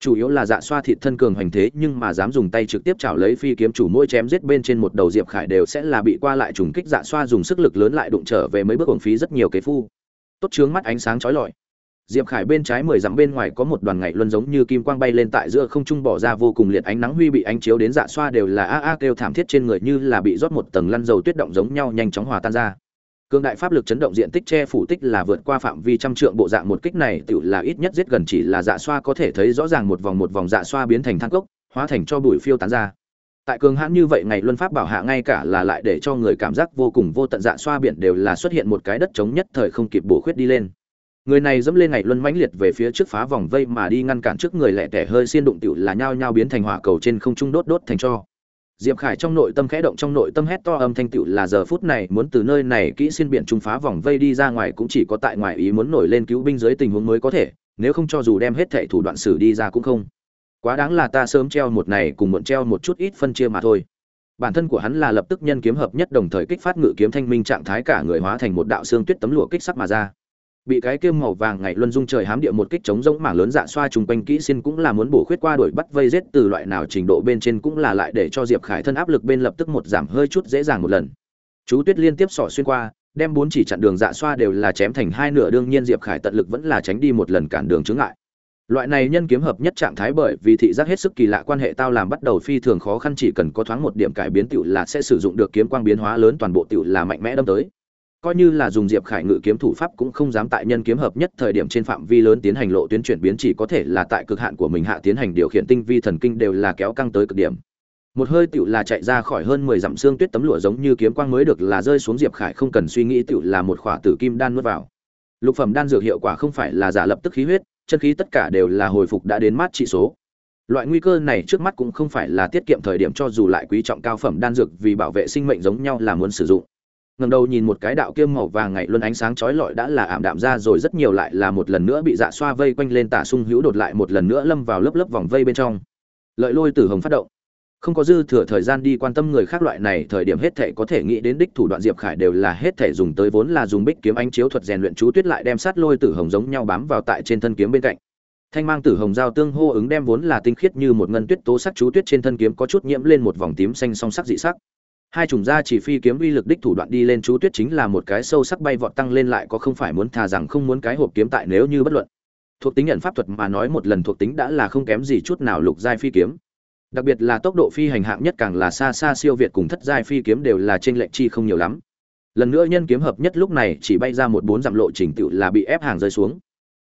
chủ yếu là dạ xoa thịt thân cường hành thế, nhưng mà dám dùng tay trực tiếp chảo lấy phi kiếm chủ mỗi chém giết bên trên một đầu diệp khải đều sẽ là bị qua lại trùng kích. Dạ xoa dùng sức lực lớn lại đụng trở về mấy bước hưởng phí rất nhiều kế phu. Tốt chướng mắt ánh sáng chói lọi. Diệp khải bên trái mười dặm bên ngoài có một đoàn ngày luân giống như kim quang bay lên tại giữa không trung bỏ ra vô cùng liệt ánh nắng huy bị ánh chiếu đến dạ xoa đều là a a kêu thảm thiết trên người như là bị rót một tầng lăn dầu tuyết động giống nhau nhanh chóng hòa tan ra cương đại pháp lực chấn động diện tích che phủ tích là vượt qua phạm vi trăm trượng, bộ dạng một kích này tự là ít nhất giết gần chỉ là dạ xoa có thể thấy rõ ràng một vòng một vòng dạ xoa biến thành than cốc, hóa thành cho bụi phiêu tán ra. Tại cường hãn như vậy, ngày luân pháp bảo hạ ngay cả là lại để cho người cảm giác vô cùng vô tận dạ xoa biển đều là xuất hiện một cái đất trống nhất thời không kịp bổ khuyết đi lên. Người này dẫm lên ngày luân mãnh liệt về phía trước phá vòng vây mà đi ngăn cản trước người lẻ tẻ hơi xiên đụng tiểu là nhao nhao biến thành hỏa cầu trên không trung đốt đốt thành cho diệp khải trong nội tâm khẽ động, trong nội tâm hét to âm thanh tựu là giờ phút này muốn từ nơi này kỹ xuyên biển trung phá vòng vây đi ra ngoài, cũng chỉ có tại ngoài ý muốn nổi lên cứu binh dưới tình huống mới có thể, nếu không cho dù đem hết thảy thủ đoạn xử đi ra cũng không. Quá đáng là ta sớm treo một này cùng muộn treo một chút ít phân chia mà thôi. Bản thân của hắn là lập tức nhân kiếm hợp nhất đồng thời kích phát ngự kiếm thanh minh trạng thái cả người hóa thành một đạo xương tuyết tấm lụa kích sắc mà ra bị cái kiêm màu vàng ngày luân dung trời hám địa một kích chống rỗng mảng lớn dạ xoa trùng quanh kỹ xin cũng là muốn bổ khuyết qua đuổi bắt vây giết từ loại nào trình độ bên trên cũng là lại để cho diệp khải thân áp lực bên lập tức một giảm hơi chút dễ dàng một lần. Chú tuyết liên tiếp xỏ xuyên qua, đem bốn chỉ chặn đường dạ xoa đều là chém thành hai nửa, đương nhiên diệp khải tận lực vẫn là tránh đi một lần cản đường chướng ngại. Loại này nhân kiếm hợp nhất trạng thái bởi vì thị giác hết sức kỳ lạ quan hệ tao làm bắt đầu phi thường khó khăn, chỉ cần có thoáng một điểm cải biến tựu là sẽ sử dụng được kiếm quang biến hóa lớn toàn bộ tựu là mạnh mẽ đâm tới coi như là dùng diệp khải ngự kiếm thủ pháp cũng không dám tại nhân kiếm hợp nhất thời điểm trên phạm vi lớn tiến hành lộ tuyến chuyển biến, chỉ có thể là tại cực hạn của mình hạ tiến hành điều khiển tinh vi thần kinh đều là kéo căng tới cực điểm. Một hơi tựu là chạy ra khỏi hơn mười dặm xương tuyết tấm lụa giống như kiếm quang mới được là rơi xuống diệp khải, không cần suy nghĩ tựu là một khỏa tử kim đan nuốt vào. Lục phẩm đan dược hiệu quả không phải là giả lập tức khí huyết, chân khí tất cả đều là hồi phục đã đến mát trị số. Loại nguy cơ này trước mắt cũng không phải là tiết kiệm thời điểm cho dù lại quý trọng cao phẩm đan dược vì bảo vệ sinh mệnh giống nhau là muốn sử dụng ngẩng đầu nhìn một cái đạo kiêm màu vàng ngày luân ánh sáng chói lọi đã là ảm đạm ra rồi, rất nhiều lại là một lần nữa bị dạ xoa vây quanh lên tả sung hữu đột lại một lần nữa lâm vào lớp lớp vòng vây bên trong. Lợi lôi tử hồng phát động. Không có dư thừa thời gian đi quan tâm người khác loại này, thời điểm hết thể có thể nghĩ đến đích thủ đoạn diệp khải đều là hết thể dùng tới vốn là dùng bích kiếm ánh chiếu thuật rèn luyện chú tuyết lại đem sát lôi tử hồng giống nhau bám vào tại trên thân kiếm bên cạnh. Thanh mang tử hồng giao tương hô ứng đem vốn là tinh khiết như một ngân tuyết tố sắc chú tuyết trên thân kiếm có chút nhiễm lên một vòng tím xanh song sắc dị sắc hai chủng ra chỉ phi kiếm uy lực đích thủ đoạn đi lên chú tuyết chính là một cái sâu sắc bay vọt tăng lên lại có không phải muốn thà rằng không muốn cái hộp kiếm tại nếu như bất luận. Thuộc tính nhận pháp thuật mà nói một lần thuộc tính đã là không kém gì chút nào lục giai phi kiếm. Đặc biệt là tốc độ phi hành hạng nhất càng là xa xa siêu việt cùng thất giai phi kiếm đều là trên lệnh chi không nhiều lắm. Lần nữa nhân kiếm hợp nhất lúc này chỉ bay ra một bốn dặm lộ trình tựu là bị ép hàng rơi xuống.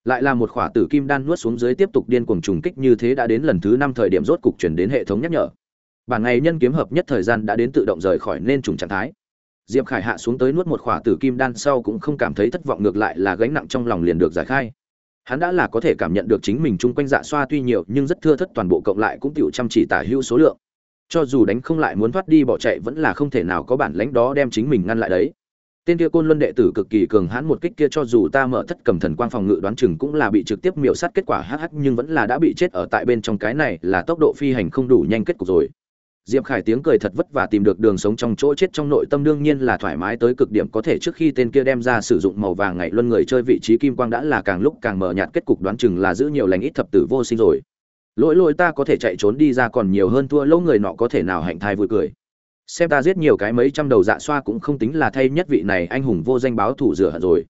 Lại là một khỏa tử kim đan nuốt xuống dưới tiếp tục điên cuồng trùng kích như thế đã đến lần thứ năm thời điểm rốt cục chuyển đến hệ thống nhắc nhở bản ngày nhân kiếm hợp nhất thời gian đã đến tự động rời khỏi nên trùng trạng thái. Diệp khải hạ xuống tới nuốt một khỏa tử kim đan sau cũng không cảm thấy thất vọng, ngược lại là gánh nặng trong lòng liền được giải khai. Hắn đã là có thể cảm nhận được chính mình chung quanh dạ xoa tuy nhiều nhưng rất thưa thất, toàn bộ cộng lại cũng tiểu chăm chỉ tả hữu số lượng. Cho dù đánh không lại muốn thoát đi bỏ chạy vẫn là không thể nào có bản lãnh đó đem chính mình ngăn lại đấy. Tên kia côn luân đệ tử cực kỳ cường hãn một kích kia cho dù ta mở thất cầm thần quang phòng ngự đoán chừng cũng là bị trực tiếp miểu sát kết quả hh nhưng vẫn là đã bị chết ở tại bên trong cái này là tốc độ phi hành không đủ nhanh kết cục rồi diệp khải tiếng cười thật vất vả tìm được đường sống trong chỗ chết trong nội tâm đương nhiên là thoải mái tới cực điểm, có thể trước khi tên kia đem ra sử dụng màu vàng ngày luân người chơi vị trí kim quang đã là càng lúc càng mờ nhạt, kết cục đoán chừng là giữ nhiều lành ít thập tử vô sinh rồi. Lỗi lỗi ta có thể chạy trốn đi ra còn nhiều hơn thua, lâu người nọ có thể nào hạnh thai vui cười. Xem ta giết nhiều cái mấy trăm đầu dạ xoa cũng không tính là thay nhất vị này, anh hùng vô danh báo thủ rửa hận rồi.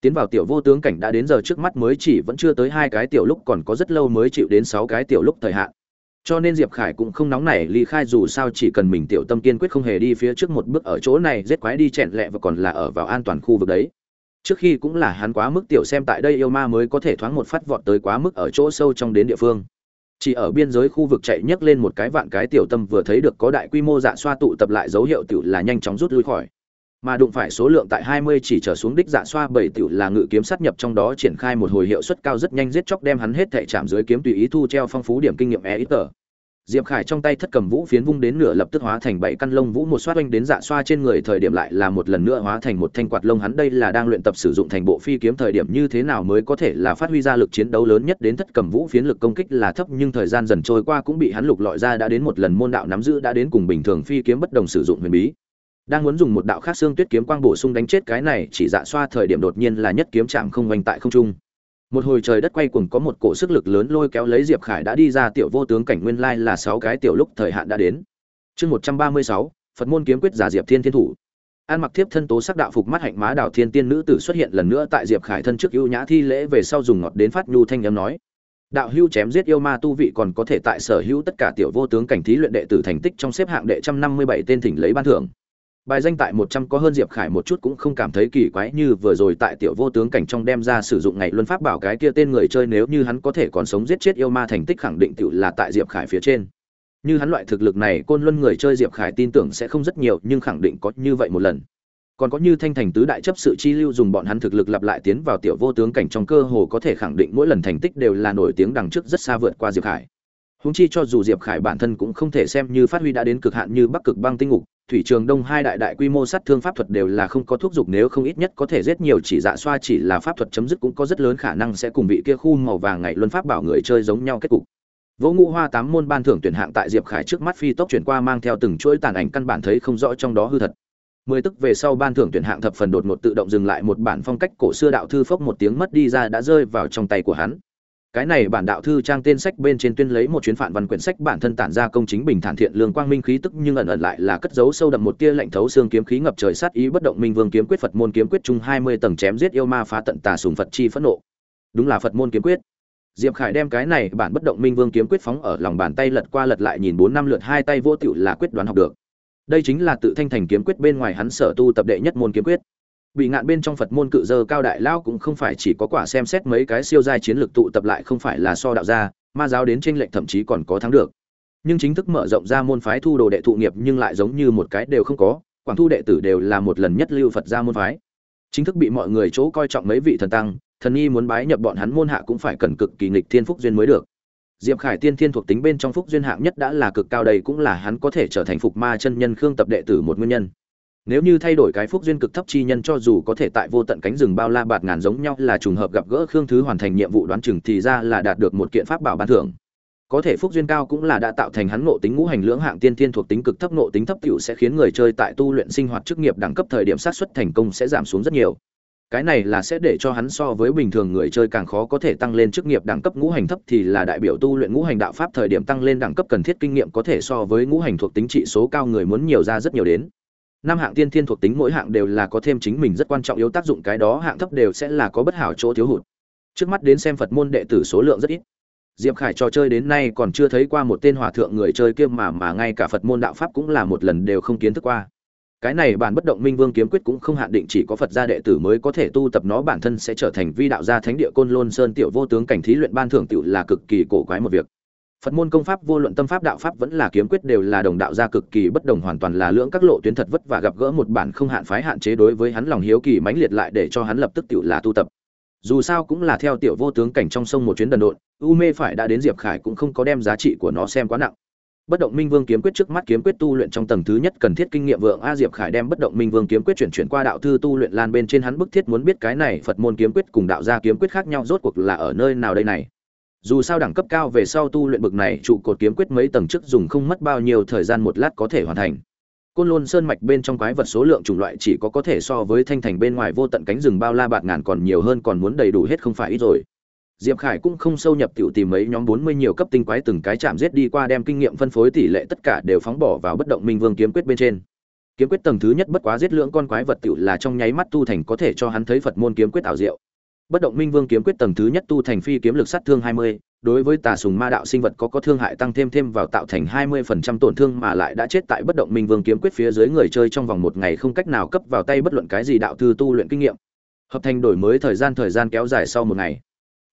Tiến vào tiểu vô tướng cảnh đã đến giờ trước mắt mới chỉ vẫn chưa tới hai cái tiểu lúc, còn có rất lâu mới chịu đến sáu cái tiểu lúc thời hạn cho nên diệp khải cũng không nóng nảy, ly khai dù sao chỉ cần mình tiểu tâm kiên quyết không hề đi phía trước một bước ở chỗ này rết quái đi chẹn lẹ và còn là ở vào an toàn khu vực đấy. Trước khi cũng là hắn quá mức tiểu xem tại đây yêu ma mới có thể thoáng một phát vọt tới quá mức ở chỗ sâu trong đến địa phương. Chỉ ở biên giới khu vực chạy nhấc lên một cái vạn cái tiểu tâm vừa thấy được có đại quy mô dạ xoa tụ tập lại dấu hiệu tiểu là nhanh chóng rút lui khỏi mà đụng phải số lượng tại 20 chỉ trở xuống đích dạ xoa bảy tiểu là ngự kiếm sát nhập trong đó triển khai một hồi hiệu suất cao rất nhanh giết chóc đem hắn hết thảy chạm dưới kiếm tùy ý thu treo phong phú điểm kinh nghiệm e ít tờ. Diệp Khải trong tay thất cầm vũ phiến vung đến nửa lập tức hóa thành bảy căn lông vũ một xoát oanh đến dạ xoa trên người thời điểm lại là một lần nữa hóa thành một thanh quạt lông hắn đây là đang luyện tập sử dụng thành bộ phi kiếm thời điểm như thế nào mới có thể là phát huy ra lực chiến đấu lớn nhất đến thất cầm vũ phiến lực công kích là thấp nhưng thời gian dần trôi qua cũng bị hắn lục lọi ra đã đến một lần môn đạo nắm giữ đã đến cùng bình thường phi kiếm bất đồng sử dụng huyền bí đang muốn dùng một đạo khác xương tuyết kiếm quang bổ sung đánh chết cái này, chỉ dạ xoa thời điểm đột nhiên là nhất kiếm chạm không vành tại không trung. Một hồi trời đất quay cuồng có một cổ sức lực lớn lôi kéo lấy diệp khải đã đi ra, tiểu vô tướng cảnh nguyên lai là sáu cái tiểu lúc thời hạn đã đến. Chương một trăm ba mươi sáu, phật môn kiếm quyết giả diệp thiên thiên thủ. An mặc thiếp thân tố sắc đạo phục mắt hạnh má đào thiên tiên nữ tử xuất hiện lần nữa tại diệp khải thân trước ưu nhã thi lễ về sau dùng ngọt đến phát nhu thanh âm nói. Đạo hưu chém giết yêu ma tu vị còn có thể tại sở hữu tất cả tiểu vô tướng cảnh thí luyện đệ tử thành tích trong xếp hạng đệ trăm năm mươi bảy tên thỉnh lấy ban thưởng bài danh tại một trăm có hơn diệp khải một chút cũng không cảm thấy kỳ quái như vừa rồi tại tiểu vô tướng cảnh trong đem ra sử dụng ngày luân pháp bảo cái kia tên người chơi nếu như hắn có thể còn sống giết chết yêu ma thành tích khẳng định tự là tại diệp khải phía trên. Như hắn loại thực lực này, côn luân người chơi diệp khải tin tưởng sẽ không rất nhiều, nhưng khẳng định có như vậy một lần. Còn có như thanh thành tứ đại chấp sự chi lưu dùng bọn hắn thực lực lặp lại tiến vào tiểu vô tướng cảnh trong cơ hồ có thể khẳng định mỗi lần thành tích đều là nổi tiếng đằng trước rất xa vượt qua diệp khải. Húng chi cho dù diệp khải bản thân cũng không thể xem như phát huy đã đến cực hạn như bắc cực băng tinh ngục thủy trường đông hai đại đại quy mô sát thương pháp thuật đều là không có thuốc dục, nếu không ít nhất có thể giết nhiều chỉ dạ xoa chỉ là pháp thuật chấm dứt cũng có rất lớn khả năng sẽ cùng vị kia khu màu vàng ngày luân pháp bảo người chơi giống nhau kết cục Vô Ngũ Hoa tám môn ban thưởng tuyển hạng tại Diệp Khải trước mắt phi tốc chuyển qua mang theo từng chuỗi tàn ảnh căn bản thấy không rõ trong đó hư thật. Mười tức về sau ban thưởng tuyển hạng thập phần đột ngột tự động dừng lại một bản phong cách cổ xưa đạo thư phốc một tiếng mất đi ra đã rơi vào trong tay của hắn. Cái này bản đạo thư trang tên sách bên trên tuyên lấy một chuyến phản văn quyển sách bản thân tản ra công chính bình thản thiện lương quang minh khí tức nhưng ẩn ẩn lại là cất giấu sâu đậm một tia lạnh thấu xương kiếm khí ngập trời sát ý bất động minh vương kiếm quyết Phật môn kiếm quyết chung hai mươi tầng chém giết yêu ma phá tận tà sùng Phật chi phẫn nộ. Đúng là Phật môn kiếm quyết. Diệp khải đem cái này bản bất động minh vương kiếm quyết phóng ở lòng bàn tay lật qua lật lại nhìn bốn năm lượt hai tay vô tựu là quyết đoán học được. Đây chính là tự thanh thành kiếm quyết bên ngoài hắn sở tu tập đệ nhất môn kiếm quyết bị ngạn bên trong phật môn cự dơ cao đại lao cũng không phải chỉ có quả xem xét mấy cái siêu giai chiến lược tụ tập lại không phải là so đạo gia, ma giáo đến tranh lệnh thậm chí còn có thắng được. Nhưng chính thức mở rộng ra môn phái thu đồ đệ thụ nghiệp nhưng lại giống như một cái đều không có, quảng thu đệ tử đều là một lần nhất lưu phật gia môn phái. Chính thức bị mọi người chỗ coi trọng mấy vị thần tăng, thần nghi muốn bái nhập bọn hắn môn hạ cũng phải cần cực kỳ nghịch thiên phúc duyên mới được. Diệp khải tiên thiên thuộc tính bên trong phúc duyên hạng nhất đã là cực cao đây cũng là hắn có thể trở thành phục ma chân nhân khương tập đệ tử một nguyên nhân nếu như thay đổi cái phúc duyên cực thấp chi nhân cho dù có thể tại vô tận cánh rừng bao la bạt ngàn giống nhau là trùng hợp gặp gỡ khương thứ hoàn thành nhiệm vụ đoán chừng thì ra là đạt được một kiện pháp bảo ban thưởng. Có thể phúc duyên cao cũng là đã tạo thành hắn ngộ tính ngũ hành lưỡng hạng tiên tiên thuộc tính cực thấp ngộ tính thấp tiểu sẽ khiến người chơi tại tu luyện sinh hoạt chức nghiệp đẳng cấp thời điểm sát xuất thành công sẽ giảm xuống rất nhiều. Cái này là sẽ để cho hắn so với bình thường người chơi càng khó có thể tăng lên chức nghiệp đẳng cấp ngũ hành thấp thì là đại biểu tu luyện ngũ hành đạo pháp thời điểm tăng lên đẳng cấp cần thiết kinh nghiệm có thể so với ngũ hành thuộc tính trị số cao người muốn nhiều ra rất nhiều đến năm hạng tiên thiên thuộc tính mỗi hạng đều là có thêm chính mình rất quan trọng yếu tác dụng, cái đó hạng thấp đều sẽ là có bất hảo chỗ thiếu hụt. Trước mắt đến xem phật môn đệ tử số lượng rất ít. Diệp khải trò chơi đến nay còn chưa thấy qua một tên hòa thượng người chơi kia mà mà ngay cả phật môn đạo pháp cũng là một lần đều không kiến thức qua. Cái này bản bất động minh vương kiếm quyết cũng không hạn định chỉ có phật gia đệ tử mới có thể tu tập nó, bản thân sẽ trở thành vi đạo gia thánh địa côn lôn sơn tiểu vô tướng cảnh thí luyện ban thưởng tiểu là cực kỳ cổ quái một việc phật môn công pháp, vô luận tâm pháp, đạo pháp vẫn là kiếm quyết đều là đồng đạo gia cực kỳ bất đồng, hoàn toàn là lưỡng các lộ tuyến thật vất và gặp gỡ một bản không hạn phái hạn chế đối với hắn lòng hiếu kỳ mãnh liệt lại để cho hắn lập tức tiểu là tu tập. Dù sao cũng là theo tiểu vô tướng cảnh trong sông một chuyến đần độn, u mê phải đã đến diệp khải cũng không có đem giá trị của nó xem quá nặng. Bất động minh vương kiếm quyết trước mắt kiếm quyết tu luyện trong tầng thứ nhất cần thiết kinh nghiệm vượng a diệp khải đem bất động minh vương kiếm quyết chuyển chuyển qua đạo thư tu luyện lan bên trên hắn bức thiết muốn biết cái này phật môn kiếm quyết cùng đạo gia kiếm quyết khác nhau rốt cuộc là ở nơi nào đây này dù sao đẳng cấp cao về sau tu luyện bực này, trụ cột kiếm quyết mấy tầng trước dùng không mất bao nhiêu thời gian một lát có thể hoàn thành côn lôn sơn mạch bên trong quái vật số lượng chủng loại chỉ có có thể so với thanh thành bên ngoài vô tận cánh rừng bao la bạt ngàn còn nhiều hơn còn muốn đầy đủ hết không phải ít rồi Diệp Khải cũng không sâu nhập tiểu tìm mấy nhóm 40 nhiều cấp tinh quái từng cái chạm giết đi qua đem kinh nghiệm phân phối tỷ lệ tất cả đều phóng bỏ vào bất động minh vương kiếm quyết bên trên. Kiếm quyết tầng thứ nhất bất quá giết lượng con quái vật tiểu là trong nháy mắt tu thành có thể cho hắn thấy Phật môn kiếm quyết ảo diệu. Bất động minh vương kiếm quyết tầng thứ nhất tu thành phi kiếm lực sát thương 20, đối với tà sùng ma đạo sinh vật có có thương hại tăng thêm thêm vào tạo thành 20% tổn thương mà lại đã chết tại bất động minh vương kiếm quyết phía dưới người chơi trong vòng một ngày không cách nào cấp vào tay bất luận cái gì đạo thư tu luyện kinh nghiệm. Hợp thành đổi mới thời gian thời gian kéo dài sau một ngày.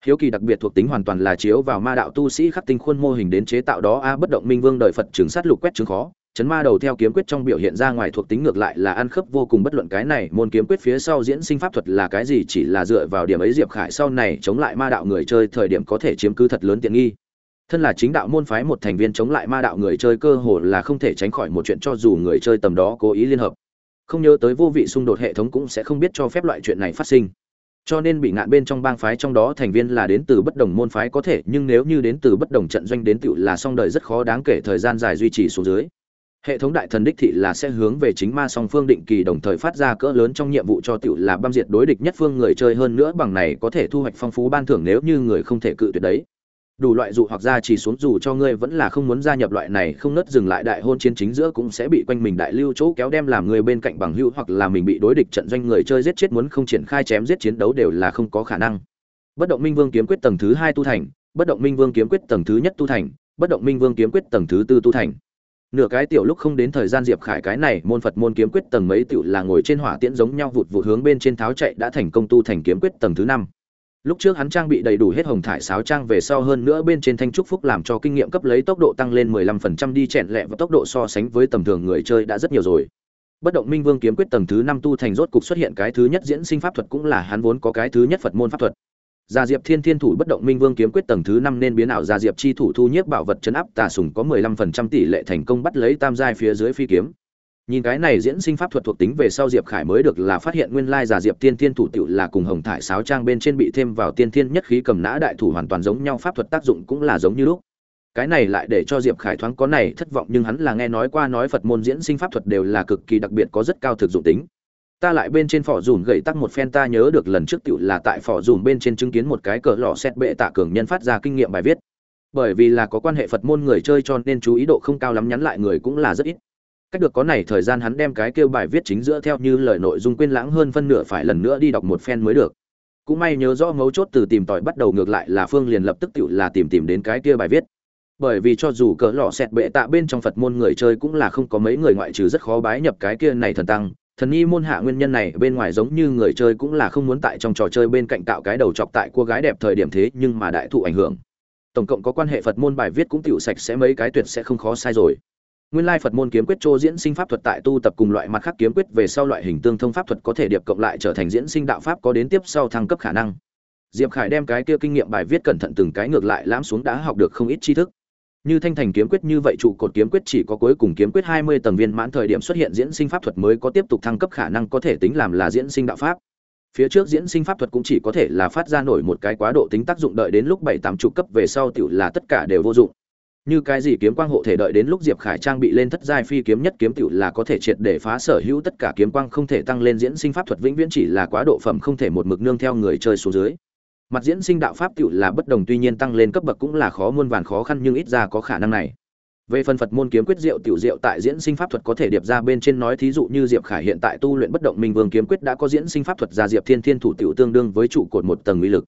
Hiếu kỳ đặc biệt thuộc tính hoàn toàn là chiếu vào ma đạo tu sĩ khắc tinh khuôn mô hình đến chế tạo đó. A bất động minh vương đời phật trường sát lục quét chứng khó chấn ma đầu theo kiếm quyết trong biểu hiện ra ngoài thuộc tính ngược lại là ăn khớp vô cùng bất luận cái này, môn kiếm quyết phía sau diễn sinh pháp thuật là cái gì, chỉ là dựa vào điểm ấy diệp khải sau này chống lại ma đạo người chơi thời điểm có thể chiếm cứ thật lớn tiện nghi. Thân là chính đạo môn phái một thành viên chống lại ma đạo người chơi cơ hồ là không thể tránh khỏi một chuyện cho dù người chơi tầm đó cố ý liên hợp. Không nhớ tới vô vị xung đột hệ thống cũng sẽ không biết cho phép loại chuyện này phát sinh. Cho nên bị ngạn bên trong bang phái trong đó thành viên là đến từ bất đồng môn phái có thể, nhưng nếu như đến từ bất đồng trận doanh đến tựu là song đời rất khó đáng kể thời gian dài duy trì xuống dưới hệ thống đại thần đích thị là sẽ hướng về chính ma song phương định kỳ đồng thời phát ra cỡ lớn trong nhiệm vụ cho tiểu là băm diệt đối địch nhất phương người chơi hơn nữa bằng này có thể thu hoạch phong phú ban thưởng nếu như người không thể cự tuyệt đấy. Đủ loại dụ hoặc ra chỉ xuống dù cho ngươi vẫn là không muốn gia nhập loại này, không nớt dừng lại đại hôn chiến chính giữa cũng sẽ bị quanh mình đại lưu chỗ kéo đem làm người bên cạnh bằng hữu hoặc là mình bị đối địch trận doanh người chơi giết chết muốn không triển khai chém giết chiến đấu đều là không có khả năng. Bất động minh vương kiếm quyết tầng thứ hai tu thành, bất động minh vương kiếm quyết tầng thứ nhất tu thành, bất động minh vương kiếm quyết tầng thứ tư tu thành nửa cái tiểu lúc không đến thời gian diệp khải cái này môn phật môn kiếm quyết tầng mấy tiểu là ngồi trên hỏa tiễn giống nhau vụt vụt hướng bên trên tháo chạy đã thành công tu thành kiếm quyết tầng thứ năm. Lúc trước hắn trang bị đầy đủ hết hồng thải sáo trang về sau hơn nữa bên trên thanh trúc phúc làm cho kinh nghiệm cấp lấy tốc độ tăng lên 15% đi chẹn lẹ và tốc độ so sánh với tầm thường người chơi đã rất nhiều rồi. Bất động minh vương kiếm quyết tầng thứ năm tu thành rốt cục xuất hiện cái thứ nhất diễn sinh pháp thuật cũng là hắn vốn có cái thứ nhất phật môn pháp thuật gia diệp thiên thiên thủ bất động minh vương kiếm quyết tầng thứ năm nên biến ảo gia diệp chi thủ thu nhiếp bảo vật chấn áp tà sùng có 15% tỷ lệ thành công bắt lấy tam giai phía dưới phi kiếm. Nhìn cái này diễn sinh pháp thuật thuộc tính về sau diệp khải mới được là phát hiện nguyên lai giả diệp tiên thiên thủ tựu là cùng hồng thải sáo trang bên trên bị thêm vào tiên thiên nhất khí cầm nã đại thủ hoàn toàn giống nhau pháp thuật tác dụng cũng là giống như lúc. Cái này lại để cho diệp khải thoáng có này thất vọng nhưng hắn là nghe nói qua nói phật môn diễn sinh pháp thuật đều là cực kỳ đặc biệt có rất cao thực dụng tính ta lại bên trên phỏ dùn gậy tắc một phen, ta nhớ được lần trước tựu là tại phỏ dùn bên trên chứng kiến một cái cờ lò xét bệ tạ cường nhân phát ra kinh nghiệm bài viết. Bởi vì là có quan hệ phật môn người chơi cho nên chú ý độ không cao lắm, nhắn lại người cũng là rất ít. Cách được có này thời gian hắn đem cái kêu bài viết chính giữa theo như lời nội dung quên lãng hơn phân nửa phải lần nữa đi đọc một phen mới được. Cũng may nhớ rõ mấu chốt từ tìm tòi bắt đầu ngược lại là phương liền lập tức tự là tìm tìm đến cái kia bài viết. Bởi vì cho dù cỡ lọ xẹt bệ tạ bên trong phật môn người chơi cũng là không có mấy người ngoại trừ rất khó bái nhập cái kia này thần tăng thần nghi môn hạ nguyên nhân này bên ngoài giống như người chơi cũng là không muốn tại trong trò chơi bên cạnh tạo cái đầu chọc tại cô gái đẹp thời điểm thế, nhưng mà đại thụ ảnh hưởng tổng cộng có quan hệ phật môn bài viết cũng tiểu sạch sẽ mấy cái tuyệt sẽ không khó sai rồi Nguyên lai Phật môn kiếm quyết trô diễn sinh pháp thuật tại tu tập cùng loại mặt khác kiếm quyết về sau loại hình tương thông pháp thuật có thể điệp cộng lại trở thành diễn sinh đạo pháp có đến tiếp sau thăng cấp khả năng. Diệp Khải đem cái kia kinh nghiệm bài viết cẩn thận từng cái ngược lại lãm xuống đã học được không ít tri thức. Như thanh thành kiếm quyết như vậy, trụ cột kiếm quyết chỉ có cuối cùng kiếm quyết 20 tầng viên mãn thời điểm xuất hiện diễn sinh pháp thuật mới có tiếp tục thăng cấp khả năng có thể tính làm là diễn sinh đạo pháp. Phía trước diễn sinh pháp thuật cũng chỉ có thể là phát ra nổi một cái quá độ tính tác dụng đợi đến lúc 7 8 chục cấp về sau tiểu là tất cả đều vô dụng như cái gì kiếm quang hộ thể đợi đến lúc diệp khải trang bị lên thất giai phi kiếm nhất kiếm tiểu là có thể triệt để phá sở hữu tất cả kiếm quang không thể tăng lên diễn sinh pháp thuật vĩnh viễn chỉ là quá độ phẩm không thể một mực nương theo người chơi xuống dưới mặt diễn sinh đạo pháp tiểu là bất đồng tuy nhiên tăng lên cấp bậc cũng là khó muôn vàn khó khăn nhưng ít ra có khả năng này. Về phần phật môn kiếm quyết diệu tiểu diệu tại diễn sinh pháp thuật có thể điệp ra bên trên nói thí dụ như diệp khải hiện tại tu luyện bất động minh vương kiếm quyết đã có diễn sinh pháp thuật ra diệp thiên thiên thủ tiểu tương đương với trụ cột một tầng uy lực.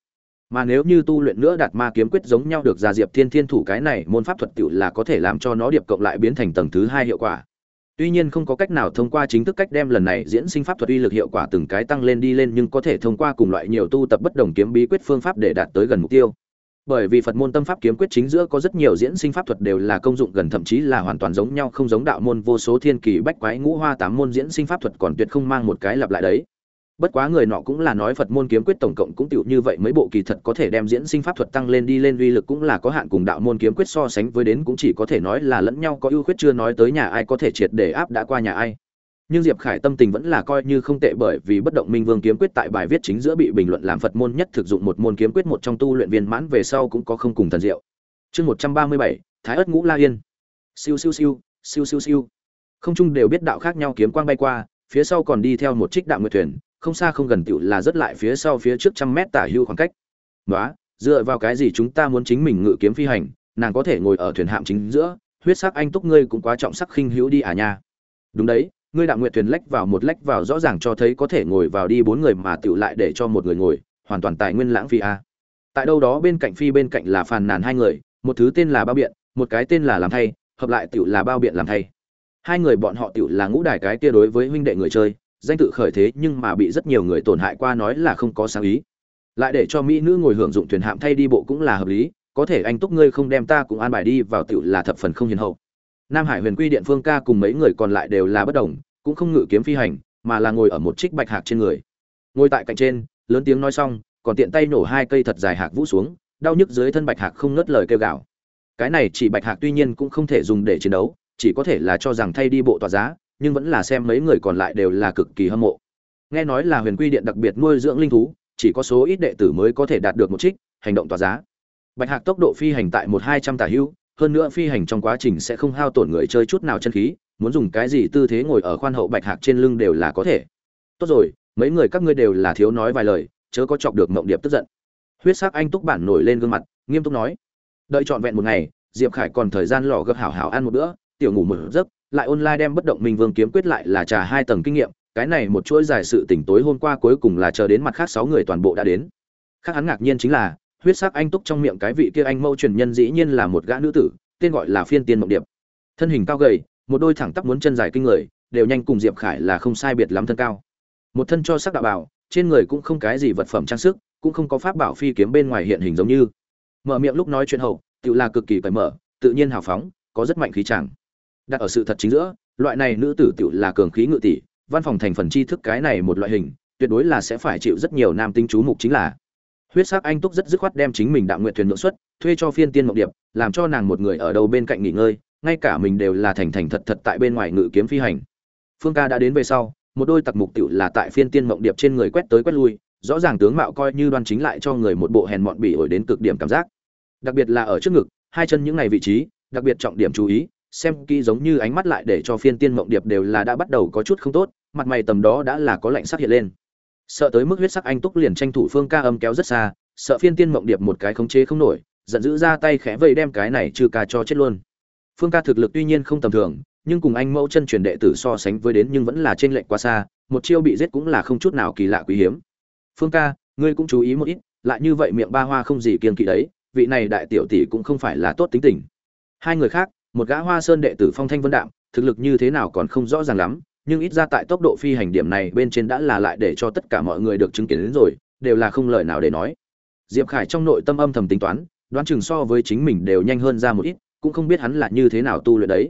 Mà nếu như tu luyện nữa đạt ma kiếm quyết giống nhau được ra diệp thiên thiên thủ cái này môn pháp thuật tiểu là có thể làm cho nó điệp cộng lại biến thành tầng thứ hai hiệu quả tuy nhiên không có cách nào thông qua chính thức cách đem lần này diễn sinh pháp thuật uy lực hiệu quả từng cái tăng lên đi lên nhưng có thể thông qua cùng loại nhiều tu tập bất đồng kiếm bí quyết phương pháp để đạt tới gần mục tiêu. Bởi vì phật môn tâm pháp kiếm quyết chính giữa có rất nhiều diễn sinh pháp thuật đều là công dụng gần thậm chí là hoàn toàn giống nhau, không giống đạo môn vô số thiên kỳ bách quái ngũ hoa tám môn diễn sinh pháp thuật còn tuyệt không mang một cái lặp lại đấy bất quá người nọ cũng là nói phật môn kiếm quyết tổng cộng cũng tựu như vậy, mấy bộ kỳ thật có thể đem diễn sinh pháp thuật tăng lên đi lên, uy lực cũng là có hạn, cùng đạo môn kiếm quyết so sánh với đến cũng chỉ có thể nói là lẫn nhau, có ưu khuyết chưa nói tới nhà ai có thể triệt để áp đã qua nhà ai. Nhưng diệp khải tâm tình vẫn là coi như không tệ, bởi vì bất động minh vương kiếm quyết tại bài viết chính giữa bị bình luận làm phật môn nhất thực dụng một môn kiếm quyết một trong tu luyện viên mãn về sau cũng có không cùng thần diệu. Chương một trăm ba mươi bảy, thái ất ngũ la yên. Siêu siêu siêu siêu siêu siêu. Không chung đều biết đạo khác nhau kiếm quang bay qua, phía sau còn đi theo một trích đạo nguyệt thuyền không xa không gần tựu là rất lại phía sau phía trước trăm mét tả hưu khoảng cách. Đó dựa vào cái gì chúng ta muốn chính mình ngự kiếm phi hành, nàng có thể ngồi ở thuyền hạm chính giữa, huyết sắc anh túc ngươi cũng quá trọng sắc khinh hữu đi à nha. Đúng đấy, ngươi đạo nguyện thuyền lách vào một lách vào rõ ràng cho thấy có thể ngồi vào đi bốn người mà tựu lại để cho một người ngồi, hoàn toàn tài nguyên lãng phí a à. tại đâu đó bên cạnh phi bên cạnh là phàn nàn hai người, một thứ tên là bao biện, một cái tên là làm thay, hợp lại tựu là bao biện làm thay. Hai người bọn họ tựu là ngũ đài cái kia đối với huynh đệ người chơi danh tự khởi thế nhưng mà bị rất nhiều người tổn hại qua nói là không có sáng ý. Lại để cho mỹ nữ ngồi hưởng dụng thuyền hạm thay đi bộ cũng là hợp lý, có thể anh túc ngươi không đem ta cùng an bài đi vào tiểu là thập phần không hiền hậu. Nam hải huyền quy điện phương ca cùng mấy người còn lại đều là bất đồng, cũng không ngự kiếm phi hành, mà là ngồi ở một trích bạch hạc trên người. Ngồi tại cạnh trên, lớn tiếng nói xong, còn tiện tay nổ hai cây thật dài hạc vũ xuống, đau nhức dưới thân bạch hạc không ngớt lời kêu gào. Cái này chỉ bạch hạc tuy nhiên cũng không thể dùng để chiến đấu, chỉ có thể là cho rằng thay đi bộ tòa giá nhưng vẫn là xem mấy người còn lại đều là cực kỳ hâm mộ. Nghe nói là huyền quy điện đặc biệt nuôi dưỡng linh thú, chỉ có số ít đệ tử mới có thể đạt được một trích, hành động tỏa giá. Bạch hạc tốc độ phi hành tại một hai trăm tả hữu hơn nữa phi hành trong quá trình sẽ không hao tổn người chơi chút nào chân khí, muốn dùng cái gì tư thế ngồi ở khoan hậu bạch hạc trên lưng đều là có thể. Tốt rồi, mấy người các ngươi đều là thiếu nói vài lời, chớ có chọc được mộng điệp tức giận. Huyết sắc anh túc bản nổi lên gương mặt, nghiêm túc nói. Đợi trọn vẹn một ngày, diệp khải còn thời gian lò gấp hảo hảo ăn một bữa, tiểu ngủ một giấc lại online đem bất động minh vương kiếm quyết lại là trà hai tầng kinh nghiệm, cái này một chuỗi dài sự tỉnh tối hôm qua cuối cùng là chờ đến mặt khác sáu người toàn bộ đã đến. Khác hắn ngạc nhiên chính là, huyết sắc anh túc trong miệng cái vị kia anh mâu truyền nhân dĩ nhiên là một gã nữ tử, tên gọi là phiên tiên mộng điệp. Thân hình cao gầy, một đôi thẳng tắp muốn chân dài kinh người, đều nhanh cùng diệp khải là không sai biệt lắm thân cao. Một thân cho sắc đạo bảo, trên người cũng không cái gì vật phẩm trang sức, cũng không có pháp bảo phi kiếm bên ngoài hiện hình giống như. Mở miệng lúc nói chuyện hậu tự là cực kỳ cởi mở, tự nhiên hào phóng, có rất mạnh khí chàng đặt ở sự thật chính giữa, loại này nữ tử tiểu là cường khí ngự tỷ, văn phòng thành phần tri thức cái này một loại hình, tuyệt đối là sẽ phải chịu rất nhiều nam tinh chú mục chính là. Huyết sắc anh túc rất dứt khoát đem chính mình đạo nguyện thuyền nội xuất, thuê cho phiên tiên mộng điệp, làm cho nàng một người ở đâu bên cạnh nghỉ ngơi, ngay cả mình đều là thành thành thật thật tại bên ngoài ngự kiếm phi hành. Phương ca đã đến về sau, một đôi tặc mục tiểu là tại phiên tiên mộng điệp trên người quét tới quét lui, rõ ràng tướng mạo coi như đoan chính lại cho người một bộ hèn mọn bỉ ổi đến cực điểm cảm giác. Đặc biệt là ở trước ngực, hai chân những ngày vị trí, đặc biệt trọng điểm chú ý xem kỹ giống như ánh mắt lại để cho phiên tiên mộng điệp đều là đã bắt đầu có chút không tốt, mặt mày tầm đó đã là có lạnh sắc hiện lên. Sợ tới mức huyết sắc anh túc liền tranh thủ phương ca âm kéo rất xa, sợ phiên tiên mộng điệp một cái khống chế không nổi, giận dữ ra tay khẽ vây đem cái này trừ ca cho chết luôn. Phương ca thực lực tuy nhiên không tầm thường, nhưng cùng anh mẫu chân truyền đệ tử so sánh với đến nhưng vẫn là trên lệnh quá xa, một chiêu bị giết cũng là không chút nào kỳ lạ quý hiếm. Phương ca, ngươi cũng chú ý một ít, lại như vậy miệng ba hoa không gì kiên kỵ đấy, vị này đại tiểu tỷ cũng không phải là tốt tính tình. Hai người khác một gã hoa sơn đệ tử phong thanh vân đạm, thực lực như thế nào còn không rõ ràng lắm, nhưng ít ra tại tốc độ phi hành điểm này bên trên đã là lại để cho tất cả mọi người được chứng kiến đến rồi, đều là không lời nào để nói. Diệp khải trong nội tâm âm thầm tính toán, đoán chừng so với chính mình đều nhanh hơn ra một ít, cũng không biết hắn là như thế nào tu luyện đấy.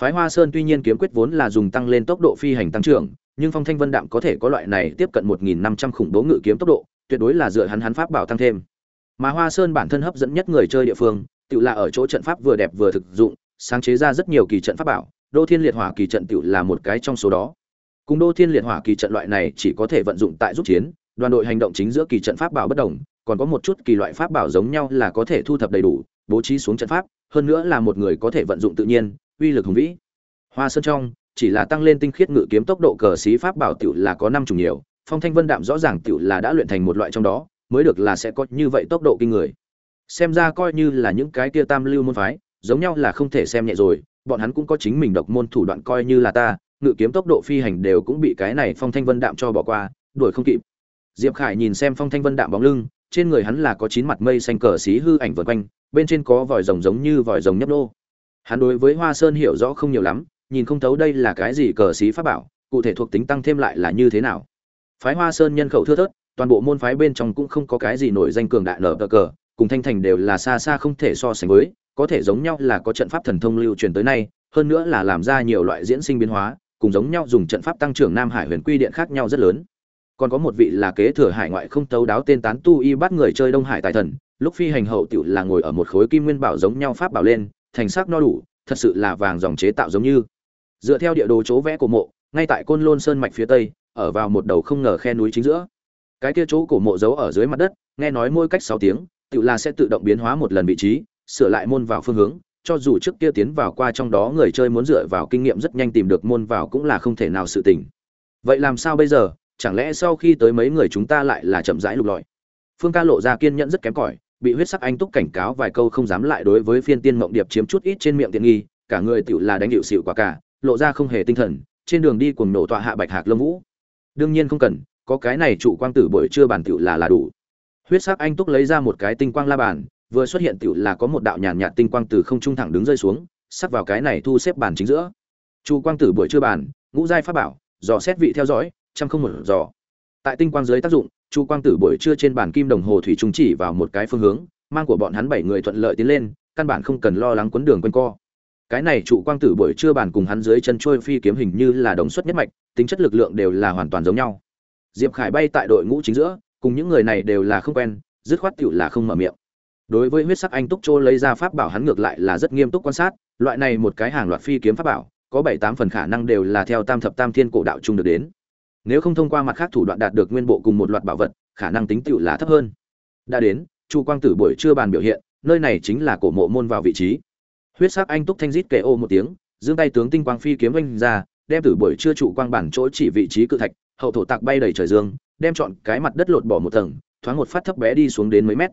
Phái hoa sơn tuy nhiên kiếm quyết vốn là dùng tăng lên tốc độ phi hành tăng trưởng, nhưng phong thanh vân đạm có thể có loại này tiếp cận một nghìn năm trăm khủng bố ngự kiếm tốc độ, tuyệt đối là dựa hắn hắn pháp bảo tăng thêm. Mà hoa sơn bản thân hấp dẫn nhất người chơi địa phương, tự là ở chỗ trận pháp vừa đẹp vừa thực dụng sáng chế ra rất nhiều kỳ trận pháp bảo, đô thiên liệt hỏa kỳ trận tiểu là một cái trong số đó. Cùng đô thiên liệt hỏa kỳ trận loại này chỉ có thể vận dụng tại giúp chiến, đoàn đội hành động chính giữa kỳ trận pháp bảo bất đồng, còn có một chút kỳ loại pháp bảo giống nhau là có thể thu thập đầy đủ, bố trí xuống trận pháp, hơn nữa là một người có thể vận dụng tự nhiên, uy lực hùng vĩ. Hoa sơn trong, chỉ là tăng lên tinh khiết ngự kiếm tốc độ cờ xí pháp bảo tiểu là có năm chủng nhiều, phong thanh vân đạm rõ ràng tiểu là đã luyện thành một loại trong đó, mới được là sẽ có như vậy tốc độ kinh người. Xem ra coi như là những cái kia tam lưu môn phái giống nhau là không thể xem nhẹ rồi, bọn hắn cũng có chính mình độc môn thủ đoạn coi như là ta, ngự kiếm tốc độ phi hành đều cũng bị cái này phong thanh vân đạm cho bỏ qua, đuổi không kịp. Diệp khải nhìn xem phong thanh vân đạm bóng lưng, trên người hắn là có chín mặt mây xanh cờ xí hư ảnh vượt quanh, bên trên có vòi rồng giống như vòi rồng nhấp nô. Hắn đối với hoa sơn hiểu rõ không nhiều lắm, nhìn không thấu đây là cái gì cờ xí pháp bảo, cụ thể thuộc tính tăng thêm lại là như thế nào. Phái hoa sơn nhân khẩu thưa thớt, toàn bộ môn phái bên trong cũng không có cái gì nổi danh cường đại nở cờ cờ, cùng thanh thành đều là xa xa không thể so sánh với có thể giống nhau là có trận pháp thần thông lưu truyền tới nay, hơn nữa là làm ra nhiều loại diễn sinh biến hóa, cùng giống nhau dùng trận pháp tăng trưởng nam hải huyền quy điện khác nhau rất lớn. Còn có một vị là kế thừa hải ngoại không tấu đáo tên tán tu y bắt người chơi đông hải tài thần, lúc phi hành hậu tiểu là ngồi ở một khối kim nguyên bảo giống nhau pháp bảo lên, thành sắc no đủ, thật sự là vàng dòng chế tạo giống như. Dựa theo địa đồ chỗ vẽ của mộ, ngay tại côn lôn sơn mạch phía tây, ở vào một đầu không ngờ khe núi chính giữa. Cái kia chỗ cổ mộ giấu ở dưới mặt đất, nghe nói mỗi cách sáu tiếng tự là sẽ tự động biến hóa một lần vị trí sửa lại môn vào phương hướng, cho dù trước kia tiến vào qua trong đó người chơi muốn dựa vào kinh nghiệm rất nhanh tìm được môn vào cũng là không thể nào sự tình. Vậy làm sao bây giờ? Chẳng lẽ sau khi tới mấy người chúng ta lại là chậm rãi lục lọi? Phương ca lộ ra kiên nhẫn rất kém cỏi, bị huyết sắc anh túc cảnh cáo vài câu không dám lại đối với phiên tiên mộng điệp chiếm chút ít trên miệng tiện nghi, cả người tựu là đánh hiệu xịu quả cả, lộ ra không hề tinh thần, trên đường đi cùng nổ tọa hạ bạch hạc lâm vũ. Đương nhiên không cần, có cái này trụ quang tử buổi trưa bản tựu là là đủ. Huyết sắc anh túc lấy ra một cái tinh quang la bàn vừa xuất hiện tựu là có một đạo nhàn nhạt tinh quang từ không trung thẳng đứng rơi xuống, sắp vào cái này thu xếp bàn chính giữa. Chu quang tử buổi trưa bàn, ngũ giai pháp bảo, dò xét vị theo dõi trăm không một dò. Tại tinh quang dưới tác dụng, chu quang tử buổi trưa trên bàn kim đồng hồ thủy trung chỉ vào một cái phương hướng, mang của bọn hắn bảy người thuận lợi tiến lên, căn bản không cần lo lắng quấn đường quanh co. Cái này trụ quang tử buổi trưa bàn cùng hắn dưới chân trôi phi kiếm hình như là đồng xuất nhất mạch, tính chất lực lượng đều là hoàn toàn giống nhau. Diệp khải bay tại đội ngũ chính giữa, cùng những người này đều là không quen, dứt khoát tựu là không mở miệng đối với huyết sắc anh túc châu lấy ra pháp bảo hắn ngược lại là rất nghiêm túc quan sát, loại này một cái hàng loạt phi kiếm pháp bảo, có bảy tám phần khả năng đều là theo tam thập tam thiên cổ đạo chung được đến. Nếu không thông qua mặt khác thủ đoạn đạt được nguyên bộ cùng một loạt bảo vật, khả năng tính tựu là thấp hơn. Đã đến, chu quang tử buổi trưa bàn biểu hiện, nơi này chính là cổ mộ môn vào vị trí. Huyết sắc anh túc thanh rít kệ ô một tiếng, giương tay tướng tinh quang phi kiếm oanh ra, đem tử buổi trưa trụ quang bản chỗ chỉ vị trí cự thạch, hậu thổ tạc bay đầy trời dương, đem chọn cái mặt đất lột bỏ một tầng, thoáng một phát thấp bé đi xuống đến mấy mét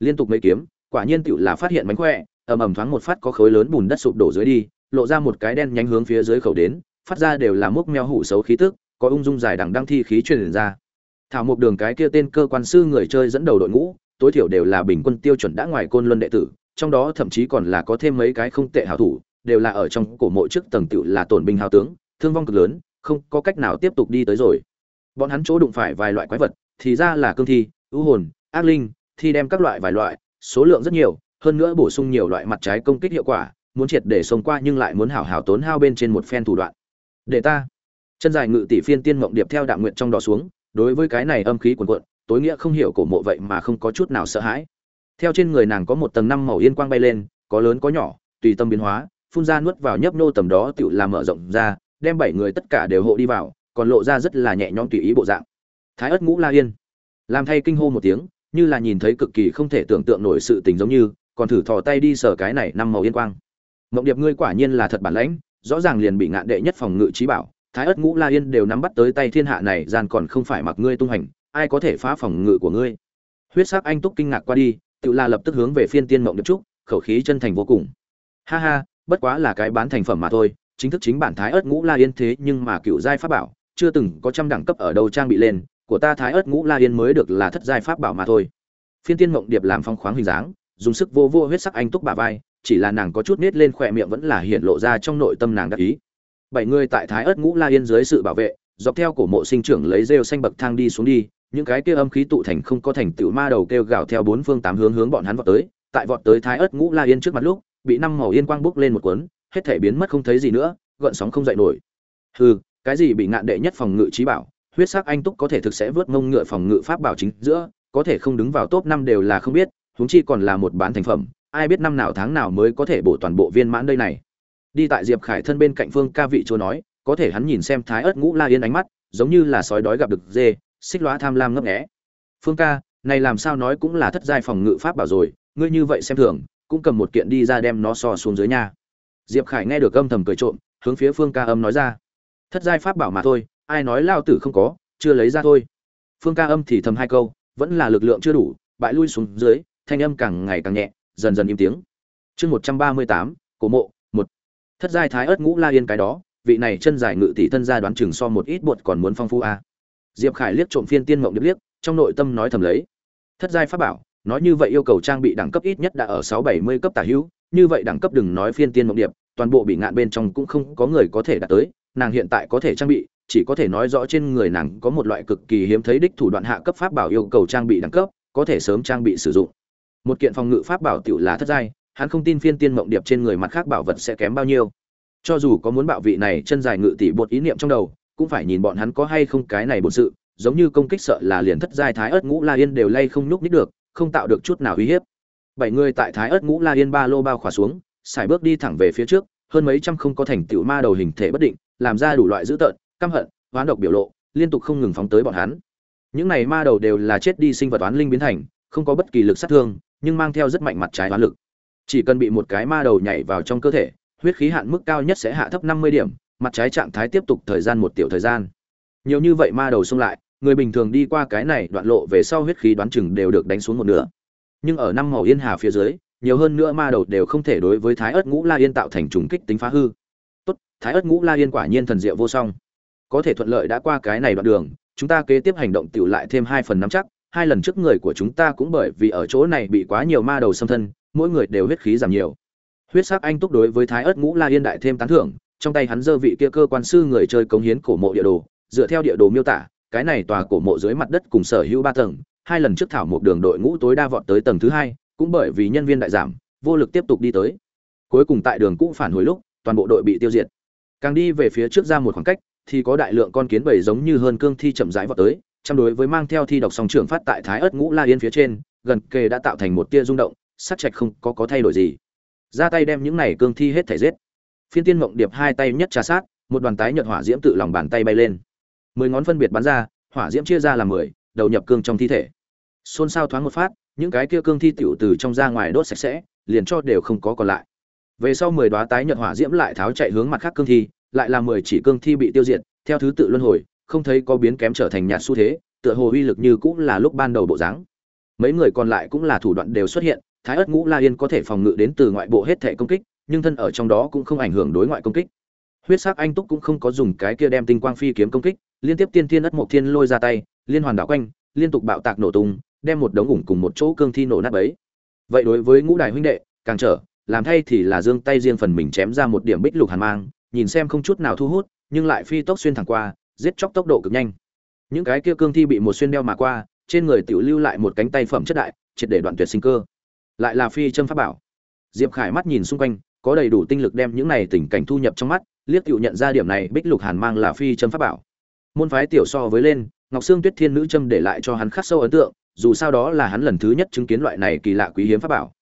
liên tục mấy kiếm, quả nhiên tựu là phát hiện mánh khỏe, ầm ầm thoáng một phát có khối lớn bùn đất sụp đổ dưới đi, lộ ra một cái đen nhánh hướng phía dưới khẩu đến, phát ra đều là mốc meo hủ xấu khí tức, có ung dung dài đẳng đăng thi khí truyền ra. Thảo một đường cái kia tên cơ quan sư người chơi dẫn đầu đội ngũ, tối thiểu đều là bình quân tiêu chuẩn đã ngoài côn luân đệ tử, trong đó thậm chí còn là có thêm mấy cái không tệ hảo thủ, đều là ở trong cổ mộ trước tầng tựu là tổn binh hào tướng, thương vong cực lớn, không có cách nào tiếp tục đi tới rồi. Bọn hắn chỗ đụng phải vài loại quái vật, thì ra là cương thi, ưu hồn, ác linh thi đem các loại vài loại, số lượng rất nhiều, hơn nữa bổ sung nhiều loại mặt trái công kích hiệu quả, muốn triệt để xông qua nhưng lại muốn hảo hảo tốn hao bên trên một phen thủ đoạn. Để ta. Chân dài ngự tỷ phiên tiên mộng điệp theo đạm nguyện trong đó xuống, đối với cái này âm khí cuồn cuộn, tối nghĩa không hiểu cổ mộ vậy mà không có chút nào sợ hãi. Theo trên người nàng có một tầng năm màu yên quang bay lên, có lớn có nhỏ, tùy tâm biến hóa, phun ra nuốt vào nhấp nô tầm đó tựu làm mở rộng ra, đem bảy người tất cả đều hộ đi vào, còn lộ ra rất là nhẹ nhõm tùy ý bộ dạng. Thái ất ngũ la yên. Làm thay kinh hô một tiếng như là nhìn thấy cực kỳ không thể tưởng tượng nổi sự tình giống như, còn thử thò tay đi sờ cái này năm màu yên quang. Mộng điệp ngươi quả nhiên là thật bản lãnh, rõ ràng liền bị ngạn đệ nhất phòng ngự trí bảo, thái ất ngũ la yên đều nắm bắt tới tay thiên hạ này, gian còn không phải mặc ngươi tung hành, ai có thể phá phòng ngự của ngươi? Huyết sắc anh túc kinh ngạc qua đi tự la lập tức hướng về phiên tiên mộng điệp trúc khẩu khí chân thành vô cùng. Ha ha, bất quá là cái bán thành phẩm mà thôi, chính thức chính bản thái ớt ngũ la yên thế nhưng mà cựu giai pháp bảo, chưa từng có trăm đẳng cấp ở đâu trang bị lên của ta thái ớt ngũ la yên mới được là thất giai pháp bảo mà thôi. Phiên tiên mộng điệp làm phong khoáng hình dáng, dùng sức vô vô huyết sắc anh túc bà vai, chỉ là nàng có chút nết lên khỏe miệng vẫn là hiện lộ ra trong nội tâm nàng đắc ý. Bảy người tại thái ớt ngũ la yên dưới sự bảo vệ, dọc theo cổ mộ sinh trưởng lấy rêu xanh bậc thang đi xuống đi, những cái kia âm khí tụ thành không có thành tựu ma đầu kêu gào theo bốn phương tám hướng hướng bọn hắn vọt tới. Tại vọt tới thái ớt ngũ la yên trước mặt lúc, bị năm màu yên quang bốc lên một cuốn, hết thể biến mất không thấy gì nữa, gợn sóng không dậy nổi. Hừ, cái gì bị ngạn đệ nhất phòng ngự trí bảo huyết sắc anh túc có thể thực sẽ vớt mông ngựa phòng ngự pháp bảo chính giữa, có thể không đứng vào top năm đều là không biết, huống chi còn là một bán thành phẩm, ai biết năm nào tháng nào mới có thể bổ toàn bộ viên mãn đây này. Đi tại diệp khải thân bên cạnh phương ca vị chúa nói, có thể hắn nhìn xem thái ớt ngũ la yên ánh mắt, giống như là sói đói gặp được dê, xích lóa tham lam ngấp nghé. Phương ca, này làm sao nói cũng là thất giai phòng ngự pháp bảo rồi, ngươi như vậy xem thường, cũng cầm một kiện đi ra đem nó so xuống dưới nhà diệp khải nghe được âm thầm cười trộm, hướng phía phương ca âm nói ra, thất giai pháp bảo mà thôi ai nói lao tử không có, chưa lấy ra thôi. Phương ca âm thì thầm hai câu, vẫn là lực lượng chưa đủ, bại lui xuống dưới, thanh âm càng ngày càng nhẹ, dần dần im tiếng. Chương một trăm ba mươi tám, cổ mộ, một. Thất giai thái ớt ngũ la yên cái đó, vị này chân dài ngự tỷ thân gia đoán chừng so một ít bột còn muốn phong phú a. À. diệp khải liếc trộm phiên tiên mộng điệp liếc, trong nội tâm nói thầm lấy. Thất giai pháp bảo, nói như vậy yêu cầu trang bị đẳng cấp ít nhất đã ở sáu bảy mươi cấp tả hữu, như vậy đẳng cấp đừng nói phiên tiên mộng điệp, toàn bộ bị ngạn bên trong cũng không có người có thể đạt tới, nàng hiện tại có thể trang bị chỉ có thể nói rõ trên người nàng có một loại cực kỳ hiếm thấy đích thủ đoạn hạ cấp pháp bảo yêu cầu trang bị đẳng cấp, có thể sớm trang bị sử dụng. Một kiện phòng ngự pháp bảo tiểu là thất giai, hắn không tin phiên tiên mộng điệp trên người mặt khác bảo vật sẽ kém bao nhiêu. Cho dù có muốn bạo vị này chân dài ngự tỷ bột ý niệm trong đầu, cũng phải nhìn bọn hắn có hay không cái này bổn sự, giống như công kích sợ là liền thất giai thái ớt ngũ la yên đều lay không nhúc nhích được, không tạo được chút nào uy hiếp. Bảy người tại thái ớt ngũ la yên ba lô bao khỏa xuống, xài bước đi thẳng về phía trước, hơn mấy trăm không có thành tựu ma đầu hình thể bất định, làm ra đủ loại dữ tợn căm hận, oán độc biểu lộ, liên tục không ngừng phóng tới bọn hắn. Những này ma đầu đều là chết đi sinh vật oán linh biến thành, không có bất kỳ lực sát thương, nhưng mang theo rất mạnh mặt trái oán lực. Chỉ cần bị một cái ma đầu nhảy vào trong cơ thể, huyết khí hạn mức cao nhất sẽ hạ thấp năm mươi điểm, mặt trái trạng thái tiếp tục thời gian một tiểu thời gian. Nhiều như vậy ma đầu xông lại, người bình thường đi qua cái này đoạn lộ về sau huyết khí đoán chừng đều được đánh xuống một nửa. Nhưng ở năm màu yên hà phía dưới, nhiều hơn nữa ma đầu đều không thể đối với thái ớt ngũ la yên tạo thành trùng kích tính phá hư. Tốt, thái ớt ngũ la yên quả nhiên thần diệu vô song có thể thuận lợi đã qua cái này đoạn đường, chúng ta kế tiếp hành động tựu lại thêm hai phần nắm chắc, hai lần trước người của chúng ta cũng bởi vì ở chỗ này bị quá nhiều ma đầu xâm thân, mỗi người đều huyết khí giảm nhiều. Huyết sắc anh túc đối với thái ớt ngũ la yên đại thêm tán thưởng, trong tay hắn dơ vị kia cơ quan sư người chơi cống hiến cổ mộ địa đồ, dựa theo địa đồ miêu tả, cái này tòa cổ mộ dưới mặt đất cùng sở hữu ba tầng, hai lần trước thảo một đường đội ngũ tối đa vọt tới tầng thứ hai, cũng bởi vì nhân viên đại giảm, vô lực tiếp tục đi tới. Cuối cùng tại đường cũ phản hồi lúc, toàn bộ đội bị tiêu diệt. Càng đi về phía trước ra một khoảng cách thì có đại lượng con kiến bầy giống như hơn cương thi chậm rãi vọt tới, chăm đối với mang theo thi độc song trưởng phát tại thái ớt ngũ la yên phía trên, gần kề đã tạo thành một tia rung động, sát trạch không có có thay đổi gì. Ra tay đem những này cương thi hết thể giết. Phiên tiên mộng điệp hai tay nhất trà sát, một đoàn tái nhật hỏa diễm tự lòng bàn tay bay lên. Mười ngón phân biệt bắn ra, hỏa diễm chia ra làm mười, đầu nhập cương trong thi thể. Xôn xao thoáng một phát, những cái kia cương thi tiểu từ trong ra ngoài đốt sạch sẽ, liền cho đều không có còn lại. Về sau mười đóa tái nhật hỏa diễm lại tháo chạy hướng mặt khác cương thi lại là mười chỉ cương thi bị tiêu diệt, theo thứ tự luân hồi, không thấy có biến kém trở thành nhạt xu thế, tựa hồ uy lực như cũng là lúc ban đầu bộ dáng. Mấy người còn lại cũng là thủ đoạn đều xuất hiện, thái ất ngũ la yên có thể phòng ngự đến từ ngoại bộ hết thể công kích, nhưng thân ở trong đó cũng không ảnh hưởng đối ngoại công kích. Huyết sắc anh túc cũng không có dùng cái kia đem tinh quang phi kiếm công kích, liên tiếp tiên thiên ất mục thiên lôi ra tay, liên hoàn đảo quanh, liên tục bạo tạc nổ tung, đem một đống ủng cùng một chỗ cương thi nổ nát bấy. Vậy đối với ngũ đại huynh đệ, càng trở, làm thay thì là dương tay riêng phần mình chém ra một điểm bích lục hàn mang nhìn xem không chút nào thu hút, nhưng lại phi tốc xuyên thẳng qua, giết chóc tốc độ cực nhanh. Những cái kia cương thi bị một xuyên đeo mà qua, trên người tiểu lưu lại một cánh tay phẩm chất đại, triệt để đoạn tuyệt sinh cơ. Lại là phi châm pháp bảo. Diệp khải mắt nhìn xung quanh, có đầy đủ tinh lực đem những này tình cảnh thu nhập trong mắt, liếc tiểu nhận ra điểm này, bích lục hàn mang là phi châm pháp bảo. Môn phái tiểu so với lên, ngọc sương tuyết thiên nữ châm để lại cho hắn khắc sâu ấn tượng, dù sao đó là hắn lần thứ nhất chứng kiến loại này kỳ lạ quý hiếm pháp bảo.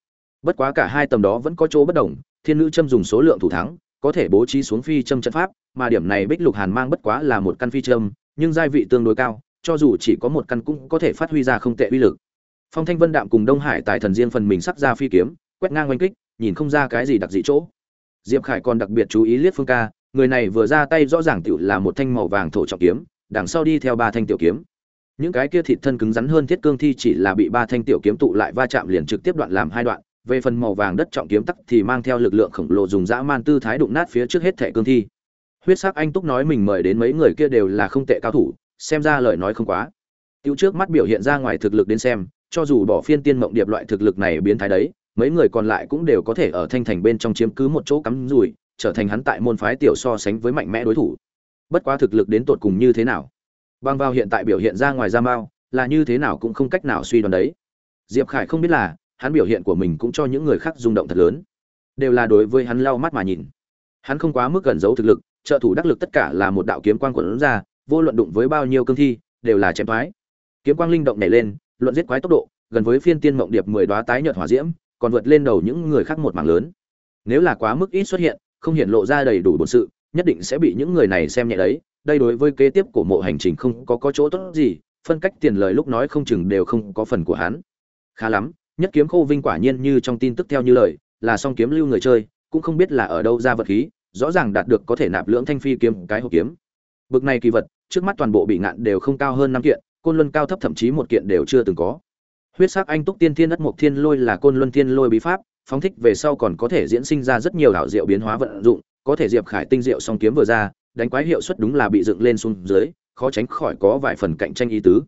Bất quá cả hai tầm đó vẫn có chỗ bất đồng, thiên nữ châm dùng số lượng thủ thắng có thể bố trí xuống phi châm trận pháp, mà điểm này bích lục hàn mang bất quá là một căn phi châm, nhưng giai vị tương đối cao, cho dù chỉ có một căn cũng có thể phát huy ra không tệ uy lực. Phong thanh vân đạm cùng đông hải tại thần diên phần mình sắc ra phi kiếm, quét ngang oanh kích, nhìn không ra cái gì đặc dị chỗ. Diệp khải còn đặc biệt chú ý liếc phương ca, người này vừa ra tay rõ ràng tiểu là một thanh màu vàng thổ trọng kiếm, đằng sau đi theo ba thanh tiểu kiếm. Những cái kia thịt thân cứng rắn hơn thiết cương thi chỉ là bị ba thanh tiểu kiếm tụ lại va chạm liền trực tiếp đoạn làm hai đoạn về phần màu vàng đất trọng kiếm tắc thì mang theo lực lượng khổng lồ dùng dã man tư thái đụng nát phía trước hết thẻ cương thi. Huyết sắc anh túc nói mình mời đến mấy người kia đều là không tệ cao thủ, xem ra lời nói không quá. Tiêu trước mắt biểu hiện ra ngoài thực lực đến xem, cho dù bỏ phiên tiên mộng điệp loại thực lực này biến thái đấy, mấy người còn lại cũng đều có thể ở thanh thành bên trong chiếm cứ một chỗ cắm rùi trở thành hắn tại môn phái tiểu so sánh với mạnh mẽ đối thủ. Bất quá thực lực đến tột cùng như thế nào? Băng vào hiện tại biểu hiện ra ngoài ra mao là như thế nào cũng không cách nào suy đoán đấy. Diệp khải không biết là hắn biểu hiện của mình cũng cho những người khác rung động thật lớn. Đều là đối với hắn lau mắt mà nhìn. Hắn không quá mức gần giấu thực lực, trợ thủ đắc lực tất cả là một đạo kiếm quang quần ra, vô luận đụng với bao nhiêu cương thi, đều là chém thoái kiếm quang linh động nảy lên, luận giết quái tốc độ, gần với phiên tiên mộng điệp mười đoá tái nhợt hỏa diễm, còn vượt lên đầu những người khác một mảng lớn. Nếu là quá mức ít xuất hiện, không hiện lộ ra đầy đủ bổn sự, nhất định sẽ bị những người này xem nhẹ đấy. Đây đối với kế tiếp của mộ hành trình không có có chỗ tốt gì, phân cách tiền lời lúc nói không chừng đều không có phần của hắn. Khá lắm nhất kiếm khô vinh quả nhiên như trong tin tức theo như lời, là song kiếm lưu người chơi, cũng không biết là ở đâu ra vật khí, rõ ràng đạt được có thể nạp lưỡng thanh phi kiếm, cái hộp kiếm. Bực này kỳ vật, trước mắt toàn bộ bị ngạn đều không cao hơn năm kiện, côn luân cao thấp thậm chí một kiện đều chưa từng có. Huyết sắc anh túc tiên thiên đất mộc thiên lôi là côn luân thiên lôi bí pháp, phóng thích về sau còn có thể diễn sinh ra rất nhiều đảo diệu biến hóa vận dụng, có thể diệp khải tinh diệu song kiếm vừa ra, đánh quái hiệu suất đúng là bị dựng lên xuống dưới, khó tránh khỏi có vài phần cạnh tranh ý tứ.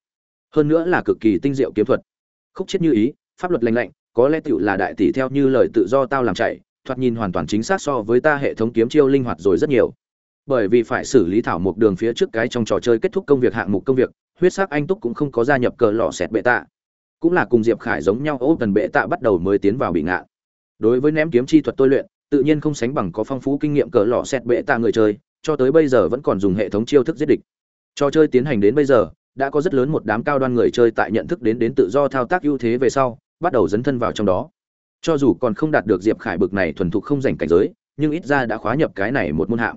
Hơn nữa là cực kỳ tinh diệu kiếm thuật. Khúc chết như ý pháp luật lành lạnh, có lẽ tựu là đại tỷ theo như lời tự do tao làm chạy, thoạt nhìn hoàn toàn chính xác so với ta hệ thống kiếm chiêu linh hoạt rồi rất nhiều. Bởi vì phải xử lý thảo một đường phía trước cái trong trò chơi kết thúc công việc hạng mục công việc, huyết sắc anh túc cũng không có gia nhập cờ lọ xẹt bệ tạ. Cũng là cùng diệp khải giống nhau, ô tần bệ tạ bắt đầu mới tiến vào bị ngạn đối với ném kiếm chi thuật tôi luyện, tự nhiên không sánh bằng có phong phú kinh nghiệm cờ lọ xẹt bệ tạ người chơi, cho tới bây giờ vẫn còn dùng hệ thống chiêu thức giết địch. Trò chơi tiến hành đến bây giờ, đã có rất lớn một đám cao đoan người chơi tại nhận thức đến đến tự do thao tác ưu thế về sau bắt đầu dấn thân vào trong đó. Cho dù còn không đạt được diệp khải bực này thuần thục không dành cảnh giới, nhưng ít ra đã khóa nhập cái này một môn hạng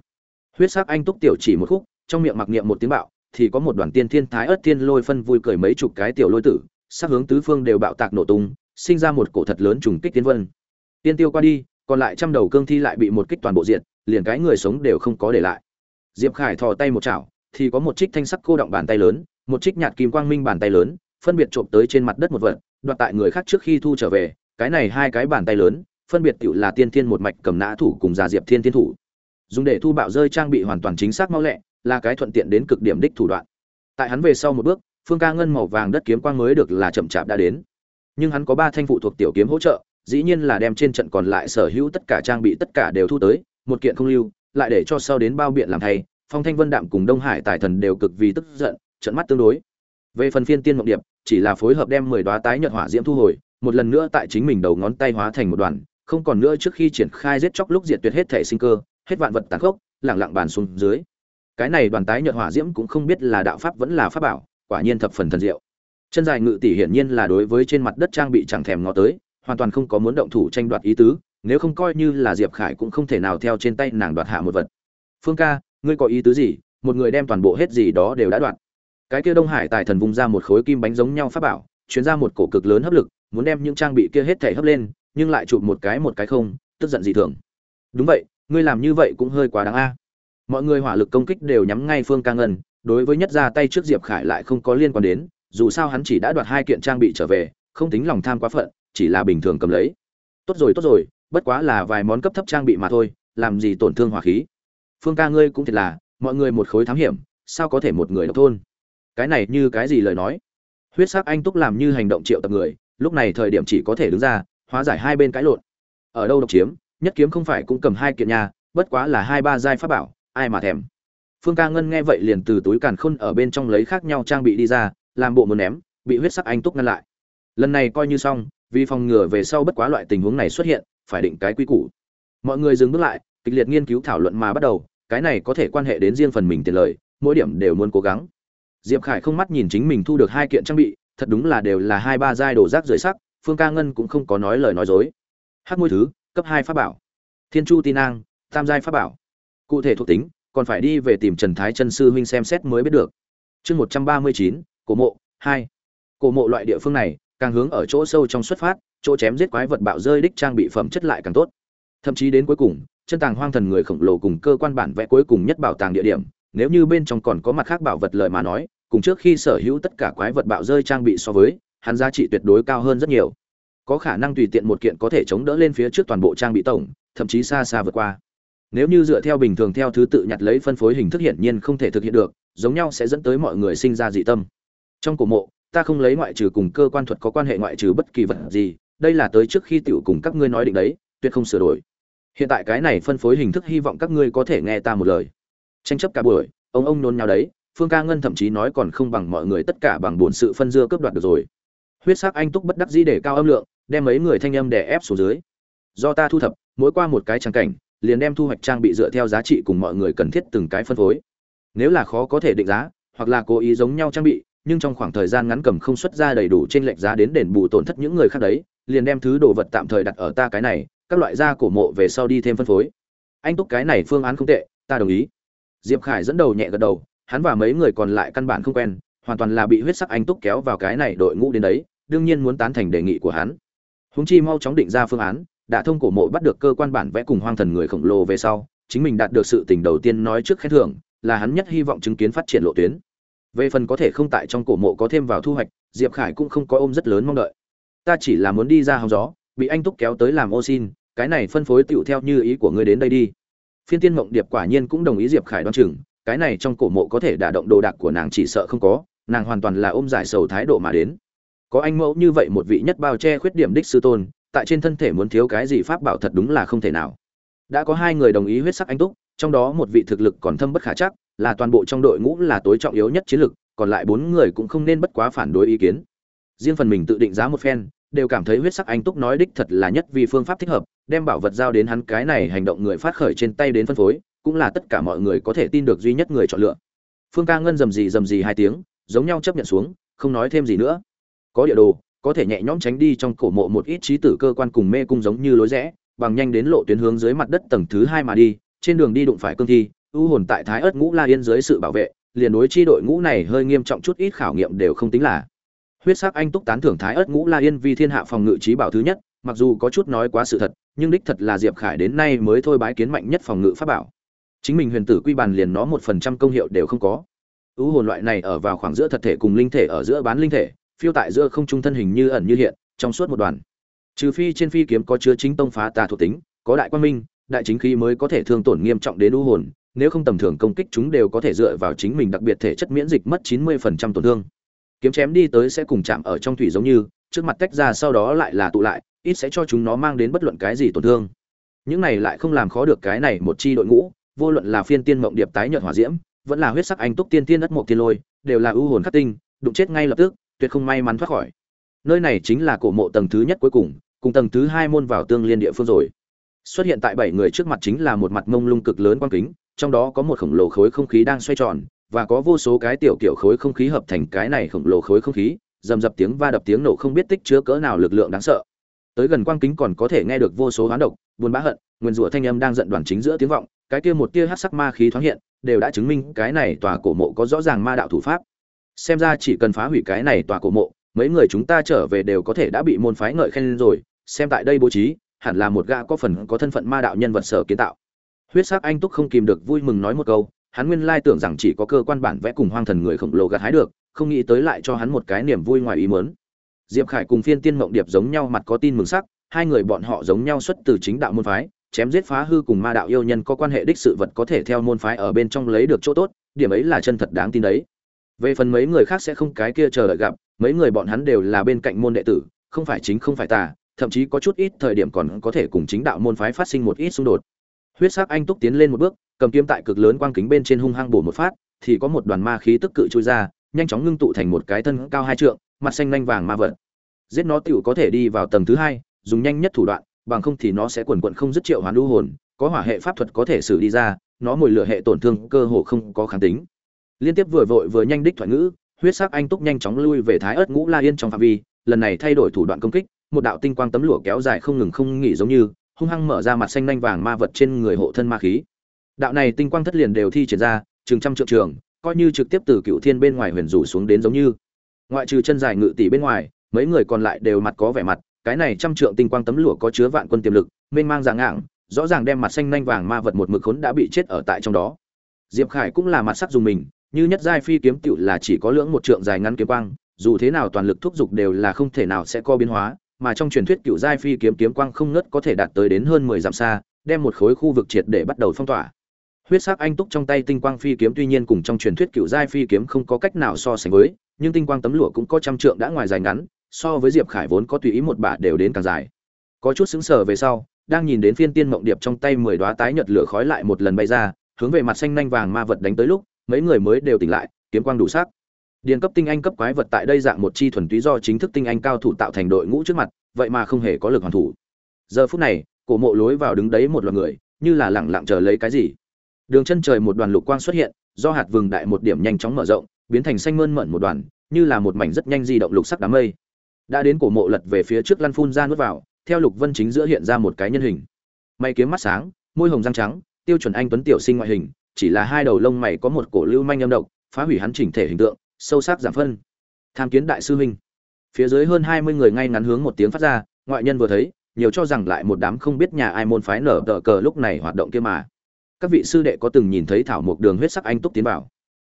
huyết sắc anh túc tiểu chỉ một khúc, trong miệng mặc niệm một tiếng bạo, thì có một đoàn tiên thiên thái ớt tiên lôi phân vui cười mấy chục cái tiểu lôi tử, sắc hướng tứ phương đều bạo tạc nổ tung, sinh ra một cổ thật lớn trùng kích tiến vân. Tiên tiêu qua đi, còn lại trăm đầu cương thi lại bị một kích toàn bộ diện liền cái người sống đều không có để lại. Diệp khải thò tay một chảo, thì có một trích thanh sắc cô động bàn tay lớn, một trích nhạt kim quang minh bàn tay lớn, phân biệt trộm tới trên mặt đất một vật đoạt tại người khác trước khi thu trở về, cái này hai cái bàn tay lớn, phân biệt tựu là tiên thiên một mạch cầm nã thủ cùng già diệp thiên thiên thủ. Dùng để thu bạo rơi trang bị hoàn toàn chính xác mau lẹ, là cái thuận tiện đến cực điểm đích thủ đoạn. Tại hắn về sau một bước, phương ca ngân màu vàng đất kiếm quang mới được là chậm chạp đã đến. Nhưng hắn có ba thanh phụ thuộc tiểu kiếm hỗ trợ, dĩ nhiên là đem trên trận còn lại sở hữu tất cả trang bị tất cả đều thu tới, một kiện không lưu, lại để cho sau đến bao biện làm thay. Phong thanh vân đạm cùng đông hải tài thần đều cực vì tức giận trận mắt tương đối về phần phiên tiên mộng điệp, chỉ là phối hợp đem mười đoá tái nhật hỏa diễm thu hồi, một lần nữa tại chính mình đầu ngón tay hóa thành một đoàn, không còn nữa trước khi triển khai giết chóc lúc diệt tuyệt hết thể sinh cơ, hết vạn vật tàn khốc lẳng lặng bàn xuống dưới. Cái này đoàn tái nhật hỏa diễm cũng không biết là đạo pháp vẫn là pháp bảo, quả nhiên thập phần thần diệu. Chân dài ngự tỷ hiển nhiên là đối với trên mặt đất trang bị chẳng thèm ngó tới, hoàn toàn không có muốn động thủ tranh đoạt ý tứ, nếu không coi như là diệp khải cũng không thể nào theo trên tay nàng đoạt hạ một vật. Phương ca, ngươi có ý tứ gì? Một người đem toàn bộ hết gì đó đều đã đoạt cái kia đông hải tài thần vùng ra một khối kim bánh giống nhau pháp bảo, chuyến ra một cổ cực lớn hấp lực, muốn đem những trang bị kia hết thể hấp lên, nhưng lại chụp một cái một cái không, tức giận dị thường. Đúng vậy, ngươi làm như vậy cũng hơi quá đáng a. Mọi người hỏa lực công kích đều nhắm ngay phương ca ngân, đối với nhất ra tay trước diệp khải lại không có liên quan đến, dù sao hắn chỉ đã đoạt hai kiện trang bị trở về, không tính lòng tham quá phận, chỉ là bình thường cầm lấy. Tốt rồi tốt rồi, bất quá là vài món cấp thấp trang bị mà thôi, làm gì tổn thương hỏa khí. Phương ca ngươi cũng thiệt là, mọi người một khối thám hiểm, sao có thể một người độc thôn? Cái này như cái gì lời nói? Huyết sắc anh túc làm như hành động triệu tập người, lúc này thời điểm chỉ có thể đứng ra, hóa giải hai bên cãi lộn. Ở đâu độc chiếm, nhất kiếm không phải cũng cầm hai kiện nhà, bất quá là hai ba giai pháp bảo, ai mà thèm. Phương ca ngân nghe vậy liền từ túi càn khôn ở bên trong lấy khác nhau trang bị đi ra, làm bộ muốn ném, bị huyết sắc anh túc ngăn lại. Lần này coi như xong, vì phòng ngừa về sau bất quá loại tình huống này xuất hiện, phải định cái quy củ. Mọi người dừng bước lại, kịch liệt nghiên cứu thảo luận mà bắt đầu, cái này có thể quan hệ đến riêng phần mình tiền lời, mỗi điểm đều muốn cố gắng diệp khải không mắt nhìn chính mình thu được hai kiện trang bị, thật đúng là đều là hai ba giai đồ rác rưởi sắc, phương ca ngân cũng không có nói lời nói dối. Hát môi thứ, cấp hai pháp bảo. Thiên chu tin ang tam giai pháp bảo. Cụ thể thuộc tính, còn phải đi về tìm trần thái chân sư huynh xem xét mới biết được. Chương một trăm ba mươi chín, cổ mộ, hai. Cổ mộ loại địa phương này, càng hướng ở chỗ sâu trong xuất phát, chỗ chém giết quái vật bạo rơi đích trang bị phẩm chất lại càng tốt. Thậm chí đến cuối cùng, chân tàng hoang thần người khổng lồ cùng cơ quan bản vẽ cuối cùng nhất bảo tàng địa điểm nếu như bên trong còn có mặt khác bảo vật lợi mà nói, cùng trước khi sở hữu tất cả quái vật bạo rơi trang bị so với, hắn giá trị tuyệt đối cao hơn rất nhiều. Có khả năng tùy tiện một kiện có thể chống đỡ lên phía trước toàn bộ trang bị tổng, thậm chí xa xa vượt qua. Nếu như dựa theo bình thường theo thứ tự nhặt lấy phân phối hình thức hiển nhiên không thể thực hiện được, giống nhau sẽ dẫn tới mọi người sinh ra dị tâm. Trong cổ mộ, ta không lấy ngoại trừ cùng cơ quan thuật có quan hệ ngoại trừ bất kỳ vật gì, đây là tới trước khi tiểu cùng các ngươi nói định đấy, tuyệt không sửa đổi. Hiện tại cái này phân phối hình thức hy vọng các ngươi có thể nghe ta một lời tranh chấp cả buổi, ông ông nôn nhau đấy, phương ca ngân thậm chí nói còn không bằng mọi người tất cả bằng buồn sự phân dưa cướp đoạt được rồi. Huyết sắc anh túc bất đắc dĩ để cao âm lượng, đem mấy người thanh âm đè ép xuống dưới. Do ta thu thập, mỗi qua một cái trang cảnh, liền đem thu hoạch trang bị dựa theo giá trị cùng mọi người cần thiết từng cái phân phối. Nếu là khó có thể định giá, hoặc là cố ý giống nhau trang bị, nhưng trong khoảng thời gian ngắn cầm không xuất ra đầy đủ trên lệch giá đến đền bù tổn thất những người khác đấy, liền đem thứ đồ vật tạm thời đặt ở ta cái này, các loại da cổ mộ về sau đi thêm phân phối. Anh túc cái này phương án không tệ, ta đồng ý diệp khải dẫn đầu nhẹ gật đầu, hắn và mấy người còn lại căn bản không quen, hoàn toàn là bị huyết sắc anh túc kéo vào cái này đội ngũ đến đấy, đương nhiên muốn tán thành đề nghị của hắn. Húng chi mau chóng định ra phương án, đã thông cổ mộ bắt được cơ quan bản vẽ cùng hoang thần người khổng lồ về sau, chính mình đạt được sự tình đầu tiên nói trước khen thưởng, là hắn nhất hy vọng chứng kiến phát triển lộ tuyến. Về phần có thể không tại trong cổ mộ có thêm vào thu hoạch, diệp khải cũng không có ôm rất lớn mong đợi. Ta chỉ là muốn đi ra hóng gió, bị anh túc kéo tới làm ô xin, cái này phân phối tựu theo như ý của ngươi đến đây đi phiên tiên mộng điệp quả nhiên cũng đồng ý diệp khải đoan chừng, cái này trong cổ mộ có thể đả động đồ đạc của nàng chỉ sợ không có, nàng hoàn toàn là ôm giải sầu thái độ mà đến. Có anh mẫu như vậy một vị nhất bao che khuyết điểm đích sư tôn, tại trên thân thể muốn thiếu cái gì pháp bảo thật đúng là không thể nào. Đã có hai người đồng ý huyết sắc anh túc, trong đó một vị thực lực còn thâm bất khả chắc, là toàn bộ trong đội ngũ là tối trọng yếu nhất chiến lực, còn lại bốn người cũng không nên bất quá phản đối ý kiến. Riêng phần mình tự định giá một phen đều cảm thấy huyết sắc anh túc nói đích thật là nhất vì phương pháp thích hợp, đem bảo vật giao đến hắn cái này hành động người phát khởi trên tay đến phân phối, cũng là tất cả mọi người có thể tin được duy nhất người chọn lựa. Phương ca ngân dầm gì dầm gì hai tiếng, giống nhau chấp nhận xuống, không nói thêm gì nữa. Có địa đồ, có thể nhẹ nhõm tránh đi trong cổ mộ một ít trí tử cơ quan cùng mê cung giống như lối rẽ, bằng nhanh đến lộ tuyến hướng dưới mặt đất tầng thứ hai mà đi, trên đường đi đụng phải cương thi, ưu hồn tại thái ớt ngũ la yên dưới sự bảo vệ, liền đối chi đội ngũ này hơi nghiêm trọng chút ít khảo nghiệm đều không tính là huyết sắc anh túc tán thưởng thái ớt ngũ la yên vi thiên hạ phòng ngự trí bảo thứ nhất, mặc dù có chút nói quá sự thật, nhưng đích thật là diệp khải đến nay mới thôi bái kiến mạnh nhất phòng ngự pháp bảo. Chính mình huyền tử quy bàn liền nó một phần trăm công hiệu đều không có. Ưu hồn loại này ở vào khoảng giữa thật thể cùng linh thể ở giữa bán linh thể, phiêu tại giữa không trung thân hình như ẩn như hiện, trong suốt một đoàn. Trừ phi trên phi kiếm có chứa chính tông phá tà thuộc tính, có đại quan minh, đại chính khí mới có thể thương tổn nghiêm trọng đến ưu hồn, nếu không tầm thường công kích chúng đều có thể dựa vào chính mình đặc biệt thể chất miễn dịch mất 90% tổn thương kiếm chém đi tới sẽ cùng chạm ở trong thủy giống như, trước mặt tách ra sau đó lại là tụ lại, ít sẽ cho chúng nó mang đến bất luận cái gì tổn thương. Những này lại không làm khó được cái này một chi đội ngũ, vô luận là phiên tiên mộng điệp tái nhợt hỏa diễm, vẫn là huyết sắc anh túc tiên tiên đất mộc tiên lôi, đều là ưu hồn khắc tinh, đụng chết ngay lập tức, tuyệt không may mắn thoát khỏi. Nơi này chính là cổ mộ tầng thứ nhất cuối cùng cùng tầng thứ hai môn vào tương liên địa phương rồi. Xuất hiện tại bảy người trước mặt chính là một mặt mông lung cực lớn quang kính, trong đó có một khổng lồ khối không khí đang xoay tròn và có vô số cái tiểu kiểu khối không khí hợp thành cái này khổng lồ khối không khí, dầm dập tiếng va đập tiếng nổ không biết tích chứa cỡ nào lực lượng đáng sợ. Tới gần quang kính còn có thể nghe được vô số hoán độc, buồn bã hận, nguyên rủa thanh âm đang giận đoàn chính giữa tiếng vọng, cái kia một tia hắc sắc ma khí thoáng hiện, đều đã chứng minh cái này tòa cổ mộ có rõ ràng ma đạo thủ pháp. Xem ra chỉ cần phá hủy cái này tòa cổ mộ, mấy người chúng ta trở về đều có thể đã bị môn phái ngợi khen rồi, xem tại đây bố trí, hẳn là một gã có phần có thân phận ma đạo nhân vật sở kiến tạo. Huyết sắc anh túc không kìm được vui mừng nói một câu hắn nguyên lai tưởng rằng chỉ có cơ quan bản vẽ cùng hoang thần người khổng lồ gặt hái được, không nghĩ tới lại cho hắn một cái niềm vui ngoài ý mớn diệp khải cùng phiên tiên mộng điệp giống nhau mặt có tin mừng sắc, hai người bọn họ giống nhau xuất từ chính đạo môn phái, chém giết phá hư cùng ma đạo yêu nhân có quan hệ đích sự vật có thể theo môn phái ở bên trong lấy được chỗ tốt, điểm ấy là chân thật đáng tin đấy. Về phần mấy người khác sẽ không cái kia chờ đợi gặp, mấy người bọn hắn đều là bên cạnh môn đệ tử, không phải chính không phải tà, thậm chí có chút ít thời điểm còn có thể cùng chính đạo môn phái phát sinh một ít xung đột huyết sắc anh túc tiến lên một bước, cầm kiếm tại cực lớn quang kính bên trên hung hăng bổ một phát, thì có một đoàn ma khí tức cự trôi ra, nhanh chóng ngưng tụ thành một cái thân cao hai trượng, mặt xanh lanh vàng ma vật. Giết nó tựu có thể đi vào tầng thứ hai, dùng nhanh nhất thủ đoạn, bằng không thì nó sẽ quần quận không dứt triệu hoán lưu hồn, có hỏa hệ pháp thuật có thể xử đi ra, nó mùi lửa hệ tổn thương cơ hồ không có kháng tính. Liên tiếp vừa vội vừa nhanh đích thoại ngữ, huyết sắc anh túc nhanh chóng lui về thái ớt ngũ la yên trong phạm vi, lần này thay đổi thủ đoạn công kích, một đạo tinh quang tấm lụa kéo dài không ngừng không nghỉ giống như hung hăng mở ra mặt xanh nhanh vàng ma vật trên người hộ thân ma khí. Đạo này tinh quang thất liền đều thi triển ra, chừng trăm trượng trường, coi như trực tiếp từ cựu thiên bên ngoài huyền rủ xuống đến giống như. Ngoại trừ chân dài ngự tỷ bên ngoài, mấy người còn lại đều mặt có vẻ mặt, cái này trăm trượng tinh quang tấm lụa có chứa vạn quân tiềm lực, mênh mang dạng ngạng, rõ ràng đem mặt xanh nhanh vàng ma vật một mực khốn đã bị chết ở tại trong đó. Diệp khải cũng là mặt sắc dùng mình, như nhất giai phi kiếm tựu là chỉ có lưỡng một trượng dài ngắn kiếm quang, dù thế nào toàn lực thúc giục đều là không thể nào sẽ có biến hóa mà trong truyền thuyết cựu giai phi kiếm kiếm quang không ngớt có thể đạt tới đến hơn mười dặm xa, đem một khối khu vực triệt để bắt đầu phong tỏa. Huyết sắc anh túc trong tay tinh quang phi kiếm tuy nhiên cùng trong truyền thuyết cựu giai phi kiếm không có cách nào so sánh với, nhưng tinh quang tấm lụa cũng có trăm trượng đã ngoài dài ngắn, so với diệp khải vốn có tùy ý một bả đều đến càng dài. Có chút sững sờ về sau, đang nhìn đến phiên tiên mộng điệp trong tay mười đóa tái nhật lửa khói lại một lần bay ra, hướng về mặt xanh nhanh vàng ma vật đánh tới lúc, mấy người mới đều tỉnh lại, kiếm quang đủ sắc điền cấp tinh anh cấp quái vật tại đây dạng một chi thuần túy do chính thức tinh anh cao thủ tạo thành đội ngũ trước mặt, vậy mà không hề có lực hoàn thủ. Giờ phút này, cổ mộ lối vào đứng đấy một loạt người, như là lẳng lặng chờ lấy cái gì. Đường chân trời một đoàn lục quang xuất hiện, do hạt vừng đại một điểm nhanh chóng mở rộng, biến thành xanh mơn mận một đoàn, như là một mảnh rất nhanh di động lục sắc đám mây. Đã đến cổ mộ lật về phía trước lăn phun ra nuốt vào, theo lục vân chính giữa hiện ra một cái nhân hình. Mày kiếm mắt sáng, môi hồng răng trắng, tiêu chuẩn anh tuấn tiểu sinh ngoại hình, chỉ là hai đầu lông mày có một cổ lưu manh âm độc, phá hủy hắn chỉnh thể hình tượng sâu sắc giảm phân. Tham kiến đại sư huynh. Phía dưới hơn hai mươi người ngay ngắn hướng một tiếng phát ra, ngoại nhân vừa thấy, nhiều cho rằng lại một đám không biết nhà ai môn phái nở tờ cờ lúc này hoạt động kia mà. Các vị sư đệ có từng nhìn thấy thảo mộc đường huyết sắc anh túc tiến vào.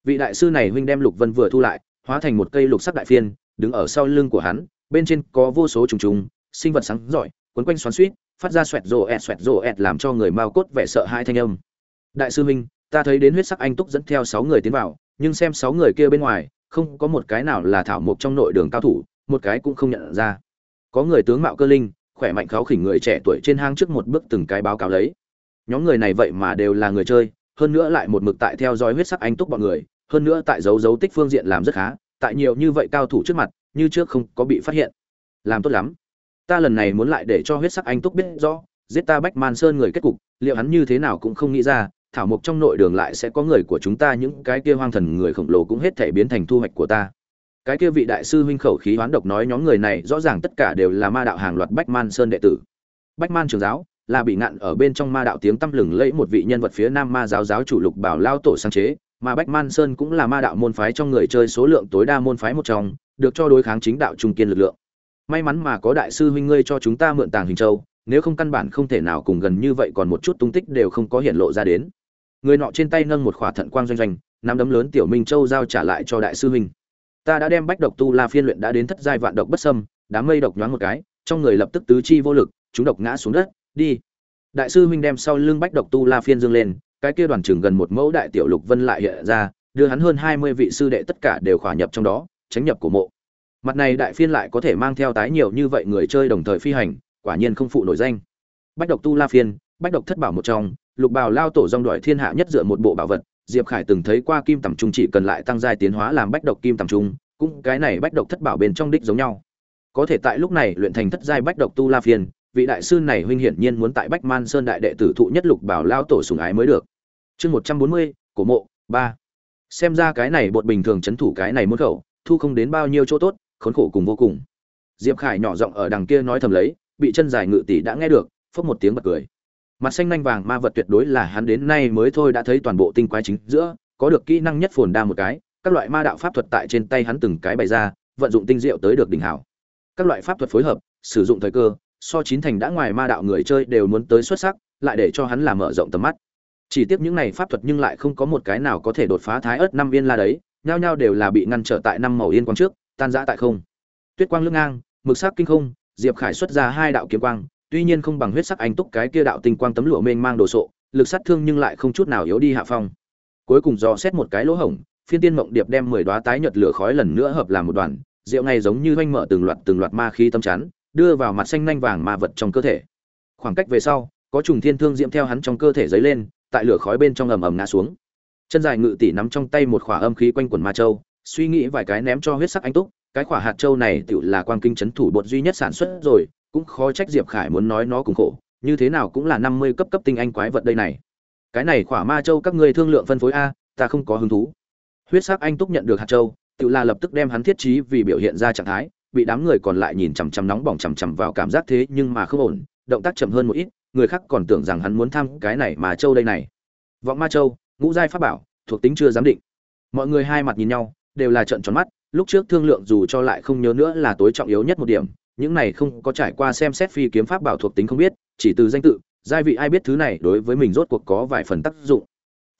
Vị đại sư này huynh đem lục vân vừa thu lại, hóa thành một cây lục sắc đại phiên, đứng ở sau lưng của hắn, bên trên có vô số trùng trùng, sinh vật sáng giỏi quấn quanh xoắn suýt phát ra xoẹt rồ ẹt xoẹt rồ ẹt làm cho người mao cốt vẻ sợ hai thanh âm. Đại sư huynh, ta thấy đến huyết sắc anh túc dẫn theo sáu người tiến vào nhưng xem sáu người kia bên ngoài, không có một cái nào là thảo mộc trong nội đường cao thủ, một cái cũng không nhận ra. Có người tướng mạo cơ linh, khỏe mạnh kháo khỉnh người trẻ tuổi trên hang trước một bước từng cái báo cáo lấy. Nhóm người này vậy mà đều là người chơi, hơn nữa lại một mực tại theo dõi huyết sắc anh túc bọn người, hơn nữa tại dấu dấu tích phương diện làm rất khá, tại nhiều như vậy cao thủ trước mặt, như trước không có bị phát hiện. Làm tốt lắm. Ta lần này muốn lại để cho huyết sắc anh túc biết rõ, giết ta bách man sơn người kết cục, liệu hắn như thế nào cũng không nghĩ ra thảo mộc trong nội đường lại sẽ có người của chúng ta, những cái kia hoang thần người khổng lồ cũng hết thể biến thành thu hoạch của ta. Cái kia vị đại sư huynh khẩu khí hoán độc nói nhóm người này rõ ràng tất cả đều là ma đạo hàng loạt bách man sơn đệ tử. Bách man trường giáo là bị ngạn ở bên trong ma đạo tiếng tăm lừng lẫy một vị nhân vật phía nam ma giáo giáo chủ lục bảo lao tổ sáng chế, mà bách man sơn cũng là ma đạo môn phái trong người chơi số lượng tối đa môn phái một trong, được cho đối kháng chính đạo trung kiên lực lượng. May mắn mà có đại sư huynh ngươi cho chúng ta mượn tàng hình châu, nếu không căn bản không thể nào cùng gần như vậy còn một chút tung tích đều không có hiện lộ ra đến người nọ trên tay nâng một khỏa thận quang doanh doanh, nắm đấm lớn tiểu minh châu giao trả lại cho đại sư huynh. Ta đã đem bách độc tu la phiên luyện đã đến thất giai vạn độc bất sâm đám mây độc nhoáng một cái, trong người lập tức tứ chi vô lực, chúng độc ngã xuống đất, đi. Đại sư huynh đem sau lưng bách độc tu la phiên dương lên, cái kia đoàn trưởng gần một mẫu đại tiểu lục vân lại hiện ra, đưa hắn hơn hai mươi vị sư đệ tất cả đều khỏa nhập trong đó, tránh nhập của mộ. Mặt này đại phiên lại có thể mang theo tái nhiều như vậy người chơi đồng thời phi hành, quả nhiên không phụ nổi danh. Bách độc tu la phiên, bách độc thất bảo một trong lục bào lao tổ dòng đòi thiên hạ nhất dựa một bộ bảo vật, diệp khải từng thấy qua kim tầm trung chỉ cần lại tăng giai tiến hóa làm bách độc kim tầm trung, cũng cái này bách độc thất bảo bên trong đích giống nhau. Có thể tại lúc này luyện thành thất giai bách độc tu la phiên vị đại sư này huynh hiển nhiên muốn tại bách man sơn đại đệ tử thụ nhất lục bảo lao tổ sùng ái mới được. Chương một trăm bốn mươi, cổ mộ, ba. Xem ra cái này bột bình thường c h ấ n thủ cái này muốn khẩu, thu không đến bao nhiêu chỗ tốt, khốn khổ cùng vô cùng. Diệp khải nhỏ giọng ở đằng kia nói thầm lấy, bị chân dài ngự tỷ đã nghe được, phốc một tiếng bật cười mặt xanh nhanh vàng ma vật tuyệt đối là hắn đến nay mới thôi đã thấy toàn bộ tinh quái chính giữa, có được kỹ năng nhất phồn đa một cái, các loại ma đạo pháp thuật tại trên tay hắn từng cái bày ra, vận dụng tinh diệu tới được đỉnh hảo. Các loại pháp thuật phối hợp, sử dụng thời cơ, so chín thành đã ngoài ma đạo người chơi đều muốn tới xuất sắc, lại để cho hắn làm mở rộng tầm mắt. Chỉ tiếc những này pháp thuật nhưng lại không có một cái nào có thể đột phá thái ớt năm viên la đấy, nhao nhao đều là bị ngăn trở tại năm màu yên quang trước, tan rã tại không. Tuyết quang lưng ngang, mực sắc kinh không, diệp khải xuất ra hai đạo kiếm quang tuy nhiên không bằng huyết sắc anh túc cái kia đạo tinh quang tấm lụa mênh mang đồ sộ, lực sát thương nhưng lại không chút nào yếu đi hạ phong. Cuối cùng dò xét một cái lỗ hổng, phiên tiên mộng điệp đem mười đoá tái nhật lửa khói lần nữa hợp làm một đoàn, rượu này giống như oanh mở từng loạt từng loạt ma khí tâm chắn, đưa vào mặt xanh nanh vàng ma vật trong cơ thể. Khoảng cách về sau, có trùng thiên thương diễm theo hắn trong cơ thể dấy lên, tại lửa khói bên trong ầm ầm ngã xuống. Chân dài ngự tỷ nắm trong tay một khỏa âm khí quanh quần ma châu, suy nghĩ vài cái ném cho huyết sắc anh túc, cái khỏa hạt châu này tựu là quang kinh chấn thủ bột duy nhất sản xuất rồi cũng khó trách diệp khải muốn nói nó cùng khổ, như thế nào cũng là năm mươi cấp cấp tinh anh quái vật đây này. Cái này khỏa ma châu các ngươi thương lượng phân phối a, ta không có hứng thú. Huyết sắc anh túc nhận được hạt châu, tự là lập tức đem hắn thiết trí vì biểu hiện ra trạng thái, bị đám người còn lại nhìn chằm chằm nóng bỏng chằm chằm vào cảm giác thế nhưng mà không ổn, động tác chậm hơn một ít, người khác còn tưởng rằng hắn muốn thăm cái này mà châu đây này. Vọng ma châu, ngũ giai pháp bảo, thuộc tính chưa giám định. Mọi người hai mặt nhìn nhau, đều là trợn tròn mắt, lúc trước thương lượng dù cho lại không nhớ nữa là tối trọng yếu nhất một điểm những này không có trải qua xem xét phi kiếm pháp bảo thuộc tính không biết, chỉ từ danh tự, giai vị ai biết thứ này đối với mình rốt cuộc có vài phần tác dụng.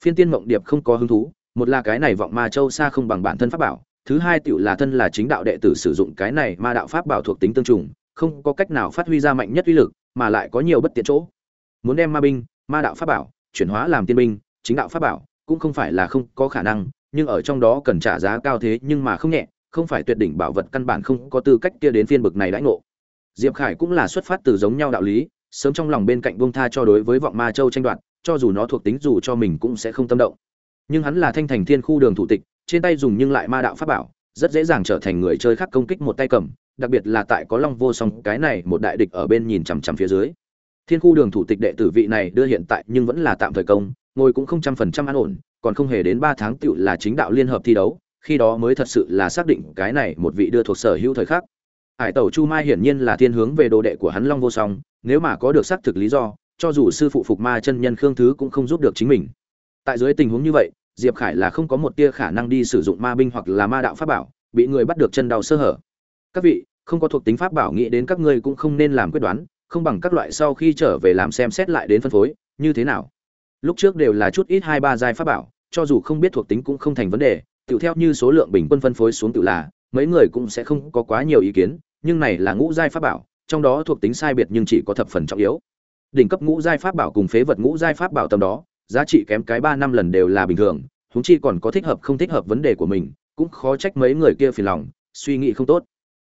Phiên tiên mộng điệp không có hứng thú, một là cái này vọng ma châu xa không bằng bản thân pháp bảo, thứ hai tựu là thân là chính đạo đệ tử sử dụng cái này ma đạo pháp bảo thuộc tính tương trùng, không có cách nào phát huy ra mạnh nhất uy lực, mà lại có nhiều bất tiện chỗ. Muốn đem ma binh, ma đạo pháp bảo chuyển hóa làm tiên binh, chính đạo pháp bảo cũng không phải là không có khả năng, nhưng ở trong đó cần trả giá cao thế nhưng mà không nhẹ không phải tuyệt đỉnh bảo vật căn bản không có tư cách kia đến phiên bực này đãi ngộ. Diệp khải cũng là xuất phát từ giống nhau đạo lý, sớm trong lòng bên cạnh bông tha cho đối với vọng ma châu tranh đoạt, cho dù nó thuộc tính dù cho mình cũng sẽ không tâm động. Nhưng hắn là thanh thành thiên khu đường thủ tịch, trên tay dùng nhưng lại ma đạo pháp bảo, rất dễ dàng trở thành người chơi khác công kích một tay cầm, đặc biệt là tại có long vô song, cái này một đại địch ở bên nhìn chằm chằm phía dưới. Thiên khu đường thủ tịch đệ tử vị này đưa hiện tại nhưng vẫn là tạm thời công, ngồi cũng không trăm phần trăm an ổn, còn không hề đến ba tháng tựu là chính đạo liên hợp thi đấu khi đó mới thật sự là xác định cái này một vị đưa thuộc sở hữu thời khắc. Hải tẩu chu mai hiển nhiên là thiên hướng về đồ đệ của hắn long vô song, nếu mà có được xác thực lý do, cho dù sư phụ phục ma chân nhân khương thứ cũng không giúp được chính mình. Tại dưới tình huống như vậy, diệp khải là không có một tia khả năng đi sử dụng ma binh hoặc là ma đạo pháp bảo, bị người bắt được chân đau sơ hở. Các vị, không có thuộc tính pháp bảo nghĩ đến các ngươi cũng không nên làm quyết đoán, không bằng các loại sau khi trở về làm xem xét lại đến phân phối, như thế nào. Lúc trước đều là chút ít hai ba giai pháp bảo, cho dù không biết thuộc tính cũng không thành vấn đề tự theo như số lượng bình quân phân phối xuống tự là, mấy người cũng sẽ không có quá nhiều ý kiến, nhưng này là ngũ giai pháp bảo, trong đó thuộc tính sai biệt nhưng chỉ có thập phần trọng yếu. Đỉnh cấp ngũ giai pháp bảo cùng phế vật ngũ giai pháp bảo tầm đó, giá trị kém cái ba năm lần đều là bình thường, huống chi còn có thích hợp không thích hợp vấn đề của mình, cũng khó trách mấy người kia phiền lòng, suy nghĩ không tốt.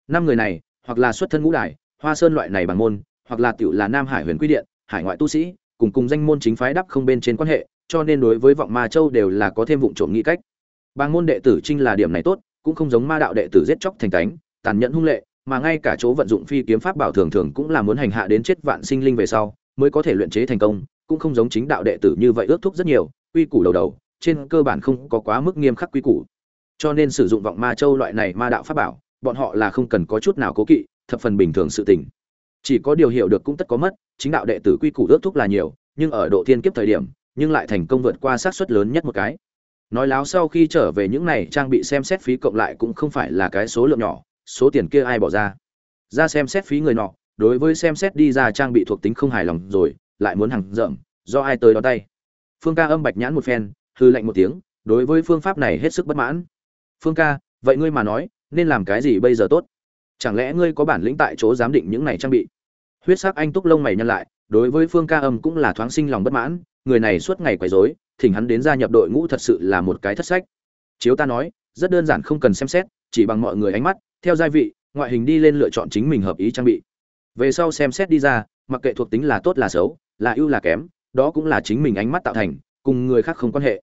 Năm người này, hoặc là xuất thân ngũ đại, hoa sơn loại này bằng môn, hoặc là tiểu là nam hải huyền quy điện, hải ngoại tu sĩ, cùng cùng danh môn chính phái đắp không bên trên quan hệ, cho nên đối với vọng ma châu đều là có thêm vụng trộm nghĩ cách bang môn đệ tử trinh là điểm này tốt, cũng không giống ma đạo đệ tử giết chóc thành cánh tàn nhẫn hung lệ, mà ngay cả chỗ vận dụng phi kiếm pháp bảo thường thường cũng là muốn hành hạ đến chết vạn sinh linh về sau, mới có thể luyện chế thành công, cũng không giống chính đạo đệ tử như vậy ước thúc rất nhiều, quy củ đầu đầu, trên cơ bản không có quá mức nghiêm khắc quy củ. Cho nên sử dụng vọng ma châu loại này ma đạo pháp bảo, bọn họ là không cần có chút nào cố kỵ, thập phần bình thường sự tình. Chỉ có điều hiểu được cũng tất có mất, chính đạo đệ tử quy củ ước thúc là nhiều, nhưng ở độ thiên kiếp thời điểm, nhưng lại thành công vượt qua xác suất lớn nhất một cái nói láo sau khi trở về những này trang bị xem xét phí cộng lại cũng không phải là cái số lượng nhỏ, số tiền kia ai bỏ ra. Ra xem xét phí người nọ, đối với xem xét đi ra trang bị thuộc tính không hài lòng rồi, lại muốn hàng rợm do ai tới đó tay. Phương ca âm bạch nhãn một phen, hư lạnh một tiếng, đối với phương pháp này hết sức bất mãn. Phương ca, vậy ngươi mà nói, nên làm cái gì bây giờ tốt? Chẳng lẽ ngươi có bản lĩnh tại chỗ giám định những này trang bị? Huyết sắc anh túc lông mày nhăn lại, đối với phương ca âm cũng là thoáng sinh lòng bất mãn, người này suốt ngày quấy rối thỉnh hắn đến gia nhập đội ngũ thật sự là một cái thất sách. Chiếu ta nói, rất đơn giản không cần xem xét, chỉ bằng mọi người ánh mắt, theo gia vị, ngoại hình đi lên lựa chọn chính mình hợp ý trang bị. Về sau xem xét đi ra, mặc kệ thuộc tính là tốt là xấu, là ưu là kém, đó cũng là chính mình ánh mắt tạo thành, cùng người khác không quan hệ.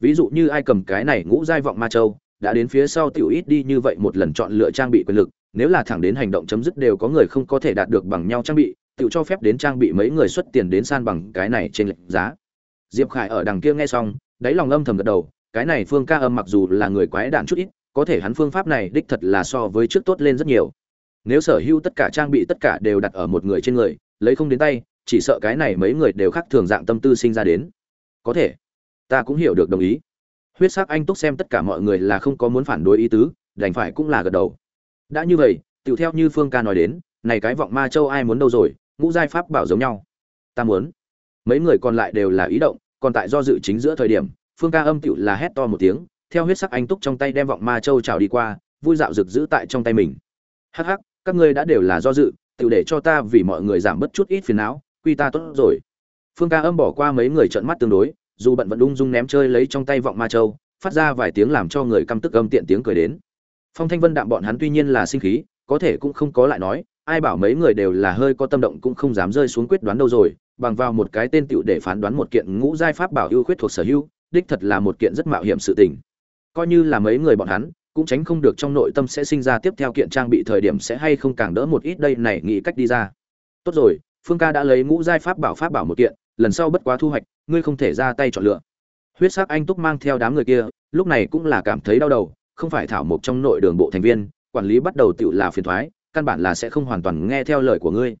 Ví dụ như ai cầm cái này ngũ giai vọng ma châu, đã đến phía sau tiểu ít đi như vậy một lần chọn lựa trang bị quyền lực, nếu là thẳng đến hành động chấm dứt đều có người không có thể đạt được bằng nhau trang bị, tiểu cho phép đến trang bị mấy người xuất tiền đến san bằng cái này trên lệnh giá diệp khải ở đằng kia nghe xong, đáy lòng âm thầm gật đầu, cái này phương ca âm mặc dù là người quái đản chút ít, có thể hắn phương pháp này đích thật là so với trước tốt lên rất nhiều. Nếu sở hữu tất cả trang bị tất cả đều đặt ở một người trên người, lấy không đến tay, chỉ sợ cái này mấy người đều khác thường dạng tâm tư sinh ra đến. Có thể. Ta cũng hiểu được đồng ý. Huyết sắc anh túc xem tất cả mọi người là không có muốn phản đối ý tứ, đành phải cũng là gật đầu. Đã như vậy tựu theo như phương ca nói đến, này cái vọng ma châu ai muốn đâu rồi, ngũ giai pháp bảo giống nhau. Ta muốn mấy người còn lại đều là ý động, còn tại do dự chính giữa thời điểm, phương ca âm cựu là hét to một tiếng, theo huyết sắc anh túc trong tay đem vọng ma châu trào đi qua, vui dạo rực giữ tại trong tay mình. Hắc hắc, các ngươi đã đều là do dự tự để cho ta vì mọi người giảm bớt chút ít phiền não, quy ta tốt rồi. Phương ca âm bỏ qua mấy người trợn mắt tương đối, dù bận vẫn ung dung ném chơi lấy trong tay vọng ma châu, phát ra vài tiếng làm cho người căm tức âm tiện tiếng cười đến. Phong thanh vân đạm bọn hắn tuy nhiên là sinh khí, có thể cũng không có lại nói, ai bảo mấy người đều là hơi có tâm động cũng không dám rơi xuống quyết đoán đâu rồi bằng vào một cái tên tựu để phán đoán một kiện ngũ giai pháp bảo ưu khuyết thuộc sở hữu, đích thật là một kiện rất mạo hiểm sự tình. Coi như là mấy người bọn hắn, cũng tránh không được trong nội tâm sẽ sinh ra tiếp theo kiện trang bị thời điểm sẽ hay không càng đỡ một ít đây này nghĩ cách đi ra. Tốt rồi, phương ca đã lấy ngũ giai pháp bảo pháp bảo một kiện, lần sau bất quá thu hoạch, ngươi không thể ra tay chọn lựa. Huyết sắc anh túc mang theo đám người kia, lúc này cũng là cảm thấy đau đầu, không phải thảo mộc trong nội đường bộ thành viên, quản lý bắt đầu tự là phiền thoái, căn bản là sẽ không hoàn toàn nghe theo lời của ngươi.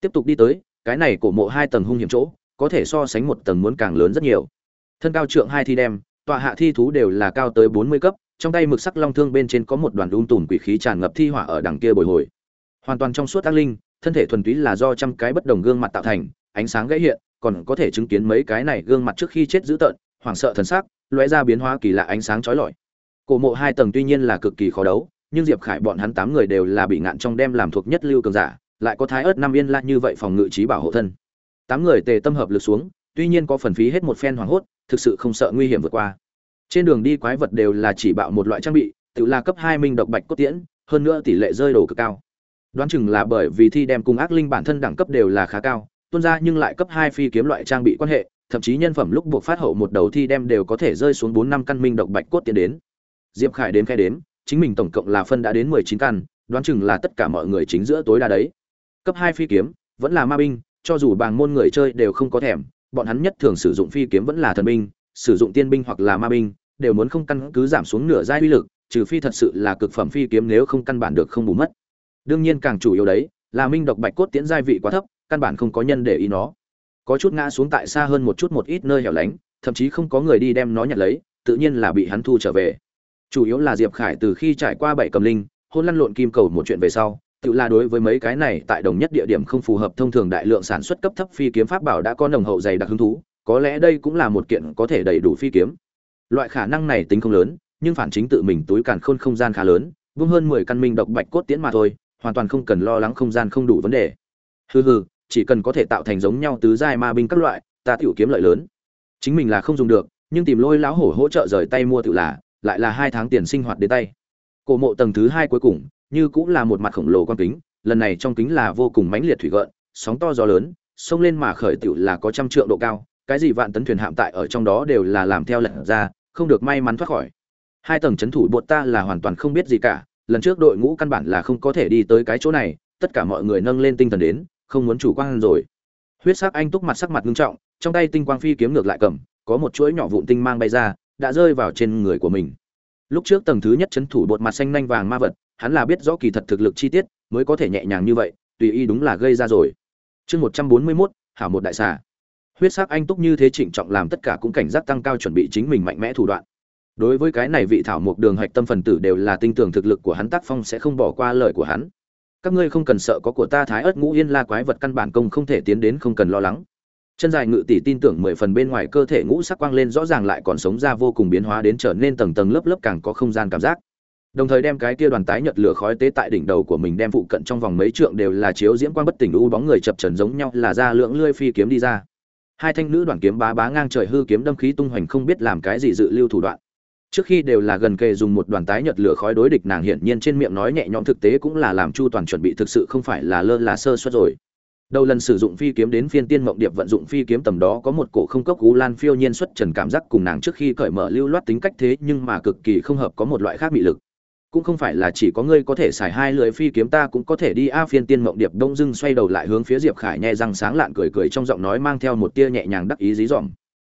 Tiếp tục đi tới cái này cổ mộ hai tầng hung hiểm chỗ, có thể so sánh một tầng muốn càng lớn rất nhiều. Thân cao trượng hai thi đem, tọa hạ thi thú đều là cao tới bốn mươi cấp, trong tay mực sắc long thương bên trên có một đoàn đun tùn quỷ khí tràn ngập thi hỏa ở đằng kia bồi hồi. Hoàn toàn trong suốt ác linh, thân thể thuần túy là do trăm cái bất đồng gương mặt tạo thành, ánh sáng gãy hiện, còn có thể chứng kiến mấy cái này gương mặt trước khi chết dữ tợn, hoảng sợ thần sắc, lóe ra biến hóa kỳ lạ ánh sáng chói lọi. Cổ mộ hai tầng tuy nhiên là cực kỳ khó đấu, nhưng diệp khải bọn hắn tám người đều là bị ngạn trong đem làm thuộc nhất lưu cường giả lại có thái ớt năm yên la như vậy phòng ngự trí bảo hộ thân. Tám người tề tâm hợp lực xuống, tuy nhiên có phần phí hết một phen hoảng hốt, thực sự không sợ nguy hiểm vượt qua. Trên đường đi quái vật đều là chỉ bạo một loại trang bị, tự là cấp hai minh độc bạch cốt tiễn, hơn nữa tỷ lệ rơi đồ cực cao. Đoán chừng là bởi vì thi đem cùng ác linh bản thân đẳng cấp đều là khá cao, tuôn ra nhưng lại cấp hai phi kiếm loại trang bị quan hệ, thậm chí nhân phẩm lúc buộc phát hậu một đầu thi đem đều có thể rơi xuống bốn năm căn minh độc bạch cốt tiến đến. Diệp khải đến khai đếm, chính mình tổng cộng là phân đã đến mười chín căn, đoán chừng là tất cả mọi người chính giữa tối đa đấy cấp hai phi kiếm, vẫn là ma binh, cho dù bàng môn người chơi đều không có thèm, bọn hắn nhất thường sử dụng phi kiếm vẫn là thần binh, sử dụng tiên binh hoặc là ma binh, đều muốn không căn cứ giảm xuống nửa giai uy lực, trừ phi thật sự là cực phẩm phi kiếm nếu không căn bản được không bù mất. Đương nhiên càng chủ yếu đấy, là minh độc bạch cốt tiễn giai vị quá thấp, căn bản không có nhân để ý nó. Có chút ngã xuống tại xa hơn một chút một ít nơi hẻo lánh, thậm chí không có người đi đem nó nhận lấy, tự nhiên là bị hắn thu trở về. Chủ yếu là diệp khải từ khi trải qua bảy cầm linh, hôn lăn lộn kim cầu một chuyện về sau tự là đối với mấy cái này tại đồng nhất địa điểm không phù hợp thông thường đại lượng sản xuất cấp thấp phi kiếm pháp bảo đã có nồng hậu dày đặc hứng thú, có lẽ đây cũng là một kiện có thể đầy đủ phi kiếm. Loại khả năng này tính không lớn, nhưng phản chính tự mình túi càn khôn không gian khá lớn vương hơn mười căn minh độc bạch cốt tiễn mà thôi, hoàn toàn không cần lo lắng không gian không đủ vấn đề. Hừ hừ, chỉ cần có thể tạo thành giống nhau tứ giai ma binh các loại, ta tiểu kiếm lợi lớn. Chính mình là không dùng được, nhưng tìm lôi lão hổ hỗ trợ rời tay mua tự là, lại là hai tháng tiền sinh hoạt đến tay. Cổ mộ tầng thứ hai cuối cùng như cũng là một mặt khổng lồ quan kính, lần này trong kính là vô cùng mãnh liệt thủy gợn, sóng to gió lớn sông lên mà khởi tiểu là có trăm trượng độ cao, cái gì vạn tấn thuyền hạm tại ở trong đó đều là làm theo lệnh ra, không được may mắn thoát khỏi. Hai tầng chấn thủ bột ta là hoàn toàn không biết gì cả, lần trước đội ngũ căn bản là không có thể đi tới cái chỗ này, tất cả mọi người nâng lên tinh thần đến, không muốn chủ quan rồi. Huyết sắc anh túc mặt sắc mặt nghiêm trọng, trong tay tinh quang phi kiếm ngược lại cầm, có một chuỗi nhỏ vụn tinh mang bay ra, đã rơi vào trên người của mình. Lúc trước tầng thứ nhất chấn thủ bột mặt xanh nhanh vàng ma vật hắn là biết rõ kỳ thật thực lực chi tiết, mới có thể nhẹ nhàng như vậy, tùy y đúng là gây ra rồi. Chương một trăm bốn mươi mốt, hảo một đại xà. Huyết sắc anh túc như thế trịnh trọng làm tất cả cũng cảnh giác tăng cao chuẩn bị chính mình mạnh mẽ thủ đoạn. Đối với cái này vị thảo mục đường hạch tâm phần tử đều là tin tưởng thực lực của hắn tác phong sẽ không bỏ qua lời của hắn. Các ngươi không cần sợ có của ta thái ớt ngũ yên la quái vật căn bản công không thể tiến đến không cần lo lắng. Chân dài ngự tỷ tin tưởng mười phần bên ngoài cơ thể ngũ sắc quang lên rõ ràng lại còn sống ra vô cùng biến hóa đến trở nên tầng tầng lớp lớp càng có không gian cảm giác đồng thời đem cái kia đoàn tái nhật lửa khói tế tại đỉnh đầu của mình đem phụ cận trong vòng mấy trượng đều là chiếu diễm quang bất tỉnh u bóng người chập trần giống nhau là ra lượng lươi phi kiếm đi ra. Hai thanh nữ đoàn kiếm bá bá ngang trời hư kiếm đâm khí tung hoành không biết làm cái gì dự lưu thủ đoạn. Trước khi đều là gần kề dùng một đoàn tái nhật lửa khói đối địch nàng hiển nhiên trên miệng nói nhẹ nhõm thực tế cũng là làm chu toàn chuẩn bị thực sự không phải là lơ là sơ suất rồi. Đầu lần sử dụng phi kiếm đến phiên tiên mộng điệp vận dụng phi kiếm tầm đó có một cổ không cốc gú lan phiêu nhiên xuất trần cảm giác cùng nàng trước khi cởi mở lưu loát tính cách thế nhưng mà cực kỳ không hợp có một loại khác bị lực cũng không phải là chỉ có ngươi có thể xài hai lưỡi phi kiếm, ta cũng có thể đi a phiên tiên mộng điệp đông dưng xoay đầu lại hướng phía diệp khải nhẹ răng sáng lạn cười cười trong giọng nói mang theo một tia nhẹ nhàng đắc ý dí dỏm.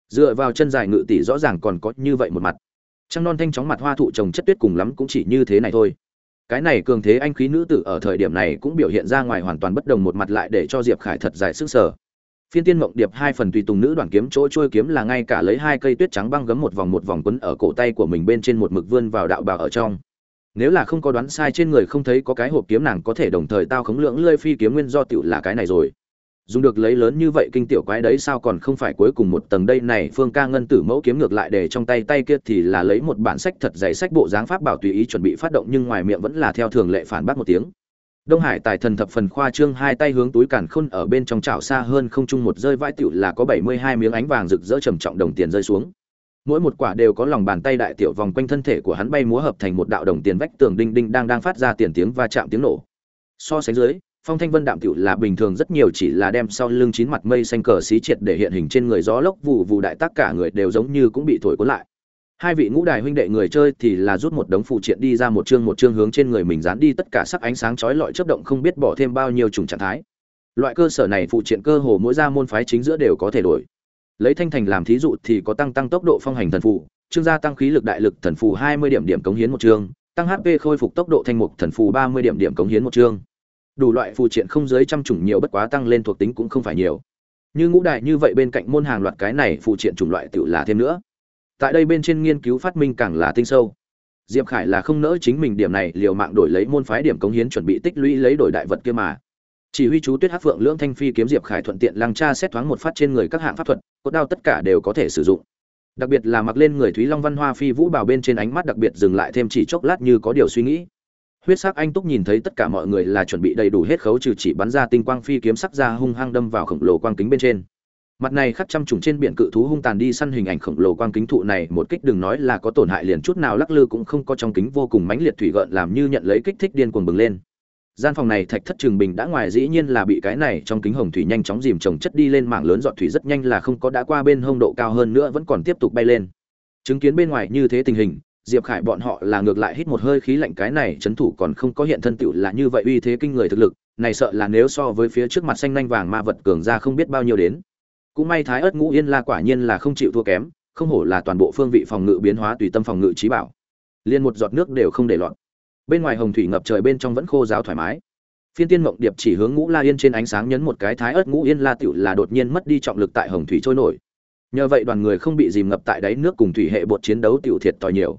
Dựa vào chân dài ngự tỷ rõ ràng còn có như vậy một mặt. Trăng non thanh chóng mặt hoa thụ trồng chất tuyết cùng lắm cũng chỉ như thế này thôi. Cái này cường thế anh khí nữ tử ở thời điểm này cũng biểu hiện ra ngoài hoàn toàn bất đồng một mặt lại để cho diệp khải thật dài sức sở phiên tiên mộng điệp hai phần tùy tùng nữ đoàn kiếm, chỗ trôi kiếm là ngay cả lấy hai cây tuyết trắng băng gấm một vòng một vòng quấn ở cổ tay của mình bên trên một mực vươn vào đạo bào ở trong nếu là không có đoán sai trên người không thấy có cái hộp kiếm nàng có thể đồng thời tao khống lượng lơi phi kiếm nguyên do tiểu là cái này rồi. Dùng được lấy lớn như vậy kinh tiểu quái đấy sao còn không phải cuối cùng một tầng đây này, phương ca ngân tử mẫu kiếm ngược lại để trong tay tay kia thì là lấy một bản sách thật dày sách bộ dáng pháp bảo tùy ý chuẩn bị phát động nhưng ngoài miệng vẫn là theo thường lệ phản bác một tiếng. Đông hải tài thần thập phần khoa trương, hai tay hướng túi càn khôn ở bên trong chảo xa hơn không trung một rơi vãi tiểu là có bảy mươi hai miếng ánh vàng rực rỡ trầm trọng đồng tiền rơi xuống mỗi một quả đều có lòng bàn tay đại tiểu vòng quanh thân thể của hắn bay múa hợp thành một đạo đồng tiền vách tường đinh đinh đang đang phát ra tiền tiếng và chạm tiếng nổ. So sánh dưới, phong thanh vân đạm tiểu là bình thường rất nhiều chỉ là đem sau lưng chín mặt mây xanh cờ xí triệt để hiện hình trên người gió lốc vụ vụ đại tác cả người đều giống như cũng bị thổi cuốn lại. Hai vị ngũ đài huynh đệ người chơi thì là rút một đống phụ triện đi ra một chương một chương hướng trên người mình dán đi tất cả sắc ánh sáng chói lọi chớp động không biết bỏ thêm bao nhiêu chủng trạng thái. Loại cơ sở này phụ triện cơ hồ mỗi ra môn phái chính giữa đều có thể đổi lấy thanh thành làm thí dụ thì có tăng tăng tốc độ phong hành thần phù, trương gia tăng khí lực đại lực thần phù hai mươi điểm điểm cống hiến một chương, tăng hp khôi phục tốc độ thanh mục thần phù ba mươi điểm điểm cống hiến một chương. Đủ loại phù triện không dưới trăm chủng nhiều bất quá tăng lên thuộc tính cũng không phải nhiều. Như ngũ đại như vậy bên cạnh môn hàng loạt cái này phù triện chủng loại tự là thêm nữa. Tại đây bên trên nghiên cứu phát minh càng là tinh sâu. Diệp khải là không nỡ chính mình điểm này liều mạng đổi lấy môn phái điểm cống hiến chuẩn bị tích lũy lấy đổi đại vật kia mà. Chỉ huy chú tuyết hát phượng lưỡng thanh phi kiếm diệp khải thuận tiện lăng tra xét thoáng một phát trên người các hạng pháp thuật cốt đao tất cả đều có thể sử dụng. Đặc biệt là mặc lên người thúy long văn hoa phi vũ bảo bên trên ánh mắt đặc biệt dừng lại thêm chỉ chốc lát như có điều suy nghĩ. Huyết sắc anh túc nhìn thấy tất cả mọi người là chuẩn bị đầy đủ hết khấu trừ chỉ bắn ra tinh quang phi kiếm sắc ra hung hăng đâm vào khổng lồ quang kính bên trên. Mặt này khắc trăm trùng trên biển cự thú hung tàn đi săn hình ảnh khổng lồ quang kính thụ này, một kích đừng nói là có tổn hại liền chút nào, lắc lư cũng không có trong kính vô cùng mãnh liệt thủy gợn làm như nhận lấy kích thích điên cuồng bừng lên gian phòng này thạch thất trường bình đã ngoài dĩ nhiên là bị cái này trong kính hồng thủy nhanh chóng dìm trồng chất đi lên mảng lớn giọt thủy rất nhanh là không có đã qua bên hông độ cao hơn nữa vẫn còn tiếp tục bay lên. Chứng kiến bên ngoài như thế tình hình, diệp khải bọn họ là ngược lại hít một hơi khí lạnh cái này trấn thủ còn không có hiện thân tựu là như vậy uy thế kinh người thực lực, này sợ là nếu so với phía trước mặt xanh nanh vàng ma vật cường ra không biết bao nhiêu đến. Cũng may thái ớt ngũ yên la quả nhiên là không chịu thua kém, không hổ là toàn bộ phương vị phòng ngự biến hóa tùy tâm phòng ngự trí bảo. Liền một giọt nước đều không để lọt bên ngoài hồng thủy ngập trời bên trong vẫn khô giáo thoải mái. Phiên tiên mộng điệp chỉ hướng ngũ la yên trên ánh sáng nhấn một cái thái ớt ngũ yên la tựu là đột nhiên mất đi trọng lực tại hồng thủy trôi nổi. Nhờ vậy đoàn người không bị dìm ngập tại đáy nước cùng thủy hệ bột chiến đấu tiểu thiệt tỏi nhiều.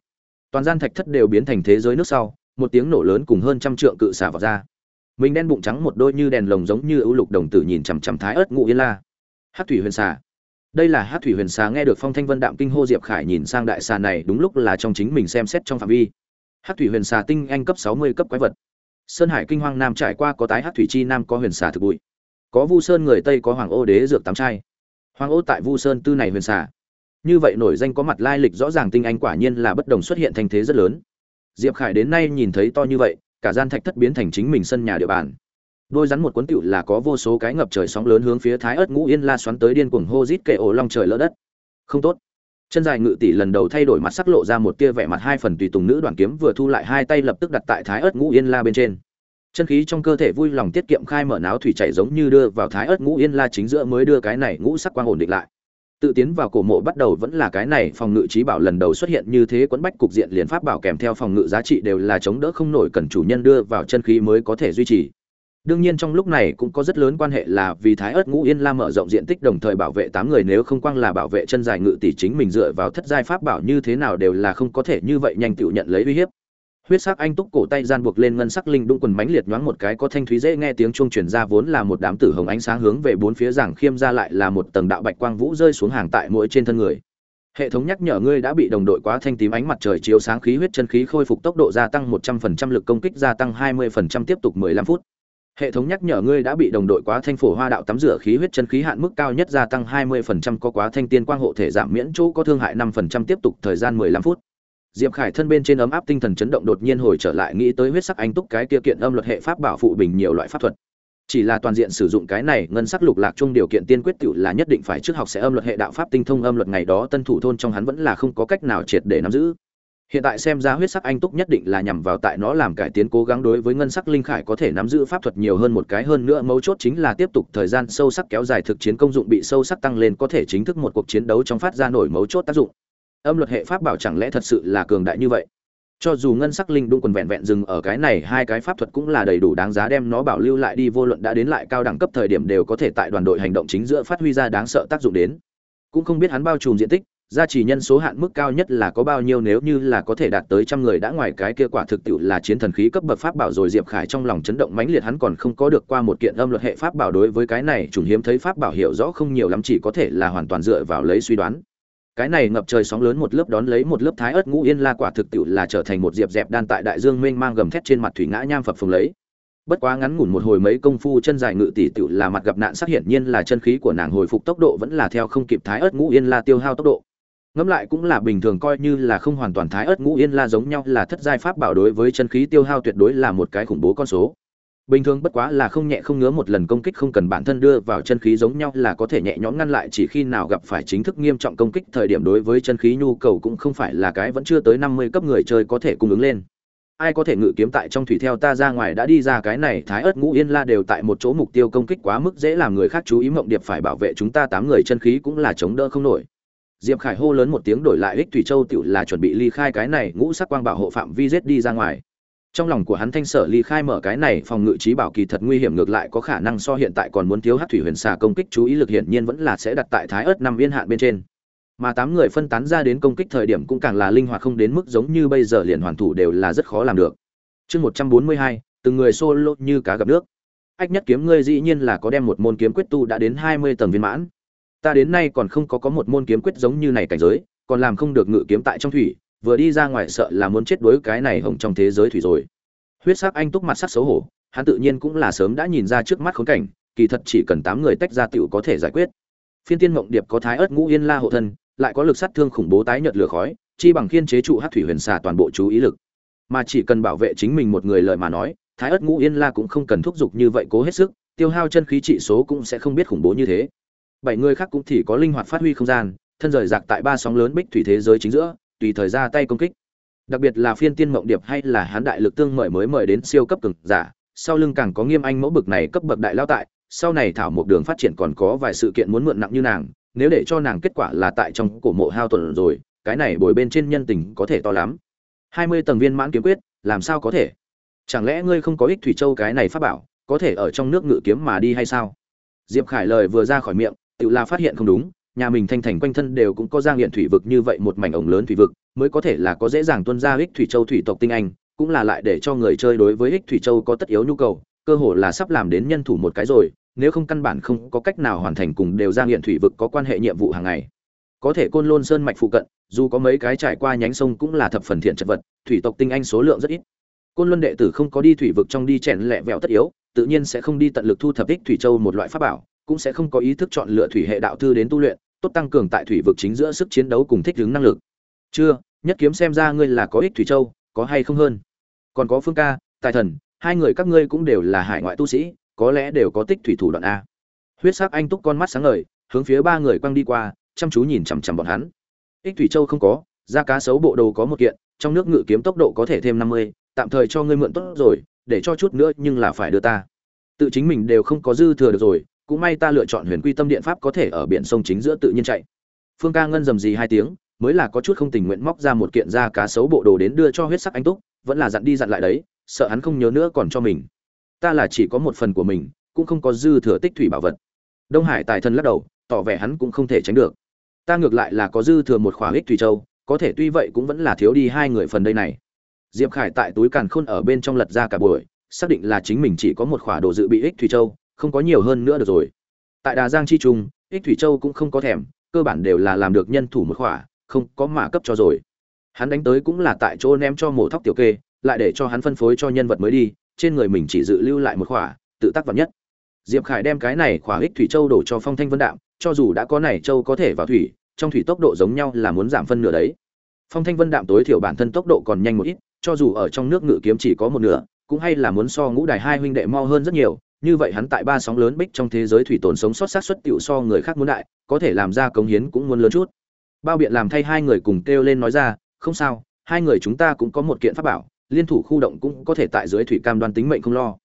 Toàn gian thạch thất đều biến thành thế giới nước sau, một tiếng nổ lớn cùng hơn trăm trượng cự xả vào ra. Mình đen bụng trắng một đôi như đèn lồng giống như ưu lục đồng tử nhìn chằm chằm thái ớt ngũ yên la. Hát thủy huyền xà. Đây là hát thủy huyền xà nghe được phong thanh vân đạm kinh hô diệp khải nhìn sang đại xà này đúng lúc là trong chính mình xem xét trong phạm vi hát thủy huyền xà tinh anh cấp sáu mươi cấp quái vật. Sơn hải kinh hoang nam trải qua có tái hát thủy chi nam, có huyền xà thực bụi. Có vu sơn người tây có hoàng ô đế dược tám trai. Hoàng ô tại vu sơn tư này huyền xà. Như vậy nổi danh có mặt lai lịch rõ ràng tinh anh quả nhiên là bất đồng xuất hiện thành thế rất lớn. Diệp khải đến nay nhìn thấy to như vậy, cả gian thạch thất biến thành chính mình sân nhà địa bàn. Đôi rắn một cuốn tựu là có vô số cái ngập trời sóng lớn hướng phía thái ớt ngũ yên la xoắn tới điên cuồng hô rít kệ ổ long trời lỡ đất. Không tốt chân dài ngự tỷ lần đầu thay đổi mặt sắc lộ ra một tia vẻ mặt hai phần tùy tùng nữ đoàn kiếm vừa thu lại hai tay lập tức đặt tại thái ớt ngũ yên la bên trên. Chân khí trong cơ thể vui lòng tiết kiệm khai mở náo thủy chảy giống như đưa vào thái ớt ngũ yên la chính giữa mới đưa cái này ngũ sắc quang ổn định lại. Tự tiến vào cổ mộ bắt đầu vẫn là cái này phòng ngự trí bảo lần đầu xuất hiện như thế quấn bách cục diện liền pháp bảo kèm theo phòng ngự giá trị đều là chống đỡ không nổi cần chủ nhân đưa vào chân khí mới có thể duy trì đương nhiên trong lúc này cũng có rất lớn quan hệ là vì thái ớt ngũ yên la mở rộng diện tích đồng thời bảo vệ tám người nếu không quang là bảo vệ chân dài ngự tỷ chính mình dựa vào thất giai pháp bảo như thế nào đều là không có thể như vậy nhanh tự nhận lấy uy hiếp. Huyết sắc anh túc cổ tay gian buộc lên ngân sắc linh đung quần mánh liệt nhoáng một cái có thanh thúy dễ nghe tiếng chuông truyền ra vốn là một đám tử hồng ánh sáng hướng về bốn phía giảng khiêm ra lại là một tầng đạo bạch quang vũ rơi xuống hàng tại mỗi trên thân người. Hệ thống nhắc nhở ngươi đã bị đồng đội quá thanh tím ánh mặt trời chiếu sáng khí huyết chân khí khôi phục tốc độ gia tăng một trăm phần trăm lực công kích gia tăng hai mươi phần trăm tiếp tục mười lăm phút hệ thống nhắc nhở ngươi đã bị đồng đội quá thanh phổ hoa đạo tắm rửa khí huyết chân khí hạn mức cao nhất gia tăng 20% có quá thanh tiên quang hộ thể giảm miễn chỗ có thương hại 5% tiếp tục thời gian 15 phút. Diệp khải thân bên trên ấm áp tinh thần chấn động đột nhiên hồi trở lại, nghĩ tới huyết sắc anh túc cái kia kiện âm luật hệ pháp bảo phụ bình nhiều loại pháp thuật. Chỉ là toàn diện sử dụng cái này, ngân sắc lục lạc chung điều kiện tiên quyết tự là nhất định phải trước học sẽ âm luật hệ đạo pháp tinh thông âm luật ngày đó tân thủ thôn trong hắn vẫn là không có cách nào triệt để nắm giữ hiện tại xem ra huyết sắc anh túc nhất định là nhằm vào tại nó làm cải tiến cố gắng đối với ngân sắc linh khải có thể nắm giữ pháp thuật nhiều hơn một cái hơn nữa, mấu chốt chính là tiếp tục thời gian sâu sắc kéo dài thực chiến công dụng bị sâu sắc tăng lên có thể chính thức một cuộc chiến đấu trong phát ra nổi mấu chốt tác dụng. Âm luật hệ pháp bảo chẳng lẽ thật sự là cường đại như vậy? Cho dù ngân sắc linh đung quần vẹn vẹn dừng ở cái này, hai cái pháp thuật cũng là đầy đủ đáng giá đem nó bảo lưu lại đi, vô luận đã đến lại cao đẳng cấp thời điểm đều có thể tại đoàn đội hành động chính giữa phát huy ra đáng sợ tác dụng đến. Cũng không biết hắn bao trùm diện tích gia trì nhân số hạn mức cao nhất là có bao nhiêu nếu như là có thể đạt tới trăm người đã ngoài cái kia quả thực tiệu là chiến thần khí cấp bậc pháp bảo rồi diệp khải trong lòng chấn động mãnh liệt, hắn còn không có được qua một kiện âm luật hệ pháp bảo đối với cái này trùng hiếm thấy pháp bảo hiểu rõ không nhiều lắm, chỉ có thể là hoàn toàn dựa vào lấy suy đoán. Cái này ngập trời sóng lớn một lớp đón lấy một lớp thái ớt ngũ yên la quả thực tiệu là trở thành một diệp dẹp đan tại đại dương mênh mang gầm thét trên mặt thủy ngã nham phập phồng lấy. Bất quá ngắn ngủn một hồi mấy công phu chân dài ngự tỷ tiệu là mặt gặp nạn sắc hiển nhiên là chân khí của nàng hồi phục tốc độ vẫn là theo không kịp thái ớt ngũ yên la tiêu hao tốc độ ngẫm lại cũng là bình thường coi như là không hoàn toàn thái ớt ngũ yên la giống nhau là thất giai pháp bảo đối với chân khí tiêu hao tuyệt đối là một cái khủng bố con số. Bình thường bất quá là không nhẹ không ngứa một lần công kích không cần bản thân đưa vào chân khí giống nhau là có thể nhẹ nhõm ngăn lại chỉ khi nào gặp phải chính thức nghiêm trọng công kích thời điểm đối với chân khí nhu cầu cũng không phải là cái vẫn chưa tới năm mươi cấp người chơi có thể cung ứng lên. Ai có thể ngự kiếm tại trong thủy theo ta ra ngoài đã đi ra cái này, thái ớt ngũ yên la đều tại một chỗ mục tiêu công kích quá mức dễ làm người khác chú ý mộng điệp phải bảo vệ chúng ta tám người chân khí cũng là chống đỡ không nổi diệp khải hô lớn một tiếng đổi lại ích thủy châu tựu là chuẩn bị ly khai cái này ngũ sắc quang bảo hộ phạm vi giết đi ra ngoài. Trong lòng của hắn thanh sở ly khai mở cái này phòng ngự trí bảo kỳ thật nguy hiểm ngược lại có khả năng so hiện tại còn muốn thiếu hát thủy huyền xà công kích chú ý lực hiển nhiên vẫn là sẽ đặt tại thái ớt năm viên hạn bên trên. Mà tám người phân tán ra đến công kích thời điểm cũng càng là linh hoạt không đến mức giống như bây giờ liền hoàn thủ đều là rất khó làm được. Chương một trăm bốn mươi hai, từng người solo như cá gặp nước. Ách nhất kiếm ngươi dĩ nhiên là có đem một môn kiếm quyết tu đã đến hai mươi tầng viên mãn ta đến nay còn không có có một môn kiếm quyết giống như này cảnh giới, còn làm không được ngự kiếm tại trong thủy, vừa đi ra ngoài sợ là muốn chết đuối cái này hồng trong thế giới thủy rồi. Huyết sắc anh túc mặt sắc xấu hổ, hắn tự nhiên cũng là sớm đã nhìn ra trước mắt khốn cảnh, kỳ thật chỉ cần tám người tách ra tiểu có thể giải quyết. Phiên tiên mộng điệp có thái ớt ngũ yên la hộ thân, lại có lực sát thương khủng bố tái nhợt lửa khói, chi bằng khiên chế trụ hát thủy huyền xà toàn bộ chú ý lực. Mà chỉ cần bảo vệ chính mình một người lời mà nói, thái ớt ngũ yên la cũng không cần thúc giục như vậy cố hết sức, tiêu hao chân khí trị số cũng sẽ không biết khủng bố như thế bảy người khác cũng thì có linh hoạt phát huy không gian, thân rời rạc tại ba sóng lớn bích thủy thế giới chính giữa, tùy thời ra tay công kích. Đặc biệt là phiên tiên mộng điệp hay là hán đại lực tương mời mới mời đến siêu cấp cường giả, sau lưng càng có nghiêm anh mẫu bực này cấp bậc đại lao tại, sau này thảo một đường phát triển còn có vài sự kiện muốn mượn nặng như nàng, nếu để cho nàng kết quả là tại trong cổ mộ hao tuần rồi, cái này bồi bên trên nhân tình có thể to lắm. Hai mươi tầng viên mãn kiếm quyết, làm sao có thể? Chẳng lẽ ngươi không có ích thủy châu cái này pháp bảo, có thể ở trong nước ngự kiếm mà đi hay sao? Diệp khải lời vừa ra khỏi miệng tự là phát hiện không đúng, nhà mình thanh thành quanh thân đều cũng có giang hiện thủy vực như vậy một mảnh ổng lớn thủy vực, mới có thể là có dễ dàng tuân ra ích thủy châu thủy tộc tinh anh, cũng là lại để cho người chơi đối với ích thủy châu có tất yếu nhu cầu, cơ hồ là sắp làm đến nhân thủ một cái rồi, nếu không căn bản không có cách nào hoàn thành cùng đều giang hiện thủy vực có quan hệ nhiệm vụ hàng ngày. Có thể côn lôn sơn mạch phụ cận, dù có mấy cái trải qua nhánh sông cũng là thập phần thiện chật vật, thủy tộc tinh anh số lượng rất ít. Côn luân đệ tử không có đi thủy vực trong đi chèn lẹ vẹo tất yếu, tự nhiên sẽ không đi tận lực thu thập ích thủy châu một loại pháp bảo cũng sẽ không có ý thức chọn lựa thủy hệ đạo thư đến tu luyện, tốt tăng cường tại thủy vực chính giữa sức chiến đấu cùng thích ứng năng lực. Chưa, nhất kiếm xem ra ngươi là có ích thủy châu, có hay không hơn? Còn có phương ca, tài thần, hai người các ngươi cũng đều là hải ngoại tu sĩ, có lẽ đều có tích thủy thủ đoạn a. Huyết sắc anh túc con mắt sáng ngời, hướng phía ba người quăng đi qua, chăm chú nhìn chằm chằm bọn hắn. Ích thủy châu không có ra cá sấu bộ đồ có một kiện, trong nước ngự kiếm tốc độ có thể thêm năm mươi, tạm thời cho ngươi mượn tốt rồi, để cho chút nữa nhưng là phải đưa ta. Tự chính mình đều không có dư thừa được rồi cũng may ta lựa chọn huyền quy tâm điện pháp có thể ở biển sông chính giữa tự nhiên chạy. Phương ca ngân dầm gì hai tiếng, mới là có chút không tình nguyện móc ra một kiện da cá sấu bộ đồ đến đưa cho huyết sắc anh túc, vẫn là dặn đi dặn lại đấy, sợ hắn không nhớ nữa còn cho mình. Ta là chỉ có một phần của mình, cũng không có dư thừa tích thủy bảo vật. Đông hải tài thần lắc đầu, tỏ vẻ hắn cũng không thể tránh được. Ta ngược lại là có dư thừa một khỏa ích thủy châu, có thể tuy vậy cũng vẫn là thiếu đi hai người phần đây này. Diệp khải tại túi càn khôn ở bên trong lật ra cả buổi, xác định là chính mình chỉ có một khỏa đồ dự bị ích thủy châu không có nhiều hơn nữa được rồi. Tại đà giang chi trung, ích thủy châu cũng không có thèm, cơ bản đều là làm được nhân thủ một khỏa, không có mà cấp cho rồi. Hắn đánh tới cũng là tại chỗ ném cho mổ thóc tiểu kê, lại để cho hắn phân phối cho nhân vật mới đi, trên người mình chỉ dự lưu lại một khỏa, tự tác vật nhất. Diệp khải đem cái này khỏa ích thủy châu đổ cho phong thanh vân đạm, cho dù đã có này châu có thể vào thủy, trong thủy tốc độ giống nhau là muốn giảm phân nửa đấy. Phong thanh vân đạm tối thiểu bản thân tốc độ còn nhanh một ít, cho dù ở trong nước ngự kiếm chỉ có một nửa, cũng hay là muốn so ngũ đài hai huynh đệ mau hơn rất nhiều như vậy hắn tại ba sóng lớn bích trong thế giới thủy tồn sống sót sát xuất tiểu so người khác muốn đại, có thể làm ra cống hiến cũng muốn lớn chút. Bao biện làm thay hai người cùng kêu lên nói ra, không sao, hai người chúng ta cũng có một kiện pháp bảo, liên thủ khu động cũng có thể tại dưới thủy cam đoan tính mệnh không lo.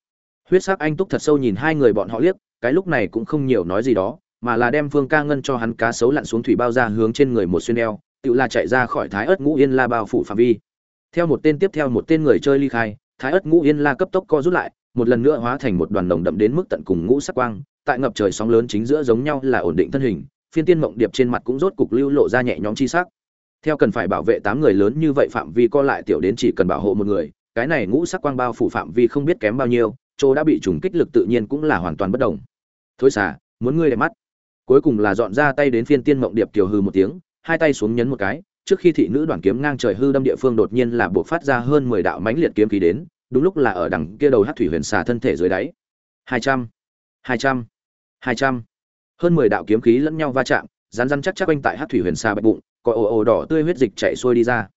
Huyết sắc anh túc thật sâu nhìn hai người bọn họ liếc, cái lúc này cũng không nhiều nói gì đó, mà là đem phương ca ngân cho hắn cá sấu lặn xuống thủy bao ra hướng trên người một xuyên đeo tựu là chạy ra khỏi thái Ức ngũ yên la bao phủ phạm vi. Theo một tên tiếp theo một tên người chơi ly khai, thái Ức ngũ yên la cấp tốc co rút lại một lần nữa hóa thành một đoàn nồng đậm đến mức tận cùng ngũ sắc quang, tại ngập trời sóng lớn chính giữa giống nhau là ổn định thân hình, phiên tiên mộng điệp trên mặt cũng rốt cục lưu lộ ra nhẹ nhõm chi sắc. Theo cần phải bảo vệ tám người lớn như vậy phạm vi co lại tiểu đến chỉ cần bảo hộ một người, cái này ngũ sắc quang bao phủ phạm vi không biết kém bao nhiêu, chỗ đã bị trùng kích lực tự nhiên cũng là hoàn toàn bất động thối xả muốn ngươi để mắt. Cuối cùng là dọn ra tay đến phiên tiên mộng điệp tiểu hư một tiếng, hai tay xuống nhấn một cái, trước khi thị nữ đoàn kiếm ngang trời hư đâm địa phương đột nhiên là buộc phát ra hơn mười đạo mãnh liệt kiếm khí đến đúng lúc là ở đằng kia đầu hát thủy huyền xà thân thể dưới đáy. Hai trăm hai trăm hai trăm. Hơn mười đạo kiếm khí lẫn nhau va chạm rán rán chắc chắc quanh tại hát thủy huyền xà bạch bụng, có ồ ồ đỏ tươi huyết dịch chạy xuôi đi ra.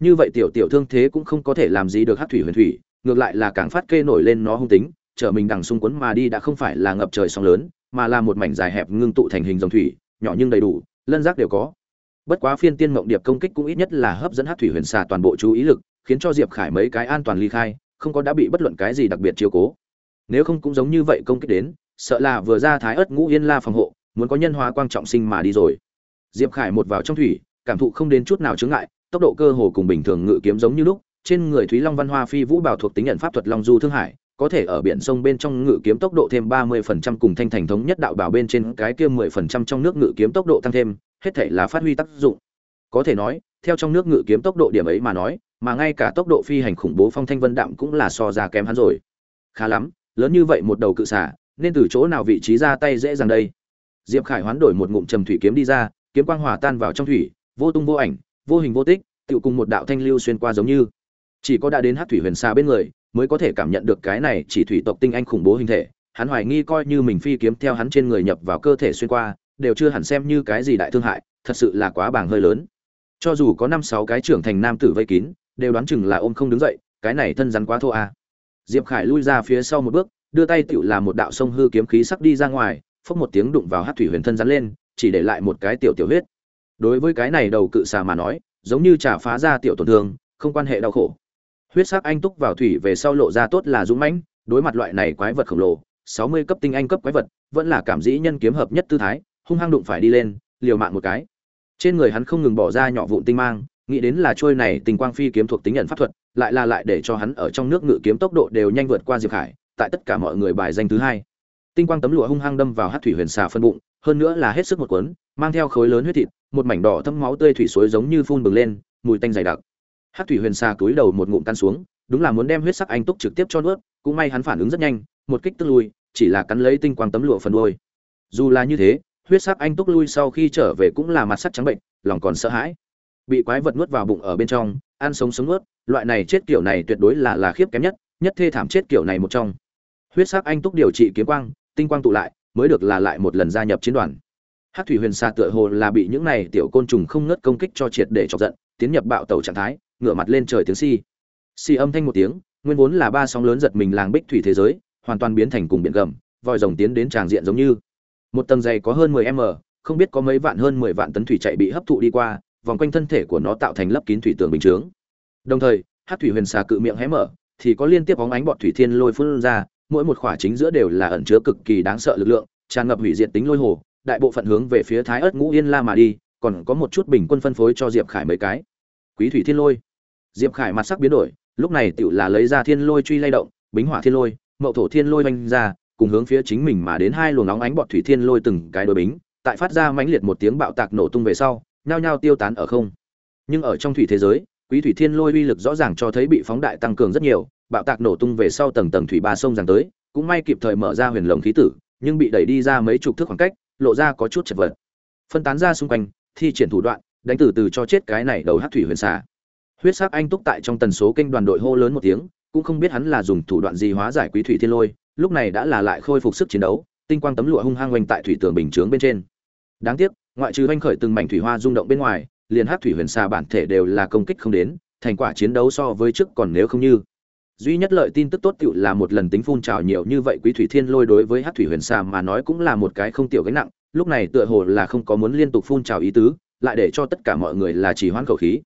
Như vậy tiểu tiểu thương thế cũng không có thể làm gì được hát thủy huyền thủy, ngược lại là càng phát kê nổi lên nó hung tính, chở mình đằng xung quấn mà đi đã không phải là ngập trời sóng lớn, mà là một mảnh dài hẹp ngưng tụ thành hình dòng thủy, nhỏ nhưng đầy đủ, lân giác đều có. Bất quá phiên tiên mộng điệp công kích cũng ít nhất là hấp dẫn hát thủy huyền xà toàn bộ chú ý lực, khiến cho diệp khải mấy cái an toàn ly khai không có đã bị bất luận cái gì đặc biệt chiếu cố nếu không cũng giống như vậy công kích đến sợ là vừa ra thái ớt ngũ yên la phòng hộ muốn có nhân hóa quang trọng sinh mà đi rồi diệp khải một vào trong thủy cảm thụ không đến chút nào chướng ngại tốc độ cơ hồ cùng bình thường ngự kiếm giống như lúc trên người thúy long văn hoa phi vũ bảo thuộc tính nhận pháp thuật long du thương hải có thể ở biển sông bên trong ngự kiếm tốc độ thêm 30% cùng thanh thành thống nhất đạo bảo bên trên cái kia 10% trong nước ngự kiếm tốc độ tăng thêm, hết thảy là phát huy tác dụng. Có thể nói, theo trong nước ngự kiếm tốc độ điểm ấy mà nói, mà ngay cả tốc độ phi hành khủng bố phong thanh vân đạm cũng là so ra kém hắn rồi. Khá lắm, lớn như vậy một đầu cự xả, nên từ chỗ nào vị trí ra tay dễ dàng đây. Diệp Khải hoán đổi một ngụm trầm thủy kiếm đi ra, kiếm quang hòa tan vào trong thủy, vô tung vô ảnh, vô hình vô tích, tự cùng một đạo thanh lưu xuyên qua giống như. Chỉ có đã đến Hắc thủy huyền xa bên người, mới có thể cảm nhận được cái này chỉ thủy tộc tinh anh khủng bố hình thể hắn hoài nghi coi như mình phi kiếm theo hắn trên người nhập vào cơ thể xuyên qua đều chưa hẳn xem như cái gì đại thương hại thật sự là quá bàng hơi lớn cho dù có năm sáu cái trưởng thành nam tử vây kín, đều đoán chừng là ôm không đứng dậy, cái này thân rắn quá thô à? diệp khải lui ra phía sau một bước, đưa tay tựu làm một đạo sông hư kiếm khí sắc đi ra ngoài, phốc một tiếng đụng vào hát thủy huyền thân rắn lên, chỉ để lại một cái tiểu tiểu huyết. Đối với cái này đầu cự xà mà nói, giống như trả phá ra tiểu tổn thương, không quan hệ đau khổ. Huyết sắc anh túc vào thủy về sau lộ ra tốt là dũng mãnh, đối mặt loại này quái vật khổng lồ, sáu mươi cấp tinh anh cấp quái vật, vẫn là cảm dĩ nhân kiếm hợp nhất tư thái, hung hăng đụng phải đi lên, liều mạng một cái trên người hắn không ngừng bỏ ra nhỏ vụn tinh mang, nghĩ đến là trôi này tình quang phi kiếm thuộc tính nhận pháp thuật, lại là lại để cho hắn ở trong nước ngự kiếm tốc độ đều nhanh vượt qua diệp khải, tại tất cả mọi người bài danh thứ hai. Tinh quang tấm lụa hung hăng đâm vào hát thủy huyền xà phân bụng, hơn nữa là hết sức một cuốn, mang theo khối lớn huyết thịt, một mảnh đỏ thâm máu tươi thủy suối giống như phun bừng lên, mùi tanh dày đặc. Hát thủy huyền xà cúi đầu một ngụm tan xuống, đúng là muốn đem huyết sắc anh túc trực tiếp cho nuốt, cũng may hắn phản ứng rất nhanh, một kích tức lui, chỉ là cắn lấy tinh quang tấm lụa phần đôi dù là như thế huyết sắc anh túc lui sau khi trở về cũng là mặt sắc trắng bệnh, lòng còn sợ hãi. Bị quái vật nuốt vào bụng ở bên trong, ăn sống sống nuốt, loại này chết kiểu này tuyệt đối là là khiếp kém nhất nhất thê thảm chết kiểu này một trong. Huyết sắc anh túc điều trị kiếm quang, tinh quang tụ lại, mới được là lại một lần gia nhập chiến đoàn. Hát thủy huyền xa tựa hồ là bị những này tiểu côn trùng không ngớt công kích cho triệt để chọc giận, tiến nhập bạo tàu trạng thái, ngửa mặt lên trời tiếng si si âm thanh một tiếng, nguyên vốn là ba sóng lớn giật mình làng bích thủy thế giới, hoàn toàn biến thành cùng biển gầm vòi rồng tiến đến tràng diện giống như một tầng dày có hơn 10 m, không biết có mấy vạn hơn 10 vạn tấn thủy chạy bị hấp thụ đi qua, vòng quanh thân thể của nó tạo thành lớp kín thủy tường bình chướng. Đồng thời, hát thủy huyền xà cự miệng hé mở, thì có liên tiếp bóng ánh bọt thủy thiên lôi phun ra, mỗi một khỏa chính giữa đều là ẩn chứa cực kỳ đáng sợ lực lượng, tràn ngập hủy diệt tính lôi hồ, đại bộ phận hướng về phía thái ớt ngũ yên la mà đi, còn có một chút bình quân phân phối cho diệp khải mấy cái. Quý thủy thiên lôi. Diệp khải mặt sắc biến đổi, lúc này tựu là lấy ra thiên lôi truy lay động, bính hỏa thiên lôi, mậu thổ thiên lôi oanh ra cùng hướng phía chính mình mà đến hai luồng nóng ánh bọt thủy thiên lôi từng cái đôi bính, tại phát ra mãnh liệt một tiếng bạo tạc nổ tung về sau, nhao nhao tiêu tán ở không. Nhưng ở trong thủy thế giới, quý thủy thiên lôi uy lực rõ ràng cho thấy bị phóng đại tăng cường rất nhiều, bạo tạc nổ tung về sau tầng tầng thủy ba sông giằng tới, cũng may kịp thời mở ra huyền lồng khí tử, nhưng bị đẩy đi ra mấy chục thước khoảng cách, lộ ra có chút chật vật. Phân tán ra xung quanh, thi triển thủ đoạn, đánh từ từ cho chết cái này đầu hắc thủy huyền xà. Huyết sắc anh túc tại trong tần số kênh đoàn đội hô lớn một tiếng, cũng không biết hắn là dùng thủ đoạn gì hóa giải quý thủy thiên lôi lúc này đã là lại khôi phục sức chiến đấu, tinh quang tấm lụa hung hăng quanh tại thủy tường bình chướng bên trên. Đáng tiếc, ngoại trừ oanh khởi từng mảnh thủy hoa rung động bên ngoài, liền hát thủy huyền xà bản thể đều là công kích không đến, thành quả chiến đấu so với trước còn nếu không như. Duy nhất lợi tin tức tốt tựu là một lần tính phun trào nhiều như vậy quý thủy thiên lôi đối với hát thủy huyền xà mà nói cũng là một cái không tiểu gánh nặng, lúc này tựa hồ là không có muốn liên tục phun trào ý tứ, lại để cho tất cả mọi người là chỉ hoãn khẩu khí.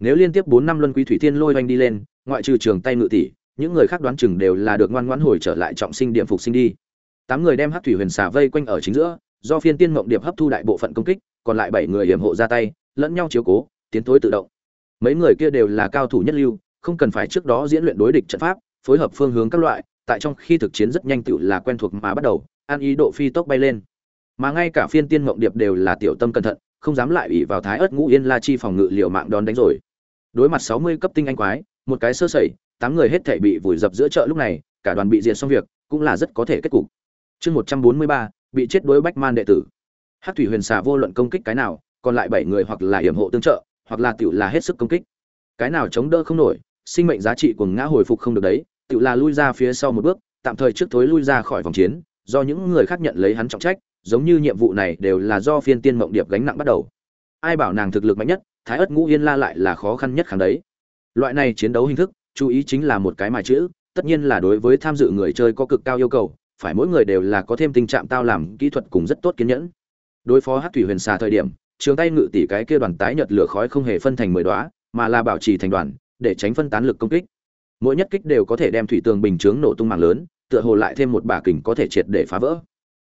Nếu liên tiếp bốn năm luân quý thủy thiên lôi oanh đi lên, ngoại trừ trường tay ngự tỷ những người khác đoán chừng đều là được ngoan ngoãn hồi trở lại trọng sinh điểm phục sinh đi. Tám người đem hát thủy huyền xà vây quanh ở chính giữa, do phiên tiên mộng điệp hấp thu đại bộ phận công kích, còn lại bảy người hiểm hộ ra tay, lẫn nhau chiếu cố, tiến thối tự động. Mấy người kia đều là cao thủ nhất lưu, không cần phải trước đó diễn luyện đối địch trận pháp, phối hợp phương hướng các loại, tại trong khi thực chiến rất nhanh tựu là quen thuộc mà bắt đầu, an ý độ phi tốc bay lên. Mà ngay cả phiên tiên mộng điệp đều là tiểu tâm cẩn thận, không dám lại ủy vào thái ớt ngũ yên la chi phòng ngự liệu mạng đón đánh rồi. Đối mặt sáu mươi cấp tinh anh quái, một cái sơ sẩy tám người hết thể bị vùi dập giữa chợ lúc này, cả đoàn bị diệt xong việc, cũng là rất có thể kết cục. Chương một trăm bốn mươi ba, bị chết đối bách man đệ tử. Hát thủy huyền xà vô luận công kích cái nào, còn lại bảy người hoặc là hiểm hộ tương trợ, hoặc là tiểu là hết sức công kích. Cái nào chống đỡ không nổi, sinh mệnh giá trị của ngã hồi phục không được đấy, tiểu là lui ra phía sau một bước, tạm thời trước thối lui ra khỏi vòng chiến, do những người khác nhận lấy hắn trọng trách, giống như nhiệm vụ này đều là do phiên tiên mộng điệp gánh nặng bắt đầu. Ai bảo nàng thực lực mạnh nhất, thái ất ngũ yên la lại là khó khăn nhất kháng đấy. Loại này chiến đấu hình thức chú ý chính là một cái mài chữ, tất nhiên là đối với tham dự người chơi có cực cao yêu cầu, phải mỗi người đều là có thêm tình trạng tao làm kỹ thuật cùng rất tốt kiên nhẫn. Đối phó hát thủy huyền xà thời điểm, trường tay ngự tỷ cái kia đoàn tái nhật lửa khói không hề phân thành mười đoá mà là bảo trì thành đoàn, để tránh phân tán lực công kích. Mỗi nhất kích đều có thể đem thủy tường bình chướng nổ tung mạng lớn, tựa hồ lại thêm một bả kình có thể triệt để phá vỡ.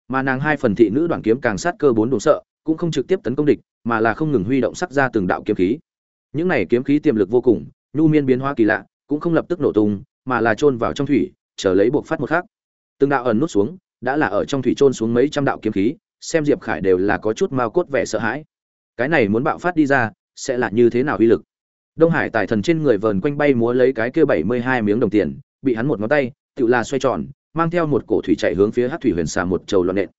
Mà nàng hai phần thị nữ đoàn kiếm càng sát cơ bốn đồ sợ, cũng không trực tiếp tấn công địch, mà là không ngừng huy động sắc ra từng đạo kiếm khí. Những này kiếm khí tiềm lực vô cùng, nhu miên biến hóa kỳ lạ cũng không lập tức nổ tung, mà là chôn vào trong thủy, chờ lấy buộc phát một khác từng đạo ẩn nút xuống, đã là ở trong thủy chôn xuống mấy trăm đạo kiếm khí, xem diệp khải đều là có chút mao cốt vẻ sợ hãi. Cái này muốn bạo phát đi ra, sẽ là như thế nào uy lực? Đông hải tài thần trên người vờn quanh bay múa lấy cái kia bảy mươi hai miếng đồng tiền, bị hắn một ngón tay, tự là xoay tròn, mang theo một cổ thủy chạy hướng phía hắc thủy huyền xà một trầu loạn nện.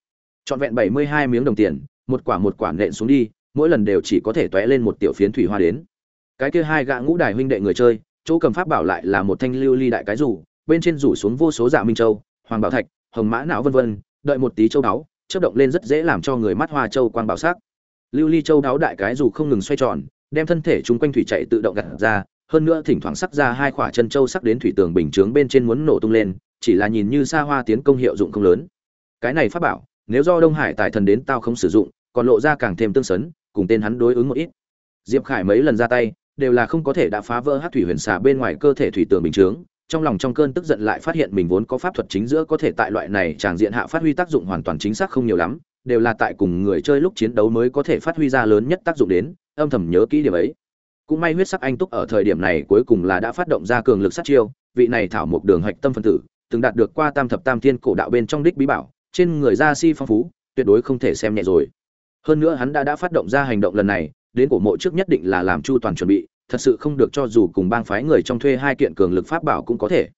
Trọn vẹn bảy mươi hai miếng đồng tiền, một quả một quả nện xuống đi, mỗi lần đều chỉ có thể tóe lên một tiểu phiến thủy hoa đến. Cái kia hai gã ngũ đài huynh đệ người chơi chỗ cầm pháp bảo lại là một thanh lưu ly đại cái rủ, bên trên rủ xuống vô số dạ minh châu, hoàng bảo thạch, hồng mã não vân vân, đợi một tí châu đáo, chớp động lên rất dễ làm cho người mắt hoa châu quang bảo sắc. Lưu ly châu đáo đại cái rủ không ngừng xoay tròn, đem thân thể chúng quanh thủy chạy tự động gạt ra, hơn nữa thỉnh thoảng sắc ra hai quả chân châu sắc đến thủy tường bình chướng bên trên muốn nổ tung lên, chỉ là nhìn như xa hoa tiến công hiệu dụng không lớn. Cái này pháp bảo, nếu do đông hải tài thần đến tao không sử dụng, còn lộ ra càng thêm tương sấn cùng tên hắn đối ứng một ít. Diệp khải mấy lần ra tay đều là không có thể đã phá vỡ hát thủy huyền xà bên ngoài cơ thể thủy tường bình chướng, trong lòng trong cơn tức giận lại phát hiện mình vốn có pháp thuật chính giữa có thể tại loại này tràng diện hạ phát huy tác dụng hoàn toàn chính xác không nhiều lắm, đều là tại cùng người chơi lúc chiến đấu mới có thể phát huy ra lớn nhất tác dụng đến, âm thầm nhớ kỹ điểm ấy. Cũng may huyết sắc anh túc ở thời điểm này cuối cùng là đã phát động ra cường lực sát chiêu, vị này thảo một đường hạch tâm phân tử, từng đạt được qua tam thập tam thiên cổ đạo bên trong đích bí bảo, trên người ra si phong phú, tuyệt đối không thể xem nhẹ rồi. Hơn nữa hắn đã đã phát động ra hành động lần này đến cổ mộ trước nhất định là làm chu toàn chuẩn bị, thật sự không được cho dù cùng bang phái người trong thuê hai kiện cường lực pháp bảo cũng có thể.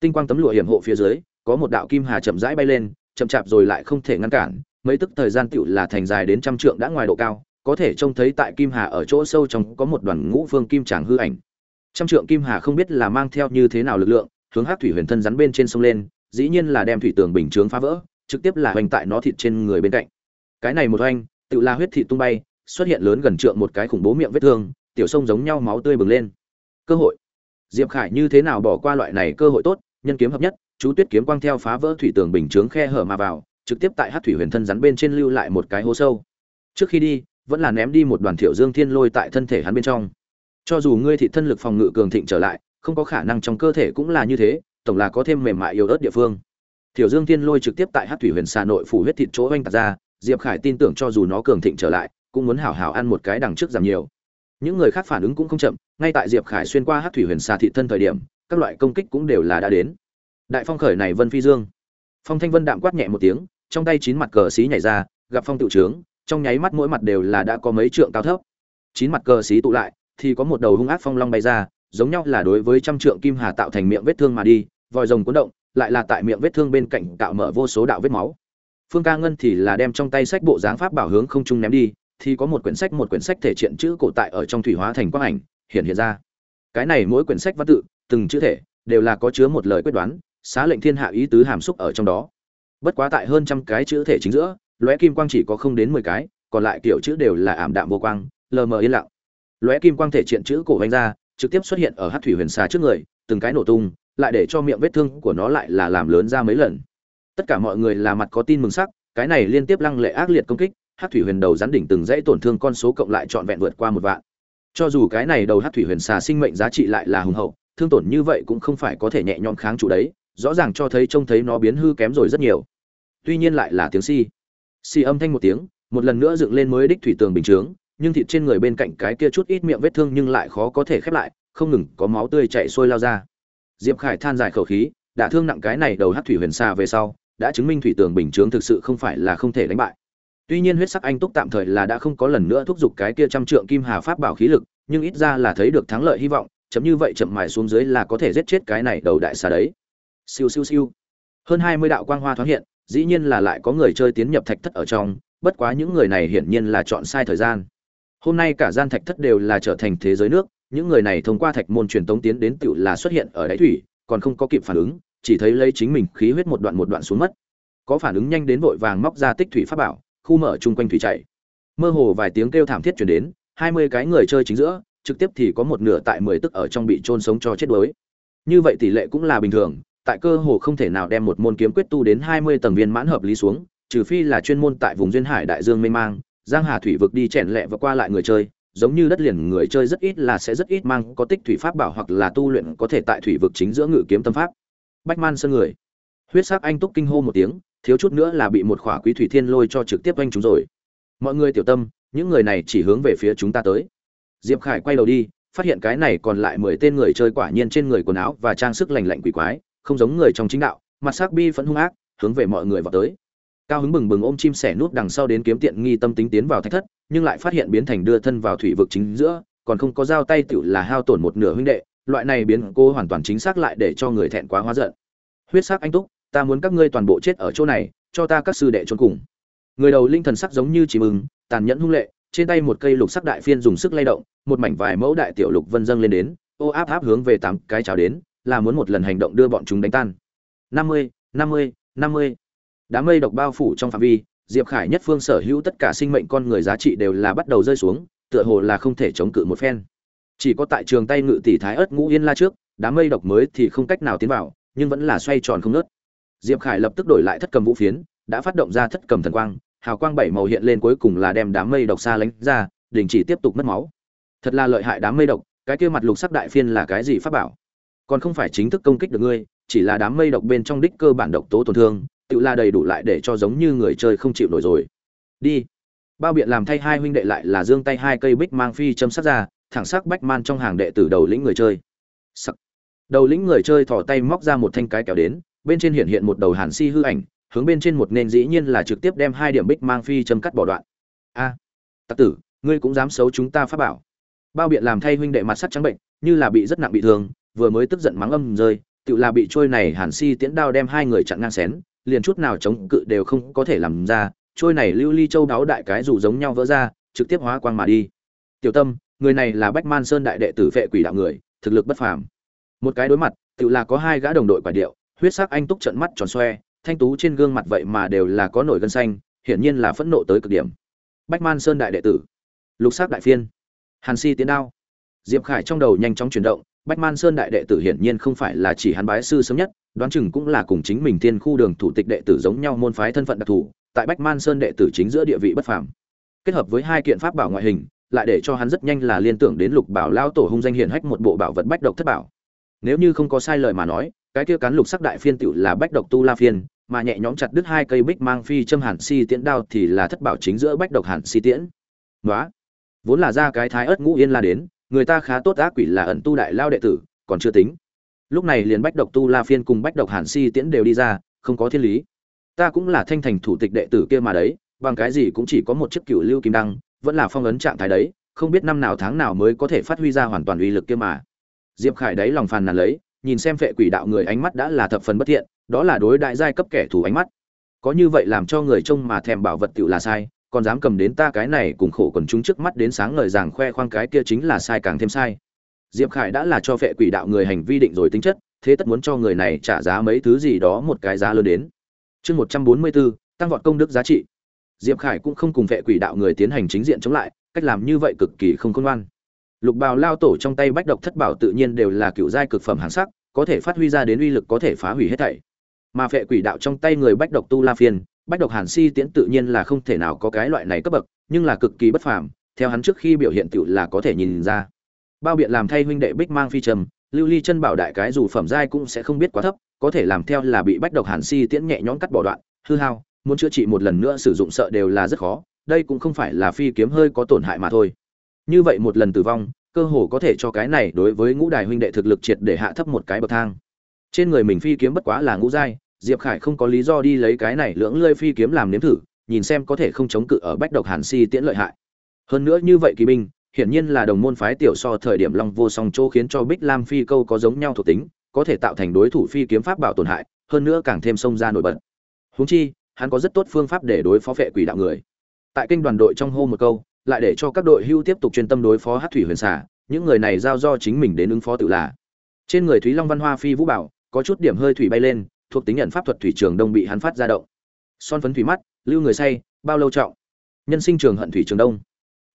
Tinh quang tấm lụa hiểm hộ phía dưới, có một đạo kim hà chậm rãi bay lên, chậm chạp rồi lại không thể ngăn cản, mấy tức thời gian tựu là thành dài đến trăm trượng đã ngoài độ cao, có thể trông thấy tại kim hà ở chỗ sâu trong có một đoàn ngũ phương kim tràng hư ảnh. Trăm trượng kim hà không biết là mang theo như thế nào lực lượng, hướng hát thủy huyền thân rắn bên trên sông lên, dĩ nhiên là đem thủy tường bình chướng phá vỡ, trực tiếp là hoành tại nó thịt trên người bên cạnh. Cái này một hoành tự la huyết thịt tung bay xuất hiện lớn gần trượng một cái khủng bố miệng vết thương, tiểu sông giống nhau máu tươi bừng lên. Cơ hội. Diệp khải như thế nào bỏ qua loại này cơ hội tốt, nhân kiếm hợp nhất, chú tuyết kiếm quang theo phá vỡ thủy tường bình chướng khe hở mà vào, trực tiếp tại hát thủy huyền thân rắn bên trên lưu lại một cái hố sâu. Trước khi đi, vẫn là ném đi một đoàn thiểu dương thiên lôi tại thân thể hắn bên trong. Cho dù ngươi thị thân lực phòng ngự cường thịnh trở lại, không có khả năng trong cơ thể cũng là như thế, tổng là có thêm mềm mại yếu ớt địa phương. Thiểu dương thiên lôi trực tiếp tại hát thủy huyền xà nội phủ huyết thịt chỗ oanh tạc ra, diệp khải tin tưởng cho dù nó cường thịnh trở lại cũng muốn hảo hảo ăn một cái đằng trước giảm nhiều. Những người khác phản ứng cũng không chậm, ngay tại diệp khải xuyên qua hát thủy huyền xà thị thân thời điểm, các loại công kích cũng đều là đã đến. Đại phong khởi này vân phi dương. Phong thanh vân đạm quát nhẹ một tiếng, trong tay chín mặt cờ xí nhảy ra, gặp phong tự trướng, trong nháy mắt mỗi mặt đều là đã có mấy trượng cao thấp. Chín mặt cờ xí tụ lại, thì có một đầu hung ác phong long bay ra, giống nhau là đối với trăm trượng kim hà tạo thành miệng vết thương mà đi, vòi rồng cuốn động, lại là tại miệng vết thương bên cạnh tạo mở vô số đạo vết máu. Phương ca ngân thì là đem trong tay sách bộ dáng pháp bảo hướng không trung ném đi thì có một quyển sách, một quyển sách thể triện chữ cổ tại ở trong thủy hóa thành quang ảnh, hiện hiện ra. Cái này mỗi quyển sách văn tự, từng chữ thể, đều là có chứa một lời quyết đoán, xá lệnh thiên hạ ý tứ hàm xúc ở trong đó. Bất quá tại hơn trăm cái chữ thể chính giữa, lóe kim quang chỉ có không đến mười cái, còn lại kiểu chữ đều là ảm đạm vô quang, lờ mờ yên lặng. Lóe kim quang thể triện chữ cổ vanh ra, trực tiếp xuất hiện ở hát thủy huyền xà trước người, từng cái nổ tung, lại để cho miệng vết thương của nó lại là làm lớn ra mấy lần. Tất cả mọi người là mặt có tin mừng sắc, cái này liên tiếp lăng lệ ác liệt công kích hát thủy huyền đầu rắn đỉnh từng dãy tổn thương con số cộng lại trọn vẹn vượt qua một vạn. Cho dù cái này đầu hát thủy huyền xà sinh mệnh giá trị lại là hùng hậu, thương tổn như vậy cũng không phải có thể nhẹ nhõm kháng trụ đấy, rõ ràng cho thấy trông thấy nó biến hư kém rồi rất nhiều. Tuy nhiên lại là tiếng si si âm thanh một tiếng, một lần nữa dựng lên mới đích thủy tường bình chướng, nhưng thịt trên người bên cạnh cái kia chút ít miệng vết thương nhưng lại khó có thể khép lại, không ngừng có máu tươi chảy sôi lao ra. Diệp khải than dài khẩu khí đã thương nặng cái này đầu hát thủy huyền xa về sau, đã chứng minh thủy tường bình chướng thực sự không phải là không thể đánh bại tuy nhiên huyết sắc anh túc tạm thời là đã không có lần nữa thúc giục cái kia trăm trượng kim hà pháp bảo khí lực, nhưng ít ra là thấy được thắng lợi hy vọng chấm như vậy chậm mài xuống dưới là có thể giết chết cái này đầu đại xà đấy. Siêu siêu siêu. Hơn hai mươi đạo quang hoa thoáng hiện, dĩ nhiên là lại có người chơi tiến nhập thạch thất ở trong, bất quá những người này hiển nhiên là chọn sai thời gian. Hôm nay cả gian thạch thất đều là trở thành thế giới nước, những người này thông qua thạch môn truyền tống tiến đến tựu là xuất hiện ở đáy thủy, còn không có kịp phản ứng, chỉ thấy lấy chính mình khí huyết một đoạn một đoạn xuống mất. Có phản ứng nhanh đến vội vàng móc ra tích thủy pháp bảo khu mở chung quanh thủy chảy mơ hồ vài tiếng kêu thảm thiết chuyển đến, hai mươi cái người chơi chính giữa, trực tiếp thì có một nửa tại mười tức ở trong bị trôn sống cho chết đuối. Như vậy tỷ lệ cũng là bình thường, tại cơ hồ không thể nào đem một môn kiếm quyết tu đến hai mươi tầng viên mãn hợp lý xuống, trừ phi là chuyên môn tại vùng duyên hải đại dương mênh mang, giang hà thủy vực đi chèn lẹ và qua lại người chơi, giống như đất liền người chơi rất ít là sẽ rất ít mang có tích thủy pháp bảo hoặc là tu luyện có thể tại thủy vực chính giữa ngự kiếm tâm pháp. Bách man sơn người. Huyết sắc anh túc kinh hô một tiếng thiếu chút nữa là bị một khỏa quý thủy thiên lôi cho trực tiếp oanh chúng rồi. Mọi người tiểu tâm, những người này chỉ hướng về phía chúng ta tới. Diệp khải quay đầu đi, phát hiện cái này còn lại mười tên người chơi quả nhiên trên người quần áo và trang sức lành lạnh quỷ quái, không giống người trong chính đạo, mặt sắc bi phẫn hung ác, hướng về mọi người vào tới. Cao hứng bừng bừng ôm chim sẻ nút đằng sau đến kiếm tiện nghi tâm tính tiến vào thách thất, nhưng lại phát hiện biến thành đưa thân vào thủy vực chính giữa, còn không có dao tay tựu là hao tổn một nửa huynh đệ, loại này biến cô hoàn toàn chính xác lại để cho người thẹn quá hóa giận. Huyết sắc anh túc ta muốn các ngươi toàn bộ chết ở chỗ này, cho ta các sư đệ trốn cùng. Người đầu linh thần sắc giống như chỉ mừng tàn nhẫn hung lệ, trên tay một cây lục sắc đại phiên dùng sức lay động, một mảnh vài mẫu đại tiểu lục vân dâng lên đến, ô áp áp hướng về tám cái chào đến, là muốn một lần hành động đưa bọn chúng đánh tan. Năm mươi năm mươi năm mươi. Đám mây độc bao phủ trong phạm vi, diệp khải nhất phương sở hữu tất cả sinh mệnh con người giá trị đều là bắt đầu rơi xuống, tựa hồ là không thể chống cự một phen. Chỉ có tại trường tay ngự tỷ thái ớt ngũ yên la trước, đám mây độc mới thì không cách nào tiến vào, nhưng vẫn là xoay tròn không nớt diệp khải lập tức đổi lại thất cầm vũ phiến, đã phát động ra thất cầm thần quang, hào quang bảy màu hiện lên cuối cùng là đem đám mây độc xa lánh ra, đình chỉ tiếp tục mất máu. Thật là lợi hại đám mây độc, cái kia mặt lục sắc đại phiên là cái gì pháp bảo? Còn không phải chính thức công kích được ngươi, chỉ là đám mây độc bên trong đích cơ bản độc tố tổn thương, tự là đầy đủ lại để cho giống như người chơi không chịu nổi rồi. Đi. Bao biện làm thay hai huynh đệ lại là giương tay hai cây bích mang phi châm sắc ra, thẳng sắc bách man trong hàng đệ tử đầu lĩnh người chơi. Sắc đầu lĩnh người chơi thò tay móc ra một thanh cái kéo đến bên trên hiện hiện một đầu hàn si hư ảnh hướng bên trên một nền dĩ nhiên là trực tiếp đem hai điểm bích mang phi châm cắt bỏ đoạn. A à, tặc tử ngươi cũng dám xấu chúng ta pháp bảo. Bao biện làm thay huynh đệ mặt sắc trắng bệnh như là bị rất nặng bị thương vừa mới tức giận mắng âm rơi tự là bị trôi này hàn si tiễn đao đem hai người chặn ngang xén liền chút nào chống cự đều không có thể làm ra trôi này lưu ly châu đáo đại cái dù giống nhau vỡ ra trực tiếp hóa quang mà đi. Tiểu tâm người này là bách man sơn đại đệ tử vệ quỷ đạo người thực lực bất phàm. Một cái đối mặt tự là có hai gã đồng đội quả điệu huyết sắc anh túc trợn mắt tròn xoe, thanh tú trên gương mặt vậy mà đều là có nổi gân xanh, hiển nhiên là phẫn nộ tới cực điểm. Bách man sơn đại đệ tử, lục sắc đại phiên, hàn si tiến đao. Diệp khải trong đầu nhanh chóng chuyển động, bách man sơn đại đệ tử hiển nhiên không phải là chỉ hắn bái sư sớm nhất, đoán chừng cũng là cùng chính mình thiên khu đường thủ tịch đệ tử giống nhau môn phái thân phận đặc thù, tại bách man sơn đệ tử chính giữa địa vị bất phàm. Kết hợp với hai kiện pháp bảo ngoại hình, lại để cho hắn rất nhanh là liên tưởng đến lục bảo lao tổ hung danh hiển hách một bộ bảo vật bách độc thất bảo. Nếu như không có sai lời mà nói cái kia cán lục sắc đại phiên tiểu là bách độc tu la phiên, mà nhẹ nhõm chặt đứt hai cây bích mang phi châm hàn si tiễn đao thì là thất bảo chính giữa bách độc hàn si tiễn. Nói vốn là ra cái thái ớt ngũ yên la đến, người ta khá tốt ác quỷ là ẩn tu đại lao đệ tử, còn chưa tính. Lúc này liền bách độc tu la phiên cùng bách độc hàn si tiễn đều đi ra, không có thiên lý. Ta cũng là thanh thành thủ tịch đệ tử kia mà đấy, bằng cái gì cũng chỉ có một chiếc cửu lưu kim đăng, vẫn là phong ấn trạng thái đấy, không biết năm nào tháng nào mới có thể phát huy ra hoàn toàn uy lực kia mà. Diệp khải đấy lòng phàn nàn lấy nhìn xem phệ quỷ đạo người ánh mắt đã là thập phần bất thiện, đó là đối đại giai cấp kẻ thù ánh mắt. Có như vậy làm cho người trông mà thèm bảo vật tiểu là sai, còn dám cầm đến ta cái này cùng khổ quần chúng trước mắt đến sáng ngời rằng khoe khoang cái kia chính là sai càng thêm sai. Diệp khải đã là cho phệ quỷ đạo người hành vi định rồi tính chất, thế tất muốn cho người này trả giá mấy thứ gì đó một cái giá lớn đến. Chương một trăm bốn mươi bốn, tăng vọt công đức giá trị. Diệp khải cũng không cùng phệ quỷ đạo người tiến hành chính diện chống lại, cách làm như vậy cực kỳ không khôn ngoan lục bào lao tổ trong tay bách độc thất bảo tự nhiên đều là cựu giai cực phẩm hàng sắc, có thể phát huy ra đến uy lực có thể phá hủy hết thảy. Mà phệ quỷ đạo trong tay người bách độc tu la phiên, bách độc hàn si tiễn tự nhiên là không thể nào có cái loại này cấp bậc, nhưng là cực kỳ bất phàm, theo hắn trước khi biểu hiện tựu là có thể nhìn ra. Bao biện làm thay huynh đệ bích mang phi trầm, lưu ly chân bảo đại cái dù phẩm giai cũng sẽ không biết quá thấp, có thể làm theo là bị bách độc hàn si tiễn nhẹ nhõm cắt bỏ đoạn, hư hao, muốn chữa trị một lần nữa sử dụng sợ đều là rất khó, đây cũng không phải là phi kiếm hơi có tổn hại mà thôi như vậy một lần tử vong, cơ hồ có thể cho cái này đối với ngũ đài huynh đệ thực lực triệt để hạ thấp một cái bậc thang. Trên người mình phi kiếm bất quá là ngũ giai, diệp khải không có lý do đi lấy cái này lưỡng lơi phi kiếm làm nếm thử, nhìn xem có thể không chống cự ở bách độc hàn si tiễn lợi hại. Hơn nữa như vậy kỳ binh, hiển nhiên là đồng môn phái tiểu so thời điểm long vô song chỗ khiến cho bích lam phi câu có giống nhau thuộc tính, có thể tạo thành đối thủ phi kiếm pháp bảo tổn hại, hơn nữa càng thêm sông ra nổi bật. Huống chi, hắn có rất tốt phương pháp để đối phó vệ quỷ đạo người. Tại kênh đoàn đội trong hô một câu lại để cho các đội hưu tiếp tục chuyên tâm đối phó hát thủy huyền xả những người này giao do chính mình đến ứng phó tự là. Trên người thúy long văn hoa phi vũ bảo, có chút điểm hơi thủy bay lên, thuộc tính nhận pháp thuật thủy trường đông bị hắn phát ra động. Son phấn thủy mắt, lưu người say, bao lâu trọng? Nhân sinh trường hận thủy trường đông.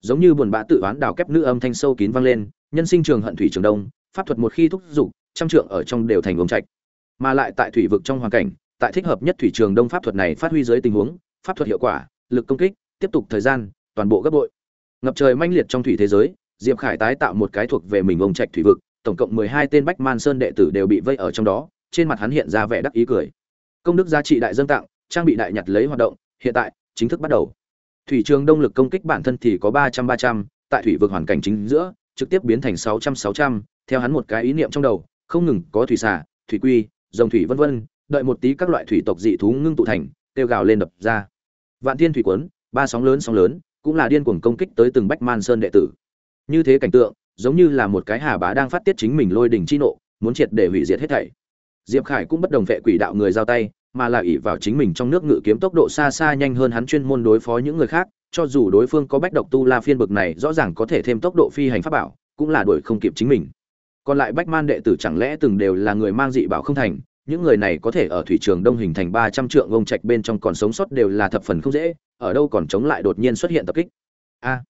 Giống như buồn bã tự oán đào kép nữ âm thanh sâu kín vang lên, nhân sinh trường hận thủy trường đông, pháp thuật một khi thúc giục, trăm trượng ở trong đều thành ống trạch. Mà lại tại thủy vực trong hoàn cảnh, tại thích hợp nhất thủy trường đông pháp thuật này phát huy dưới tình huống, pháp thuật hiệu quả, lực công kích, tiếp tục thời gian, toàn bộ gấp bội ngập trời manh liệt trong thủy thế giới, diệp khải tái tạo một cái thuộc về mình ông trạch thủy vực, tổng cộng mười hai tên bách man sơn đệ tử đều bị vây ở trong đó, trên mặt hắn hiện ra vẻ đắc ý cười. Công đức giá trị đại dân tặng, trang bị đại nhặt lấy hoạt động, hiện tại, chính thức bắt đầu. Thủy trường đông lực công kích bản thân thì có ba trăm ba trăm, tại thủy vực hoàn cảnh chính giữa, trực tiếp biến thành sáu trăm sáu trăm, theo hắn một cái ý niệm trong đầu, không ngừng có thủy xả thủy quy, dòng thủy vân vân, đợi một tí các loại thủy tộc dị thú ngưng tụ thành, kêu gào lên đập ra. Vạn thiên thủy quấn, ba sóng lớn sóng lớn cũng là điên cuồng công kích tới từng bách man sơn đệ tử. Như thế cảnh tượng, giống như là một cái hà bá đang phát tiết chính mình lôi đỉnh chi nộ, muốn triệt để hủy diệt hết thảy. Diệp khải cũng bất đồng vệ quỷ đạo người giao tay, mà là ỷ vào chính mình trong nước ngự kiếm tốc độ xa xa nhanh hơn hắn chuyên môn đối phó những người khác, cho dù đối phương có bách độc tu la phiên bực này rõ ràng có thể thêm tốc độ phi hành pháp bảo, cũng là đuổi không kịp chính mình. Còn lại bách man đệ tử chẳng lẽ từng đều là người mang dị bảo không thành những người này có thể ở thủy trường đông hình thành ba trăm trượng ông trạch bên trong còn sống sót đều là thập phần không dễ, ở đâu còn chống lại đột nhiên xuất hiện tập kích. A.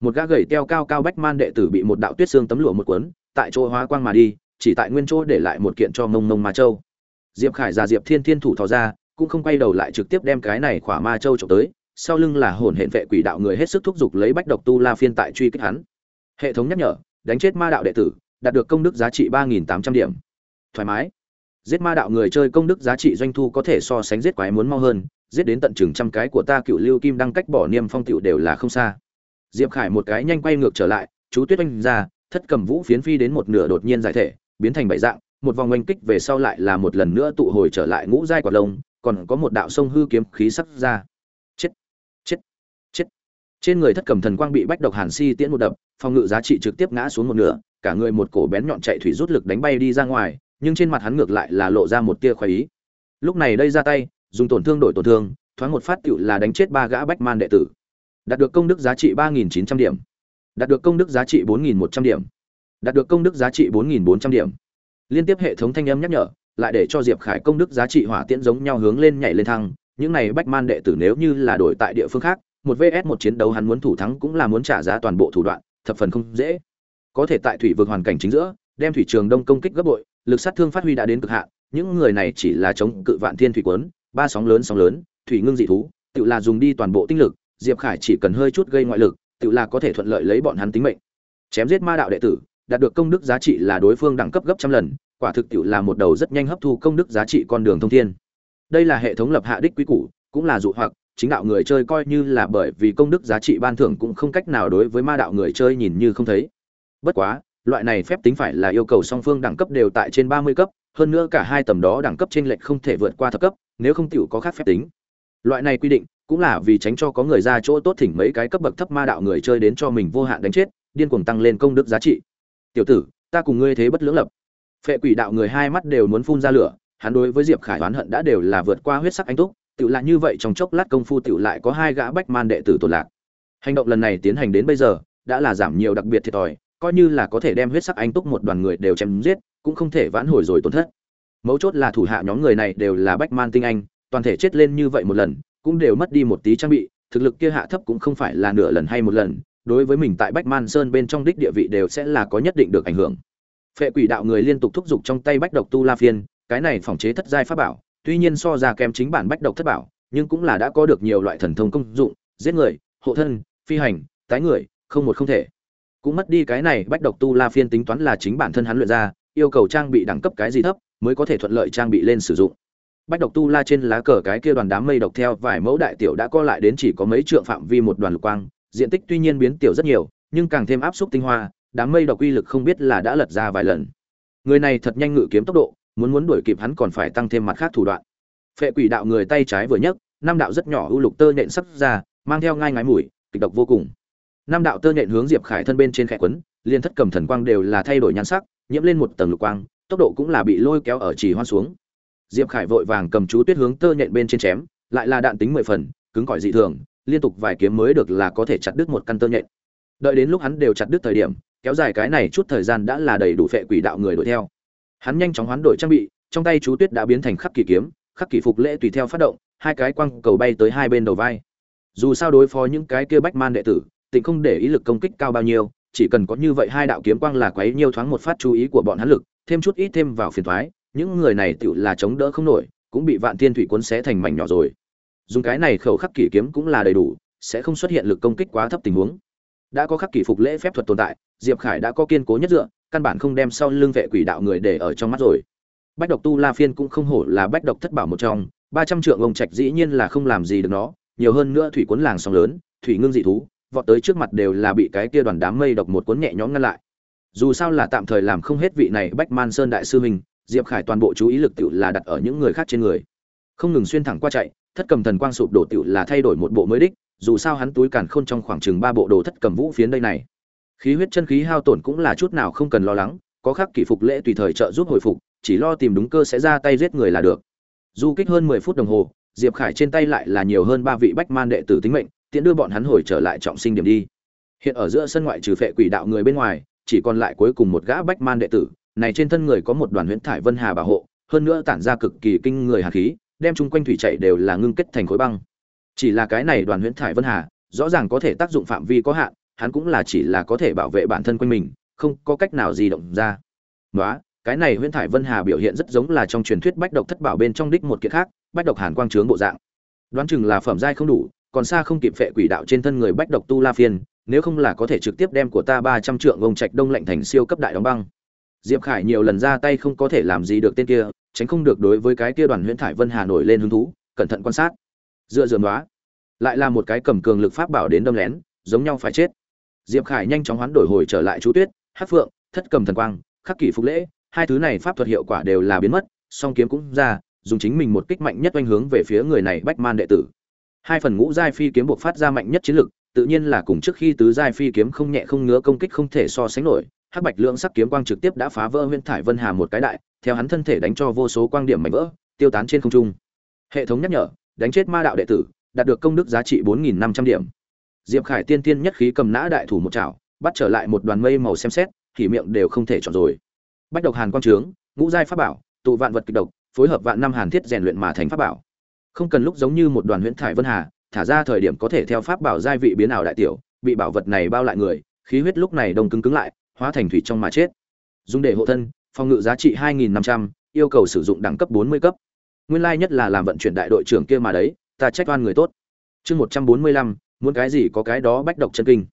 Một gã gầy teo cao cao bách man đệ tử bị một đạo tuyết xương tấm lụa một cuốn, tại chỗ hóa quang mà đi, chỉ tại nguyên chỗ để lại một kiện cho mông mông ma châu diệp khải ra diệp thiên thiên thủ thò ra, cũng không quay đầu lại trực tiếp đem cái này khỏa ma châu chụp tới, sau lưng là hồn hệ vệ quỷ đạo người hết sức thúc giục lấy bách độc tu la phiên tại truy kích hắn. Hệ thống nhắc nhở, đánh chết ma đạo đệ tử, đạt được công đức giá trị ba nghìn tám trăm điểm. Thoải mái giết ma đạo người chơi công đức giá trị doanh thu có thể so sánh giết quái muốn mau hơn, giết đến tận chừng trăm cái của ta cựu lưu kim đăng cách bỏ niêm phong tiểu đều là không xa. Diệp khải một cái nhanh quay ngược trở lại, chú tuyết oanh ra, thất cầm vũ phiến phi đến một nửa đột nhiên giải thể, biến thành bảy dạng, một vòng oanh kích về sau lại là một lần nữa tụ hồi trở lại ngũ giai quạt lông, còn có một đạo sông hư kiếm khí sắc ra. Chết chết chết. Trên người thất cầm thần quang bị bách độc hàn si tiễn một đập, phòng ngự giá trị trực tiếp ngã xuống một nửa, cả người một cổ bén nhọn chạy thủy rút lực đánh bay đi ra ngoài nhưng trên mặt hắn ngược lại là lộ ra một tia khoái ý. Lúc này đây ra tay, dùng tổn thương đổi tổn thương, thoáng một phát tựu là đánh chết ba gã bách man đệ tử. Đạt được công đức giá trị ba nghìn chín trăm điểm. Đạt được công đức giá trị bốn nghìn một trăm điểm. Đạt được công đức giá trị bốn nghìn bốn trăm điểm. Liên tiếp hệ thống thanh âm nhắc nhở, lại để cho diệp khải công đức giá trị hỏa tiễn giống nhau hướng lên nhảy lên thăng. Những này bách man đệ tử nếu như là đổi tại địa phương khác, một vs một chiến đấu hắn muốn thủ thắng cũng là muốn trả giá toàn bộ thủ đoạn, thập phần không dễ. Có thể tại thủy vực hoàn cảnh chính giữa, đem thủy trường đông công kích gấp bội lực sát thương phát huy đã đến cực hạn, những người này chỉ là chống cự vạn thiên thủy quấn, ba sóng lớn sóng lớn, thủy ngưng dị thú, tự là dùng đi toàn bộ tinh lực, diệp khải chỉ cần hơi chút gây ngoại lực, tự là có thể thuận lợi lấy bọn hắn tính mệnh. Chém giết ma đạo đệ tử, đạt được công đức giá trị là đối phương đẳng cấp gấp trăm lần, quả thực tiểu là một đầu rất nhanh hấp thu công đức giá trị con đường thông thiên. Đây là hệ thống lập hạ đích quý củ, cũng là dụ hoặc, chính đạo người chơi coi như là bởi vì công đức giá trị ban thưởng cũng không cách nào đối với ma đạo người chơi nhìn như không thấy. Bất quá loại này phép tính phải là yêu cầu song phương đẳng cấp đều tại trên ba mươi cấp, hơn nữa cả hai tầm đó đẳng cấp trên lệch không thể vượt qua thập cấp, nếu không tiểu có khác phép tính. Loại này quy định cũng là vì tránh cho có người ra chỗ tốt thỉnh mấy cái cấp bậc thấp ma đạo người chơi đến cho mình vô hạn đánh chết, điên cuồng tăng lên công đức giá trị. Tiểu tử, ta cùng ngươi thế bất lưỡng lập. Phệ quỷ đạo người hai mắt đều muốn phun ra lửa, hắn đối với diệp khải oán hận đã đều là vượt qua huyết sắc anh túc, tiểu là như vậy trong chốc lát công phu tiểu lại có hai gã bách man đệ tử tổn lạc. Hành động lần này tiến hành đến bây giờ, đã là giảm nhiều đặc biệt thiệt thòi coi như là có thể đem huyết sắc anh túc một đoàn người đều chém giết, cũng không thể vãn hồi rồi tổn thất. Mấu chốt là thủ hạ nhóm người này đều là bách man tinh anh, toàn thể chết lên như vậy một lần, cũng đều mất đi một tí trang bị, thực lực kia hạ thấp cũng không phải là nửa lần hay một lần, đối với mình tại bách man sơn bên trong đích địa vị đều sẽ là có nhất định được ảnh hưởng. Phệ quỷ đạo người liên tục thúc giục trong tay bách độc tu la phiên, cái này phòng chế thất giai pháp bảo, tuy nhiên so ra kém chính bản bách độc thất bảo, nhưng cũng là đã có được nhiều loại thần thông công dụng, giết người, hộ thân, phi hành, tái người, không một không thể cũng mất đi cái này, bách độc tu la phiên tính toán là chính bản thân hắn luyện ra, yêu cầu trang bị đẳng cấp cái gì thấp mới có thể thuận lợi trang bị lên sử dụng. Bách độc tu la trên lá cờ cái kia đoàn đám mây độc theo vài mẫu đại tiểu đã co lại đến chỉ có mấy trượng phạm vi một đoàn lục quang, diện tích tuy nhiên biến tiểu rất nhiều, nhưng càng thêm áp suất tinh hoa, đám mây độc uy lực không biết là đã lật ra vài lần. Người này thật nhanh ngự kiếm tốc độ, muốn muốn đuổi kịp hắn còn phải tăng thêm mặt khác thủ đoạn. Phệ quỷ đạo người tay trái vừa nhấc, năm đạo rất nhỏ ưu lục tơ nện sắc ra, mang theo ngai ngái mùi, kịch độc vô cùng năm đạo tơ nhện hướng diệp khải thân bên trên khẽ quấn, liên thất cầm thần quang đều là thay đổi nhan sắc, nhiễm lên một tầng lục quang, tốc độ cũng là bị lôi kéo ở chỉ hoan xuống. Diệp khải vội vàng cầm chú tuyết hướng tơ nhện bên trên chém, lại là đạn tính mười phần, cứng cỏi dị thường, liên tục vài kiếm mới được là có thể chặt đứt một căn tơ nhện. Đợi đến lúc hắn đều chặt đứt thời điểm, kéo dài cái này chút thời gian đã là đầy đủ phệ quỷ đạo người đuổi theo. Hắn nhanh chóng hoán đổi trang bị, trong tay chú tuyết đã biến thành khắc kỳ kiếm, khắc kỳ phục lễ tùy theo phát động, hai cái quăng cầu bay tới hai bên đầu vai. Dù sao đối phó những cái kia bách man đệ tử tịnh không để ý lực công kích cao bao nhiêu, chỉ cần có như vậy hai đạo kiếm quang là quấy nhiều thoáng một phát chú ý của bọn hắn lực, thêm chút ít thêm vào phiền thoái, những người này tựu là chống đỡ không nổi, cũng bị vạn thiên thủy cuốn xé thành mảnh nhỏ rồi. Dùng cái này khẩu khắc kỷ kiếm cũng là đầy đủ, sẽ không xuất hiện lực công kích quá thấp tình huống. Đã có khắc kỷ phục lễ phép thuật tồn tại, diệp khải đã có kiên cố nhất dựa, căn bản không đem sau lưng vệ quỷ đạo người để ở trong mắt rồi. Bách độc tu la phiên cũng không hổ là bách độc thất bảo một trong, ba trăm trượng ông trạch dĩ nhiên là không làm gì được nó, nhiều hơn nữa thủy cuốn làng sóng lớn, thủy ngưng dị thú vọt tới trước mặt đều là bị cái kia đoàn đám mây độc một cuốn nhẹ nhõm ngăn lại. Dù sao là tạm thời làm không hết vị này bách man sơn đại sư mình diệp khải toàn bộ chú ý lực tựu là đặt ở những người khác trên người. Không ngừng xuyên thẳng qua chạy, thất cầm thần quang sụp đổ tựu là thay đổi một bộ mới đích, dù sao hắn túi càn khôn trong khoảng chừng ba bộ đồ thất cầm vũ phiến đây này. Khí huyết chân khí hao tổn cũng là chút nào không cần lo lắng, có khắc kỷ phục lễ tùy thời trợ giúp hồi phục, chỉ lo tìm đúng cơ sẽ ra tay giết người là được. Du kích hơn mười phút đồng hồ, diệp khải trên tay lại là nhiều hơn ba vị bách man đệ tử tính mệnh tiện đưa bọn hắn hồi trở lại trọng sinh điểm đi. Hiện ở giữa sân ngoại trừ phệ quỷ đạo người bên ngoài, chỉ còn lại cuối cùng một gã bách man đệ tử, này trên thân người có một đoàn huyễn thải vân hà bảo hộ, hơn nữa tản ra cực kỳ kinh người hà khí, đem chung quanh thủy chạy đều là ngưng kết thành khối băng. Chỉ là cái này đoàn huyễn thải vân hà, rõ ràng có thể tác dụng phạm vi có hạn, hắn cũng là chỉ là có thể bảo vệ bản thân quanh mình, không có cách nào di động ra. Đó cái này huyễn thải vân hà biểu hiện rất giống là trong truyền thuyết bách độc thất bảo bên trong đích một kiện khác, bách độc hàn quang trướng bộ dạng. Đoán chừng là phẩm giai không đủ còn xa không kịp phệ quỷ đạo trên thân người bách độc tu la phiên, nếu không là có thể trực tiếp đem của ta ba trăm trượng ông trạch đông lạnh thành siêu cấp đại đóng băng. Diệp khải nhiều lần ra tay không có thể làm gì được tên kia, tránh không được đối với cái kia đoàn huyễn thải vân hà nổi lên hứng thú, cẩn thận quan sát. Dựa dườn đoá lại là một cái cầm cường lực pháp bảo đến đâm lén, giống nhau phải chết. Diệp khải nhanh chóng hoán đổi hồi trở lại chú tuyết hát phượng, thất cầm thần quang, khắc kỷ phục lễ, hai thứ này pháp thuật hiệu quả đều là biến mất, song kiếm cũng ra, dùng chính mình một kích mạnh nhất oanh hướng về phía người này bách man đệ tử hai phần ngũ giai phi kiếm buộc phát ra mạnh nhất chiến lực, tự nhiên là cùng trước khi tứ giai phi kiếm không nhẹ không ngứa công kích không thể so sánh nổi. Hắc bạch lượng sắc kiếm quang trực tiếp đã phá vỡ huyễn thải vân hà một cái đại, theo hắn thân thể đánh cho vô số quang điểm mảnh vỡ, tiêu tán trên không trung. Hệ thống nhắc nhở, đánh chết ma đạo đệ tử, đạt được công đức giá trị bốn nghìn năm trăm điểm. Diệp khải tiên tiên nhất khí cầm nã đại thủ một chảo, bắt trở lại một đoàn mây màu xem xét, thì miệng đều không thể chọn rồi. Bách độc hàn quang trướng, ngũ giai pháp bảo, tụ vạn vật kịch độc, phối hợp vạn năm hàn thiết rèn luyện mà thành pháp bảo không cần lúc giống như một đoàn huyễn thải vân hà thả ra thời điểm có thể theo pháp bảo giai vị biến ảo đại tiểu bị bảo vật này bao lại người khí huyết lúc này đông cứng cứng lại hóa thành thủy trong mà chết. Dùng để hộ thân phòng ngự giá trị 2.500, yêu cầu sử dụng đẳng cấp 40 cấp. Nguyên lai nhất là làm vận chuyển đại đội trưởng kia mà đấy ta trách oan người tốt. Chương 145, muốn cái gì có cái đó bách độc chân kinh.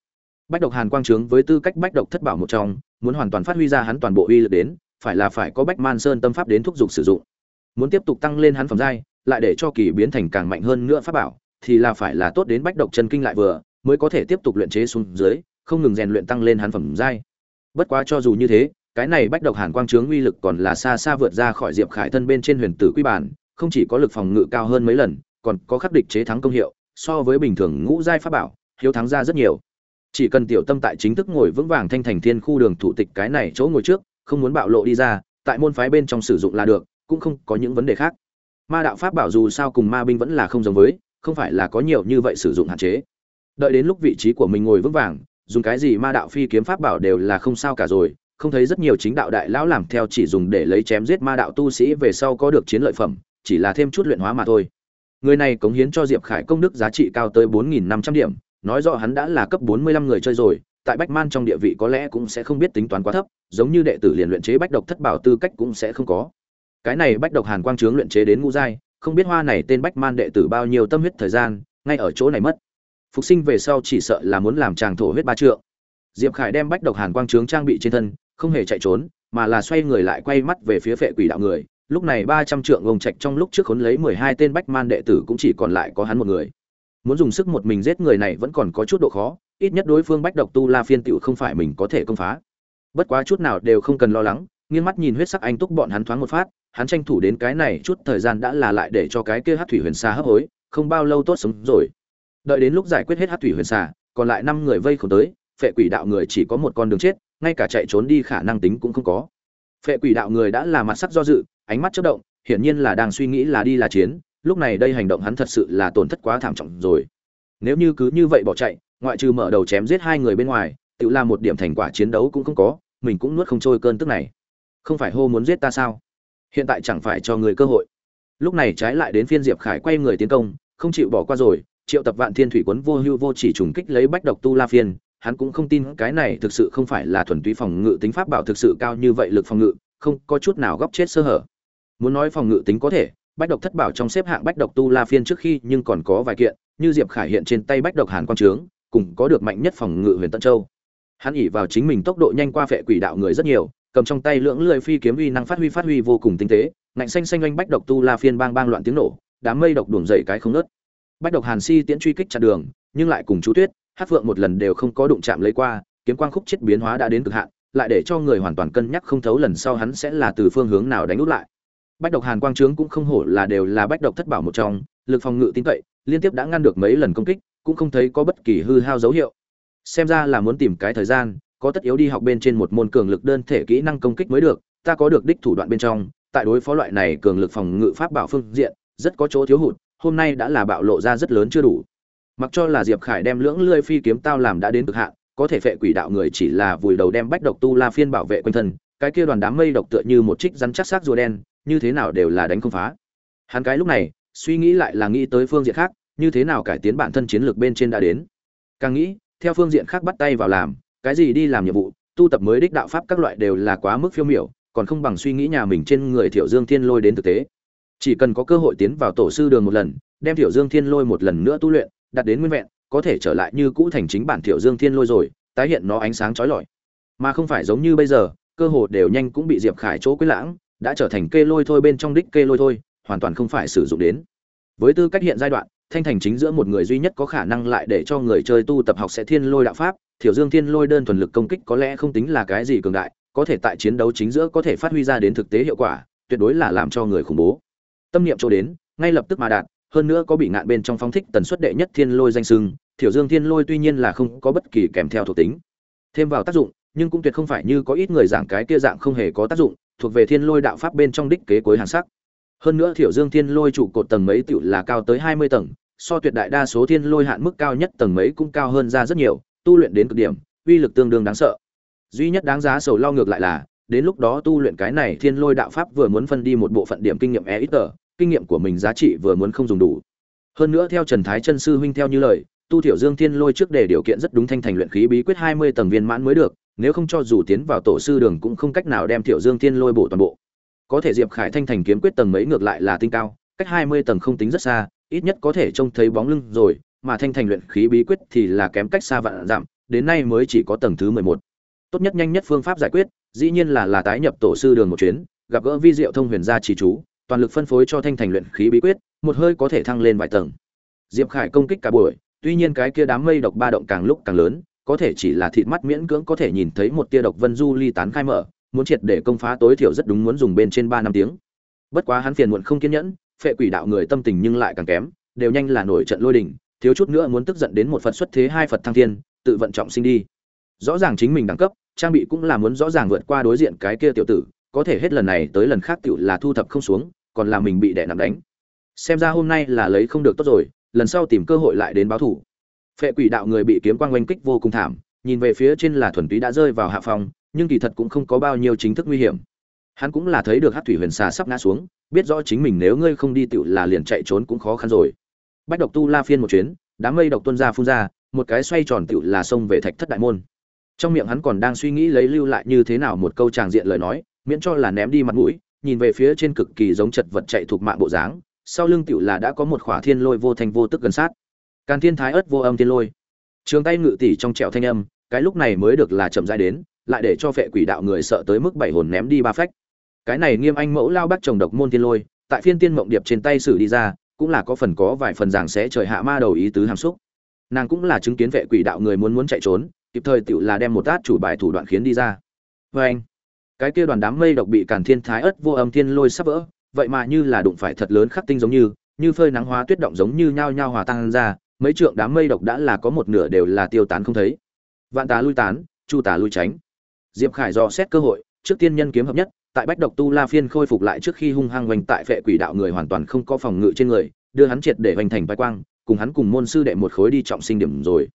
Bách độc hàn quang trướng với tư cách bách độc thất bảo một trong muốn hoàn toàn phát huy ra hắn toàn bộ uy lực đến phải là phải có bách man sơn tâm pháp đến thúc giục sử dụng. Muốn tiếp tục tăng lên hắn phẩm giai lại để cho kỳ biến thành càng mạnh hơn nữa pháp bảo, thì là phải là tốt đến bách độc chân kinh lại vừa, mới có thể tiếp tục luyện chế xuống dưới, không ngừng rèn luyện tăng lên hắn phẩm giai. Bất quá cho dù như thế, cái này bách độc hàn quang trướng uy lực còn là xa xa vượt ra khỏi diệp khải thân bên trên huyền tử quy bản, không chỉ có lực phòng ngự cao hơn mấy lần, còn có khắc địch chế thắng công hiệu, so với bình thường ngũ giai pháp bảo, hiếu thắng ra rất nhiều. Chỉ cần tiểu tâm tại chính thức ngồi vững vàng thanh thành thiên khu đường thủ tịch cái này chỗ ngồi trước, không muốn bạo lộ đi ra, tại môn phái bên trong sử dụng là được, cũng không có những vấn đề khác ma đạo pháp bảo dù sao cùng ma binh vẫn là không giống với, không phải là có nhiều như vậy sử dụng hạn chế. Đợi đến lúc vị trí của mình ngồi vững vàng, dùng cái gì ma đạo phi kiếm pháp bảo đều là không sao cả rồi. Không thấy rất nhiều chính đạo đại lão làm theo chỉ dùng để lấy chém giết ma đạo tu sĩ về sau có được chiến lợi phẩm, chỉ là thêm chút luyện hóa mà thôi. Người này cống hiến cho diệp khải công đức giá trị cao tới bốn nghìn năm trăm điểm, nói rõ hắn đã là cấp bốn mươi lăm người chơi rồi, tại bách man trong địa vị có lẽ cũng sẽ không biết tính toán quá thấp, giống như đệ tử liền luyện chế bách độc thất bảo tư cách cũng sẽ không có cái này bách độc hàn quang trướng luyện chế đến ngũ giai, không biết hoa này tên bách man đệ tử bao nhiêu tâm huyết thời gian, ngay ở chỗ này mất. Phục sinh về sau chỉ sợ là muốn làm chàng thổ huyết ba trượng. Diệp khải đem bách độc hàn quang trướng trang bị trên thân, không hề chạy trốn, mà là xoay người lại quay mắt về phía phệ quỷ đạo người. Lúc này ba trăm trượng gồng trạch trong lúc trước khốn lấy mười hai tên bách man đệ tử cũng chỉ còn lại có hắn một người. Muốn dùng sức một mình giết người này vẫn còn có chút độ khó, ít nhất đối phương bách độc tu la phiên tựu không phải mình có thể công phá. Bất quá chút nào đều không cần lo lắng, nghiêng mắt nhìn huyết sắc anh túc bọn hắn thoáng một phát hắn tranh thủ đến cái này chút thời gian đã là lại để cho cái kia hát thủy huyền xa hấp hối, không bao lâu tốt sống rồi. Đợi đến lúc giải quyết hết hát thủy huyền xà, còn lại năm người vây không tới, phệ quỷ đạo người chỉ có một con đường chết, ngay cả chạy trốn đi khả năng tính cũng không có. Phệ quỷ đạo người đã là mặt sắc do dự, ánh mắt chớp động, hiển nhiên là đang suy nghĩ là đi là chiến, lúc này đây hành động hắn thật sự là tổn thất quá thảm trọng rồi. Nếu như cứ như vậy bỏ chạy, ngoại trừ mở đầu chém giết hai người bên ngoài, tự làm một điểm thành quả chiến đấu cũng không có, mình cũng nuốt không trôi cơn tức này. Không phải hô muốn giết ta sao? Hiện tại chẳng phải cho người cơ hội. Lúc này trái lại đến phiên diệp khải quay người tiến công, không chịu bỏ qua rồi, triệu tập vạn thiên thủy quấn vô hưu vô chỉ trùng kích lấy bách độc tu la phiên, hắn cũng không tin cái này thực sự không phải là thuần túy phòng ngự tính pháp bảo thực sự cao như vậy lực phòng ngự, không có chút nào góc chết sơ hở. Muốn nói phòng ngự tính có thể, bách độc thất bảo trong xếp hạng bách độc tu la phiên trước khi nhưng còn có vài kiện, như diệp khải hiện trên tay bách độc hàn quang trướng, cùng có được mạnh nhất phòng ngự huyền tân châu. Hắn ỉ vào chính mình tốc độ nhanh qua phệ quỷ đạo người rất nhiều cầm trong tay lưỡng lưỡi phi kiếm uy năng phát huy phát huy vô cùng tinh tế, ngạnh xanh xanh oanh bách độc tu la phiên bang bang loạn tiếng nổ, đám mây độc đuổi dậy cái không ngớt. bách độc hàn si tiễn truy kích chặn đường, nhưng lại cùng chú tuyết hát phượng một lần đều không có đụng chạm lấy qua, kiếm quang khúc chết biến hóa đã đến cực hạn, lại để cho người hoàn toàn cân nhắc không thấu lần sau hắn sẽ là từ phương hướng nào đánh nút lại bách độc hàn quang trướng cũng không hổ là đều là bách độc thất bảo một trong, lực phòng ngự tin cậy, liên tiếp đã ngăn được mấy lần công kích, cũng không thấy có bất kỳ hư hao dấu hiệu xem ra là muốn tìm cái thời gian có tất yếu đi học bên trên một môn cường lực đơn thể kỹ năng công kích mới được, ta có được đích thủ đoạn bên trong, tại đối phó loại này cường lực phòng ngự pháp bảo phương diện, rất có chỗ thiếu hụt, hôm nay đã là bạo lộ ra rất lớn chưa đủ. Mặc cho là diệp khải đem lưỡng lươi phi kiếm tao làm đã đến cực hạn, có thể phệ quỷ đạo người chỉ là vùi đầu đem bách độc tu la phiên bảo vệ quanh thân, cái kia đoàn đám mây độc tựa như một trích rắn chắc xác rùa đen, như thế nào đều là đánh không phá. Hắn cái lúc này, suy nghĩ lại là nghĩ tới phương diện khác, như thế nào cải tiến bản thân chiến lược bên trên đã đến. Càng nghĩ, theo phương diện khác bắt tay vào làm cái gì đi làm nhiệm vụ, tu tập mới đích đạo pháp các loại đều là quá mức phiêu miểu, còn không bằng suy nghĩ nhà mình trên người thiểu dương thiên lôi đến thực tế. Chỉ cần có cơ hội tiến vào tổ sư đường một lần, đem thiểu dương thiên lôi một lần nữa tu luyện đặt đến nguyên vẹn, có thể trở lại như cũ thành chính bản thiểu dương thiên lôi rồi, tái hiện nó ánh sáng chói lọi. Mà không phải giống như bây giờ, cơ hội đều nhanh cũng bị diệp khải chỗ quyết lãng, đã trở thành kê lôi thôi bên trong đích kê lôi thôi, hoàn toàn không phải sử dụng đến. Với tư cách hiện giai đoạn thanh thành chính giữa một người duy nhất có khả năng lại để cho người chơi tu tập học sẽ thiên lôi đạo pháp, thiểu dương thiên lôi đơn thuần lực công kích có lẽ không tính là cái gì cường đại, có thể tại chiến đấu chính giữa có thể phát huy ra đến thực tế hiệu quả, tuyệt đối là làm cho người khủng bố. Tâm niệm chỗ đến, ngay lập tức mà đạt, hơn nữa có bị ngạn bên trong phóng thích tần suất đệ nhất thiên lôi danh sưng, thiểu dương thiên lôi tuy nhiên là không có bất kỳ kèm theo thuộc tính. Thêm vào tác dụng, nhưng cũng tuyệt không phải như có ít người giảng cái kia dạng không hề có tác dụng, thuộc về thiên lôi đạo pháp bên trong đích kế cuối hàn sắc hơn nữa thiểu dương thiên lôi trụ cột tầng mấy tiểu là cao tới hai mươi tầng, so tuyệt đại đa số thiên lôi hạn mức cao nhất tầng mấy cũng cao hơn ra rất nhiều, tu luyện đến cực điểm, uy lực tương đương đáng sợ. Duy nhất đáng giá sầu lo ngược lại là, đến lúc đó tu luyện cái này thiên lôi đạo pháp vừa muốn phân đi một bộ phận điểm kinh nghiệm e ít tờ, kinh nghiệm của mình giá trị vừa muốn không dùng đủ. Hơn nữa theo trần thái chân sư huynh theo như lời, tu thiểu dương thiên lôi trước để điều kiện rất đúng thanh thành luyện khí bí quyết hai mươi tầng viên mãn mới được, nếu không cho dù tiến vào tổ sư đường cũng không cách nào đem thiểu dương thiên lôi bổ toàn bộ có thể diệp khải thanh thành kiếm quyết tầng mấy ngược lại là tinh cao, cách hai mươi tầng không tính rất xa, ít nhất có thể trông thấy bóng lưng rồi, mà thanh thành luyện khí bí quyết thì là kém cách xa vạn giảm đến nay mới chỉ có tầng thứ mười một. Tốt nhất nhanh nhất phương pháp giải quyết, dĩ nhiên là là tái nhập tổ sư đường một chuyến, gặp gỡ vi diệu thông huyền gia chỉ chú, toàn lực phân phối cho thanh thành luyện khí bí quyết, một hơi có thể thăng lên vài tầng. Diệp khải công kích cả buổi, tuy nhiên cái kia đám mây độc ba động càng lúc càng lớn, có thể chỉ là thịt mắt miễn cưỡng có thể nhìn thấy một tia độc vân du ly tán khai mở muốn triệt để công phá tối thiểu rất đúng muốn dùng bên trên ba năm tiếng. Bất quá hắn phiền muộn không kiên nhẫn, phệ quỷ đạo người tâm tình nhưng lại càng kém, đều nhanh là nổi trận lôi đình, thiếu chút nữa muốn tức giận đến một phật xuất thế hai phật thăng thiên, tự vận trọng sinh đi. Rõ ràng chính mình đẳng cấp, trang bị cũng là muốn rõ ràng vượt qua đối diện cái kia tiểu tử, có thể hết lần này tới lần khác tiểu là thu thập không xuống, còn là mình bị đè nặng đánh. Xem ra hôm nay là lấy không được tốt rồi, lần sau tìm cơ hội lại đến báo thủ phệ quỷ đạo người bị kiếm quang oanh kích vô cùng thảm, nhìn về phía trên là thuần túy đã rơi vào hạ phòng nhưng kỳ thật cũng không có bao nhiêu chính thức nguy hiểm. Hắn cũng là thấy được hát thủy huyền xà sắp ngã xuống, biết rõ chính mình nếu ngươi không đi tựu là liền chạy trốn cũng khó khăn rồi. Bách độc tu la phiên một chuyến, đám mây độc tuân ra phun ra, một cái xoay tròn tựu là xông về thạch thất đại môn. Trong miệng hắn còn đang suy nghĩ lấy lưu lại như thế nào một câu tràng diện lời nói, miễn cho là ném đi mặt mũi, nhìn về phía trên cực kỳ giống chật vật chạy thuộc mạng bộ dáng, sau lưng tựu là đã có một khỏa thiên lôi vô thành vô tức gần sát. Càn thiên thái ớt vô âm thiên lôi. Trường tay ngự tỷ trong trẹo thanh âm, cái lúc này mới được là chậm rãi đến lại để cho phệ quỷ đạo người sợ tới mức bảy hồn ném đi ba phách. Cái này nghiêm anh mẫu lao bắt chồng độc môn thiên lôi, tại phiên tiên mộng điệp trên tay xử đi ra, cũng là có phần có vài phần giảng sẽ trời hạ ma đầu ý tứ hàm xúc. Nàng cũng là chứng kiến vệ quỷ đạo người muốn muốn chạy trốn, kịp thời tựu là đem một tát chủ bài thủ đoạn khiến đi ra. Vê anh, cái kia đoàn đám mây độc bị càn thiên thái ất vô âm thiên lôi sắp vỡ, vậy mà như là đụng phải thật lớn khắc tinh giống như như phơi nắng hóa tuyết động giống như nhao nhao hòa tan ra, mấy trượng đám mây độc đã là có một nửa đều là tiêu tán không thấy. Vạn tà lui tán, chu tà lui tránh diệp khải dò xét cơ hội, trước tiên nhân kiếm hợp nhất, tại bách độc tu la phiên khôi phục lại trước khi hung hăng hoành tại vệ quỷ đạo người hoàn toàn không có phòng ngự trên người, đưa hắn triệt để hoành thành vai quang, cùng hắn cùng môn sư đệ một khối đi trọng sinh điểm rồi.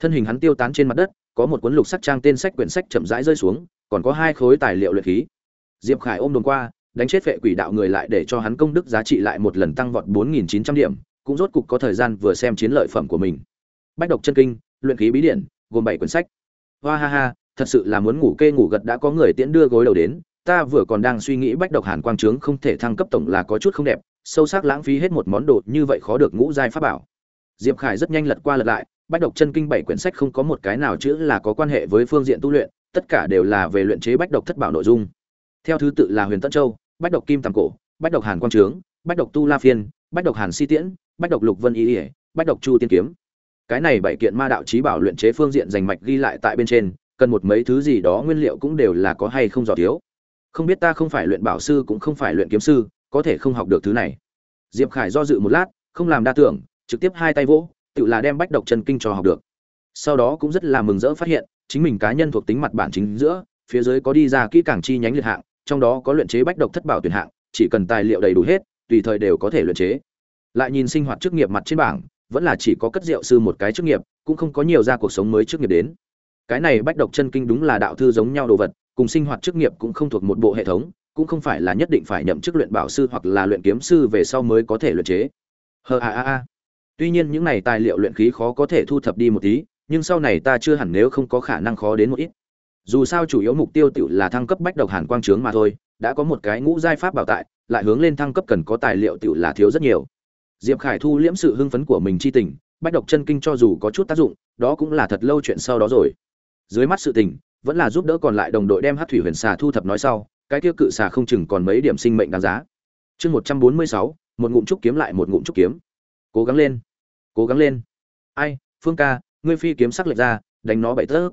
Thân hình hắn tiêu tán trên mặt đất, có một cuốn lục sắc trang tên sách quyển sách chậm rãi rơi xuống, còn có hai khối tài liệu luyện khí. Diệp khải ôm đồn qua, đánh chết vệ quỷ đạo người lại để cho hắn công đức giá trị lại một lần tăng vọt 4.900 điểm, cũng rốt cục có thời gian vừa xem chiến lợi phẩm của mình. Bách độc chân kinh, luyện khí bí điển, gồm bảy quyển sách. Hoa ha ha thật sự là muốn ngủ kê ngủ gật đã có người tiễn đưa gối đầu đến, ta vừa còn đang suy nghĩ bách độc hàn quang trướng không thể thăng cấp tổng là có chút không đẹp, sâu sắc lãng phí hết một món đồ như vậy khó được ngũ giai pháp bảo. Diệp khải rất nhanh lật qua lật lại, bách độc chân kinh bảy quyển sách không có một cái nào chữ là có quan hệ với phương diện tu luyện, tất cả đều là về luyện chế bách độc thất bảo nội dung. Theo thứ tự là huyền tân châu, bách độc kim tàng cổ, bách độc hàn quang trướng, bách độc tu la phiên, bách độc hàn si tiễn, bách độc lục vân y ỉa bách độc chu tiên kiếm. Cái này bảy kiện ma đạo trí bảo luyện chế phương diện dành mạch ghi lại tại bên trên cần một mấy thứ gì đó nguyên liệu cũng đều là có hay không dò thiếu. Không biết ta không phải luyện bảo sư cũng không phải luyện kiếm sư, có thể không học được thứ này. Diệp khải do dự một lát, không làm đa tưởng, trực tiếp hai tay vỗ, tự là đem bách độc chân kinh cho học được. Sau đó cũng rất là mừng rỡ phát hiện, chính mình cá nhân thuộc tính mặt bản chính giữa, phía dưới có đi ra kỹ càng chi nhánh liệt hạng, trong đó có luyện chế bách độc thất bảo tuyển hạng, chỉ cần tài liệu đầy đủ hết, tùy thời đều có thể luyện chế. Lại nhìn sinh hoạt chức nghiệp mặt trên bảng, vẫn là chỉ có cất rượu sư một cái chức nghiệp, cũng không có nhiều ra cuộc sống mới chức nghiệp đến cái này bách độc chân kinh đúng là đạo thư giống nhau đồ vật, cùng sinh hoạt chức nghiệp cũng không thuộc một bộ hệ thống, cũng không phải là nhất định phải nhậm chức luyện bảo sư hoặc là luyện kiếm sư về sau mới có thể luyện chế. Hờ a a a. Tuy nhiên những này tài liệu luyện khí khó có thể thu thập đi một tí, nhưng sau này ta chưa hẳn nếu không có khả năng khó đến một ít. Dù sao chủ yếu mục tiêu tự là thăng cấp bách độc hàn quang trướng mà thôi, đã có một cái ngũ giai pháp bảo tại, lại hướng lên thăng cấp cần có tài liệu tự là thiếu rất nhiều. Diệp khải thu liễm sự hưng phấn của mình chi tình, bách độc chân kinh cho dù có chút tác dụng, đó cũng là thật lâu chuyện sau đó rồi dưới mắt sự tình, vẫn là giúp đỡ còn lại đồng đội đem hát thủy huyền xà thu thập nói sau, cái kia cự xà không chừng còn mấy điểm sinh mệnh đáng giá. Chương một trăm bốn mươi sáu, một ngụm trúc kiếm lại một ngụm trúc kiếm. Cố gắng lên, cố gắng lên. Ai, phương ca, ngươi phi kiếm sắc lệch ra, đánh nó bảy tớp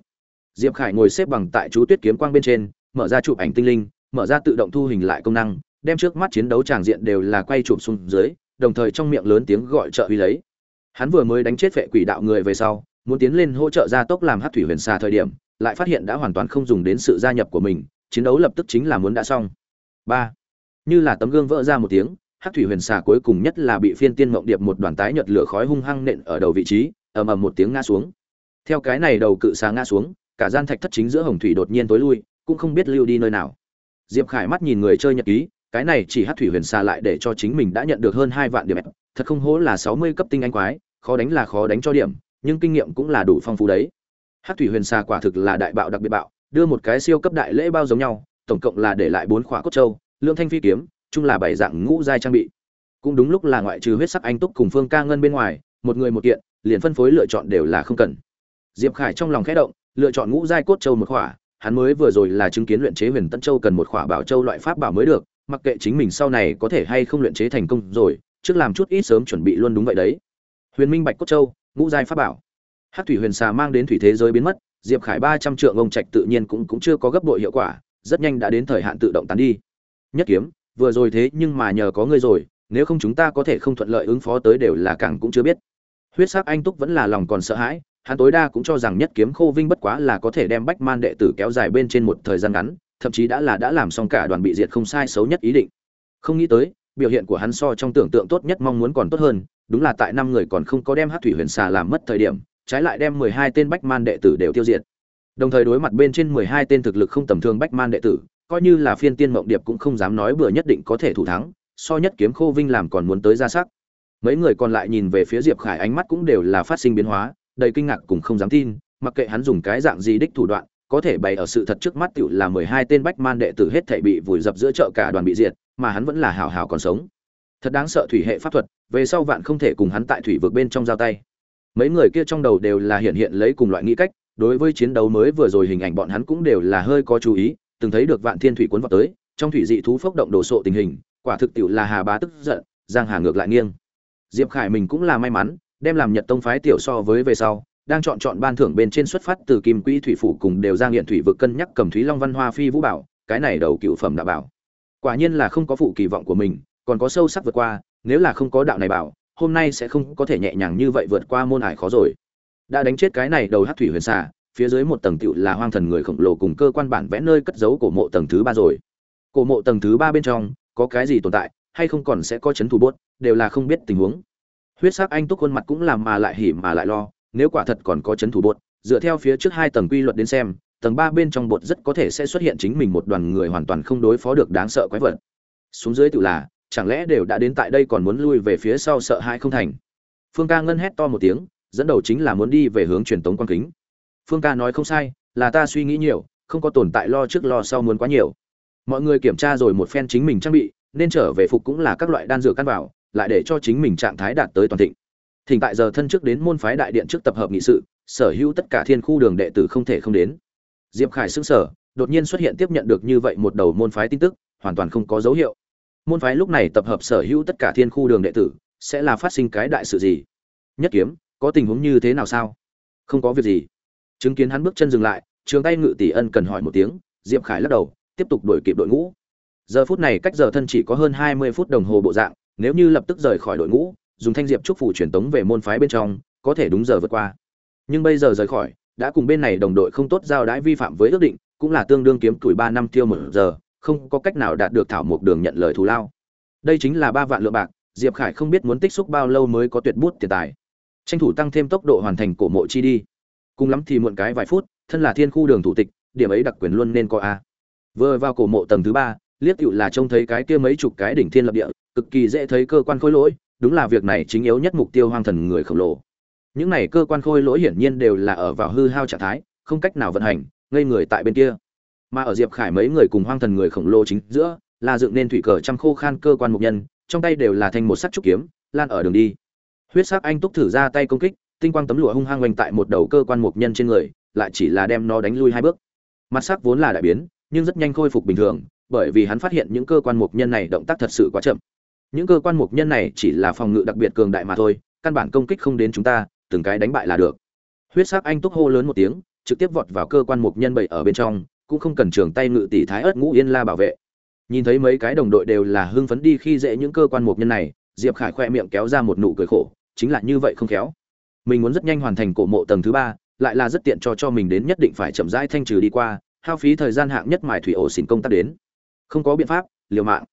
diệp khải ngồi xếp bằng tại chú tuyết kiếm quang bên trên, mở ra chụp ảnh tinh linh, mở ra tự động thu hình lại công năng, đem trước mắt chiến đấu tràng diện đều là quay chụp xuống dưới, đồng thời trong miệng lớn tiếng gọi trợ uy lấy. Hắn vừa mới đánh chết vệ quỷ đạo người về sau muốn tiến lên hỗ trợ gia tốc làm hát thủy huyền xà thời điểm, lại phát hiện đã hoàn toàn không dùng đến sự gia nhập của mình, chiến đấu lập tức chính là muốn đã xong. Ba, như là tấm gương vỡ ra một tiếng, hát thủy huyền xà cuối cùng nhất là bị phiên tiên mộng điệp một đoàn tái nhật lửa khói hung hăng nện ở đầu vị trí, ầm ầm một tiếng ngã xuống. Theo cái này đầu cự xà ngã xuống, cả gian thạch thất chính giữa hồng thủy đột nhiên tối lui, cũng không biết lưu đi nơi nào. Diệp khải mắt nhìn người chơi nhật ký, cái này chỉ hát thủy huyền xà lại để cho chính mình đã nhận được hơn hai vạn điểm. Thật không hố là sáu mươi cấp tinh anh quái, khó đánh là khó đánh cho điểm nhưng kinh nghiệm cũng là đủ phong phú đấy. Hát thủy huyền xà quả thực là đại bạo đặc biệt bạo, đưa một cái siêu cấp đại lễ bao giống nhau, tổng cộng là để lại bốn khóa cốt châu lương thanh phi kiếm, chung là bảy dạng ngũ giai trang bị. Cũng đúng lúc là ngoại trừ huyết sắc anh túc cùng phương ca ngân bên ngoài, một người một kiện, liền phân phối lựa chọn đều là không cần. Diệp khải trong lòng khẽ động, lựa chọn ngũ giai cốt châu một khỏa, hắn mới vừa rồi là chứng kiến luyện chế huyền tân châu cần một khỏa bảo châu loại pháp bảo mới được, mặc kệ chính mình sau này có thể hay không luyện chế thành công rồi, trước làm chút ít sớm chuẩn bị luôn đúng vậy đấy. Huyền minh bạch cốt châu ngũ giai pháp bảo. Hát thủy huyền xà mang đến thủy thế giới biến mất, diệp khải ba trăm trượng ông trạch tự nhiên cũng cũng chưa có gấp bội hiệu quả, rất nhanh đã đến thời hạn tự động tán đi. Nhất kiếm, vừa rồi thế nhưng mà nhờ có ngươi rồi, nếu không chúng ta có thể không thuận lợi ứng phó tới đều là càng cũng chưa biết. Huyết sắc anh túc vẫn là lòng còn sợ hãi, hắn tối đa cũng cho rằng nhất kiếm khô vinh bất quá là có thể đem bách man đệ tử kéo dài bên trên một thời gian ngắn, thậm chí đã là đã làm xong cả đoàn bị diệt không sai xấu nhất ý định. Không nghĩ tới, biểu hiện của hắn so trong tưởng tượng tốt nhất mong muốn còn tốt hơn đúng là tại năm người còn không có đem hát thủy huyền xà làm mất thời điểm, trái lại đem mười hai tên bách man đệ tử đều tiêu diệt. Đồng thời đối mặt bên trên mười hai tên thực lực không tầm thường bách man đệ tử, coi như là phiên tiên mộng điệp cũng không dám nói bừa nhất định có thể thủ thắng, so nhất kiếm khô vinh làm còn muốn tới ra sắc. Mấy người còn lại nhìn về phía diệp khải ánh mắt cũng đều là phát sinh biến hóa, đầy kinh ngạc cùng không dám tin, mặc kệ hắn dùng cái dạng gì đích thủ đoạn, có thể bày ở sự thật trước mắt tựu là mười hai tên bách man đệ tử hết thảy bị vùi dập giữa chợ cả đoàn bị diệt, mà hắn vẫn là hào hào còn sống thật đáng sợ thủy hệ pháp thuật, về sau vạn không thể cùng hắn tại thủy vực bên trong giao tay. Mấy người kia trong đầu đều là hiện hiện lấy cùng loại nghĩ cách, đối với chiến đấu mới vừa rồi hình ảnh bọn hắn cũng đều là hơi có chú ý, từng thấy được vạn thiên thủy cuốn vào tới, trong thủy dị thú phốc động đồ sộ tình hình, quả thực tiệu là hà bá tức giận, giang hà ngược lại nghiêng. Diệp khải mình cũng là may mắn, đem làm nhật tông phái tiểu so với về sau, đang chọn chọn ban thưởng bên trên xuất phát từ kim quỹ thủy phủ cùng đều ra nghiện thủy vực cân nhắc cầm thúy long văn hoa phi vũ bảo, cái này đầu cựu phẩm đã bảo. Quả nhiên là không có phụ kỳ vọng của mình còn có sâu sắc vượt qua, nếu là không có đạo này bảo, hôm nay sẽ không có thể nhẹ nhàng như vậy vượt qua môn ải khó rồi. Đã đánh chết cái này đầu hát thủy huyền xà, phía dưới một tầng tựu là hoang thần người khổng lồ cùng cơ quan bản vẽ nơi cất giấu cổ mộ tầng thứ ba rồi. Cổ mộ tầng thứ ba bên trong, có cái gì tồn tại, hay không còn sẽ có chấn thủ bốt, đều là không biết tình huống. Huyết sắc anh túc khuôn mặt cũng làm mà lại hỉ mà lại lo, nếu quả thật còn có chấn thủ bốt, dựa theo phía trước hai tầng quy luật đến xem, tầng ba bên trong bột rất có thể sẽ xuất hiện chính mình một đoàn người hoàn toàn không đối phó được đáng sợ quái vật. Xuống dưới tự là chẳng lẽ đều đã đến tại đây còn muốn lui về phía sau sợ hãi không thành? Phương ca ngân hét to một tiếng, dẫn đầu chính là muốn đi về hướng truyền tống quan kính. Phương ca nói không sai, là ta suy nghĩ nhiều, không có tồn tại lo trước lo sau muốn quá nhiều. Mọi người kiểm tra rồi một phen chính mình trang bị, nên trở về phục cũng là các loại đan dược căn vào, lại để cho chính mình trạng thái đạt tới toàn thịnh. Thỉnh tại giờ thân trước đến môn phái đại điện trước tập hợp nghị sự, sở hữu tất cả thiên khu đường đệ tử không thể không đến. Diệp khải xưng sở đột nhiên xuất hiện tiếp nhận được như vậy một đầu môn phái tin tức, hoàn toàn không có dấu hiệu môn phái lúc này tập hợp sở hữu tất cả thiên khu đường đệ tử, sẽ là phát sinh cái đại sự gì? Nhất kiếm, có tình huống như thế nào sao? Không có việc gì. Chứng kiến hắn bước chân dừng lại, trường tay ngự tỷ ân cần hỏi một tiếng, diệp khải lắc đầu, tiếp tục đuổi kịp đội ngũ. Giờ phút này cách giờ thân chỉ có hơn hai mươi phút đồng hồ bộ dạng, nếu như lập tức rời khỏi đội ngũ, dùng thanh diệp trúc phủ truyền tống về môn phái bên trong, có thể đúng giờ vượt qua. Nhưng bây giờ rời khỏi, đã cùng bên này đồng đội không tốt giao đãi vi phạm với ước định, cũng là tương đương kiếm tuổi ba năm tiêu một giờ không có cách nào đạt được thảo mộc đường nhận lời thù lao. Đây chính là ba vạn lượng bạc, diệp khải không biết muốn tích xúc bao lâu mới có tuyệt bút tiền tài. Tranh thủ tăng thêm tốc độ hoàn thành cổ mộ chi đi. Cùng lắm thì muộn cái vài phút, thân là thiên khu đường thủ tịch, điểm ấy đặc quyền luôn nên có a. Vừa vào cổ mộ tầng thứ ba liếc tựu là trông thấy cái kia mấy chục cái đỉnh thiên lập địa, cực kỳ dễ thấy cơ quan khối lỗi, đúng là việc này chính yếu nhất mục tiêu hoang thần người khổng lồ. Những này cơ quan khôi lỗi hiển nhiên đều là ở vào hư hao trạng thái, không cách nào vận hành, ngây người tại bên kia mà ở diệp khải mấy người cùng hoang thần người khổng lồ chính giữa, là dựng nên thủy cờ trăm khô khan cơ quan mục nhân, trong tay đều là thanh một sắc trúc kiếm, lan ở đường đi. Huyết sắc anh túc thử ra tay công kích, tinh quang tấm lụa hung hăng oanh tại một đầu cơ quan mục nhân trên người, lại chỉ là đem nó đánh lui hai bước. Mặt sắc vốn là đại biến, nhưng rất nhanh khôi phục bình thường, bởi vì hắn phát hiện những cơ quan mục nhân này động tác thật sự quá chậm. Những cơ quan mục nhân này chỉ là phòng ngự đặc biệt cường đại mà thôi, căn bản công kích không đến chúng ta, từng cái đánh bại là được. Huyết sắc anh túc hô lớn một tiếng, trực tiếp vọt vào cơ quan mục nhân bậy ở bên trong cũng không cần trường tay ngự tỷ thái ớt ngũ yên la bảo vệ. Nhìn thấy mấy cái đồng đội đều là hưng phấn đi khi dễ những cơ quan mục nhân này, diệp khải khoe miệng kéo ra một nụ cười khổ, chính là như vậy không khéo. Mình muốn rất nhanh hoàn thành cổ mộ tầng thứ ba, lại là rất tiện cho cho mình đến nhất định phải chậm rãi thanh trừ đi qua, hao phí thời gian hạng nhất mài thủy ổ xỉn công tác đến. Không có biện pháp, liều mạng.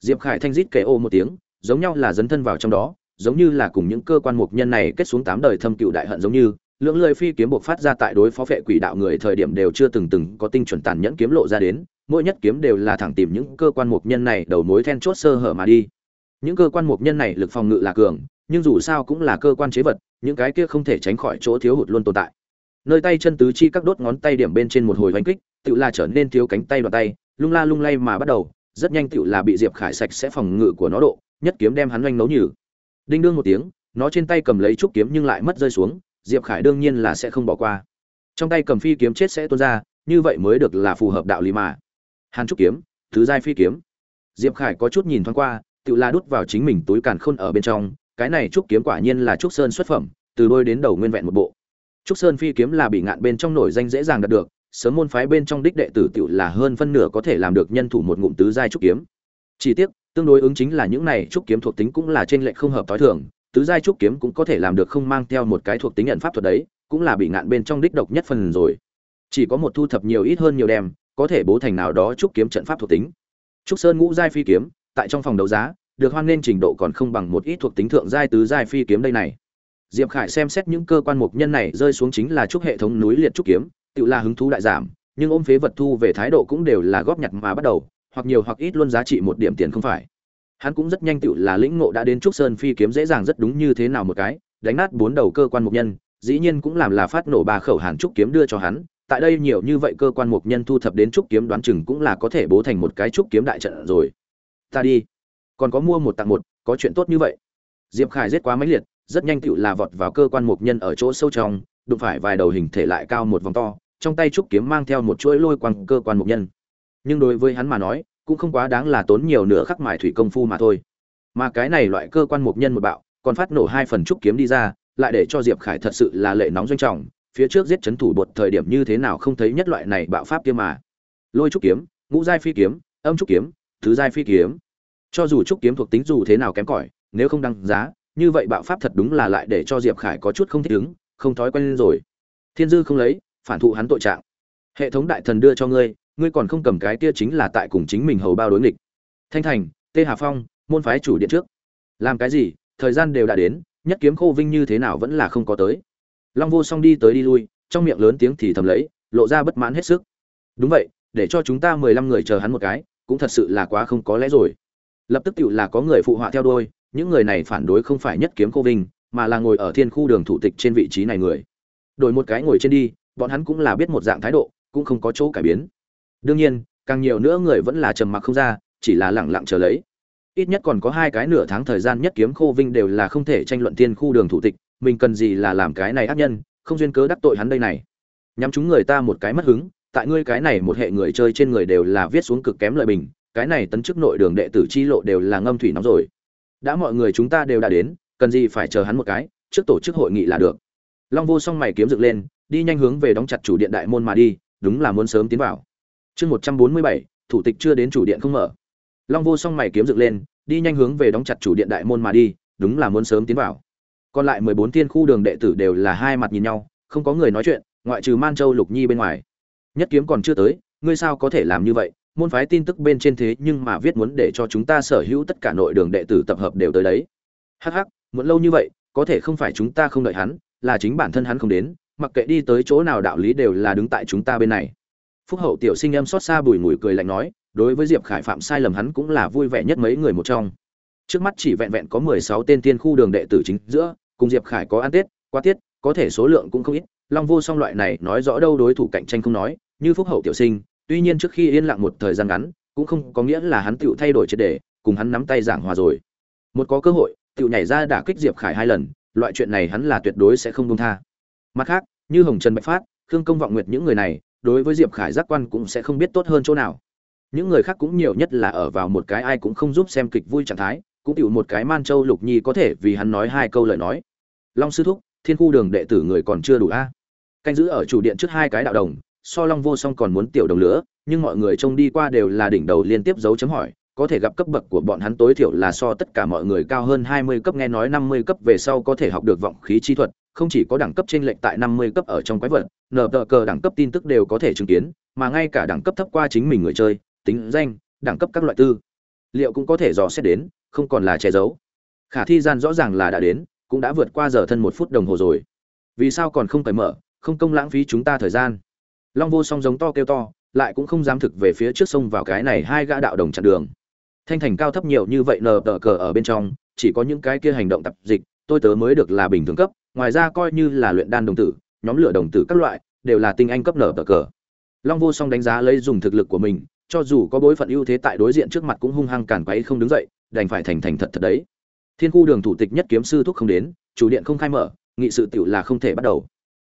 Diệp khải thanh rít kể ô một tiếng, giống nhau là dấn thân vào trong đó, giống như là cùng những cơ quan mục nhân này kết xuống tám đời thâm cựu đại hận giống như lưỡng lưỡi phi kiếm buộc phát ra tại đối phó vệ quỷ đạo người thời điểm đều chưa từng từng có tinh chuẩn tàn nhẫn kiếm lộ ra đến, mỗi nhất kiếm đều là thẳng tìm những cơ quan mục nhân này đầu mối then chốt sơ hở mà đi. Những cơ quan mục nhân này lực phòng ngự là cường, nhưng dù sao cũng là cơ quan chế vật, những cái kia không thể tránh khỏi chỗ thiếu hụt luôn tồn tại. Nơi tay chân tứ chi các đốt ngón tay điểm bên trên một hồi oanh kích tự là trở nên thiếu cánh tay đoạn tay, lung la lung lay mà bắt đầu, rất nhanh tự là bị diệp khải sạch sẽ phòng ngự của nó độ, nhất kiếm đem hắn oanh nấu nhử đinh đương một tiếng, nó trên tay cầm lấy trúc kiếm nhưng lại mất rơi xuống diệp khải đương nhiên là sẽ không bỏ qua. Trong tay cầm phi kiếm chết sẽ tuôn ra, như vậy mới được là phù hợp đạo lý mà. Hàn trúc kiếm, thứ giai phi kiếm. Diệp khải có chút nhìn thoáng qua, tự la đút vào chính mình túi càn khôn ở bên trong, cái này trúc kiếm quả nhiên là trúc sơn xuất phẩm, từ đôi đến đầu nguyên vẹn một bộ. Trúc sơn phi kiếm là bị ngạn bên trong nổi danh dễ dàng đạt được, sớm môn phái bên trong đích đệ tử tự là hơn phân nửa có thể làm được nhân thủ một ngụm tứ giai trúc kiếm. Chỉ tiếc, tương đối ứng chính là những này trúc kiếm thuộc tính cũng là trên lệch không hợp tối thường tứ giai trúc kiếm cũng có thể làm được không mang theo một cái thuộc tính nhận pháp thuật đấy, cũng là bị ngạn bên trong đích độc nhất phần rồi. Chỉ có một thu thập nhiều ít hơn nhiều đem, có thể bố thành nào đó trúc kiếm trận pháp thuộc tính. Trúc sơn ngũ giai phi kiếm, tại trong phòng đấu giá, được hoan nên trình độ còn không bằng một ít thuộc tính thượng giai tứ giai phi kiếm đây này. Diệp khải xem xét những cơ quan mục nhân này rơi xuống chính là trúc hệ thống núi liệt trúc kiếm, tự là hứng thú đại giảm, nhưng ôm phế vật thu về thái độ cũng đều là góp nhặt mà bắt đầu, hoặc nhiều hoặc ít luôn giá trị một điểm tiền không phải hắn cũng rất nhanh tựu là lĩnh ngộ đã đến trúc sơn phi kiếm dễ dàng rất đúng như thế nào một cái, đánh nát bốn đầu cơ quan mục nhân, dĩ nhiên cũng làm là phát nổ ba khẩu hàn trúc kiếm đưa cho hắn, tại đây nhiều như vậy cơ quan mục nhân thu thập đến trúc kiếm đoán chừng cũng là có thể bố thành một cái trúc kiếm đại trận rồi. Ta đi. Còn có mua một tặng một, có chuyện tốt như vậy. Diệp khải giết quá mãnh liệt, rất nhanh tựu là vọt vào cơ quan mục nhân ở chỗ sâu trong, đụng phải vài đầu hình thể lại cao một vòng to, trong tay trúc kiếm mang theo một chuỗi lôi quăng cơ quan mục nhân. Nhưng đối với hắn mà nói cũng không quá đáng là tốn nhiều nửa khắc mài thủy công phu mà thôi. Mà cái này loại cơ quan mục nhân một bạo, còn phát nổ hai phần trúc kiếm đi ra, lại để cho diệp khải thật sự là lệ nóng doanh trọng, phía trước giết chấn thủ bột thời điểm như thế nào không thấy nhất loại này bạo pháp kia mà. Lôi trúc kiếm, ngũ giai phi kiếm, âm trúc kiếm, thứ giai phi kiếm. Cho dù trúc kiếm thuộc tính dù thế nào kém cỏi, nếu không đăng giá, như vậy bạo pháp thật đúng là lại để cho diệp khải có chút không thích ứng, không thói quen rồi. Thiên dư không lấy, phản thụ hắn tội trạng. Hệ thống đại thần đưa cho ngươi ngươi còn không cầm cái kia chính là tại cùng chính mình hầu bao đối nghịch. Thanh thành, tê hà phong, môn phái chủ điện trước. Làm cái gì? Thời gian đều đã đến, nhất kiếm khô vinh như thế nào vẫn là không có tới. Long vô song đi tới đi lui, trong miệng lớn tiếng thì thầm lấy, lộ ra bất mãn hết sức. Đúng vậy, để cho chúng ta mười lăm người chờ hắn một cái, cũng thật sự là quá không có lẽ rồi. Lập tức tựu là có người phụ họa theo đôi những người này phản đối không phải nhất kiếm khô vinh, mà là ngồi ở thiên khu đường thủ tịch trên vị trí này người. Đổi một cái ngồi trên đi, bọn hắn cũng là biết một dạng thái độ, cũng không có chỗ cải biến đương nhiên, càng nhiều nữa người vẫn là trầm mặc không ra, chỉ là lẳng lặng chờ lấy. Ít nhất còn có hai cái nửa tháng thời gian nhất kiếm khô vinh đều là không thể tranh luận tiên khu đường thủ tịch, mình cần gì là làm cái này ác nhân, không duyên cớ đắc tội hắn đây này. Nhắm chúng người ta một cái mất hứng, tại ngươi cái này một hệ người chơi trên người đều là viết xuống cực kém lợi bình, cái này tấn chức nội đường đệ tử chi lộ đều là ngâm thủy nóng rồi. Đã mọi người chúng ta đều đã đến, cần gì phải chờ hắn một cái, trước tổ chức hội nghị là được. Long vô song mày kiếm dựng lên, đi nhanh hướng về đóng chặt chủ điện đại môn mà đi, đúng là muốn sớm tiến vào chương một trăm bốn mươi bảy, thủ tịch chưa đến chủ điện không mở. Long vô song mày kiếm dựng lên, đi nhanh hướng về đóng chặt chủ điện đại môn mà đi, đúng là muốn sớm tiến vào. Còn lại mười bốn thiên khu đường đệ tử đều là hai mặt nhìn nhau, không có người nói chuyện, ngoại trừ man châu lục nhi bên ngoài. Nhất kiếm còn chưa tới, ngươi sao có thể làm như vậy? Môn phái tin tức bên trên thế nhưng mà viết muốn để cho chúng ta sở hữu tất cả nội đường đệ tử tập hợp đều tới đấy. Hắc hắc, muốn lâu như vậy, có thể không phải chúng ta không đợi hắn, là chính bản thân hắn không đến, mặc kệ đi tới chỗ nào đạo lý đều là đứng tại chúng ta bên này phúc hậu tiểu sinh em xót xa bùi ngùi cười lạnh nói, đối với diệp khải phạm sai lầm hắn cũng là vui vẻ nhất mấy người một trong. Trước mắt chỉ vẹn vẹn có mười sáu tên tiên khu đường đệ tử chính giữa, cùng diệp khải có ăn tết, qua tiết, có thể số lượng cũng không ít, long vô song loại này nói rõ đâu đối thủ cạnh tranh không nói, như phúc hậu tiểu sinh, tuy nhiên trước khi yên lặng một thời gian ngắn, cũng không có nghĩa là hắn tựu thay đổi triệt đề, cùng hắn nắm tay giảng hòa rồi. Một có cơ hội, tựu nhảy ra đả kích diệp khải hai lần, loại chuyện này hắn là tuyệt đối sẽ không công tha. Mặt khác, như hồng trần bạch phát, khương công vọng nguyệt những người này đối với diệp khải giác quan cũng sẽ không biết tốt hơn chỗ nào. Những người khác cũng nhiều nhất là ở vào một cái ai cũng không giúp xem kịch vui trạng thái cũng tiểu một cái man châu lục nhi có thể vì hắn nói hai câu lời nói. Long sư thúc thiên khu đường đệ tử người còn chưa đủ a. Canh giữ ở chủ điện trước hai cái đạo đồng so long vô song còn muốn tiểu đồng lửa nhưng mọi người trông đi qua đều là đỉnh đầu liên tiếp dấu chấm hỏi có thể gặp cấp bậc của bọn hắn tối thiểu là so tất cả mọi người cao hơn 20 cấp nghe nói 50 cấp về sau có thể học được vọng khí chi thuật, không chỉ có đẳng cấp trên lệnh tại 50 cấp ở trong quái vật, nở tờ cờ đẳng cấp tin tức đều có thể chứng kiến, mà ngay cả đẳng cấp thấp qua chính mình người chơi, tính danh, đẳng cấp các loại tư, liệu cũng có thể dò xét đến, không còn là che giấu. Khả thi gian rõ ràng là đã đến, cũng đã vượt qua giờ thân một phút đồng hồ rồi. Vì sao còn không phải mở, không công lãng phí chúng ta thời gian. Long Vô Song giống to kêu to, lại cũng không dám thực về phía trước sông vào cái này hai gã đạo đồng chặn đường thanh thành cao thấp nhiều như vậy nờ tờ cờ ở bên trong chỉ có những cái kia hành động tập dịch tôi tớ mới được là bình thường cấp ngoài ra coi như là luyện đan đồng tử, nhóm lửa đồng tử các loại, đều là tinh anh cấp nở tờ cờ. Long vô song đánh giá lấy dùng thực lực của mình, cho dù có bối phận ưu thế tại đối diện trước mặt cũng hung hăng cản quấy không đứng dậy, đành phải thành thành thật thật đấy. Thiên khu đường thủ tịch nhất kiếm sư thúc không đến, chủ điện không khai mở, nghị sự tiểu là không thể bắt đầu.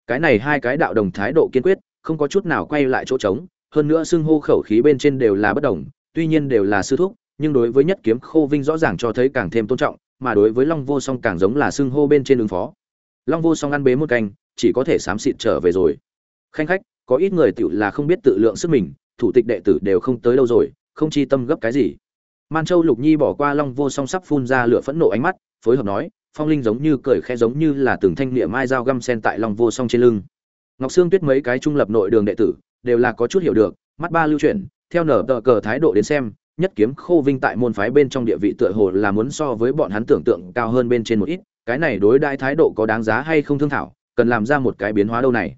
Cái này hai cái đạo đồng thái độ kiên quyết, không có chút nào quay lại chỗ trống, hơn nữa xưng hô khẩu khí bên trên đều là bất đồng, tuy nhiên đều là sư thúc, nhưng đối với nhất kiếm khô vinh rõ ràng cho thấy càng thêm tôn trọng, mà đối với long vô song càng giống là xưng hô bên trên ứng phó long vô song ăn bế một canh, chỉ có thể xám xịt trở về rồi. Khanh khách, có ít người tựu là không biết tự lượng sức mình, thủ tịch đệ tử đều không tới đâu rồi, không chi tâm gấp cái gì. Man châu lục nhi bỏ qua long vô song sắp phun ra lửa phẫn nộ ánh mắt, phối hợp nói, phong linh giống như cười khẽ giống như là từng thanh niệm mai dao găm sen tại long vô song trên lưng. Ngọc sương tuyết mấy cái trung lập nội đường đệ tử, đều là có chút hiểu được, mắt ba lưu chuyển, theo nở tờ cờ thái độ đến xem, nhất kiếm khô vinh tại môn phái bên trong địa vị tựa hồ là muốn so với bọn hắn tưởng tượng cao hơn bên trên một ít cái này đối đại thái độ có đáng giá hay không thương thảo, cần làm ra một cái biến hóa đâu này.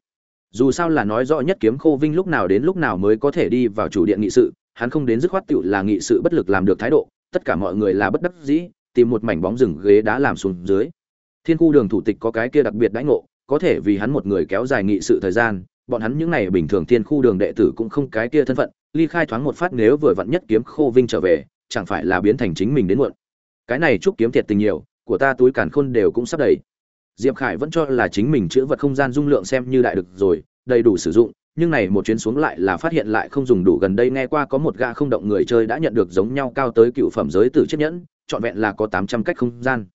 Dù sao là nói rõ nhất kiếm khô vinh lúc nào đến lúc nào mới có thể đi vào chủ điện nghị sự, hắn không đến dứt khoát tựu là nghị sự bất lực làm được thái độ, tất cả mọi người là bất đắc dĩ, tìm một mảnh bóng rừng ghế đá làm xuống dưới. Thiên khu đường thủ tịch có cái kia đặc biệt đãi ngộ, có thể vì hắn một người kéo dài nghị sự thời gian, bọn hắn những này bình thường thiên khu đường đệ tử cũng không cái kia thân phận, ly khai thoáng một phát nếu vừa vặn nhất kiếm khô vinh trở về, chẳng phải là biến thành chính mình đến muộn. Cái này chúc kiếm thiệt tình nhiều của ta túi càn khôn đều cũng sắp đầy. Diệp khải vẫn cho là chính mình chữ vật không gian dung lượng xem như đại được rồi, đầy đủ sử dụng, nhưng này một chuyến xuống lại là phát hiện lại không dùng đủ gần đây nghe qua có một gã không động người chơi đã nhận được giống nhau cao tới cựu phẩm giới tử chiếc nhẫn, trọn vẹn là có tám trăm cách không gian.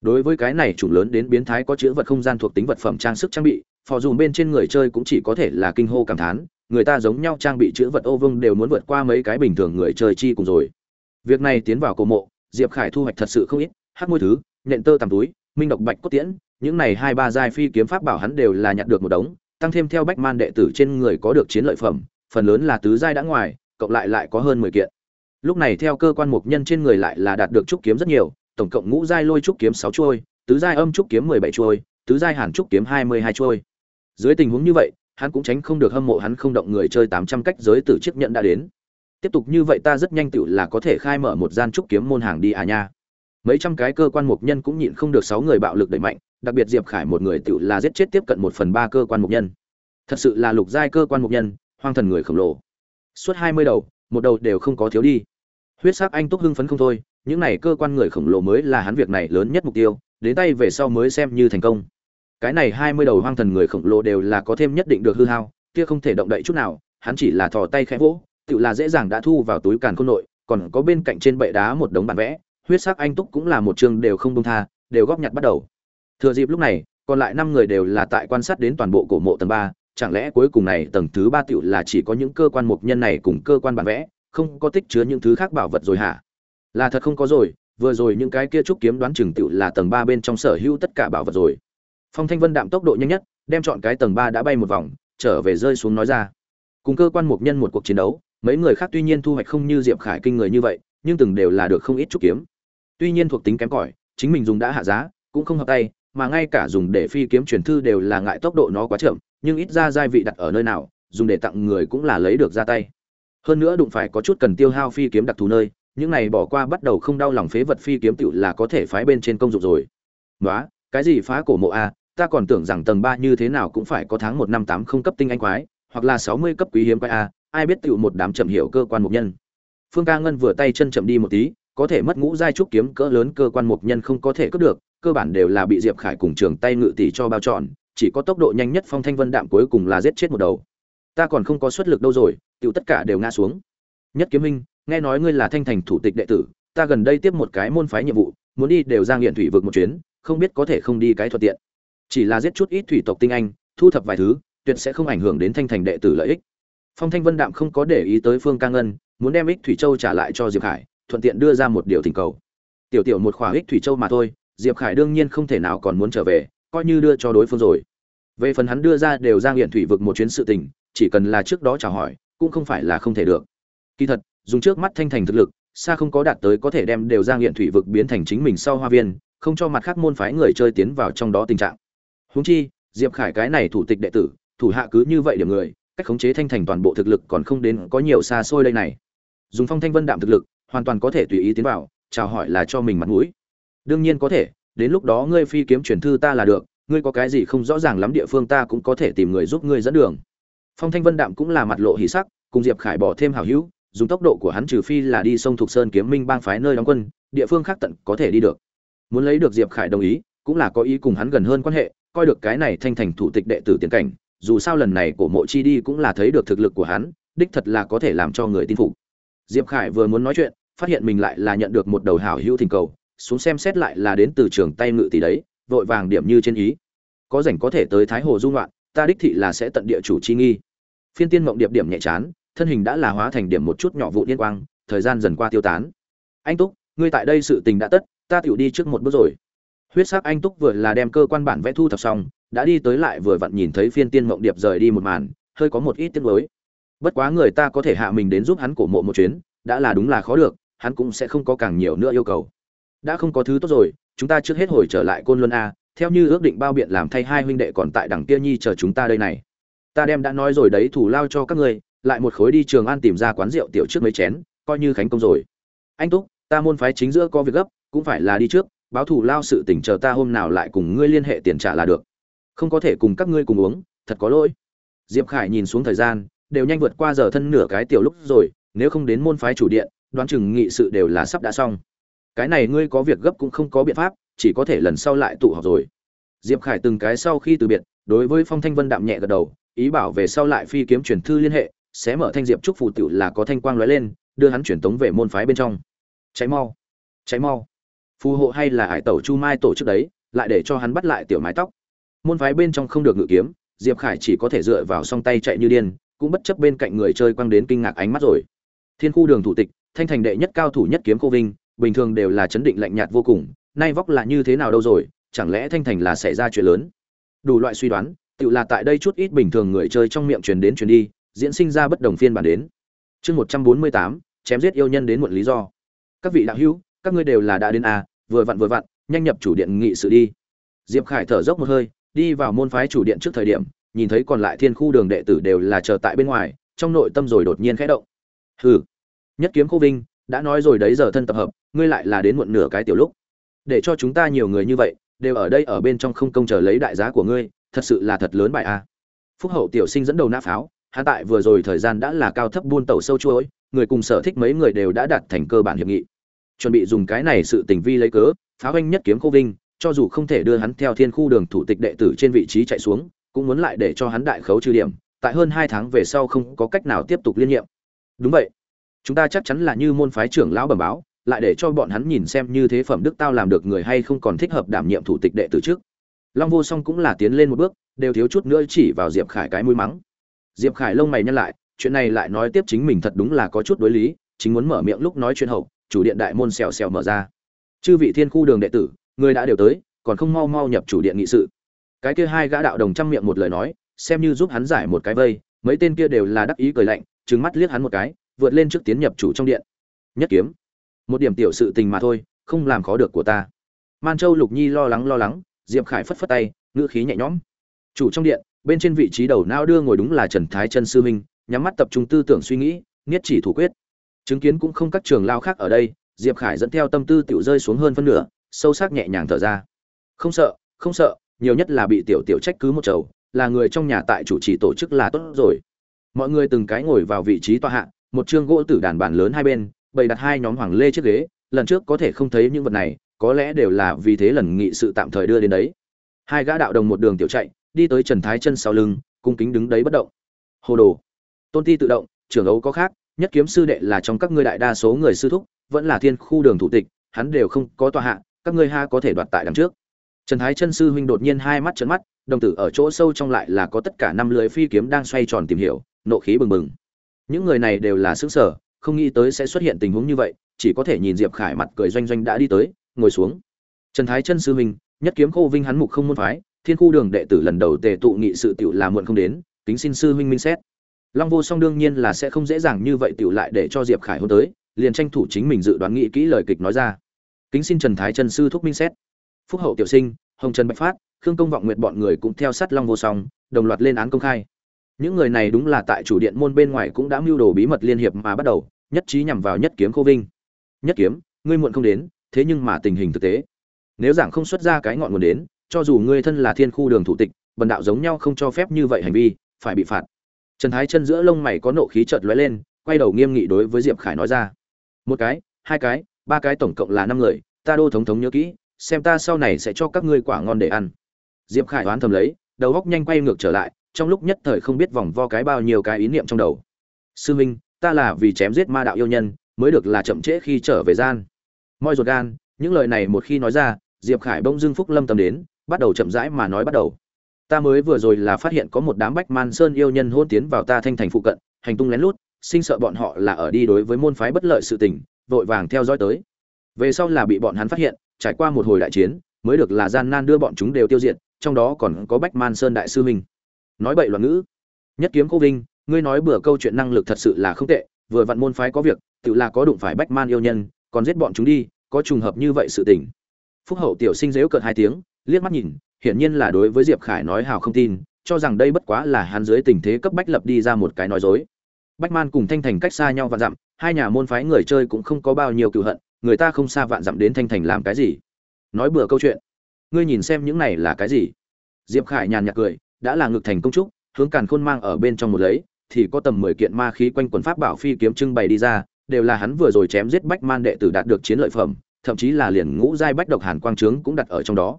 Đối với cái này chủng lớn đến biến thái có chữ vật không gian thuộc tính vật phẩm trang sức trang bị, phò dùm bên trên người chơi cũng chỉ có thể là kinh hô cảm thán, người ta giống nhau trang bị chữ vật ô vương đều muốn vượt qua mấy cái bình thường người chơi chi cùng rồi. Việc này tiến vào cổ mộ, diệp khải thu hoạch thật sự không ít, hắc môi thứ nhện tơ tằm túi, minh độc bạch cốt tiễn, những này hai ba giai phi kiếm pháp bảo hắn đều là nhặt được một đống, tăng thêm theo bách man đệ tử trên người có được chiến lợi phẩm, phần lớn là tứ giai đã ngoài, cộng lại lại có hơn mười kiện. Lúc này theo cơ quan mục nhân trên người lại là đạt được trúc kiếm rất nhiều, tổng cộng ngũ giai lôi trúc kiếm sáu chuôi, tứ giai âm trúc kiếm mười bảy chuôi, tứ giai hàn trúc kiếm hai mươi hai chuôi. Dưới tình huống như vậy, hắn cũng tránh không được hâm mộ hắn không động người chơi tám trăm cách giới tử chiếc nhận đã đến. Tiếp tục như vậy ta rất nhanh tựu là có thể khai mở một gian trúc kiếm môn hàng đi à nha mấy trăm cái cơ quan mục nhân cũng nhịn không được sáu người bạo lực đẩy mạnh, đặc biệt diệp khải một người tự là giết chết tiếp cận một phần ba cơ quan mục nhân. Thật sự là lục giai cơ quan mục nhân, hoang thần người khổng lồ. Suốt hai mươi đầu, một đầu đều không có thiếu đi. Huyết sắc anh túc hưng phấn không thôi, những này cơ quan người khổng lồ mới là hắn việc này lớn nhất mục tiêu, đến tay về sau mới xem như thành công. Cái này hai mươi đầu hoang thần người khổng lồ đều là có thêm nhất định được hư hao, kia không thể động đậy chút nào, hắn chỉ là thò tay khẽ vỗ tự là dễ dàng đã thu vào túi càn khôn nội, còn có bên cạnh trên bệ đá một đống bản vẽ huyết sắc anh túc cũng là một chương đều không đông tha, đều góp nhặt bắt đầu. Thừa dịp lúc này, còn lại năm người đều là tại quan sát đến toàn bộ cổ mộ tầng ba, chẳng lẽ cuối cùng này tầng thứ ba tiểu là chỉ có những cơ quan mục nhân này cùng cơ quan bản vẽ, không có tích chứa những thứ khác bảo vật rồi hả? Là thật không có rồi, vừa rồi những cái kia trúc kiếm đoán chừng tiểu là tầng ba bên trong sở hữu tất cả bảo vật rồi. Phong thanh vân đạm tốc độ nhanh nhất, đem chọn cái tầng ba đã bay một vòng, trở về rơi xuống nói ra. Cùng cơ quan mục nhân một cuộc chiến đấu, mấy người khác tuy nhiên thu hoạch không như diệp khải kinh người như vậy, nhưng từng đều là được không ít trúc kiếm tuy nhiên thuộc tính kém cỏi, chính mình dùng đã hạ giá, cũng không hợp tay, mà ngay cả dùng để phi kiếm truyền thư đều là ngại tốc độ nó quá chậm, nhưng ít ra gia vị đặt ở nơi nào, dùng để tặng người cũng là lấy được ra tay. Hơn nữa đụng phải có chút cần tiêu hao phi kiếm đặc thù nơi, những này bỏ qua bắt đầu không đau lòng phế vật phi kiếm tựu là có thể phái bên trên công dụng rồi. Nói cái gì phá cổ mộ a, ta còn tưởng rằng tầng ba như thế nào cũng phải có tháng một năm tám không cấp tinh anh quái, hoặc là sáu mươi cấp quý hiếm quái a, ai biết tựu một đám chậm hiểu cơ quan mục nhân. Phương ca ngân vừa tay chân chậm đi một tí có thể mất ngũ giai trúc kiếm cỡ lớn cơ quan mục nhân không có thể cướp được, cơ bản đều là bị diệp khải cùng trường tay ngự tỷ cho bao trọn, chỉ có tốc độ nhanh nhất phong thanh vân đạm cuối cùng là giết chết một đầu. Ta còn không có xuất lực đâu rồi, tiểu tất cả đều ngã xuống. Nhất kiếm minh, nghe nói ngươi là thanh thành thủ tịch đệ tử, ta gần đây tiếp một cái môn phái nhiệm vụ, muốn đi đều ra nghiện thủy vực một chuyến, không biết có thể không đi cái thuận tiện. Chỉ là giết chút ít thủy tộc tinh anh, thu thập vài thứ, tuyệt sẽ không ảnh hưởng đến thanh thành đệ tử lợi ích. Phong thanh vân đạm không có để ý tới phương ca ngân, muốn đem ích thủy châu trả lại cho diệp khải thuận tiện đưa ra một điều thỉnh cầu. Tiểu tiểu một khỏa ích thủy châu mà thôi, diệp khải đương nhiên không thể nào còn muốn trở về, coi như đưa cho đối phương rồi. Về phần hắn đưa ra đều ra nghiện thủy vực một chuyến sự tình, chỉ cần là trước đó chào hỏi, cũng không phải là không thể được. Kỳ thật, dùng trước mắt thanh thành thực lực, xa không có đạt tới có thể đem đều ra nghiện thủy vực biến thành chính mình sau hoa viên, không cho mặt khác môn phái người chơi tiến vào trong đó tình trạng. Húng chi, diệp khải cái này thủ tịch đệ tử, thủ hạ cứ như vậy điểm người, cách khống chế thanh thành toàn bộ thực lực còn không đến có nhiều xa xôi đây này. Dùng phong thanh vân đạm thực lực hoàn toàn có thể tùy ý tiến vào chào hỏi là cho mình mặt mũi đương nhiên có thể đến lúc đó ngươi phi kiếm truyền thư ta là được ngươi có cái gì không rõ ràng lắm địa phương ta cũng có thể tìm người giúp ngươi dẫn đường phong thanh vân đạm cũng là mặt lộ hỉ sắc cùng diệp khải bỏ thêm hảo hữu dùng tốc độ của hắn trừ phi là đi sông Thục Sơn kiếm minh bang phái nơi đóng quân, địa phương khác tận có thể đi được. Muốn lấy được Diệp Khải đồng ý, cũng là có ý cùng hắn gần hơn quan hệ, coi được cái này thanh thành thủ tịch đệ tử tiến cảnh, dù sao lần này cổ mộ chi đi cũng là thấy được thực lực của hắn, đích thật là có thể làm cho người tin phục. Diệp Khải vừa muốn nói chuyện, phát hiện mình lại là nhận được một đầu hảo hữu thỉnh cầu, xuống xem xét lại là đến từ trường tay ngự tỷ đấy, vội vàng điểm như trên ý. Có rảnh có thể tới Thái Hồ du ngoạn, ta đích thị là sẽ tận địa chủ chi nghi. Phiên Tiên Mộng Điệp điểm nhẹ chán, thân hình đã là hóa thành điểm một chút nhỏ vụ liên quang, thời gian dần qua tiêu tán. Anh Túc, ngươi tại đây sự tình đã tất, ta tiểu đi trước một bước rồi. Huyết sắc anh Túc vừa là đem cơ quan bản vẽ thu thập xong, đã đi tới lại vừa vặn nhìn thấy phiên tiên mộng điệp rời đi một màn, hơi có một ít tiếc nuối. Bất quá người ta có thể hạ mình đến giúp hắn cổ mộ một chuyến, đã là đúng là khó được, hắn cũng sẽ không có càng nhiều nữa yêu cầu. Đã không có thứ tốt rồi, chúng ta trước hết hồi trở lại côn luân a, theo như ước định bao biện làm thay hai huynh đệ còn tại đằng kia nhi chờ chúng ta đây này. Ta đem đã nói rồi đấy thủ lao cho các ngươi, lại một khối đi trường an tìm ra quán rượu tiểu trước mấy chén coi như khánh công rồi anh túc ta môn phái chính giữa có việc gấp cũng phải là đi trước báo thủ lao sự tỉnh chờ ta hôm nào lại cùng ngươi liên hệ tiền trả là được không có thể cùng các ngươi cùng uống thật có lỗi diệp khải nhìn xuống thời gian đều nhanh vượt qua giờ thân nửa cái tiểu lúc rồi nếu không đến môn phái chủ điện đoán chừng nghị sự đều là sắp đã xong cái này ngươi có việc gấp cũng không có biện pháp chỉ có thể lần sau lại tụ họp rồi diệp khải từng cái sau khi từ biệt đối với phong thanh vân đạm nhẹ gật đầu ý bảo về sau lại phi kiếm truyền thư liên hệ sẽ mở thanh diệp trúc phù tiểu là có thanh quang lóe lên, đưa hắn chuyển tống về môn phái bên trong. Cháy mau, cháy mau. Phù hộ hay là hải tẩu Chu Mai tổ chức đấy, lại để cho hắn bắt lại tiểu mái tóc. Môn phái bên trong không được ngự kiếm, Diệp Khải chỉ có thể dựa vào song tay chạy như điên, cũng bất chấp bên cạnh người chơi quăng đến kinh ngạc ánh mắt rồi. Thiên khu đường thủ tịch, thanh thành đệ nhất cao thủ nhất kiếm cô vinh, bình thường đều là chấn định lạnh nhạt vô cùng, nay vóc là như thế nào đâu rồi chẳng lẽ thanh thành là xảy ra chuyện lớn? Đủ loại suy đoán tự là tại đây chút ít bình thường người chơi trong miệng truyền đến truyền đi diễn sinh ra bất đồng phiên bản đến. Chương một trăm bốn mươi tám chém giết yêu nhân đến muộn lý do. Các vị đạo hữu các ngươi đều là đã đến a vừa vặn vừa vặn nhanh nhập chủ điện nghị sự đi. Diệp khải thở dốc một hơi đi vào môn phái chủ điện trước thời điểm nhìn thấy còn lại thiên khu đường đệ tử đều là chờ tại bên ngoài trong nội tâm rồi đột nhiên khẽ động. Hừ nhất kiếm khô vinh, đã nói rồi đấy, giờ thân tập hợp, ngươi lại là đến muộn nửa cái tiểu lúc. Để cho chúng ta nhiều người như vậy, đều ở đây ở bên trong không công chờ lấy đại giá của ngươi, thật sự là thật lớn bài a. Phúc hậu tiểu sinh dẫn đầu nã pháo hạ tại vừa rồi thời gian đã là cao thấp buôn tàu sâu chuỗi, người cùng sở thích mấy người đều đã đạt thành cơ bản hiệp nghị. Chuẩn bị dùng cái này sự tình vi lấy cớ, pháo anh nhất kiếm khô vinh, cho dù không thể đưa hắn theo thiên khu đường thủ tịch đệ tử trên vị trí chạy xuống, cũng muốn lại để cho hắn đại khấu trừ điểm, tại hơn hai tháng về sau không có cách nào tiếp tục liên nhiệm. Đúng vậy chúng ta chắc chắn là như môn phái trưởng lão bẩm báo, lại để cho bọn hắn nhìn xem như thế phẩm đức tao làm được người hay không còn thích hợp đảm nhiệm thủ tịch đệ tử trước. Long vô song cũng là tiến lên một bước, đều thiếu chút nữa chỉ vào diệp khải cái mũi mắng. Diệp khải lông mày nhăn lại, chuyện này lại nói tiếp chính mình thật đúng là có chút đối lý, chính muốn mở miệng lúc nói chuyện hậu, chủ điện đại môn xèo xèo mở ra. Chư vị thiên khu đường đệ tử, người đã đều tới, còn không mau mau nhập chủ điện nghị sự. Cái kia hai gã đạo đồng trăm miệng một lời nói, xem như giúp hắn giải một cái vây, mấy tên kia đều là đắc ý cười lạnh, trừng mắt liếc hắn một cái vượt lên trước tiến nhập chủ trong điện. Nhất kiếm. Một điểm tiểu sự tình mà thôi, không làm khó được của ta. Man châu lục nhi lo lắng lo lắng, diệp khải phất phất tay, ngữ khí nhẹ nhõm. Chủ trong điện, bên trên vị trí đầu nao đưa ngồi đúng là trần thái chân sư minh, nhắm mắt tập trung tư tưởng suy nghĩ nghiết chỉ thủ quyết. Chứng kiến cũng không các trường lao khác ở đây, diệp khải dẫn theo tâm tư tiểu rơi xuống hơn phân nửa, sâu sắc nhẹ nhàng thở ra. Không sợ không sợ, nhiều nhất là bị tiểu tiểu trách cứ một chầu, là người trong nhà tại chủ trì tổ chức là tốt rồi. Mọi người từng cái ngồi vào vị trí tọa hạ một chương gỗ tử đàn bàn lớn hai bên, bày đặt hai nhóm hoàng lê chiếc ghế, lần trước có thể không thấy những vật này, có lẽ đều là vì thế lần nghị sự tạm thời đưa đến đấy. Hai gã đạo đồng một đường tiểu chạy, đi tới trần thái chân sau lưng, cung kính đứng đấy bất động. Hồ đồ. Tôn ti tự động, trưởng ấu có khác, nhất kiếm sư đệ là trong các ngươi đại đa số người sư thúc, vẫn là thiên khu đường thủ tịch, hắn đều không có tòa hạ, các ngươi ha có thể đoạt tại đằng trước. Trần thái chân sư huynh đột nhiên hai mắt trợn mắt, đồng tử ở chỗ sâu trong lại là có tất cả năm lưới phi kiếm đang xoay tròn tìm hiểu, nộ khí bừng bừng những người này đều là xứng sở, không nghĩ tới sẽ xuất hiện tình huống như vậy, chỉ có thể nhìn diệp khải mặt cười doanh doanh đã đi tới, ngồi xuống. Trần thái chân sư huynh, nhất kiếm khô vinh hắn mục không môn phái, thiên khu đường đệ tử lần đầu tề tụ nghị sự tiểu là muộn không đến, kính xin sư huynh minh xét. Long vô song đương nhiên là sẽ không dễ dàng như vậy tiểu lại để cho diệp khải hôn tới, liền tranh thủ chính mình dự đoán nghị kỹ lời kịch nói ra. Kính xin trần thái chân sư thúc minh xét. Phúc hậu tiểu sinh, hồng trần bạch phát, khương công vọng nguyệt bọn người cũng theo sát long vô song, đồng loạt lên án công khai những người này đúng là tại chủ điện môn bên ngoài cũng đã mưu đồ bí mật liên hiệp mà bắt đầu, nhất trí nhằm vào nhất kiếm khô vinh. Nhất kiếm, ngươi muộn không đến, thế nhưng mà tình hình thực tế. Nếu giảng không xuất ra cái ngọn nguồn đến, cho dù ngươi thân là thiên khu đường thủ tịch, bần đạo giống nhau không cho phép như vậy hành vi, phải bị phạt. Trần thái chân giữa lông mày có nộ khí chợt lóe lên, quay đầu nghiêm nghị đối với diệp khải nói ra. Một cái, hai cái, ba cái tổng cộng là năm người, ta đô thống thống nhớ kỹ, xem ta sau này sẽ cho các ngươi quả ngon để ăn. Diệp khải đoán thầm lấy, đầu góc nhanh quay ngược trở lại trong lúc nhất thời không biết vòng vo cái bao nhiêu cái ý niệm trong đầu. Sư minh, ta là vì chém giết ma đạo yêu nhân, mới được là chậm trễ khi trở về gian. Moi ruột gan, những lời này một khi nói ra, diệp khải bỗng dưng phúc lâm tâm đến, bắt đầu chậm rãi mà nói bắt đầu. Ta mới vừa rồi là phát hiện có một đám bách man sơn yêu nhân hôn tiến vào ta thanh thành phụ cận, hành tung lén lút, sinh sợ bọn họ là ở đi đối với môn phái bất lợi sự tình, vội vàng theo dõi tới. Về sau là bị bọn hắn phát hiện, trải qua một hồi đại chiến, mới được là gian nan đưa bọn chúng đều tiêu diệt, trong đó còn có bách man sơn đại sư minh nói bậy loạn ngữ. Nhất kiếm cô vinh, ngươi nói bữa câu chuyện năng lực thật sự là không tệ, vừa vặn môn phái có việc, tự là có đụng phải bách man yêu nhân, còn giết bọn chúng đi, có trùng hợp như vậy sự tình. Phúc hậu tiểu sinh dếu cợt hai tiếng, liếc mắt nhìn, hiển nhiên là đối với diệp khải nói hào không tin, cho rằng đây bất quá là hắn dưới tình thế cấp bách lập đi ra một cái nói dối. Bách man cùng thanh thành cách xa nhau vạn dặm, hai nhà môn phái người chơi cũng không có bao nhiêu cựu hận, người ta không xa vạn dặm đến thanh thành làm cái gì? Nói bừa câu chuyện. Ngươi nhìn xem những này là cái gì? Diệp khải nhàn nhạt cười đã là ngực thành công trúc, hướng càn khôn mang ở bên trong một lấy, thì có tầm mười kiện ma khí quanh quần pháp bảo phi kiếm trưng bày đi ra, đều là hắn vừa rồi chém giết bách man đệ tử đạt được chiến lợi phẩm, thậm chí là liền ngũ giai bách độc hàn quang trướng cũng đặt ở trong đó.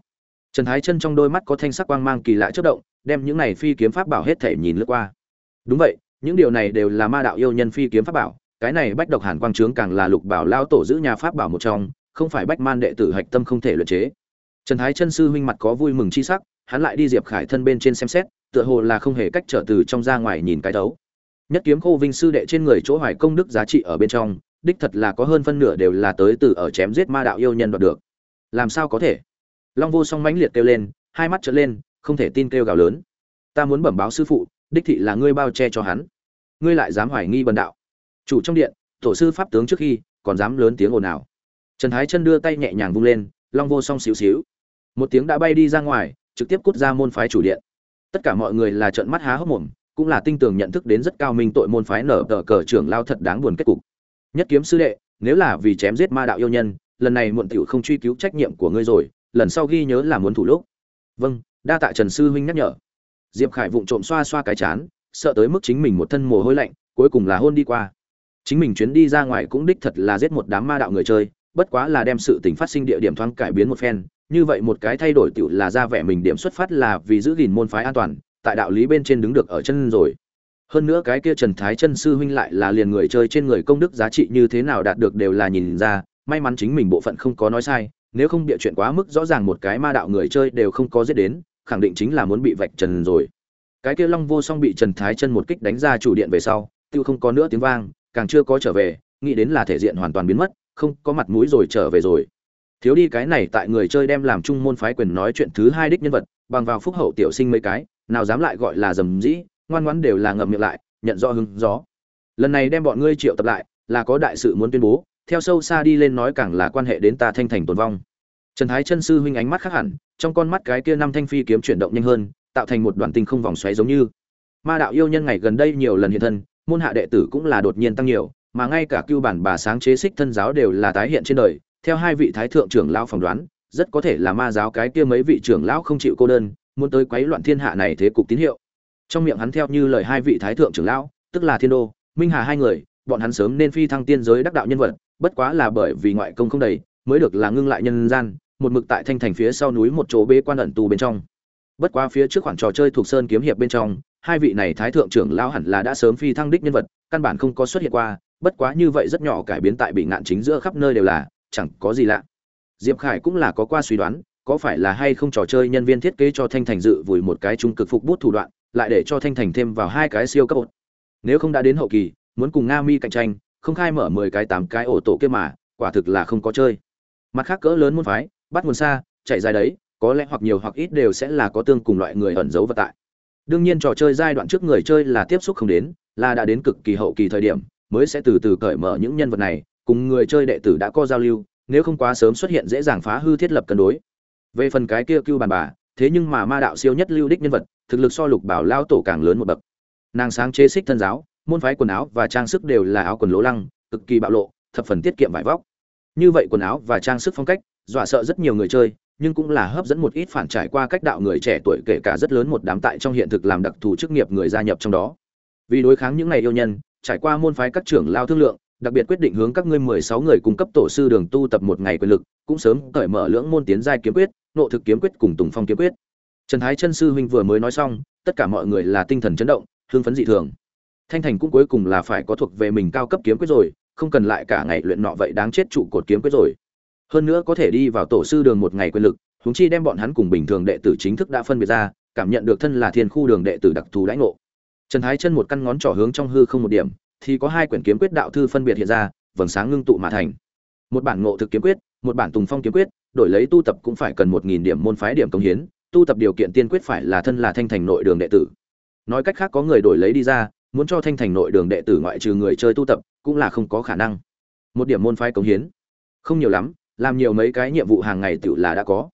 Trần thái chân trong đôi mắt có thanh sắc quang mang kỳ lạ chất động, đem những này phi kiếm pháp bảo hết thể nhìn lướt qua. Đúng vậy, những điều này đều là ma đạo yêu nhân phi kiếm pháp bảo, cái này bách độc hàn quang trướng càng là lục bảo lao tổ giữ nhà pháp bảo một trong, không phải bách man đệ tử hạch tâm không thể luyện chế. Trần thái chân sư huynh mặt có vui mừng chi sắc hắn lại đi diệp khải thân bên trên xem xét, tựa hồ là không hề cách trở từ trong ra ngoài nhìn cái đấu nhất kiếm khô vinh sư đệ trên người chỗ hoài công đức giá trị ở bên trong, đích thật là có hơn phân nửa đều là tới từ ở chém giết ma đạo yêu nhân đoạt được. Làm sao có thể? Long vô song mãnh liệt kêu lên, hai mắt trợn lên, không thể tin kêu gào lớn. Ta muốn bẩm báo sư phụ, đích thị là ngươi bao che cho hắn. Ngươi lại dám hoài nghi bần đạo. Chủ trong điện, tổ sư pháp tướng trước khi, còn dám lớn tiếng ồn ào. Trần thái chân đưa tay nhẹ nhàng vung lên, long vô song xíu xíu. Một tiếng đã bay đi ra ngoài trực tiếp cút ra môn phái chủ điện. Tất cả mọi người là trợn mắt há hốc mồm, cũng là tinh tường nhận thức đến rất cao minh tội môn phái nở tờ cờ trưởng lao thật đáng buồn kết cục. Nhất kiếm sư đệ, nếu là vì chém giết ma đạo yêu nhân, lần này muộn tiểu không truy cứu trách nhiệm của ngươi rồi, lần sau ghi nhớ là muốn thủ lúc. Vâng đa tạ trần sư huynh nhắc nhở. Diệp khải vụng trộm xoa xoa cái chán, sợ tới mức chính mình một thân mồ hôi lạnh, cuối cùng là hôn đi qua. Chính mình chuyến đi ra ngoài cũng đích thật là giết một đám ma đạo người chơi, bất quá là đem sự tình phát sinh địa điểm thoáng cải biến một phen như vậy một cái thay đổi tiểu là ra vẻ mình điểm xuất phát là vì giữ gìn môn phái an toàn, tại đạo lý bên trên đứng được ở chân rồi. Hơn nữa cái kia trần thái chân sư huynh lại là liền người chơi trên người công đức giá trị như thế nào đạt được đều là nhìn ra, may mắn chính mình bộ phận không có nói sai, nếu không địa chuyện quá mức rõ ràng một cái ma đạo người chơi đều không có giết đến, khẳng định chính là muốn bị vạch trần rồi. Cái kia long vô song bị trần thái chân một kích đánh ra chủ điện về sau, tiêu không có nữa tiếng vang, càng chưa có trở về, nghĩ đến là thể diện hoàn toàn biến mất, không có mặt mũi rồi trở về rồi thiếu đi cái này tại người chơi đem làm chung môn phái quyền nói chuyện thứ hai đích nhân vật, bằng vào phúc hậu tiểu sinh mấy cái, nào dám lại gọi là dầm dĩ, ngoan ngoãn đều là ngậm miệng lại, nhận rõ hứng gió. Lần này đem bọn ngươi triệu tập lại, là có đại sự muốn tuyên bố, theo sâu xa đi lên nói càng là quan hệ đến ta thanh thành tồn vong. Trần thái chân sư huynh ánh mắt khác hẳn, trong con mắt cái kia năm thanh phi kiếm chuyển động nhanh hơn, tạo thành một đoàn tinh không vòng xoáy giống như. Ma đạo yêu nhân ngày gần đây nhiều lần hiện thân, môn hạ đệ tử cũng là đột nhiên tăng nhiều, mà ngay cả cưu bản bà sáng chế xích thân giáo đều là tái hiện trên đời theo hai vị thái thượng trưởng lão phỏng đoán, rất có thể là ma giáo cái kia mấy vị trưởng lão không chịu cô đơn, muốn tới quấy loạn thiên hạ này thế cục tín hiệu. Trong miệng hắn theo như lời hai vị thái thượng trưởng lão, tức là thiên đô, minh hà hai người, bọn hắn sớm nên phi thăng tiên giới đắc đạo nhân vật, bất quá là bởi vì ngoại công không đầy, mới được là ngưng lại nhân gian, một mực tại thanh thành phía sau núi một chỗ bế quan ẩn tù bên trong. Bất quá phía trước khoản trò chơi thuộc sơn kiếm hiệp bên trong, hai vị này thái thượng trưởng lão hẳn là đã sớm phi thăng đích nhân vật, căn bản không có xuất hiện qua, bất quá như vậy rất nhỏ cải biến tại bị ngạn chính giữa khắp nơi đều là chẳng có gì lạ. Diệp khải cũng là có qua suy đoán, có phải là hay không trò chơi nhân viên thiết kế cho thanh thành dự vùi một cái trung cực phục bút thủ đoạn, lại để cho thanh thành thêm vào hai cái siêu cấp ột nếu không đã đến hậu kỳ, muốn cùng nga mi cạnh tranh, không khai mở mười cái tám cái ổ tổ kia mà, quả thực là không có chơi. Mặt khác cỡ lớn môn phái, bắt nguồn xa, chạy dài đấy, có lẽ hoặc nhiều hoặc ít đều sẽ là có tương cùng loại người ẩn giấu vật tại. Đương nhiên trò chơi giai đoạn trước người chơi là tiếp xúc không đến, là đã đến cực kỳ hậu kỳ thời điểm, mới sẽ từ từ cởi mở những nhân vật này cùng người chơi đệ tử đã có giao lưu, nếu không quá sớm xuất hiện dễ dàng phá hư thiết lập cân đối. Về phần cái kia cưu bàn bà, thế nhưng mà ma đạo siêu nhất lưu đích nhân vật, thực lực so lục bảo lao tổ càng lớn một bậc. Nàng sáng chế xích thân giáo, môn phái quần áo và trang sức đều là áo quần lỗ lăng, cực kỳ bạo lộ, thập phần tiết kiệm vải vóc. Như vậy quần áo và trang sức phong cách, dọa sợ rất nhiều người chơi, nhưng cũng là hấp dẫn một ít phản trải qua cách đạo người trẻ tuổi kể cả rất lớn một đám tại trong hiện thực làm đặc thù chức nghiệp người gia nhập trong đó. Vì đối kháng những ngày yêu nhân, trải qua môn phái các trưởng lao thương lượng đặc biệt quyết định hướng các ngươi mười sáu người cung cấp tổ sư đường tu tập một ngày quyền lực, cũng sớm cởi mở lưỡng môn tiến giai kiếm quyết, nộ thực kiếm quyết cùng tùng phong kiếm quyết. Trần thái chân sư huynh vừa mới nói xong, tất cả mọi người là tinh thần chấn động, hưng phấn dị thường. Thanh thành cũng cuối cùng là phải có thuộc về mình cao cấp kiếm quyết rồi, không cần lại cả ngày luyện nọ vậy đáng chết trụ cột kiếm quyết rồi. Hơn nữa có thể đi vào tổ sư đường một ngày quyền lực, huống chi đem bọn hắn cùng bình thường đệ tử chính thức đã phân biệt ra, cảm nhận được thân là thiên khu đường đệ tử đặc thù đãi ngộ. Trần thái chân một căn ngón trỏ hướng trong hư không một điểm thì có hai quyển kiếm quyết đạo thư phân biệt hiện ra, vầng sáng ngưng tụ mà thành. Một bản ngộ thực kiếm quyết, một bản tùng phong kiếm quyết, đổi lấy tu tập cũng phải cần một nghìn điểm môn phái điểm công hiến, tu tập điều kiện tiên quyết phải là thân là thanh thành nội đường đệ tử. Nói cách khác có người đổi lấy đi ra, muốn cho thanh thành nội đường đệ tử ngoại trừ người chơi tu tập, cũng là không có khả năng. Một điểm môn phái công hiến, không nhiều lắm, làm nhiều mấy cái nhiệm vụ hàng ngày tự là đã có.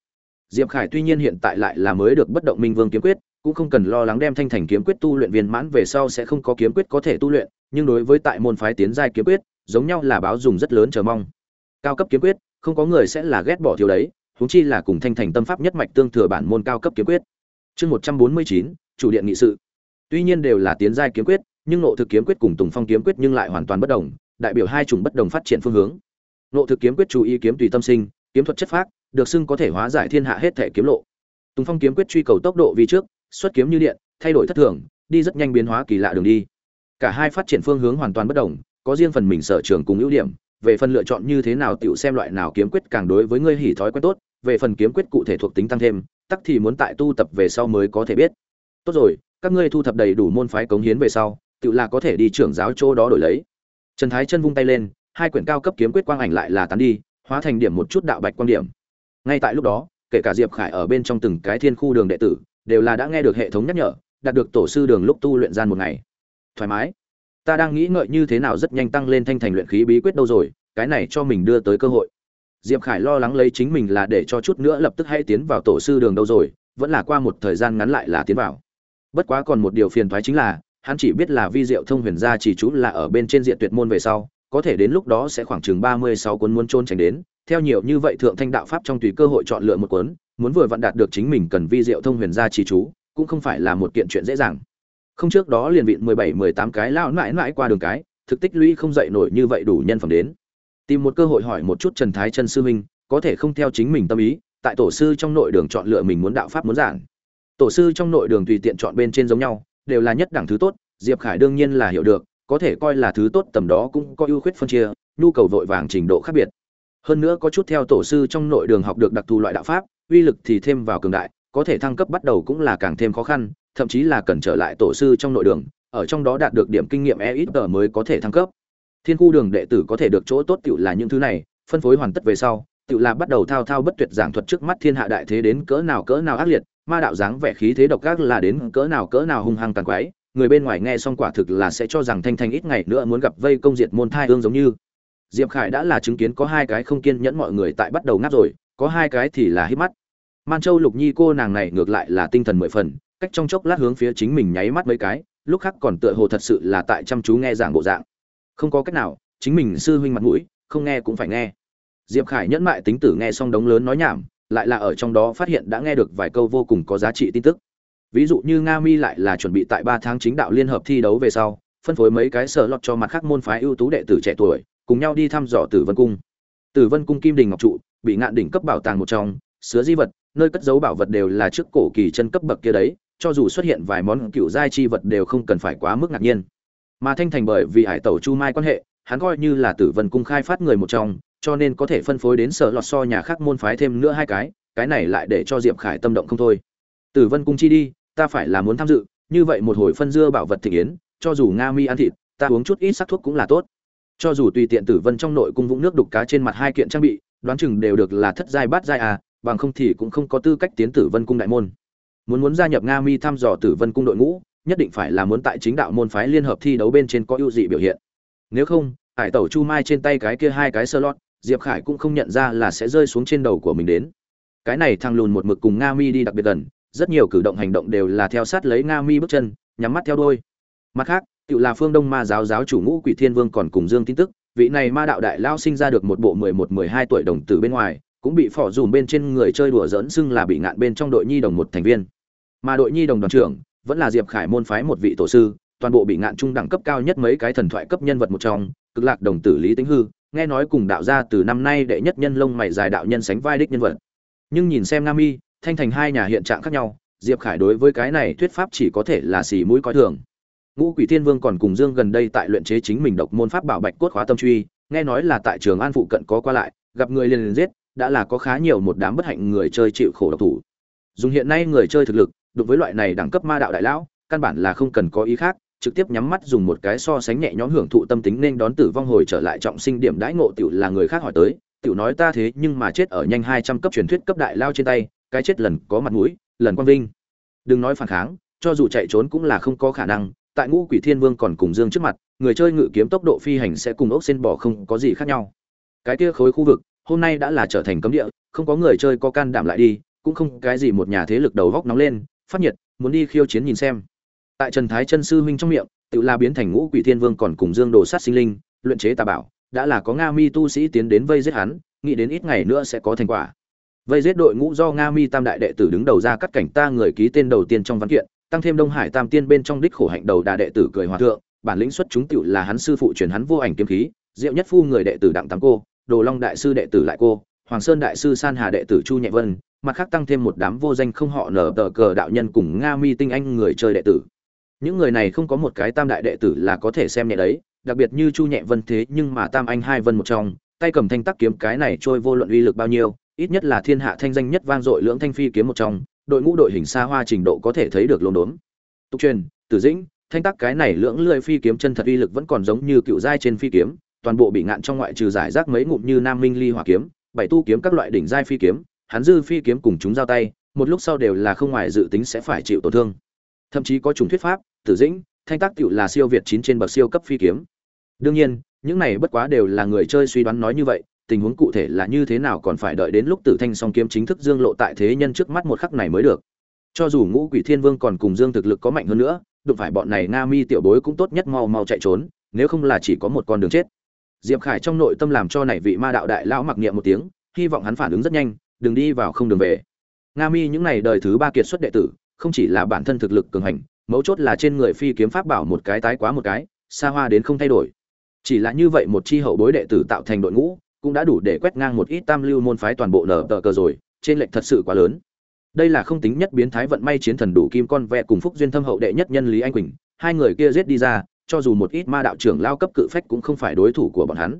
Diệp khải tuy nhiên hiện tại lại là mới được bất động minh vương kiếm quyết, cũng không cần lo lắng đem thanh thành kiếm quyết tu luyện viên mãn về sau sẽ không có kiếm quyết có thể tu luyện nhưng đối với tại môn phái tiến giai kiếm quyết, giống nhau là báo dùng rất lớn chờ mong. Cao cấp kiếm quyết, không có người sẽ là ghét bỏ thiếu đấy, huống chi là cùng thanh thành tâm pháp nhất mạch tương thừa bản môn cao cấp kiếm quyết. Chương một trăm bốn mươi chín, chủ điện nghị sự. Tuy nhiên đều là tiến giai kiếm quyết, nhưng nộ thực kiếm quyết cùng tùng phong kiếm quyết nhưng lại hoàn toàn bất đồng, đại biểu hai chủng bất đồng phát triển phương hướng. Nộ thực kiếm quyết chú ý kiếm tùy tâm sinh, kiếm thuật chất phác, được xưng có thể hóa giải thiên hạ hết thể kiếm lộ. Tùng phong kiếm quyết truy cầu tốc độ vì trước, xuất kiếm như điện, thay đổi thất thường, đi rất nhanh biến hóa kỳ lạ đường đi cả hai phát triển phương hướng hoàn toàn bất đồng, có riêng phần mình sở trường cùng ưu điểm, về phần lựa chọn như thế nào tựu xem loại nào kiếm quyết càng đối với ngươi hỉ thói quen tốt, về phần kiếm quyết cụ thể thuộc tính tăng thêm, tắc thì muốn tại tu tập về sau mới có thể biết. Tốt rồi, các ngươi thu thập đầy đủ môn phái cống hiến về sau, tự là có thể đi trưởng giáo chỗ đó đổi lấy. Trần thái chân vung tay lên, hai quyển cao cấp kiếm quyết quang ảnh lại là tán đi, hóa thành điểm một chút đạo bạch quan điểm. Ngay tại lúc đó, kể cả diệp khải ở bên trong từng cái thiên khu đường đệ tử, đều là đã nghe được hệ thống nhắc nhở, đạt được tổ sư đường lúc tu luyện gian một ngày thoải mái. Ta đang nghĩ ngợi như thế nào rất nhanh tăng lên thanh thành luyện khí bí quyết đâu rồi, cái này cho mình đưa tới cơ hội. Diệp khải lo lắng lấy chính mình là để cho chút nữa lập tức hay tiến vào tổ sư đường đâu rồi, vẫn là qua một thời gian ngắn lại là tiến vào. Bất quá còn một điều phiền thoái chính là, hắn chỉ biết là vi diệu thông huyền gia chỉ chú là ở bên trên diện tuyệt môn về sau, có thể đến lúc đó sẽ khoảng chừng ba mươi sáu cuốn muốn trôn tránh đến. Theo nhiều như vậy thượng thanh đạo pháp trong tùy cơ hội chọn lựa một cuốn, muốn vừa vặn đạt được chính mình cần vi diệu thông huyền gia chỉ chú, cũng không phải là một kiện chuyện dễ dàng không trước đó liền vịn mười bảy, mười tám cái lao mãi mãi qua đường cái, thực tích lũy không dậy nổi như vậy đủ nhân phẩm đến. Tìm một cơ hội hỏi một chút trần thái chân sư minh có thể không theo chính mình tâm ý, tại tổ sư trong nội đường chọn lựa mình muốn đạo pháp muốn giảng. Tổ sư trong nội đường tùy tiện chọn bên trên giống nhau, đều là nhất đẳng thứ tốt, diệp khải đương nhiên là hiểu được, có thể coi là thứ tốt tầm đó cũng có ưu khuyết phân chia, nhu cầu vội vàng trình độ khác biệt. Hơn nữa có chút theo tổ sư trong nội đường học được đặc thù loại đạo pháp, uy lực thì thêm vào cường đại, có thể thăng cấp bắt đầu cũng là càng thêm khó khăn thậm chí là cần trở lại tổ sư trong nội đường, ở trong đó đạt được điểm kinh nghiệm e ít tờ mới có thể thăng cấp. Thiên khu đường đệ tử có thể được chỗ tốt tựu là những thứ này, phân phối hoàn tất về sau, tựu là bắt đầu thao thao bất tuyệt giảng thuật trước mắt thiên hạ đại thế đến cỡ nào cỡ nào ác liệt, ma đạo dáng vẻ khí thế độc ác là đến cỡ nào cỡ nào hung hăng tàn quái người bên ngoài nghe xong quả thực là sẽ cho rằng thanh thanh ít ngày nữa muốn gặp vây công diệt môn thai ương giống như. Diệp khải đã là chứng kiến có hai cái không kiên nhẫn mọi người tại bắt đầu ngáp rồi, có hai cái thì là hít mắt. Man châu lục nhi cô nàng này ngược lại là tinh thần mười phần cách trong chốc lát hướng phía chính mình nháy mắt mấy cái, lúc khác còn tựa hồ thật sự là tại chăm chú nghe giảng bộ dạng. Không có cách nào, chính mình sư huynh mặt mũi, không nghe cũng phải nghe. Diệp khải nhẫn mại tính tử nghe xong đống lớn nói nhảm, lại là ở trong đó phát hiện đã nghe được vài câu vô cùng có giá trị tin tức. Ví dụ như nga mi lại là chuẩn bị tại ba tháng chính đạo liên hợp thi đấu về sau, phân phối mấy cái sở lọt cho mặt khác môn phái ưu tú đệ tử trẻ tuổi, cùng nhau đi thăm dò tử vân cung. Tử vân cung kim đình ngọc trụ, bị ngạn đỉnh cấp bảo tàng một trong, sứa di vật, nơi cất giấu bảo vật đều là trước cổ kỳ chân cấp bậc kia đấy cho dù xuất hiện vài món cựu giai chi vật đều không cần phải quá mức ngạc nhiên. Mà thanh thành bởi vì hải tẩu chu mai quan hệ, hắn coi như là tử vân cung khai phát người một trong, cho nên có thể phân phối đến sở lọt so nhà khác môn phái thêm nữa hai cái cái này lại để cho diệp khải tâm động không thôi. Tử vân cung chi đi, ta phải là muốn tham dự, như vậy một hồi phân dưa bảo vật thị yến, cho dù nga mi ăn thịt, ta uống chút ít sắc thuốc cũng là tốt. Cho dù tùy tiện tử vân trong nội cung vũng nước đục cá trên mặt hai kiện trang bị, đoán chừng đều được là thất giai bát giai à bằng không thì cũng không có tư cách tiến tử vân cung đại môn muốn muốn gia nhập nga mi thăm dò tử vân cung đội ngũ, nhất định phải là muốn tại chính đạo môn phái liên hợp thi đấu bên trên có ưu dị biểu hiện. Nếu không, hải tẩu chu mai trên tay cái kia hai cái sơ lót, diệp khải cũng không nhận ra là sẽ rơi xuống trên đầu của mình đến. Cái này thằng lùn một mực cùng nga mi đi đặc biệt gần, rất nhiều cử động hành động đều là theo sát lấy nga mi bước chân, nhắm mắt theo đôi mặt khác, tự là phương đông ma giáo giáo chủ ngũ quỷ thiên vương còn cùng dương tin tức, vị này ma đạo đại lao sinh ra được một bộ mười một, mười hai tuổi đồng tử bên ngoài, cũng bị phỏ dùm bên trên người chơi đùa dỡn xưng là bị ngạn bên trong đội nhi đồng một thành viên mà đội nhi đồng đoàn trưởng vẫn là diệp khải môn phái một vị tổ sư, toàn bộ bị ngạn trung đẳng cấp cao nhất mấy cái thần thoại cấp nhân vật một trong, cực lạc đồng tử lý tính hư, nghe nói cùng đạo gia từ năm nay đệ nhất nhân lông mày dài đạo nhân sánh vai đích nhân vật. Nhưng nhìn xem nam y thanh thành hai nhà hiện trạng khác nhau, diệp khải đối với cái này thuyết pháp chỉ có thể là xì mũi coi thường. Ngũ quỷ thiên vương còn cùng dương gần đây tại luyện chế chính mình độc môn pháp bảo bạch cốt khóa tâm truy, nghe nói là tại trường an phụ cận có qua lại, gặp người liền liền giết, đã là có khá nhiều một đám bất hạnh người chơi chịu khổ độc thủ. Dùng hiện nay người chơi thực lực đối với loại này đẳng cấp ma đạo đại lão, căn bản là không cần có ý khác, trực tiếp nhắm mắt dùng một cái so sánh nhẹ nhõm hưởng thụ tâm tính nên đón tử vong hồi trở lại trọng sinh điểm đãi ngộ tiểu là người khác hỏi tới, tiểu nói ta thế nhưng mà chết ở nhanh hai trăm cấp truyền thuyết cấp đại lao trên tay, cái chết lần có mặt mũi, lần quang vinh. Đừng nói phản kháng, cho dù chạy trốn cũng là không có khả năng, tại ngũ quỷ thiên vương còn cùng dương trước mặt, người chơi ngự kiếm tốc độ phi hành sẽ cùng ốc sen bỏ không có gì khác nhau. Cái kia khối khu vực, hôm nay đã là trở thành cấm địa, không có người chơi có can đảm lại đi, cũng không cái gì một nhà thế lực đầu góc nóng lên phát nhiệt, muốn đi khiêu chiến nhìn xem. Tại trần thái chân sư huynh trong miệng, tự la biến thành ngũ quỷ thiên vương còn cùng dương đồ sát sinh linh, luyện chế tà bảo, đã là có nga mi tu sĩ tiến đến vây giết hắn, nghĩ đến ít ngày nữa sẽ có thành quả. Vây giết đội ngũ do nga mi tam đại đệ tử đứng đầu ra cắt cảnh ta người ký tên đầu tiên trong văn kiện, tăng thêm đông hải tam tiên bên trong đích khổ hạnh đầu đà đệ tử cười hòa thượng, bản lĩnh xuất chúng tựu là hắn sư phụ truyền hắn vô ảnh kiếm khí, diệu nhất phu người đệ tử đặng tám cô, đồ long đại sư đệ tử lại cô hoàng sơn đại sư san hà đệ tử chu nhẹ vân, mặt khác tăng thêm một đám vô danh không họ nở tờ cờ đạo nhân cùng nga mi tinh anh người chơi đệ tử. Những người này không có một cái tam đại đệ tử là có thể xem nhẹ đấy, đặc biệt như chu nhẹ vân thế nhưng mà tam anh hai vân một trong, tay cầm thanh tắc kiếm cái này trôi vô luận uy lực bao nhiêu, ít nhất là thiên hạ thanh danh nhất vang dội lưỡng thanh phi kiếm một trong, đội ngũ đội hình xa hoa trình độ có thể thấy được lồn đốn tục truyền, tử dĩnh, thanh tắc cái này lưỡng lưỡi phi kiếm chân thật uy lực vẫn còn giống như cựu giai trên phi kiếm, toàn bộ bị ngạn trong ngoại trừ giải rác mấy ngụm như nam minh ly hỏa kiếm bảy tu kiếm các loại đỉnh giai phi kiếm, hắn dư phi kiếm cùng chúng giao tay, một lúc sau đều là không ngoài dự tính sẽ phải chịu tổn thương. Thậm chí có chủng thuyết pháp, tử dĩnh, thanh tác tiểu là siêu việt chín trên bậc siêu cấp phi kiếm. Đương nhiên, những này bất quá đều là người chơi suy đoán nói như vậy, tình huống cụ thể là như thế nào còn phải đợi đến lúc tử thanh song kiếm chính thức dương lộ tại thế nhân trước mắt một khắc này mới được. Cho dù ngũ quỷ thiên vương còn cùng dương thực lực có mạnh hơn nữa, đụng phải bọn này nga mi tiểu bối cũng tốt nhất mau mau chạy trốn, nếu không là chỉ có một con đường chết diệp khải trong nội tâm làm cho này vị ma đạo đại lão mặc niệm một tiếng, hy vọng hắn phản ứng rất nhanh, đừng đi vào không đường về. Nga mi những này đời thứ ba kiệt xuất đệ tử, không chỉ là bản thân thực lực cường hành, mấu chốt là trên người phi kiếm pháp bảo một cái tái quá một cái, xa hoa đến không thay đổi. Chỉ là như vậy một chi hậu bối đệ tử tạo thành đội ngũ, cũng đã đủ để quét ngang một ít tam lưu môn phái toàn bộ nở tờ cờ rồi, trên lệnh thật sự quá lớn. Đây là không tính nhất biến thái vận may chiến thần đủ kim con vẹ cùng phúc duyên thâm hậu đệ nhất nhân lý anh quỳnh, hai người kia giết đi ra cho dù một ít ma đạo trưởng lao cấp cự phách cũng không phải đối thủ của bọn hắn.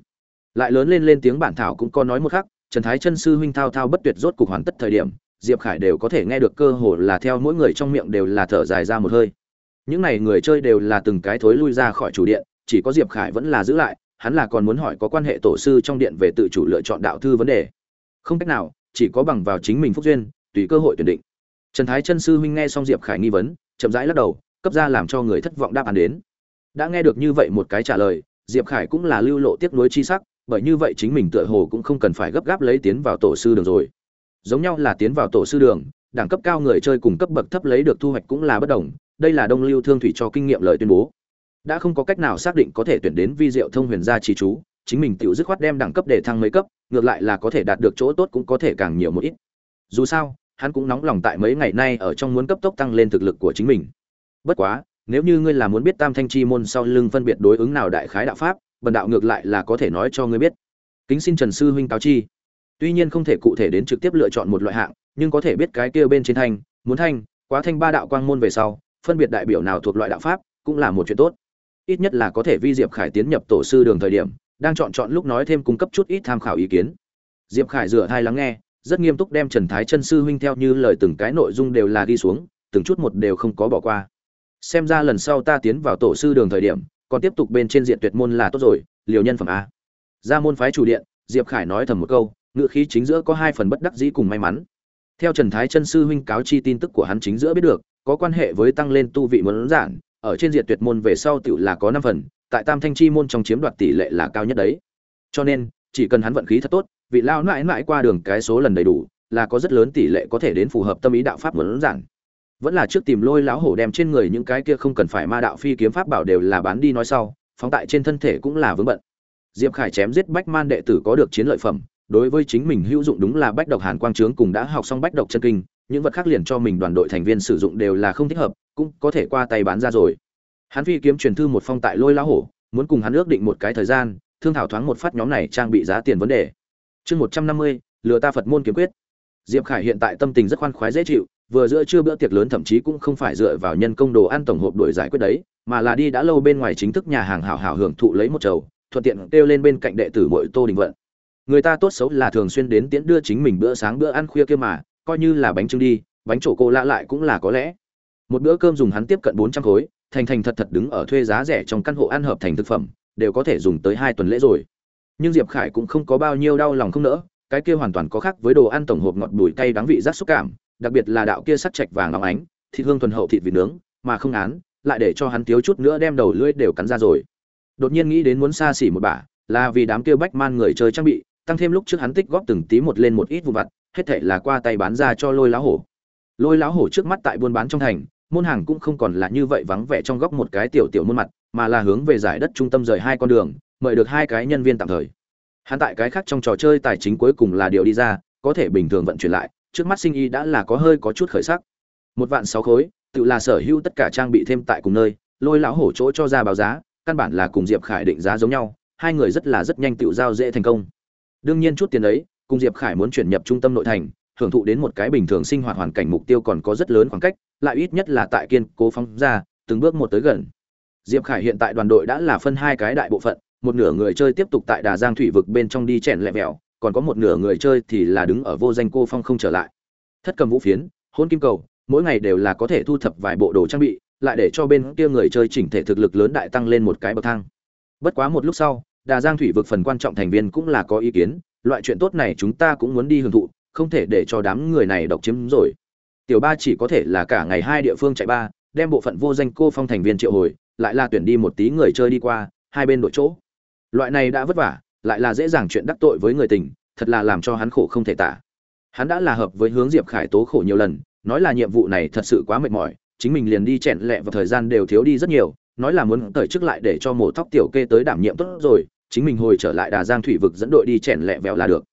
Lại lớn lên lên tiếng bản thảo cũng có nói một khắc, trần thái chân sư huynh thao thao bất tuyệt rốt cục hoàn tất thời điểm, diệp khải đều có thể nghe được cơ hồ là theo mỗi người trong miệng đều là thở dài ra một hơi. Những này người chơi đều là từng cái thối lui ra khỏi chủ điện, chỉ có diệp khải vẫn là giữ lại, hắn là còn muốn hỏi có quan hệ tổ sư trong điện về tự chủ lựa chọn đạo thư vấn đề. Không cách nào, chỉ có bằng vào chính mình phúc duyên, tùy cơ hội tuyển định. Trần thái chân sư huynh nghe xong diệp khải nghi vấn, chậm rãi lắc đầu, cấp ra làm cho người thất vọng đáp án đến đã nghe được như vậy một cái trả lời, diệp khải cũng là lưu lộ tiếc nuối chi sắc, bởi như vậy chính mình tựa hồ cũng không cần phải gấp gáp lấy tiến vào tổ sư đường rồi. Giống nhau là tiến vào tổ sư đường, đẳng cấp cao người chơi cùng cấp bậc thấp lấy được thu hoạch cũng là bất đồng, đây là đông lưu thương thủy cho kinh nghiệm lời tuyên bố. Đã không có cách nào xác định có thể tuyển đến vi diệu thông huyền gia trì chú, chính mình tự dứt khoát đem đẳng cấp để thăng mấy cấp, ngược lại là có thể đạt được chỗ tốt cũng có thể càng nhiều một ít. Dù sao, hắn cũng nóng lòng tại mấy ngày nay ở trong muốn cấp tốc tăng lên thực lực của chính mình. Bất quá nếu như ngươi là muốn biết tam thanh chi môn sau lưng phân biệt đối ứng nào đại khái đạo pháp, bần đạo ngược lại là có thể nói cho ngươi biết. Kính xin trần sư huynh cáo chi. Tuy nhiên không thể cụ thể đến trực tiếp lựa chọn một loại hạng, nhưng có thể biết cái kia bên trên thanh, muốn thanh, quá thanh ba đạo quang môn về sau, phân biệt đại biểu nào thuộc loại đạo pháp, cũng là một chuyện tốt. Ít nhất là có thể vi diệp khải tiến nhập tổ sư đường thời điểm, đang chọn chọn lúc nói thêm cung cấp chút ít tham khảo ý kiến. Diệp khải dựa thai lắng nghe, rất nghiêm túc đem trần thái chân sư huynh theo như lời từng cái nội dung đều là ghi xuống, từng chút một đều không có bỏ qua xem ra lần sau ta tiến vào tổ sư đường thời điểm, còn tiếp tục bên trên diện tuyệt môn là tốt rồi, liều nhân phẩm a. Ra môn phái chủ điện, diệp khải nói thầm một câu ngự khí chính giữa có hai phần bất đắc dĩ cùng may mắn. Theo trần thái chân sư huynh cáo chi tin tức của hắn chính giữa biết được, có quan hệ với tăng lên tu vị muốn giản ở trên diện tuyệt môn về sau tựu là có năm phần, tại tam thanh chi môn trong chiếm đoạt tỷ lệ là cao nhất đấy. Cho nên, chỉ cần hắn vận khí thật tốt, vị lao mãi mãi qua đường cái số lần đầy đủ, là có rất lớn tỷ lệ có thể đến phù hợp tâm ý đạo pháp muốn giản vẫn là trước tìm lôi lão hổ đem trên người những cái kia không cần phải ma đạo phi kiếm pháp bảo đều là bán đi nói sau, phóng tại trên thân thể cũng là vướng bận. Diệp khải chém giết bách man đệ tử có được chiến lợi phẩm, đối với chính mình hữu dụng đúng là bách độc hàn quang trướng cùng đã học xong bách độc chân kinh, những vật khác liền cho mình đoàn đội thành viên sử dụng đều là không thích hợp, cũng có thể qua tay bán ra rồi. Hắn phi kiếm truyền thư một phong tại lôi lão hổ, muốn cùng hắn ước định một cái thời gian, thương thảo thoáng một phát nhóm này trang bị giá tiền vấn đề. Chương một trăm năm mươi, lừa ta phật môn kiếm quyết. Diệp khải hiện tại tâm tình rất khoan khoái dễ chịu vừa giữa trưa bữa tiệc lớn thậm chí cũng không phải dựa vào nhân công đồ ăn tổng hộp đổi giải quyết đấy, mà là đi đã lâu bên ngoài chính thức nhà hàng hảo hảo hưởng thụ lấy một chầu, thuận tiện kêu lên bên cạnh đệ tử muội tô đình vận. Người ta tốt xấu là thường xuyên đến tiễn đưa chính mình bữa sáng bữa ăn khuya kia mà, coi như là bánh trưng đi, bánh chỗ cô lạ lại cũng là có lẽ. Một bữa cơm dùng hắn tiếp cận bốn trăm khối, thành thành thật thật đứng ở thuê giá rẻ trong căn hộ ăn hợp thành thực phẩm, đều có thể dùng tới hai tuần lễ rồi. Nhưng diệp khải cũng không có bao nhiêu đau lòng không nỡ, cái kia hoàn toàn có khác với đồ ăn tổng hộp ngọt bùi cay đắng vị rất xúc cảm đặc biệt là đạo kia sắt chạch vàng óng ánh, thịt hương thuần hậu thịt vịt nướng, mà không án, lại để cho hắn thiếu chút nữa đem đầu lưỡi đều cắn ra rồi. Đột nhiên nghĩ đến muốn xa xỉ một bả là vì đám kia bách man người chơi trang bị, tăng thêm lúc trước hắn tích góp từng tí một lên một ít vụ vặt, hết thảy là qua tay bán ra cho lôi lão hổ. Lôi lão hổ trước mắt tại buôn bán trong thành, môn hàng cũng không còn là như vậy vắng vẻ trong góc một cái tiểu tiểu môn mặt, mà là hướng về giải đất trung tâm rời hai con đường, mời được hai cái nhân viên tạm thời. Hắn tại cái khác trong trò chơi tài chính cuối cùng là điều đi ra, có thể bình thường vận chuyển lại trước mắt sinh y đã là có hơi có chút khởi sắc. Một vạn sáu khối, tự là sở hữu tất cả trang bị thêm tại cùng nơi, lôi lão hổ chỗ cho ra báo giá, căn bản là cùng diệp khải định giá giống nhau, hai người rất là rất nhanh tự giao dễ thành công. Đương nhiên chút tiền ấy, cùng diệp khải muốn chuyển nhập trung tâm nội thành, hưởng thụ đến một cái bình thường sinh hoạt hoàn cảnh mục tiêu còn có rất lớn khoảng cách, lại ít nhất là tại kiên cố phóng ra, từng bước một tới gần. Diệp khải hiện tại đoàn đội đã là phân hai cái đại bộ phận, một nửa người chơi tiếp tục tại đà giang thủy vực bên trong đi chèn lẹ vẹo còn có một nửa người chơi thì là đứng ở vô danh cô phong không trở lại. Thất cầm vũ phiến, hôn kim cầu, mỗi ngày đều là có thể thu thập vài bộ đồ trang bị, lại để cho bên kia người chơi chỉnh thể thực lực lớn đại tăng lên một cái bậc thang. Bất quá một lúc sau, đà giang thủy vực phần quan trọng thành viên cũng là có ý kiến, loại chuyện tốt này chúng ta cũng muốn đi hưởng thụ, không thể để cho đám người này độc chiếm rồi. Tiểu ba chỉ có thể là cả ngày hai địa phương chạy ba, đem bộ phận vô danh cô phong thành viên triệu hồi, lại là tuyển đi một tí người chơi đi qua, hai bên đội chỗ. Loại này đã vất vả lại là dễ dàng chuyện đắc tội với người tình, thật là làm cho hắn khổ không thể tả. Hắn đã là hợp với hướng diệp khải tố khổ nhiều lần, nói là nhiệm vụ này thật sự quá mệt mỏi, chính mình liền đi chèn lẹ và thời gian đều thiếu đi rất nhiều, nói là muốn tới trước lại để cho mổ tóc tiểu kê tới đảm nhiệm tốt rồi, chính mình hồi trở lại đà giang thủy vực dẫn đội đi chèn lẹ vẹo là được.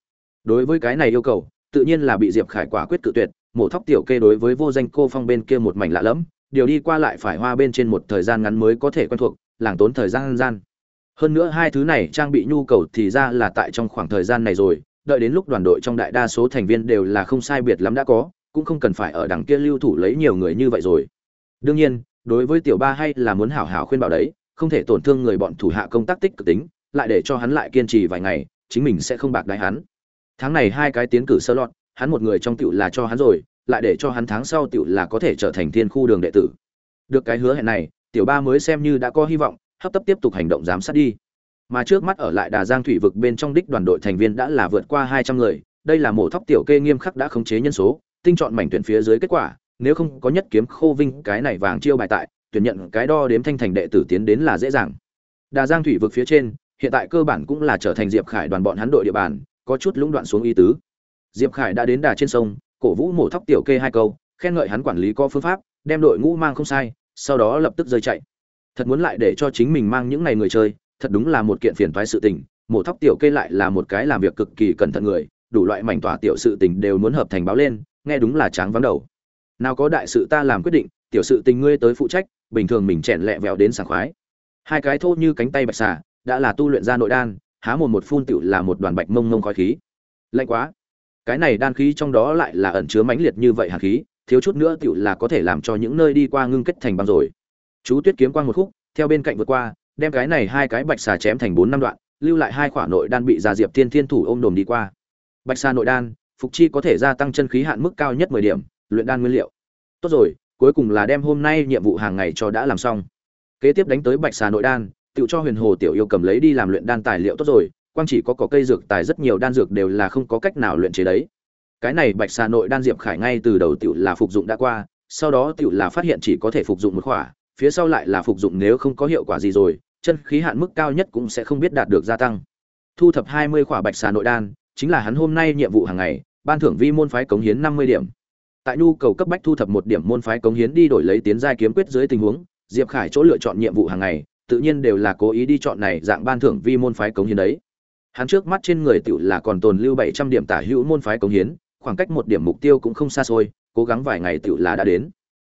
Đối với cái này yêu cầu, tự nhiên là bị diệp khải quả quyết cự tuyệt, mổ tóc tiểu kê đối với vô danh cô phong bên kia một mảnh lạ lẫm, điều đi qua lại phải hoa bên trên một thời gian ngắn mới có thể quen thuộc, làng tốn thời gian gian hơn nữa hai thứ này trang bị nhu cầu thì ra là tại trong khoảng thời gian này rồi, đợi đến lúc đoàn đội trong đại đa số thành viên đều là không sai biệt lắm đã có, cũng không cần phải ở đằng kia lưu thủ lấy nhiều người như vậy rồi. Đương nhiên, đối với tiểu ba hay là muốn hảo hảo khuyên bảo đấy, không thể tổn thương người bọn thủ hạ công tác tích cực tính, lại để cho hắn lại kiên trì vài ngày, chính mình sẽ không bạc đái hắn. Tháng này hai cái tiến cử sơ lọt, hắn một người trong tiểu là cho hắn rồi, lại để cho hắn tháng sau tiểu là có thể trở thành thiên khu đường đệ tử. Được cái hứa hẹn này, tiểu ba mới xem như đã có hy vọng hấp tấp tiếp tục hành động giám sát đi. Mà trước mắt ở lại đà giang thủy vực bên trong đích đoàn đội thành viên đã là vượt qua hai trăm người, đây là mổ thóc tiểu kê nghiêm khắc đã khống chế nhân số, tinh chọn mảnh tuyển phía dưới kết quả, nếu không có nhất kiếm khô vinh, cái này vàng chiêu bài tại, tuyển nhận cái đo đếm thanh thành đệ tử tiến đến là dễ dàng. Đà giang thủy vực phía trên, hiện tại cơ bản cũng là trở thành diệp khải đoàn bọn hắn đội địa bàn, có chút lũng đoạn xuống y tứ. Diệp khải đã đến đà trên sông, cổ vũ mổ thóc tiểu kê hai câu, khen ngợi hắn quản lý có phương pháp, đem đội ngũ mang không sai, sau đó lập tức rơi chạy thật muốn lại để cho chính mình mang những ngày người chơi, thật đúng là một kiện phiền toái sự tình, mổ thóc tiểu kê lại là một cái làm việc cực kỳ cẩn thận người, đủ loại mảnh tỏa tiểu sự tình đều muốn hợp thành báo lên, nghe đúng là tráng vắng đầu. Nào có đại sự ta làm quyết định, tiểu sự tình ngươi tới phụ trách, bình thường mình chèn lẹ vẹo đến sảng khoái. Hai cái thô như cánh tay bạch xà, đã là tu luyện ra nội đan, há một một phun tiểu là một đoàn bạch mông mông khói khí. Lạnh quá. Cái này đan khí trong đó lại là ẩn chứa mãnh liệt như vậy hàn khí, thiếu chút nữa tiểu là có thể làm cho những nơi đi qua ngưng kết thành băng rồi chú tuyết kiếm quang một khúc, theo bên cạnh vượt qua, đem cái này hai cái bạch xà chém thành bốn năm đoạn, lưu lại hai khỏa nội đan bị già diệp thiên thiên thủ ôm đồm đi qua. Bạch xà nội đan, phục chi có thể gia tăng chân khí hạn mức cao nhất mười điểm, luyện đan nguyên liệu. Tốt rồi, cuối cùng là đem hôm nay nhiệm vụ hàng ngày cho đã làm xong. Kế tiếp đánh tới bạch xà nội đan tự cho huyền hồ tiểu yêu cầm lấy đi làm luyện đan tài liệu tốt rồi, quang chỉ có cỏ cây dược tài rất nhiều đan dược đều là không có cách nào luyện chế đấy. Cái này bạch xà nội đan diệp khải ngay từ đầu tiểu là phục dụng đã qua, sau đó tiểu là phát hiện chỉ có thể phục dụng một khỏa phía sau lại là phục dụng nếu không có hiệu quả gì rồi, chân khí hạn mức cao nhất cũng sẽ không biết đạt được gia tăng. Thu thập hai mươi khỏa bạch xà nội đan, chính là hắn hôm nay nhiệm vụ hàng ngày, ban thưởng vi môn phái cống hiến năm mươi điểm. Tại nhu cầu cấp bách thu thập một điểm môn phái cống hiến đi đổi lấy tiến giai kiếm quyết dưới tình huống, diệp khải chỗ lựa chọn nhiệm vụ hàng ngày, tự nhiên đều là cố ý đi chọn này dạng ban thưởng vi môn phái cống hiến đấy. Hắn trước mắt trên người tiểu là còn tồn lưu bảy trăm điểm tả hữu môn phái cống hiến, khoảng cách một điểm mục tiêu cũng không xa xôi, cố gắng vài ngày tiểu là đã đến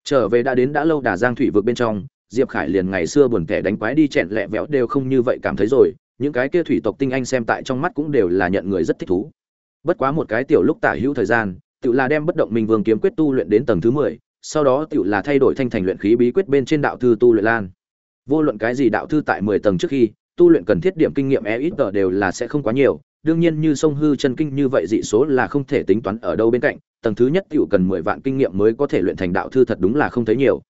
trở về đã đến đã lâu đà giang thủy vượt bên trong, diệp khải liền ngày xưa buồn kẻ đánh quái đi chẹn lẹ vẽo đều không như vậy cảm thấy rồi, những cái kia thủy tộc tinh anh xem tại trong mắt cũng đều là nhận người rất thích thú. Bất quá một cái tiểu lúc tả hữu thời gian tự là đem bất động minh vương kiếm quyết tu luyện đến tầng thứ mười, sau đó tự là thay đổi thanh thành luyện khí bí quyết bên trên đạo thư tu luyện lan. Vô luận cái gì đạo thư tại mười tầng trước khi, tu luyện cần thiết điểm kinh nghiệm e ít tờ đều là sẽ không quá nhiều đương nhiên như sông hư chân kinh như vậy dị số là không thể tính toán ở đâu bên cạnh, tầng thứ nhất tiểu cần mười vạn kinh nghiệm mới có thể luyện thành đạo thư thật đúng là không thấy nhiều.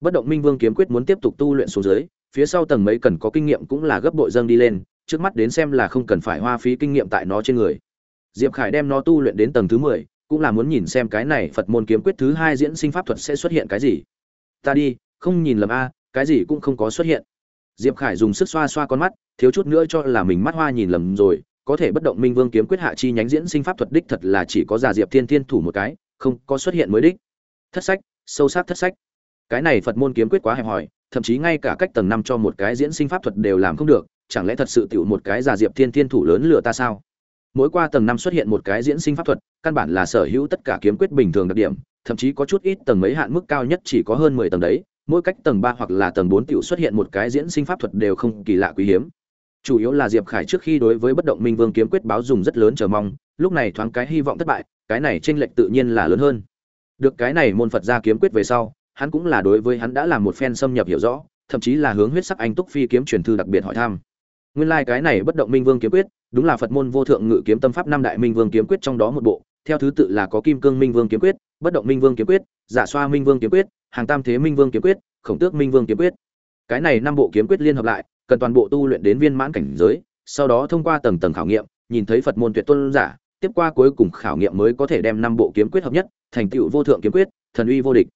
Bất động minh vương kiếm quyết muốn tiếp tục tu luyện xuống dưới, phía sau tầng mấy cần có kinh nghiệm cũng là gấp bội dâng đi lên, trước mắt đến xem là không cần phải hoa phí kinh nghiệm tại nó trên người. Diệp khải đem nó tu luyện đến tầng thứ mười, cũng là muốn nhìn xem cái này phật môn kiếm quyết thứ hai diễn sinh pháp thuật sẽ xuất hiện cái gì. Ta đi, không nhìn lầm a, cái gì cũng không có xuất hiện. Diệp khải dùng sức xoa xoa con mắt, thiếu chút nữa cho là mình mắt hoa nhìn lầm rồi có thể bất động minh vương kiếm quyết hạ chi nhánh diễn sinh pháp thuật đích thật là chỉ có già diệp thiên thiên thủ một cái, không có xuất hiện mới đích. Thất sách, sâu sắc thất sách. Cái này phật môn kiếm quyết quá hẹp hòi, thậm chí ngay cả cách tầng năm cho một cái diễn sinh pháp thuật đều làm không được, chẳng lẽ thật sự tiểu một cái già diệp thiên thiên thủ lớn lừa ta sao? Mỗi qua tầng năm xuất hiện một cái diễn sinh pháp thuật, căn bản là sở hữu tất cả kiếm quyết bình thường đặc điểm, thậm chí có chút ít tầng mấy hạn mức cao nhất chỉ có hơn mười tầng đấy, mỗi cách tầng ba hoặc là tầng bốn tiểu xuất hiện một cái diễn sinh pháp thuật đều không kỳ lạ quý hiếm chủ yếu là diệp khải trước khi đối với bất động minh vương kiếm quyết báo dùng rất lớn chờ mong, lúc này thoáng cái hy vọng thất bại, cái này tranh lệch tự nhiên là lớn hơn. Được cái này môn phật ra kiếm quyết về sau, hắn cũng là đối với hắn đã làm một phen xâm nhập hiểu rõ, thậm chí là hướng huyết sắc anh túc phi kiếm truyền thư đặc biệt hỏi thăm. Nguyên lai cái này bất động minh vương kiếm quyết, đúng là phật môn vô thượng ngự kiếm tâm pháp năm đại minh vương kiếm quyết trong đó một bộ, theo thứ tự là có kim cương minh vương kiếm quyết, bất động minh vương kiếm quyết, giả xoa minh vương kiếm quyết, hàng tam thế minh vương kiếm quyết, khổng tước minh vương kiếm quyết. Cái này năm bộ kiếm quyết liên hợp lại cần toàn bộ tu luyện đến viên mãn cảnh giới, sau đó thông qua tầng tầng khảo nghiệm, nhìn thấy phật môn tuyệt tôn giả, tiếp qua cuối cùng khảo nghiệm mới có thể đem năm bộ kiếm quyết hợp nhất, thành tựu vô thượng kiếm quyết, thần uy vô địch.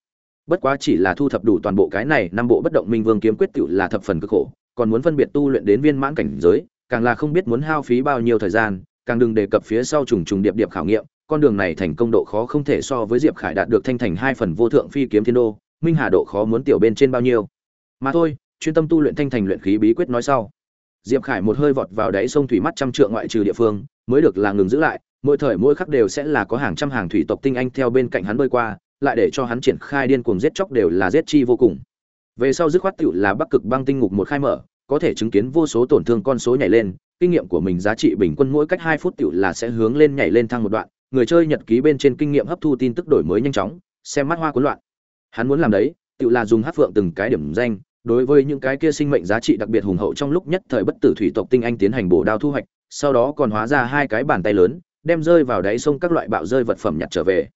Bất quá chỉ là thu thập đủ toàn bộ cái này năm bộ bất động minh vương kiếm quyết tựu là thập phần cực khổ, còn muốn phân biệt tu luyện đến viên mãn cảnh giới, càng là không biết muốn hao phí bao nhiêu thời gian, càng đừng đề cập phía sau trùng trùng điệp điệp khảo nghiệm, con đường này thành công độ khó không thể so với diệp khải đạt được thanh thành hai phần vô thượng phi kiếm thiên đô, minh hà độ khó muốn tiểu bên trên bao nhiêu. Mà thôi chuyên tâm tu luyện thanh thành luyện khí bí quyết nói sau. Diệp khải một hơi vọt vào đáy sông thủy mắt trăm trượng ngoại trừ địa phương, mới được là ngừng giữ lại, mỗi thời mỗi khắc đều sẽ là có hàng trăm hàng thủy tộc tinh anh theo bên cạnh hắn bơi qua, lại để cho hắn triển khai điên cuồng giết chóc đều là giết chi vô cùng. Về sau dứt khoát tựu là bắc cực băng tinh ngục một khai mở, có thể chứng kiến vô số tổn thương con số nhảy lên, kinh nghiệm của mình giá trị bình quân mỗi cách hai phút tựu là sẽ hướng lên nhảy lên thang một đoạn, người chơi nhật ký bên trên kinh nghiệm hấp thu tin tức đổi mới nhanh chóng, xem mắt hoa cuốn loạn. Hắn muốn làm đấy tựu là dùng hát phượng từng cái điểm danh đối với những cái kia sinh mệnh giá trị đặc biệt hùng hậu trong lúc nhất thời bất tử thủy tộc tinh anh tiến hành bổ đao thu hoạch, sau đó còn hóa ra hai cái bàn tay lớn, đem rơi vào đáy sông các loại bạo rơi vật phẩm nhặt trở về.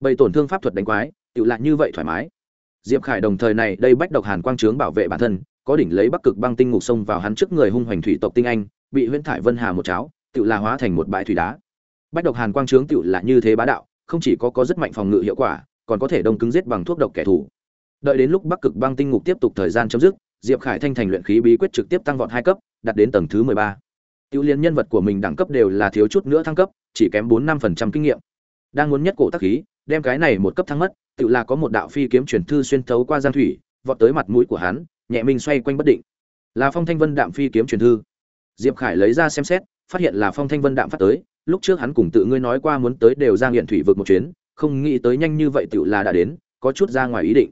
Bầy tổn thương pháp thuật đánh quái tự lại như vậy thoải mái. Diệp khải đồng thời này, đây bách độc hàn quang trướng bảo vệ bản thân, có đỉnh lấy bắc cực băng tinh ngục sông vào hắn trước người hung hoành thủy tộc tinh anh, bị huyễn thải vân hà một cháo tự là hóa thành một bãi thủy đá. Bách độc hàn quang trướng tự là như thế bá đạo, không chỉ có có rất mạnh phòng ngự hiệu quả, còn có thể đông cứng giết bằng thuốc độc kẻ thù đợi đến lúc bắc cực băng tinh ngục tiếp tục thời gian chấm dứt, diệp khải thanh thành luyện khí bí quyết trực tiếp tăng vọt hai cấp, đạt đến tầng thứ mười ba. Tiêu liên nhân vật của mình đẳng cấp đều là thiếu chút nữa thăng cấp, chỉ kém bốn năm phần trăm kinh nghiệm. Đang muốn nhất cổ tác khí, đem cái này một cấp thăng mất, tự là có một đạo phi kiếm truyền thư xuyên thấu qua giang thủy, vọt tới mặt mũi của hắn, nhẹ mình xoay quanh bất định. Là phong thanh vân đạm phi kiếm truyền thư. Diệp khải lấy ra xem xét, phát hiện là phong thanh vân đạm phát tới, lúc trước hắn cùng tự ngươi nói qua muốn tới đều ra nghiện thủy vực một chuyến, không nghĩ tới nhanh như vậy tự là đã đến, có chút ra ngoài ý định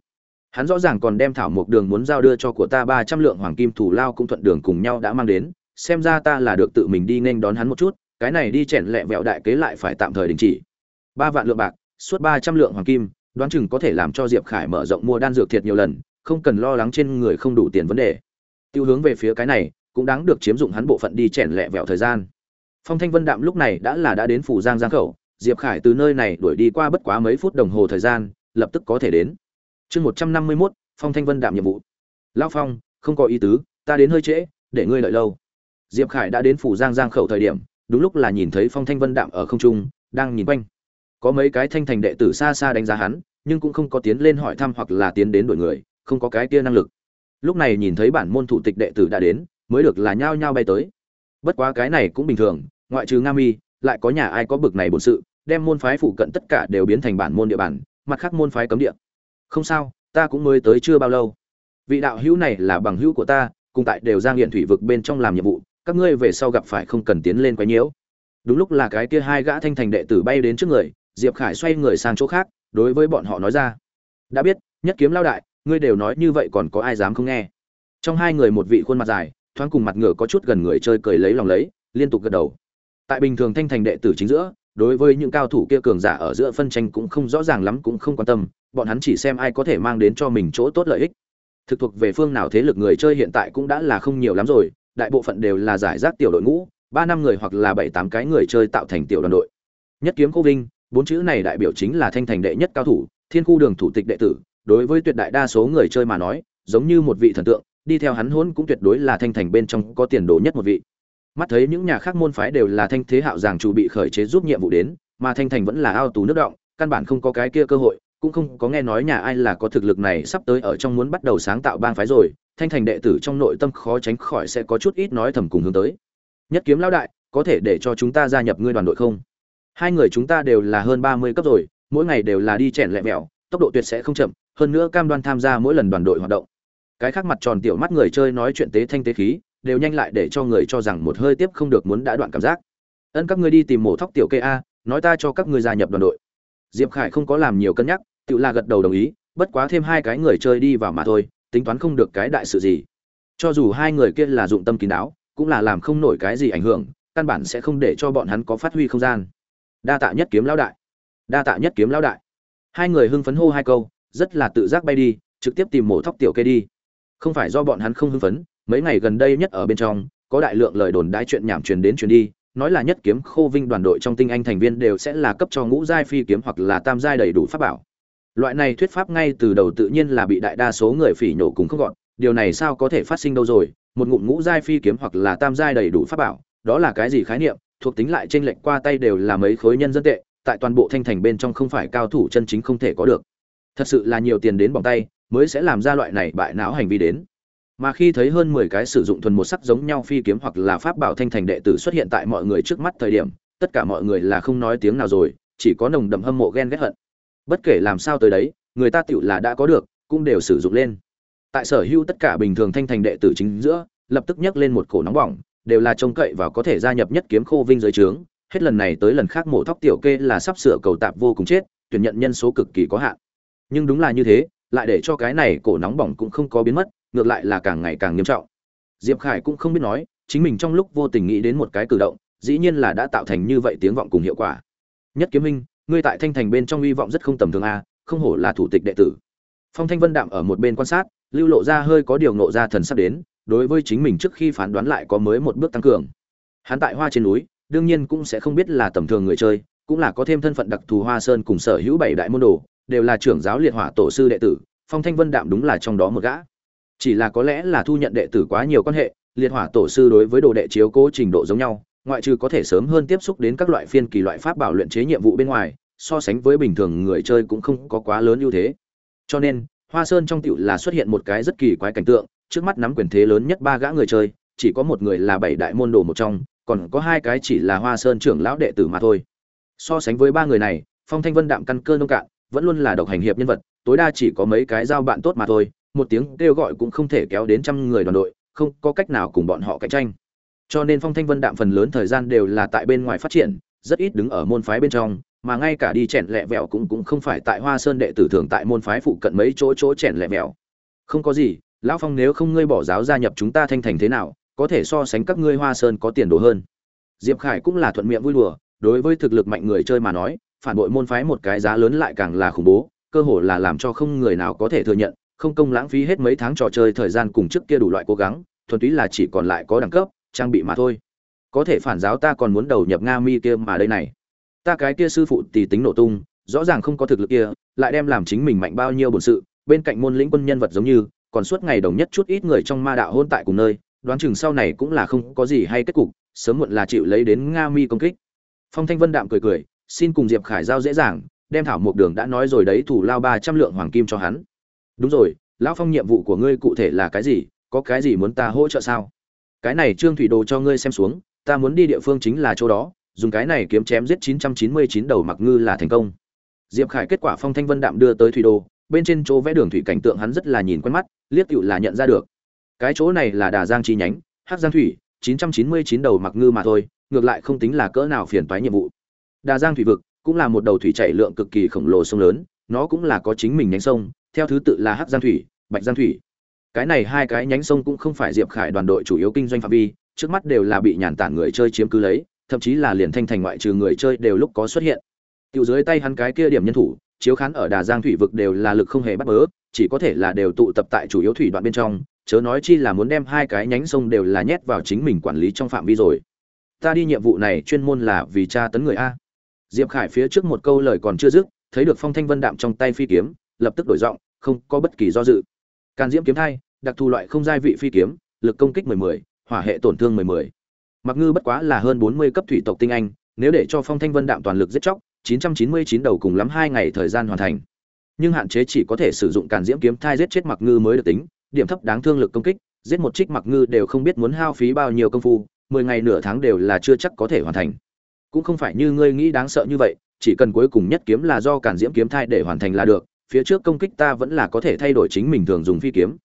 hắn rõ ràng còn đem thảo mộc đường muốn giao đưa cho của ta ba trăm lượng hoàng kim thủ lao cũng thuận đường cùng nhau đã mang đến, xem ra ta là được tự mình đi nên đón hắn một chút, cái này đi chèn lẹ vẹo đại kế lại phải tạm thời đình chỉ. Ba vạn lượng bạc, suốt ba trăm lượng hoàng kim, đoán chừng có thể làm cho diệp khải mở rộng mua đan dược thiệt nhiều lần, không cần lo lắng trên người không đủ tiền vấn đề. Tiêu hướng về phía cái này, cũng đáng được chiếm dụng hắn bộ phận đi chèn lẹ vẹo thời gian. Phong thanh vân đạm lúc này đã là đã đến phủ giang giang khẩu, diệp khải từ nơi này đuổi đi qua bất quá mấy phút đồng hồ thời gian, lập tức có thể đến chương một trăm năm mươi mốt, phong thanh vân đạm nhiệm vụ. Lao phong, không có ý tứ, ta đến hơi trễ, để ngươi đợi lâu. Diệp khải đã đến phủ giang giang khẩu thời điểm, đúng lúc là nhìn thấy phong thanh vân đạm ở không trung, đang nhìn quanh. Có mấy cái thanh thành đệ tử xa xa đánh giá hắn, nhưng cũng không có tiến lên hỏi thăm hoặc là tiến đến đổi người, không có cái kia năng lực. Lúc này nhìn thấy bản môn thủ tịch đệ tử đã đến, mới được là nhao nhao bay tới. Bất quá cái này cũng bình thường, ngoại trừ nga mi, lại có nhà ai có bực này bổn sự, đem môn phái phụ cận tất cả đều biến thành bản môn địa bàn, mặt khác môn phái cấm địa không sao, ta cũng mới tới chưa bao lâu. Vị đạo hữu này là bằng hữu của ta, cùng tại đều giang hiện thủy vực bên trong làm nhiệm vụ, các ngươi về sau gặp phải không cần tiến lên quấy nhiễu. Đúng lúc là cái kia hai gã thanh thành đệ tử bay đến trước người, diệp khải xoay người sang chỗ khác, đối với bọn họ nói ra. Đã biết, nhất kiếm lao đại, ngươi đều nói như vậy còn có ai dám không nghe? Trong hai người một vị khuôn mặt dài, thoáng cùng mặt ngựa có chút gần người chơi cười lấy lòng lấy, liên tục gật đầu. Tại bình thường thanh thành đệ tử chính giữa, đối với những cao thủ kia cường giả ở giữa phân tranh cũng không rõ ràng lắm cũng không quan tâm bọn hắn chỉ xem ai có thể mang đến cho mình chỗ tốt lợi ích. Thực thuộc về phương nào thế lực người chơi hiện tại cũng đã là không nhiều lắm rồi, đại bộ phận đều là giải rác tiểu đội ngũ, ba năm người hoặc là bảy tám cái người chơi tạo thành tiểu đoàn đội. Nhất kiếm cô vinh, bốn chữ này đại biểu chính là thanh thành đệ nhất cao thủ, thiên khu đường thủ tịch đệ tử, đối với tuyệt đại đa số người chơi mà nói, giống như một vị thần tượng, đi theo hắn hôn cũng tuyệt đối là thanh thành bên trong có tiền đồ nhất một vị. Mắt thấy những nhà khác môn phái đều là thanh thế hạo giàng chủ bị khởi chế giúp nhiệm vụ đến, mà thanh thành vẫn là ao tù nước động, căn bản không có cái kia cơ hội cũng không có nghe nói nhà ai là có thực lực này sắp tới ở trong muốn bắt đầu sáng tạo bang phái rồi, thanh thành đệ tử trong nội tâm khó tránh khỏi sẽ có chút ít nói thầm cùng hướng tới. Nhất kiếm lão đại, có thể để cho chúng ta gia nhập ngươi đoàn đội không? Hai người chúng ta đều là hơn ba mươi cấp rồi, mỗi ngày đều là đi chèn lẹ mẹo, tốc độ tuyệt sẽ không chậm, hơn nữa cam đoan tham gia mỗi lần đoàn đội hoạt động. Cái khác mặt tròn tiểu mắt người chơi nói chuyện tế thanh tế khí, đều nhanh lại để cho người cho rằng một hơi tiếp không được muốn đã đoạn cảm giác. Ân các ngươi đi tìm mổ thóc tiểu kê a, nói ta cho các ngươi gia nhập đoàn đội. Diệp khải không có làm nhiều cân nhắc tự là gật đầu đồng ý, bất quá thêm hai cái người chơi đi vào mà thôi, tính toán không được cái đại sự gì. Cho dù hai người kia là dụng tâm kín đáo, cũng là làm không nổi cái gì ảnh hưởng, căn bản sẽ không để cho bọn hắn có phát huy không gian. Đa tạ nhất kiếm lão đại. Đa tạ nhất kiếm lão đại. Hai người hưng phấn hô hai câu, rất là tự giác bay đi, trực tiếp tìm mổ thóc tiểu kê đi. Không phải do bọn hắn không hưng phấn, mấy ngày gần đây nhất ở bên trong, có đại lượng lời đồn đãi chuyện nhảm truyền đến truyền đi, nói là nhất kiếm khô vinh đoàn đội trong tinh anh thành viên đều sẽ là cấp cho ngũ giai phi kiếm hoặc là tam giai đầy đủ pháp bảo loại này thuyết pháp ngay từ đầu tự nhiên là bị đại đa số người phỉ nhổ cùng không gọn, điều này sao có thể phát sinh đâu rồi? Một ngụm ngũ giai phi kiếm hoặc là tam giai đầy đủ pháp bảo, đó là cái gì khái niệm? Thuộc tính lại tranh lệch qua tay đều là mấy khối nhân dân tệ, tại toàn bộ thanh thành bên trong không phải cao thủ chân chính không thể có được. Thật sự là nhiều tiền đến bỏng tay, mới sẽ làm ra loại này bại não hành vi đến. Mà khi thấy hơn mười cái sử dụng thuần một sắc giống nhau phi kiếm hoặc là pháp bảo thanh thành đệ tử xuất hiện tại mọi người trước mắt thời điểm, tất cả mọi người là không nói tiếng nào rồi, chỉ có nồng đậm hâm mộ ghen ghét hận bất kể làm sao tới đấy, người ta tựu là đã có được, cũng đều sử dụng lên. Tại sở hữu tất cả bình thường thanh thành đệ tử chính giữa, lập tức nhấc lên một cổ nóng bỏng, đều là trông cậy và có thể gia nhập nhất kiếm khô vinh giới trướng. Hết lần này tới lần khác mổ thóc tiểu kê là sắp sửa cầu tạp vô cùng chết, tuyển nhận nhân số cực kỳ có hạn. Nhưng đúng là như thế, lại để cho cái này cổ nóng bỏng cũng không có biến mất, ngược lại là càng ngày càng nghiêm trọng. Diệp khải cũng không biết nói, chính mình trong lúc vô tình nghĩ đến một cái cử động, dĩ nhiên là đã tạo thành như vậy tiếng vọng cùng hiệu quả. Nhất kiếm minh ngươi tại thanh thành bên trong hy vọng rất không tầm thường a không hổ là thủ tịch đệ tử. Phong thanh vân đạm ở một bên quan sát, lưu lộ ra hơi có điều nộ ra thần sắp đến, đối với chính mình trước khi phán đoán lại có mới một bước tăng cường. Hắn tại hoa trên núi, đương nhiên cũng sẽ không biết là tầm thường người chơi, cũng là có thêm thân phận đặc thù hoa sơn cùng sở hữu bảy đại môn đồ, đều là trưởng giáo liệt hỏa tổ sư đệ tử, phong thanh vân đạm đúng là trong đó một gã. Chỉ là có lẽ là thu nhận đệ tử quá nhiều quan hệ, liệt hỏa tổ sư đối với đồ đệ chiếu cố trình độ giống nhau, ngoại trừ có thể sớm hơn tiếp xúc đến các loại phiên kỳ loại pháp bảo luyện chế nhiệm vụ bên ngoài so sánh với bình thường người chơi cũng không có quá lớn ưu thế. Cho nên, hoa sơn trong tiểu là xuất hiện một cái rất kỳ quái cảnh tượng, trước mắt nắm quyền thế lớn nhất ba gã người chơi, chỉ có một người là bảy đại môn đồ một trong, còn có hai cái chỉ là hoa sơn trưởng lão đệ tử mà thôi. So sánh với ba người này, phong thanh vân đạm căn cơ nông cạn, vẫn luôn là độc hành hiệp nhân vật, tối đa chỉ có mấy cái giao bạn tốt mà thôi, một tiếng kêu gọi cũng không thể kéo đến trăm người đoàn đội, không có cách nào cùng bọn họ cạnh tranh. Cho nên phong thanh vân đạm phần lớn thời gian đều là tại bên ngoài phát triển, rất ít đứng ở môn phái bên trong mà ngay cả đi chèn lẹ vẹo cũng cũng không phải tại hoa sơn đệ tử thường tại môn phái phụ cận mấy chỗ chỗ chèn lẹ vẹo. Không có gì, lão phong nếu không ngươi bỏ giáo gia nhập chúng ta thanh thành thế nào, có thể so sánh các ngươi hoa sơn có tiền đồ hơn. Diệp khải cũng là thuận miệng vui đùa, đối với thực lực mạnh người chơi mà nói, phản bội môn phái một cái giá lớn lại càng là khủng bố, cơ hội là làm cho không người nào có thể thừa nhận, không công lãng phí hết mấy tháng trò chơi thời gian cùng trước kia đủ loại cố gắng, thuần túy là chỉ còn lại có đẳng cấp, trang bị mà thôi. Có thể phản giáo ta còn muốn đầu nhập nga mi kia mà đây này ta cái kia sư phụ tỷ tính nổ tung, rõ ràng không có thực lực kia, lại đem làm chính mình mạnh bao nhiêu bổn sự, bên cạnh môn lĩnh quân nhân vật giống như, còn suốt ngày đồng nhất chút ít người trong ma đạo hôn tại cùng nơi, đoán chừng sau này cũng là không có gì hay kết cục, sớm muộn là chịu lấy đến nga mi công kích. Phong thanh vân đạm cười cười, xin cùng diệp khải giao dễ dàng, đem thảo một đường đã nói rồi đấy, thủ lao ba trăm lượng hoàng kim cho hắn. Đúng rồi, lão phong nhiệm vụ của ngươi cụ thể là cái gì, có cái gì muốn ta hỗ trợ sao? Cái này trương thủy đồ cho ngươi xem xuống, ta muốn đi địa phương chính là chỗ đó dùng cái này kiếm chém giết 999 đầu mặc ngư là thành công. Diệp Khải kết quả Phong Thanh Vân đạm đưa tới thủy đồ, bên trên chỗ vẽ đường thủy cảnh tượng hắn rất là nhìn quen mắt, liếc tựu là nhận ra được. Cái chỗ này là Đà Giang chi nhánh, Hắc Giang thủy, 999 đầu mặc ngư mà thôi, ngược lại không tính là cỡ nào phiền toái nhiệm vụ. Đà Giang thủy vực cũng là một đầu thủy chảy lượng cực kỳ khổng lồ sông lớn, nó cũng là có chính mình nhánh sông, theo thứ tự là Hắc Giang thủy, Bạch Giang thủy. Cái này hai cái nhánh sông cũng không phải Diệp Khải đoàn đội chủ yếu kinh doanh phạm vi, trước mắt đều là bị nhàn tản người chơi chiếm cứ lấy, thậm chí là liền thanh thành ngoại trừ người chơi đều lúc có xuất hiện. Tiểu dưới tay hắn cái kia điểm nhân thủ, chiếu khán ở đà giang thủy vực đều là lực không hề bắt bớ, chỉ có thể là đều tụ tập tại chủ yếu thủy đoạn bên trong, chớ nói chi là muốn đem hai cái nhánh sông đều là nhét vào chính mình quản lý trong phạm vi rồi. Ta đi nhiệm vụ này chuyên môn là vì tra tấn người a. Diệp khải phía trước một câu lời còn chưa dứt, thấy được phong thanh vân đạm trong tay phi kiếm, lập tức đổi giọng, không có bất kỳ do dự. Càn diễm kiếm thai, đặc thù loại không giai vị phi kiếm, lực công kích mười mười, hỏa hệ tổn thương mười mười mặc ngư bất quá là hơn bốn mươi cấp thủy tộc tinh anh, nếu để cho phong thanh vân đạm toàn lực giết chóc, chín trăm chín mươi chín đầu cùng lắm hai ngày thời gian hoàn thành. Nhưng hạn chế chỉ có thể sử dụng càn diễm kiếm thai giết chết mặc ngư mới được tính, điểm thấp đáng thương lực công kích, giết một trích mặc ngư đều không biết muốn hao phí bao nhiêu công phu, mười ngày nửa tháng đều là chưa chắc có thể hoàn thành. Cũng không phải như ngươi nghĩ đáng sợ như vậy, chỉ cần cuối cùng nhất kiếm là do càn diễm kiếm thai để hoàn thành là được, phía trước công kích ta vẫn là có thể thay đổi chính mình thường dùng phi kiếm.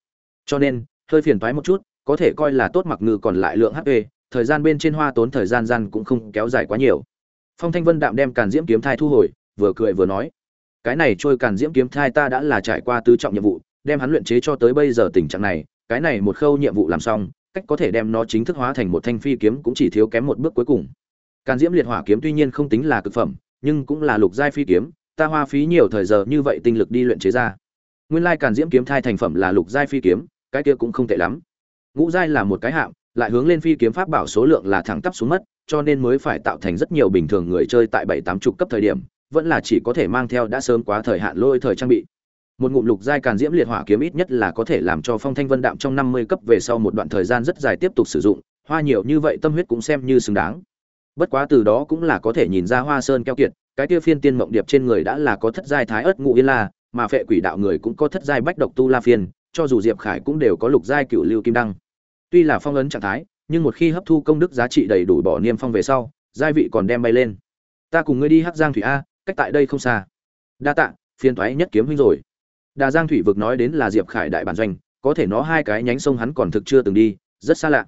Cho nên, hơi phiền toái một chút, có thể coi là tốt mặc ngư còn lại lượng hp thời gian bên trên hoa tốn thời gian gian cũng không kéo dài quá nhiều. Phong thanh vân đạm đem càn diễm kiếm thai thu hồi, vừa cười vừa nói, cái này trôi càn diễm kiếm thai ta đã là trải qua tứ trọng nhiệm vụ, đem hắn luyện chế cho tới bây giờ tình trạng này, cái này một khâu nhiệm vụ làm xong, cách có thể đem nó chính thức hóa thành một thanh phi kiếm cũng chỉ thiếu kém một bước cuối cùng. Càn diễm liệt hỏa kiếm tuy nhiên không tính là cực phẩm, nhưng cũng là lục giai phi kiếm, ta hoa phí nhiều thời giờ như vậy tinh lực đi luyện chế ra. Nguyên lai càn diễm kiếm thai thành phẩm là lục giai phi kiếm, cái kia cũng không tệ lắm. Ngũ giai là một cái hạng lại hướng lên phi kiếm pháp bảo số lượng là thẳng tắp xuống mất, cho nên mới phải tạo thành rất nhiều bình thường người chơi tại bảy tám chục cấp thời điểm, vẫn là chỉ có thể mang theo đã sớm quá thời hạn lôi thời trang bị. Một ngụm lục giai càn diễm liệt hỏa kiếm ít nhất là có thể làm cho Phong Thanh Vân đạm trong năm mươi cấp về sau một đoạn thời gian rất dài tiếp tục sử dụng, hoa nhiều như vậy tâm huyết cũng xem như xứng đáng. bất quá từ đó cũng là có thể nhìn ra hoa sơn keo kiệt cái kia phiên tiên mộng điệp trên người đã là có thất giai thái ớt ngụ yên la mà phệ quỷ đạo người cũng có thất giai bách độc tu la phiên cho dù diệp khải cũng đều có lục giai cửu lưu kim đăng tuy là phong ấn trạng thái, nhưng một khi hấp thu công đức giá trị đầy đủ bỏ niêm phong về sau, giai vị còn đem bay lên. Ta cùng ngươi đi hắc giang thủy a, cách tại đây không xa. Đa tạ, phiền thoái nhất kiếm huynh rồi. Đà giang thủy vực nói đến là diệp khải đại bản doanh, có thể nó hai cái nhánh sông hắn còn thực chưa từng đi, rất xa lạ.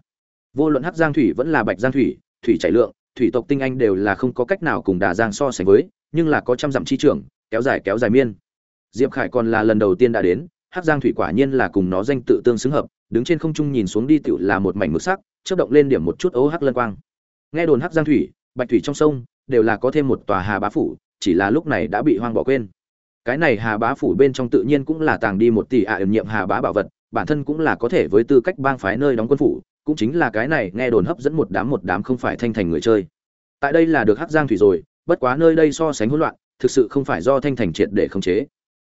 Vô luận hắc giang thủy vẫn là bạch giang thủy thủy chảy lượng, thủy tộc tinh anh đều là không có cách nào cùng đà giang so sánh với, nhưng là có trăm dặm chi trưởng kéo dài kéo dài miên. Diệp khải còn là lần đầu tiên đã đến, hắc giang thủy quả nhiên là cùng nó danh tự tương xứng hợp đứng trên không trung nhìn xuống đi tựu là một mảnh mực sắc, chớp động lên điểm một chút ố hắc lân quang. Nghe đồn hắc giang thủy, bạch thủy trong sông, đều là có thêm một tòa hà bá phủ, chỉ là lúc này đã bị hoang bỏ quên. Cái này hà bá phủ bên trong tự nhiên cũng là tàng đi một tỷ ạ à nhiệm hà bá bảo vật, bản thân cũng là có thể với tư cách bang phái nơi đóng quân phủ, cũng chính là cái này nghe đồn hấp dẫn một đám một đám không phải thanh thành người chơi. Tại đây là được hắc giang thủy rồi, bất quá nơi đây so sánh hỗn loạn, thực sự không phải do thanh thành triệt để khống chế.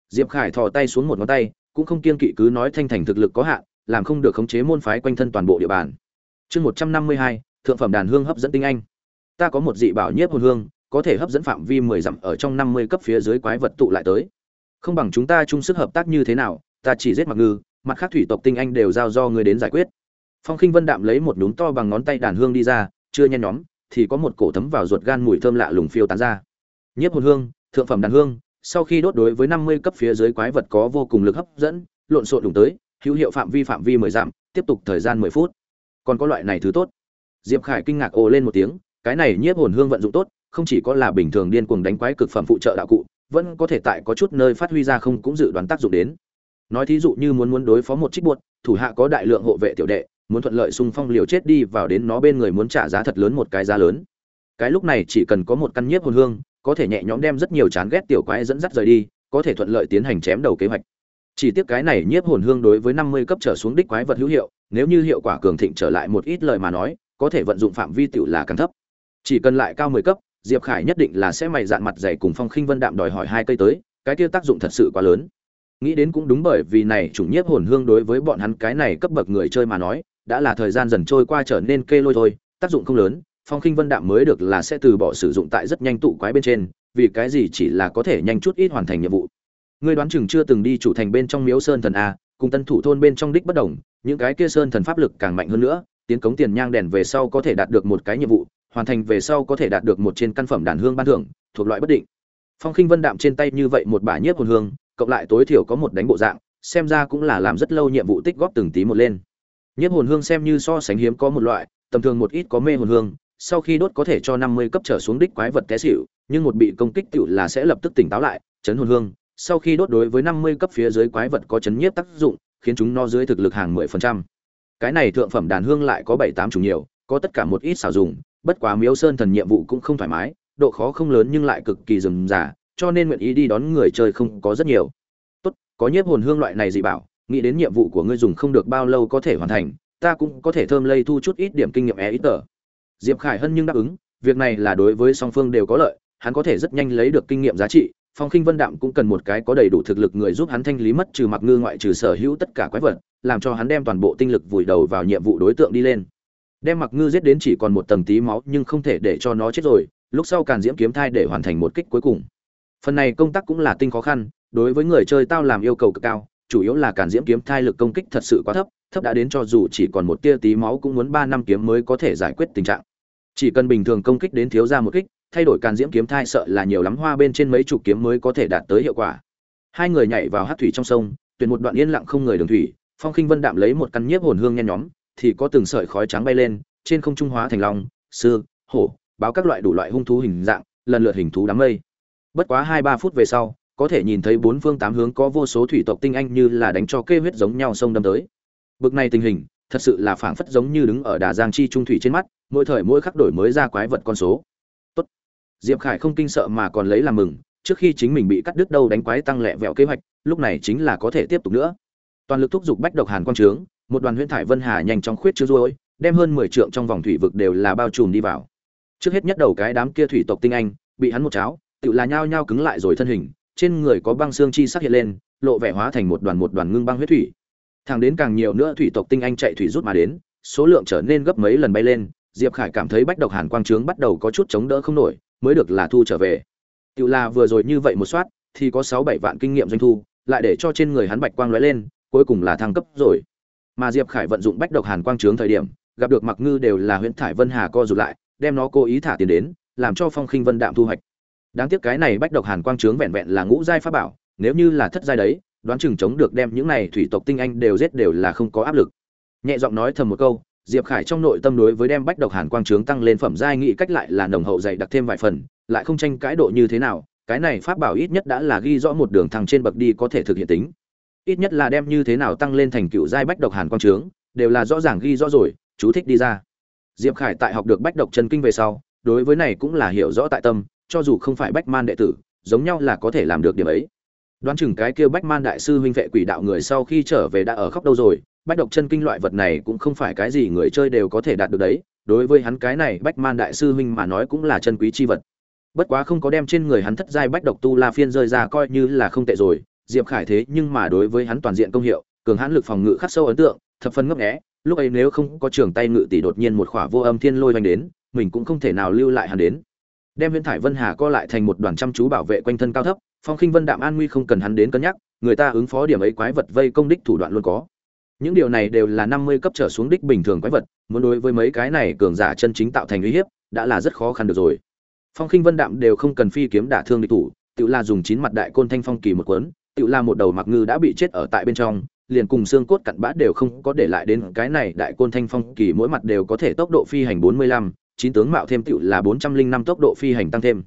Diệp khải thò tay xuống một ngón tay, cũng không kiên kỵ cứ nói thanh thành thực lực có hạn làm không được khống chế môn phái quanh thân toàn bộ địa bàn. Chương một trăm năm mươi hai, thượng phẩm đàn hương hấp dẫn tinh anh. Ta có một dị bảo nhiếp hồn hương, có thể hấp dẫn phạm vi mười dặm ở trong năm mươi cấp phía dưới quái vật tụ lại tới. Không bằng chúng ta chung sức hợp tác như thế nào, ta chỉ giết mặc ngư, mặt khác thủy tộc tinh anh đều giao do người đến giải quyết. Phong khinh vân đạm lấy một núm to bằng ngón tay đàn hương đi ra, chưa nhen nhóm, thì có một cổ thấm vào ruột gan mùi thơm lạ lùng phiêu tán ra. Nhiếp hồn hương, thượng phẩm đàn hương, sau khi đốt đối với năm mươi cấp phía dưới quái vật có vô cùng lực hấp dẫn, lộn xộn đụng tới hữu hiệu phạm vi phạm vi mười dặm, tiếp tục thời gian mười phút. Còn có loại này thứ tốt. Diệp khải kinh ngạc ồ lên một tiếng, cái này nhiếp hồn hương vận dụng tốt, không chỉ có là bình thường điên cuồng đánh quái cực phẩm phụ trợ đạo cụ, vẫn có thể tại có chút nơi phát huy ra không cũng dự đoán tác dụng đến. Nói thí dụ như muốn muốn đối phó một trích buột thủ hạ có đại lượng hộ vệ tiểu đệ, muốn thuận lợi xung phong liều chết đi vào đến nó bên người muốn trả giá thật lớn một cái giá lớn. Cái lúc này chỉ cần có một căn nhiếp hồn hương, có thể nhẹ nhõm đem rất nhiều chán ghét tiểu quái dẫn dắt rời đi, có thể thuận lợi tiến hành chém đầu kế hoạch chỉ tiếc cái này nhiếp hồn hương đối với năm mươi cấp trở xuống đích quái vật hữu hiệu, nếu như hiệu quả cường thịnh trở lại một ít lời mà nói, có thể vận dụng phạm vi tiểu là càng thấp. Chỉ cần lại cao mười cấp, diệp khải nhất định là sẽ mày dạn mặt dày cùng phong khinh vân đạm đòi hỏi hai cây tới, cái kia tác dụng thật sự quá lớn. Nghĩ đến cũng đúng bởi vì này chủng nhiếp hồn hương đối với bọn hắn cái này cấp bậc người chơi mà nói, đã là thời gian dần trôi qua trở nên kê lôi thôi, tác dụng không lớn, phong khinh vân đạm mới được là sẽ từ bỏ sử dụng tại rất nhanh tụ quái bên trên, vì cái gì chỉ là có thể nhanh chút ít hoàn thành nhiệm vụ ngươi đoán chừng chưa từng đi chủ thành bên trong miếu sơn thần a, cùng tân thủ thôn bên trong đích bất đồng, những cái kia sơn thần pháp lực càng mạnh hơn nữa, tiến cống tiền nhang đèn về sau có thể đạt được một cái nhiệm vụ, hoàn thành về sau có thể đạt được một trên căn phẩm đàn hương ban thưởng, thuộc loại bất định. Phong khinh vân đạm trên tay như vậy một bả nhiếp hồn hương, cộng lại tối thiểu có một đánh bộ dạng, xem ra cũng là làm rất lâu nhiệm vụ tích góp từng tí một lên. Nhiếp hồn hương xem như so sánh hiếm có một loại, tầm thường một ít có mê hồn hương, sau khi đốt có thể cho năm mươi cấp trở xuống đích quái vật té xỉu, nhưng một bị công kích tựu là sẽ lập tức tỉnh táo lại, chấn hồn hương sau khi đốt đối với năm mươi cấp phía dưới quái vật có chấn nhiếp tác dụng, khiến chúng no dưới thực lực hàng mười phần trăm. Cái này thượng phẩm đàn hương lại có bảy tám chủng nhiều, có tất cả một ít xảo dùng, bất quá miếu sơn thần nhiệm vụ cũng không thoải mái, độ khó không lớn nhưng lại cực kỳ rườm rà, cho nên nguyện ý đi đón người chơi không có rất nhiều. Tốt, có nhiếp hồn hương loại này gì bảo, nghĩ đến nhiệm vụ của ngươi dùng không được bao lâu có thể hoàn thành, ta cũng có thể thơm lây thu chút ít điểm kinh nghiệm e ít tờ diệp khải hân nhưng đáp ứng, việc này là đối với song phương đều có lợi, hắn có thể rất nhanh lấy được kinh nghiệm giá trị phong khinh vân đạm cũng cần một cái có đầy đủ thực lực người giúp hắn thanh lý mất trừ mặc ngư ngoại trừ sở hữu tất cả quái vật, làm cho hắn đem toàn bộ tinh lực vùi đầu vào nhiệm vụ đối tượng đi lên. Đem mặc ngư giết đến chỉ còn một tầng tí máu nhưng không thể để cho nó chết rồi, lúc sau càn diễm kiếm thai để hoàn thành một kích cuối cùng. Phần này công tác cũng là tinh khó khăn, đối với người chơi tao làm yêu cầu cực cao, chủ yếu là càn diễm kiếm thai lực công kích thật sự quá thấp thấp đã đến cho dù chỉ còn một tia tí máu cũng muốn ba năm kiếm mới có thể giải quyết tình trạng. Chỉ cần bình thường công kích đến thiếu ra một kích thay đổi càn diễm kiếm thai sợ là nhiều lắm, hoa bên trên mấy chục kiếm mới có thể đạt tới hiệu quả. Hai người nhảy vào hát thủy trong sông, tuyển một đoạn yên lặng không người đường thủy, phong khinh vân đạm lấy một căn nhiếp hồn hương nhen nhóm, thì có từng sợi khói trắng bay lên, trên không trung hóa thành long, sư, hổ, báo các loại đủ loại hung thú hình dạng, lần lượt hình thú đám mây. Bất quá hai ba phút về sau, có thể nhìn thấy bốn phương tám hướng có vô số thủy tộc tinh anh như là đánh cho kê huyết giống nhau sông đâm tới. Bực này tình hình, thật sự là phảng phất giống như đứng ở đà giang chi trung thủy trên mắt, mỗi thời mỗi khắc đổi mới ra quái vật con số diệp khải không kinh sợ mà còn lấy làm mừng, trước khi chính mình bị cắt đứt đâu đánh quái tăng lẹ vẹo kế hoạch, lúc này chính là có thể tiếp tục nữa. Toàn lực thúc giục bách độc hàn quang trướng, một đoàn huyễn thải vân hà nhanh chóng khuyết chưa ruôi, đem hơn mười trượng trong vòng thủy vực đều là bao trùm đi vào. Trước hết nhất đầu cái đám kia thủy tộc tinh anh, bị hắn một cháo, tự là nhao nhao cứng lại rồi thân hình, trên người có băng xương chi sắc hiện lên, lộ vẻ hóa thành một đoàn một đoàn ngưng băng huyết thủy. Thẳng đến càng nhiều nữa thủy tộc tinh anh chạy thủy rút mà đến, số lượng trở nên gấp mấy lần bay lên, diệp khải cảm thấy bách độc hàn quang trướng bắt đầu có chút chống đỡ không nổi mới được là thu trở về. Tự là vừa rồi như vậy một soát, thì có sáu bảy vạn kinh nghiệm doanh thu, lại để cho trên người hắn bạch quang lóe lên, cuối cùng là thăng cấp rồi. Mà diệp khải vận dụng bách độc hàn quang trướng thời điểm, gặp được mặc ngư đều là Huyễn thải vân hà co rụt lại, đem nó cố ý thả tiền đến, làm cho phong khinh vân đạm thu hoạch. Đáng tiếc cái này bách độc hàn quang trướng vẹn vẹn là ngũ giai pháp bảo, nếu như là thất giai đấy, đoán chừng chống được đem những này thủy tộc tinh anh đều giết đều là không có áp lực. Nhẹ giọng nói thầm một câu diệp khải trong nội tâm đối với đem bách độc hàn quang trướng tăng lên phẩm giai nghị cách lại là nồng hậu dày đặc thêm vài phần, lại không tranh cãi độ như thế nào, cái này pháp bảo ít nhất đã là ghi rõ một đường thăng trên bậc đi có thể thực hiện tính. Ít nhất là đem như thế nào tăng lên thành cựu giai bách độc hàn quang trướng đều là rõ ràng ghi rõ rồi, chú thích đi ra. Diệp khải tại học được bách độc chân kinh về sau, đối với này cũng là hiểu rõ tại tâm, cho dù không phải bách man đệ tử, giống nhau là có thể làm được điểm ấy. Đoán chừng cái kia bách man đại sư huynh vệ quỷ đạo người sau khi trở về đã ở khóc đâu rồi bách độc chân kinh loại vật này cũng không phải cái gì người chơi đều có thể đạt được đấy. Đối với hắn cái này, bách man đại sư huynh mà nói cũng là chân quý chi vật. Bất quá không có đem trên người hắn thất giai bách độc tu la phiên rơi ra coi như là không tệ rồi. Diệp khải thế nhưng mà đối với hắn toàn diện công hiệu, cường hãn lực phòng ngự khắc sâu ấn tượng, thập phần ngấp nghé. Lúc ấy nếu không có trường tay ngự tỷ đột nhiên một khỏa vô âm thiên lôi oanh đến, mình cũng không thể nào lưu lại hắn đến. Đem huyễn thải vân hà co lại thành một đoàn chăm chú bảo vệ quanh thân cao thấp, phong khinh vân đạm an nguy không cần hắn đến cân nhắc, người ta ứng phó điểm ấy quái vật vây công đích thủ đoạn luôn có những điều này đều là năm mươi cấp trở xuống đích bình thường quái vật muốn đối với mấy cái này cường giả chân chính tạo thành uy hiếp đã là rất khó khăn được rồi phong khinh vân đạm đều không cần phi kiếm đả thương địch thủ tự là dùng chín mặt đại côn thanh phong kỳ một cuốn tự là một đầu mặc ngư đã bị chết ở tại bên trong liền cùng xương cốt cặn bã đều không có để lại đến cái này đại côn thanh phong kỳ mỗi mặt đều có thể tốc độ phi hành 45, chín tướng mạo thêm tựu là 405 tốc độ phi hành tăng thêm.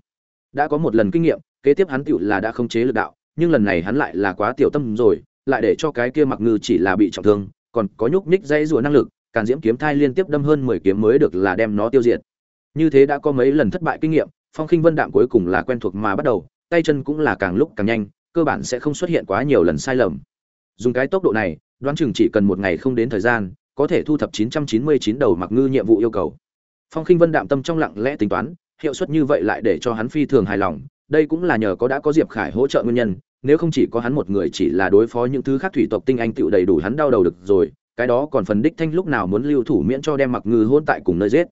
Đã có một lần kinh nghiệm, kế tiếp hắn tựu là đã không chế lực đạo, nhưng lần này hắn lại là quá tiểu tâm rồi, lại để cho cái kia mặc ngư chỉ là bị trọng thương, còn có nhúc nhích dây rùa năng lực, càn diễm kiếm thai liên tiếp đâm hơn 10 kiếm mới được là đem nó tiêu diệt. Như thế đã có mấy lần thất bại kinh nghiệm, Phong Khinh Vân Đạm cuối cùng là quen thuộc mà bắt đầu, tay chân cũng là càng lúc càng nhanh, cơ bản sẽ không xuất hiện quá nhiều lần sai lầm dùng cái tốc độ này đoán chừng chỉ cần một ngày không đến thời gian có thể thu thập 999 đầu mặc ngư nhiệm vụ yêu cầu phong khinh vân đạm tâm trong lặng lẽ tính toán hiệu suất như vậy lại để cho hắn phi thường hài lòng đây cũng là nhờ có đã có diệp khải hỗ trợ nguyên nhân nếu không chỉ có hắn một người chỉ là đối phó những thứ khác thủy tộc tinh anh tựu đầy đủ hắn đau đầu được rồi, cái đó còn phần đích thanh lúc nào muốn lưu thủ miễn cho đem mặc ngư hôn tại cùng nơi giết.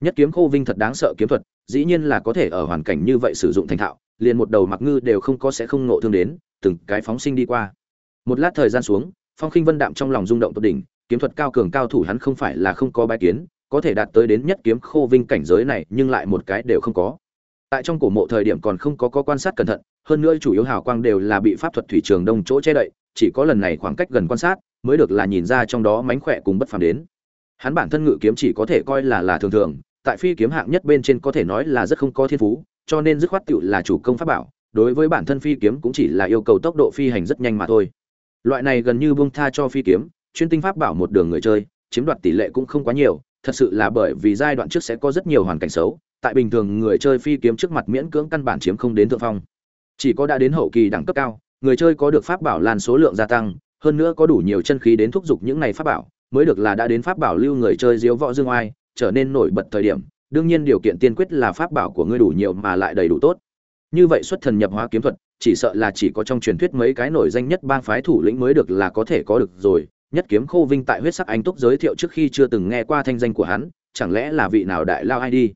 Nhất kiếm khô vinh thật đáng sợ kiếm thuật, dĩ nhiên là có thể ở hoàn cảnh như vậy sử dụng thành thạo, liền một đầu mặc ngư đều không có sẽ không nộ thương đến, từng cái phóng sinh đi qua. Một lát thời gian xuống, phong khinh vân đạm trong lòng rung động tột đỉnh, kiếm thuật cao cường cao thủ hắn không phải là không có bái kiến, có thể đạt tới đến nhất kiếm khô vinh cảnh giới này nhưng lại một cái đều không có. Tại trong cổ mộ thời điểm còn không có có quan sát cẩn thận hơn nữa chủ yếu hào quang đều là bị pháp thuật thủy trường đông chỗ che đậy, chỉ có lần này khoảng cách gần quan sát mới được là nhìn ra trong đó mánh khỏe cùng bất phàm đến. Hắn bản thân ngự kiếm chỉ có thể coi là là thường thường, tại phi kiếm hạng nhất bên trên có thể nói là rất không có thiên phú, cho nên dứt khoát tựu là chủ công pháp bảo, đối với bản thân phi kiếm cũng chỉ là yêu cầu tốc độ phi hành rất nhanh mà thôi. Loại này gần như buông tha cho phi kiếm, chuyên tinh pháp bảo một đường người chơi, chiếm đoạt tỷ lệ cũng không quá nhiều, thật sự là bởi vì giai đoạn trước sẽ có rất nhiều hoàn cảnh xấu, tại bình thường người chơi phi kiếm trước mặt miễn cưỡng căn bản chiếm không đến thượng phong chỉ có đã đến hậu kỳ đẳng cấp cao, người chơi có được pháp bảo lan số lượng gia tăng, hơn nữa có đủ nhiều chân khí đến thúc giục những này pháp bảo, mới được là đã đến pháp bảo lưu người chơi diếu võ dương oai, trở nên nổi bật thời điểm. Đương nhiên điều kiện tiên quyết là pháp bảo của ngươi đủ nhiều mà lại đầy đủ tốt. Như vậy xuất thần nhập hóa kiếm thuật, chỉ sợ là chỉ có trong truyền thuyết mấy cái nổi danh nhất bang phái thủ lĩnh mới được là có thể có được rồi. Nhất kiếm khô vinh tại huyết sắc anh túc giới thiệu trước khi chưa từng nghe qua thanh danh của hắn, chẳng lẽ là vị nào đại lao ai đi?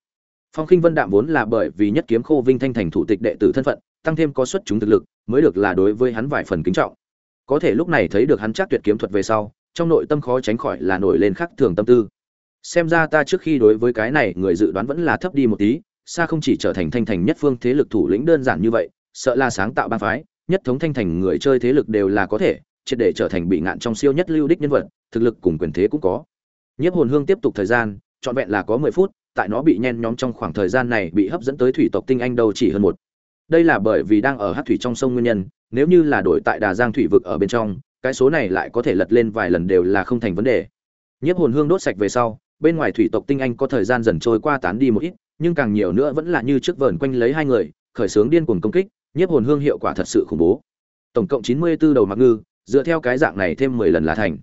Phong khinh vân đạm vốn là bởi vì nhất kiếm khô vinh thanh thành thủ tịch đệ tử thân phận tăng thêm có xuất chúng thực lực, mới được là đối với hắn vài phần kính trọng. Có thể lúc này thấy được hắn chắc tuyệt kiếm thuật về sau, trong nội tâm khó tránh khỏi là nổi lên khắc thường tâm tư. Xem ra ta trước khi đối với cái này, người dự đoán vẫn là thấp đi một tí, xa không chỉ trở thành thanh thành nhất phương thế lực thủ lĩnh đơn giản như vậy, sợ là sáng tạo ba phái, nhất thống thanh thành người chơi thế lực đều là có thể, triệt để trở thành bị ngạn trong siêu nhất lưu đích nhân vật, thực lực cùng quyền thế cũng có. Nhiếp hồn hương tiếp tục thời gian, trọn vẹn là có mười phút, tại nó bị nhen nhóm trong khoảng thời gian này bị hấp dẫn tới thủy tộc tinh anh đầu chỉ hơn một đây là bởi vì đang ở hát thủy trong sông nguyên nhân, nếu như là đổi tại đà giang thủy vực ở bên trong, cái số này lại có thể lật lên vài lần đều là không thành vấn đề. Nhiếp hồn hương đốt sạch về sau, bên ngoài thủy tộc tinh anh có thời gian dần trôi qua tán đi một ít, nhưng càng nhiều nữa vẫn là như trước vờn quanh lấy hai người, khởi xướng điên cuồng công kích, nhiếp hồn hương hiệu quả thật sự khủng bố. Tổng cộng chín mươi 94 đầu mặc ngư, dựa theo cái dạng này thêm mười lần là thành.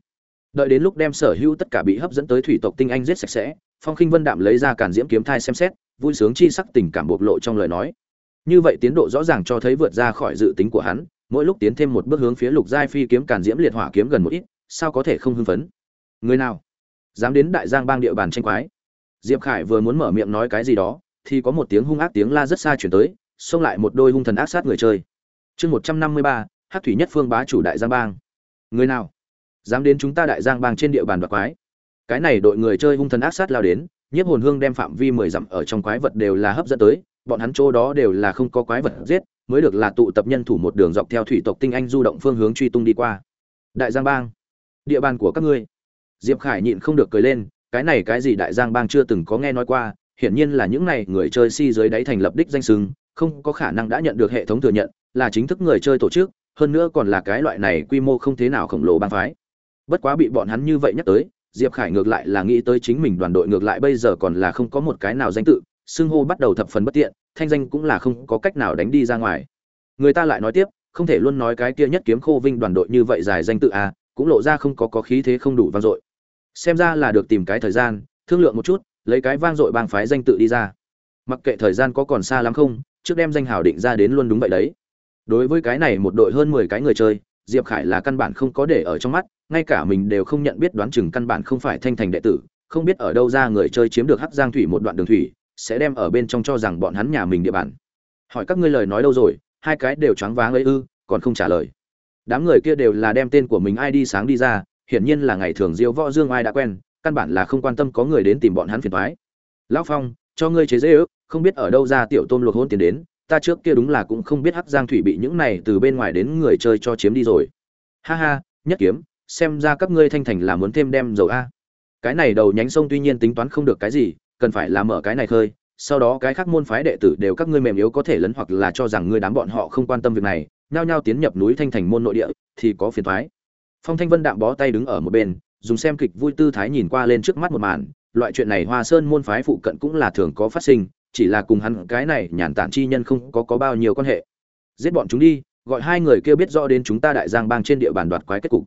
Đợi đến lúc đem sở hữu tất cả bị hấp dẫn tới thủy tộc tinh anh giết sạch sẽ, phong khinh vân đạm lấy ra càn diễm kiếm thai xem xét, vui sướng chi sắc tình cảm bộc lộ trong lời nói như vậy tiến độ rõ ràng cho thấy vượt ra khỏi dự tính của hắn, mỗi lúc tiến thêm một bước hướng phía lục giai phi kiếm càn diễm liệt hỏa kiếm gần một ít, sao có thể không hưng phấn? Người nào? Dám đến đại giang bang địa bàn tranh quái. Diệp khải vừa muốn mở miệng nói cái gì đó, thì có một tiếng hung ác tiếng la rất xa chuyển tới, xông lại một đôi hung thần ác sát người chơi. Chương một trăm năm mươi ba hát thủy nhất phương bá chủ đại giang bang. Người nào? Dám đến chúng ta đại giang bang trên địa bàn đoạt quái. Cái này đội người chơi hung thần ác sát lao đến, nhiếp hồn hương đem phạm vi mười dặm ở trong quái vật đều là hấp dẫn tới bọn hắn chỗ đó đều là không có quái vật giết, mới được là tụ tập nhân thủ một đường dọc theo thủy tộc tinh anh du động phương hướng truy tung đi qua. Đại giang bang. Địa bàn của các ngươi. Diệp khải nhịn không được cười lên, cái này cái gì đại giang bang chưa từng có nghe nói qua, hiển nhiên là những này người chơi si dưới đáy thành lập đích danh sừng không có khả năng đã nhận được hệ thống thừa nhận, là chính thức người chơi tổ chức, hơn nữa còn là cái loại này quy mô không thế nào khổng lồ bang phái. Bất quá bị bọn hắn như vậy nhắc tới, diệp khải ngược lại là nghĩ tới chính mình đoàn đội ngược lại bây giờ còn là không có một cái nào danh tự, xưng hô bắt đầu thập phần bất tiện thanh danh cũng là không có cách nào đánh đi ra ngoài. Người ta lại nói tiếp không thể luôn nói cái kia nhất kiếm khô vinh đoàn đội như vậy dài danh tự a à, cũng lộ ra không có có khí thế không đủ vang dội. Xem ra là được tìm cái thời gian thương lượng một chút lấy cái vang dội bang phái danh tự đi ra. Mặc kệ thời gian có còn xa lắm không trước đem danh hào định ra đến luôn đúng vậy đấy. Đối với cái này một đội hơn mười cái người chơi diệp khải là căn bản không có để ở trong mắt ngay cả mình đều không nhận biết đoán chừng căn bản không phải thanh thành đệ tử không biết ở đâu ra người chơi chiếm được hắc giang thủy một đoạn đường thủy sẽ đem ở bên trong cho rằng bọn hắn nhà mình địa bàn. Hỏi các ngươi lời nói đâu rồi, hai cái đều choáng váng ấy ư, còn không trả lời. Đám người kia đều là đem tên của mình ai đi sáng đi ra, hiển nhiên là ngày thường diêu võ dương ai đã quen, căn bản là không quan tâm có người đến tìm bọn hắn phiền toái. Lão phong, cho ngươi chế dễ ước, không biết ở đâu ra tiểu tôm luộc hôn tiền đến, ta trước kia đúng là cũng không biết hắc giang thủy bị những này từ bên ngoài đến người chơi cho chiếm đi rồi. Ha ha, nhất kiếm, xem ra các ngươi thanh thành là muốn thêm đem dầu a. Cái này đầu nhánh sông tuy nhiên tính toán không được cái gì cần phải là mở cái này khơi, sau đó cái khác môn phái đệ tử đều các ngươi mềm yếu có thể lấn hoặc là cho rằng ngươi đám bọn họ không quan tâm việc này, nhao nhao tiến nhập núi thanh thành môn nội địa, thì có phiền thoái phong thanh vân đạm bó tay đứng ở một bên, dùng xem kịch vui tư thái nhìn qua lên trước mắt một màn, loại chuyện này hoa sơn môn phái phụ cận cũng là thường có phát sinh, chỉ là cùng hắn cái này nhàn tản chi nhân không có có bao nhiêu quan hệ. Giết bọn chúng đi, gọi hai người kia biết rõ đến chúng ta đại giang bang trên địa bàn đoạt quái kết cục.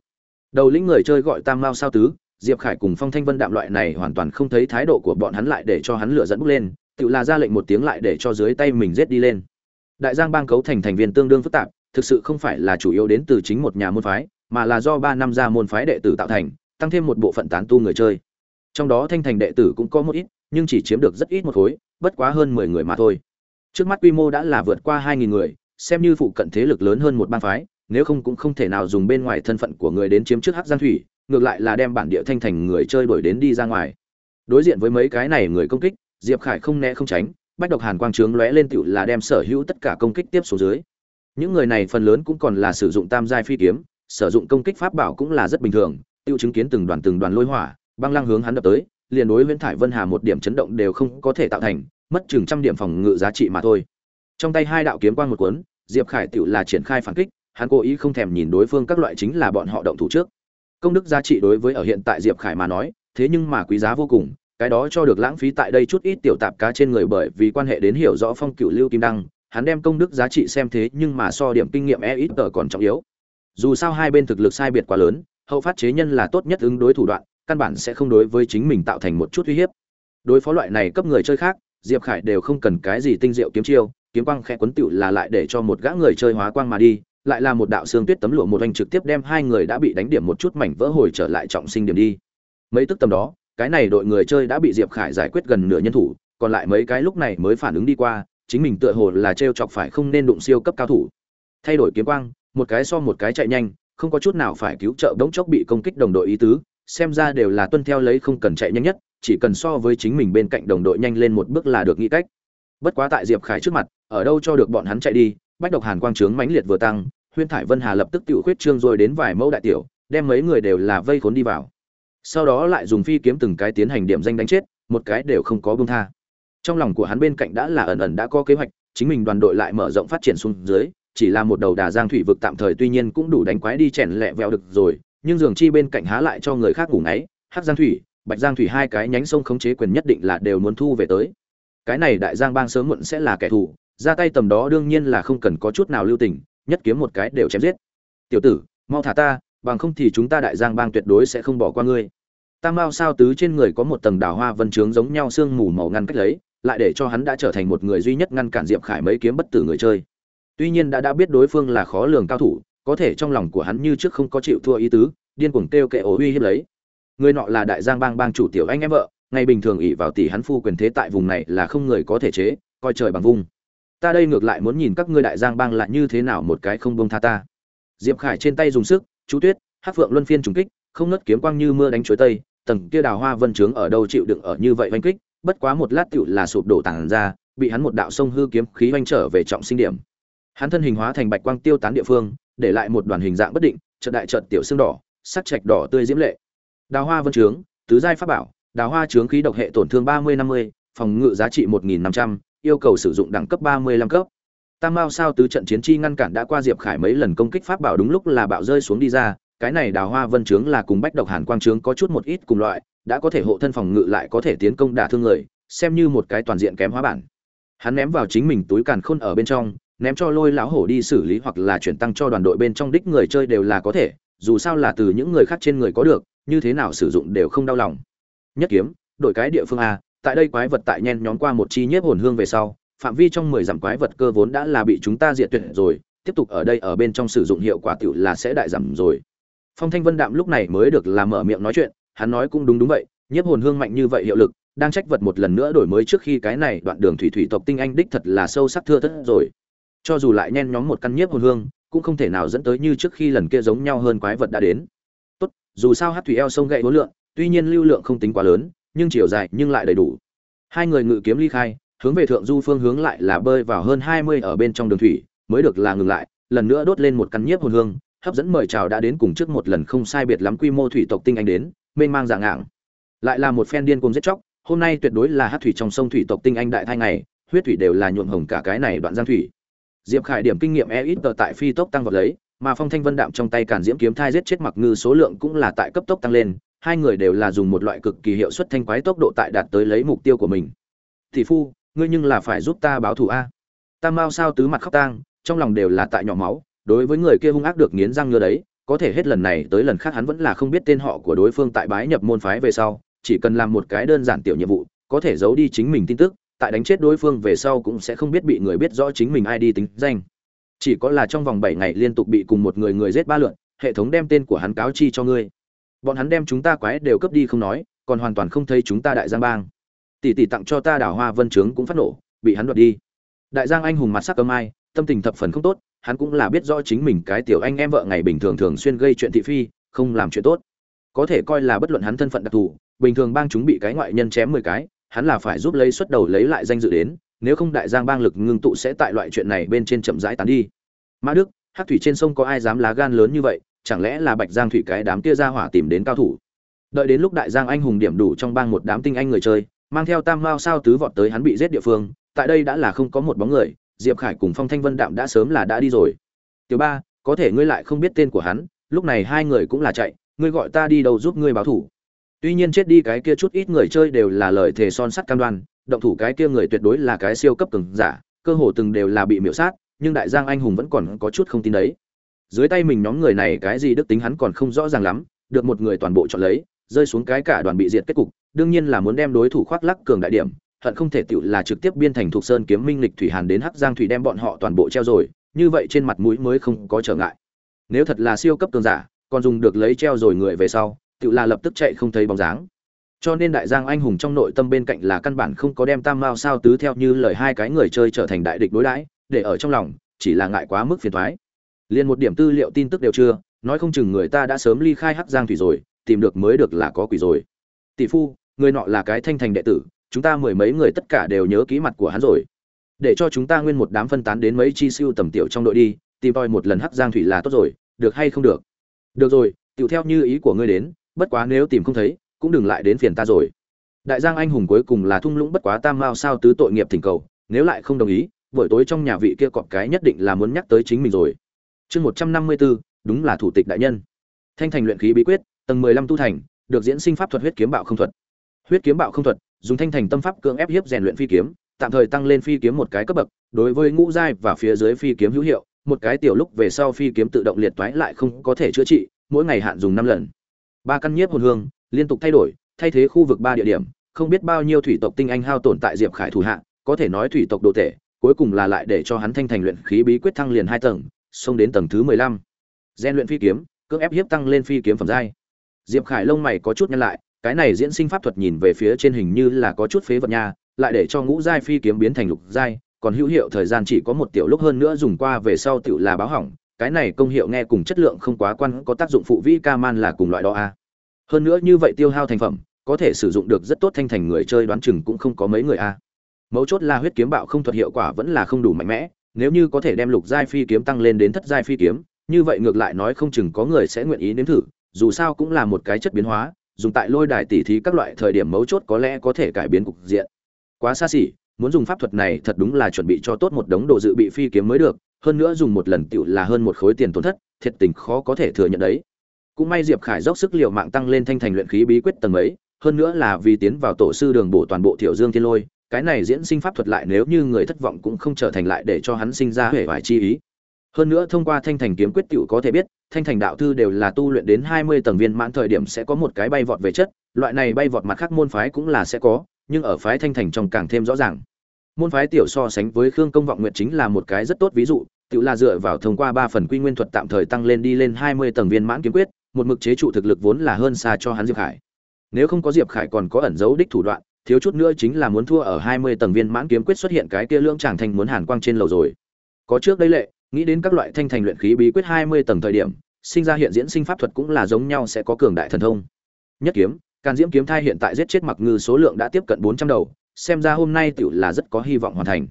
Đầu lĩnh người chơi gọi tam mao sao tứ diệp khải cùng phong thanh vân đạm loại này hoàn toàn không thấy thái độ của bọn hắn lại để cho hắn lửa dẫn bốc lên, tự là ra lệnh một tiếng lại để cho dưới tay mình giết đi lên. Đại giang bang cấu thành thành viên tương đương phức tạp, thực sự không phải là chủ yếu đến từ chính một nhà môn phái, mà là do ba năm ra môn phái đệ tử tạo thành, tăng thêm một bộ phận tán tu người chơi. Trong đó thanh thành đệ tử cũng có một ít, nhưng chỉ chiếm được rất ít một khối, bất quá hơn mười người mà thôi. Trước mắt quy mô đã là vượt qua hai nghìn người, xem như phụ cận thế lực lớn hơn một bang phái nếu không cũng không thể nào dùng bên ngoài thân phận của người đến chiếm trước hắc giang thủy ngược lại là đem bản địa thanh thành người chơi đuổi đến đi ra ngoài đối diện với mấy cái này người công kích diệp khải không né không tránh bách độc hàn quang trướng lóe lên tựu là đem sở hữu tất cả công kích tiếp xuống dưới những người này phần lớn cũng còn là sử dụng tam giai phi kiếm sử dụng công kích pháp bảo cũng là rất bình thường tiêu chứng kiến từng đoàn từng đoàn lôi hỏa băng lăng hướng hắn đập tới liền đối Viễn Thải Vân Hà một điểm chấn động đều không có thể tạo thành, mất chừng trăm điểm phòng ngự giá trị mà thôi. Trong tay hai đạo kiếm quang một cuốn, Diệp Khải tựu là triển khai phản kích, hắn cố ý không thèm nhìn đối phương các loại chính là bọn họ động thủ trước. Công đức giá trị đối với ở hiện tại Diệp Khải mà nói, thế nhưng mà quý giá vô cùng, cái đó cho được lãng phí tại đây chút ít tiểu tạp cá trên người bởi vì quan hệ đến hiểu rõ phong cửu lưu kim đăng, hắn đem công đức giá trị xem thế nhưng mà so điểm kinh nghiệm e ít tờ còn trọng yếu. Dù sao hai bên thực lực sai biệt quá lớn, hậu phát chế nhân là tốt nhất ứng đối thủ đoạn, căn bản sẽ không đối với chính mình tạo thành một chút uy hiếp đối phó loại này cấp người chơi khác diệp khải đều không cần cái gì tinh diệu kiếm chiêu kiếm quang khẽ quấn tựu là lại để cho một gã người chơi hóa quang mà đi lại là một đạo xương tuyết tấm lụa một anh trực tiếp đem hai người đã bị đánh điểm một chút mảnh vỡ hồi trở lại trọng sinh điểm đi. Mấy tức tầm đó, cái này đội người chơi đã bị diệp khải giải quyết gần nửa nhân thủ, còn lại mấy cái lúc này mới phản ứng đi qua, chính mình tựa hồ là trêu chọc phải không nên đụng siêu cấp cao thủ. Thay đổi kiếm quang, một cái so một cái chạy nhanh, không có chút nào phải cứu trợ đống chốc bị công kích đồng đội ý tứ, xem ra đều là tuân theo lấy không cần chạy nhanh nhất, chỉ cần so với chính mình bên cạnh đồng đội nhanh lên một bước là được nghĩ cách. Bất quá tại diệp khải trước mặt, ở đâu cho được bọn hắn chạy đi bách độc hàn quang trướng mãnh liệt vừa tăng huyên thải vân hà lập tức tự khuyết trương rồi đến vài mẫu đại tiểu, đem mấy người đều là vây khốn đi vào. Sau đó lại dùng phi kiếm từng cái tiến hành điểm danh đánh chết, một cái đều không có bông tha. Trong lòng của hắn bên cạnh đã là ẩn ẩn đã có kế hoạch, chính mình đoàn đội lại mở rộng phát triển xuống dưới, chỉ là một đầu đà giang thủy vực tạm thời tuy nhiên cũng đủ đánh quái đi chèn lẹ vẹo được rồi, nhưng dường chi bên cạnh há lại cho người khác ngủ ngáy, hắc giang thủy, bạch giang thủy hai cái nhánh sông khống chế quyền nhất định là đều muốn thu về tới. Cái này đại giang bang sớm muộn sẽ là kẻ thù ra tay tầm đó đương nhiên là không cần có chút nào lưu tình, nhất kiếm một cái đều chém giết. Tiểu tử, mau thả ta, bằng không thì chúng ta đại giang bang tuyệt đối sẽ không bỏ qua ngươi. Tam mao sao tứ trên người có một tầng đào hoa vân trướng giống nhau sương mù màu ngăn cách lấy, lại để cho hắn đã trở thành một người duy nhất ngăn cản diệp khải mấy kiếm bất tử người chơi. Tuy nhiên đã đã biết đối phương là khó lường cao thủ, có thể trong lòng của hắn như trước không có chịu thua ý tứ, điên cuồng kêu kệ ổ uy hiếp lấy. Người nọ là đại giang bang bang chủ tiểu anh em vợ, ngày bình thường ỷ vào tỷ hắn phu quyền thế tại vùng này là không người có thể chế, coi trời bằng vung ta đây ngược lại muốn nhìn các ngươi đại giang bang lại như thế nào một cái không bông tha ta. Diệp khải trên tay dùng sức, chú tuyết, hát phượng luân phiên trùng kích, không nứt kiếm quang như mưa đánh chuối tây, tầng kia đào hoa vân trướng ở đâu chịu đựng ở như vậy oanh kích, bất quá một lát tựu là sụp đổ tàn ra, bị hắn một đạo sông hư kiếm khí oanh trở về trọng sinh điểm. Hắn thân hình hóa thành bạch quang tiêu tán địa phương, để lại một đoàn hình dạng bất định trận đại trận tiểu xương đỏ, sắc trạch đỏ tươi diễm lệ. Đào hoa vân trướng, tứ giai pháp bảo, đào hoa trướng khí độc hệ tổn thương ba mươi năm mươi, phòng ngự giá trị một nghìn năm trăm yêu cầu sử dụng đẳng cấp ba mươi lăm cấp. Tam mao sao tứ trận chiến chi ngăn cản đã qua diệp khải mấy lần công kích pháp bảo đúng lúc là bạo rơi xuống đi ra, cái này đào hoa vân trướng là cùng bách độc hàn quang trướng có chút một ít cùng loại, đã có thể hộ thân phòng ngự lại có thể tiến công đả thương người, xem như một cái toàn diện kém hóa bản. Hắn ném vào chính mình túi càn khôn ở bên trong, ném cho lôi lão hổ đi xử lý hoặc là chuyển tăng cho đoàn đội bên trong đích người chơi đều là có thể, dù sao là từ những người khác trên người có được, như thế nào sử dụng đều không đau lòng. Nhất kiếm, đổi cái địa phương a tại đây quái vật tại nhen nhóm qua một chi nhiếp hồn hương về sau, phạm vi trong mười dặm quái vật cơ vốn đã là bị chúng ta diệt tuyệt rồi, tiếp tục ở đây ở bên trong sử dụng hiệu quả tiểu là sẽ đại giảm rồi. Phong thanh vân đạm lúc này mới được làm mở miệng nói chuyện, hắn nói cũng đúng đúng vậy, nhiếp hồn hương mạnh như vậy hiệu lực, đang trách vật một lần nữa đổi mới trước khi cái này đoạn đường thủy thủy tộc tinh anh đích thật là sâu sắc thưa thất rồi. Cho dù lại nhen nhóm một căn nhiếp hồn hương, cũng không thể nào dẫn tới như trước khi lần kia giống nhau hơn quái vật đã đến. Tốt, dù sao hát thủy eo sông gậy hối lượng, tuy nhiên lưu lượng không tính quá lớn nhưng chiều dài nhưng lại đầy đủ. Hai người ngự kiếm ly khai, hướng về thượng du phương hướng lại là bơi vào hơn hai mươi ở bên trong đường thủy, mới được là ngừng lại, lần nữa đốt lên một căn nhiếp hồn hương, hấp dẫn mời chào đã đến cùng trước một lần không sai biệt lắm quy mô thủy tộc tinh anh đến, mênh mang dạng ngạng. Lại là một phen điên cuồng giết chóc, hôm nay tuyệt đối là hát thủy trong sông thủy tộc tinh anh đại thai ngày, huyết thủy đều là nhuộm hồng cả cái này đoạn giang thủy. Diệp khải điểm kinh nghiệm e ít tờ tại phi tốc tăng vật lấy, mà phong thanh vân đạm trong tay càn diễm kiếm thai giết chết mặc ngư số lượng cũng là tại cấp tốc tăng lên hai người đều là dùng một loại cực kỳ hiệu suất thanh quái tốc độ tại đạt tới lấy mục tiêu của mình. Thị phu, ngươi nhưng là phải giúp ta báo thù a. Tam mao sao tứ mặt khóc tang, trong lòng đều là tại nhỏ máu, đối với người kia hung ác được nghiến răng ngứa đấy, có thể hết lần này tới lần khác hắn vẫn là không biết tên họ của đối phương tại bái nhập môn phái về sau, chỉ cần làm một cái đơn giản tiểu nhiệm vụ, có thể giấu đi chính mình tin tức, tại đánh chết đối phương về sau cũng sẽ không biết bị người biết rõ chính mình ai đi tính danh. Chỉ có là trong vòng bảy ngày liên tục bị cùng một người người giết ba lượn, hệ thống đem tên của hắn cáo chi cho ngươi bọn hắn đem chúng ta quái đều cướp đi không nói còn hoàn toàn không thấy chúng ta đại giang bang. Tỷ tỷ tặng cho ta đảo hoa vân trướng cũng phát nổ bị hắn đoạt đi. Đại giang anh hùng mặt sắc cơm ai, tâm tình thập phần không tốt hắn cũng là biết rõ chính mình cái tiểu anh em vợ ngày bình thường thường xuyên gây chuyện thị phi không làm chuyện tốt. Có thể coi là bất luận hắn thân phận đặc thù bình thường bang chúng bị cái ngoại nhân chém mười cái hắn là phải giúp lấy xuất đầu lấy lại danh dự đến nếu không đại giang bang lực ngưng tụ sẽ tại loại chuyện này bên trên chậm rãi tán đi. Mã đức hát thủy trên sông có ai dám lá gan lớn như vậy chẳng lẽ là bạch giang thủy cái đám kia ra hỏa tìm đến cao thủ? Đợi đến lúc đại giang anh hùng điểm đủ trong bang một đám tinh anh người chơi, mang theo tam mao sao tứ vọt tới hắn bị giết địa phương, tại đây đã là không có một bóng người, diệp khải cùng phong thanh vân đạm đã sớm là đã đi rồi. Tiểu ba, có thể ngươi lại không biết tên của hắn, lúc này hai người cũng là chạy, ngươi gọi ta đi đâu giúp ngươi báo thủ? Tuy nhiên chết đi cái kia chút ít người chơi đều là lời thề son sắt cam đoan, động thủ cái kia người tuyệt đối là cái siêu cấp cường giả, cơ hồ từng đều là bị miễu sát, nhưng đại giang anh hùng vẫn còn có chút không tin đấy dưới tay mình nhóm người này cái gì đức tính hắn còn không rõ ràng lắm, được một người toàn bộ chọn lấy, rơi xuống cái cả đoàn bị diệt kết cục, đương nhiên là muốn đem đối thủ khoác lắc cường đại điểm, hận không thể tựu là trực tiếp biên thành thuộc sơn kiếm minh lịch thủy hàn đến hắc giang thủy đem bọn họ toàn bộ treo rồi, như vậy trên mặt mũi mới không có trở ngại. Nếu thật là siêu cấp cường giả, còn dùng được lấy treo rồi người về sau tựu là lập tức chạy không thấy bóng dáng. Cho nên đại giang anh hùng trong nội tâm bên cạnh là căn bản không có đem tam mao sao tứ theo như lời hai cái người chơi trở thành đại địch đối đãi, để ở trong lòng, chỉ là ngại quá mức phiền thoái liền một điểm tư liệu tin tức đều chưa, nói không chừng người ta đã sớm ly khai hắc giang thủy rồi, tìm được mới được là có quỷ rồi. Tỷ phu, người nọ là cái thanh thành đệ tử, chúng ta mười mấy người tất cả đều nhớ kỹ mặt của hắn rồi. Để cho chúng ta nguyên một đám phân tán đến mấy chi siêu tầm tiểu trong đội đi, tìm tòi một lần hắc giang thủy là tốt rồi, được hay không được? Được rồi, tiểu theo như ý của ngươi đến, bất quá nếu tìm không thấy, cũng đừng lại đến phiền ta rồi. Đại giang anh hùng cuối cùng là thung lũng bất quá tam mao sao tứ tội nghiệp thỉnh cầu, nếu lại không đồng ý, buổi tối trong nhà vị kia cọp cái nhất định là muốn nhắc tới chính mình rồi chương một trăm năm mươi bốn đúng là thủ tịch đại nhân. Thanh thành luyện khí bí quyết, tầng mười lăm tu thành, được diễn sinh pháp thuật huyết kiếm bạo không thuật. Huyết kiếm bạo không thuật, dùng thanh thành tâm pháp cưỡng ép hiếp rèn luyện phi kiếm, tạm thời tăng lên phi kiếm một cái cấp bậc, đối với ngũ giai và phía dưới phi kiếm hữu hiệu, một cái tiểu lúc về sau phi kiếm tự động liệt toái lại không có thể chữa trị, mỗi ngày hạn dùng năm lần. Ba căn nhiếp hồn hương, liên tục thay đổi, thay thế khu vực ba địa điểm, không biết bao nhiêu thủy tộc tinh anh hao tổn tại diệp khải thủ hạ, có thể nói thủy tộc đồ tể, cuối cùng là lại để cho hắn thanh thành luyện khí bí quyết thăng liền hai tầng xông đến tầng thứ mười lăm gen luyện phi kiếm, cưỡng ép hiếp tăng lên phi kiếm phẩm giai diệp khải lông mày có chút nhăn lại, cái này diễn sinh pháp thuật nhìn về phía trên hình như là có chút phế vật nha, lại để cho ngũ giai phi kiếm biến thành lục giai, còn hữu hiệu thời gian chỉ có một tiểu lúc hơn nữa dùng qua về sau tiểu là báo hỏng, cái này công hiệu nghe cùng chất lượng không quá quan, có tác dụng phụ vi ca man là cùng loại đó a à. hơn nữa như vậy tiêu hao thành phẩm, có thể sử dụng được rất tốt thanh thành người chơi đoán chừng cũng không có mấy người a à. mấu chốt là huyết kiếm bạo không thuật hiệu quả vẫn là không đủ mạnh mẽ nếu như có thể đem lục giai phi kiếm tăng lên đến thất giai phi kiếm, như vậy ngược lại nói không chừng có người sẽ nguyện ý nếm thử, dù sao cũng là một cái chất biến hóa, dùng tại lôi đài tỉ thí các loại thời điểm mấu chốt có lẽ có thể cải biến cục diện. Quá xa xỉ, muốn dùng pháp thuật này thật đúng là chuẩn bị cho tốt một đống đồ dự bị phi kiếm mới được, hơn nữa dùng một lần tựu là hơn một khối tiền tổn thất, thiệt tình khó có thể thừa nhận đấy. Cũng may diệp khải dốc sức l i ề u mạng tăng lên thanh thành luyện khí bí quyết tầng ấy hơn nữa là vì tiến vào tổ sư đường bổ toàn bộ thiểu dương thiên lôi cái này diễn sinh pháp thuật lại nếu như người thất vọng cũng không trở thành lại để cho hắn sinh ra hệ vải chi ý. Hơn nữa thông qua thanh thành kiếm quyết tựu có thể biết, thanh thành đạo thư đều là tu luyện đến hai mươi tầng viên mãn thời điểm sẽ có một cái bay vọt về chất, loại này bay vọt mặt khác môn phái cũng là sẽ có, nhưng ở phái thanh thành trong càng thêm rõ ràng. Môn phái tiểu so sánh với khương công vọng nguyện chính là một cái rất tốt ví dụ tự là dựa vào thông qua ba phần quy nguyên thuật tạm thời tăng lên đi lên hai mươi tầng viên mãn kiếm quyết, một mực chế trụ thực lực vốn là hơn xa cho hắn diệp khải. Nếu không có diệp khải còn có ẩn dấu đích thủ đoạn thiếu chút nữa chính là muốn thua ở hai mươi tầng viên mãn kiếm quyết xuất hiện cái kia lưỡng chàng thành muốn hàn quang trên lầu rồi. Có trước đây lệ, nghĩ đến các loại thanh thành luyện khí bí quyết hai mươi tầng thời điểm, sinh ra hiện diễn sinh pháp thuật cũng là giống nhau sẽ có cường đại thần thông. Nhất kiếm, càn diễm kiếm thai hiện tại giết chết mặc ngư số lượng đã tiếp cận bốn trăm đầu, xem ra hôm nay tiểu là rất có hy vọng hoàn thành.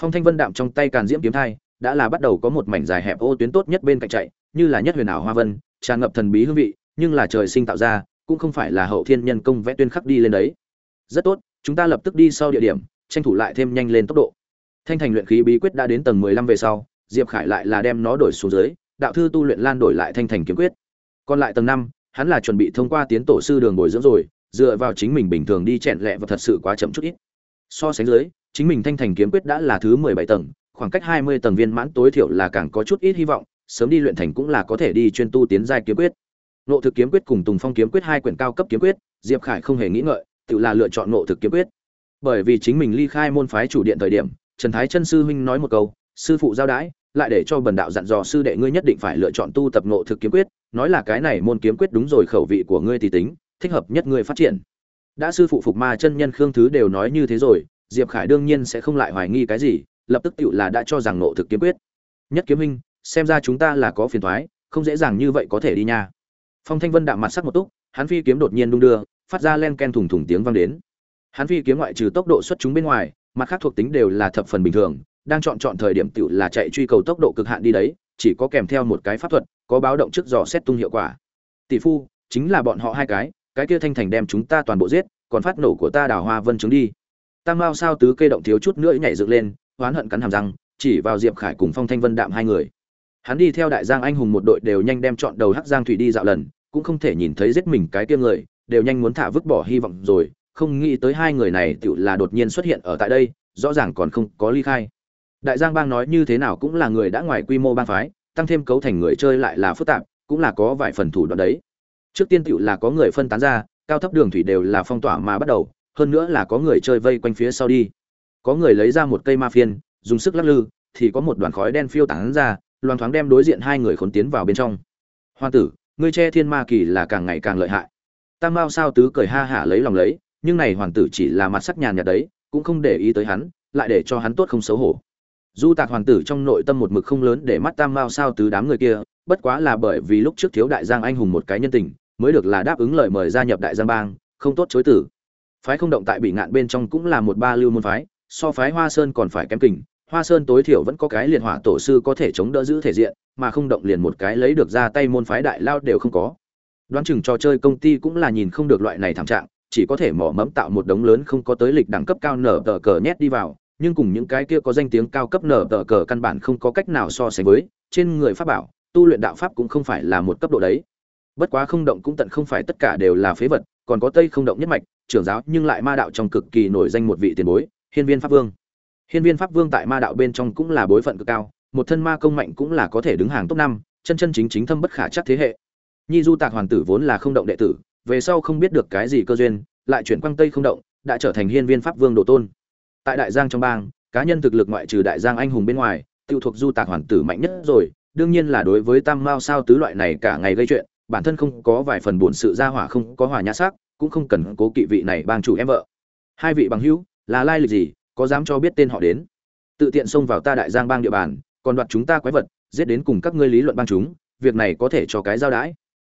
Phong thanh vân đạm trong tay càn diễm kiếm thai, đã là bắt đầu có một mảnh dài hẹp ô tuyến tốt nhất bên cạnh chạy, như là nhất huyền ảo hoa vân, tràn ngập thần bí hương vị, nhưng là trời sinh tạo ra, cũng không phải là hậu thiên nhân công vẽ tuyên khắc đi lên đấy rất tốt, chúng ta lập tức đi sau địa điểm, tranh thủ lại thêm nhanh lên tốc độ. Thanh thành luyện khí bí quyết đã đến tầng mười lăm về sau, diệp khải lại là đem nó đổi xuống dưới, đạo thư tu luyện lan đổi lại thanh thành kiếm quyết. Còn lại tầng năm, hắn là chuẩn bị thông qua tiến tổ sư đường bồi dưỡng rồi, dựa vào chính mình bình thường đi chẹn lẹ và thật sự quá chậm chút ít. So sánh dưới, chính mình thanh thành kiếm quyết đã là thứ mười bảy tầng, khoảng cách hai mươi tầng viên mãn tối thiểu là càng có chút ít hy vọng, sớm đi luyện thành cũng là có thể đi chuyên tu tiến giai kiếm quyết. Nộ thực kiếm quyết cùng tùng phong kiếm quyết hai quyển cao cấp kiếm quyết, diệp khải không hề nghĩ ngợi tự là lựa chọn nộ thực kiếm quyết. Bởi vì chính mình ly khai môn phái chủ điện thời điểm, trần thái chân sư huynh nói một câu, sư phụ giao đãi lại để cho bần đạo dặn dò sư đệ ngươi nhất định phải lựa chọn tu tập nộ thực kiếm quyết, nói là cái này môn kiếm quyết đúng rồi, khẩu vị của ngươi thì tính, thích hợp nhất ngươi phát triển. Đã sư phụ phục ma chân nhân khương thứ đều nói như thế rồi, diệp khải đương nhiên sẽ không lại hoài nghi cái gì, lập tức tựu là đã cho rằng nộ thực kiếm quyết. Nhất kiếm minh xem ra chúng ta là có phiền thoái không dễ dàng như vậy có thể đi nha. Phong thanh vân đạm mặt sắc một túc, hắn phi kiếm đột nhiên đung đưa phát ra len ken thùng thùng tiếng vang đến. Hắn phi kiếm ngoại trừ tốc độ xuất chúng bên ngoài, mặt khác thuộc tính đều là thập phần bình thường, đang chọn chọn thời điểm tựu là chạy truy cầu tốc độ cực hạn đi đấy, chỉ có kèm theo một cái pháp thuật, có báo động trước dò xét tung hiệu quả. Tỷ phu, chính là bọn họ hai cái cái kia thanh thành đem chúng ta toàn bộ giết, còn phát nổ của ta đào hoa vân chúng đi. Tam mao sao tứ cây động thiếu chút nữa nhảy dựng lên, oán hận cắn hàm răng, chỉ vào diệp khải cùng phong thanh vân đạm hai người. Hắn đi theo đại giang anh hùng một đội đều nhanh đem chọn đầu hắc giang thủy đi dạo lần, cũng không thể nhìn thấy giết mình cái kia người đều nhanh muốn thả vứt bỏ hy vọng rồi, không nghĩ tới hai người này tựu là đột nhiên xuất hiện ở tại đây, rõ ràng còn không có ly khai. Đại giang bang nói như thế nào cũng là người đã ngoài quy mô bang phái, tăng thêm cấu thành người chơi lại là phức tạp, cũng là có vài phần thủ đoạn đấy. Trước tiên tựu là có người phân tán ra, cao thấp đường thủy đều là phong tỏa mà bắt đầu, hơn nữa là có người chơi vây quanh phía sau đi. Có người lấy ra một cây ma phiên, dùng sức lắc lư, thì có một đoàn khói đen phiêu tán ra loan thoáng đem đối diện hai người khốn tiến vào bên trong. Hoa tử, ngươi che thiên ma kỳ là càng ngày càng lợi hại tam mao sao tứ cười ha hả lấy lòng lấy, nhưng này hoàng tử chỉ là mặt sắc nhàn nhạt đấy, cũng không để ý tới hắn, lại để cho hắn tốt không xấu hổ. Du tạc hoàng tử trong nội tâm một mực không lớn để mắt tam mao sao tứ đám người kia, bất quá là bởi vì lúc trước thiếu đại giang anh hùng một cái nhân tình, mới được là đáp ứng lời mời gia nhập đại giang bang, không tốt chối tử phái không động tại bị ngạn bên trong cũng là một ba lưu môn phái, so phái hoa sơn còn phải kém kình, hoa sơn tối thiểu vẫn có cái liệt hỏa tổ sư có thể chống đỡ giữ thể diện, mà không động liền một cái lấy được ra tay môn phái đại lao đều không có đoán chừng trò chơi công ty cũng là nhìn không được loại này thảm trạng, chỉ có thể mỏ mẫm tạo một đống lớn không có tới lịch đẳng cấp cao nở tờ cờ nhét đi vào, nhưng cùng những cái kia có danh tiếng cao cấp nở tờ cờ căn bản không có cách nào so sánh với, trên người pháp bảo, tu luyện đạo pháp cũng không phải là một cấp độ đấy. Bất quá không động cũng tận không phải tất cả đều là phế vật, còn có tây không động nhất mạch, trưởng giáo nhưng lại ma đạo trong cực kỳ nổi danh một vị tiền bối, hiên viên pháp vương. Hiên viên pháp vương tại ma đạo bên trong cũng là bối phận cực cao, một thân ma công mạnh cũng là có thể đứng hàng top năm, chân chân chính chính thâm bất khả chắc thế hệ nhi du tạc hoàng tử vốn là không động đệ tử, về sau không biết được cái gì cơ duyên, lại chuyển quang tây không động, đã trở thành hiên viên pháp vương đồ tôn. Tại đại giang trong bang, cá nhân thực lực ngoại trừ đại giang anh hùng bên ngoài, tiêu thuộc du tạc hoàng tử mạnh nhất rồi, đương nhiên là đối với tam mao sao tứ loại này cả ngày gây chuyện, bản thân không có vài phần buồn sự ra hỏa, không có hòa nhã sắc, cũng không cần cố kỵ vị này bang chủ em vợ. Hai vị bằng hữu, là lai lịch gì, có dám cho biết tên họ đến? Tự tiện xông vào ta đại giang bang địa bàn, còn đoạt chúng ta quái vật, giết đến cùng các ngươi lý luận bang chúng, việc này có thể cho cái giao đãi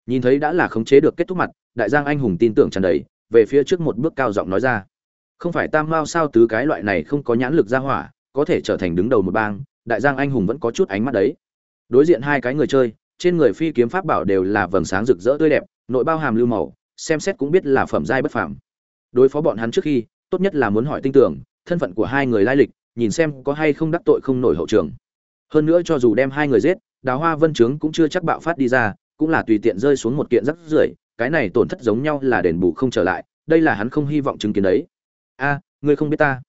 nhìn thấy đã là khống chế được kết thúc mặt, đại giang anh hùng tin tưởng tràn đầy, về phía trước một bước cao giọng nói ra. Không phải tam mao sao tứ cái loại này không có nhãn lực ra hỏa, có thể trở thành đứng đầu một bang, đại giang anh hùng vẫn có chút ánh mắt đấy. Đối diện hai cái người chơi, trên người phi kiếm pháp bảo đều là vầng sáng rực rỡ tươi đẹp, nội bao hàm lưu màu, xem xét cũng biết là phẩm giai bất phàm. Đối phó bọn hắn trước khi, tốt nhất là muốn hỏi tin tưởng, thân phận của hai người lai lịch, nhìn xem có hay không đắc tội không nổi hậu trường. Hơn nữa cho dù đem hai người giết, đào hoa vân trướng cũng chưa chắc bạo phát đi ra cũng là tùy tiện rơi xuống một kiện rắc rưởi, cái này tổn thất giống nhau là đền bù không trở lại, đây là hắn không hy vọng chứng kiến đấy. A, ngươi không biết ta.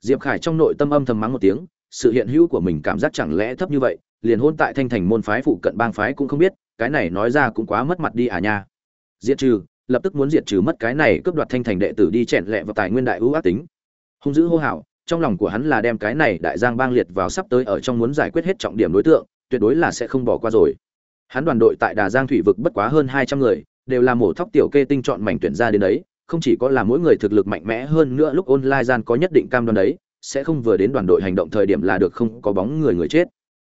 Diệp khải trong nội tâm âm thầm mắng một tiếng, sự hiện hữu của mình cảm giác chẳng lẽ thấp như vậy, liền hôn tại thanh thành môn phái phụ cận bang phái cũng không biết, cái này nói ra cũng quá mất mặt đi à nha. Diệt trừ, lập tức muốn diệt trừ mất cái này cướp đoạt thanh thành đệ tử đi chèn lẹ vào tài nguyên đại ưu ác tính. Hung dữ hô hào, trong lòng của hắn là đem cái này đại giang bang liệt vào sắp tới ở trong muốn giải quyết hết trọng điểm đối tượng, tuyệt đối là sẽ không bỏ qua rồi hắn đoàn đội tại đà giang thủy vực bất quá hơn hai trăm người, đều là mổ thóc tiểu kê tinh chọn mảnh tuyển ra đến đấy, không chỉ có là mỗi người thực lực mạnh mẽ hơn nữa lúc online gian có nhất định cam đoan đấy, sẽ không vừa đến đoàn đội hành động thời điểm là được không có bóng người người chết.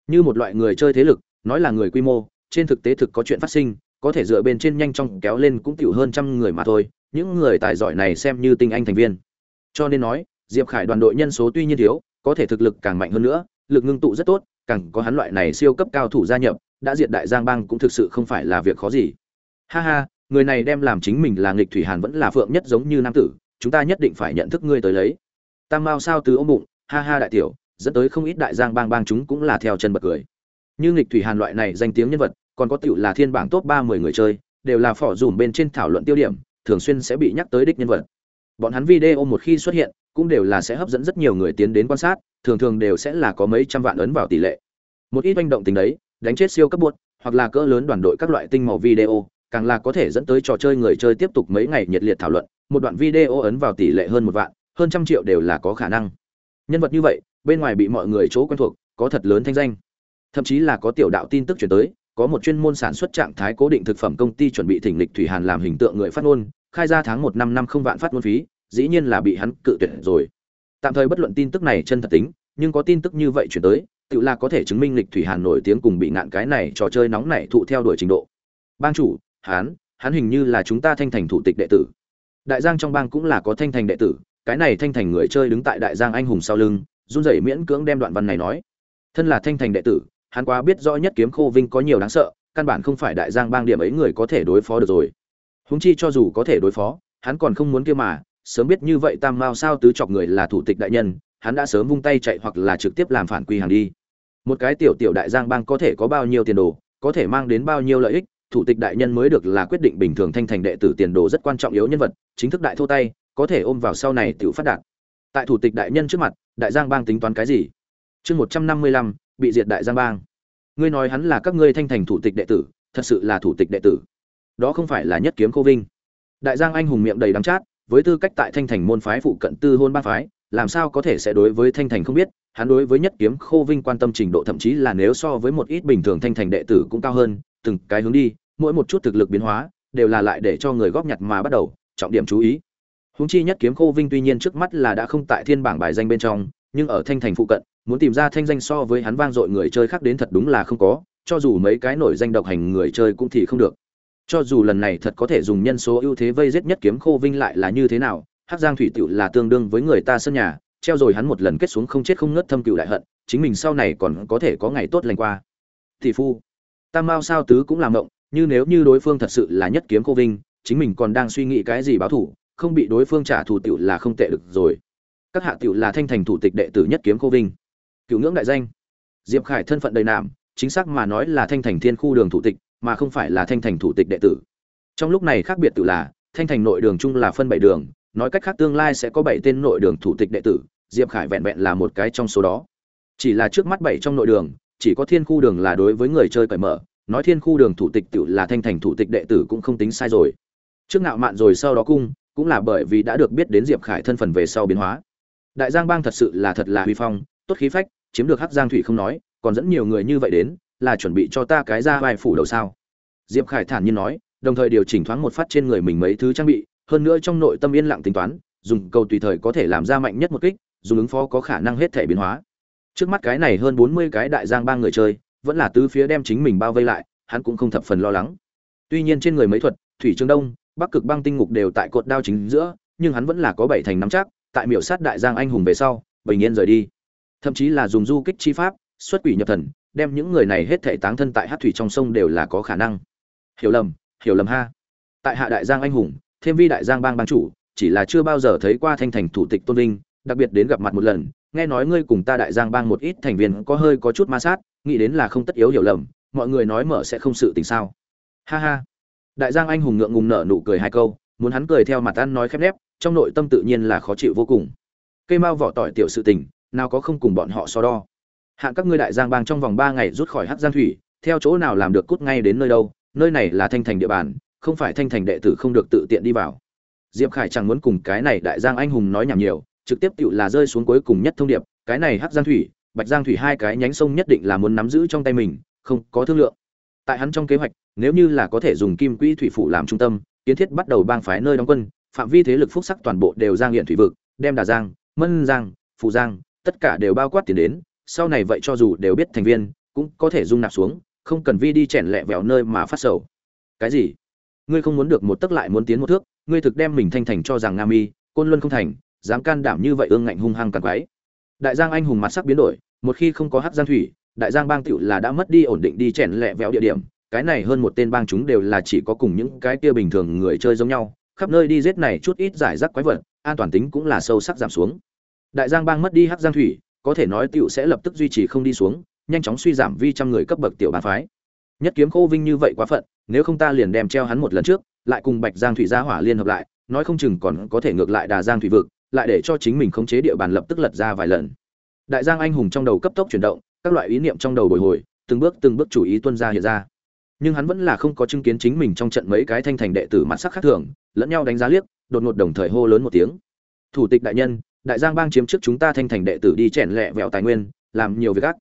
Như một loại người chơi thế lực, nói là người quy mô, trên thực tế thực có chuyện phát sinh, có thể dựa bên trên nhanh chóng kéo lên cũng tiểu hơn trăm người mà thôi, những người tài giỏi này xem như tinh anh thành viên. Cho nên nói, diệp khải đoàn đội nhân số tuy nhiên thiếu, có thể thực lực càng mạnh hơn nữa, lực ngưng tụ rất tốt, càng có hắn loại này siêu cấp cao thủ gia nhập đã diệt đại giang bang cũng thực sự không phải là việc khó gì. Ha ha, người này đem làm chính mình là nghịch thủy hàn vẫn là phượng nhất giống như nam tử, chúng ta nhất định phải nhận thức ngươi tới lấy. Tam mao sao từ ôm bụng, ha ha đại tiểu, dẫn tới không ít đại giang bang bang chúng cũng là theo chân bật cười. Như nghịch thủy hàn loại này danh tiếng nhân vật, còn có tiểu là thiên bảng top ba mươi người chơi, đều là phỏ dùm bên trên thảo luận tiêu điểm, thường xuyên sẽ bị nhắc tới đích nhân vật. Bọn hắn video một khi xuất hiện, cũng đều là sẽ hấp dẫn rất nhiều người tiến đến quan sát, thường thường đều sẽ là có mấy trăm vạn ấn vào tỷ lệ. Một ít manh động tình đấy đánh chết siêu cấp buốt, hoặc là cỡ lớn đoàn đội các loại tinh màu video, càng là có thể dẫn tới trò chơi người chơi tiếp tục mấy ngày nhiệt liệt thảo luận. Một đoạn video ấn vào tỷ lệ hơn một vạn, hơn trăm triệu đều là có khả năng. Nhân vật như vậy, bên ngoài bị mọi người chỗ quen thuộc, có thật lớn thanh danh. Thậm chí là có tiểu đạo tin tức chuyển tới, có một chuyên môn sản xuất trạng thái cố định thực phẩm công ty chuẩn bị thỉnh lịch thủy hàn làm hình tượng người phát ngôn, khai ra tháng một năm năm không vạn phát ngôn phí, dĩ nhiên là bị hắn cự tuyệt rồi. Tạm thời bất luận tin tức này chân thật tính, nhưng có tin tức như vậy chuyển tới tự là có thể chứng minh lịch thủy hàn nổi tiếng cùng bị nạn cái này trò chơi nóng này thụ theo đuổi trình độ. Bang chủ, hắn hắn hình như là chúng ta thanh thành thủ tịch đệ tử. Đại giang trong bang cũng là có thanh thành đệ tử, cái này thanh thành người chơi đứng tại đại giang anh hùng sau lưng, run rẩy miễn cưỡng đem đoạn văn này nói. Thân là thanh thành đệ tử, hắn quá biết rõ nhất kiếm khô vinh có nhiều đáng sợ, căn bản không phải đại giang bang điểm ấy người có thể đối phó được rồi. Húng chi cho dù có thể đối phó, hắn còn không muốn kia mà, sớm biết như vậy tam mao sao tứ chọc người là thủ tịch đại nhân hắn đã sớm vung tay chạy hoặc là trực tiếp làm phản quy hàng đi. Một cái tiểu tiểu đại giang bang có thể có bao nhiêu tiền đồ, có thể mang đến bao nhiêu lợi ích, thủ tịch đại nhân mới được là quyết định bình thường thanh thành đệ tử tiền đồ rất quan trọng yếu nhân vật, chính thức đại thô tay, có thể ôm vào sau này tự phát đạt. Tại thủ tịch đại nhân trước mặt, đại giang bang tính toán cái gì? Chương một trăm năm mươi lăm, bị diệt đại giang bang. Ngươi nói hắn là các ngươi thanh thành thủ tịch đệ tử, thật sự là thủ tịch đệ tử. Đó không phải là nhất kiếm cô vinh. Đại giang anh hùng miệng đầy đắng chát, với tư cách tại thanh thành môn phái phụ cận tư hôn ba phái làm sao có thể sẽ đối với thanh thành không biết? Hắn đối với nhất kiếm khô vinh quan tâm trình độ thậm chí là nếu so với một ít bình thường thanh thành đệ tử cũng cao hơn. Từng cái hướng đi, mỗi một chút thực lực biến hóa, đều là lại để cho người góp nhặt mà bắt đầu. Trọng điểm chú ý. Húng chi nhất kiếm khô vinh tuy nhiên trước mắt là đã không tại thiên bảng bài danh bên trong, nhưng ở thanh thành phụ cận, muốn tìm ra thanh danh so với hắn vang dội người chơi khác đến thật đúng là không có. Cho dù mấy cái nổi danh độc hành người chơi cũng thì không được. Cho dù lần này thật có thể dùng nhân số ưu thế vây giết nhất kiếm khô vinh lại là như thế nào hắc giang thủy tựu là tương đương với người ta sân nhà, treo rồi hắn một lần kết xuống không chết không ngất thâm cựu đại hận, chính mình sau này còn có thể có ngày tốt lành qua. Thì phu, tam mao sao tứ cũng làm động như nếu như đối phương thật sự là nhất kiếm cô vinh, chính mình còn đang suy nghĩ cái gì báo thủ, không bị đối phương trả thù tiểu là không tệ được rồi. Các hạ tiểu là thanh thành thủ tịch đệ tử nhất kiếm cô vinh. Cựu ngưỡng đại danh. Diệp khải thân phận đầy nạm, chính xác mà nói là thanh thành thiên khu đường thủ tịch, mà không phải là thanh thành thủ tịch đệ tử. Trong lúc này khác biệt tự là, thanh thành nội đường chung là phân bảy đường nói cách khác tương lai sẽ có bảy tên nội đường thủ tịch đệ tử, diệp khải vẹn vẹn là một cái trong số đó. Chỉ là trước mắt bảy trong nội đường, chỉ có thiên khu đường là đối với người chơi cởi mở, nói thiên khu đường thủ tịch tự là thanh thành thủ tịch đệ tử cũng không tính sai rồi. Trước ngạo mạn rồi sau đó cung, cũng là bởi vì đã được biết đến diệp khải thân phần về sau biến hóa. Đại giang bang thật sự là thật là huy phong, tốt khí phách, chiếm được hắc giang thủy không nói, còn dẫn nhiều người như vậy đến, là chuẩn bị cho ta cái ra vai phủ đầu sao? Diệp khải thản nhiên nói, đồng thời điều chỉnh thoáng một phát trên người mình mấy thứ trang bị hơn nữa trong nội tâm yên lặng tính toán, dùng cầu tùy thời có thể làm ra mạnh nhất một kích, dùng ứng phó có khả năng hết thể biến hóa. Trước mắt cái này hơn bốn mươi cái đại giang ba người chơi, vẫn là tứ phía đem chính mình bao vây lại, hắn cũng không thập phần lo lắng. Tuy nhiên trên người mấy thuật, thủy trường đông, bắc cực băng tinh ngục đều tại cột đao chính giữa, nhưng hắn vẫn là có bảy thành nắm chắc, tại miểu sát đại giang anh hùng về sau, bình yên rời đi. Thậm chí là dùng du kích chi pháp, xuất quỷ nhập thần, đem những người này hết thể táng thân tại hát thủy trong sông đều là có khả năng. Hiểu lầm hiểu lầm ha. Tại hạ đại giang anh hùng thêm vi đại giang bang bang chủ, chỉ là chưa bao giờ thấy qua thanh thành thủ tịch tôn linh đặc biệt đến gặp mặt một lần, nghe nói ngươi cùng ta đại giang bang một ít thành viên có hơi có chút ma sát, nghĩ đến là không tất yếu hiểu lầm, mọi người nói mở sẽ không sự tình sao. Ha ha. Đại giang anh hùng ngượng ngùng nở nụ cười hai câu, muốn hắn cười theo mặt ăn nói khép nép, trong nội tâm tự nhiên là khó chịu vô cùng. Cây mao vỏ tỏi tiểu sự tình, nào có không cùng bọn họ so đo. Hạn các ngươi đại giang bang trong vòng ba ngày rút khỏi hắc giang thủy, theo chỗ nào làm được cút ngay đến nơi đâu, nơi này là thanh thành địa bàn không phải thanh thành đệ tử không được tự tiện đi vào. Diệp khải chẳng muốn cùng cái này đại giang anh hùng nói nhảm nhiều, trực tiếp tự là rơi xuống cuối cùng nhất thông điệp, cái này hắc giang thủy, bạch giang thủy hai cái nhánh sông nhất định là muốn nắm giữ trong tay mình, không có thương lượng. Tại hắn trong kế hoạch, nếu như là có thể dùng kim quỹ thủy phủ làm trung tâm, kiến thiết bắt đầu bang phái nơi đóng quân, phạm vi thế lực phúc sắc toàn bộ đều giang hiện thủy vực, đem đà giang, mân giang phụ giang, tất cả đều bao quát tiền đến, sau này vậy cho dù đều biết thành viên, cũng có thể dung nạp xuống, không cần vi đi chèn lẹ vẹo nơi mà phát sầu. Cái gì? Ngươi không muốn được một tấc lại muốn tiến một thước, ngươi thực đem mình thanh thành cho rằng Nam mi, côn luân không thành, dám can đảm như vậy ương ngạnh hung hăng càng quái. Đại giang anh hùng mặt sắc biến đổi, một khi không có hắc giang thủy, đại giang bang tựu là đã mất đi ổn định đi chèn lẹ vẹo địa điểm, cái này hơn một tên bang chúng đều là chỉ có cùng những cái kia bình thường người chơi giống nhau, khắp nơi đi giết này chút ít giải rác quái vật, an toàn tính cũng là sâu sắc giảm xuống. Đại giang bang mất đi hắc giang thủy, có thể nói tựu sẽ lập tức duy trì không đi xuống, nhanh chóng suy giảm vi trăm người cấp bậc tiểu bang phái. Nhất kiếm khô vinh như vậy quá phận nếu không ta liền đem treo hắn một lần trước, lại cùng bạch giang thủy gia hỏa liên hợp lại, nói không chừng còn có thể ngược lại đà giang thủy vực, lại để cho chính mình khống chế địa bàn lập tức lật ra vài lần. Đại giang anh hùng trong đầu cấp tốc chuyển động, các loại ý niệm trong đầu bồi hồi, từng bước từng bước chủ ý tuân ra hiện ra. Nhưng hắn vẫn là không có chứng kiến chính mình trong trận mấy cái thanh thành đệ tử mặt sắc khác thường, lẫn nhau đánh giá liếc, đột ngột đồng thời hô lớn một tiếng. Thủ tịch đại nhân, đại giang bang chiếm trước chúng ta thanh thành đệ tử đi chèn lẹ vẹo tài nguyên, làm nhiều việc ác.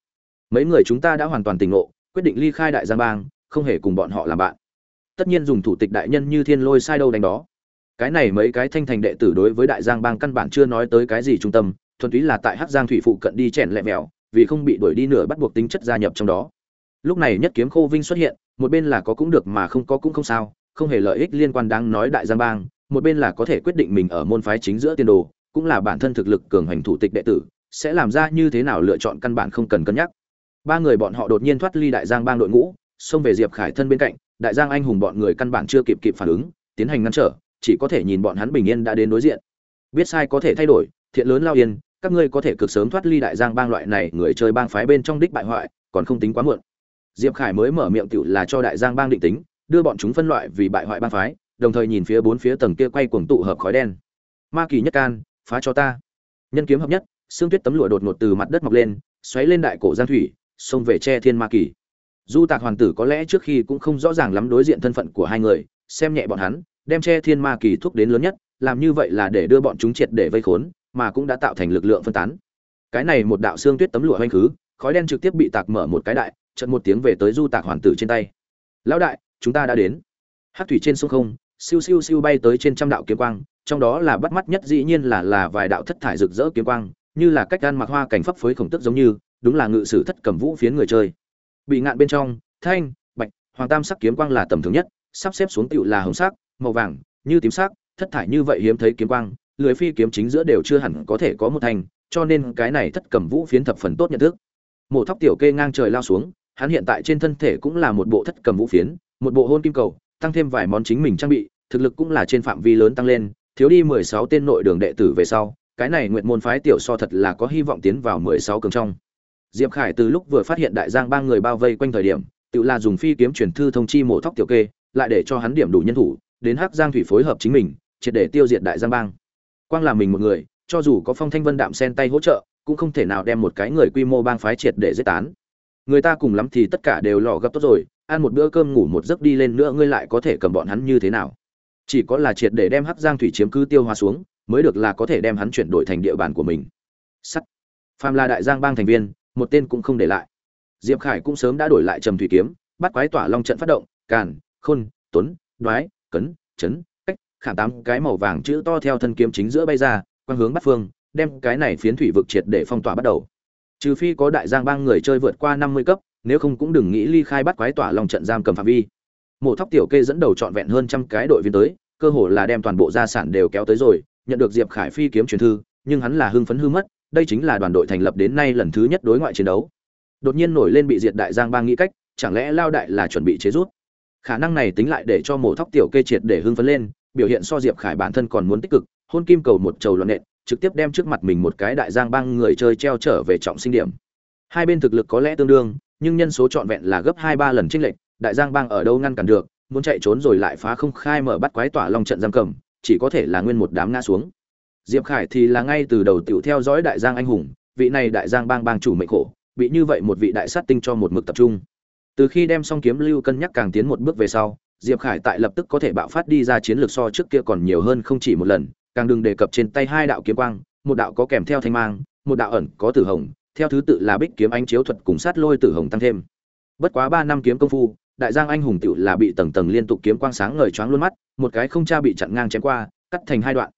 Mấy người chúng ta đã hoàn toàn tỉnh ngộ, quyết định ly khai đại giang bang không hề cùng bọn họ làm bạn. Tất nhiên dùng thủ tịch đại nhân như thiên lôi sai đâu đánh đó. Cái này mấy cái thanh thành đệ tử đối với đại giang bang căn bản chưa nói tới cái gì trung tâm, thuần túy là tại hắc giang thủy phụ cận đi chèn lẹ mèo, vì không bị đuổi đi nửa bắt buộc tính chất gia nhập trong đó. Lúc này nhất kiếm khô vinh xuất hiện, một bên là có cũng được mà không có cũng không sao, không hề lợi ích liên quan đáng nói đại giang bang, một bên là có thể quyết định mình ở môn phái chính giữa tiền đồ, cũng là bản thân thực lực cường hành thủ tịch đệ tử, sẽ làm ra như thế nào lựa chọn căn bản không cần cân nhắc. Ba người bọn họ đột nhiên thoát ly đại giang bang đội ngũ xông về diệp khải thân bên cạnh, đại giang anh hùng bọn người căn bản chưa kịp kịp phản ứng, tiến hành ngăn trở, chỉ có thể nhìn bọn hắn bình yên đã đến đối diện. Biết sai có thể thay đổi, thiện lớn lao yên, các ngươi có thể cực sớm thoát ly đại giang bang loại này, người chơi bang phái bên trong đích bại hoại, còn không tính quá muộn. Diệp khải mới mở miệng tựu là cho đại giang bang định tính, đưa bọn chúng phân loại vì bại hoại bang phái, đồng thời nhìn phía bốn phía tầng kia quay cuồng tụ hợp khói đen. Ma kỳ nhất can, phá cho ta. Nhân kiếm hợp nhất, xương tuyết tấm lụa đột ngột từ mặt đất mọc lên, xoáy lên đại cổ giang thủy, xông về che thiên ma kỳ du tạc hoàng tử có lẽ trước khi cũng không rõ ràng lắm đối diện thân phận của hai người, xem nhẹ bọn hắn, đem che thiên ma kỳ thuốc đến lớn nhất, làm như vậy là để đưa bọn chúng triệt để vây khốn, mà cũng đã tạo thành lực lượng phân tán. Cái này một đạo xương tuyết tấm lụa hoanh khứ, khói đen trực tiếp bị tạc mở một cái đại trận một tiếng về tới du tạc hoàng tử trên tay. Lão đại, chúng ta đã đến. Hát thủy trên sông không, siêu siêu siêu bay tới trên trăm đạo kiếm quang, trong đó là bắt mắt nhất dĩ nhiên là là vài đạo thất thải rực rỡ kiếm quang, như là cách gan mặc hoa cảnh phấp phới khổng tức giống như, đúng là ngự sử thất cầm vũ phiến người chơi bị ngạn bên trong, thanh, bạch, hoàng tam sắc kiếm quang là tầm thường nhất, sắp xếp xuống tựu là hồng sắc, màu vàng, như tím sắc, thất thải như vậy hiếm thấy kiếm quang lưới phi kiếm chính giữa đều chưa hẳn có thể có một thành, cho nên cái này thất cầm vũ phiến thập phần tốt nhận thức. Mổ thóc tiểu kê ngang trời lao xuống, hắn hiện tại trên thân thể cũng là một bộ thất cầm vũ phiến, một bộ hôn kim cầu, tăng thêm vài món chính mình trang bị, thực lực cũng là trên phạm vi lớn tăng lên, thiếu đi mười sáu tên nội đường đệ tử về sau, cái này nguyện môn phái tiểu so thật là có hy vọng tiến vào mười sáu cường trong diệp khải từ lúc vừa phát hiện đại giang ba người bao vây quanh thời điểm, tự là dùng phi kiếm truyền thư thông chi mổ thóc tiểu kê, lại để cho hắn điểm đủ nhân thủ, đến hắc giang thủy phối hợp chính mình, triệt để tiêu diệt đại giang bang. Quang là mình một người, cho dù có phong thanh vân đạm sen tay hỗ trợ, cũng không thể nào đem một cái người quy mô bang phái triệt để giết tán. Người ta cùng lắm thì tất cả đều lọ gấp tốt rồi, ăn một bữa cơm ngủ một giấc đi lên nữa ngươi lại có thể cầm bọn hắn như thế nào? Chỉ có là triệt để đem hắc giang thủy chiếm cứ tiêu hóa xuống, mới được là có thể đem hắn chuyển đổi thành địa bàn của mình. Sắt. Phàm là đại giang bang thành viên một tên cũng không để lại. Diệp khải cũng sớm đã đổi lại trầm thủy kiếm, bắt quái tỏa long trận phát động, càn, khôn, tuấn, đoái, cấn, chấn, cách, khảm tám cái màu vàng chữ to theo thân kiếm chính giữa bay ra, quang hướng bắt phương, đem cái này phiến thủy vực triệt để phong tỏa bắt đầu. Trừ phi có đại giang bang người chơi vượt qua năm mươi cấp, nếu không cũng đừng nghĩ ly khai bắt quái tỏa lòng trận giam cầm phạm vi. Mộ thóc tiểu kê dẫn đầu trọn vẹn hơn trăm cái đội viên tới, cơ hồ là đem toàn bộ gia sản đều kéo tới rồi, nhận được diệp khải phi kiếm truyền thư, nhưng hắn là hưng phấn hư mất đây chính là đoàn đội thành lập đến nay lần thứ nhất đối ngoại chiến đấu. Đột nhiên nổi lên bị diệt đại giang bang nghĩ cách, chẳng lẽ lao đại là chuẩn bị chế rút? Khả năng này tính lại để cho mổ thóc tiểu kê triệt để hưng phấn lên, biểu hiện so diệp khải bản thân còn muốn tích cực, hôn kim cầu một trầu loạn nện, trực tiếp đem trước mặt mình một cái đại giang bang người chơi treo trở về trọng sinh điểm. Hai bên thực lực có lẽ tương đương, nhưng nhân số trọn vẹn là gấp hai ba lần trinh lệch, đại giang bang ở đâu ngăn cản được, muốn chạy trốn rồi lại phá không khai mở bắt quái tỏa long trận giam cầm, chỉ có thể là nguyên một đám ngã xuống diệp khải thì là ngay từ đầu tiểu theo dõi đại giang anh hùng, vị này đại giang bang bang chủ mệnh khổ, bị như vậy một vị đại sát tinh cho một mực tập trung. Từ khi đem xong kiếm lưu cân nhắc càng tiến một bước về sau, diệp khải tại lập tức có thể bạo phát đi ra chiến lược so trước kia còn nhiều hơn không chỉ một lần, càng đừng đề cập trên tay hai đạo kiếm quang, một đạo có kèm theo thanh mang, một đạo ẩn có tử hồng, theo thứ tự là bích kiếm ánh chiếu thuật cùng sát lôi tử hồng tăng thêm. Bất quá ba năm kiếm công phu, đại giang anh hùng tiểu là bị tầng tầng liên tục kiếm quang sáng ngời choáng luôn mắt, một cái không tra bị chặn ngang chém qua, cắt thành hai đoạn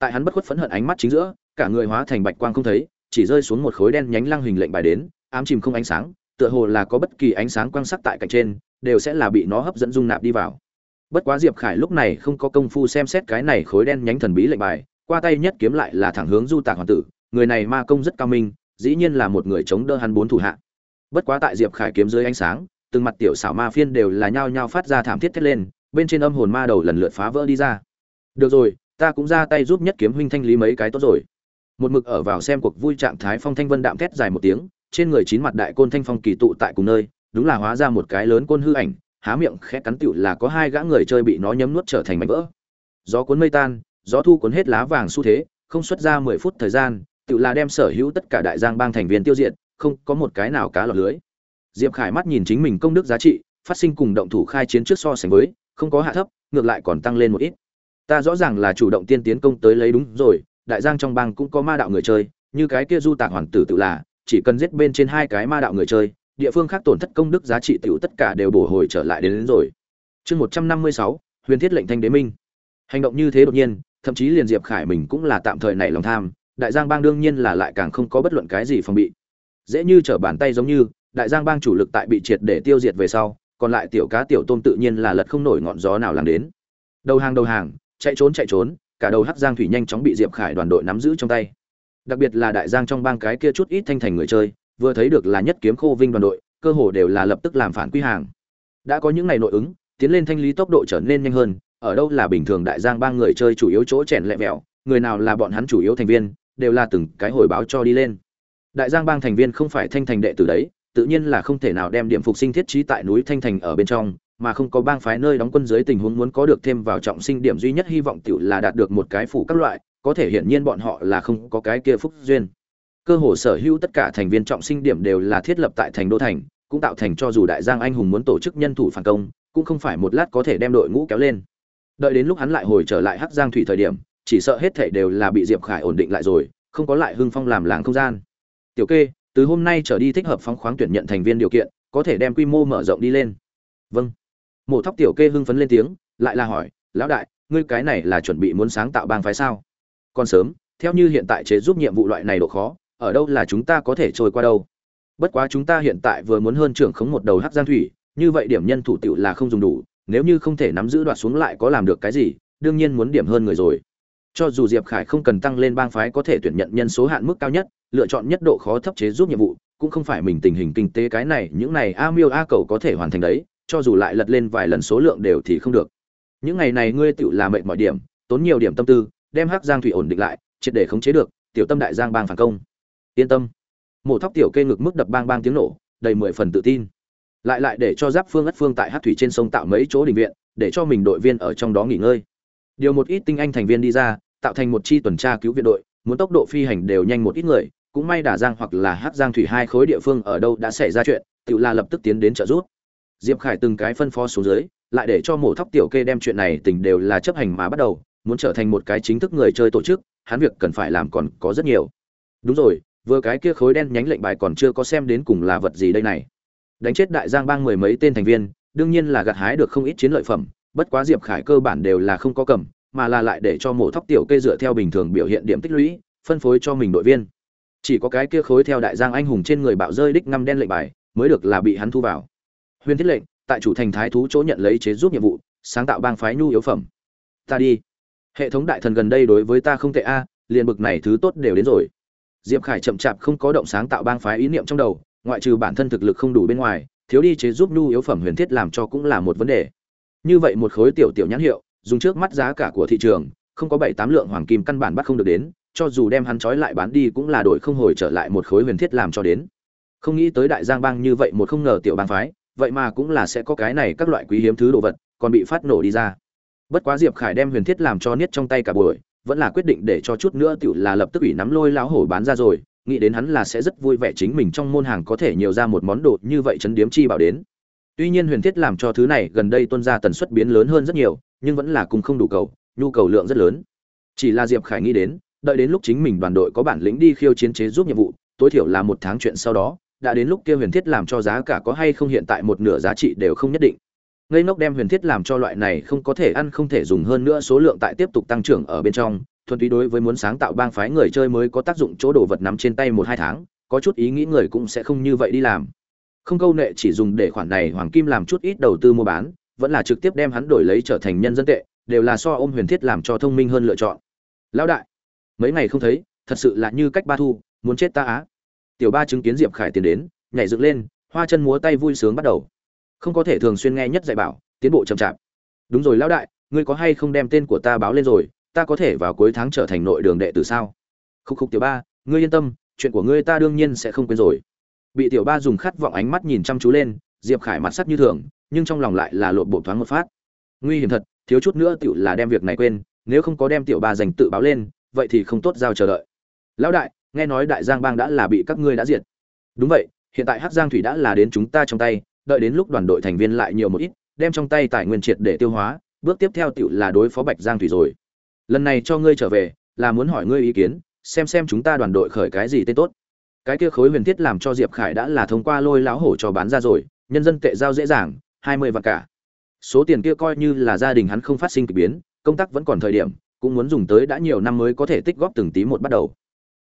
tại hắn bất khuất phẫn hận ánh mắt chính giữa, cả người hóa thành bạch quang không thấy, chỉ rơi xuống một khối đen nhánh lăng hình lệnh bài đến, ám chìm không ánh sáng, tựa hồ là có bất kỳ ánh sáng quang sắc tại cạnh trên, đều sẽ là bị nó hấp dẫn dung nạp đi vào. Bất quá diệp khải lúc này không có công phu xem xét cái này khối đen nhánh thần bí lệnh bài, qua tay nhất kiếm lại là thẳng hướng du tạc hoàng tử, người này ma công rất cao minh, dĩ nhiên là một người chống đỡ hắn bốn thủ hạ. Bất quá tại diệp khải kiếm dưới ánh sáng, từng mặt tiểu xảo ma phiên đều là nhao nhao phát ra thảm thiết thét lên, bên trên âm hồn ma đầu lần lượt phá vỡ đi ra. Được rồi ta cũng ra tay giúp nhất kiếm huynh thanh lý mấy cái tốt rồi. Một mực ở vào xem cuộc vui trạng thái phong thanh vân đạm thét dài một tiếng, trên người chín mặt đại côn thanh phong kỳ tụ tại cùng nơi, đúng là hóa ra một cái lớn côn hư ảnh, há miệng khẽ cắn tựu là có hai gã người chơi bị nó nhấm nuốt trở thành mảnh vỡ. Gió cuốn mây tan, gió thu cuốn hết lá vàng xu thế, không xuất ra mười phút thời gian, tựu là đem sở hữu tất cả đại giang bang thành viên tiêu diệt, không có một cái nào cá lọt lưới. Diệp khải mắt nhìn chính mình công đức giá trị, phát sinh cùng động thủ khai chiến trước so sánh với, không có hạ thấp, ngược lại còn tăng lên một ít ta rõ ràng là chủ động tiên tiến công tới lấy đúng rồi đại giang trong bang cũng có ma đạo người chơi như cái kia du tạc hoàn tử tự là chỉ cần giết bên trên hai cái ma đạo người chơi địa phương khác tổn thất công đức giá trị tiểu tất cả đều bổ hồi trở lại đến, đến rồi. Chương một trăm năm mươi sáu huyền thiết lệnh thanh đế minh. Hành động như thế đột nhiên thậm chí liền diệp khải mình cũng là tạm thời nảy lòng tham đại giang bang đương nhiên là lại càng không có bất luận cái gì phòng bị. Dễ như trở bàn tay giống như đại giang bang chủ lực tại bị triệt để tiêu diệt về sau còn lại tiểu cá tiểu tôm tự nhiên là lật không nổi ngọn gió nào làm đến. Đầu hàng đầu hàng chạy trốn chạy trốn, cả đầu hắc giang thủy nhanh chóng bị diệp khải đoàn đội nắm giữ trong tay. Đặc biệt là đại giang trong bang cái kia chút ít thanh thành người chơi, vừa thấy được là nhất kiếm khô vinh đoàn đội, cơ hồ đều là lập tức làm phản quy hàng. Đã có những ngày nội ứng, tiến lên thanh lý tốc độ trở nên nhanh hơn, ở đâu là bình thường đại giang bang người chơi chủ yếu chỗ chèn lẹ mẹo người nào là bọn hắn chủ yếu thành viên, đều là từng cái hồi báo cho đi lên. Đại giang bang thành viên không phải thanh thành đệ tử đấy, tự nhiên là không thể nào đem điểm phục sinh thiết trí tại núi thanh thành ở bên trong mà không có bang phái nơi đóng quân dưới tình huống muốn có được thêm vào trọng sinh điểm duy nhất hy vọng tiểu là đạt được một cái phủ các loại, có thể hiển nhiên bọn họ là không có cái kia phúc duyên. Cơ hồ sở hữu tất cả thành viên trọng sinh điểm đều là thiết lập tại thành đô thành, cũng tạo thành cho dù đại giang anh hùng muốn tổ chức nhân thủ phản công, cũng không phải một lát có thể đem đội ngũ kéo lên. Đợi đến lúc hắn lại hồi trở lại hắc giang thủy thời điểm, chỉ sợ hết thảy đều là bị diệp khải ổn định lại rồi, không có lại hưng phong làm làng không gian. Tiểu kê, từ hôm nay trở đi thích hợp phóng khoáng tuyển nhận thành viên điều kiện, có thể đem quy mô mở rộng đi lên. Vâng mổ thóc tiểu kê hưng phấn lên tiếng, lại là hỏi, lão đại, ngươi cái này là chuẩn bị muốn sáng tạo bang phái sao? Còn sớm, theo như hiện tại chế giúp nhiệm vụ loại này độ khó, ở đâu là chúng ta có thể trôi qua đâu? Bất quá chúng ta hiện tại vừa muốn hơn trưởng khống một đầu hắc giang thủy, như vậy điểm nhân thủ tiểu là không dùng đủ, nếu như không thể nắm giữ đoạt xuống lại có làm được cái gì, đương nhiên muốn điểm hơn người rồi. Cho dù diệp khải không cần tăng lên bang phái có thể tuyển nhận nhân số hạn mức cao nhất, lựa chọn nhất độ khó thấp chế giúp nhiệm vụ, cũng không phải mình tình hình kinh tế cái này, những này a miêu a cầu có thể hoàn thành đấy cho dù lại lật lên vài lần số lượng đều thì không được. Những ngày này ngươi tựu là mệnh mọi điểm, tốn nhiều điểm tâm tư, đem hắc giang thủy ổn định lại, triệt để khống chế được, tiểu tâm đại giang bang phản công. Yên tâm. Mổ thóc tiểu kê ngực mức đập bang bang tiếng nổ, đầy mười phần tự tin. Lại lại để cho giáp phương ất phương tại hát thủy trên sông tạo mấy chỗ đình viện, để cho mình đội viên ở trong đó nghỉ ngơi. Điều một ít tinh anh thành viên đi ra, tạo thành một chi tuần tra cứu viện đội, muốn tốc độ phi hành đều nhanh một ít người, cũng may đả giang hoặc là hát giang thủy hai khối địa phương ở đâu đã xảy ra chuyện tự là lập tức tiến đến trợ giúp diệp khải từng cái phân phó xuống dưới, lại để cho mổ thóc tiểu kê đem chuyện này tình đều là chấp hành mà bắt đầu, muốn trở thành một cái chính thức người chơi tổ chức, hắn việc cần phải làm còn có rất nhiều. Đúng rồi, vừa cái kia khối đen nhánh lệnh bài còn chưa có xem đến cùng là vật gì đây này. Đánh chết đại giang bang mười mấy tên thành viên, đương nhiên là gặt hái được không ít chiến lợi phẩm, bất quá diệp khải cơ bản đều là không có cầm, mà là lại để cho mổ thóc tiểu kê dựa theo bình thường biểu hiện điểm tích lũy, phân phối cho mình đội viên. Chỉ có cái kia khối theo đại giang anh hùng trên người bạo rơi đích ngăm đen lệnh bài, mới được là bị hắn thu vào huyền thiết lệnh, tại chủ thành thái thú chỗ nhận lấy chế giúp nhiệm vụ, sáng tạo bang phái nhu yếu phẩm. Ta đi. Hệ thống đại thần gần đây đối với ta không tệ a, liền bực này thứ tốt đều đến rồi. Diệp khải chậm chạp không có động sáng tạo bang phái ý niệm trong đầu, ngoại trừ bản thân thực lực không đủ bên ngoài, thiếu đi chế giúp nhu yếu phẩm huyền thiết làm cho cũng là một vấn đề. Như vậy một khối tiểu tiểu nhãn hiệu, dùng trước mắt giá cả của thị trường, không có bảy tám lượng hoàng kim căn bản bắt không được đến, cho dù đem hắn trói lại bán đi cũng là đổi không hồi trở lại một khối huyền thiết làm cho đến. Không nghĩ tới đại giang bang như vậy một không ngờ tiểu bang phái vậy mà cũng là sẽ có cái này các loại quý hiếm thứ đồ vật, còn bị phát nổ đi ra. Bất quá diệp khải đem huyền thiết làm cho niết trong tay cả buổi, vẫn là quyết định để cho chút nữa tiểu là lập tức ủy nắm lôi lão hổ bán ra rồi, nghĩ đến hắn là sẽ rất vui vẻ chính mình trong môn hàng có thể nhiều ra một món đồ như vậy chấn điếm chi bảo đến. Tuy nhiên huyền thiết làm cho thứ này gần đây tuân ra tần suất biến lớn hơn rất nhiều, nhưng vẫn là cùng không đủ cầu, nhu cầu lượng rất lớn. Chỉ là diệp khải nghĩ đến, đợi đến lúc chính mình đoàn đội có bản lĩnh đi khiêu chiến chế giúp nhiệm vụ, tối thiểu là một tháng chuyện sau đó đã đến lúc kia huyền thiết làm cho giá cả có hay không hiện tại một nửa giá trị đều không nhất định. Ngây ngốc đem huyền thiết làm cho loại này không có thể ăn không thể dùng hơn nữa số lượng tại tiếp tục tăng trưởng ở bên trong, thuần túy đối với muốn sáng tạo bang phái người chơi mới có tác dụng chỗ đồ vật nắm trên tay một hai tháng, có chút ý nghĩ người cũng sẽ không như vậy đi làm. Không câu nệ chỉ dùng để khoản này hoàng kim làm chút ít đầu tư mua bán, vẫn là trực tiếp đem hắn đổi lấy trở thành nhân dân tệ, đều là so ôm huyền thiết làm cho thông minh hơn lựa chọn. Lão đại, mấy ngày không thấy, thật sự là như cách ba thu, muốn chết ta á tiểu ba chứng kiến diệp khải tiến đến, nhảy dựng lên, hoa chân múa tay vui sướng bắt đầu. Không có thể thường xuyên nghe nhất dạy bảo, tiến bộ chậm chạp. Đúng rồi lão đại, ngươi có hay không đem tên của ta báo lên rồi, ta có thể vào cuối tháng trở thành nội đường đệ tử sao? Khúc khúc tiểu ba, ngươi yên tâm, chuyện của ngươi ta đương nhiên sẽ không quên rồi. Bị tiểu ba dùng khát vọng ánh mắt nhìn chăm chú lên, diệp khải mặt sắt như thường, nhưng trong lòng lại là lộn bộ thoáng một phát. Nguy hiểm thật, thiếu chút nữa tiểu là đem việc này quên, nếu không có đem tiểu ba dành tự báo lên, vậy thì không tốt giao chờ đợi. Lão đại nghe nói đại giang bang đã là bị các ngươi đã diệt. Đúng vậy, hiện tại hắc giang thủy đã là đến chúng ta trong tay, đợi đến lúc đoàn đội thành viên lại nhiều một ít, đem trong tay tài nguyên triệt để tiêu hóa, bước tiếp theo tựu là đối phó bạch giang thủy rồi. Lần này cho ngươi trở về, là muốn hỏi ngươi ý kiến, xem xem chúng ta đoàn đội khởi cái gì tên tốt. Cái kia khối huyền thiết làm cho diệp khải đã là thông qua lôi lão hổ cho bán ra rồi, nhân dân tệ giao dễ dàng, hai mươi vạn cả. Số tiền kia coi như là gia đình hắn không phát sinh k ỳ biến, công tác vẫn còn thời điểm, cũng muốn dùng tới đã nhiều năm mới có thể tích góp từng tí một bắt đầu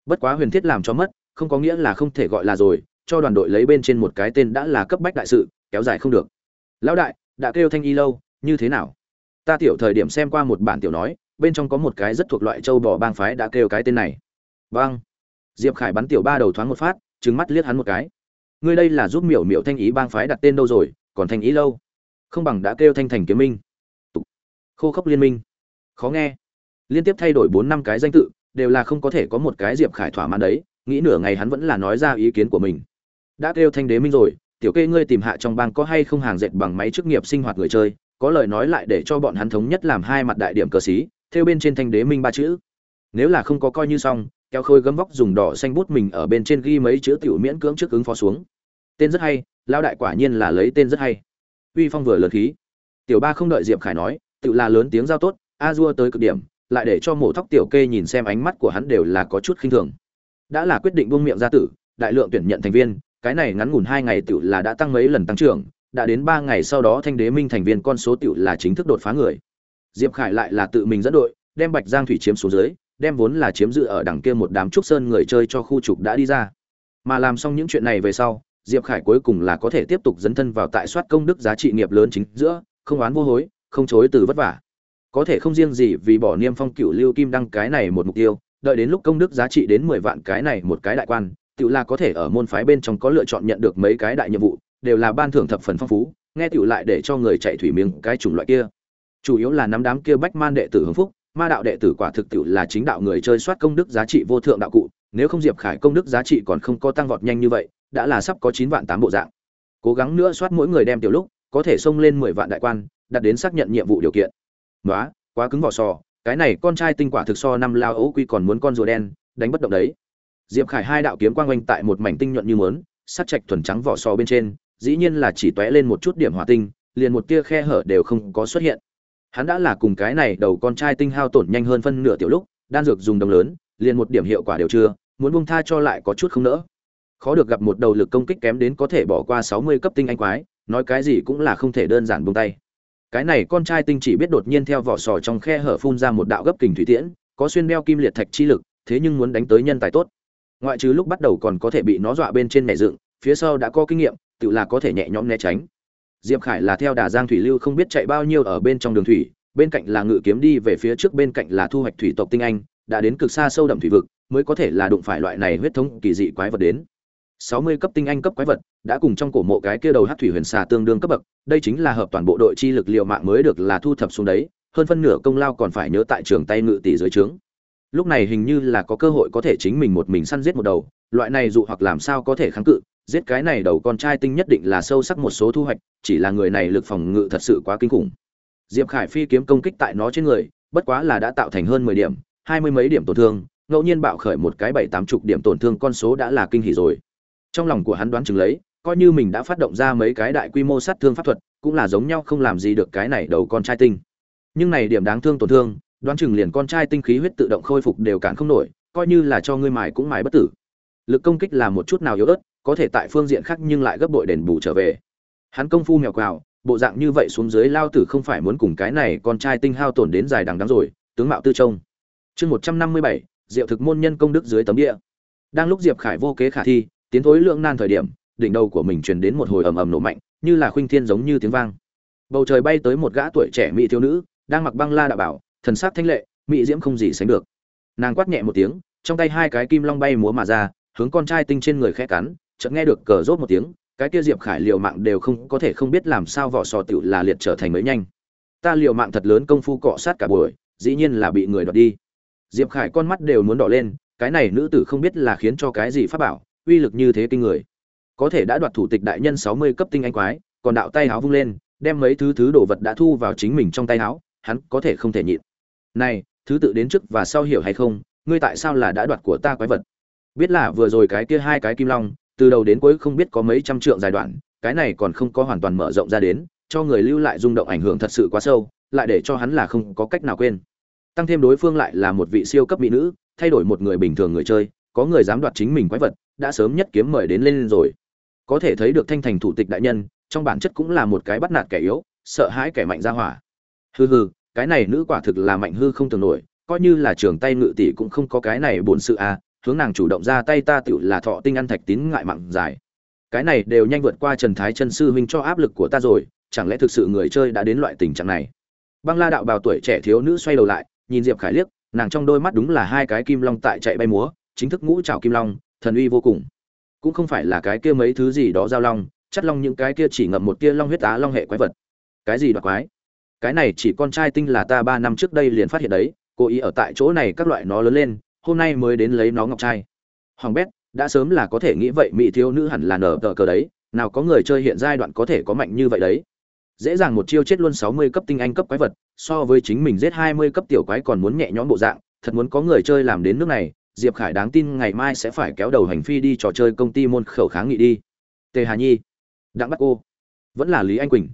bất quá huyền thiết làm cho mất, không có nghĩa là không thể gọi là rồi, cho đoàn đội lấy bên trên một cái tên đã là cấp bách đại sự, kéo dài không được. Lão đại, đã kêu thanh y lâu, như thế nào? Ta tiểu thời điểm xem qua một bản tiểu nói, bên trong có một cái rất thuộc loại châu bò bang phái đã kêu cái tên này. Vâng. Diệp khải bắn tiểu ba đầu thoáng một phát, trừng mắt liếc hắn một cái. Ngươi đây là giúp miểu miểu thanh ý bang phái đặt tên đâu rồi, còn thanh ý lâu? Không bằng đã kêu thanh thành kiếm minh. Khô khốc liên minh. Khó nghe. Liên tiếp thay đổi bốn năm cái danh tự đều là không có thể có một cái diệp khải thỏa mãn đấy, nghĩ nửa ngày hắn vẫn là nói ra ý kiến của mình. Đã kêu thanh đế minh rồi, tiểu kê ngươi tìm hạ trong bang có hay không hàng dệt bằng máy chức nghiệp sinh hoạt người chơi, có lời nói lại để cho bọn hắn thống nhất làm hai mặt đại điểm cờ xí theo bên trên thanh đế minh ba chữ. Nếu là không có coi như xong, kéo khôi gấm vóc dùng đỏ xanh bút mình ở bên trên ghi mấy chữ tiểu miễn cưỡng trước ứng phó xuống. Tên rất hay lao đại quả nhiên là lấy tên rất hay. Uy phong vừa lớn khí. Tiểu ba không đợi diệp khải nói, tự là lớn tiếng giao tốt, a dua tới cực điểm lại để cho mổ thóc tiểu kê nhìn xem ánh mắt của hắn đều là có chút khinh thường. Đã là quyết định buông miệng ra tử, đại lượng tuyển nhận thành viên, cái này ngắn ngủn hai ngày tiểu là đã tăng mấy lần tăng trưởng, đã đến ba ngày sau đó thanh đế minh thành viên con số tiểu là chính thức đột phá người. Diệp khải lại là tự mình dẫn đội, đem bạch giang thủy chiếm xuống dưới, đem vốn là chiếm giữ ở đằng kia một đám trúc sơn người chơi cho khu trục đã đi ra. Mà làm xong những chuyện này về sau, diệp khải cuối cùng là có thể tiếp tục dấn thân vào tại soát công đức giá trị nghiệp lớn chính giữa, không oán vô hối, không chối từ vất vả có thể không riêng gì vì bỏ niêm phong cựu lưu kim đăng cái này một mục tiêu, đợi đến lúc công đức giá trị đến mười vạn cái này một cái đại quan tự là có thể ở môn phái bên trong có lựa chọn nhận được mấy cái đại nhiệm vụ, đều là ban thưởng thập phần phong phú, nghe tiểu lại để cho người chạy thủy miếng cái chủng loại kia. Chủ yếu là nắm đám kia bách man đệ tử hưng phúc, ma đạo đệ tử quả thực tiểu là chính đạo người chơi soát công đức giá trị vô thượng đạo cụ, nếu không diệp khải công đức giá trị còn không có tăng vọt nhanh như vậy, đã là sắp có chín vạn tám bộ dạng. Cố gắng nữa soát mỗi người đem tiểu lúc, có thể xông lên mười vạn đại quan đặt đến xác nhận nhiệm vụ điều kiện nói quá cứng vỏ sò, cái này con trai tinh quả thực so năm lao ấu quy còn muốn con rùa đen, đánh bất động đấy. Diệp khải hai đạo kiếm quang quanh tại một mảnh tinh nhuận như muốn sắc trạch thuần trắng vỏ sò bên trên, dĩ nhiên là chỉ tóe lên một chút điểm hỏa tinh, liền một tia khe hở đều không có xuất hiện. Hắn đã là cùng cái này đầu con trai tinh hao tổn nhanh hơn phân nửa tiểu lúc, đan dược dùng đồng lớn, liền một điểm hiệu quả đều chưa, muốn buông tha cho lại có chút không nỡ. Khó được gặp một đầu lực công kích kém đến có thể bỏ qua sáu mươi cấp tinh anh quái, nói cái gì cũng là không thể đơn giản buông tay cái này con trai tinh chỉ biết đột nhiên theo vỏ sò trong khe hở phun ra một đạo gấp kình thủy tiễn, có xuyên đeo kim liệt thạch chi lực, thế nhưng muốn đánh tới nhân tài tốt. Ngoại trừ lúc bắt đầu còn có thể bị nó dọa bên trên nhảy dựng, phía sau đã có kinh nghiệm, tự là có thể nhẹ nhõm né tránh. Diệp khải là theo đà giang thủy lưu không biết chạy bao nhiêu ở bên trong đường thủy, bên cạnh là ngự kiếm đi về phía trước, bên cạnh là thu hoạch thủy tộc tinh anh, đã đến cực xa sâu đậm thủy vực, mới có thể là đụng phải loại này huyết thống kỳ dị quái vật đến. 60 cấp tinh anh cấp quái vật đã cùng trong cổ mộ cái kia đầu hắc thủy huyền xà tương đương cấp bậc, đây chính là hợp toàn bộ đội chi lực liệu mạng mới được là thu thập xuống đấy, hơn phân nửa công lao còn phải nhớ tại trường tay ngự tỷ dưới trướng. Lúc này hình như là có cơ hội có thể chính mình một mình săn giết một đầu, loại này dụ hoặc làm sao có thể kháng cự, giết cái này đầu con trai tinh nhất định là sâu sắc một số thu hoạch, chỉ là người này lực phòng ngự thật sự quá kinh khủng. Diệp khải phi kiếm công kích tại nó trên người, bất quá là đã tạo thành hơn mười điểm, hai mươi mấy điểm tổn thương, ngẫu nhiên bạo khởi một cái bảy tám chục điểm tổn thương con số đã là kinh hỉ rồi. Trong lòng của hắn đoán chừng lấy coi như mình đã phát động ra mấy cái đại quy mô sát thương pháp thuật, cũng là giống nhau không làm gì được cái này đầu con trai tinh. Nhưng này điểm đáng thương tổn thương, đoán chừng liền con trai tinh khí huyết tự động khôi phục đều cản không nổi, coi như là cho ngươi mài cũng mài bất tử. Lực công kích là một chút nào yếu ớt, có thể tại phương diện khác nhưng lại gấp bội đền bù trở về. Hắn công phu mèo quào, bộ dạng như vậy xuống dưới lao tử không phải muốn cùng cái này con trai tinh hao tổn đến dài đằng đắng rồi, tướng mạo tư trông. Chương một trăm năm mươi bảy, diệu thực môn nhân công đức dưới tấm địa. Đang lúc diệp khải vô kế khả thi, tiến thối lượng nan thời điểm đỉnh đầu của mình truyền đến một hồi ầm ầm nổ mạnh, như là khuynh thiên giống như tiếng vang. Bầu trời bay tới một gã tuổi trẻ mỹ thiếu nữ, đang mặc băng la đạo bảo, thần sắc thanh lệ, mỹ diễm không gì sánh được. Nàng quát nhẹ một tiếng, trong tay hai cái kim long bay múa mà ra, hướng con trai tinh trên người khẽ cắn, chợt nghe được cờ rốt một tiếng, cái kia diệp khải liều mạng đều không, có thể không biết làm sao vỏ sò tiểu là liệt trở thành mới nhanh. Ta liều mạng thật lớn công phu cọ sát cả buổi, dĩ nhiên là bị người đoạt đi. Diệp khải con mắt đều muốn đỏ lên, cái này nữ tử không biết là khiến cho cái gì phát bảo, uy lực như thế kinh người có thể đã đoạt thủ tịch đại nhân sáu mươi cấp tinh anh quái, còn đạo tay áo vung lên, đem mấy thứ thứ đồ vật đã thu vào chính mình trong tay áo hắn có thể không thể nhịn. Này, thứ tự đến trước và sau hiểu hay không, ngươi tại sao là đã đoạt của ta quái vật? Biết là vừa rồi cái kia hai cái kim long, từ đầu đến cuối không biết có mấy trăm trượng dài đoạn, cái này còn không có hoàn toàn mở rộng ra đến, cho người lưu lại rung động ảnh hưởng thật sự quá sâu, lại để cho hắn là không có cách nào quên. Tăng thêm đối phương lại là một vị siêu cấp mỹ nữ, thay đổi một người bình thường người chơi, có người dám đoạt chính mình quái vật, đã sớm nhất kiếm mời đến lên rồi có thể thấy được thanh thành thủ tịch đại nhân, trong bản chất cũng là một cái bắt nạt kẻ yếu, sợ hãi kẻ mạnh ra hỏa. Hừ hừ, cái này nữ quả thực là mạnh hư không tưởng nổi, coi như là trường tay ngự tỷ cũng không có cái này buồn sự à hướng nàng chủ động ra tay ta tựu là thọ tinh ăn thạch tín ngại mặn dài. Cái này đều nhanh vượt qua trần thái chân sư huynh cho áp lực của ta rồi, chẳng lẽ thực sự người chơi đã đến loại tình trạng này? Băng la đạo bào tuổi trẻ thiếu nữ xoay đầu lại, nhìn diệp khải liếc, nàng trong đôi mắt đúng là hai cái kim long tại chạy bay múa, chính thức ngũ trào kim long, thần uy vô cùng cũng không phải là cái kia mấy thứ gì đó giao long chất long những cái kia chỉ ngậm một tia long huyết á long hệ quái vật. Cái gì đoạt quái? Cái này chỉ con trai tinh là ta ba năm trước đây liền phát hiện đấy, cố ý ở tại chỗ này các loại nó lớn lên, hôm nay mới đến lấy nó ngọc trai. Hoàng bét, đã sớm là có thể nghĩ vậy, mỹ thiếu nữ hẳn là nở tờ cờ đấy, nào có người chơi hiện giai đoạn có thể có mạnh như vậy đấy. Dễ dàng một chiêu chết luôn sáu mươi cấp tinh anh cấp quái vật, so với chính mình giết hai mươi cấp tiểu quái còn muốn nhẹ nhõm bộ dạng, thật muốn có người chơi làm đến nước này diệp khải đáng tin ngày mai sẽ phải kéo đầu hành phi đi trò chơi công ty môn khẩu kháng nghị đi. Tề hà nhi, đặng bắt cô vẫn là lý anh quỳnh.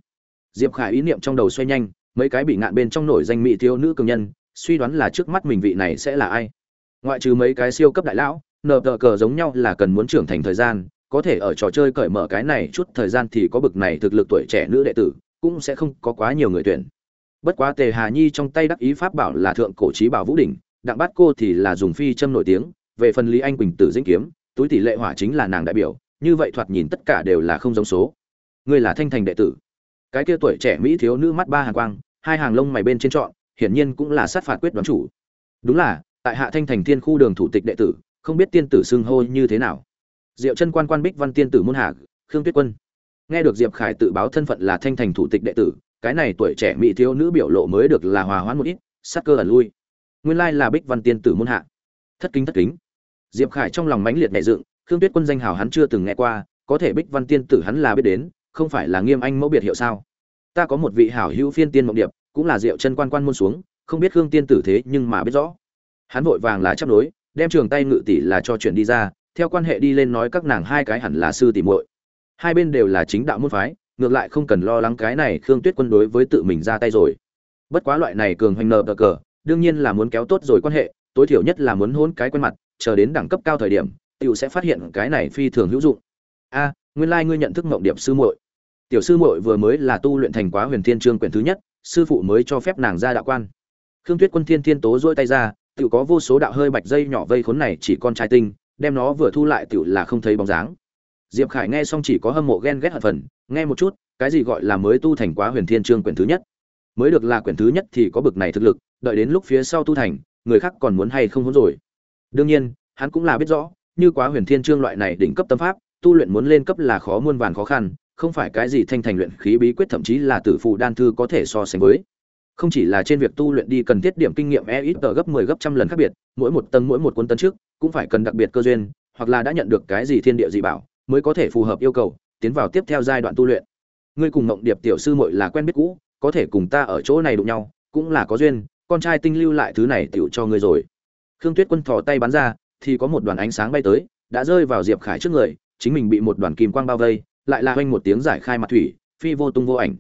Diệp khải ý niệm trong đầu xoay nhanh, mấy cái bị ngạn bên trong nổi danh mỹ thiếu nữ cường nhân, suy đoán là trước mắt mình vị này sẽ là ai. Ngoại trừ mấy cái siêu cấp đại lão nợ tờ cờ giống nhau là cần muốn trưởng thành thời gian, có thể ở trò chơi cởi mở cái này chút thời gian thì có bực này thực lực tuổi trẻ nữ đệ tử, cũng sẽ không có quá nhiều người tuyển. Bất quá tề hà nhi trong tay đắc ý pháp bảo là thượng cổ trí bảo vũ đỉnh đặng bát cô thì là dùng phi châm nổi tiếng, về phần lý anh quỳnh tử dĩnh kiếm, túi tỷ lệ hỏa chính là nàng đại biểu, như vậy thoạt nhìn tất cả đều là không giống số. Ngươi là thanh thành đệ tử. Cái kia tuổi trẻ mỹ thiếu nữ mắt ba hàng quang, hai hàng lông mày bên trên trọn, hiển nhiên cũng là sát phạt quyết đoán chủ. Đúng là, tại hạ thanh thành thiên khu đường thủ tịch đệ tử, không biết tiên tử xưng hô như thế nào. Diệu chân quan quan bích văn tiên tử môn hạ, khương tuyết quân. Nghe được diệp khải tự báo thân phận là thanh thành thủ tịch đệ tử, cái này tuổi trẻ mỹ thiếu nữ biểu lộ mới được là hòa hoãn một ít sát cơ ẩn lui nguyên lai là bích văn tiên tử môn hạ. Thất kính thất kính. Diệp khải trong lòng mãnh liệt nhẹ dựng, khương tuyết quân danh hào hắn chưa từng nghe qua, có thể bích văn tiên tử hắn là biết đến, không phải là nghiêm anh mẫu biệt hiệu sao? Ta có một vị hảo hữu phiên tiên mộng điệp, cũng là diệu chân quan quan môn xuống, không biết khương tiên tử thế nhưng mà biết rõ. Hắn vội vàng là chấp đối đem trường tay ngự tỷ là cho chuyển đi ra, theo quan hệ đi lên nói các nàng hai cái hẳn là sư tỷ muội. Hai bên đều là chính đạo môn phái, ngược lại không cần lo lắng cái này khương tuyết quân đối với tự mình ra tay rồi. Bất quá loại này cường hoành nờ cờ đương nhiên là muốn kéo tốt rồi quan hệ, tối thiểu nhất là muốn hôn cái quen mặt, chờ đến đẳng cấp cao thời điểm, tiểu sẽ phát hiện cái này phi thường hữu dụng. A, nguyên lai ngươi nhận thức mộng điệp sư muội. Tiểu sư muội vừa mới là tu luyện thành quá huyền thiên trương quyển thứ nhất, sư phụ mới cho phép nàng ra đạo quan. Khương tuyết quân thiên thiên tố dỗi tay ra, tiểu có vô số đạo hơi bạch dây nhỏ vây khốn này chỉ con trai tinh, đem nó vừa thu lại tiểu là không thấy bóng dáng. Diệp khải nghe xong chỉ có hâm mộ ghen ghét hận phần, nghe một chút, cái gì gọi là mới tu thành quá huyền thiên trương quyển thứ nhất? Mới được là quyển thứ nhất thì có bực này thực lực, đợi đến lúc phía sau tu thành, người khác còn muốn hay không muốn rồi. Đương nhiên, hắn cũng là biết rõ, như quá huyền thiên trương loại này đỉnh cấp tâm pháp, tu luyện muốn lên cấp là khó muôn vàn khó khăn, không phải cái gì thanh thành luyện khí bí quyết thậm chí là tử phụ đan thư có thể so sánh với. Không chỉ là trên việc tu luyện đi cần thiết điểm kinh nghiệm e ít tờ gấp 10 gấp trăm lần khác biệt, mỗi một tầng mỗi một cuốn tấn trước, cũng phải cần đặc biệt cơ duyên, hoặc là đã nhận được cái gì thiên địa dị bảo, mới có thể phù hợp yêu cầu, tiến vào tiếp theo giai đoạn tu luyện. Ngươi cùng mộng điệp tiểu sư muội là quen biết cũ có thể cùng ta ở chỗ này đụng nhau, cũng là có duyên, con trai tinh lưu lại thứ này tựu cho ngươi rồi. Khương tuyết quân thò tay bắn ra, thì có một đoàn ánh sáng bay tới, đã rơi vào diệp khải trước người, chính mình bị một đoàn kim quang bao vây, lại là hoanh một tiếng giải khai mặt thủy, phi vô tung vô ảnh.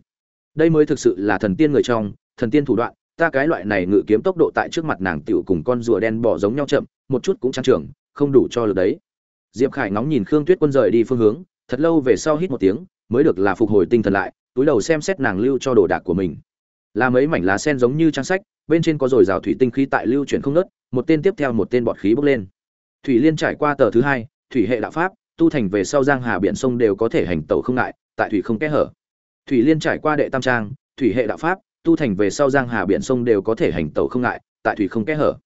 Đây mới thực sự là thần tiên người trong, thần tiên thủ đoạn, ta cái loại này ngự kiếm tốc độ tại trước mặt nàng tựu cùng con rùa đen bỏ giống nhau chậm, một chút cũng trang trưởng không đủ cho lực đấy. Diệp khải ngóng nhìn khương tuyết quân rời đi phương hướng, thật lâu về sau hít một tiếng, mới được là phục hồi tinh thần lại túi đầu xem xét nàng lưu cho đồ đạc của mình. Là mấy mảnh lá sen giống như trang sách, bên trên có dồi dào thủy tinh khí tại lưu chuyển không nớt một tên tiếp theo một tên bọt khí bốc lên. Thủy liên trải qua tờ thứ hai, thủy hệ đạo pháp, tu thành về sau giang hà biển sông đều có thể hành tẩu không ngại, tại thủy không kẽ hở. Thủy liên trải qua đệ tam trang, thủy hệ đạo pháp, tu thành về sau giang hà biển sông đều có thể hành tẩu không ngại, tại thủy không kẽ hở.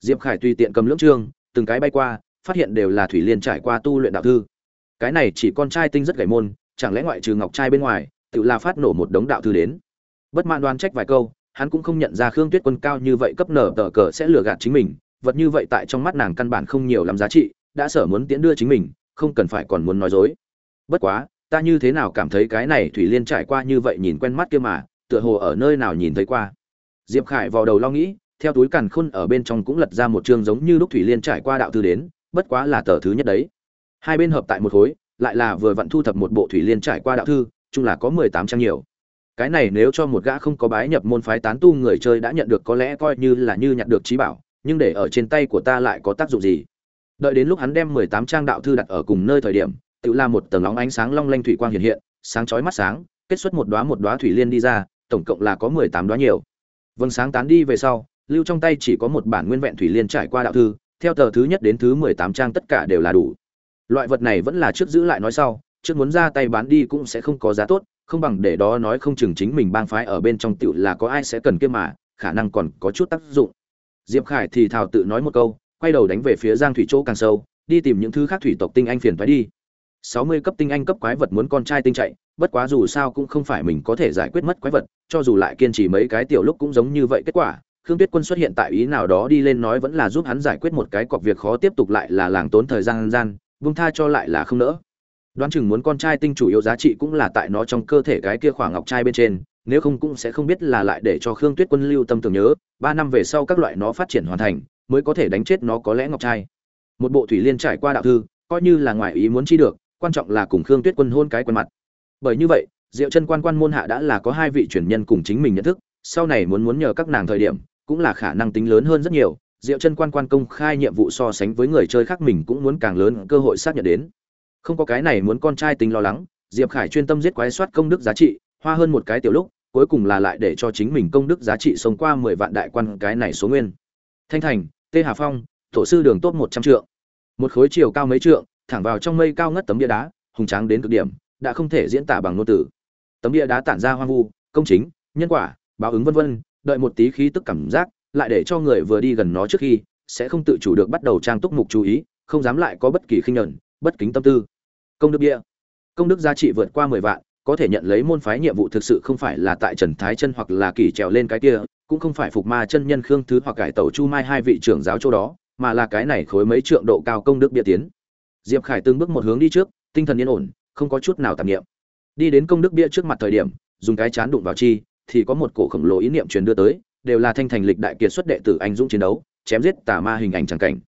Diệp khải tùy tiện cầm lưỡng trương từng cái bay qua, phát hiện đều là thủy liên trải qua tu luyện đạo thư. Cái này chỉ con trai tinh rất gảy môn, chẳng lẽ ngoại trừ ngọc trai bên ngoài tự là phát nổ một đống đạo thư đến. Bất mãn đoán trách vài câu, hắn cũng không nhận ra khương tuyết quân cao như vậy cấp nở tờ cờ sẽ lừa gạt chính mình, vật như vậy tại trong mắt nàng căn bản không nhiều lắm giá trị, đã sở muốn tiễn đưa chính mình, không cần phải còn muốn nói dối. Bất quá, ta như thế nào cảm thấy cái này thủy liên trải qua như vậy nhìn quen mắt kia mà, tựa hồ ở nơi nào nhìn thấy qua. Diệp khải vào đầu lo nghĩ, theo túi càn khôn ở bên trong cũng lật ra một chương giống như lúc thủy liên trải qua đạo thư đến, bất quá là tờ thứ nhất đấy. Hai bên hợp tại một khối, lại là vừa vặn thu thập một bộ thủy liên trải qua đạo thư chung là có mười tám trang nhiều. Cái này nếu cho một gã không có bái nhập môn phái tán tu người chơi đã nhận được có lẽ coi như là như nhặt được trí bảo, nhưng để ở trên tay của ta lại có tác dụng gì? Đợi đến lúc hắn đem mười tám trang đạo thư đặt ở cùng nơi thời điểm, tự là một tầng óng ánh sáng long lanh thủy quang hiện hiện, sáng chói mắt sáng, kết xuất một đóa một đóa thủy liên đi ra, tổng cộng là có mười tám đóa nhiều. Vâng sáng tán đi về sau, lưu trong tay chỉ có một bản nguyên vẹn thủy liên trải qua đạo thư, theo tờ thứ nhất đến thứ mười tám trang tất cả đều là đủ. Loại vật này vẫn là trước giữ lại nói sau trước muốn ra tay bán đi cũng sẽ không có giá tốt, không bằng để đó nói không chừng chính mình bang phái ở bên trong tựu là có ai sẽ cần kia mà, khả năng còn có chút tác dụng. Diệp khải thì thào tự nói một câu, quay đầu đánh về phía giang thủy chỗ càng sâu, đi tìm những thứ khác thủy tộc tinh anh phiền thoái đi. Sáu mươi cấp tinh anh cấp quái vật muốn con trai tinh chạy, bất quá dù sao cũng không phải mình có thể giải quyết mất quái vật, cho dù lại kiên trì mấy cái tiểu lúc cũng giống như vậy kết quả. Khương tuyết quân xuất hiện tại ý nào đó đi lên nói vẫn là giúp hắn giải quyết một cái cọc việc khó tiếp tục lại là làng tốn thời gian gian vung tha cho lại là không nỡ đoán chừng muốn con trai tinh chủ yếu giá trị cũng là tại nó trong cơ thể cái kia khoảng ngọc trai bên trên, nếu không cũng sẽ không biết là lại để cho khương tuyết quân lưu tâm tưởng nhớ, ba năm về sau các loại nó phát triển hoàn thành, mới có thể đánh chết nó có lẽ ngọc trai. Một bộ thủy liên trải qua đạo thư, coi như là ngoài ý muốn chi được, quan trọng là cùng khương tuyết quân hôn cái quần mặt. Bởi như vậy, diệu chân quan quan môn hạ đã là có hai vị truyền nhân cùng chính mình nhận thức, sau này muốn muốn nhờ các nàng thời điểm, cũng là khả năng tính lớn hơn rất nhiều, diệu chân quan quan công khai nhiệm vụ so sánh với người chơi khác mình cũng muốn càng lớn cơ hội xác nhận đến không có cái này muốn con trai tính lo lắng, diệp khải chuyên tâm giết quái soát công đức giá trị, hoa hơn một cái tiểu lúc, cuối cùng là lại để cho chính mình công đức giá trị sống qua mười vạn đại quan cái này số nguyên. Thanh thành, tê hà phong, tổ sư đường tốt một trăm trượng. Một khối chiều cao mấy trượng, thẳng vào trong mây cao ngất tấm bia đá, hùng tráng đến cực điểm, đã không thể diễn tả bằng ngôn từ. Tấm bia đá tản ra hoang vu, công chính, nhân quả, báo ứng vân vân, đợi một tí khí tức cảm giác, lại để cho người vừa đi gần nó trước khi, sẽ không tự chủ được bắt đầu trang túc mục chú ý, không dám lại có bất kỳ khinh nhẫn, bất kính tâm tư công đức bia. Công đức giá trị vượt qua mười vạn, có thể nhận lấy môn phái nhiệm vụ thực sự không phải là tại trần thái chân hoặc là kỳ trèo lên cái kia, cũng không phải phục ma chân nhân khương thứ hoặc cải tẩu chu mai hai vị trưởng giáo chỗ đó, mà là cái này khối mấy trượng độ cao công đức bia tiến. Diệp khải từng bước một hướng đi trước, tinh thần yên ổn, không có chút nào tạp niệm. Đi đến công đức bia trước mặt thời điểm, dùng cái chán đụng vào chi, thì có một cổ khổng lồ ý niệm truyền đưa tới, đều là thanh thành lịch đại kiệt xuất đệ tử anh dũng chiến đấu, chém giết tà ma hình ảnh chẳng cảnh.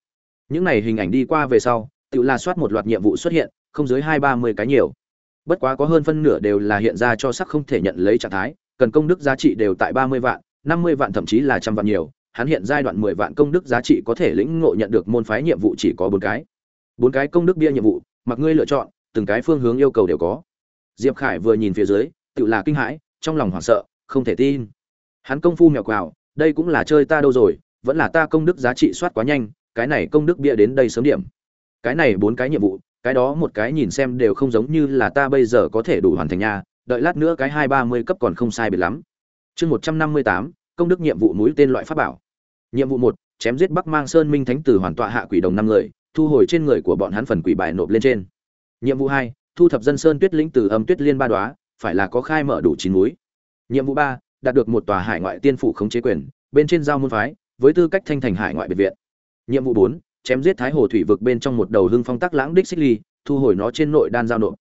Những này hình ảnh đi qua về sau tự là soát một loạt nhiệm vụ xuất hiện, không dưới hai ba mươi cái nhiều. Bất quá có hơn phân nửa đều là hiện ra cho sắc không thể nhận lấy trạng thái, cần công đức giá trị đều tại ba mươi vạn, năm mươi vạn thậm chí là trăm vạn nhiều, hắn hiện giai đoạn mười vạn công đức giá trị có thể lĩnh ngộ nhận được môn phái nhiệm vụ chỉ có bốn cái. Bốn cái công đức bia nhiệm vụ, mặc ngươi lựa chọn, từng cái phương hướng yêu cầu đều có. Diệp khải vừa nhìn phía dưới, tự là kinh hãi, trong lòng hoảng sợ, không thể tin. Hắn công phu mèo quào, đây cũng là chơi ta đâu rồi, vẫn là ta công đức giá trị soát quá nhanh, cái này công đức bịa đến đây sớm điểm cái này bốn cái nhiệm vụ, cái đó một cái nhìn xem đều không giống như là ta bây giờ có thể đủ hoàn thành nha, đợi lát nữa cái hai ba mươi cấp còn không sai biệt lắm. Chương một trăm năm mươi tám, công đức nhiệm vụ mũi tên loại pháp bảo. Nhiệm vụ một, chém giết bắc mang sơn minh thánh tử hoàn tọa hạ quỷ đồng năm người, thu hồi trên người của bọn hắn phần quỷ bài nộp lên trên. Nhiệm vụ hai, thu thập dân sơn tuyết lĩnh từ âm tuyết liên ba đoá phải là có khai mở đủ chín núi. Nhiệm vụ ba, đạt được một tòa hải ngoại tiên phủ khống chế quyền, bên trên giao môn phái, với tư cách thanh thành hải ngoại biệt viện. Nhiệm vụ bốn chém giết thái hồ thủy vực bên trong một đầu hưng phong tắc lãng đích xích ly, thu hồi nó trên nội đan giao nộp.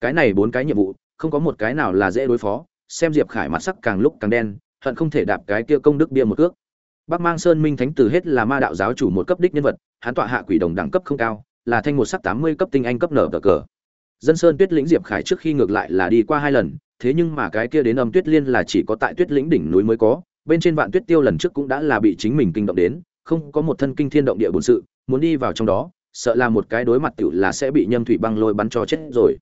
Cái này bốn cái nhiệm vụ, không có một cái nào là dễ đối phó, xem diệp khải mặt sắc càng lúc càng đen, hận không thể đạp cái kia công đức bia một cước. Bắc mang sơn minh thánh từ hết là ma đạo giáo chủ một cấp đích nhân vật, hắn tọa hạ quỷ đồng đẳng cấp không cao, là thanh một sắc tám mươi cấp tinh anh cấp nở cờ. Dân sơn tuyết lĩnh diệp khải trước khi ngược lại là đi qua hai lần, thế nhưng mà cái kia đến âm tuyết liên là chỉ có tại tuyết lĩnh đỉnh núi mới có, bên trên vạn tuyết tiêu lần trước cũng đã là bị chính mình kinh động đến, không có một thân kinh thiên động địa bổn sự muốn đi vào trong đó, sợ là một cái đối mặt tựu là sẽ bị nhâm thủy băng lôi bắn cho chết rồi.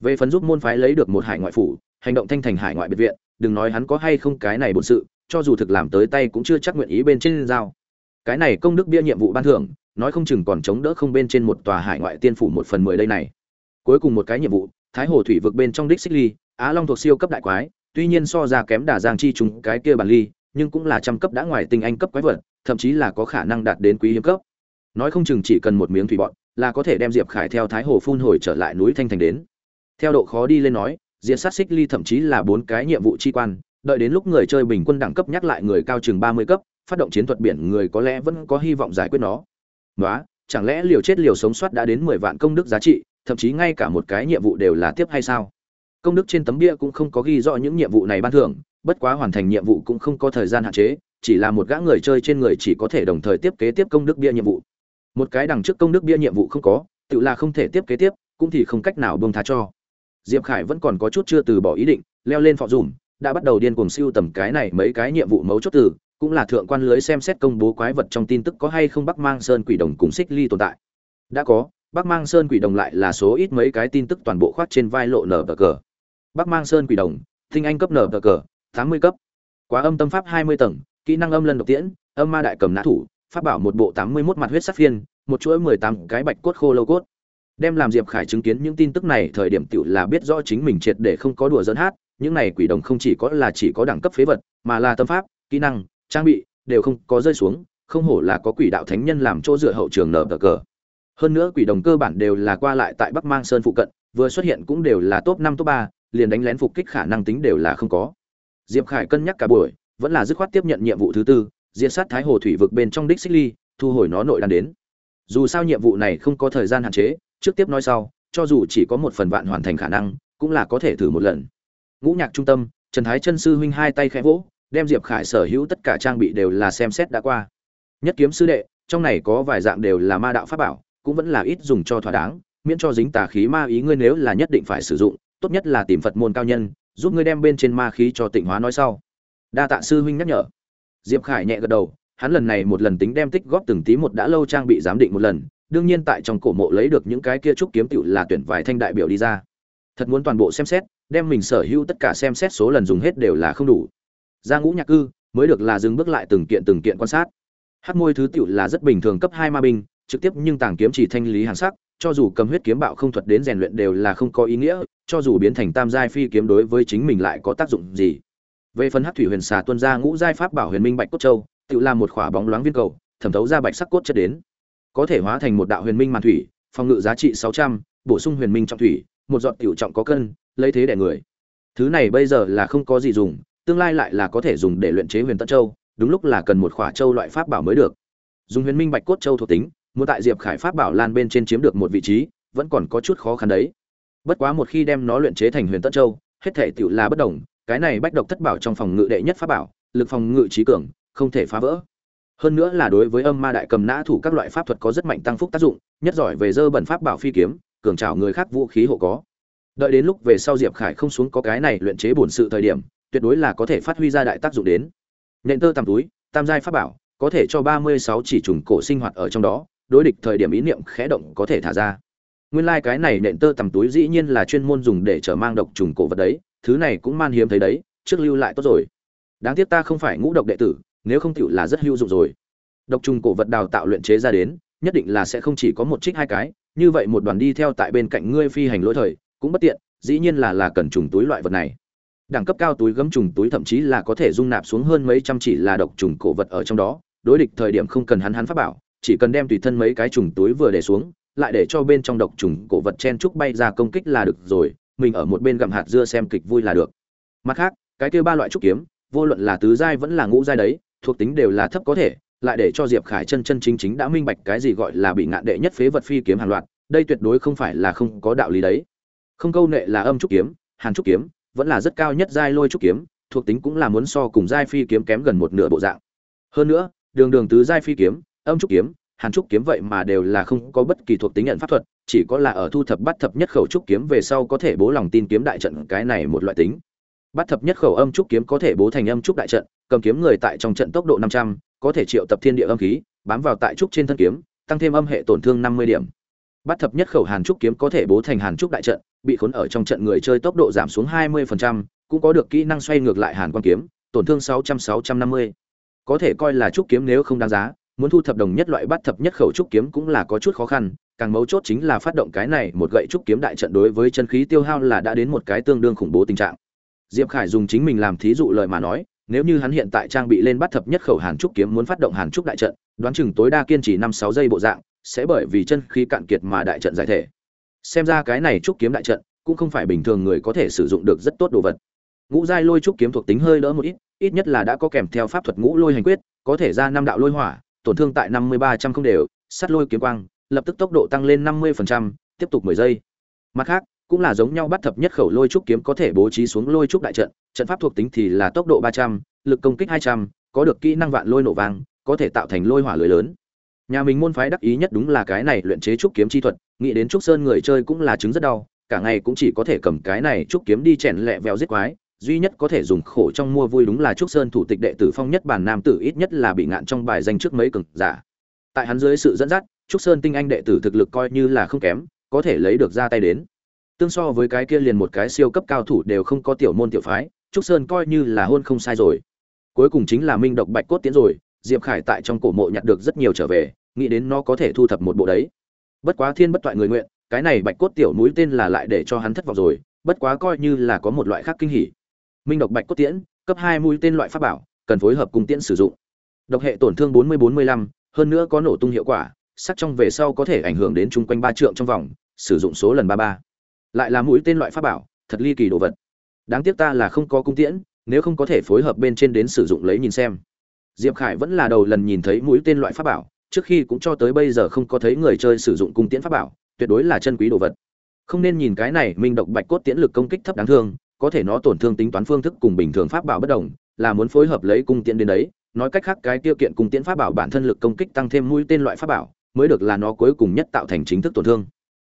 Về phần giúp môn phái lấy được một hải ngoại phủ, hành động thanh thành hải ngoại biệt viện, đừng nói hắn có hay không cái này bổn sự, cho dù thực làm tới tay cũng chưa chắc nguyện ý bên trên giao. Cái này công đức bia nhiệm vụ ban thưởng, nói không chừng còn chống đỡ không bên trên một tòa hải ngoại tiên phủ một phần mười đây này. Cuối cùng một cái nhiệm vụ, thái hồ thủy vực bên trong đích xích ly, á long thuộc siêu cấp đại quái, tuy nhiên so ra kém đà giang chi chúng cái kia bản ly, nhưng cũng là trăm cấp đã ngoài tinh anh cấp quái vật, thậm chí là có khả năng đạt đến quý hiếm cấp nói không chừng chỉ cần một miếng thủy bọn, là có thể đem diệp khải theo thái hồ phun hồi trở lại núi thanh thành đến. Theo độ khó đi lên nói Diệt sát xích ly thậm chí là bốn cái nhiệm vụ chi quan, đợi đến lúc người chơi bình quân đẳng cấp nhắc lại người cao chừng ba mươi cấp, phát động chiến thuật biển người có lẽ vẫn có hy vọng giải quyết nó. Nói chẳng lẽ liều chết liều sống sót đã đến mười vạn công đức giá trị, thậm chí ngay cả một cái nhiệm vụ đều là tiếp hay sao? Công đức trên tấm bia cũng không có ghi rõ những nhiệm vụ này ban thưởng, bất quá hoàn thành nhiệm vụ cũng không có thời gian hạn chế, chỉ là một gã người chơi trên người chỉ có thể đồng thời tiếp kế tiếp công đức bia nhiệm vụ một cái đằng trước công đức bia nhiệm vụ không có, tự là không thể tiếp kế tiếp, cũng thì không cách nào bông tha cho. Diệp khải vẫn còn có chút chưa từ bỏ ý định, leo lên phọ dùm, đã bắt đầu điên cuồng siêu tầm cái này mấy cái nhiệm vụ mấu chốt từ, cũng là thượng quan lưới xem xét công bố quái vật trong tin tức có hay không bắc mang sơn quỷ đồng cùng xích ly tồn tại. Đã có, bắc mang sơn quỷ đồng lại là số ít mấy cái tin tức toàn bộ khoát trên vai lộ nở cờ. Bắc mang sơn quỷ đồng, tinh anh cấp nở cờ, tám mươi cấp. Quá âm tâm pháp hai mươi tầng, kỹ năng âm lần độc tiễn, âm ma đại cầm nã thủ phát bảo một bộ tám mươi 81 mặt huyết sắc phiên, một chuỗi mười tám cái bạch cốt khô lâu cốt. Đem làm diệp khải chứng kiến những tin tức này, thời điểm tiểu là biết rõ chính mình triệt để không có đùa giỡn hát, những này quỷ đồng không chỉ có là chỉ có đẳng cấp phế vật, mà là tâm pháp, kỹ năng, trang bị, đều không có rơi xuống, không hổ là có quỷ đạo thánh nhân làm chỗ dựa hậu trường nở cờ. Hơn nữa quỷ đồng cơ bản đều là qua lại tại bắc mang sơn phụ cận, vừa xuất hiện cũng đều là top năm, top ba, liền đánh lén phục kích khả năng tính đều là không có. Diệp khải cân nhắc cả buổi, vẫn là dứt khoát tiếp nhận nhiệm vụ thứ tư diệt sát thái hồ thủy vực bên trong đích xích ly, thu hồi nó nội đan đến. Dù sao nhiệm vụ này không có thời gian hạn chế, trước tiếp nói sau, cho dù chỉ có một phần vạn hoàn thành khả năng, cũng là có thể thử một lần. Ngũ nhạc trung tâm, trần thái chân sư huynh hai tay khẽ vỗ, đem diệp khải sở hữu tất cả trang bị đều là xem xét đã qua. Nhất kiếm sư đệ, trong này có vài dạng đều là ma đạo pháp bảo, cũng vẫn là ít dùng cho thỏa đáng, miễn cho dính tà khí ma ý ngươi nếu là nhất định phải sử dụng, tốt nhất là tìm phật môn cao nhân, giúp ngươi đem bên trên ma khí cho tịnh hóa nói sau. Đa tạ sư huynh nhắc nhở diệp khải nhẹ gật đầu, hắn lần này một lần tính đem tích góp từng tí một đã lâu trang bị giám định một lần, đương nhiên tại trong cổ mộ lấy được những cái kia trúc kiếm tiểu là tuyển vài thanh đại biểu đi ra. Thật muốn toàn bộ xem xét, đem mình sở hữu tất cả xem xét số lần dùng hết đều là không đủ. Ra ngũ nhạc cư, mới được là dừng bước lại từng kiện từng kiện quan sát. Hắc môi thứ tiểu là rất bình thường cấp hai ma binh, trực tiếp nhưng tàng kiếm chỉ thanh lý hàng sắc, cho dù cầm huyết kiếm bạo không thuật đến rèn luyện đều là không có ý nghĩa, cho dù biến thành tam giai phi kiếm đối với chính mình lại có tác dụng gì về phần hát thủy huyền xà tuân ra ngũ giai pháp bảo huyền minh bạch cốt châu, tự làm một khỏa bóng loáng viên cầu, thẩm thấu ra bạch sắc cốt chất đến. Có thể hóa thành một đạo huyền minh màn thủy, phòng ngự giá trị sáu trăm, bổ sung huyền minh trọng thủy, một giọt tiểu trọng có cân, lấy thế đẻ người. Thứ này bây giờ là không có gì dùng, tương lai lại là có thể dùng để luyện chế huyền tân châu, đúng lúc là cần một khỏa châu loại pháp bảo mới được. Dùng huyền minh bạch cốt châu thuộc tính, muốn tại diệp khải pháp bảo lan bên trên chiếm được một vị trí, vẫn còn có chút khó khăn đấy. Bất quá một khi đem nó luyện chế thành huyền tân châu, hết thể tựu là bất đồng cái này bách độc thất bảo trong phòng ngự đệ nhất pháp bảo, lực phòng ngự trí cường, không thể phá vỡ. Hơn nữa là đối với âm ma đại cầm nã thủ các loại pháp thuật có rất mạnh tăng phúc tác dụng, nhất giỏi về dơ bẩn pháp bảo phi kiếm, cường trào người khác vũ khí hộ có. Đợi đến lúc về sau diệp khải không xuống có cái này luyện chế bổn sự thời điểm, tuyệt đối là có thể phát huy ra đại tác dụng đến. Nện tơ tầm túi, tam giai pháp bảo, có thể cho ba mươi sáu chỉ trùng cổ sinh hoạt ở trong đó, đối địch thời điểm ý niệm khẽ động có thể thả ra nguyên lai cái này nện tơ tầm túi dĩ nhiên là chuyên môn dùng để chở mang độc trùng cổ vật đấy, thứ này cũng man hiếm thấy đấy, trước lưu lại tốt rồi. Đáng tiếc ta không phải ngũ độc đệ tử, nếu không tựu là rất hữu dụng rồi. Độc trùng cổ vật đào tạo luyện chế ra đến, nhất định là sẽ không chỉ có một trích hai cái, như vậy một đoàn đi theo tại bên cạnh ngươi phi hành lỗi thời, cũng bất tiện, dĩ nhiên là là cần trùng túi loại vật này. Đẳng cấp cao túi gấm trùng túi thậm chí là có thể dung nạp xuống hơn mấy trăm chỉ là độc trùng cổ vật ở trong đó, đối địch thời điểm không cần hắn hắn pháp bảo, chỉ cần đem tùy thân mấy cái trùng túi vừa để xuống lại để cho bên trong độc trùng cổ vật chen trúc bay ra công kích là được rồi, mình ở một bên gặm hạt dưa xem kịch vui là được. Mặt khác, cái kia ba loại trúc kiếm, vô luận là tứ giai vẫn là ngũ giai đấy, thuộc tính đều là thấp có thể, lại để cho diệp khải chân chân chính chính đã minh bạch cái gì gọi là bị ngạn đệ nhất phế vật phi kiếm hàng loạt, đây tuyệt đối không phải là không có đạo lý đấy. Không câu nệ là âm trúc kiếm, hàn trúc kiếm, vẫn là rất cao nhất giai lôi trúc kiếm, thuộc tính cũng là muốn so cùng giai phi kiếm kém gần một nửa bộ dạng. Hơn nữa, đường đường tứ giai phi kiếm, âm trúc kiếm hàn trúc kiếm vậy mà đều là không có bất kỳ thuộc tính nhận pháp thuật chỉ có là ở thu thập bắt thập nhất khẩu trúc kiếm về sau có thể bố lòng tin kiếm đại trận cái này một loại tính. Bắt thập nhất khẩu âm trúc kiếm có thể bố thành âm trúc đại trận cầm kiếm người tại trong trận tốc độ năm trăm có thể triệu tập thiên địa âm khí bám vào tại trúc trên thân kiếm tăng thêm âm hệ tổn thương năm mươi điểm. Bắt thập nhất khẩu hàn trúc kiếm có thể bố thành hàn trúc đại trận bị khốn ở trong trận người chơi tốc độ giảm xuống hai mươi phần trăm, cũng có được kỹ năng xoay ngược lại hàn quan kiếm tổn thương sáu trăm sáu trăm năm mươi. Có thể coi là trúc kiếm nếu không đáng giá muốn thu thập đồng nhất loại bắt thập nhất khẩu trúc kiếm cũng là có chút khó khăn, càng mấu chốt chính là phát động cái này một gậy trúc kiếm đại trận đối với chân khí tiêu hao là đã đến một cái tương đương khủng bố tình trạng. Diệp khải dùng chính mình làm thí dụ lời mà nói, nếu như hắn hiện tại trang bị lên bắt thập nhất khẩu hàn trúc kiếm muốn phát động hàn trúc đại trận, đoán chừng tối đa kiên trì năm sáu giây bộ dạng, sẽ bởi vì chân khí cạn kiệt mà đại trận giải thể. Xem ra cái này trúc kiếm đại trận cũng không phải bình thường người có thể sử dụng được rất tốt đồ vật. Ngũ giai lôi trúc kiếm thuộc tính hơi đỡ một ít ít nhất là đã có kèm theo pháp thuật ngũ lôi hành quyết, có thể ra năm đạo lôi hỏa tổn thương tại năm mươi ba trăm không đều sắt lôi kiếm quang lập tức tốc độ tăng lên năm mươi phần trăm, tiếp tục mười giây. Mặt khác cũng là giống nhau bắt thập nhất khẩu lôi trúc kiếm có thể bố trí xuống lôi trúc đại trận trận pháp thuộc tính thì là tốc độ ba trăm lực công kích hai trăm có được kỹ năng vạn lôi nổ vang có thể tạo thành lôi hỏa lưới lớn. Nhà mình môn phái đắc ý nhất đúng là cái này luyện chế trúc kiếm chi thuật nghĩ đến trúc sơn người chơi cũng là chứng rất đau cả ngày cũng chỉ có thể cầm cái này trúc kiếm đi chèn lẹ vèo giết quái duy nhất có thể dùng khổ trong mua vui đúng là trúc sơn thủ tịch đệ tử phong nhất bản nam tử ít nhất là bị ngạn trong bài danh trước mấy cường giả. Tại hắn dưới sự dẫn dắt, trúc sơn tinh anh đệ tử thực lực coi như là không kém, có thể lấy được ra tay đến. Tương so với cái kia liền một cái siêu cấp cao thủ đều không có tiểu môn tiểu phái, trúc sơn coi như là hôn không sai rồi. Cuối cùng chính là minh độc bạch cốt tiến rồi, diệp khải tại trong cổ mộ nhặt được rất nhiều trở về, nghĩ đến nó có thể thu thập một bộ đấy. Bất quá thiên bất toại người nguyện, cái này bạch cốt tiểu núi tên là lại để cho hắn thất vọng rồi, bất quá coi như là có một loại khác kinh hỉ minh độc bạch cốt tiễn, cấp hai mũi tên loại pháp bảo, cần phối hợp cùng tiễn sử dụng. Độc hệ tổn thương bốn mươi bốn mươi lăm, hơn nữa có nổ tung hiệu quả, sắc trong về sau có thể ảnh hưởng đến chung quanh ba trượng trong vòng, sử dụng số lần ba ba. Lại là mũi tên loại pháp bảo, thật ly kỳ đồ vật. Đáng tiếc ta là không có cung tiễn, nếu không có thể phối hợp bên trên đến sử dụng lấy nhìn xem. Diệp khải vẫn là đầu lần nhìn thấy mũi tên loại pháp bảo, trước khi cũng cho tới bây giờ không có thấy người chơi sử dụng cung tiễn pháp bảo, tuyệt đối là chân quý đồ vật. Không nên nhìn cái này minh độc bạch cốt tiễn lực công kích thấp đáng thương có thể nó tổn thương tính toán phương thức cùng bình thường pháp bảo bất đồng, là muốn phối hợp lấy cung tiễn đến đấy. Nói cách khác, cái tiêu kiện cung tiễn pháp bảo bản thân lực công kích tăng thêm mũi tên loại pháp bảo, mới được là nó cuối cùng nhất tạo thành chính thức tổn thương.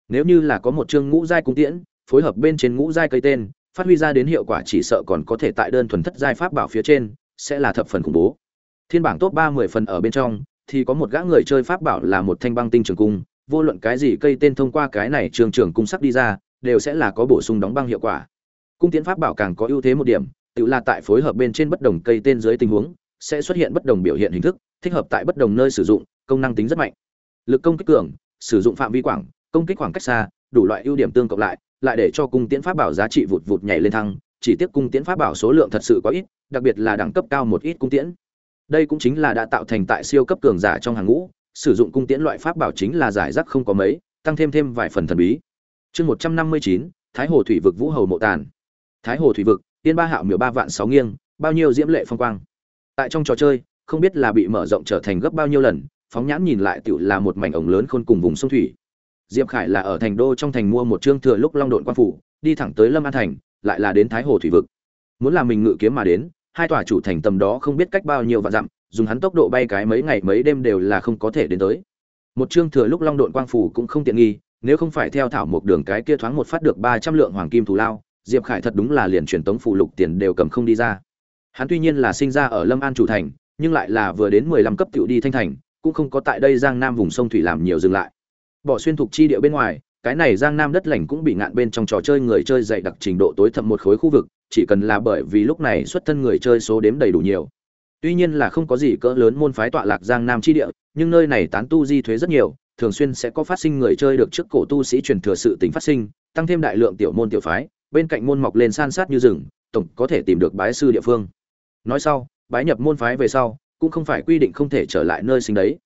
Nếu như là có một chương ngũ giai cung tiễn, phối hợp bên trên ngũ giai cây tên, phát huy ra đến hiệu quả chỉ sợ còn có thể tại đơn thuần thất giai pháp bảo phía trên, sẽ là thập phần khủng bố. Thiên bảng top ba mười phần ở bên trong, thì có một gã người chơi pháp bảo là một thanh băng tinh trường cung, vô luận cái gì cây tên thông qua cái này trường trường cung sắc đi ra, đều sẽ là có bổ sung đóng băng hiệu quả cung tiễn pháp bảo càng có ưu thế một điểm, tự là tại phối hợp bên trên bất đồng cây tên dưới tình huống, sẽ xuất hiện bất đồng biểu hiện hình thức, thích hợp tại bất đồng nơi sử dụng, công năng tính rất mạnh. Lực công kích cường, sử dụng phạm vi quảng, công kích khoảng cách xa, đủ loại ưu điểm tương cộng lại lại để cho cung tiễn pháp bảo giá trị vụt vụt nhảy lên thăng, chỉ tiếc cung tiễn pháp bảo số lượng thật sự có ít, đặc biệt là đẳng cấp cao một ít cung tiễn. Đây cũng chính là đã tạo thành tại siêu cấp cường giả trong hàng ngũ, sử dụng cung tiễn loại pháp bảo chính là giải rác không có mấy, tăng thêm thêm vài phần thần bí. Chương một trăm năm mươi chín, thái hồ thủy vực vũ hầu mộ tàn thái hồ thủy vực tiên ba hạo miểu ba vạn sáu nghiêng, bao nhiêu diễm lệ phong quang. Tại trong trò chơi, không biết là bị mở rộng trở thành gấp bao nhiêu lần, phóng nhãn nhìn lại tựu là một mảnh ống lớn khôn cùng vùng sông thủy. Diệp khải là ở thành đô trong thành mua một trương thừa lúc long độn quan phủ, đi thẳng tới lâm an thành, lại là đến thái hồ thủy vực. Muốn làm mình ngự kiếm mà đến, hai tòa chủ thành tầm đó không biết cách bao nhiêu vạn dặm, dùng hắn tốc độ bay cái mấy ngày mấy đêm đều là không có thể đến tới. Một chương thừa lúc long độn quang phủ cũng không tiện nghi, nếu không phải theo thảo một đường cái kia thoáng một phát được ba trăm lượng hoàng kim thù lao diệp khải thật đúng là liền truyền tống phụ lục tiền đều cầm không đi ra. Hắn tuy nhiên là sinh ra ở lâm an chủ thành, nhưng lại là vừa đến mười lăm cấp tiểu đi thanh thành, cũng không có tại đây giang nam vùng sông thủy làm nhiều dừng lại. Bỏ xuyên thuộc chi địa bên ngoài, cái này giang nam đất lành cũng bị ngạn bên trong trò chơi người chơi dạy đặc trình độ tối thậm một khối khu vực, chỉ cần là bởi vì lúc này xuất thân người chơi số đếm đầy đủ nhiều. Tuy nhiên là không có gì cỡ lớn môn phái tọa lạc giang nam chi địa, nhưng nơi này tán tu di thuế rất nhiều, thường xuyên sẽ có phát sinh người chơi được trước cổ tu sĩ truyền thừa sự tính phát sinh, tăng thêm đại lượng tiểu môn tiểu phái bên cạnh môn mọc lên san sát như rừng, tổng có thể tìm được bái sư địa phương. Nói sau, bái nhập môn phái về sau, cũng không phải quy định không thể trở lại nơi sinh đấy.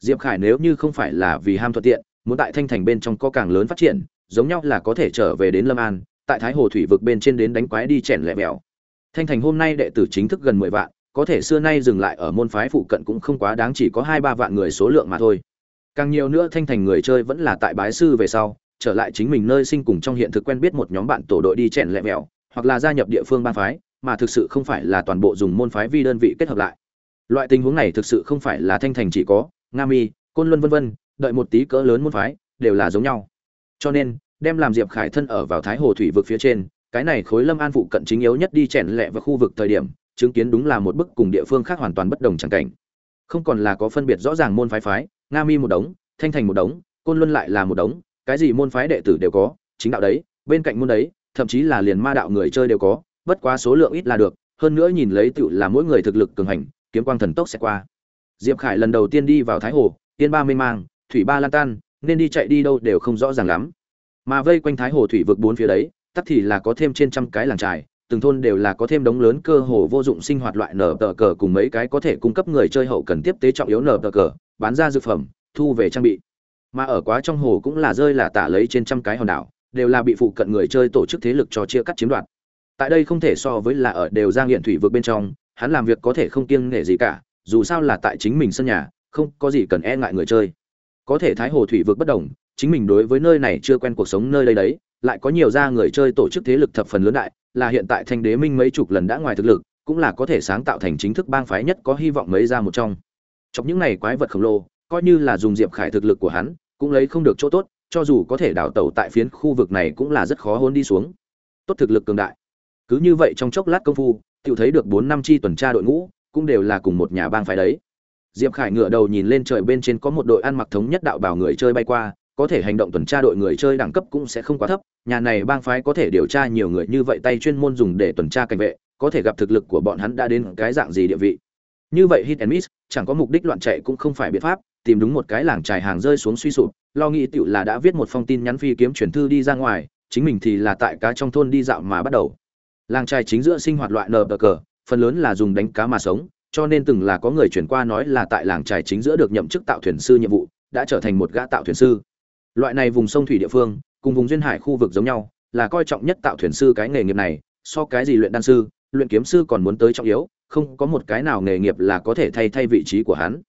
Diệp khải nếu như không phải là vì ham thuận tiện, muốn tại thanh thành bên trong có càng lớn phát triển, giống nhau là có thể trở về đến lâm an, tại thái hồ thủy vực bên trên đến đánh quái đi chèn lẹ mèo thanh thành hôm nay đệ tử chính thức gần mười vạn, có thể xưa nay dừng lại ở môn phái phụ cận cũng không quá đáng chỉ có hai ba vạn người số lượng mà thôi. Càng nhiều nữa thanh thành người chơi vẫn là tại bái sư về sau trở lại chính mình nơi sinh cùng trong hiện thực quen biết một nhóm bạn tổ đội đi chèn lẹ mẹo hoặc là gia nhập địa phương ban phái, mà thực sự không phải là toàn bộ dùng môn phái vi đơn vị kết hợp lại. Loại tình huống này thực sự không phải là thanh thành chỉ có, nga mi, côn luân vân vân, đợi một tí cỡ lớn môn phái, đều là giống nhau. Cho nên, đem làm diệp khải thân ở vào thái hồ thủy vực phía trên, cái này khối lâm an phụ cận chính yếu nhất đi chèn lẹ vào khu vực thời điểm, chứng kiến đúng là một bức cùng địa phương khác hoàn toàn bất đồng chẳng cảnh. Không còn là có phân biệt rõ ràng môn phái phái, nga mi một đống, thanh thành một đống, côn luân lại là một đống cái gì môn phái đệ tử đều có, chính đạo đấy, bên cạnh môn đấy, thậm chí là liền ma đạo người chơi đều có, bất quá số lượng ít là được, hơn nữa nhìn lấy tựu là mỗi người thực lực cường hành, kiếm quang thần tốc sẽ qua. Diệp khải lần đầu tiên đi vào thái hồ tiên ba mênh mang, thủy ba lan tan, nên đi chạy đi đâu đều không rõ ràng lắm. Mà vây quanh thái hồ thủy vực bốn phía đấy, tắc thì là có thêm trên trăm cái làng trài, từng thôn đều là có thêm đống lớn cơ hồ vô dụng sinh hoạt loại nở tờ cờ cùng mấy cái có thể cung cấp người chơi hậu cần tiếp tế trọng yếu nở tờ cờ, bán ra dược phẩm, thu về trang bị mà ở quá trong hồ cũng là rơi là tả lấy trên trăm cái hòn đảo, đều là bị phụ cận người chơi tổ chức thế lực cho chia cắt chiếm đoạt. Tại đây không thể so với là ở đều giang hiện thủy vực bên trong, hắn làm việc có thể không kiêng nể gì cả, dù sao là tại chính mình sân nhà, không có gì cần e ngại người chơi. Có thể thái hồ thủy vực bất đồng, chính mình đối với nơi này chưa quen cuộc sống nơi đây đấy, lại có nhiều ra người chơi tổ chức thế lực thập phần lớn đại, là hiện tại thanh đế minh mấy chục lần đã ngoài thực lực, cũng là có thể sáng tạo thành chính thức bang phái nhất có hy vọng mấy ra một trong. Trong những này quái vật khổng lồ coi như là dùng diệp khải thực lực của hắn, cũng lấy không được chỗ tốt, cho dù có thể đào tẩu tại phiến khu vực này cũng là rất khó hôn đi xuống. Tốt thực lực cường đại. Cứ như vậy trong chốc lát công phu tự thấy được bốn năm chi tuần tra đội ngũ, cũng đều là cùng một nhà bang phái đấy. Diệp khải ngửa đầu nhìn lên trời bên trên có một đội ăn mặc thống nhất đạo bảo người chơi bay qua, có thể hành động tuần tra đội người chơi đẳng cấp cũng sẽ không quá thấp, nhà này bang phái có thể điều tra nhiều người như vậy tay chuyên môn dùng để tuần tra cảnh vệ, có thể gặp thực lực của bọn hắn đã đến cái dạng gì địa vị. Như vậy hit and miss, chẳng có mục đích loạn chạy cũng không phải biện pháp tìm đúng một cái làng trài hàng rơi xuống suy sụp, lo nghĩ tựu là đã viết một phong tin nhắn phi kiếm chuyển thư đi ra ngoài, chính mình thì là tại cá trong thôn đi dạo mà bắt đầu. Làng trài chính giữa sinh hoạt loại nờ cờ, phần lớn là dùng đánh cá mà sống, cho nên từng là có người chuyển qua nói là tại làng trài chính giữa được nhậm chức tạo thuyền sư nhiệm vụ, đã trở thành một gã tạo thuyền sư. Loại này vùng sông thủy địa phương, cùng vùng duyên hải khu vực giống nhau, là coi trọng nhất tạo thuyền sư cái nghề nghiệp này, so cái gì luyện đan sư, luyện kiếm sư còn muốn tới trọng yếu, không có một cái nào nghề nghiệp là có thể thay thay vị trí của hắn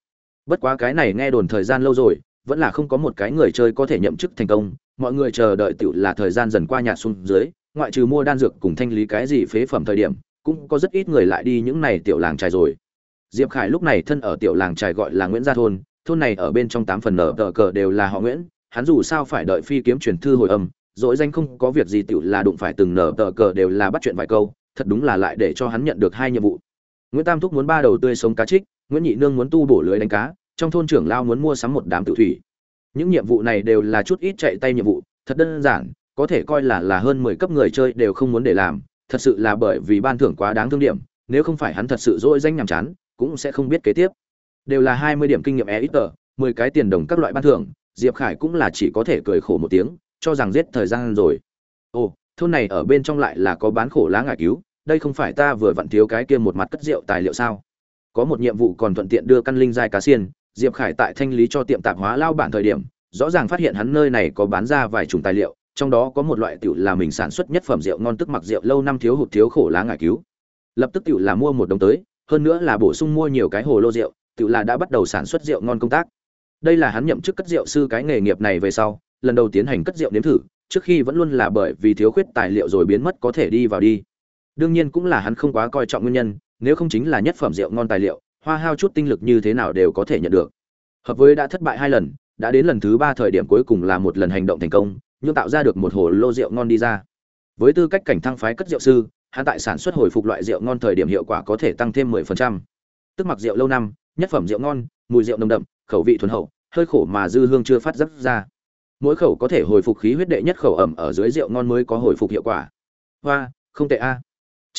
bất quá cái này nghe đồn thời gian lâu rồi, vẫn là không có một cái người chơi có thể nhậm chức thành công. Mọi người chờ đợi tựu là thời gian dần qua nhà xuống dưới, ngoại trừ mua đan dược cùng thanh lý cái gì phế phẩm thời điểm, cũng có rất ít người lại đi những này tiểu làng trài rồi. Diệp khải lúc này thân ở tiểu làng trài gọi là nguyễn gia thôn thôn này ở bên trong tám phần nở tờ cờ đều là họ nguyễn, hắn dù sao phải đợi phi kiếm truyền thư hồi âm, dỗi danh không có việc gì tựu là đụng phải từng nở tờ cờ đều là bắt chuyện vài câu, thật đúng là lại để cho hắn nhận được hai nhiệm vụ. Nguyễn tam thúc muốn ba đầu tươi sống cá trích nguyễn nhị nương muốn tu bổ lưới đánh cá, trong thôn trưởng lao muốn mua sắm một đám tự thủy. Những nhiệm vụ này đều là chút ít chạy tay nhiệm vụ, thật đơn giản, có thể coi là là hơn mười cấp người chơi đều không muốn để làm, thật sự là bởi vì ban thưởng quá đáng thương điểm, nếu không phải hắn thật sự dỗi danh nhàm chán, cũng sẽ không biết kế tiếp. Đều là hai mươi điểm kinh nghiệm e ít tờ, mười cái tiền đồng các loại ban thưởng, diệp khải cũng là chỉ có thể cười khổ một tiếng, cho rằng giết thời gian rồi. Ồ, thôn này ở bên trong lại là có bán khổ lá ngải cứu, đây không phải ta vừa vặn thiếu cái kia một mặt cất rượu tài liệu sao? Có một nhiệm vụ còn thuận tiện đưa căn linh giai cá xiên, diệp khải tại thanh lý cho tiệm tạp hóa lao bản thời điểm, rõ ràng phát hiện hắn nơi này có bán ra vài chủng tài liệu, trong đó có một loại tiểu là mình sản xuất nhất phẩm rượu ngon tức mặc rượu lâu năm thiếu hụt thiếu khổ lá ngải cứu. Lập tức tiểu là mua một đồng tới, hơn nữa là bổ sung mua nhiều cái hồ lô rượu, tiểu là đã bắt đầu sản xuất rượu ngon công tác. Đây là hắn nhậm chức cất rượu sư cái nghề nghiệp này về sau, lần đầu tiến hành cất rượu nếm thử, trước khi vẫn luôn là bởi vì thiếu khuyết tài liệu rồi biến mất có thể đi vào đi. Đương nhiên cũng là hắn không quá coi trọng nguyên nhân nếu không chính là nhất phẩm rượu ngon tài liệu, hoa hao chút tinh lực như thế nào đều có thể nhận được. Hợp với đã thất bại hai lần, đã đến lần thứ ba thời điểm cuối cùng là một lần hành động thành công nhưng tạo ra được một hồ lô rượu ngon đi ra. Với tư cách cảnh thăng phái cất rượu sư, hắn tại sản xuất hồi phục loại rượu ngon thời điểm hiệu quả có thể tăng thêm 10%. tức mặc rượu lâu năm, nhất phẩm rượu ngon, mùi rượu nồng đậm, khẩu vị thuần hậu, hơi khổ mà dư hương chưa phát giác ra. Mỗi khẩu có thể hồi phục khí huyết đệ nhất khẩu ẩm ở dưới rượu ngon mới có hồi phục hiệu quả. Hoa, không tệ a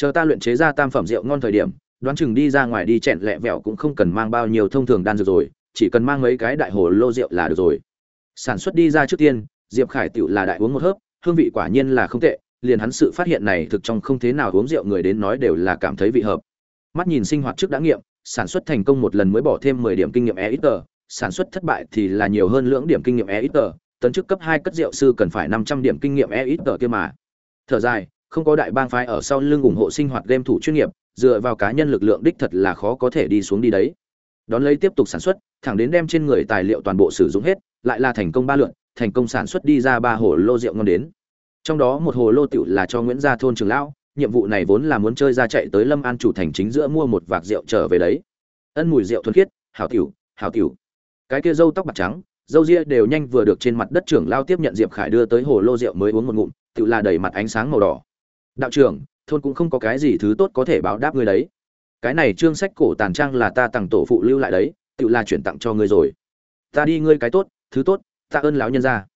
chờ ta luyện chế ra tam phẩm rượu ngon thời điểm, đoán chừng đi ra ngoài đi chẹn lẹ vẹo cũng không cần mang bao nhiêu thông thường đan dược rồi, chỉ cần mang mấy cái đại hồ lô rượu là được rồi. Sản xuất đi ra trước tiên, diệp khải tựu là đại uống một hớp, hương vị quả nhiên là không tệ, liền hắn sự phát hiện này thực trong không thế nào uống rượu người đến nói đều là cảm thấy vị hợp. Mắt nhìn sinh hoạt trước đã nghiệm, sản xuất thành công một lần mới bỏ thêm mười điểm kinh nghiệm e ít tờ sản xuất thất bại thì là nhiều hơn lưỡng điểm kinh nghiệm e ít tờ tấn chức cấp hai cất rượu sư cần phải năm trăm điểm kinh nghiệm e ít tờ kia mà. Thở dài không có đại bang phái ở sau lưng ủng hộ sinh hoạt game thủ chuyên nghiệp, dựa vào cá nhân lực lượng đích thật là khó có thể đi xuống đi đấy. Đón lấy tiếp tục sản xuất, thẳng đến đem trên người tài liệu toàn bộ sử dụng hết, lại là thành công ba lượn, thành công sản xuất đi ra ba hồ lô rượu ngon đến. Trong đó một hồ lô tiểu là cho nguyễn gia thôn trưởng lão, nhiệm vụ này vốn là muốn chơi ra chạy tới lâm an chủ thành chính giữa mua một vạc rượu trở về đấy. Ân mùi rượu thuần khiết, hảo tiểu hảo tiểu. Cái kia râu tóc bạc trắng, dâu ria đều nhanh vừa được trên mặt đất trưởng lao tiếp nhận diệp khải đưa tới hồ lô rượu mới uống một ngụm tự là đầy mặt ánh sáng màu đỏ đạo trưởng thôn cũng không có cái gì thứ tốt có thể báo đáp ngươi đấy. Cái này trương sách cổ tàn trang là ta tặng tổ phụ lưu lại đấy tự là chuyển tặng cho ngươi rồi. Ta đi ngươi cái tốt thứ tốt ta ơn lão nhân ra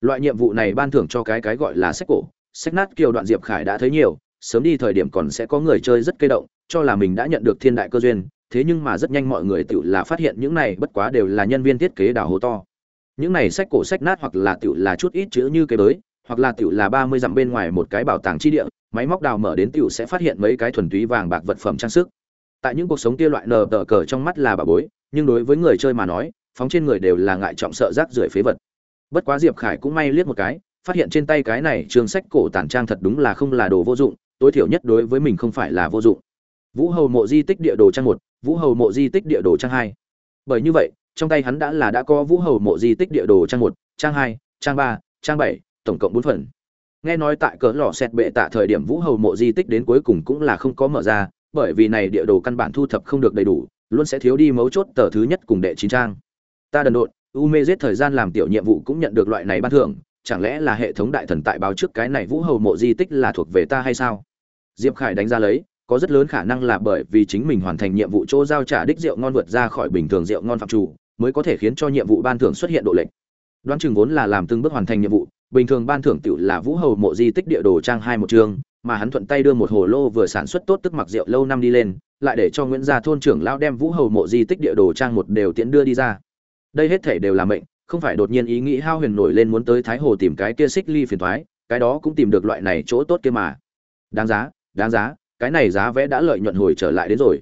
loại nhiệm vụ này ban thưởng cho cái cái gọi là sách cổ sách nát kiều đoạn diệp khải đã thấy nhiều sớm đi thời điểm còn sẽ có người chơi rất cây động cho là mình đã nhận được thiên đại cơ duyên thế nhưng mà rất nhanh mọi người tự là phát hiện những này bất quá đều là nhân viên thiết kế đảo hố to. Những này sách cổ sách nát hoặc là tự là chút ít chữ như cái bới hoặc là tự là ba mươi dặm bên ngoài một cái bảo tàng chi địa, máy móc đào mở đến tiểu sẽ phát hiện mấy cái thuần túy vàng bạc vật phẩm trang sức. Tại những cuộc sống kia loại nờ tờ cờ trong mắt là bà bối, nhưng đối với người chơi mà nói, phóng trên người đều là ngại trọng sợ rác rưởi phế vật. Bất quá Diệp Khải cũng may liếc một cái, phát hiện trên tay cái này trường sách cổ tản trang thật đúng là không là đồ vô dụng, tối thiểu nhất đối với mình không phải là vô dụng. Vũ Hầu mộ di tích địa đồ trang một, Vũ Hầu mộ di tích địa đồ trang hai. Bởi như vậy, trong tay hắn đã là đã có Vũ Hầu mộ di tích địa đồ trang một, trang hai, trang ba, trang bảy, tổng cộng bốn phần nghe nói tại cỡ lò xét bệ tạ thời điểm vũ hầu mộ di tích đến cuối cùng cũng là không có mở ra, bởi vì này địa đồ căn bản thu thập không được đầy đủ, luôn sẽ thiếu đi mấu chốt tờ thứ nhất cùng đệ chín trang. Ta đần độn, u mê giết thời gian làm tiểu nhiệm vụ cũng nhận được loại này ban thưởng, chẳng lẽ là hệ thống đại thần tại báo trước cái này vũ hầu mộ di tích là thuộc về ta hay sao? Diệp khải đánh ra lấy, có rất lớn khả năng là bởi vì chính mình hoàn thành nhiệm vụ chỗ giao trả đích rượu ngon vượt ra khỏi bình thường rượu ngon phạm chủ, mới có thể khiến cho nhiệm vụ ban thưởng xuất hiện độ lệch. Đoán chừng vốn là làm từng bước hoàn thành nhiệm vụ bình thường ban thưởng tiểu là Vũ Hầu mộ di tích địa đồ trang hai một chương, mà hắn thuận tay đưa một hồ lô vừa sản xuất tốt tức mặc rượu lâu năm đi lên, lại để cho Nguyễn gia thôn trưởng lão đem Vũ Hầu mộ di tích địa đồ trang một đều tiễn đưa đi ra. Đây hết thể đều là mệnh, không phải đột nhiên ý nghĩ hao huyền nổi lên muốn tới Thái Hồ tìm cái kia xích ly phiền toái, cái đó cũng tìm được loại này chỗ tốt kia mà. Đáng giá, đáng giá, cái này giá vẽ đã lợi nhuận hồi trở lại đến rồi.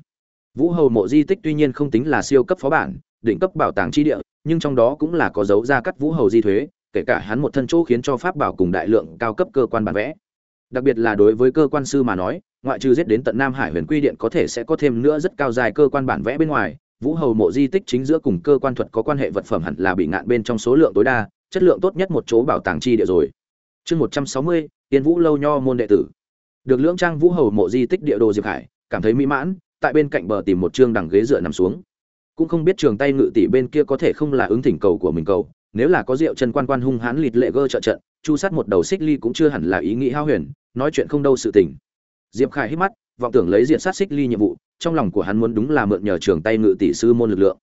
Vũ Hầu mộ di tích tuy nhiên không tính là siêu cấp phó bản, đỉnh cấp bảo tàng chi địa, nhưng trong đó cũng là có dấu ra cắt Vũ Hầu di thuế, kể cả hắn một thân chỗ khiến cho pháp bảo cùng đại lượng cao cấp cơ quan bản vẽ. Đặc biệt là đối với cơ quan sư mà nói, ngoại trừ giết đến tận nam hải huyền quy điện có thể sẽ có thêm nữa rất cao dài cơ quan bản vẽ bên ngoài, vũ hầu mộ di tích chính giữa cùng cơ quan thuật có quan hệ vật phẩm hẳn là bị ngạn bên trong số lượng tối đa, chất lượng tốt nhất một chỗ bảo tàng chi địa rồi. Chương một trăm sáu mươi, tiên vũ lâu nho môn đệ tử. Được lưỡng trang vũ hầu mộ di tích địa đồ diệp hải, cảm thấy mỹ mãn, tại bên cạnh bờ tìm một chương đằng ghế dựa nằm xuống. Cũng không biết trường tay ngự tỷ bên kia có thể không là ứng thỉnh cầu của mình cầu nếu là có rượu chân quan quan hung hãn lịt lệ gơ trợ trận, chu sát một đầu xích ly cũng chưa hẳn là ý nghĩ hao huyền, nói chuyện không đâu sự tình. Diệp khải hít mắt, vọng tưởng lấy diện sát xích ly nhiệm vụ, trong lòng của hắn muốn đúng là mượn nhờ trường tay ngự tỷ sư môn lực lượng.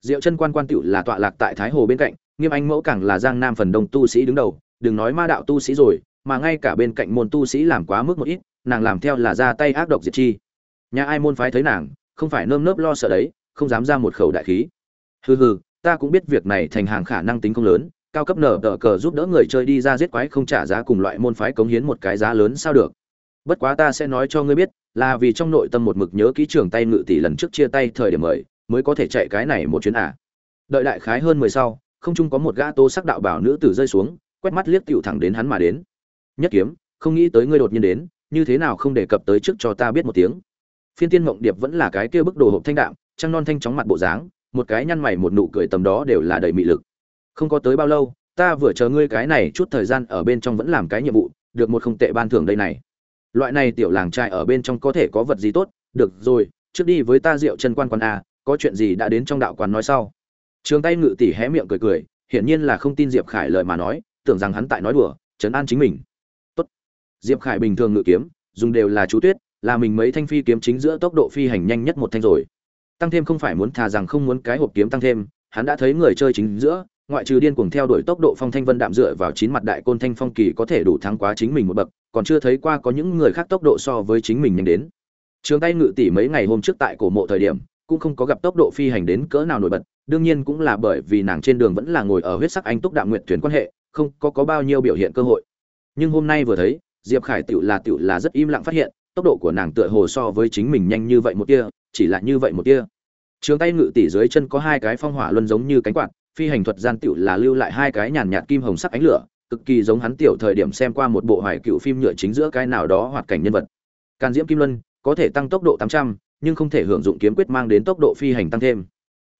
Diệu chân quan quan tựu là tọa lạc tại thái hồ bên cạnh, nghiêm anh mẫu càng là giang nam phần đông tu sĩ đứng đầu, đừng nói ma đạo tu sĩ rồi, mà ngay cả bên cạnh môn tu sĩ làm quá mức một ít, nàng làm theo là ra tay ác độc diệt chi. Nhà ai môn phái thấy nàng, không phải nơm nớp lo sợ đấy, không dám ra một khẩu đại khí. Hừ hừ ta cũng biết việc này thành hàng khả năng tính không lớn, cao cấp nở tờ cờ giúp đỡ người chơi đi ra giết quái không trả giá cùng loại môn phái cống hiến một cái giá lớn sao được. Bất quá ta sẽ nói cho ngươi biết, là vì trong nội tâm một mực nhớ kỹ trường tay ngự tỷ lần trước chia tay thời điểm mời, mới có thể chạy cái này một chuyến à. đợi đại khái hơn mười sau, không chung có một gã tô sắc đạo bảo nữ tử rơi xuống, quét mắt liếc tựu thẳng đến hắn mà đến. Nhất kiếm, không nghĩ tới ngươi đột nhiên đến, như thế nào không đề cập tới trước cho ta biết một tiếng. Phiên tiên mộng điệp vẫn là cái kia bức đồ hộp thanh đạm, trăng non thanh chóng mặt bộ dáng một cái nhăn mày một nụ cười tầm đó đều là đầy mị lực. Không có tới bao lâu, ta vừa chờ ngươi cái này chút thời gian ở bên trong vẫn làm cái nhiệm vụ, được một không tệ ban thưởng đây này. Loại này tiểu làng trai ở bên trong có thể có vật gì tốt? Được rồi, trước đi với ta rượu chân quan quan a, có chuyện gì đã đến trong đạo quán nói sau. Trường tay ngự tỷ hé miệng cười cười, hiển nhiên là không tin diệp khải lời mà nói, tưởng rằng hắn tại nói đùa chấn an chính mình. Tốt. Diệp khải bình thường ngự kiếm, dùng đều là chú tuyết, là mình mấy thanh phi kiếm chính giữa tốc độ phi hành nhanh nhất một thanh rồi tăng thêm không phải muốn thà rằng không muốn cái hộp kiếm tăng thêm, hắn đã thấy người chơi chính giữa, ngoại trừ điên cuồng theo đuổi tốc độ phong thanh vân đạm dựa vào chín mặt đại côn thanh phong kỳ có thể đủ thắng quá chính mình một bậc, còn chưa thấy qua có những người khác tốc độ so với chính mình nhanh đến. Trường tay ngự tỷ mấy ngày hôm trước tại cổ mộ thời điểm, cũng không có gặp tốc độ phi hành đến cỡ nào nổi bật, đương nhiên cũng là bởi vì nàng trên đường vẫn là ngồi ở huyết sắc anh túc đạm nguyện thuyền quan hệ, không có có bao nhiêu biểu hiện cơ hội. Nhưng hôm nay vừa thấy, diệp khải tựu là tựu là rất im lặng phát hiện tốc độ của nàng tựa hồ so với chính mình nhanh như vậy một tia chỉ là như vậy một tia. Trường tay ngự tỷ dưới chân có hai cái phong hỏa luân giống như cánh quạt phi hành thuật gian tựu là lưu lại hai cái nhàn nhạt kim hồng sắc ánh lửa cực kỳ giống hắn tiểu thời điểm xem qua một bộ hoài cựu phim nhựa chính giữa cái nào đó hoạt cảnh nhân vật. Can diễm kim luân có thể tăng tốc độ 800, nhưng không thể hưởng dụng kiếm quyết mang đến tốc độ phi hành tăng thêm.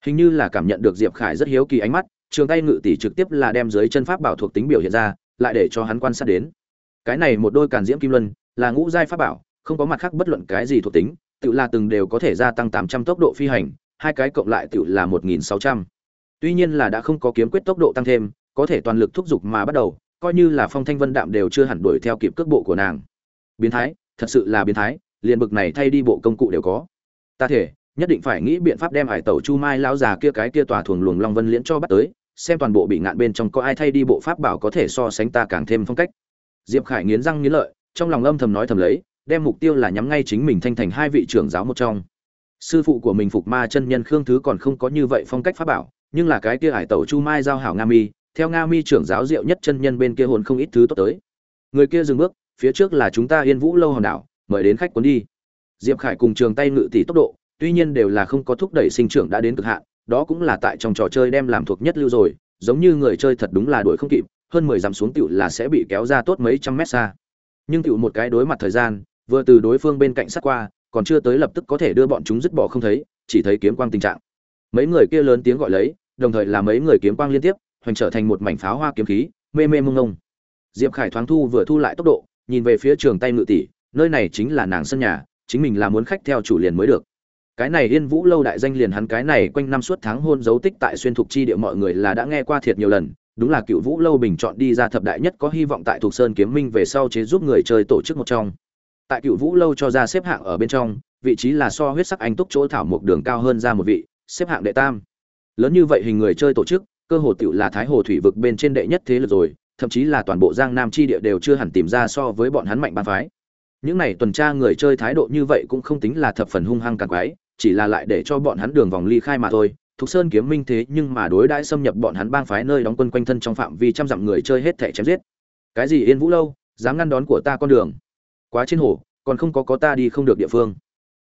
Hình như là cảm nhận được diệp khải rất hiếu kỳ ánh mắt trường tay ngự tỷ trực tiếp là đem dưới chân pháp bảo thuộc tính biểu hiện ra lại để cho hắn quan sát đến. Cái này một đôi càn diễm kim luân là ngũ giai pháp bảo không có mặt khác bất luận cái gì thuộc tính tự là từng đều có thể gia tăng 800 tốc độ phi hành, hai cái cộng lại tự là 1.600. tuy nhiên là đã không có kiếm quyết tốc độ tăng thêm, có thể toàn lực thúc giục mà bắt đầu, coi như là phong thanh vân đạm đều chưa hẳn đuổi theo kịp cước bộ của nàng. Biến thái, thật sự là biến thái, liền bực này thay đi bộ công cụ đều có. Ta thể, nhất định phải nghĩ biện pháp đem hải tẩu chu mai lão già kia cái kia tòa thuồng luồng long vân liễn cho bắt tới, xem toàn bộ bị ngạn bên trong có ai thay đi bộ pháp bảo có thể so sánh ta càng thêm phong cách. Diệp khải nghiến răng nghiến lợi, trong lòng âm thầm nói thầm lấy đem mục tiêu là nhắm ngay chính mình thanh thành hai vị trưởng giáo một trong. Sư phụ của mình phục ma chân nhân khương thứ còn không có như vậy phong cách pháp bảo, nhưng là cái kia hải tẩu chu mai giao hảo nga mi, theo nga mi trưởng giáo diệu nhất chân nhân bên kia hồn không ít thứ tốt tới. Người kia dừng bước, phía trước là chúng ta yên vũ lâu hòn đảo, mời đến khách cuốn đi. Diệp khải cùng trường tay ngự tỷ tốc độ, tuy nhiên đều là không có thúc đẩy sinh trưởng đã đến cực hạn, đó cũng là tại trong trò chơi đem làm thuộc nhất lưu rồi, giống như người chơi thật đúng là đuổi không kịp, hơn mười dặm xuống tiểu là sẽ bị kéo ra tốt mấy trăm mét xa. Nhưng tiểu một cái đối mặt thời gian vừa từ đối phương bên cạnh sát qua, còn chưa tới lập tức có thể đưa bọn chúng dứt bỏ không thấy, chỉ thấy kiếm quang tình trạng. Mấy người kia lớn tiếng gọi lấy, đồng thời là mấy người kiếm quang liên tiếp, hoành trở thành một mảnh pháo hoa kiếm khí, mê mê mông ngông. Diệp khải thoáng thu vừa thu lại tốc độ, nhìn về phía trường tay ngự tỷ, nơi này chính là nàng sân nhà, chính mình là muốn khách theo chủ liền mới được. Cái này yên vũ lâu đại danh liền hắn cái này quanh năm suốt tháng hôn dấu tích tại xuyên thục chi địa mọi người là đã nghe qua thiệt nhiều lần, đúng là cựu vũ lâu bình chọn đi ra thập đại nhất có hy vọng tại thuộc sơn kiếm minh về sau chế giúp người chơi tổ chức một trong tại cựu vũ lâu cho ra xếp hạng ở bên trong, vị trí là so huyết sắc anh túc chỗ thảo một đường cao hơn ra một vị, xếp hạng đệ tam. Lớn như vậy hình người chơi tổ chức, cơ hồ tiểu là thái hồ thủy vực bên trên đệ nhất thế lực rồi, thậm chí là toàn bộ giang nam chi địa đều chưa hẳn tìm ra so với bọn hắn mạnh ban phái. Những này tuần tra người chơi thái độ như vậy cũng không tính là thập phần hung hăng càng quái, chỉ là lại để cho bọn hắn đường vòng ly khai mà thôi. Thục sơn kiếm minh thế nhưng mà đối đãi xâm nhập bọn hắn bang phái nơi đóng quân quanh thân trong phạm vi trăm dặm người chơi hết thẻ chém giết. Cái gì yên vũ lâu, dám ngăn đón của ta con đường? Quá trên hồ, còn không có có ta đi không được địa phương.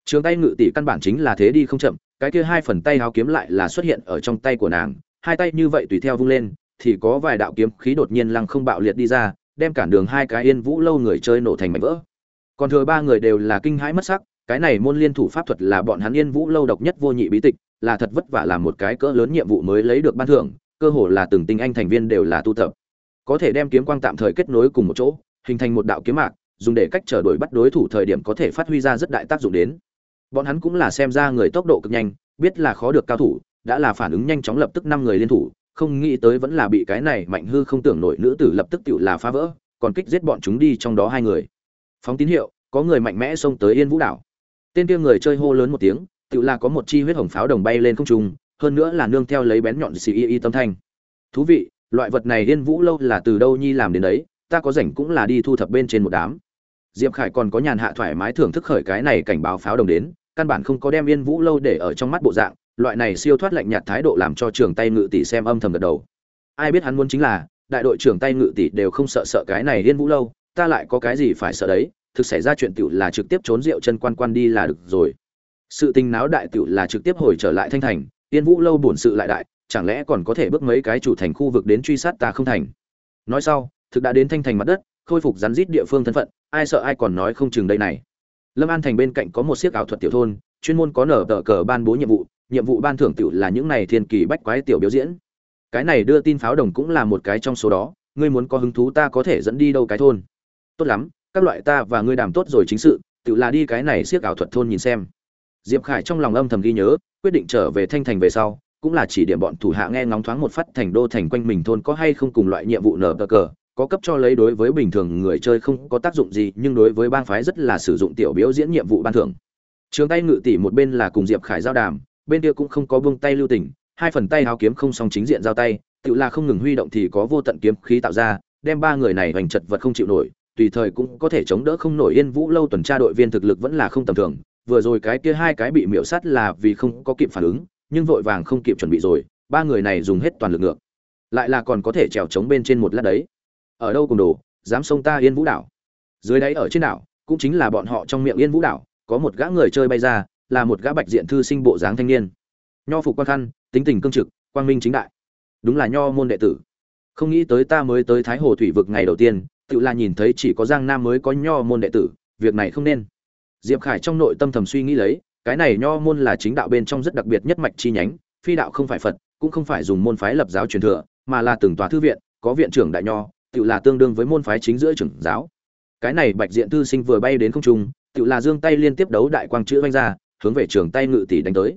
Trường tay ngự tỷ căn bản chính là thế đi không chậm, cái kia hai phần tay háo kiếm lại là xuất hiện ở trong tay của nàng, hai tay như vậy tùy theo vung lên, thì có vài đạo kiếm khí đột nhiên lăng không bạo liệt đi ra, đem cản đường hai cái yên vũ lâu người chơi nổ thành mảnh vỡ. Còn thừa ba người đều là kinh hãi mất sắc, cái này môn liên thủ pháp thuật là bọn hắn yên vũ lâu độc nhất vô nhị bí tịch, là thật vất vả làm một cái cỡ lớn nhiệm vụ mới lấy được ban thưởng, cơ hồ là từng tinh anh thành viên đều là tu tập. Có thể đem kiếm quang tạm thời kết nối cùng một chỗ, hình thành một đạo kiếm mạc dùng để cách trở đuổi bắt đối thủ thời điểm có thể phát huy ra rất đại tác dụng đến. Bọn hắn cũng là xem ra người tốc độ cực nhanh, biết là khó được cao thủ, đã là phản ứng nhanh chóng lập tức năm người liên thủ, không nghĩ tới vẫn là bị cái này mạnh hư không tưởng nổi nữ tử lập tức tự là phá vỡ, còn kích giết bọn chúng đi trong đó hai người. Phóng tín hiệu, có người mạnh mẽ xông tới yên vũ đảo. Tên kia người chơi hô lớn một tiếng tự là có một chi huyết hồng pháo đồng bay lên không trung, hơn nữa là nương theo lấy bén nhọn xì y y tâm thanh. Thú vị, loại vật này yên vũ lâu là từ đâu nhi làm đến đấy ta có rảnh cũng là đi thu thập bên trên một đám. Diệp khải còn có nhàn hạ thoải mái thưởng thức khởi cái này cảnh báo pháo đồng đến, căn bản không có đem yên vũ lâu để ở trong mắt bộ dạng, loại này siêu thoát lạnh nhạt thái độ làm cho trường tay ngự tỷ xem âm thầm gật đầu. Ai biết hắn muốn chính là, đại đội trưởng tay ngự tỷ đều không sợ sợ cái này yên vũ lâu, ta lại có cái gì phải sợ đấy, thực xảy ra chuyện tiểu là trực tiếp trốn rượu chân quan quan đi là được rồi. Sự tình náo đại tiểu là trực tiếp hồi trở lại thanh thành, yên vũ lâu bổn sự lại đại, chẳng lẽ còn có thể bước mấy cái chủ thành khu vực đến truy sát ta không thành? Nói sau thực đã đến thanh thành mặt đất, khôi phục rắn rít địa phương thân phận, ai sợ ai còn nói không chừng đây này. Lâm an thành bên cạnh có một siếc ảo thuật tiểu thôn, chuyên môn có nở tờ cờ ban bố nhiệm vụ nhiệm vụ ban thưởng tiểu là những này thiên kỳ bách quái tiểu biểu diễn. Cái này đưa tin pháo đồng cũng là một cái trong số đó, ngươi muốn có hứng thú ta có thể dẫn đi đâu cái thôn. Tốt lắm, các loại ta và ngươi đàm tốt rồi chính sự tự là đi cái này siếc ảo thuật thôn nhìn xem. Diệp khải trong lòng âm thầm ghi nhớ, quyết định trở về thanh thành về sau, cũng là chỉ điểm bọn thủ hạ nghe ngóng thoáng một phát thành đô thành quanh mình thôn có hay không cùng loại nhiệm vụ nở cờ có cấp cho lấy đối với bình thường người chơi không có tác dụng gì, nhưng đối với bang phái rất là sử dụng tiểu biểu diễn nhiệm vụ ban thưởng. Trường tay ngự tỷ một bên là cùng diệp khải giao đàm, bên kia cũng không có buông tay lưu tình, hai phần tay háo kiếm không song chính diện giao tay, tự là không ngừng huy động thì có vô tận kiếm khí tạo ra, đem ba người này hoành chật vật không chịu nổi, tùy thời cũng có thể chống đỡ không nổi yên vũ lâu tuần tra đội viên thực lực vẫn là không tầm thường, vừa rồi cái kia hai cái bị miễu sát là vì không có kịp phản ứng, nhưng vội vàng không kịp chuẩn bị rồi, ba người này dùng hết toàn lực ngược. Lại là còn có thể trèo trống bên trên một lát đấy ở đâu cùng đồ, dám xông ta yên vũ đảo. Dưới đáy ở trên đảo, cũng chính là bọn họ trong miệng yên vũ đảo, có một gã người chơi bay ra, là một gã bạch diện thư sinh bộ dáng thanh niên. Nho phục quan khăn, tính tình cương trực, quang minh chính đại. Đúng là nho môn đệ tử. Không nghĩ tới ta mới tới thái hồ thủy vực ngày đầu tiên, tự là nhìn thấy chỉ có giang nam mới có nho môn đệ tử, việc này không nên. Diệp khải trong nội tâm thầm suy nghĩ lấy, cái này nho môn là chính đạo bên trong rất đặc biệt nhất mạch chi nhánh, phi đạo không phải phật, cũng không phải dùng môn phái lập giáo truyền thừa, mà là từng tòa thư viện, có viện trưởng đại nho tự là tương đương với môn phái chính giữa trưởng giáo. Cái này bạch diện thư sinh vừa bay đến không trung tự là giương tay liên tiếp đấu đại quang chữ vanh ra, hướng về trường tay ngự tỷ đánh tới.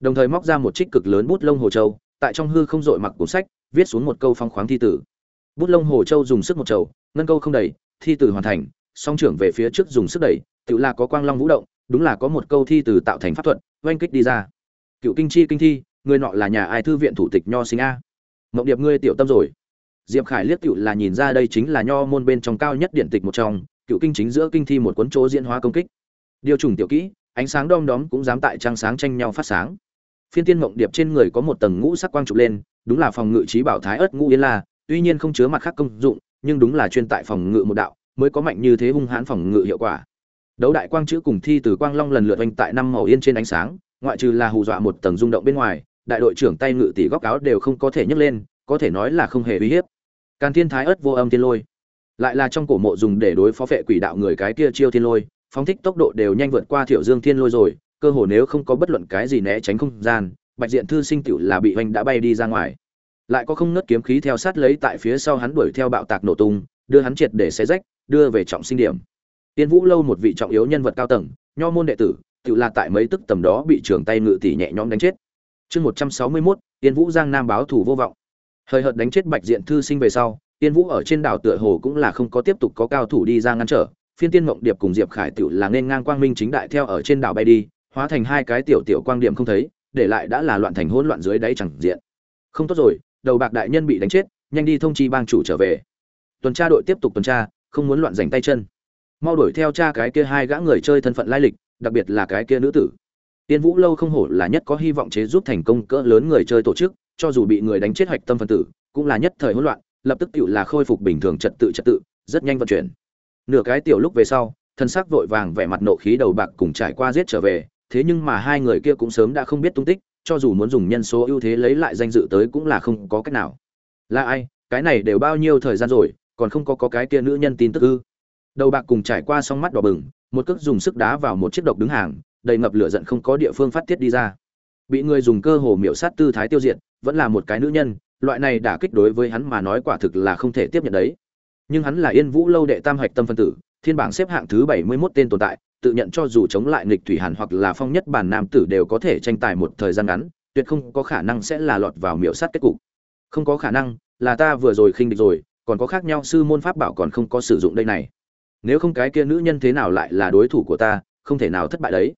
Đồng thời móc ra một trích cực lớn bút lông hồ châu, tại trong hư không dội mặc cuốn sách, viết xuống một câu phong khoáng thi tử. Bút lông hồ châu dùng sức một trầu, ngân câu không đầy, thi tử hoàn thành, song trưởng về phía trước dùng sức đẩy tự là có quang long vũ động, đúng là có một câu thi tử tạo thành pháp thuật, oanh kích đi ra. Cựu kinh chi kinh thi, người nọ là nhà ai thư viện thủ tịch nho sinh a? Mộng điệp ngươi tiểu tâm rồi diệp khải liếc cựu là nhìn ra đây chính là nho môn bên trong cao nhất điện tịch một trong, cựu kinh chính giữa kinh thi một cuốn chỗ diễn hóa công kích. Điều trùng tiểu kỹ, ánh sáng đom đóm cũng dám tại trang sáng tranh nhau phát sáng. Phiên tiên mộng điệp trên người có một tầng ngũ sắc quang trục lên, đúng là phòng ngự trí bảo thái ớt ngũ yên la, tuy nhiên không chứa mặt khác công dụng, nhưng đúng là chuyên tại phòng ngự một đạo, mới có mạnh như thế hung hãn phòng ngự hiệu quả. Đấu đại quang chữ cùng thi từ quang long lần lượt oanh tại năm màu yên trên ánh sáng, ngoại trừ là hù dọa một tầng rung động bên ngoài, đại đội trưởng tay ngự tỷ góc áo đều không có thể nhấc lên, có thể nói là không hề uy hiếp càn thiên thái ớt vô âm thiên lôi. Lại là trong cổ mộ dùng để đối phó phệ quỷ đạo người cái kia chiêu thiên lôi, phóng thích tốc độ đều nhanh vượt qua thiểu dương thiên lôi rồi, cơ hồ nếu không có bất luận cái gì né tránh không gian, bạch diện thư sinh tiểu là bị hoành đã bay đi ra ngoài. Lại có không nứt kiếm khí theo sát lấy tại phía sau hắn đuổi theo bạo tạc nổ tung, đưa hắn triệt để xé rách, đưa về trọng sinh điểm. Tiên vũ lâu một vị trọng yếu nhân vật cao tầng, nho môn đệ tử tự là tại mấy tức tầm đó bị trường tay ngự tỷ nhẹ nhõm đánh chết. Chương một trăm sáu mươi mốt, tiên vũ giang nam báo thủ vô vọng hời hợt đánh chết bạch diện thư sinh về sau tiên vũ ở trên đảo tựa hồ cũng là không có tiếp tục có cao thủ đi ra ngăn trở. Phiên tiên mộng điệp cùng diệp khải tiểu là nên ngang quang minh chính đại theo ở trên đảo bay đi, hóa thành hai cái tiểu tiểu quang điểm không thấy, để lại đã là loạn thành hỗn loạn dưới đáy chẳng diện. Không tốt rồi, đầu bạc đại nhân bị đánh chết, nhanh đi thông chi bang chủ trở về. Tuần tra đội tiếp tục tuần tra, không muốn loạn giành tay chân. Mau đuổi theo cha cái kia hai gã người chơi thân phận lai lịch, đặc biệt là cái kia nữ tử. Tiên vũ lâu không hổ là nhất có hy vọng chế giúp thành công cỡ lớn người chơi tổ chức cho dù bị người đánh chết hoạch tâm phân tử cũng là nhất thời hỗn loạn lập tức tựu là khôi phục bình thường trật tự trật tự rất nhanh vận chuyển. Nửa cái tiểu lúc về sau thân xác vội vàng vẻ mặt nộ khí đầu bạc cùng trải qua giết trở về thế nhưng mà hai người kia cũng sớm đã không biết tung tích cho dù muốn dùng nhân số ưu thế lấy lại danh dự tới cũng là không có cách nào. Là ai cái này đều bao nhiêu thời gian rồi còn không có, có cái kia nữ nhân tin tức ư? Đầu bạc cùng trải qua xong mắt đỏ bừng một cước dùng sức đá vào một chiếc độc đứng hàng đầy ngập lửa giận không có địa phương phát tiết đi ra. Bị người dùng cơ hồ miểu sát tư thái tiêu diệt vẫn là một cái nữ nhân, loại này đả kích đối với hắn mà nói quả thực là không thể tiếp nhận đấy. Nhưng hắn là yên vũ lâu đệ tam hạch tâm phân tử, thiên bảng xếp hạng thứ bảy mươi 71 tên tồn tại, tự nhận cho dù chống lại nghịch thủy hàn hoặc là phong nhất bản nam tử đều có thể tranh tài một thời gian ngắn, tuyệt không có khả năng sẽ là lọt vào miểu sát kết cục. Không có khả năng, là ta vừa rồi khinh địch rồi, còn có khác nhau sư môn pháp bảo còn không có sử dụng đây này. Nếu không cái kia nữ nhân thế nào lại là đối thủ của ta, không thể nào thất bại đấy.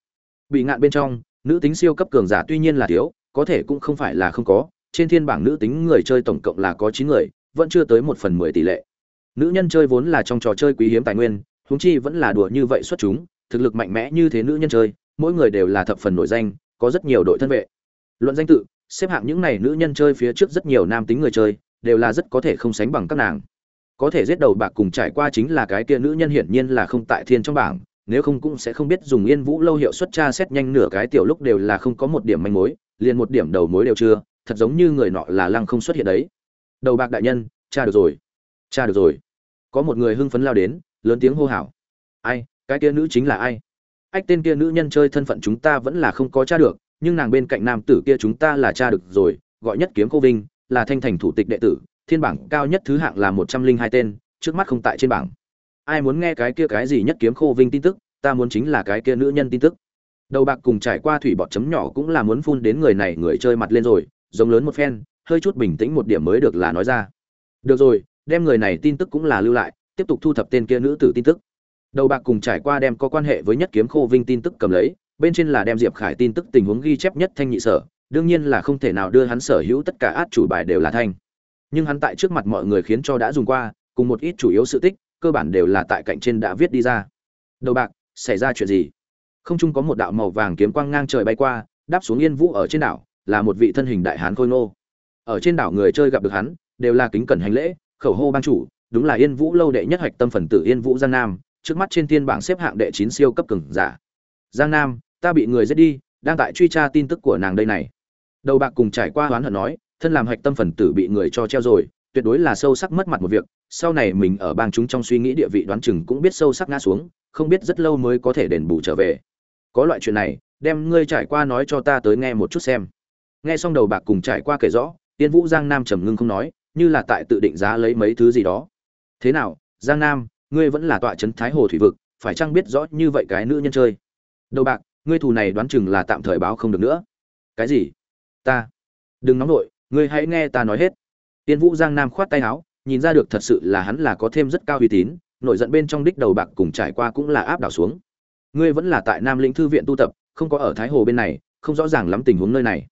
Bị ngạn bên trong, nữ tính siêu cấp cường giả tuy nhiên là thiếu, có thể cũng không phải là không có trên thiên bảng nữ tính người chơi tổng cộng là có chín người, vẫn chưa tới một phần mười tỷ lệ. Nữ nhân chơi vốn là trong trò chơi quý hiếm tài nguyên, huống chi vẫn là đùa như vậy xuất chúng, thực lực mạnh mẽ như thế nữ nhân chơi, mỗi người đều là thập phần nổi danh, có rất nhiều đội thân vệ. Luận danh tự, xếp hạng những này nữ nhân chơi phía trước rất nhiều nam tính người chơi, đều là rất có thể không sánh bằng các nàng. Có thể giết đầu bạc cùng trải qua chính là cái kia nữ nhân hiển nhiên là không tại thiên trong bảng, nếu không cũng sẽ không biết dùng yên vũ lâu hiệu suất tra xét nhanh nửa cái tiểu lúc đều là không có một điểm manh mối, liền một điểm đầu mối đều chưa thật giống như người nọ là lăng không xuất hiện đấy. Đầu bạc đại nhân, cha được rồi. Cha được rồi. Có một người hưng phấn lao đến, lớn tiếng hô hào. Ai, cái kia nữ chính là ai? Ách, tên kia nữ nhân chơi thân phận chúng ta vẫn là không có cha được, nhưng nàng bên cạnh nam tử kia chúng ta là cha được rồi, gọi nhất kiếm cô vinh, là thanh thành thủ tịch đệ tử, thiên bảng cao nhất thứ hạng là một trăm linh hai tên, trước mắt không tại trên bảng. Ai muốn nghe cái kia cái gì nhất kiếm khô vinh tin tức, ta muốn chính là cái kia nữ nhân tin tức. Đầu bạc cùng trải qua thủy bọt chấm nhỏ cũng là muốn phun đến người này người chơi mặt lên rồi giống lớn một phen, hơi chút bình tĩnh một điểm mới được là nói ra. Được rồi, đem người này tin tức cũng là lưu lại, tiếp tục thu thập tên kia nữ tử tin tức. Đầu bạc cùng trải qua đem có quan hệ với nhất kiếm khô vinh tin tức cầm lấy, bên trên là đem diệp khải tin tức tình huống ghi chép nhất thanh nhị sở, đương nhiên là không thể nào đưa hắn sở hữu tất cả át chủ bài đều là thanh. Nhưng hắn tại trước mặt mọi người khiến cho đã dùng qua, cùng một ít chủ yếu sự tích, cơ bản đều là tại cạnh trên đã viết đi ra. Đầu bạc, xảy ra chuyện gì? Không chung có một đạo màu vàng kiếm quang ngang trời bay qua, đáp xuống yên vũ ở trên đảo là một vị thân hình đại hán khôi ngô. Ở trên đảo người chơi gặp được hắn, đều là kính cẩn hành lễ, khẩu hô ban chủ, đúng là yên vũ lâu đệ nhất hạch tâm phần tử yên vũ giang nam, trước mắt trên thiên bảng xếp hạng đệ chín siêu cấp cường giả. Giang nam, ta bị người giết đi, đang tại truy tra tin tức của nàng đây này. Đầu bạc cùng trải qua hoán hận nói, thân làm hạch tâm phần tử bị người cho treo rồi, tuyệt đối là sâu sắc mất mặt một việc, sau này mình ở bang chúng trong suy nghĩ địa vị đoán chừng cũng biết sâu sắc ngã xuống, không biết rất lâu mới có thể đền bù trở về. Có loại chuyện này, đem ngươi trải qua nói cho ta tới nghe một chút xem nghe xong đầu bạc cùng trải qua kể rõ tiên vũ giang nam trầm ngưng không nói, như là tại tự định giá lấy mấy thứ gì đó. Thế nào, giang nam, ngươi vẫn là tọa trấn thái hồ thủy vực, phải chăng biết rõ như vậy cái nữ nhân chơi? Đầu bạc, ngươi thù này đoán chừng là tạm thời báo không được nữa. Cái gì? Ta. Đừng nóng nổi ngươi hãy nghe ta nói hết. Tiên vũ giang nam khoát tay áo, nhìn ra được thật sự là hắn là có thêm rất cao uy tín, nổi giận bên trong đích đầu bạc cùng trải qua cũng là áp đảo xuống. Ngươi vẫn là tại nam lĩnh thư viện tu tập, không có ở thái hồ bên này, không rõ ràng lắm tình huống nơi này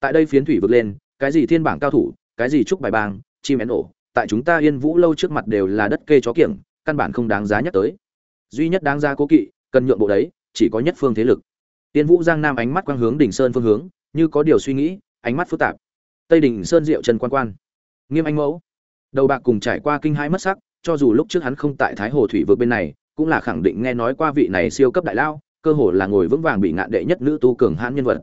tại đây phiến thủy vực lên, cái gì thiên bảng cao thủ, cái gì trúc bài bang, chim én ổ, tại chúng ta yên vũ lâu trước mặt đều là đất kê chó kiểng, căn bản không đáng giá nhắc tới. Duy nhất đáng ra cố kỵ, cần nhượng bộ đấy, chỉ có nhất phương thế lực. Yên vũ giang nam ánh mắt quang hướng đỉnh sơn phương hướng, như có điều suy nghĩ, ánh mắt phức tạp. Tây đỉnh sơn diệu trần quan quan. Nghiêm anh mẫu. Đầu bạc cùng trải qua kinh hãi mất sắc, cho dù lúc trước hắn không tại thái hồ thủy vực bên này, cũng là khẳng định nghe nói qua vị này siêu cấp đại lao, cơ hồ là ngồi vững vàng bị ngạn đệ nhất nữ tu cường hãn nhân vật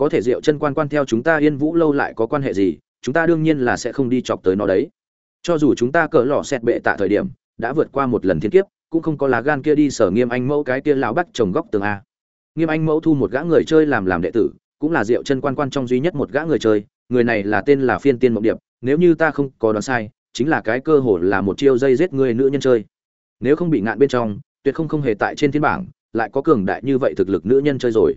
có thể diệu chân quan quan theo chúng ta yên vũ lâu lại có quan hệ gì, chúng ta đương nhiên là sẽ không đi chọc tới nó đấy. Cho dù chúng ta cỡ lò xẹt bệ tạ thời điểm, đã vượt qua một lần thiên kiếp, cũng không có lá gan kia đi sở nghiêm anh mẫu cái kia lão bắt trồng góc tường a. Nghiêm anh mẫu thu một gã người chơi làm làm đệ tử, cũng là diệu chân quan quan trong duy nhất một gã người chơi, người này là tên là phiên tiên mộng điệp, nếu như ta không có đoán sai, chính là cái cơ hội là một chiêu dây giết người nữ nhân chơi. Nếu không bị ngạn bên trong, tuyệt không không hề tại trên thiên bảng, lại có cường đại như vậy thực lực nữ nhân chơi rồi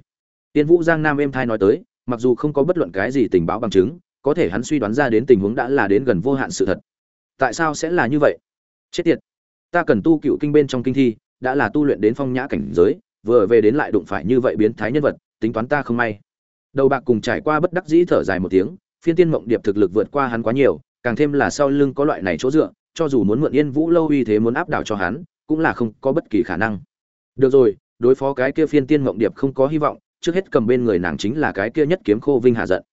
tiên vũ giang nam êm thai nói tới, mặc dù không có bất luận cái gì tình báo bằng chứng, có thể hắn suy đoán ra đến tình huống đã là đến gần vô hạn sự thật. Tại sao sẽ là như vậy? Chết tiệt! Ta cần tu cựu kinh bên trong kinh thi, đã là tu luyện đến phong nhã cảnh giới, vừa về đến lại đụng phải như vậy biến thái nhân vật, tính toán ta không may. Đầu bạc cùng trải qua bất đắc dĩ thở dài một tiếng, phiên tiên mộng điệp thực lực vượt qua hắn quá nhiều, càng thêm là sau lưng có loại này chỗ dựa, cho dù muốn mượn yên vũ lâu uy thế muốn áp đảo cho hắn, cũng là không có bất kỳ khả năng. Được rồi, đối phó cái kia phiên tiên mộng điệp không có hy vọng trước hết cầm bên người nàng chính là cái kia nhất kiếm khô vinh hà giận.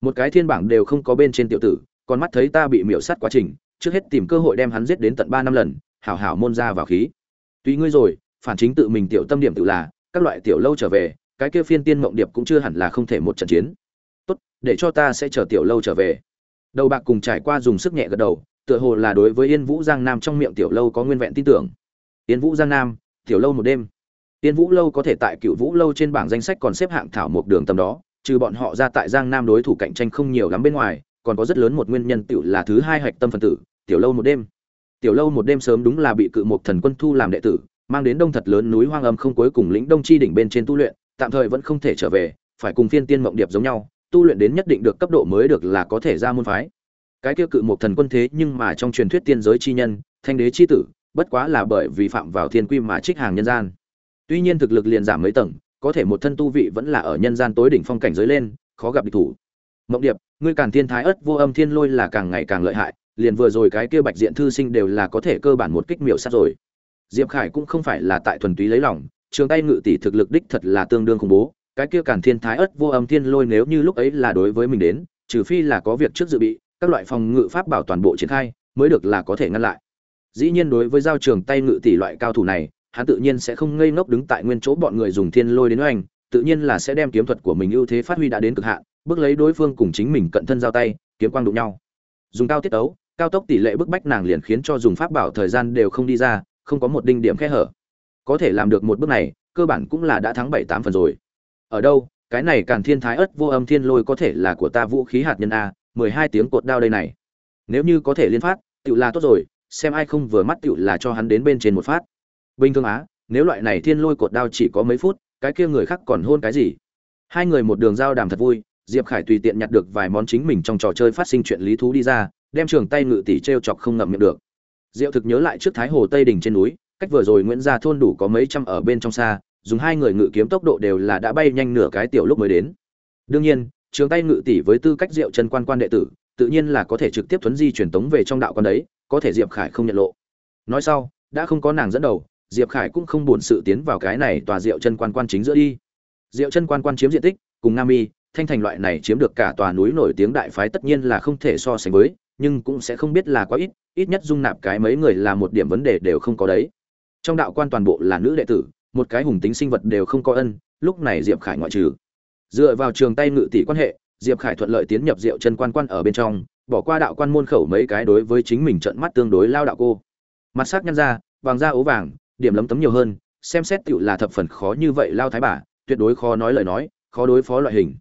Một cái thiên bảng đều không có bên trên tiểu tử còn mắt thấy ta bị miểu sát quá trình, trước hết tìm cơ hội đem hắn giết đến tận ba năm lần, hảo hảo môn ra vào khí. Tùy ngươi rồi, phản chính tự mình tiểu tâm điểm tự là, các loại tiểu lâu trở về, cái kia phiên tiên mộng điệp cũng chưa hẳn là không thể một trận chiến. Tốt, để cho ta sẽ chờ tiểu lâu trở về. Đầu bạc cùng trải qua dùng sức nhẹ gật đầu, tựa hồ là đối với yên vũ giang nam trong miệng tiểu lâu có nguyên vẹn tin tưởng. Yên vũ giang nam, tiểu lâu một đêm. Tiên vũ lâu có thể tại cựu vũ lâu trên bảng danh sách còn xếp hạng thảo một đường tầm đó, trừ bọn họ ra tại giang nam đối thủ cạnh tranh không nhiều lắm bên ngoài, còn có rất lớn một nguyên nhân tiểu là thứ hai hạch tâm phân tử, tiểu lâu một đêm. Tiểu lâu một đêm sớm đúng là bị cự một thần quân thu làm đệ tử, mang đến đông thật lớn núi hoang âm không cuối cùng lĩnh đông chi đỉnh bên trên tu luyện, tạm thời vẫn không thể trở về, phải cùng phiên tiên mộng điệp giống nhau, tu luyện đến nhất định được cấp độ mới được là có thể ra môn phái. Cái kia cự một thần quân thế nhưng mà trong truyền thuyết tiên giới chi nhân, thanh đế chi tử, bất quá là bởi vì phạm vào thiên quy mà trích hàng nhân gian tuy nhiên thực lực liền giảm mấy tầng, có thể một thân tu vị vẫn là ở nhân gian tối đỉnh phong cảnh giới lên, khó gặp địch thủ. Mộng điệp, ngươi càng thiên thái ất, vô âm thiên lôi là càng ngày càng lợi hại, liền vừa rồi cái kia bạch diện thư sinh đều là có thể cơ bản một kích miểu sát rồi. Diệp khải cũng không phải là tại thuần túy lấy lòng, trường tay ngự tỷ thực lực đích thật là tương đương khủng bố, cái kia càn thiên thái ất, vô âm thiên lôi nếu như lúc ấy là đối với mình đến, trừ phi là có việc trước dự bị, các loại phòng ngự pháp bảo toàn bộ triển khai, mới được là có thể ngăn lại. Dĩ nhiên đối với giao trường tay ngự tỷ loại cao thủ này hắn tự nhiên sẽ không ngây ngốc đứng tại nguyên chỗ bọn người dùng thiên lôi đến oanh, tự nhiên là sẽ đem kiếm thuật của mình ưu thế phát huy đã đến cực hạn, bước lấy đối phương cùng chính mình cận thân giao tay, kiếm quang đụng nhau. Dùng cao tiết tấu, cao tốc tỷ lệ bức bách nàng liền khiến cho dùng pháp bảo thời gian đều không đi ra, không có một đinh điểm khe hở. Có thể làm được một bước này, cơ bản cũng là đã thắng bảy tám phần rồi. Ở đâu, cái này càn thiên thái ất vô âm thiên lôi có thể là của ta vũ khí hạt nhân a, mười hai tiếng cột đao đây này. Nếu như có thể liên phát, tựu là tốt rồi, xem ai không vừa mắt tựu là cho hắn đến bên trên một phát bình thường á, nếu loại này thiên lôi cột đao chỉ có mấy phút, cái kia người khác còn hôn cái gì? Hai người một đường giao đàm thật vui, diệp khải tùy tiện nhặt được vài món chính mình trong trò chơi phát sinh chuyện lý thú đi ra, đem trường tay ngự tỷ t r e o chọc không ngậm miệng được. Diệu thực nhớ lại trước thái hồ tây đình trên núi, cách vừa rồi nguyễn gia thôn đủ có mấy trăm ở bên trong xa, dùng hai người ngự kiếm tốc độ đều là đã bay nhanh nửa cái tiểu lúc mới đến. Đương nhiên, trường tay ngự tỷ với tư cách diệu chân quan quan đệ tử, tự nhiên là có thể trực tiếp thuấn di truyền tống về trong đạo quan đấy, có thể diệp khải không nhận lộ. Nói sau, đã không có nàng dẫn đầu diệp khải cũng không buồn sự tiến vào cái này tòa diệu chân quan quan chính giữa đi. Diệu chân quan quan chiếm diện tích, cùng nam y thanh thành loại này chiếm được cả tòa núi nổi tiếng đại phái tất nhiên là không thể so sánh với, nhưng cũng sẽ không biết là quá ít ít nhất dung nạp cái mấy người là một điểm vấn đề đều không có đấy. Trong đạo quan toàn bộ là nữ đệ tử, một cái hùng tính sinh vật đều không có ân, lúc này diệp khải ngoại trừ. Dựa vào trường tay ngự tỷ quan hệ, diệp khải thuận lợi tiến nhập diệu chân quan quan ở bên trong, bỏ qua đạo quan môn khẩu mấy cái đối với chính mình trận mắt tương đối lao đạo cô. Mặt sắc nhăn ra, vàng da ố vàng điểm lấm tấm nhiều hơn, xem xét tựu là thập phần khó như vậy lao thái bà, tuyệt đối khó nói lời nói, khó đối phó loại hình.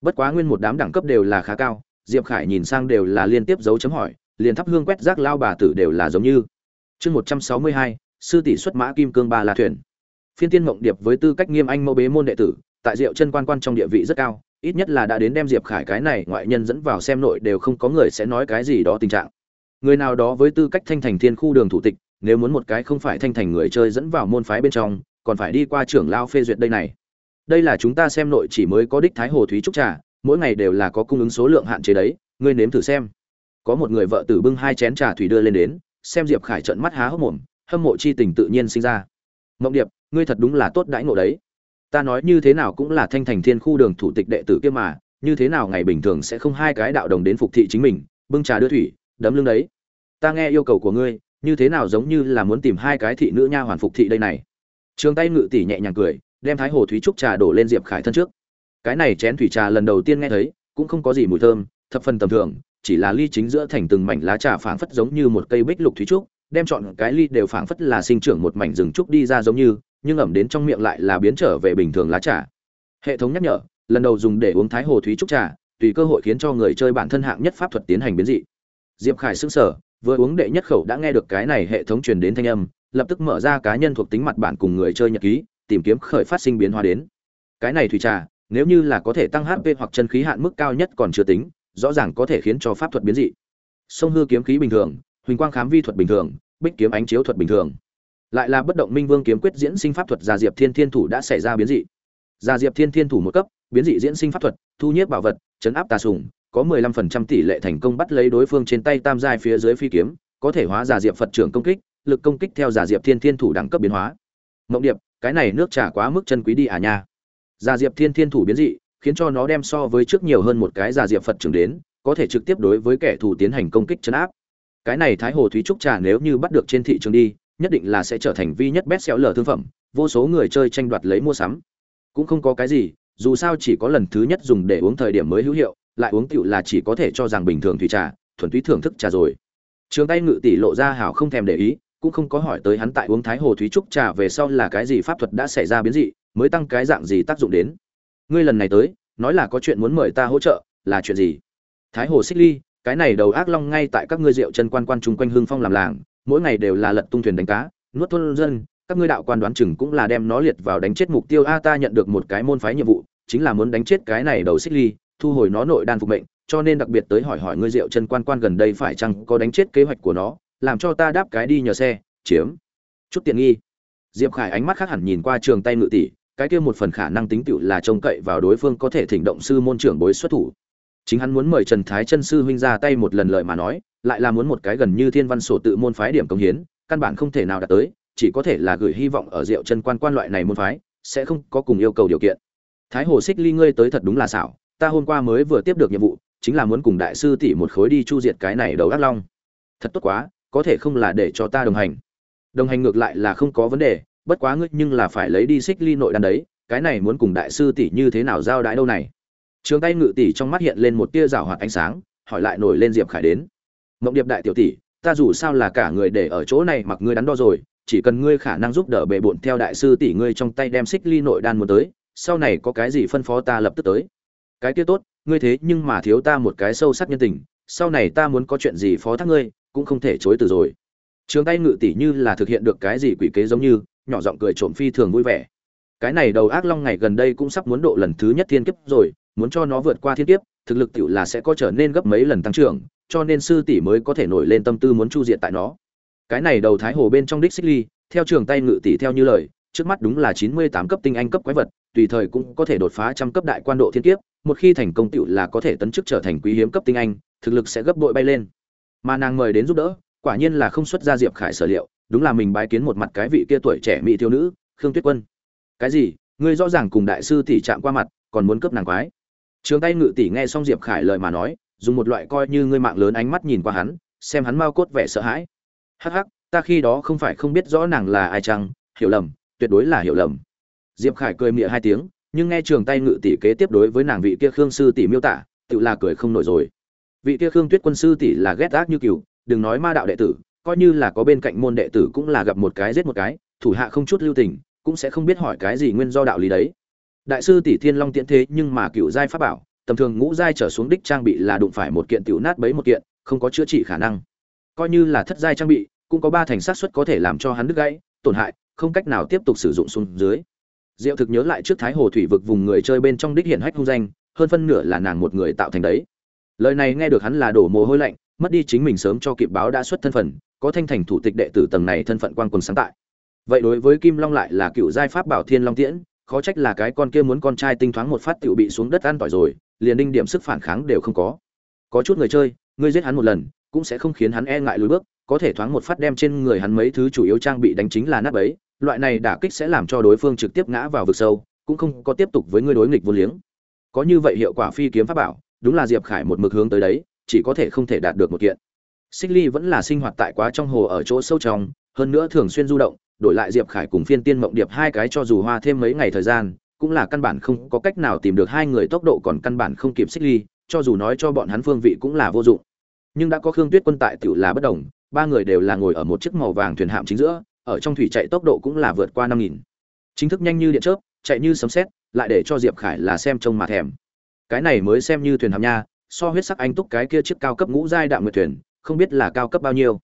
Bất quá nguyên một đám đẳng cấp đều là khá cao, diệp khải nhìn sang đều là liên tiếp dấu chấm hỏi, liền thắp hương quét rác lao bà tử đều là giống như. Chương một trăm sáu mươi hai, sư tỷ xuất mã kim cương ba là thuyền. Phiên tiên mộng điệp với tư cách nghiêm anh mẫu bế môn đệ tử, tại diệu chân quan quan trong địa vị rất cao, ít nhất là đã đến đem diệp khải cái này ngoại nhân dẫn vào xem nội đều không có người sẽ nói cái gì đó tình trạng. Người nào đó với tư cách thanh thành thiên khu đường thủ tịch nếu muốn một cái không phải thanh thành người chơi dẫn vào môn phái bên trong, còn phải đi qua trưởng lao phê duyệt đây này. Đây là chúng ta xem nội chỉ mới có đích thái hồ thúy trúc trà, mỗi ngày đều là có cung ứng số lượng hạn chế đấy, ngươi nếm thử xem. Có một người vợ tử bưng hai chén trà thủy đưa lên đến, xem diệp khải trợn mắt há hốc mồm, hâm mộ chi tình tự nhiên sinh ra. Mộng điệp, ngươi thật đúng là tốt đãi ngộ đấy. Ta nói như thế nào cũng là thanh thành thiên khu đường thủ tịch đệ tử kia mà, như thế nào ngày bình thường sẽ không hai cái đạo đồng đến phục thị chính mình, bưng trà đưa thủy, đấm lưng đấy. Ta nghe yêu cầu của ngươi như thế nào giống như là muốn tìm hai cái thị nữ nha hoàn phục thị đây này. Trường tay ngự tỷ nhẹ nhàng cười, đem thái hồ thúy trúc trà đổ lên diệp khải thân trước. Cái này chén thủy trà lần đầu tiên nghe thấy, cũng không có gì mùi thơm, thập phần tầm thường, chỉ là ly chính giữa thành từng mảnh lá trà phảng phất giống như một cây bích lục thúy trúc, đem chọn cái ly đều phảng phất là sinh trưởng một mảnh rừng trúc đi ra giống như, nhưng ẩm đến trong miệng lại là biến trở về bình thường lá trà. Hệ thống nhắc nhở, lần đầu dùng để uống thái hồ thúy trúc trà, tùy cơ hội khiến cho người chơi bản thân hạng nhất pháp thuật tiến hành biến dị. Diệp khải xưng sở vừa uống đệ nhất khẩu đã nghe được cái này hệ thống truyền đến thanh âm, lập tức mở ra cá nhân thuộc tính mặt bản cùng người chơi nhật ký, tìm kiếm khởi phát sinh biến hóa đến. Cái này thủy trà, nếu như là có thể tăng hp hoặc chân khí hạn mức cao nhất còn chưa tính, rõ ràng có thể khiến cho pháp thuật biến dị. Sông hư kiếm khí bình thường, huỳnh quang khám vi thuật bình thường, bích kiếm ánh chiếu thuật bình thường. Lại là bất động minh vương kiếm quyết diễn sinh pháp thuật gia diệp thiên thiên thủ đã xảy ra biến dị. Gia diệp thiên thiên thủ một cấp, biến dị diễn sinh pháp thuật, thu nhiếp bảo vật, chấn áp tà sùng có 15% tỷ lệ thành công bắt lấy đối phương trên tay tam giai phía dưới phi kiếm, có thể hóa giả diệp phật trưởng công kích, lực công kích theo giả diệp thiên thiên thủ đẳng cấp biến hóa. Mộng điệp, cái này nước trả quá mức chân quý đi à nha. Giả diệp thiên thiên thủ biến dị, khiến cho nó đem so với trước nhiều hơn một cái giả diệp phật trưởng đến, có thể trực tiếp đối với kẻ thù tiến hành công kích trấn áp. Cái này thái hồ thúy trúc trà nếu như bắt được trên thị trường đi, nhất định là sẽ trở thành vi nhất best seller thương phẩm, vô số người chơi tranh đoạt lấy mua sắm. Cũng không có cái gì, dù sao chỉ có lần thứ nhất dùng để uống thời điểm mới hữu hiệu lại uống tiểu là chỉ có thể cho rằng bình thường thủy trà, thuần túy thưởng thức trà rồi. Trường tay ngự tỷ lộ ra hảo không thèm để ý, cũng không có hỏi tới hắn tại uống thái hồ thúy trúc trà về sau là cái gì pháp thuật đã xảy ra biến dị, mới tăng cái dạng gì tác dụng đến. Ngươi lần này tới, nói là có chuyện muốn mời ta hỗ trợ, là chuyện gì? Thái hồ xích ly, cái này đầu ác long ngay tại các ngươi rượu chân quan quan chung quanh hương phong làm làng, mỗi ngày đều là lật tung thuyền đánh cá, nuốt thôn dân, các ngươi đạo quan đoán chừng cũng là đem nó liệt vào đánh chết mục tiêu. A, ta nhận được một cái môn phái nhiệm vụ, chính là muốn đánh chết cái này đầu xích ly thu hồi nó nội đan phục mệnh, cho nên đặc biệt tới hỏi hỏi ngươi rượu chân quan quan gần đây phải chăng có đánh chết kế hoạch của nó, làm cho ta đáp cái đi nhờ xe, chiếm. Chút tiện nghi. Diệp khải ánh mắt khác hẳn nhìn qua trường tay ngự tỷ, cái kia một phần khả năng tính tựu là trông cậy vào đối phương có thể thỉnh động sư môn trưởng bối xuất thủ. Chính hắn muốn mời trần thái chân sư huynh ra tay một lần lợi mà nói, lại là muốn một cái gần như thiên văn sổ tự môn phái điểm công hiến, căn bản không thể nào đạt tới, chỉ có thể là gửi hy vọng ở rượu chân quan quan loại này môn phái, sẽ không có cùng yêu cầu điều kiện. Thái hồ xích ly ngươi tới thật đúng là xảo ta hôm qua mới vừa tiếp được nhiệm vụ, chính là muốn cùng đại sư tỷ một khối đi chu diệt cái này đầu ác long. Thật tốt quá, có thể không là để cho ta đồng hành. Đồng hành ngược lại là không có vấn đề, bất quá ngươi nhưng là phải lấy đi xích ly nội đan đấy, cái này muốn cùng đại sư tỷ như thế nào giao đãi đâu này? Trường tay ngự tỷ trong mắt hiện lên một tia rào hoạt ánh sáng, hỏi lại nổi lên diệp khải đến. Mộng điệp đại tiểu tỷ, ta dù sao là cả người để ở chỗ này mặc ngươi đắn đo rồi, chỉ cần ngươi khả năng giúp đỡ bệ bộn theo đại sư tỷ ngươi trong tay đem xích ly nội đan muốn tới, sau này có cái gì phân phó ta lập tức tới cái kia tốt, ngươi thế nhưng mà thiếu ta một cái sâu sắc nhân tình, sau này ta muốn có chuyện gì phó thác ngươi, cũng không thể chối từ rồi. Trường tay ngự tỷ như là thực hiện được cái gì quỷ kế giống như, nhỏ giọng cười trộm phi thường vui vẻ. Cái này đầu ác long ngày gần đây cũng sắp muốn độ lần thứ nhất thiên kiếp rồi, muốn cho nó vượt qua thiên kiếp, thực lực tiểu là sẽ có trở nên gấp mấy lần tăng trưởng, cho nên sư tỷ mới có thể nổi lên tâm tư muốn chu diện tại nó. Cái này đầu thái hồ bên trong đích xích ly, theo trường tay ngự tỷ theo như lời, trước mắt đúng là chín mươi tám cấp tinh anh cấp quái vật tùy thời cũng có thể đột phá trăm cấp đại quan độ thiên kiếp, một khi thành công tựu là có thể tấn chức trở thành quý hiếm cấp tinh anh, thực lực sẽ gấp bội bay lên. Mà nàng mời đến giúp đỡ, quả nhiên là không xuất ra diệp khải sở liệu, đúng là mình bái kiến một mặt cái vị kia tuổi trẻ mỹ thiếu nữ, khương tuyết quân. Cái gì? Ngươi rõ ràng cùng đại sư tỷ chạm qua mặt, còn muốn cướp nàng quái. Trường tay ngự tỷ nghe xong diệp khải lời mà nói, dùng một loại coi như ngươi mạng lớn ánh mắt nhìn qua hắn, xem hắn mau cốt vẻ sợ hãi. Hắc hắc, ta khi đó không phải không biết rõ nàng là ai chăng, hiểu lầm, tuyệt đối là hiểu lầm diệp khải cười mịa hai tiếng, nhưng nghe trường tay ngự tỷ kế tiếp đối với nàng vị kia khương sư tỷ miêu tả, tự là cười không nổi rồi. Vị kia khương tuyết quân sư tỷ là ghét ác như cừu, đừng nói ma đạo đệ tử, coi như là có bên cạnh môn đệ tử cũng là gặp một cái giết một cái, thủ hạ không chút lưu tình, cũng sẽ không biết hỏi cái gì nguyên do đạo lý đấy. Đại sư tỷ thiên long tiễn thế nhưng mà cựu giai pháp bảo, tầm thường ngũ giai trở xuống đích trang bị là đụng phải một kiện tiểu nát bấy một kiện, không có chữa trị khả năng. Coi như là thất giai trang bị, cũng có ba thành xác suất có thể làm cho hắn đứt gãy, tổn hại, không cách nào tiếp tục sử dụng xuống dưới diệu thực nhớ lại trước thái hồ thủy vực vùng người chơi bên trong đích hiển hách hung danh, hơn phân nửa là nàng một người tạo thành đấy. Lời này nghe được hắn là đổ mồ hôi lạnh, mất đi chính mình sớm cho kịp báo đã xuất thân phận, có thanh thành thủ tịch đệ tử tầng này thân phận quan quân sáng tại. Vậy đối với kim long lại là cựu giai pháp bảo thiên long tiễn, khó trách là cái con kia muốn con trai tinh thoáng một phát tiểu bị xuống đất ăn tỏi rồi, liền đinh điểm sức phản kháng đều không có. Có chút người chơi, ngươi giết hắn một lần, cũng sẽ không khiến hắn e ngại lùi bước, có thể thoáng một phát đem trên người hắn mấy thứ chủ yếu trang bị đánh chính là nát ấy loại này đả kích sẽ làm cho đối phương trực tiếp ngã vào vực sâu, cũng không có tiếp tục với ngươi đối nghịch vô liếng. Có như vậy hiệu quả phi kiếm pháp bảo, đúng là diệp khải một mực hướng tới đấy, chỉ có thể không thể đạt được một kiện. Xích ly vẫn là sinh hoạt tại quá trong hồ ở chỗ sâu trong, hơn nữa thường xuyên du động, đổi lại diệp khải cùng phiên tiên mộng điệp hai cái cho dù hoa thêm mấy ngày thời gian, cũng là căn bản không có cách nào tìm được hai người tốc độ còn căn bản không kịp xích ly, cho dù nói cho bọn hắn phương vị cũng là vô dụng. Nhưng đã có khương tuyết quân tại tiểu là bất đồng, ba người đều là ngồi ở một chiếc màu vàng thuyền hạm chính giữa ở trong thủy chạy tốc độ cũng là vượt qua năm nghìn. Chính thức nhanh như điện chớp, chạy như sấm sét, lại để cho diệp khải là xem trông mà thèm. Cái này mới xem như thuyền hàm nha, so huyết sắc anh túc cái kia chiếc cao cấp ngũ giai đạm nguyệt thuyền, không biết là cao cấp bao nhiêu.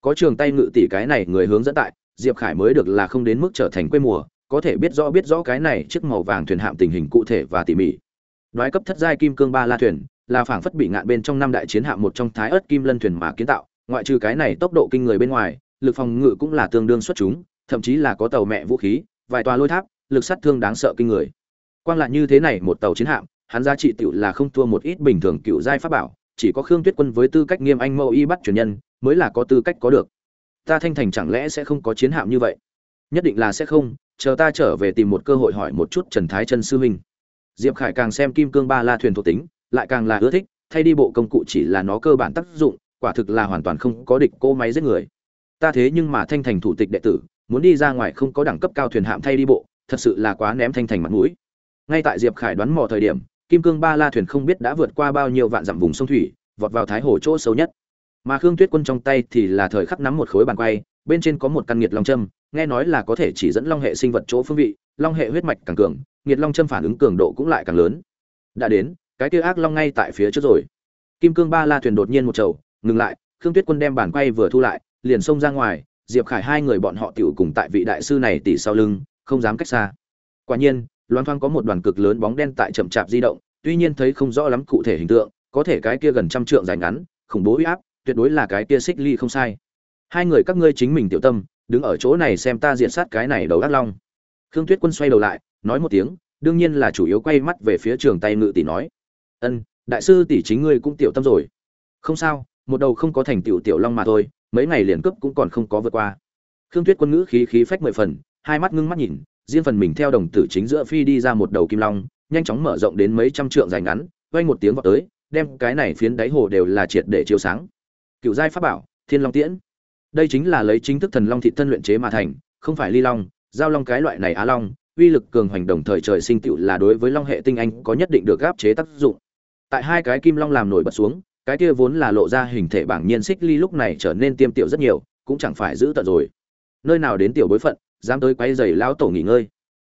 Có trường tay ngự tỷ cái này người hướng dẫn tại, diệp khải mới được là không đến mức trở thành quê mùa, có thể biết rõ biết rõ cái này chiếc màu vàng thuyền hạm tình hình cụ thể và tỉ mỉ. Đoái cấp thất giai kim cương ba la thuyền, là phảng phất bị ngạn bên trong năm đại chiến hạm một trong thái ớt kim lân thuyền mà kiến tạo, ngoại trừ cái này tốc độ kinh người bên ngoài lực phòng ngự cũng là tương đương xuất chúng, thậm chí là có tàu mẹ vũ khí, vài tòa lôi tháp, lực sát thương đáng sợ kinh người. Quang lại như thế này một tàu chiến hạm, hắn giá trị tiểu là không thua một ít bình thường cựu giai pháp bảo, chỉ có khương tuyết quân với tư cách nghiêm anh mẫu y bắt truyền nhân, mới là có tư cách có được. Ta thanh thành chẳng lẽ sẽ không có chiến hạm như vậy? Nhất định là sẽ không, chờ ta trở về tìm một cơ hội hỏi một chút trần thái chân sư huynh. Diệp khải càng xem kim cương ba la thuyền thuộc tính, lại càng là ưa thích, thay đi bộ công cụ chỉ là nó cơ bản tác dụng, quả thực là hoàn toàn không có địch cô máy giết người ta thế nhưng mà thanh thành thủ tịch đệ tử, muốn đi ra ngoài không có đẳng cấp cao thuyền hạm thay đi bộ, thật sự là quá ném thanh thành mặt mũi. Ngay tại diệp khải đoán mò thời điểm, kim cương ba la thuyền không biết đã vượt qua bao nhiêu vạn dặm vùng sông thủy, vọt vào thái hồ chỗ sâu nhất. Mà khương tuyết quân trong tay thì là thời khắc nắm một khối bàn quay, bên trên có một căn nghiệt long châm, nghe nói là có thể chỉ dẫn long hệ sinh vật chỗ phương vị, long hệ huyết mạch càng cường, nghiệt long châm phản ứng cường độ cũng lại càng lớn. Đã đến, cái kia ác long ngay tại phía trước rồi. Kim cương ba la thuyền đột nhiên một chầu ngừng lại, khương tuyết quân đem bàn quay vừa thu lại liền xông ra ngoài, diệp khải hai người bọn họ tiểu cùng tại vị đại sư này tỉ sau lưng, không dám cách xa. Quả nhiên, loan thoang có một đoàn cực lớn bóng đen tại chậm chạp di động, tuy nhiên thấy không rõ lắm cụ thể hình tượng, có thể cái kia gần trăm trượng dài ngắn, khủng bố uy áp, tuyệt đối là cái kia xích ly không sai. Hai người các ngươi chính mình tiểu tâm, đứng ở chỗ này xem ta diện sát cái này đầu ác long. Khương tuyết quân xoay đầu lại, nói một tiếng, đương nhiên là chủ yếu quay mắt về phía trường tay ngự tỷ nói. Ân, đại sư tỷ chính ngươi cũng tiểu tâm rồi. Không sao, một đầu không có thành tiểu tiểu long mà thôi mấy ngày liền cướp cũng còn không có vượt qua. Khương tuyết quân ngữ khí khí phách mười phần, hai mắt ngưng mắt nhìn, riêng phần mình theo đồng tử chính giữa phi đi ra một đầu kim long, nhanh chóng mở rộng đến mấy trăm trượng dài ngắn, vang một tiếng vọt tới, đem cái này phiến đáy hồ đều là triệt để chiếu sáng. Cựu giai pháp bảo, thiên long tiễn. Đây chính là lấy chính thức thần long thị thân luyện chế mà thành, không phải ly long, giao long cái loại này á long, uy lực cường hoành đồng thời trời sinh tựu là đối với long hệ tinh anh có nhất định được gáp chế tác dụng. Tại hai cái kim long làm nổi bật xuống cái kia vốn là lộ ra hình thể bảng nhiên xích ly lúc này trở nên tiêm tiểu rất nhiều, cũng chẳng phải giữ tận rồi. Nơi nào đến tiểu bối phận, dám tới quay giày lão tổ nghỉ ngơi.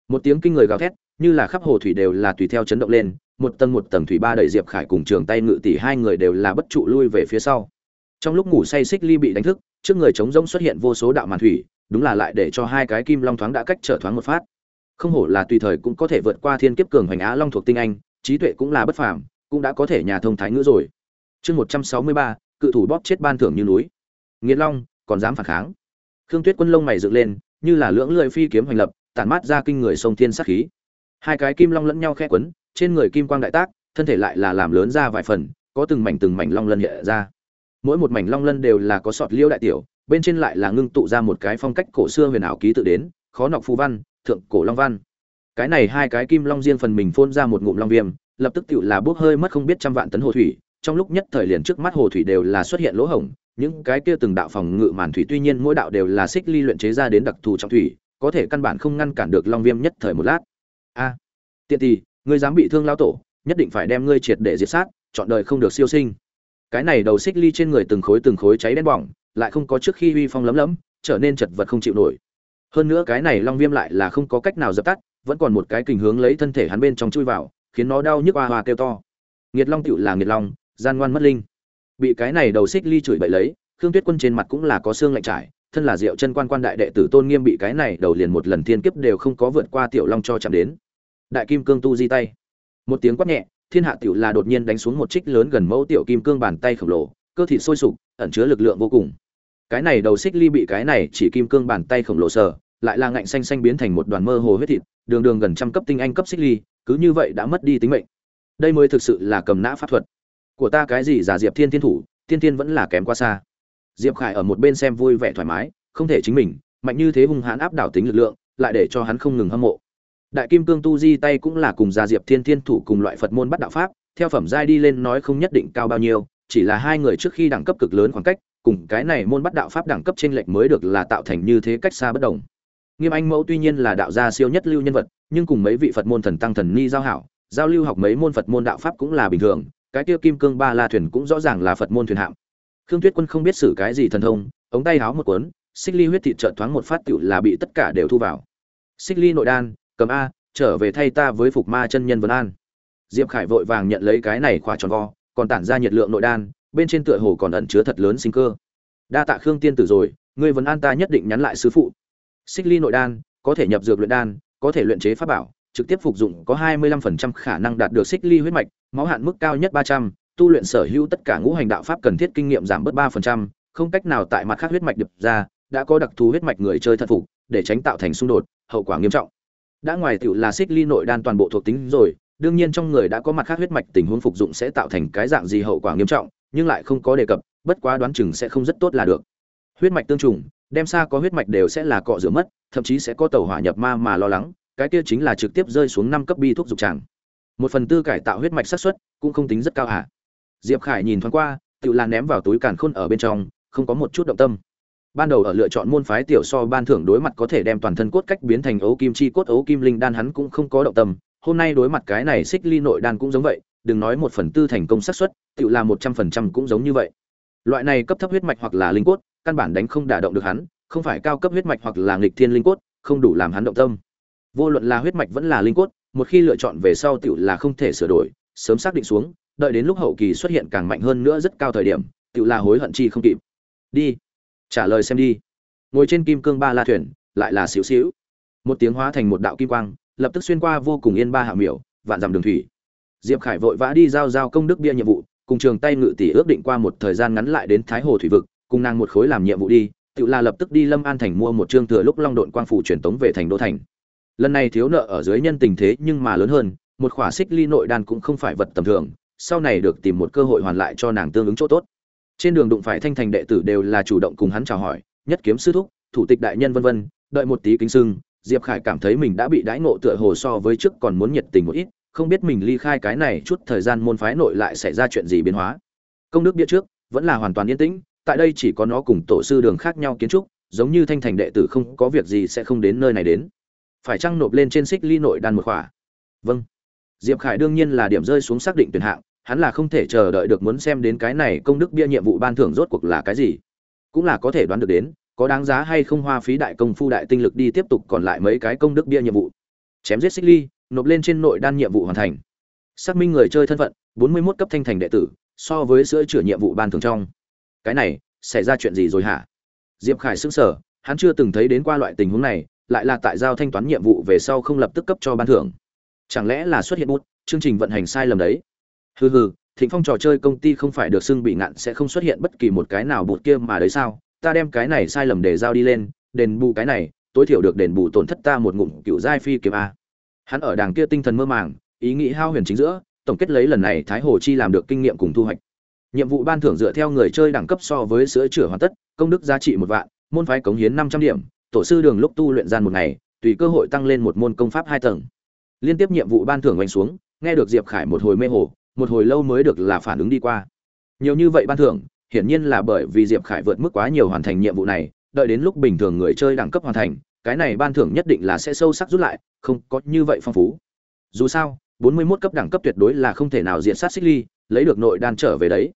Một tiếng kinh người gào thét, như là khắp hồ thủy đều là tùy theo chấn động lên, một tầng một tầng thủy ba đẩy diệp khải cùng trường tay ngự tỷ hai người đều là bất trụ lui về phía sau. Trong lúc ngủ say xích ly bị đánh thức, trước người trống rỗng xuất hiện vô số đạo màn thủy, đúng là lại để cho hai cái kim long thoáng đã cách trở thoáng một phát. Không hổ là tùy thời cũng có thể vượt qua thiên kiếp cường hoành á long thuộc tinh anh, trí tuệ cũng là bất phàm, cũng đã có thể nhà thông thái ngữ rồi chương một trăm sáu mươi ba, cự thủ bóp chết ban thưởng như núi. Nghiệt long, còn dám phản kháng? Khương tuyết quân lông mày dựng lên, như là lưỡng lưỡi phi kiếm hoành lập, tản mát ra kinh người sông thiên sát khí. Hai cái kim long lẫn nhau khe quấn, trên người kim quang đại tác, thân thể lại là làm lớn ra vài phần, có từng mảnh từng mảnh long lân hiện ra. Mỗi một mảnh long lân đều là có sọt liêu đại tiểu, bên trên lại là ngưng tụ ra một cái phong cách cổ xưa huyền ảo ký tự đến, khó nọc phù văn, thượng cổ long văn. Cái này hai cái kim long riêng phần mình phun ra một ngụm long viêm, lập tức tựu là bốc hơi mất không biết trăm vạn tấn hồ thủy trong lúc nhất thời liền trước mắt hồ thủy đều là xuất hiện lỗ hổng, những cái kia từng đạo phòng ngự màn thủy tuy nhiên mỗi đạo đều là xích ly luyện chế ra đến đặc thù trong thủy, có thể căn bản không ngăn cản được long viêm nhất thời một lát. A, tiện tỳ, ngươi dám bị thương lao tổ, nhất định phải đem ngươi triệt để diệt sát, chọn đời không được siêu sinh. Cái này đầu xích ly trên người từng khối từng khối cháy đen bỏng, lại không có trước khi uy phong lấm lấm, trở nên chật vật không chịu nổi. Hơn nữa cái này long viêm lại là không có cách nào dập tắt, vẫn còn một cái kình hướng lấy thân thể hắn bên trong chui vào, khiến nó đau nhức oa hoa kêu to. Nghiệt long tựu là nghiệt long gian ngoan mất linh. Bị cái này đầu xích ly chửi bậy lấy, khương tuyết quân trên mặt cũng là có xương lạnh trải, thân là diệu chân quan quan đại đệ tử tôn nghiêm bị cái này đầu liền một lần thiên kiếp đều không có vượt qua tiểu long cho chạm đến. Đại kim cương tu di tay. Một tiếng quát nhẹ, thiên hạ tiểu là đột nhiên đánh xuống một trích lớn gần mẫu tiểu kim cương bàn tay khổng lồ, cơ thịt sôi sục, ẩn chứa lực lượng vô cùng. Cái này đầu xích ly bị cái này chỉ kim cương bàn tay khổng lồ sờ, lại là ngạnh xanh xanh biến thành một đoàn mơ hồ huyết thịt, đường đường gần trăm cấp tinh anh cấp xích ly, cứ như vậy đã mất đi tính mệnh. Đây mới thực sự là cầm nã pháp thuật của ta cái gì giả diệp thiên thiên thủ, thiên thiên vẫn là kém quá xa. Diệp khải ở một bên xem vui vẻ thoải mái, không thể chính mình, mạnh như thế hung hãn áp đảo tính lực lượng, lại để cho hắn không ngừng hâm mộ. Đại kim cương tu di tay cũng là cùng gia diệp thiên thiên thủ cùng loại phật môn bắt đạo pháp, theo phẩm giai đi lên nói không nhất định cao bao nhiêu, chỉ là hai người trước khi đẳng cấp cực lớn khoảng cách, cùng cái này môn bắt đạo pháp đẳng cấp trên lệch mới được là tạo thành như thế cách xa bất đồng. Nghiêm anh mẫu tuy nhiên là đạo gia siêu nhất lưu nhân vật, nhưng cùng mấy vị phật môn thần tăng thần ni giao hảo, giao lưu học mấy môn phật môn đạo pháp cũng là bình thường cái kia kim cương ba la thuyền cũng rõ ràng là phật môn thuyền hạm. Khương tuyết quân không biết xử cái gì thần thông, ống tay háo một cuốn, xích ly huyết thịt trợn thoáng một phát tựu là bị tất cả đều thu vào. Xích ly nội đan, cầm a, trở về thay ta với phục ma chân nhân vân an. Diệp khải vội vàng nhận lấy cái này khóa tròn vo, còn tản ra nhiệt lượng nội đan, bên trên tựa hồ còn ẩn chứa thật lớn sinh cơ. Đa tạ khương tiên tử rồi, ngươi vân an ta nhất định nhắn lại sư phụ. Xích ly nội đan, có thể nhập dược luyện đan, có thể luyện chế pháp bảo, trực tiếp phục dụng có 25% khả năng đạt được xích ly huyết mạch máu hạn mức cao nhất 300, tu luyện sở hữu tất cả ngũ hành đạo pháp cần thiết kinh nghiệm giảm bớt 3%, không cách nào tại mặt khác huyết mạch đập ra đã có đặc thù huyết mạch người chơi thật phục để tránh tạo thành xung đột hậu quả nghiêm trọng. Đã ngoài tiểu là xích ly nội đan toàn bộ thuộc tính rồi đương nhiên trong người đã có mặt khác huyết mạch tình huống phục dụng sẽ tạo thành cái dạng gì hậu quả nghiêm trọng nhưng lại không có đề cập bất quá đoán chừng sẽ không rất tốt là được. Huyết mạch tương trùng đem xa có huyết mạch đều sẽ là cọ rửa mất thậm chí sẽ có tàu hỏa nhập ma mà lo lắng cái kia chính là trực tiếp rơi xuống năm cấp bi thuốc dục tràng một phần tư cải tạo huyết mạch xác suất cũng không tính rất cao hả diệp khải nhìn thoáng qua tự là ném vào túi càn khôn ở bên trong, không có một chút động tâm. Ban đầu ở lựa chọn môn phái tiểu so ban thưởng đối mặt có thể đem toàn thân cốt cách biến thành ấu kim chi cốt, ấu kim linh đan hắn cũng không có động tâm. Hôm nay đối mặt cái này xích ly nội đan cũng giống vậy, đừng nói một phần tư thành công xác suất tự là một trăm phần trăm cũng giống như vậy. Loại này cấp thấp huyết mạch hoặc là linh cốt, căn bản đánh không đả động được hắn, không phải cao cấp huyết mạch hoặc là nghịch thiên linh cốt, không đủ làm hắn động tâm. Vô luận là huyết mạch vẫn là linh cốt một khi lựa chọn về sau tiểu là không thể sửa đổi, sớm xác định xuống, đợi đến lúc hậu kỳ xuất hiện càng mạnh hơn nữa rất cao thời điểm, tiểu là hối hận chi không kịp. Đi. Trả lời xem đi. Ngồi trên kim cương ba la thuyền, lại là xíu xíu. Một tiếng hóa thành một đạo kim quang, lập tức xuyên qua vô cùng yên ba hạ miểu, vạn dặm đường thủy. Diệp khải vội vã đi giao giao công đức bia nhiệm vụ, cùng trường tay ngự tỷ ước định qua một thời gian ngắn lại đến thái hồ thủy vực, cùng nàng một khối làm nhiệm vụ đi tự là lập tức đi lâm an thành mua một chương thừa lúc long độn quang phủ truyền tống về thành đô thành lần này thiếu nợ ở dưới nhân tình thế nhưng mà lớn hơn, một khỏa xích ly nội đan cũng không phải vật tầm thường, sau này được tìm một cơ hội hoàn lại cho nàng tương ứng chỗ tốt. Trên đường đụng phải thanh thành đệ tử đều là chủ động cùng hắn chào hỏi, nhất kiếm sư thúc, thủ tịch đại nhân vân vân, đợi một tí kính sưng, diệp khải cảm thấy mình đã bị đãi ngộ tựa hồ so với trước còn muốn nhiệt tình một ít, không biết mình ly khai cái này chút thời gian môn phái nội lại xảy ra chuyện gì biến hóa. Công đức biết trước, vẫn là hoàn toàn yên tĩnh, tại đây chỉ có nó cùng tổ sư đường khác nhau kiến trúc, giống như thanh thành đệ tử không có việc gì sẽ không đến nơi này đến phải chăng nộp lên trên xích ly nội đan một khỏa. Vâng. Diệp khải đương nhiên là điểm rơi xuống xác định tuyển hạng, hắn là không thể chờ đợi được muốn xem đến cái này công đức bia nhiệm vụ ban thưởng rốt cuộc là cái gì. Cũng là có thể đoán được đến, có đáng giá hay không hoa phí đại công phu đại tinh lực đi tiếp tục còn lại mấy cái công đức bia nhiệm vụ. Chém giết xích ly, nộp lên trên nội đan nhiệm vụ hoàn thành. Xác minh người chơi thân phận, bốn mươi 41 cấp thanh thành đệ tử, so với sữa chữa nhiệm vụ ban thưởng trong. Cái này, xảy ra chuyện gì rồi hả? Diệp khải sững sờ, hắn chưa từng thấy đến qua loại tình huống này lại là tại giao thanh toán nhiệm vụ về sau không lập tức cấp cho ban thưởng. Chẳng lẽ là xuất hiện bút? Chương trình vận hành sai lầm đấy. Hừ hừ, thịnh phong trò chơi công ty không phải được xưng bị ngạn sẽ không xuất hiện bất kỳ một cái nào bụt kia mà đấy sao? Ta đem cái này sai lầm để giao đi lên, đền bù cái này, tối thiểu được đền bù tổn thất ta một ngụm cựu giai phi kiếm a. Hắn ở đàng kia tinh thần mơ màng, ý nghĩ hao huyền chính giữa, tổng kết lấy lần này thái hồ chi làm được kinh nghiệm cùng thu hoạch. Nhiệm vụ ban thưởng dựa theo người chơi đẳng cấp so với sữa chữa hoàn tất, công đức giá trị một vạn, môn phái cống hiến năm trăm điểm tổ sư đường lúc tu luyện gian một ngày, tùy cơ hội tăng lên một môn công pháp hai tầng. Liên tiếp nhiệm vụ ban thưởng oanh xuống, nghe được diệp khải một hồi mê hồ, một hồi lâu mới được là phản ứng đi qua. Nhiều như vậy ban thưởng, hiển nhiên là bởi vì diệp khải vượt mức quá nhiều hoàn thành nhiệm vụ này, đợi đến lúc bình thường người chơi đẳng cấp hoàn thành, cái này ban thưởng nhất định là sẽ sâu sắc rút lại, không có như vậy phong phú. Dù sao 41 cấp đẳng cấp tuyệt đối là không thể nào diện sát xích ly, lấy được nội đan trở về đấy.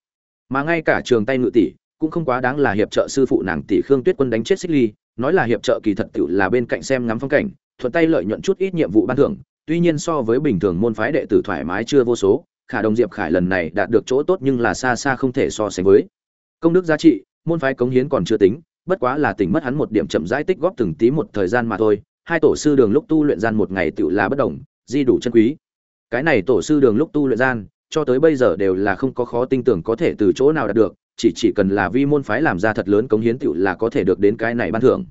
Mà ngay cả trường tay ngự tỷ cũng không quá đáng là hiệp trợ sư phụ nàng tỷ khương tuyết quân đánh chết xích ly, nói là hiệp trợ kỳ thật tự là bên cạnh xem ngắm phong cảnh, thuận tay lợi nhuận chút ít nhiệm vụ ban thưởng, tuy nhiên so với bình thường môn phái đệ tử thoải mái chưa vô số, khả đồng diệp khải lần này đạt được chỗ tốt nhưng là xa xa không thể so sánh với. Công đức giá trị, môn phái cống hiến còn chưa tính, bất quá là tỉnh mất hắn một điểm chậm rãi tích góp từng tí một thời gian mà thôi, hai tổ sư đường lúc tu luyện gian một ngày tự là bất đồng, di đủ chân quý. Cái này tổ sư đường lúc tu luyện gian, cho tới bây giờ đều là không có khó tin tưởng có thể từ chỗ nào đạt được chỉ chỉ cần là vi môn phái làm ra thật lớn cống hiến tựu là có thể được đến cái này ban thưởng.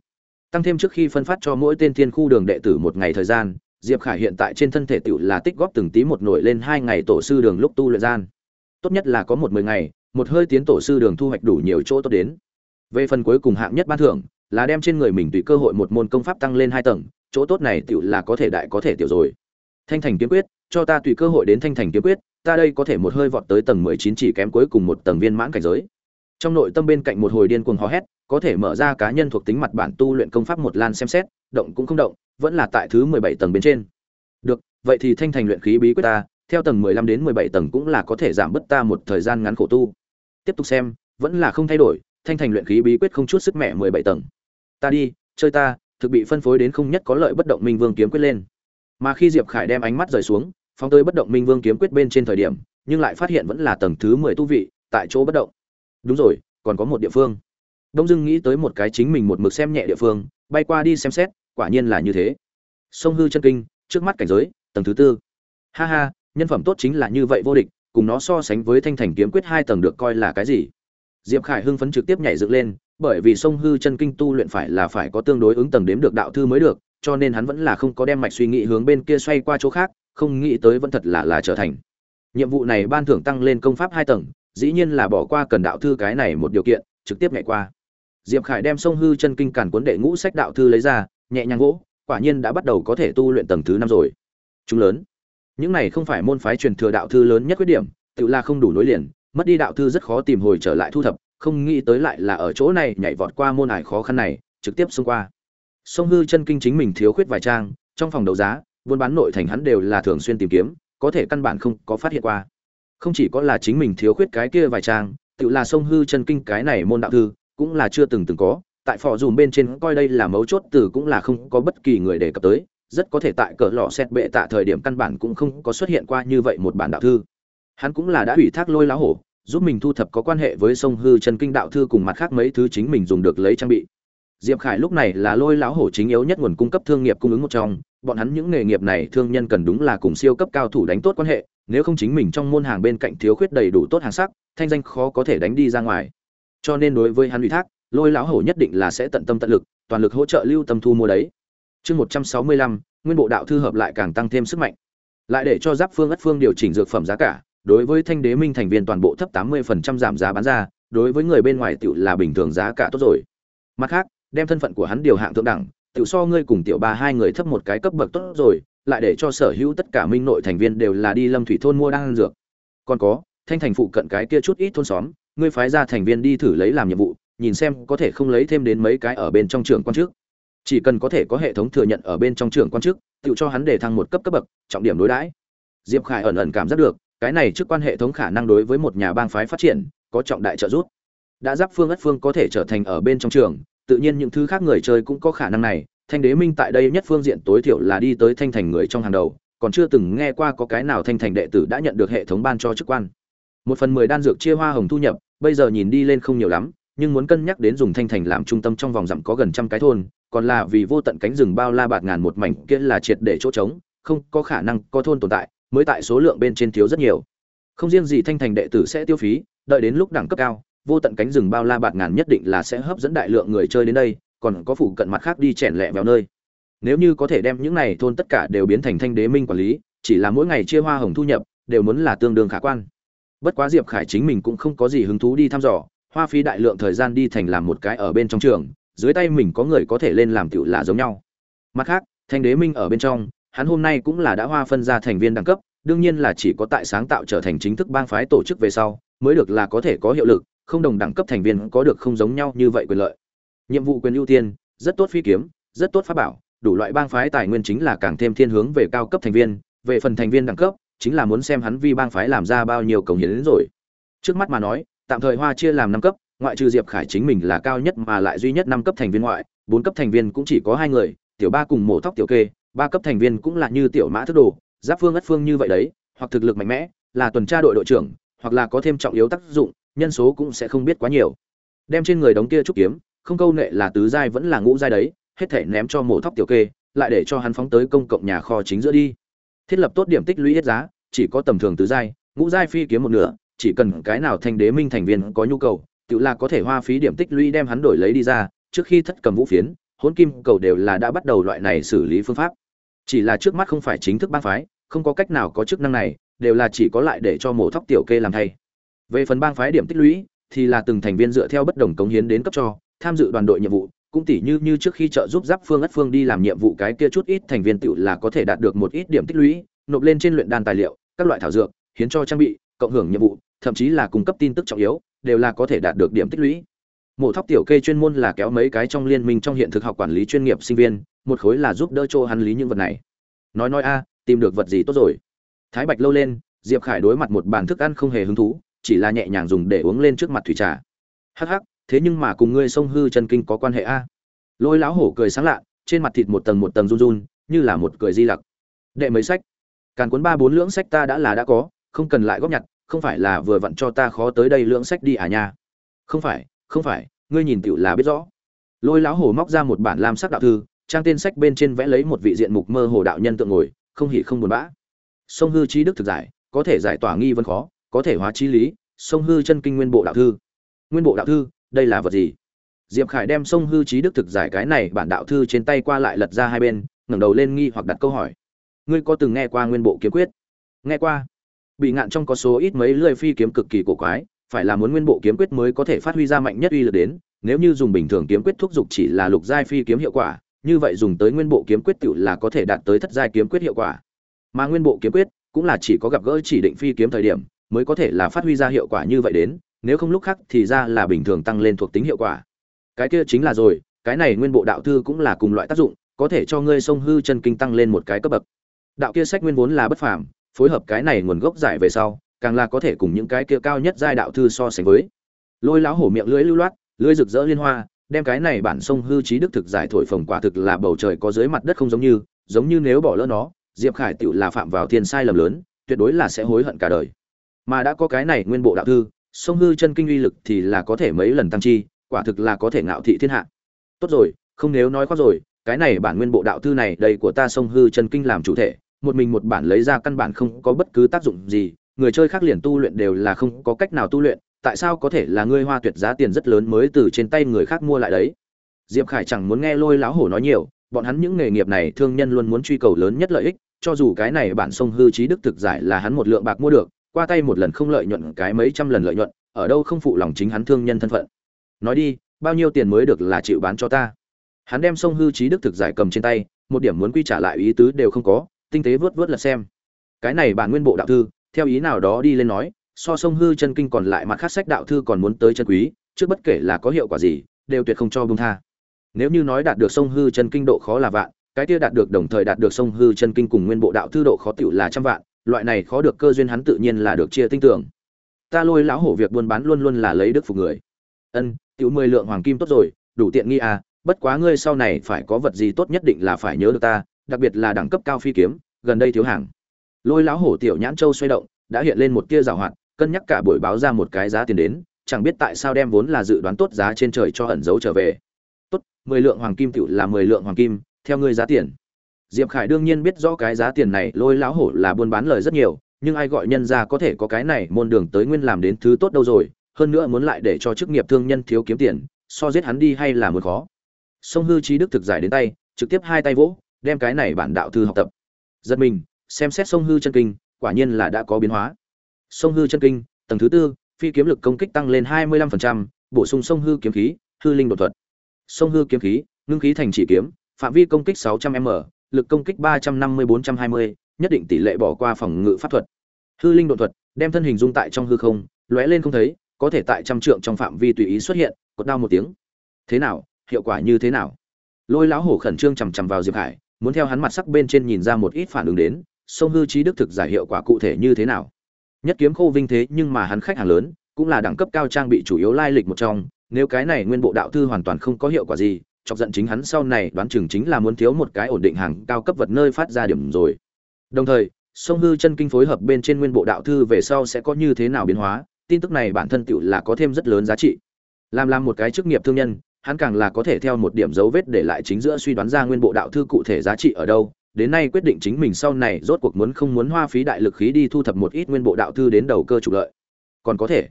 Tăng thêm trước khi phân phát cho mỗi tên thiên khu đường đệ tử một ngày thời gian, diệp khải hiện tại trên thân thể tựu là tích góp từng tí một nổi lên hai ngày tổ sư đường lúc tu luyện gian. Tốt nhất là có một mười ngày, một hơi tiến tổ sư đường thu hoạch đủ nhiều chỗ tốt đến. Về phần cuối cùng hạng nhất ban thưởng, là đem trên người mình tùy cơ hội một môn công pháp tăng lên hai tầng, chỗ tốt này tựu là có thể đại có thể tiểu rồi. Thanh thành kiếm quyết, cho ta tùy cơ hội đến thanh thành kiếm quyết, ta đây có thể một hơi vọt tới tầng mười chín chỉ kém cuối cùng một tầng viên mãn cảnh giới trong nội tâm bên cạnh một hồi điên cuồng hò hét, có thể mở ra cá nhân thuộc tính mặt bản tu luyện công pháp một lan xem xét, động cũng không động, vẫn là tại thứ mười bảy tầng bên trên. Được, vậy thì thanh thành luyện khí bí quyết ta, theo tầng mười lăm đến mười bảy tầng cũng là có thể giảm bớt ta một thời gian ngắn khổ tu. Tiếp tục xem, vẫn là không thay đổi, thanh thành luyện khí bí quyết không chút sức mẹ mười bảy tầng. Ta đi, chơi ta, thực bị phân phối đến không nhất có lợi bất động minh vương kiếm quyết lên. Mà khi diệp khải đem ánh mắt rời xuống, phóng tới bất động minh vương kiếm quyết bên trên thời điểm, nhưng lại phát hiện vẫn là tầng thứ mười tu vị, tại chỗ bất động đúng rồi, còn có một địa phương. Đông dưng nghĩ tới một cái chính mình một mực xem nhẹ địa phương, bay qua đi xem xét, quả nhiên là như thế. Sông hư chân kinh, trước mắt cảnh giới, tầng thứ tư. Ha ha, nhân phẩm tốt chính là như vậy vô địch, cùng nó so sánh với thanh thành kiếm quyết hai tầng được coi là cái gì? Diệp khải hưng phấn trực tiếp nhảy dựng lên, bởi vì sông hư chân kinh tu luyện phải là phải có tương đối ứng tầng đếm được đạo thư mới được, cho nên hắn vẫn là không có đem mạch suy nghĩ hướng bên kia xoay qua chỗ khác, không nghĩ tới vẫn thật là là trở thành. Nhiệm vụ này ban thưởng tăng lên công pháp hai tầng dĩ nhiên là bỏ qua cần đạo thư cái này một điều kiện, trực tiếp nhảy qua. Diệp khải đem sông hư chân kinh cản cuốn đệ ngũ sách đạo thư lấy ra, nhẹ nhàng gỗ, quả nhiên đã bắt đầu có thể tu luyện tầng thứ năm rồi. Chúng lớn. Những này không phải môn phái truyền thừa đạo thư lớn nhất khuyết điểm, tự là không đủ nối liền, mất đi đạo thư rất khó tìm hồi trở lại thu thập, không nghĩ tới lại là ở chỗ này nhảy vọt qua môn ải khó khăn này, trực tiếp xông qua. Sông hư chân kinh chính mình thiếu khuyết vài trang, trong phòng đấu giá, buôn bán nội thành hắn đều là thường xuyên tìm kiếm, có thể căn bản không có phát hiện qua không chỉ có là chính mình thiếu khuyết cái kia vài trang, tự là sông hư chân kinh cái này môn đạo thư, cũng là chưa từng từng có. Tại phò dùm bên trên coi đây là mấu chốt từ cũng là không có bất kỳ người đề cập tới, rất có thể tại cỡ lọ xét bệ tạ thời điểm căn bản cũng không có xuất hiện qua như vậy một bản đạo thư. Hắn cũng là đã ủy thác lôi lá hổ, giúp mình thu thập có quan hệ với sông hư chân kinh đạo thư cùng mặt khác mấy thứ chính mình dùng được lấy trang bị. Diệp khải lúc này là lôi lão hổ chính yếu nhất nguồn cung cấp thương nghiệp cung ứng một trong bọn hắn những nghề nghiệp này thương nhân cần đúng là cùng siêu cấp cao thủ đánh tốt quan hệ, nếu không chính mình trong môn hàng bên cạnh thiếu khuyết đầy đủ tốt hàng sắc, thanh danh khó có thể đánh đi ra ngoài. Cho nên đối với hắn ủy thác, lôi lão hổ nhất định là sẽ tận tâm tận lực, toàn lực hỗ trợ lưu tâm thu mua đấy. Chương một trăm sáu mươi lăm, nguyên bộ đạo thư hợp lại càng tăng thêm sức mạnh. Lại để cho giáp phương ất phương điều chỉnh dược phẩm giá cả, đối với thanh đế minh thành viên toàn bộ thấp tám mươi phần trăm giảm giá bán ra, đối với người bên ngoài tiểu là bình thường giá cả tốt rồi. Mặt khác, đem thân phận của hắn điều hạng thượng đẳng tiểu so ngươi cùng tiểu ba hai người thấp một cái cấp bậc tốt rồi, lại để cho sở hữu tất cả minh nội thành viên đều là đi lâm thủy thôn mua đan dược. Còn có, thanh thành phụ cận cái kia chút ít thôn xóm, ngươi phái ra thành viên đi thử lấy làm nhiệm vụ, nhìn xem có thể không lấy thêm đến mấy cái ở bên trong trường quan chức. Chỉ cần có thể có hệ thống thừa nhận ở bên trong trường quan chức tự cho hắn để thăng một cấp cấp bậc, trọng điểm đối đãi. Diệp khải ẩn ẩn cảm giác được, cái này trước quan hệ thống khả năng đối với một nhà bang phái phát triển, có trọng đại trợ giúp. Đã giáp phương ất phương có thể trở thành ở bên trong trường tự nhiên những thứ khác người chơi cũng có khả năng này, thanh đế minh tại đây nhất phương diện tối thiểu là đi tới thanh thành người trong hàng đầu, còn chưa từng nghe qua có cái nào thanh thành đệ tử đã nhận được hệ thống ban cho chức quan. Một phần mười đan dược chia hoa hồng thu nhập, bây giờ nhìn đi lên không nhiều lắm, nhưng muốn cân nhắc đến dùng thanh thành làm trung tâm trong vòng dặm có gần trăm cái thôn, còn là vì vô tận cánh rừng bao la bạt ngàn một mảnh kia là triệt để chỗ trống, không có khả năng có thôn tồn tại, mới tại số lượng bên trên thiếu rất nhiều. Không riêng gì thanh thành đệ tử sẽ tiêu phí, đợi đến lúc đẳng cấp cao vô tận cánh rừng bao la bạt ngàn nhất định là sẽ hấp dẫn đại lượng người chơi đến đây, còn có phụ cận mặt khác đi chèn lẹ vào nơi. Nếu như có thể đem những này thôn tất cả đều biến thành thanh đế minh quản lý, chỉ là mỗi ngày chia hoa hồng thu nhập, đều muốn là tương đương khả quan. Bất quá diệp khải chính mình cũng không có gì hứng thú đi thăm dò, hoa phí đại lượng thời gian đi thành làm một cái ở bên trong trường, dưới tay mình có người có thể lên làm tựu là giống nhau. Mặt khác, thanh đế minh ở bên trong, hắn hôm nay cũng là đã hoa phân ra thành viên đẳng cấp, đương nhiên là chỉ có tại sáng tạo trở thành chính thức bang phái tổ chức về sau, mới được là có thể có hiệu lực không đồng đẳng cấp thành viên có được không giống nhau như vậy quyền lợi. Nhiệm vụ quyền ưu tiên, rất tốt phi kiếm, rất tốt pháp bảo, đủ loại bang phái tài nguyên chính là càng thêm thiên hướng về cao cấp thành viên, về phần thành viên đẳng cấp, chính là muốn xem hắn vi bang phái làm ra bao nhiêu cống hiến đến rồi. Trước mắt mà nói, tạm thời hoa chia làm năm cấp, ngoại trừ diệp khải chính mình là cao nhất mà lại duy nhất năm cấp thành viên ngoại, bốn cấp thành viên cũng chỉ có hai người, tiểu ba cùng mổ thóc tiểu kê, ba cấp thành viên cũng là như tiểu mã thức đồ, giáp phương ất phương như vậy đấy, hoặc thực lực mạnh mẽ, là tuần tra đội đội trưởng, hoặc là có thêm trọng yếu tác dụng nhân số cũng sẽ không biết quá nhiều. Đem trên người đống kia trúc kiếm, không câu nệ là tứ giai vẫn là ngũ giai đấy, hết thể ném cho mổ thóc tiểu kê, lại để cho hắn phóng tới công cộng nhà kho chính giữa đi. Thiết lập tốt điểm tích lũy hết giá, chỉ có tầm thường tứ giai, ngũ giai phi kiếm một nửa, chỉ cần cái nào thanh đế minh thành viên có nhu cầu, tự là có thể hoa phí điểm tích lũy đem hắn đổi lấy đi ra, trước khi thất cầm vũ phiến, hỗn kim cầu đều là đã bắt đầu loại này xử lý phương pháp. Chỉ là trước mắt không phải chính thức bang phái, không có cách nào có chức năng này, đều là chỉ có lại để cho mổ thóc tiểu kê làm thay về phần bang phái điểm tích lũy, thì là từng thành viên dựa theo bất đồng cống hiến đến cấp cho, tham dự đoàn đội nhiệm vụ, cũng tỉ như như trước khi trợ giúp giáp phương ất phương đi làm nhiệm vụ cái kia chút ít thành viên tựu là có thể đạt được một ít điểm tích lũy, nộp lên trên luyện đan tài liệu, các loại thảo dược, hiến cho trang bị, cộng hưởng nhiệm vụ, thậm chí là cung cấp tin tức trọng yếu, đều là có thể đạt được điểm tích lũy. Mổ thóc tiểu kê chuyên môn là kéo mấy cái trong liên minh trong hiện thực học quản lý chuyên nghiệp sinh viên, một khối là giúp đỡ cho hắn lý những vật này. Nói nói a, tìm được vật gì tốt rồi. Thái bạch lâu lên, diệp khải đối mặt một bàn thức ăn không hề hứng thú chỉ là nhẹ nhàng dùng để uống lên trước mặt thủy trà. Hắc hắc, thế nhưng mà cùng ngươi sông hư chân kinh có quan hệ a? Lôi lão hổ cười sáng lạ, trên mặt thịt một tầng một tầng run run, như là một cười di lặc. Đệ mấy sách? Càn cuốn ba bốn lưỡng sách ta đã là đã có, không cần lại góp nhặt, không phải là vừa vặn cho ta khó tới đây lưỡng sách đi à nha? Không phải không phải, ngươi nhìn tựu là biết rõ. Lôi lão hổ móc ra một bản lam sắc đạo thư, trang tên sách bên trên vẽ lấy một vị diện mục mơ hồ đạo nhân tượng ngồi, không hỉ không buồn bã. Sông hư trí đức thực giải, có thể giải tỏa nghi vấn khó có thể hóa trí lý, sông hư chân kinh nguyên bộ đạo thư. Nguyên bộ đạo thư, đây là vật gì? Diệp khải đem sông hư trí đức thực giải cái này bản đạo thư trên tay qua lại lật ra hai bên, ngẩng đầu lên nghi hoặc đặt câu hỏi. Ngươi có từng nghe qua nguyên bộ kiếm quyết? Nghe qua. Bị ngạn trong có số ít mấy lưỡi phi kiếm cực kỳ cổ quái, phải là muốn nguyên bộ kiếm quyết mới có thể phát huy ra mạnh nhất uy lực đến, nếu như dùng bình thường kiếm quyết thúc giục chỉ là lục giai phi kiếm hiệu quả, như vậy dùng tới nguyên bộ kiếm quyết tự là có thể đạt tới thất giai kiếm quyết hiệu quả. Mà nguyên bộ kiếm quyết cũng là chỉ có gặp gỡ chỉ định phi kiếm thời điểm mới có thể là phát huy ra hiệu quả như vậy đến, nếu không lúc khác thì ra là bình thường tăng lên thuộc tính hiệu quả. Cái kia chính là rồi, cái này nguyên bộ đạo thư cũng là cùng loại tác dụng, có thể cho ngươi sông hư chân kinh tăng lên một cái cấp bậc. Đạo kia sách nguyên vốn là bất phàm, phối hợp cái này nguồn gốc giải về sau, càng là có thể cùng những cái kia cao nhất giai đạo thư so sánh với. Lôi lão hổ miệng lưỡi lưu loát, lưỡi rực rỡ liên hoa, đem cái này bản sông hư trí đức thực giải thổi phồng quả thực là bầu trời có dưới mặt đất không giống như giống như nếu bỏ lỡ nó, diệp khải tựu là phạm vào thiên sai lầm lớn, tuyệt đối là sẽ hối hận cả đời mà đã có cái này nguyên bộ đạo thư sông hư chân kinh uy lực thì là có thể mấy lần tăng chi, quả thực là có thể ngạo thị thiên hạ. Tốt rồi, không nếu nói khoác rồi, cái này bản nguyên bộ đạo thư này đầy của ta sông hư chân kinh làm chủ thể, một mình một bản lấy ra căn bản không có bất cứ tác dụng gì, người chơi khác liền tu luyện đều là không có cách nào tu luyện, tại sao có thể là ngươi hoa tuyệt giá tiền rất lớn mới từ trên tay người khác mua lại đấy? Diệp khải chẳng muốn nghe lôi lão hổ nói nhiều, bọn hắn những nghề nghiệp này thương nhân luôn muốn truy cầu lớn nhất lợi ích, cho dù cái này bản sông hư trí đức thực giải là hắn một lượng bạc mua được qua tay một lần không lợi nhuận, cái mấy trăm lần lợi nhuận, ở đâu không phụ lòng chính hắn thương nhân thân phận. Nói đi, bao nhiêu tiền mới được là chịu bán cho ta? Hắn đem sông hư trí đức thực giải cầm trên tay, một điểm muốn quy trả lại ý tứ đều không có, tinh tế vớt vớt lật xem. Cái này bản nguyên bộ đạo thư, theo ý nào đó đi lên nói, so sông hư chân kinh còn lại mặt khác sách đạo thư còn muốn tới chân quý, trước bất kể là có hiệu quả gì, đều tuyệt không cho buông tha. Nếu như nói đạt được sông hư chân kinh độ khó là vạn, cái kia đạt được đồng thời đạt được sông hư chân kinh cùng nguyên bộ đạo thư độ khó tiểu là trăm vạn loại này khó được cơ duyên hắn tự nhiên là được chia tinh tưởng. Ta lôi lão hổ việc buôn bán luôn luôn là lấy đức phục người. Ân, tiểu mười lượng hoàng kim tốt rồi, đủ tiện nghi à bất quá ngươi sau này phải có vật gì tốt nhất định là phải nhớ được ta, đặc biệt là đẳng cấp cao phi kiếm, gần đây thiếu hàng. Lôi lão hổ tiểu nhãn châu xoay động, đã hiện lên một tia rào hoạt, cân nhắc cả buổi báo ra một cái giá tiền đến, chẳng biết tại sao đem vốn là dự đoán tốt giá trên trời cho ẩn giấu trở về. Tốt, mười lượng hoàng kim tiểu là mười lượng hoàng kim, theo ngươi giá tiền diệp khải đương nhiên biết rõ cái giá tiền này lôi lão hổ là buôn bán lời rất nhiều nhưng ai gọi nhân ra có thể có cái này môn đường tới nguyên làm đến thứ tốt đâu rồi hơn nữa muốn lại để cho chức nghiệp thương nhân thiếu kiếm tiền so giết hắn đi hay là một khó. Sông hư trí đức thực giải đến tay trực tiếp hai tay vỗ đem cái này bản đạo thư học tập. Giật mình xem xét sông hư chân kinh quả nhiên là đã có biến hóa. Sông hư chân kinh tầng thứ tư phi kiếm lực công kích tăng lên 25%, bổ sung sông hư kiếm khí hư linh đột thuật. Sông hư kiếm khí ngưng khí thành chỉ kiếm phạm vi công kích 600m lực công kích 350-420, nhất định tỷ lệ bỏ qua phòng ngự pháp thuật. Hư linh đột thuật đem thân hình dung tại trong hư không lóe lên không thấy có thể tại trăm trượng trong phạm vi tùy ý xuất hiện cột đau một tiếng. Thế nào hiệu quả như thế nào? Lôi lão hổ khẩn trương chằm chằm vào diệp hải muốn theo hắn mặt sắc bên trên nhìn ra một ít phản ứng đến sông hư trí đức thực giải hiệu quả cụ thể như thế nào? Nhất kiếm khô vinh thế nhưng mà hắn khách hàng lớn cũng là đẳng cấp cao trang bị chủ yếu lai lịch một trong nếu cái này nguyên bộ đạo thư hoàn toàn không có hiệu quả gì chọc giận chính hắn sau này đoán chừng chính là muốn thiếu một cái ổn định hàng cao cấp vật nơi phát ra điểm rồi. Đồng thời, sông hư chân kinh phối hợp bên trên nguyên bộ đạo thư về sau sẽ có như thế nào biến hóa, tin tức này bản thân tựu là có thêm rất lớn giá trị. Làm làm một cái chức nghiệp thương nhân, hắn càng là có thể theo một điểm dấu vết để lại chính giữa suy đoán ra nguyên bộ đạo thư cụ thể giá trị ở đâu, đến nay quyết định chính mình sau này rốt cuộc muốn không muốn hoa phí đại lực khí đi thu thập một ít nguyên bộ đạo thư đến đầu cơ trục lợi. Còn có thể,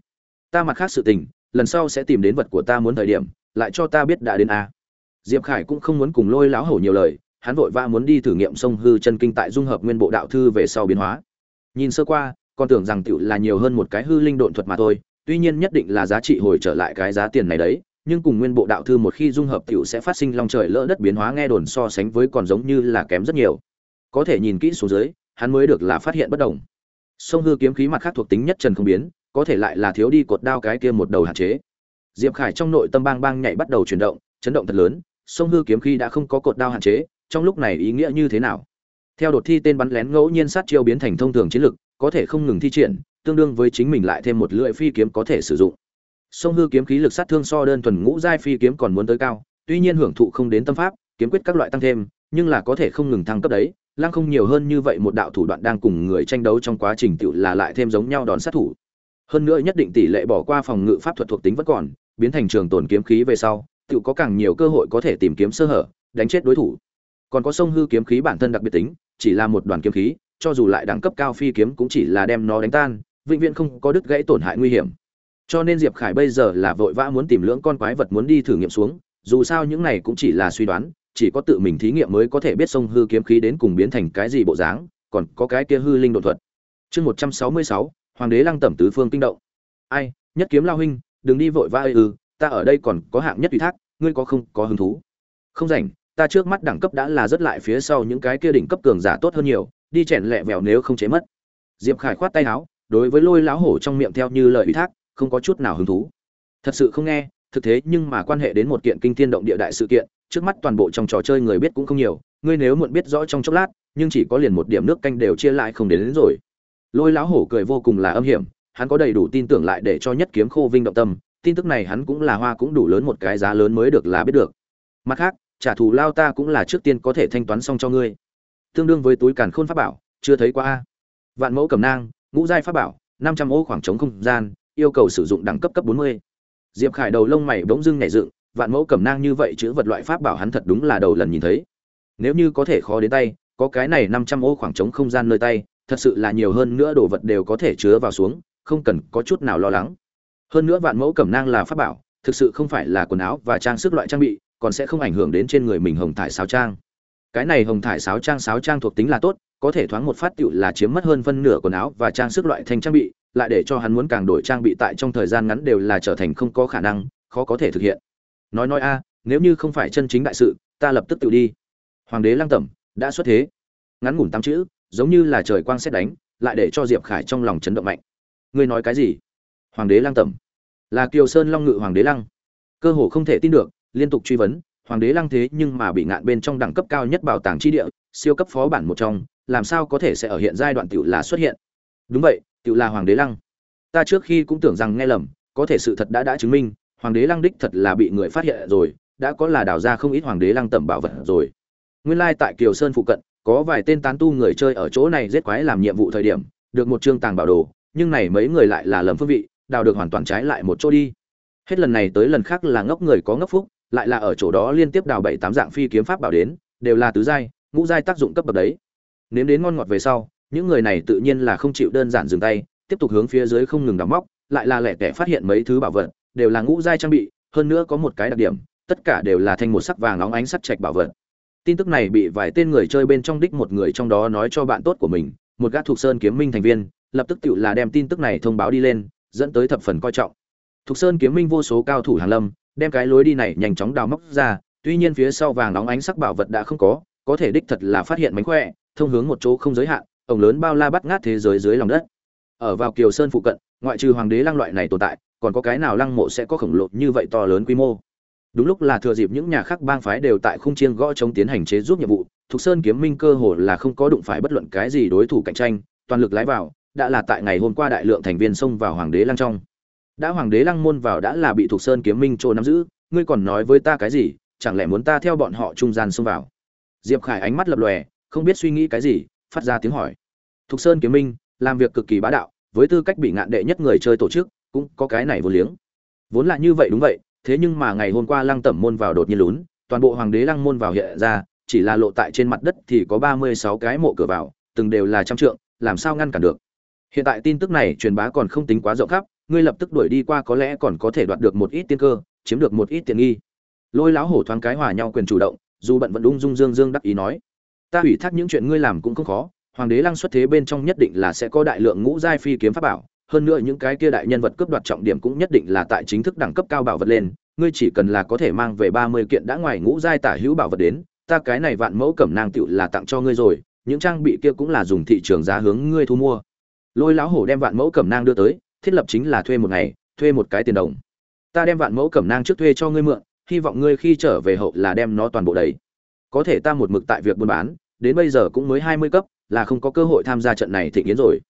ta mặt khác sự tình, lần sau sẽ tìm đến vật của ta muốn thời điểm, lại cho ta biết đã đến a diệp khải cũng không muốn cùng lôi láo hổ nhiều lời hắn vội vã muốn đi thử nghiệm sông hư chân kinh tại dung hợp nguyên bộ đạo thư về sau biến hóa nhìn sơ qua còn tưởng rằng tựu là nhiều hơn một cái hư linh độn thuật mà thôi tuy nhiên nhất định là giá trị hồi trở lại cái giá tiền này đấy nhưng cùng nguyên bộ đạo thư một khi dung hợp tiểu sẽ phát sinh long trời lỡ đất biến hóa nghe đồn so sánh với còn giống như là kém rất nhiều. Có thể nhìn kỹ xuống dưới, hắn mới được là phát hiện bất đồng. Sông hư kiếm khí mặt khác thuộc tính nhất trần không biến, có thể lại là thiếu đi cột đao cái kia một đầu hạn chế. Diệp Khải trong nội tâm bang bang nhảy bắt đầu chuyển động, chấn động thật lớn, sông hư kiếm khi đã không có cột đao hạn chế, trong lúc này ý nghĩa như thế nào? Theo đột thi tên bắn lén ngẫu nhiên sát chiêu biến thành thông thường chiến lực, có thể không ngừng thi triển, tương đương với chính mình lại thêm một lưỡi phi kiếm có thể sử dụng sông hư kiếm khí lực sát thương so đơn thuần ngũ giai phi kiếm còn muốn tới cao tuy nhiên hưởng thụ không đến tâm pháp kiếm quyết các loại tăng thêm nhưng là có thể không ngừng thăng cấp đấy lăng không nhiều hơn như vậy một đạo thủ đoạn đang cùng người tranh đấu trong quá trình tự là lại thêm giống nhau đòn sát thủ hơn nữa nhất định tỷ lệ bỏ qua phòng ngự pháp thuật thuộc tính vẫn còn biến thành trường tồn kiếm khí về sau tự có càng nhiều cơ hội có thể tìm kiếm sơ hở, đánh chết đối thủ. Còn có sông hư kiếm khí bản thân đặc biệt tính, chỉ là một đoàn kiếm khí, cho dù lại đẳng cấp cao phi kiếm cũng chỉ là đem nó đánh tan, vĩnh viễn không có đứt gãy tổn hại nguy hiểm. Cho nên diệp khải bây giờ là vội vã muốn tìm lưỡng con quái vật muốn đi thử nghiệm xuống, dù sao những này cũng chỉ là suy đoán, chỉ có tự mình thí nghiệm mới có thể biết sông hư kiếm khí đến cùng biến thành cái gì bộ dáng, còn có cái kia hư linh đột thuật. Chương một trăm sáu mươi sáu, hoàng đế lăng tẩm tứ phương kinh động. Ai, nhất kiếm lao huynh, đừng đi vội vã ư ta ở đây còn có hạng nhất ủy thác ngươi có không có hứng thú? Không rảnh ta trước mắt đẳng cấp đã là rất lại phía sau những cái kia đỉnh cấp cường giả tốt hơn nhiều đi chèn lẹ vèo nếu không chế mất. Diệp khải khoát tay áo đối với lôi láo hổ trong miệng theo như lời ủy thác không có chút nào hứng thú. Thật sự không nghe thực thế nhưng mà quan hệ đến một kiện kinh thiên động địa đại sự kiện trước mắt toàn bộ trong trò chơi người biết cũng không nhiều ngươi nếu muộn biết rõ trong chốc lát nhưng chỉ có liền một điểm nước canh đều chia lại không đến, đến rồi. Lôi lão hổ cười vô cùng là âm hiểm hắn có đầy đủ tin tưởng lại để cho nhất kiếm khô vinh động tâm tin tức này hắn cũng là hoa cũng đủ lớn một cái giá lớn mới được là biết được mặt khác trả thù lao ta cũng là trước tiên có thể thanh toán xong cho ngươi tương đương với túi càn khôn pháp bảo chưa thấy qua a vạn mẫu cầm nang ngũ giai pháp bảo năm trăm ô khoảng trống không gian yêu cầu sử dụng đẳng cấp cấp 40. Diệp Khải đầu lông mày bỗng dưng nhảy dựng, vạn mẫu cẩm nang như vậy chữ vật loại pháp bảo hắn thật đúng là đầu lần nhìn thấy. Nếu như có thể khó đến tay, có cái này 500 ô khoảng trống không gian nơi tay, thật sự là nhiều hơn nữa đồ vật đều có thể chứa vào xuống, không cần có chút nào lo lắng. Hơn nữa vạn mẫu cẩm nang là pháp bảo, thực sự không phải là quần áo và trang sức loại trang bị, còn sẽ không ảnh hưởng đến trên người mình hồng thải sáo trang. Cái này hồng thải sáo trang sáo trang thuộc tính là tốt, có thể thoáng một phát tựu là chiếm mất hơn phân nửa quần áo và trang sức loại thành trang bị, lại để cho hắn muốn càng đổi trang bị tại trong thời gian ngắn đều là trở thành không có khả năng khó có thể thực hiện. Nói nói a nếu như không phải chân chính đại sự ta lập tức tự đi. Hoàng đế lăng tẩm đã xuất thế. Ngắn ngủn tám chữ giống như là trời quang xét đánh lại để cho diệp khải trong lòng chấn động mạnh. Ngươi nói cái gì? Hoàng đế lăng tẩm là kiều sơn long ngự hoàng đế lăng. Cơ hồ không thể tin được, liên tục truy vấn, hoàng đế lăng thế nhưng mà bị ngạn bên trong đẳng cấp cao nhất bảo tàng tri địa, siêu cấp phó bản một trong, làm sao có thể sẽ ở hiện giai đoạn tiểu là xuất hiện? Đúng vậy tự là hoàng đế lăng. Ta trước khi cũng tưởng rằng nghe lầm, có thể sự thật đã đã chứng minh, hoàng đế lăng đích thật là bị người phát hiện rồi, đã có là đào ra không ít hoàng đế lăng tẩm bảo vật rồi. Nguyên lai tại kiều sơn phụ cận, có vài tên tán tu người chơi ở chỗ này giết quái làm nhiệm vụ thời điểm, được một chương tàng bảo đồ, nhưng này mấy người lại là lầm phương vị đào được hoàn toàn trái lại một chỗ đi. Hết lần này tới lần khác là ngốc người có ngốc phúc, lại là ở chỗ đó liên tiếp đào bảy tám dạng phi kiếm pháp bảo đến, đều là tứ giai, ngũ giai tác dụng cấp bậc đấy. Nếm đến ngon ngọt về sau, những người này tự nhiên là không chịu đơn giản dừng tay, tiếp tục hướng phía dưới không ngừng đắm móc, lại là lẻ tẻ phát hiện mấy thứ bảo vật, đều là ngũ giai trang bị, hơn nữa có một cái đặc điểm, tất cả đều là thanh một sắc vàng óng ánh sắt trạch bảo vật. Tin tức này bị vài tên người chơi bên trong đích một người trong đó nói cho bạn tốt của mình, một gã thuộc sơn kiếm minh thành viên, lập tức tự là đem tin tức này thông báo đi lên dẫn tới thập phần coi trọng. Thục sơn kiếm minh vô số cao thủ hàng lâm, đem cái lối đi này nhanh chóng đào móc ra, tuy nhiên phía sau vàng nóng ánh sắc bảo vật đã không có có thể đích thật là phát hiện mánh khỏe, thông hướng một chỗ không giới hạn ổng lớn bao la bắt ngát thế giới dưới lòng đất. Ở vào kiều sơn phụ cận, ngoại trừ hoàng đế lăng loại này tồn tại, còn có cái nào lăng mộ sẽ có khổng lồ như vậy to lớn quy mô? Đúng lúc là thừa dịp những nhà khác bang phái đều tại khung chiêng gõ chống tiến hành chế giúp nhiệm vụ, thục sơn kiếm minh cơ hồ là không có đụng phải bất luận cái gì đối thủ cạnh tranh, toàn lực lái vào đã là tại ngày hôm qua đại lượng thành viên xông vào hoàng đế lăng trong. Đã hoàng đế lăng môn vào đã là bị thục sơn kiếm minh trô nắm giữ, ngươi còn nói với ta cái gì, chẳng lẽ muốn ta theo bọn họ trung gian xông vào? Diệp khải ánh mắt lập lòe, không biết suy nghĩ cái gì, phát ra tiếng hỏi. Thục sơn kiếm minh, làm việc cực kỳ bá đạo, với tư cách bị ngạn đệ nhất người chơi tổ chức, cũng có cái này vô liếng. Vốn là như vậy đúng vậy, thế nhưng mà ngày hôm qua lăng tẩm môn vào đột nhiên lún, toàn bộ hoàng đế lăng môn vào hiện ra, chỉ là lộ tại trên mặt đất thì có ba mươi sáu cái mộ cửa vào, từng đều là trăm trượng, làm sao ngăn cản được? Hiện tại tin tức này truyền bá còn không tính quá rộng khắp, ngươi lập tức đuổi đi qua có lẽ còn có thể đoạt được một ít tiên cơ, chiếm được một ít tiền nghi. Lôi lão hổ thoáng cái hòa nhau quyền chủ động, dù bận vẫn ung dung dương dương đắc ý nói, ta ủy thác những chuyện ngươi làm cũng không khó, hoàng đế lăng xuất thế bên trong nhất định là sẽ có đại lượng ngũ giai phi kiếm pháp bảo, hơn nữa những cái kia đại nhân vật cướp đoạt trọng điểm cũng nhất định là tại chính thức đẳng cấp cao bảo vật lên, ngươi chỉ cần là có thể mang về ba mươi kiện đã ngoài ngũ giai tả hữu bảo vật đến, ta cái này vạn mẫu cẩm nang tựu là tặng cho ngươi rồi, những trang bị kia cũng là dùng thị trường giá hướng ngươi thu mua lôi lão hổ đem vạn mẫu cẩm nang đưa tới, thiết lập chính là thuê một ngày, thuê một cái tiền đồng. Ta đem vạn mẫu cẩm nang trước thuê cho ngươi mượn, hy vọng ngươi khi trở về hậu là đem nó toàn bộ đấy có thể ta một mực tại việc buôn bán, đến bây giờ cũng mới hai mươi cấp, là không có cơ hội tham gia trận này thịnh yến rồi.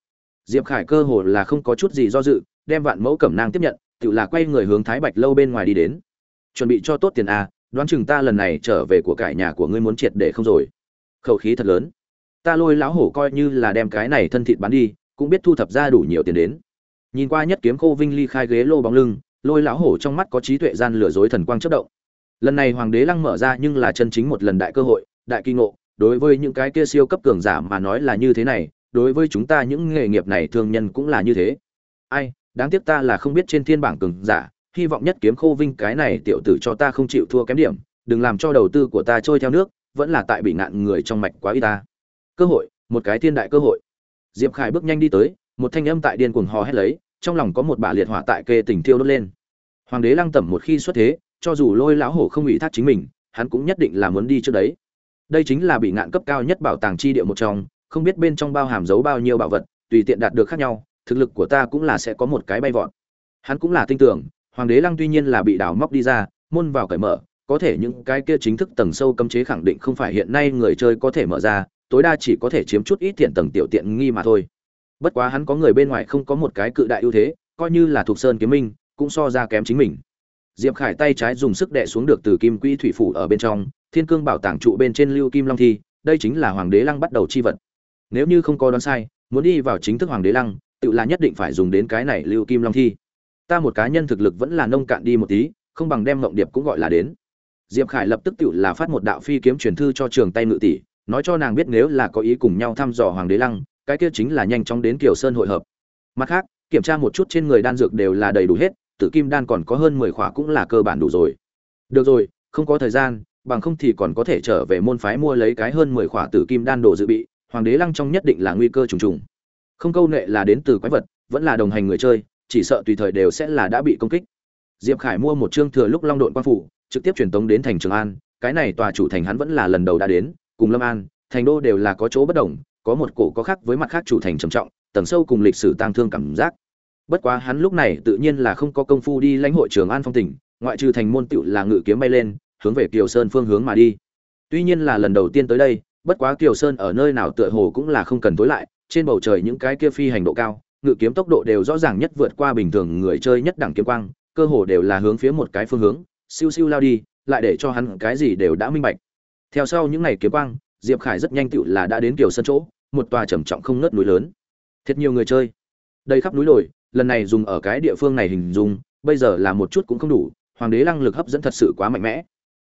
Diệp khải cơ hồ là không có chút gì do dự, đem vạn mẫu cẩm nang tiếp nhận, tự là quay người hướng thái bạch lâu bên ngoài đi đến. Chuẩn bị cho tốt tiền a, đoán chừng ta lần này trở về của cải nhà của ngươi muốn triệt để không rồi. Khẩu khí thật lớn. Ta lôi lão hổ coi như là đem cái này thân thịt bán đi cũng biết thu thập ra đủ nhiều tiền đến. Nhìn qua nhất kiếm khô vinh ly khai ghế lô bóng lưng, lôi lão hổ trong mắt có trí tuệ gian lừa dối thần quang chất động. Lần này hoàng đế lăng mở ra nhưng là chân chính một lần đại cơ hội, đại kinh ngộ, đối với những cái kia siêu cấp cường giả mà nói là như thế này, đối với chúng ta những nghề nghiệp này thương nhân cũng là như thế. Ai, đáng tiếc ta là không biết trên thiên bảng cường giả, hy vọng nhất kiếm khô vinh cái này tiểu tử cho ta không chịu thua kém điểm, đừng làm cho đầu tư của ta trôi theo nước, vẫn là tại bị nạn người trong mạch quá y ta. Cơ hội, một cái thiên đại cơ hội diệp khải bước nhanh đi tới, một thanh âm tại điên cuồng hò hét lấy, trong lòng có một bả liệt hỏa tại kê tình thiêu đốt lên. Hoàng đế lăng tẩm một khi xuất thế, cho dù lôi lão hổ không ủy thác chính mình, hắn cũng nhất định là muốn đi trước đấy. Đây chính là bị ngạn cấp cao nhất bảo tàng chi địa một trong, không biết bên trong bao hàm giấu bao nhiêu bảo vật, tùy tiện đạt được khác nhau, thực lực của ta cũng là sẽ có một cái bay vọt. Hắn cũng là tin tưởng, hoàng đế lăng tuy nhiên là bị đào móc đi ra, môn vào cởi mở, có thể những cái kia chính thức tầng sâu cấm chế khẳng định không phải hiện nay người chơi có thể mở ra tối đa chỉ có thể chiếm chút ít thiện tầng tiểu tiện nghi mà thôi. Bất quá hắn có người bên ngoài không có một cái cự đại ưu thế, coi như là thuộc sơn kiếm minh, cũng so ra kém chính mình. Diệp khải tay trái dùng sức đè xuống được từ kim quỹ thủy phủ ở bên trong, thiên cương bảo tàng trụ bên trên lưu kim long thi, đây chính là hoàng đế lăng bắt đầu chi vật. Nếu như không có đoán sai, muốn đi vào chính thức hoàng đế lăng, tự là nhất định phải dùng đến cái này lưu kim long thi. Ta một cá nhân thực lực vẫn là nông cạn đi một tí, không bằng đem mộng điệp cũng gọi là đến. Diệp khải lập tức tự là phát một đạo phi kiếm truyền thư cho trường tay ngự tỷ nói cho nàng biết nếu là có ý cùng nhau thăm dò hoàng đế lăng, cái kia chính là nhanh chóng đến kiều sơn hội hợp. Mặt khác, kiểm tra một chút trên người đan dược đều là đầy đủ hết, tử kim đan còn có hơn mười khỏa cũng là cơ bản đủ rồi. Được rồi, không có thời gian, bằng không thì còn có thể trở về môn phái mua lấy cái hơn mười khỏa tử kim đan đồ dự bị, hoàng đế lăng trong nhất định là nguy cơ trùng trùng. Không câu nệ là đến từ quái vật, vẫn là đồng hành người chơi, chỉ sợ tùy thời đều sẽ là đã bị công kích. Diệp khải mua một chương thừa lúc long đội quan phủ, trực tiếp truyền tống đến thành trường an, cái này tòa chủ thành hắn vẫn là lần đầu đã đến cùng lâm an, thành đô đều là có chỗ bất đồng, có một cổ có khác với mặt khác chủ thành trầm trọng, tầng sâu cùng lịch sử tang thương cảm giác. Bất quá hắn lúc này tự nhiên là không có công phu đi lãnh hội trường an phong tỉnh, ngoại trừ thành môn tựu là ngự kiếm bay lên, hướng về kiều sơn phương hướng mà đi. Tuy nhiên là lần đầu tiên tới đây, bất quá kiều sơn ở nơi nào tựa hồ cũng là không cần tối lại, trên bầu trời những cái kia phi hành độ cao, ngự kiếm tốc độ đều rõ ràng nhất vượt qua bình thường người chơi nhất đẳng kiếm quang, cơ hồ đều là hướng phía một cái phương hướng, siêu siêu lao đi, lại để cho hắn cái gì đều đã minh bạch theo sau những ngày kiếm quang, diệp khải rất nhanh tựu là đã đến kiều sơn chỗ, một tòa trầm trọng không ngớt núi lớn. Thiệt nhiều người chơi. Đây khắp núi đồi, lần này dùng ở cái địa phương này hình dung, bây giờ là một chút cũng không đủ, hoàng đế lăng lực hấp dẫn thật sự quá mạnh mẽ.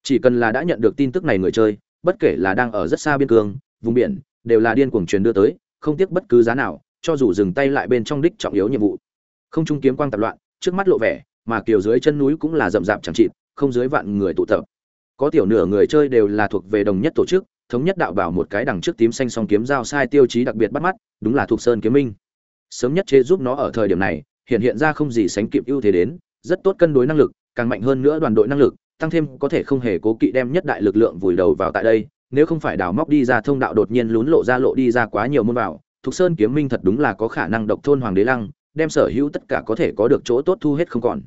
Chỉ cần là đã nhận được tin tức này người chơi, bất kể là đang ở rất xa biên cương, vùng biển, đều là điên cuồng truyền đưa tới, không tiếc bất cứ giá nào, cho dù dừng tay lại bên trong đích trọng yếu nhiệm vụ. Không trung kiếm quang tạp loạn, trước mắt lộ vẻ, mà kiều dưới chân núi cũng là rậm rạp chẳng chịt, không dưới vạn người tụ tập có tiểu nửa người chơi đều là thuộc về đồng nhất tổ chức, thống nhất đạo bảo một cái đằng trước tím xanh song kiếm giao sai tiêu chí đặc biệt bắt mắt, đúng là thuộc sơn kiếm minh. Sớm nhất chế giúp nó ở thời điểm này, hiện hiện ra không gì sánh kịp ưu thế đến, rất tốt cân đối năng lực, càng mạnh hơn nữa đoàn đội năng lực, tăng thêm có thể không hề cố kỵ đem nhất đại lực lượng vùi đầu vào tại đây, nếu không phải đào móc đi ra thông đạo đột nhiên lún lộ ra lộ đi ra quá nhiều môn vào thục sơn kiếm minh thật đúng là có khả năng độc thôn hoàng đế lăng, đem sở hữu tất cả có thể có được chỗ tốt thu hết không còn.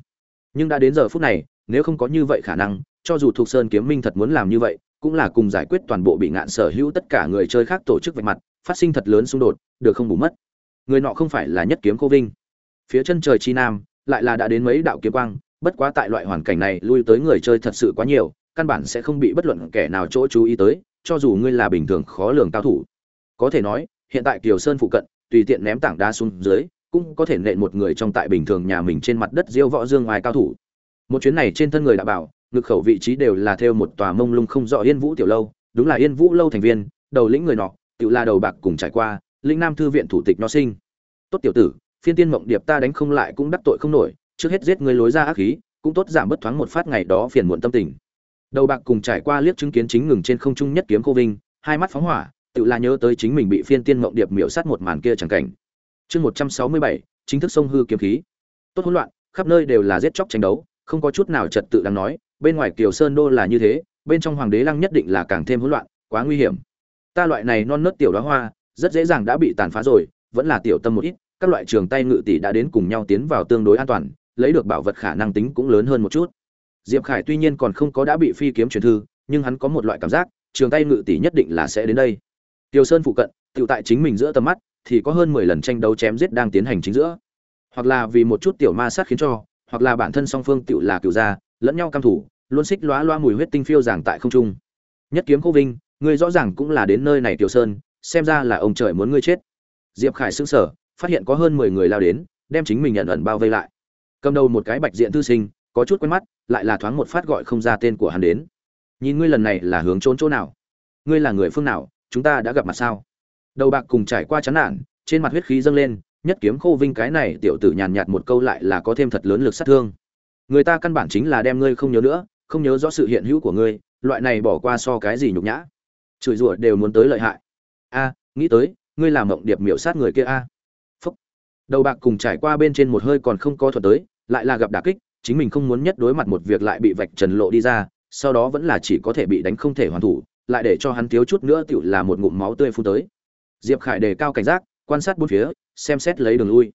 Nhưng đã đến giờ phút này, nếu không có như vậy khả năng cho dù thục sơn kiếm minh thật muốn làm như vậy, cũng là cùng giải quyết toàn bộ bị ngạn sở hữu tất cả người chơi khác tổ chức vạch mặt, phát sinh thật lớn xung đột, được không bù mất. Người nọ không phải là nhất kiếm cô vinh. Phía chân trời chi nam, lại là đã đến mấy đạo kiếm quang, bất quá tại loại hoàn cảnh này lui tới người chơi thật sự quá nhiều, căn bản sẽ không bị bất luận kẻ nào chỗ chú ý tới, cho dù ngươi là bình thường khó lường cao thủ. Có thể nói, hiện tại kiều sơn phụ cận, tùy tiện ném tảng đá xuống dưới, cũng có thể nện một người trong tại bình thường nhà mình trên mặt đất diêu võ dương ngoài cao thủ. Một chuyến này trên thân người đã bảo ngực khẩu vị trí đều là theo một tòa mông lung không rõ yên vũ tiểu lâu, đúng là yên vũ lâu thành viên, đầu lĩnh người nọ, tự là đầu bạc cùng trải qua linh nam thư viện thủ tịch nho sinh. Tốt tiểu tử, phiên tiên mộng điệp ta đánh không lại cũng đắc tội không nổi, trước hết giết người lối ra ác khí, cũng tốt giảm bất thoáng một phát ngày đó phiền muộn tâm tình. Đầu bạc cùng trải qua liếc chứng kiến chính ngừng trên không trung nhất kiếm cô vinh, hai mắt phóng hỏa, tự là nhớ tới chính mình bị phiên tiên mộng điệp miểu sát một màn kia chẳng cảnh. Chương một trăm sáu mươi bảy, chính thức sông hư kiếm khí. Tốt hỗn loạn, khắp nơi đều là giết chóc tranh đấu, không có chút nào trật tự đáng nói bên ngoài kiều sơn đô là như thế bên trong hoàng đế lăng nhất định là càng thêm hỗn loạn quá nguy hiểm. Ta loại này non nớt tiểu đóa hoa rất dễ dàng đã bị tàn phá rồi vẫn là tiểu tâm một ít các loại trường tay ngự tỷ đã đến cùng nhau tiến vào tương đối an toàn lấy được bảo vật khả năng tính cũng lớn hơn một chút. Diệp khải tuy nhiên còn không có đã bị phi kiếm truyền thư nhưng hắn có một loại cảm giác trường tay ngự tỷ nhất định là sẽ đến đây. Tiêu Sơn phụ cận, tiểu tại chính mình giữa tầm mắt, thì có hơn 10 lần tranh đấu chém giết đang tiến hành chính giữa. Hoặc là vì một chút tiểu ma sát khiến cho, hoặc là bản thân song phương tiểu là cửu gia, lẫn nhau cam thủ, luôn xích lóa loa mùi huyết tinh phiêu giảng tại không trung. Nhất kiếm khô Vinh, ngươi rõ ràng cũng là đến nơi này Tiểu Sơn, xem ra là ông trời muốn ngươi chết. Diệp Khải sững sờ, phát hiện có hơn 10 người lao đến, đem chính mình nhận ẩn bao vây lại. Cầm đầu một cái bạch diện thư sinh, có chút quen mắt, lại là thoáng một phát gọi không ra tên của hắn đến. Nhìn ngươi lần này là hướng trốn chỗ nào? Ngươi là người phương nào, chúng ta đã gặp mặt sao đầu bạc cùng trải qua chán nản trên mặt huyết khí dâng lên nhất kiếm khô vinh cái này tiểu tử nhàn nhạt một câu lại là có thêm thật lớn lực sát thương người ta căn bản chính là đem ngươi không nhớ nữa, không nhớ rõ sự hiện hữu của ngươi, loại này bỏ qua so cái gì nhục nhã. Chửi rủa đều muốn tới lợi hại. A, nghĩ tới, ngươi làm mộng điệp miểu sát người kia a. Phúc. Đầu bạc cùng trải qua bên trên một hơi còn không có thuật tới, lại là gặp đả kích, chính mình không muốn nhất đối mặt một việc lại bị vạch trần lộ đi ra, sau đó vẫn là chỉ có thể bị đánh không thể hoàn thủ, lại để cho hắn thiếu chút nữa tựu là một ngụm máu tươi phun tới. Diệp khải đề cao cảnh giác, quan sát bốn phía, xem xét lấy đường lui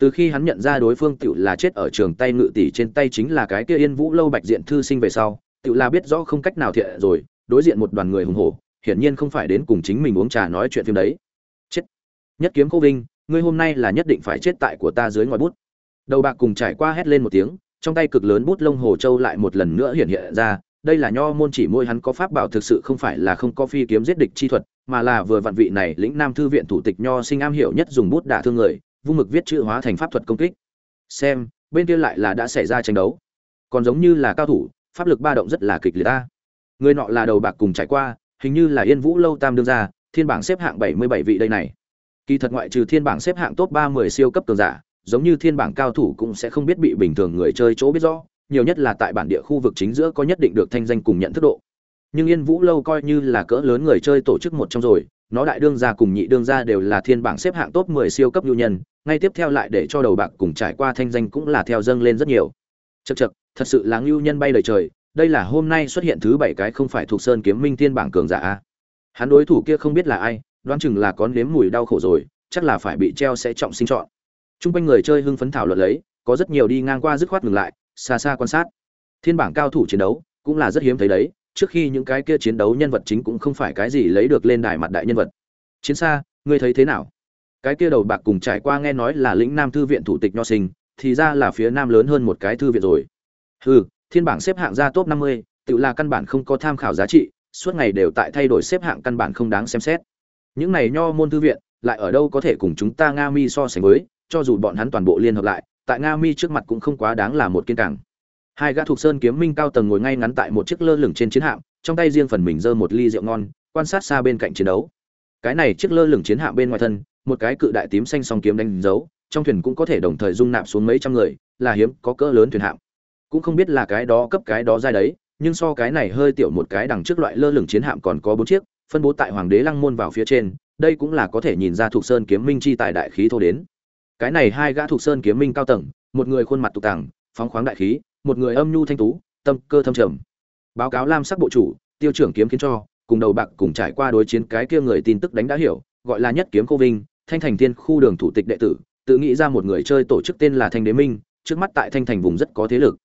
từ khi hắn nhận ra đối phương tựu là chết ở trường tay ngự tỷ trên tay chính là cái kia yên vũ lâu bạch diện thư sinh về sau tựu là biết rõ không cách nào thiện rồi đối diện một đoàn người hùng hổ hiển nhiên không phải đến cùng chính mình uống trà nói chuyện phim đấy. Chết. Nhất kiếm khô vinh ngươi hôm nay là nhất định phải chết tại của ta dưới ngòi bút. Đầu bạc cùng trải qua hét lên một tiếng trong tay cực lớn bút lông hồ châu lại một lần nữa hiện hiện ra đây là nho môn chỉ môi hắn có pháp bảo thực sự không phải là không có phi kiếm giết địch chi thuật, mà là vừa vặn vị này lĩnh nam thư viện thủ tịch nho sinh am hiểu nhất dùng bút đả thương người, vung mực viết chữ hóa thành pháp thuật công kích. Xem, bên kia lại là đã xảy ra tranh đấu. Còn giống như là cao thủ, pháp lực ba động rất là kịch liệt ta. Người nọ là đầu bạc cùng trải qua, hình như là Yên Vũ lâu tam đương gia, thiên bảng xếp hạng 77 vị đây này. Kỳ thật ngoại trừ thiên bảng xếp hạng top 30 siêu cấp cường giả, giống như thiên bảng cao thủ cũng sẽ không biết bị bình thường người chơi chỗ biết rõ, nhiều nhất là tại bản địa khu vực chính giữa có nhất định được thanh danh cùng nhận thức độ nhưng yên vũ lâu coi như là cỡ lớn người chơi tổ chức một trong rồi nó đại đương gia cùng nhị đương gia đều là thiên bảng xếp hạng top 10 siêu cấp nhu nhân ngay tiếp theo lại để cho đầu bạc cùng trải qua thanh danh cũng là theo dâng lên rất nhiều. Chật chật thật sự là ưu nhân bay lời trời đây là hôm nay xuất hiện thứ bảy cái không phải thuộc sơn kiếm minh thiên bảng cường giả a. Hắn đối thủ kia không biết là ai đoán chừng là có nếm mùi đau khổ rồi chắc là phải bị treo sẽ trọng sinh chọn Trung quanh người chơi hưng phấn thảo luận lấy, có rất nhiều đi ngang qua dứt khoát ngừng lại, xa xa quan sát. Thiên bảng cao thủ chiến đấu cũng là rất hiếm thấy đấy trước khi những cái kia chiến đấu nhân vật chính cũng không phải cái gì lấy được lên đài mặt đại nhân vật. Chiến xa ngươi thấy thế nào? Cái kia đầu bạc cùng trải qua nghe nói là lĩnh nam thư viện thủ tịch nho sinh, thì ra là phía nam lớn hơn một cái thư viện rồi. Hừ, thiên bảng xếp hạng ra top năm mươi, tự là căn bản không có tham khảo giá trị, suốt ngày đều tại thay đổi xếp hạng căn bản không đáng xem xét. Những này nho môn thư viện, lại ở đâu có thể cùng chúng ta nga mi so sánh với, cho dù bọn hắn toàn bộ liên hợp lại, tại nga mi trước mặt cũng không quá đáng là một kiên cảng hai gã thuộc sơn kiếm minh cao tầng ngồi ngay ngắn tại một chiếc lơ lửng trên chiến hạm, trong tay riêng phần mình giơ một ly rượu ngon, quan sát xa bên cạnh chiến đấu cái này chiếc lơ lửng chiến hạm bên ngoài thân, một cái cự đại tím xanh song kiếm đánh dấu, trong thuyền cũng có thể đồng thời dung nạp xuống mấy trăm người, là hiếm, có cỡ lớn thuyền hạm. Cũng không biết là cái đó cấp cái đó ra đấy, nhưng so cái này hơi tiểu một cái đằng trước loại lơ lửng chiến hạm còn có bốn chiếc, phân bố tại hoàng đế lăng môn vào phía trên, đây cũng là có thể nhìn ra thuộc sơn kiếm minh chi tài đại khí thô đến. Cái này hai gã thuộc sơn kiếm minh cao tầng, một người khuôn mặt tục tàng phóng khoáng đại khí, một người âm nhu thanh tú, tâm cơ thâm trầm. Báo cáo lam sắc bộ chủ, tiêu trưởng kiếm khiến cho cùng đầu bạc cùng trải qua đối chiến cái kia người tin tức đánh đã hiểu, gọi là nhất kiếm cô vinh, thanh thành thiên khu đường thủ tịch đệ tử, tự nghĩ ra một người chơi tổ chức tên là thanh đế minh, trước mắt tại thanh thành vùng rất có thế lực.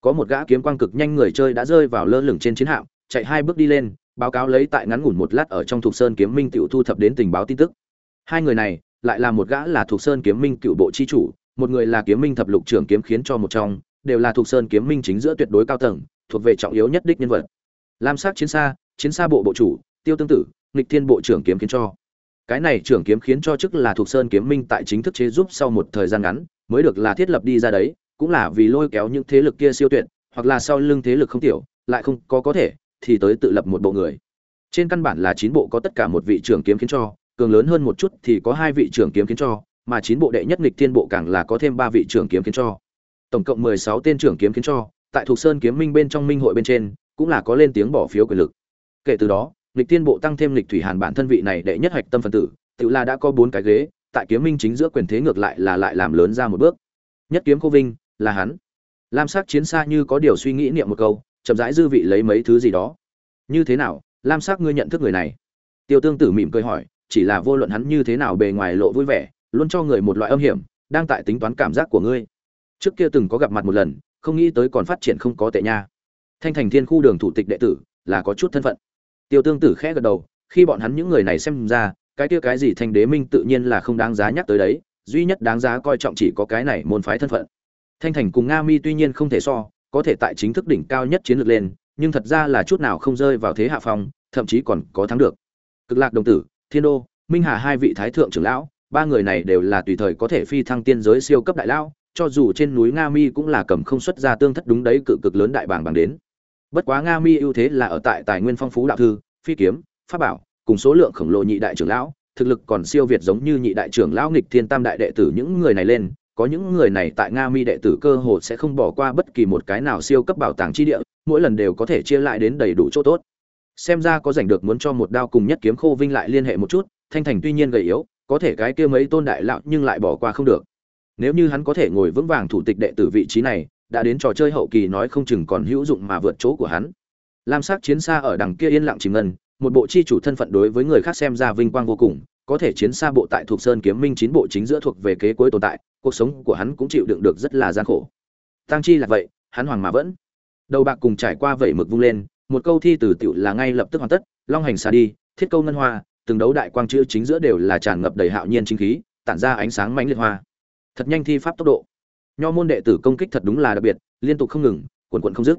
Có một gã kiếm quang cực nhanh người chơi đã rơi vào lơ lửng trên chiến hạm, chạy hai bước đi lên, báo cáo lấy tại ngắn ngủn một lát ở trong thuộc sơn kiếm minh tiểu thu thập đến tình báo tin tức. Hai người này, lại là một gã là thuộc sơn kiếm minh cựu bộ chi chủ, một người là kiếm minh thập lục trưởng kiếm khiến cho một trong, đều là thuộc sơn kiếm minh chính giữa tuyệt đối cao tầng, thuộc về trọng yếu nhất đích nhân vật. Lam sắc chiến xa chiến xa bộ bộ chủ, tiêu tương tử, nghịch thiên bộ trưởng kiếm khiến cho. Cái này trưởng kiếm khiến cho chức là thuộc sơn kiếm minh tại chính thức chế giúp sau một thời gian ngắn, mới được là thiết lập đi ra đấy, cũng là vì lôi kéo những thế lực kia siêu tuyệt, hoặc là sau lưng thế lực không tiểu, lại không có có thể, thì tới tự lập một bộ người. Trên căn bản là chín bộ có tất cả một vị trưởng kiếm khiến cho, cường lớn hơn một chút thì có hai vị trưởng kiếm khiến cho, mà chín bộ đệ nhất nghịch thiên bộ càng là có thêm ba vị trưởng kiếm khiến cho. Tổng cộng mười sáu tên trưởng kiếm khiến cho, tại thuộc sơn kiếm minh bên trong minh hội bên trên, cũng là có lên tiếng bỏ phiếu quyền lực kể từ đó lịch tiên bộ tăng thêm lịch thủy hàn bản thân vị này đệ nhất hạch tâm phân tử, tự là đã có bốn cái ghế, tại kiếm minh chính giữa quyền thế ngược lại là lại làm lớn ra một bước. Nhất kiếm cô vinh, là hắn. Lam sắc chiến xa như có điều suy nghĩ niệm một câu, chậm rãi dư vị lấy mấy thứ gì đó. Như thế nào, lam sắc ngươi nhận thức người này? Tiêu tương tử mỉm cười hỏi, chỉ là vô luận hắn như thế nào bề ngoài lộ vui vẻ, luôn cho người một loại âm hiểm, đang tại tính toán cảm giác của ngươi. Trước kia từng có gặp mặt một lần, không nghĩ tới còn phát triển không có tệ nha. Thanh thành thiên khu đường thủ tịch đệ tử, là có chút thân phận tiêu tương tử khẽ gật đầu, khi bọn hắn những người này xem ra, cái kia cái gì thanh đế minh tự nhiên là không đáng giá nhắc tới đấy, duy nhất đáng giá coi trọng chỉ có cái này môn phái thân phận. Thanh thành cùng nga mi tuy nhiên không thể so, có thể tại chính thức đỉnh cao nhất chiến lược lên, nhưng thật ra là chút nào không rơi vào thế hạ phong, thậm chí còn có thắng được. Cực lạc đồng tử, thiên đô, minh hà hai vị thái thượng trưởng lão, ba người này đều là tùy thời có thể phi thăng tiên giới siêu cấp đại lão, cho dù trên núi nga mi cũng là cầm không xuất ra tương thất đúng đấy cự cực lớn đại bảng bằng đến bất quá nga mi ưu thế là ở tại tài nguyên phong phú đạo thư, phi kiếm, pháp bảo, cùng số lượng khổng lồ nhị đại trưởng lão, thực lực còn siêu việt giống như nhị đại trưởng lão nghịch thiên tam đại đệ tử những người này lên, có những người này tại nga mi đệ tử cơ hồ sẽ không bỏ qua bất kỳ một cái nào siêu cấp bảo tàng chi địa, mỗi lần đều có thể chia lại đến đầy đủ chỗ tốt. Xem ra có giành được muốn cho một đao cùng nhất kiếm khô vinh lại liên hệ một chút, thanh thành tuy nhiên gầy yếu, có thể cái kia mấy tôn đại lão nhưng lại bỏ qua không được. Nếu như hắn có thể ngồi vững vàng thủ tịch đệ tử vị trí này đã đến trò chơi hậu kỳ nói không chừng còn hữu dụng mà vượt chỗ của hắn. Lam sắc chiến xa ở đằng kia yên lặng chìm ngân, một bộ chi chủ thân phận đối với người khác xem ra vinh quang vô cùng, có thể chiến xa bộ tại thuộc sơn kiếm minh chín bộ chính giữa thuộc về kế cuối tồn tại, cuộc sống của hắn cũng chịu đựng được rất là gian khổ. Tăng chi là vậy, hắn hoàng mà vẫn. Đầu bạc cùng trải qua vẩy mực vung lên, một câu thi từ tiểu là ngay lập tức hoàn tất, long hành xa đi, thiết câu ngân hoa, từng đấu đại quang chữ chính giữa đều là tràn ngập đầy hạo nhiên chính khí, tản ra ánh sáng mãnh liệt hoa. Thật nhanh thi pháp tốc độ nho môn đệ tử công kích thật đúng là đặc biệt, liên tục không ngừng, quần quận không dứt.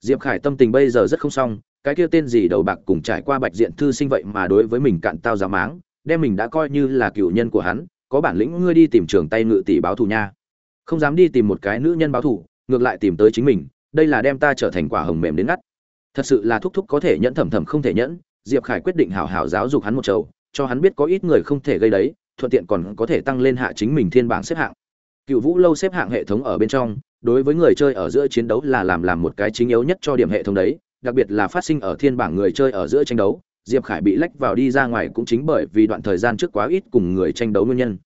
Diệp khải tâm tình bây giờ rất không xong, cái kia tên gì đầu bạc cùng trải qua bạch diện thư sinh vậy mà đối với mình cạn tao giá máng, đem mình đã coi như là cựu nhân của hắn, có bản lĩnh ngươi đi tìm trường tay ngự tỷ báo thù nha. Không dám đi tìm một cái nữ nhân báo thù, ngược lại tìm tới chính mình, đây là đem ta trở thành quả hồng mềm đến ngắt. Thật sự là thúc thúc có thể nhẫn thầm thầm không thể nhẫn, diệp khải quyết định hảo hảo giáo dục hắn một chầu cho hắn biết có ít người không thể gây đấy, thuận tiện còn có thể tăng lên hạ chính mình thiên bảng xếp hạng cựu vũ lâu xếp hạng hệ thống ở bên trong, đối với người chơi ở giữa chiến đấu là làm làm một cái chính yếu nhất cho điểm hệ thống đấy, đặc biệt là phát sinh ở thiên bảng người chơi ở giữa tranh đấu, diệp khải bị lách vào đi ra ngoài cũng chính bởi vì đoạn thời gian trước quá ít cùng người tranh đấu nguyên nhân.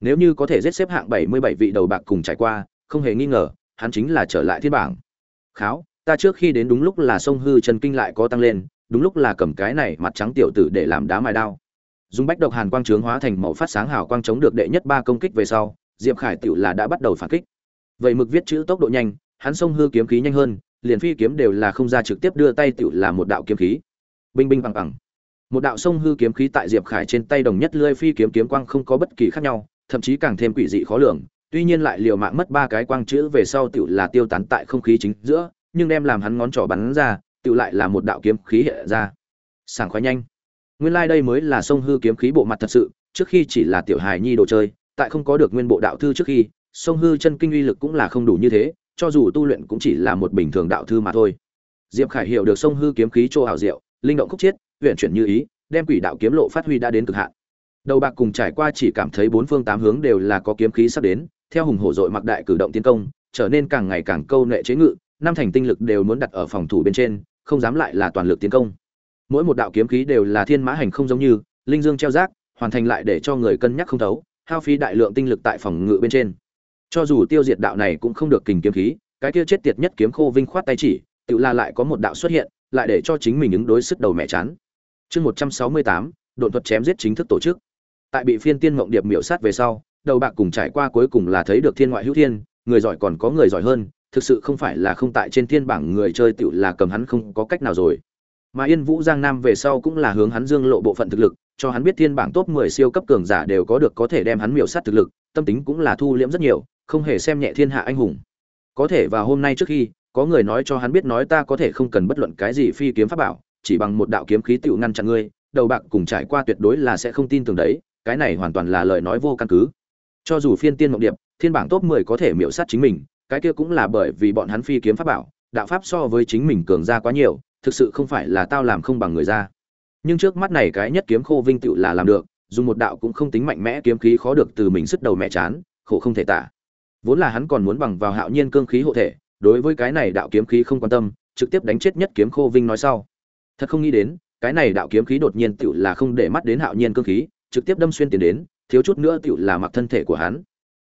Nếu như có thể giết xếp hạng 77 vị đầu bạc cùng trải qua, không hề nghi ngờ, hắn chính là trở lại thiên bảng. Kháo, ta trước khi đến đúng lúc là sông hư chân kinh lại có tăng lên, đúng lúc là cầm cái này mặt trắng tiểu tử để làm đá mài đao. Dùng bách độc hàn quang trướng hóa thành màu phát sáng hào quang chống được đệ nhất ba công kích về sau diệp khải tiểu là đã bắt đầu phản kích. Vậy mực viết chữ tốc độ nhanh, hắn sông hư kiếm khí nhanh hơn, liền phi kiếm đều là không ra trực tiếp đưa tay tiểu là một đạo kiếm khí. Binh binh bằng bằng. Một đạo sông hư kiếm khí tại diệp khải trên tay đồng nhất lưỡi phi kiếm kiếm quang không có bất kỳ khác nhau, thậm chí càng thêm quỷ dị khó lường, tuy nhiên lại liều mạng mất ba cái quang chữ về sau tiểu là tiêu tán tại không khí chính giữa, nhưng đem làm hắn ngón trỏ bắn ra, tiểu lại là một đạo kiếm khí hiện ra. Sảng khoái nhanh. Nguyên lai like đây mới là sông hư kiếm khí bộ mặt thật sự, trước khi chỉ là tiểu hài nhi đồ chơi tại không có được nguyên bộ đạo thư trước khi sông hư chân kinh uy lực cũng là không đủ như thế, cho dù tu luyện cũng chỉ là một bình thường đạo thư mà thôi. Diệp khải hiểu được sông hư kiếm khí chỗ hảo diệu, linh động khúc chiết huyện chuyển như ý, đem quỷ đạo kiếm lộ phát huy đã đến cực hạn. Đầu bạc cùng trải qua chỉ cảm thấy bốn phương tám hướng đều là có kiếm khí sắp đến, theo hùng hổ dội mặc đại cử động tiến công, trở nên càng ngày càng câu nệ chế ngự, năm thành tinh lực đều muốn đặt ở phòng thủ bên trên, không dám lại là toàn lực tiến công. Mỗi một đạo kiếm khí đều là thiên mã hành không giống như, linh dương treo rác, hoàn thành lại để cho người cân nhắc không thấu hao phí đại lượng tinh lực tại phòng ngự bên trên. Cho dù tiêu diệt đạo này cũng không được kình kiếm khí, cái kia chết tiệt nhất kiếm khô vinh khoát tay chỉ, tự la lại có một đạo xuất hiện, lại để cho chính mình ứng đối sức đầu mẹ chán. Chương một trăm sáu mươi tám, độn thuật chém giết chính thức tổ chức. Tại bị phiên tiên mộng điệp miểu sát về sau, đầu bạc cùng trải qua cuối cùng là thấy được thiên ngoại hữu thiên, người giỏi còn có người giỏi hơn, thực sự không phải là không tại trên thiên bảng người chơi tựu là cầm hắn không có cách nào rồi. Mà yên vũ giang nam về sau cũng là hướng hắn dương lộ bộ phận thực lực cho hắn biết thiên bảng top 10 siêu cấp cường giả đều có được có thể đem hắn miểu sát thực lực, tâm tính cũng là thu liễm rất nhiều, không hề xem nhẹ thiên hạ anh hùng. Có thể vào hôm nay trước khi, có người nói cho hắn biết nói ta có thể không cần bất luận cái gì phi kiếm pháp bảo, chỉ bằng một đạo kiếm khí tiểu ngăn chặn ngươi, đầu bạc cùng trải qua tuyệt đối là sẽ không tin tưởng đấy, cái này hoàn toàn là lời nói vô căn cứ. Cho dù phiên tiên mộng điệp, thiên bảng top 10 có thể miểu sát chính mình, cái kia cũng là bởi vì bọn hắn phi kiếm pháp bảo, đạo pháp so với chính mình cường ra quá nhiều, thực sự không phải là tao làm không bằng người ra nhưng trước mắt này cái nhất kiếm khô vinh tựu là làm được, dùng một đạo cũng không tính mạnh mẽ kiếm khí khó được từ mình sức đầu mẹ chán, khổ không thể tả. Vốn là hắn còn muốn bằng vào hạo nhiên cương khí hộ thể, đối với cái này đạo kiếm khí không quan tâm, trực tiếp đánh chết nhất kiếm khô vinh nói sau. Thật không nghĩ đến, cái này đạo kiếm khí đột nhiên tựu là không để mắt đến hạo nhiên cương khí, trực tiếp đâm xuyên tiền đến, thiếu chút nữa tựu là mặc thân thể của hắn.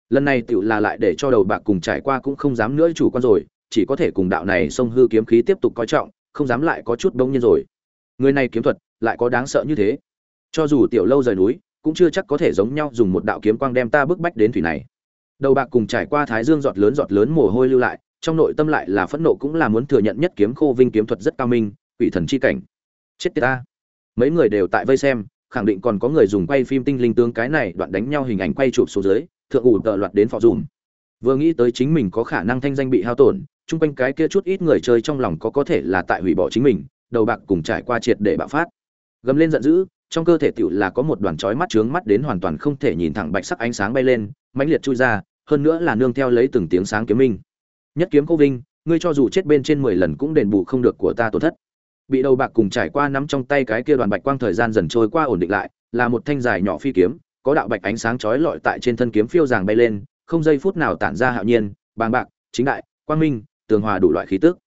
Lần này tựu là lại để cho đầu bạc cùng trải qua cũng không dám nữa chủ quan rồi, chỉ có thể cùng đạo này xông hư kiếm khí tiếp tục coi trọng, không dám lại có chút bỗng nhiên rồi. Người này kiếm thuật lại có đáng sợ như thế. Cho dù tiểu lâu rời núi, cũng chưa chắc có thể giống nhau dùng một đạo kiếm quang đem ta bức bách đến thủy này. Đầu bạc cùng trải qua thái dương giọt lớn giọt lớn mồ hôi lưu lại, trong nội tâm lại là phẫn nộ cũng là muốn thừa nhận nhất kiếm khô vinh kiếm thuật rất cao minh, quỷ thần chi cảnh. Chết tiệt ta. Mấy người đều tại vây xem, khẳng định còn có người dùng quay phim tinh linh tướng cái này đoạn đánh nhau hình ảnh quay chụp xuống dưới, thượng ủ tợ loạt đến phò dùm. Vừa nghĩ tới chính mình có khả năng thanh danh bị hao tổn, chung quanh cái kia chút ít người chơi trong lòng có có thể là tại hủy bỏ chính mình, đầu bạc cùng trải qua triệt để bạo phát gầm lên giận dữ, trong cơ thể tiểu là có một đoàn chói mắt trướng mắt đến hoàn toàn không thể nhìn thẳng bạch sắc ánh sáng bay lên, mãnh liệt chui ra, hơn nữa là nương theo lấy từng tiếng sáng kiếm minh. Nhất kiếm cô vinh, ngươi cho dù chết bên trên mười lần cũng đền bù không được của ta tổn thất. Bị đầu bạc cùng trải qua nắm trong tay cái kia đoàn bạch quang thời gian dần trôi qua ổn định lại, là một thanh dài nhỏ phi kiếm, có đạo bạch ánh sáng chói lọi tại trên thân kiếm phiêu giàng bay lên, không giây phút nào tản ra hạo nhiên, bàng bạc, chính đại, quang minh, tường hòa đủ loại khí tức.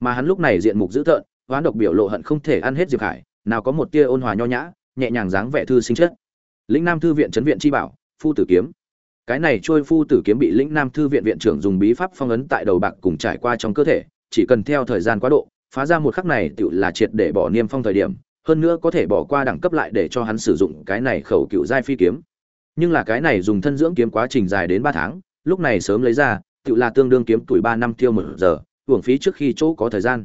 Mà hắn lúc này diện mục dữ tợn, hoán độc biểu lộ hận không thể ăn hết diệp khải nào có một tia ôn hòa nho nhã, nhẹ nhàng dáng vẻ thư sinh chất. Lĩnh nam thư viện trấn viện chi bảo, phu tử kiếm. Cái này trôi phu tử kiếm bị lĩnh nam thư viện viện trưởng dùng bí pháp phong ấn tại đầu bạc cùng trải qua trong cơ thể, chỉ cần theo thời gian quá độ, phá ra một khắc này tự là triệt để bỏ niêm phong thời điểm, hơn nữa có thể bỏ qua đẳng cấp lại để cho hắn sử dụng cái này khẩu cựu giai phi kiếm. Nhưng là cái này dùng thân dưỡng kiếm quá trình dài đến ba tháng, lúc này sớm lấy ra tự là tương đương kiếm tuổi ba năm tiêu một giờ, hưởng phí trước khi chỗ có thời gian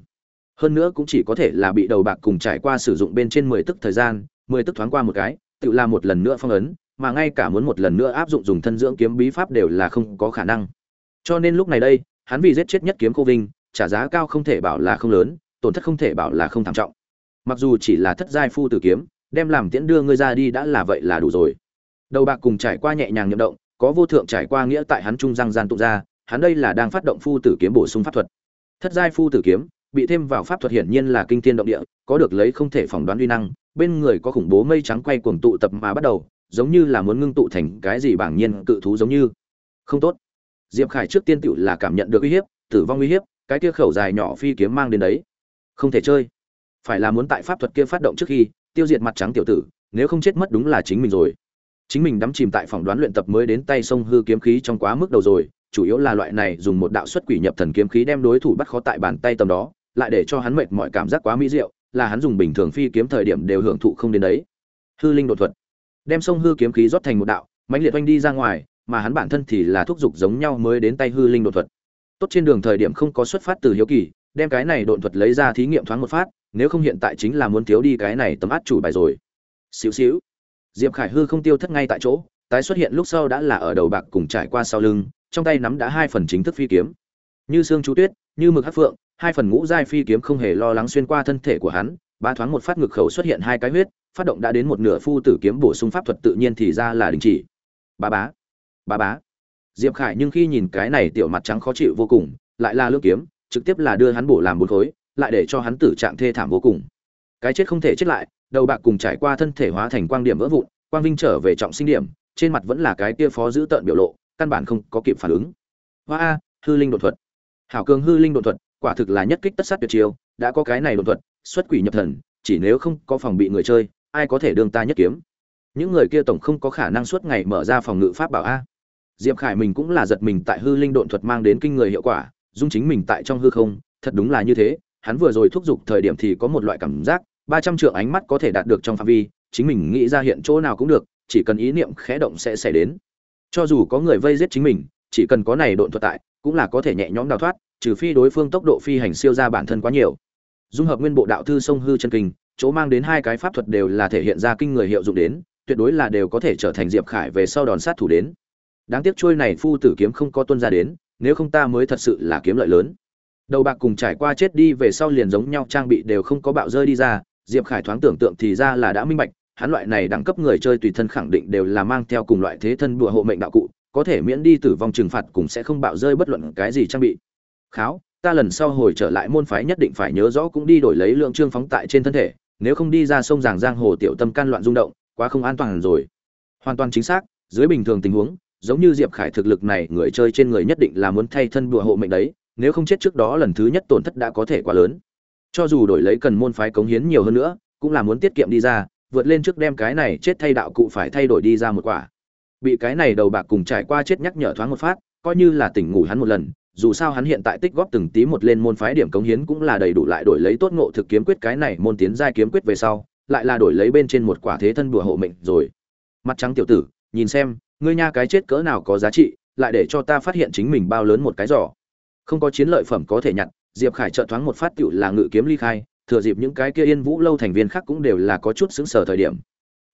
hơn nữa cũng chỉ có thể là bị đầu bạc cùng trải qua sử dụng bên trên mười tức thời gian, mười tức thoáng qua một cái, tự làm một lần nữa phong ấn, mà ngay cả muốn một lần nữa áp dụng dùng thân dưỡng kiếm bí pháp đều là không có khả năng. Cho nên lúc này đây, hắn vì giết chết nhất kiếm cô vinh, trả giá cao không thể bảo là không lớn, tổn thất không thể bảo là không thảm trọng. Mặc dù chỉ là thất giai phu tử kiếm, đem làm tiễn đưa ngươi ra đi đã là vậy là đủ rồi. Đầu bạc cùng trải qua nhẹ nhàng nhậm động, có vô thượng trải qua nghĩa tại hắn trung răng gian tụ ra, hắn đây là đang phát động phu tử kiếm bổ sung pháp thuật. Thất giai phu tử kiếm bị thêm vào pháp thuật hiển nhiên là kinh thiên động địa, có được lấy không thể phỏng đoán uy năng, bên người có khủng bố mây trắng quay cuồng tụ tập mà bắt đầu, giống như là muốn ngưng tụ thành cái gì bảng nhiên cự thú giống như. Không tốt. Diệp khải trước tiên tựu là cảm nhận được uy hiếp, tử vong uy hiếp, cái kia khẩu dài nhỏ phi kiếm mang đến đấy. Không thể chơi. Phải là muốn tại pháp thuật kia phát động trước khi, tiêu diệt mặt trắng tiểu tử, nếu không chết mất đúng là chính mình rồi. Chính mình đắm chìm tại phòng đoán luyện tập mới đến tay sông hư kiếm khí trong quá mức đầu rồi, chủ yếu là loại này dùng một đạo xuất quỷ nhập thần kiếm khí đem đối thủ bắt khó tại bàn tay tầm đó lại để cho hắn mệt mọi cảm giác quá mỹ diệu, là hắn dùng bình thường phi kiếm thời điểm đều hưởng thụ không đến đấy. Hư linh đột thuật. Đem sông hư kiếm khí rót thành một đạo, mãnh liệt oanh đi ra ngoài, mà hắn bản thân thì là thúc giục giống nhau mới đến tay hư linh đột thuật. Tốt trên đường thời điểm không có xuất phát từ hiếu kỳ, đem cái này đột thuật lấy ra thí nghiệm thoáng một phát, nếu không hiện tại chính là muốn thiếu đi cái này tấm át chủ bài rồi. Xíu xíu. Diệp khải hư không tiêu thất ngay tại chỗ, tái xuất hiện lúc sau đã là ở đầu bạc cùng trải qua sau lưng, trong tay nắm đã hai phần chính thức phi kiếm. Như xương chú tuyết, như mực hát phượng hai phần ngũ giai phi kiếm không hề lo lắng xuyên qua thân thể của hắn, ba thoáng một phát ngực khẩu xuất hiện hai cái huyết, phát động đã đến một nửa phu tử kiếm bổ sung pháp thuật tự nhiên thì ra là đình chỉ. Ba bá ba bá. Diệp khải nhưng khi nhìn cái này tiểu mặt trắng khó chịu vô cùng, lại là lưỡng kiếm, trực tiếp là đưa hắn bổ làm bốn khối, lại để cho hắn tử trạng thê thảm vô cùng. Cái chết không thể chết lại, đầu bạc cùng trải qua thân thể hóa thành quang điểm vỡ vụn, quang vinh trở về trọng sinh điểm, trên mặt vẫn là cái kia phó giữ tợn biểu lộ, căn bản không có kịp phản ứng. Hoa a hư linh đột thuật. Hảo cường hư linh đột thuật quả thực là nhất kích tất sát tuyệt chiêu, đã có cái này đột thuật, xuất quỷ nhập thần, chỉ nếu không có phòng bị người chơi, ai có thể đương ta nhất kiếm? Những người kia tổng không có khả năng suốt ngày mở ra phòng ngự pháp bảo a. Diệp khải mình cũng là giật mình tại hư linh độn thuật mang đến kinh người hiệu quả, dung chính mình tại trong hư không, thật đúng là như thế, hắn vừa rồi thúc giục thời điểm thì có một loại cảm giác, ba trăm ánh mắt có thể đạt được trong phạm vi, chính mình nghĩ ra hiện chỗ nào cũng được, chỉ cần ý niệm khẽ động sẽ xảy đến. Cho dù có người vây giết chính mình, chỉ cần có này độn thuật tại, cũng là có thể nhẹ nhõm đào thoát trừ phi đối phương tốc độ phi hành siêu ra bản thân quá nhiều. Dung hợp nguyên bộ đạo thư sông hư chân kinh, chỗ mang đến hai cái pháp thuật đều là thể hiện ra kinh người hiệu dụng đến, tuyệt đối là đều có thể trở thành diệp khải về sau đòn sát thủ đến. Đáng tiếc trôi này phu tử kiếm không có tuân ra đến, nếu không ta mới thật sự là kiếm lợi lớn. Đầu bạc cùng trải qua chết đi về sau liền giống nhau trang bị đều không có bạo rơi đi ra, diệp khải thoáng tưởng tượng thì ra là đã minh bạch, hắn loại này đẳng cấp người chơi tùy thân khẳng định đều là mang theo cùng loại thế thân đùa hộ mệnh đạo cụ, có thể miễn đi tử vong trừng phạt cũng sẽ không bạo rơi bất luận cái gì trang bị kháo, ta lần sau hồi trở lại môn phái nhất định phải nhớ rõ cũng đi đổi lấy lượng trương phóng tại trên thân thể, nếu không đi ra sông giảng giang hồ tiểu tâm can loạn rung động, quá không an toàn rồi. Hoàn toàn chính xác, dưới bình thường tình huống, giống như diệp khải thực lực này, người chơi trên người nhất định là muốn thay thân đùa hộ mệnh đấy, nếu không chết trước đó lần thứ nhất tổn thất đã có thể quá lớn. Cho dù đổi lấy cần môn phái cống hiến nhiều hơn nữa, cũng là muốn tiết kiệm đi ra, vượt lên trước đem cái này chết thay đạo cụ phải thay đổi đi ra một quả. Bị cái này đầu bạc cùng trải qua chết nhắc nhở thoáng một phát, coi như là tỉnh ngủ hắn một lần dù sao hắn hiện tại tích góp từng tí một lên môn phái điểm cống hiến cũng là đầy đủ lại đổi lấy tốt ngộ thực kiếm quyết cái này môn tiến giai kiếm quyết về sau, lại là đổi lấy bên trên một quả thế thân bùa hộ mệnh rồi. Mặt trắng tiểu tử, nhìn xem, ngươi nha cái chết cỡ nào có giá trị, lại để cho ta phát hiện chính mình bao lớn một cái giỏ. Không có chiến lợi phẩm có thể nhặt, diệp khải chợt thoáng một phát tiểu là ngự kiếm ly khai, thừa dịp những cái kia yên vũ lâu thành viên khác cũng đều là có chút xứng sở thời điểm.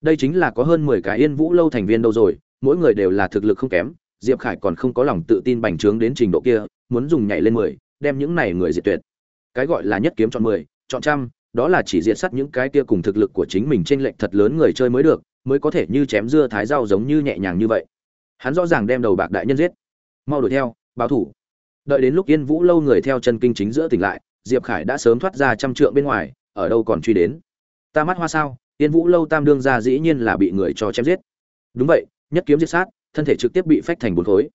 Đây chính là có hơn mười cái yên vũ lâu thành viên đâu rồi, mỗi người đều là thực lực không kém diệp khải còn không có lòng tự tin bành trướng đến trình độ kia, muốn dùng nhảy lên mười, đem những này người diệt tuyệt. Cái gọi là nhất kiếm chọn mười, chọn trăm, đó là chỉ diệt sát những cái kia cùng thực lực của chính mình trên lệnh thật lớn người chơi mới được, mới có thể như chém dưa thái rau giống như nhẹ nhàng như vậy. Hắn rõ ràng đem đầu bạc đại nhân giết. Mau đuổi theo, báo thủ. Đợi đến lúc yên vũ lâu người theo chân kinh chính giữa tỉnh lại, diệp khải đã sớm thoát ra trăm trượng bên ngoài, ở đâu còn truy đến? Ta mắt hoa sao? Yên vũ lâu tam đương gia dĩ nhiên là bị người cho chém giết. Đúng vậy, nhất kiếm giết sát thân thể trực tiếp bị phách thành bốn khối.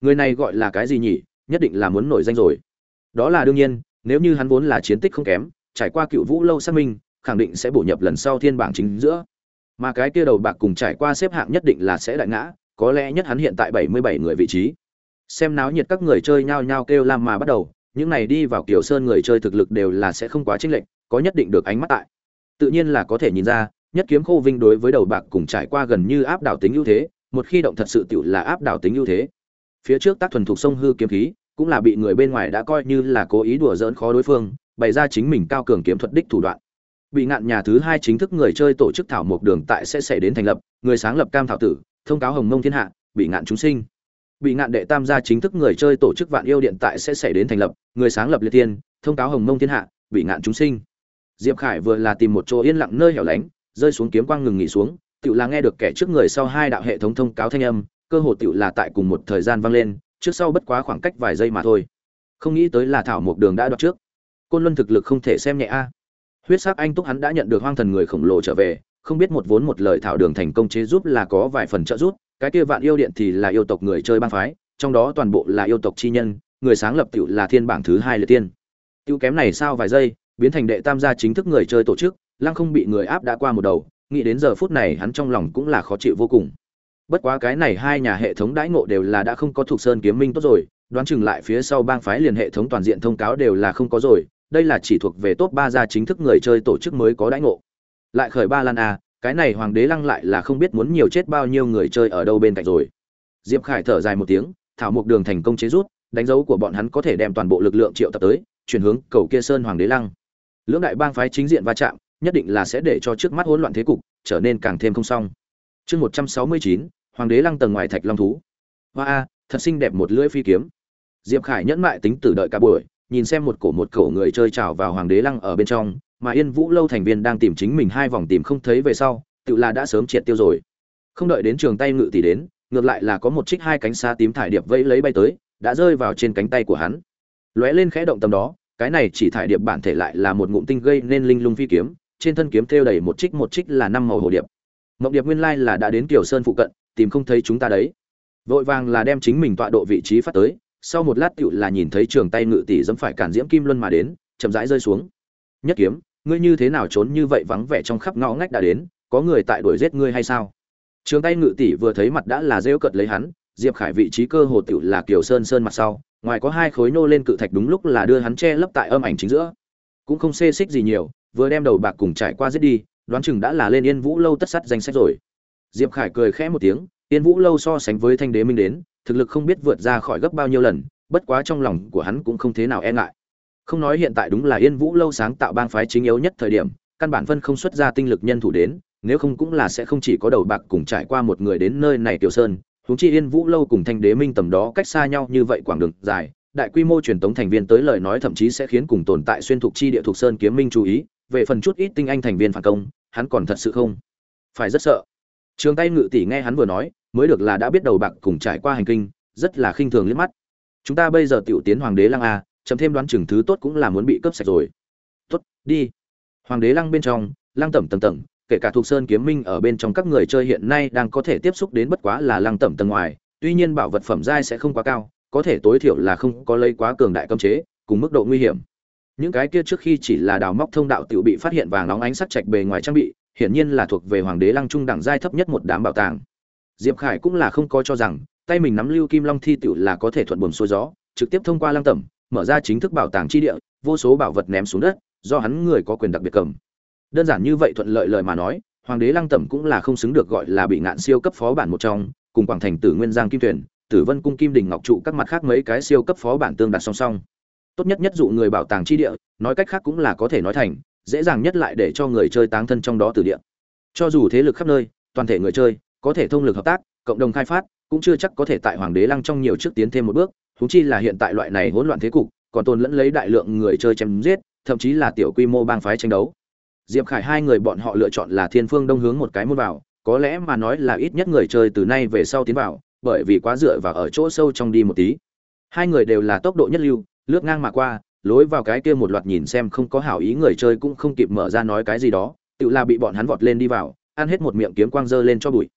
Người này gọi là cái gì nhỉ? Nhất định là muốn nổi danh rồi. Đó là đương nhiên, nếu như hắn vốn là chiến tích không kém, trải qua cựu vũ lâu xác minh, khẳng định sẽ bổ nhập lần sau thiên bảng chính giữa. Mà cái kia đầu bạc cùng trải qua xếp hạng nhất định là sẽ đại ngã, có lẽ nhất hắn hiện tại bảy mươi bảy người vị trí. Xem náo nhiệt các người chơi nhao nhao kêu lam mà bắt đầu, những này đi vào kiểu sơn người chơi thực lực đều là sẽ không quá chênh lệch, có nhất định được ánh mắt tại. Tự nhiên là có thể nhìn ra, nhất kiếm khô vinh đối với đầu bạc cùng trải qua gần như áp đảo tính ưu thế một khi động thật sự tiểu là áp đảo tính ưu thế. Phía trước tác thuần thuộc sông hư kiếm khí, cũng là bị người bên ngoài đã coi như là cố ý đùa giỡn khó đối phương, bày ra chính mình cao cường kiếm thuật đích thủ đoạn. Bị ngạn nhà thứ hai chính thức người chơi tổ chức thảo mộc đường tại sẽ xảy đến thành lập, người sáng lập cam thảo tử, thông cáo hồng mông thiên hạ, bị ngạn chúng sinh. Bị ngạn đệ tam gia chính thức người chơi tổ chức vạn yêu điện tại sẽ xảy đến thành lập, người sáng lập liệt tiên, thông cáo hồng mông thiên hạ, bị ngạn chúng sinh. Diệp khải vừa là tìm một chỗ yên lặng nơi hẻo lánh, rơi xuống kiếm quang ngừng nghỉ xuống tự là nghe được kẻ trước người sau hai đạo hệ thống thông cáo thanh âm, cơ hồ tự là tại cùng một thời gian vang lên, trước sau bất quá khoảng cách vài giây mà thôi. Không nghĩ tới là thảo mục đường đã đoạt trước. Côn luân thực lực không thể xem nhẹ a. Huyết sắc anh túc hắn đã nhận được hoang thần người khổng lồ trở về, không biết một vốn một lời thảo đường thành công chế giúp là có vài phần trợ giúp, cái kia vạn yêu điện thì là yêu tộc người chơi bang phái, trong đó toàn bộ là yêu tộc chi nhân, người sáng lập tiểu là thiên bảng thứ hai liệt tiên. Tiêu kém này sao vài giây, biến thành đệ tam gia chính thức người chơi tổ chức, lăng không bị người áp đã qua một đầu nghĩ đến giờ phút này hắn trong lòng cũng là khó chịu vô cùng. Bất quá cái này hai nhà hệ thống đãi ngộ đều là đã không có thuộc sơn kiếm minh tốt rồi, đoán chừng lại phía sau bang phái liền hệ thống toàn diện thông cáo đều là không có rồi, đây là chỉ thuộc về top ba gia chính thức người chơi tổ chức mới có đãi ngộ. Lại khởi ba lan a cái này hoàng đế lăng lại là không biết muốn nhiều chết bao nhiêu người chơi ở đâu bên cạnh rồi. Diệp khải thở dài một tiếng, thảo mục đường thành công chế rút, đánh dấu của bọn hắn có thể đem toàn bộ lực lượng triệu tập tới, chuyển hướng cầu kia sơn hoàng đế lăng. Lưỡng đại bang phái chính diện va chạm nhất định là sẽ để cho trước mắt hỗn loạn thế cục trở nên càng thêm không xong. Chương một trăm sáu mươi chín, hoàng đế lăng tầng ngoài thạch long thú. Hoa a, thật xinh đẹp một lưỡi phi kiếm. Diệp khải nhẫn mại tính tử đợi cả buổi, nhìn xem một cổ một cổ người chơi trào vào hoàng đế lăng ở bên trong, mà yên vũ lâu thành viên đang tìm chính mình hai vòng tìm không thấy về sau, tự là đã sớm triệt tiêu rồi. Không đợi đến trường tay ngự tỷ đến, ngược lại là có một trích hai cánh xa tím thải điệp vẫy lấy bay tới, đã rơi vào trên cánh tay của hắn. Lóe lên khẽ động tầm đó, cái này chỉ thải điệp bản thể lại là một ngụm tinh gây nên linh lung phi kiếm trên thân kiếm thêu đầy một trích một trích là năm màu hồ điệp. Mộng điệp nguyên lai là đã đến kiều sơn phụ cận, tìm không thấy chúng ta đấy. Vội vàng là đem chính mình tọa độ vị trí phát tới, sau một lát tựu là nhìn thấy trường tay ngự tỷ dẫm phải cản diễm kim luân mà đến, chậm rãi rơi xuống. Nhất kiếm, ngươi như thế nào trốn như vậy vắng vẻ trong khắp ngõ ngách đã đến, có người tại đuổi giết ngươi hay sao? Trường tay ngự tỷ vừa thấy mặt đã là rêu cợt lấy hắn, diệp khải vị trí cơ hồ tựu là kiều sơn sơn mặt sau, ngoài có hai khối nô lên cự thạch đúng lúc là đưa hắn che lấp tại âm ảnh chính giữa. Cũng không xê xích gì nhiều vừa đem đầu bạc cùng trải qua giết đi, đoán chừng đã là lên yên vũ lâu tất sắt danh sách rồi. Diệp khải cười khẽ một tiếng, yên vũ lâu so sánh với thanh đế minh đến, thực lực không biết vượt ra khỏi gấp bao nhiêu lần, bất quá trong lòng của hắn cũng không thế nào e ngại. Không nói hiện tại đúng là yên vũ lâu sáng tạo bang phái chính yếu nhất thời điểm, căn bản phân không xuất ra tinh lực nhân thủ đến, nếu không cũng là sẽ không chỉ có đầu bạc cùng trải qua một người đến nơi này tiểu sơn, huống chi yên vũ lâu cùng thanh đế minh tầm đó cách xa nhau như vậy quảng đường dài, đại quy mô truyền tống thành viên tới lời nói thậm chí sẽ khiến cùng tồn tại xuyên thuộc chi địa thuộc sơn kiếm minh chú ý về phần chút ít tinh anh thành viên phản công, hắn còn thật sự không? Phải rất sợ. Trường tay ngự tỷ nghe hắn vừa nói, mới được là đã biết đầu bạc cùng trải qua hành kinh, rất là khinh thường liếc mắt. Chúng ta bây giờ tiểu tiến hoàng đế lăng a chấm thêm đoán chừng thứ tốt cũng là muốn bị cướp sạch rồi. Tốt, đi. Hoàng đế lăng bên trong, lăng tẩm tầng tầng, kể cả thuộc sơn kiếm minh ở bên trong các người chơi hiện nay đang có thể tiếp xúc đến bất quá là lăng tẩm tầng ngoài, tuy nhiên bảo vật phẩm giai sẽ không quá cao, có thể tối thiểu là không có lấy quá cường đại cấm chế, cùng mức độ nguy hiểm những cái kia trước khi chỉ là đào móc thông đạo tiểu bị phát hiện vàng nóng ánh sắc trạch bề ngoài trang bị, hiển nhiên là thuộc về hoàng đế lăng trung đẳng giai thấp nhất một đám bảo tàng. Diệp khải cũng là không coi cho rằng, tay mình nắm lưu kim long thi tiểu là có thể thuận buồm xuôi gió, trực tiếp thông qua lăng tẩm, mở ra chính thức bảo tàng chi địa, vô số bảo vật ném xuống đất, do hắn người có quyền đặc biệt cầm. Đơn giản như vậy thuận lợi lời mà nói, hoàng đế lăng tẩm cũng là không xứng được gọi là bị ngạn siêu cấp phó bản một trong, cùng quảng thành tử nguyên giang kim tuyển tử vân cung kim đình ngọc trụ các mặt khác mấy cái siêu cấp phó bản tương đặt song song tốt nhất nhất dụ người bảo tàng chi địa, nói cách khác cũng là có thể nói thành, dễ dàng nhất lại để cho người chơi táng thân trong đó từ địa. Cho dù thế lực khắp nơi, toàn thể người chơi, có thể thông lực hợp tác, cộng đồng khai phát, cũng chưa chắc có thể tại hoàng đế lăng trong nhiều trước tiến thêm một bước thúng chi là hiện tại loại này hỗn loạn thế cục, còn tồn lẫn lấy đại lượng người chơi chém giết, thậm chí là tiểu quy mô bang phái tranh đấu. Diệp khải hai người bọn họ lựa chọn là thiên phương đông hướng một cái môn vào, có lẽ mà nói là ít nhất người chơi từ nay về sau tiến vào, bởi vì quá dựa vào ở chỗ sâu trong đi một tí. Hai người đều là tốc độ nhất lưu lướt ngang mà qua lối vào cái kia một loạt nhìn xem không có hảo ý người chơi cũng không kịp mở ra nói cái gì đó tự là bị bọn hắn vọt lên đi vào ăn hết một miệng kiếm quang dơ lên cho bụi.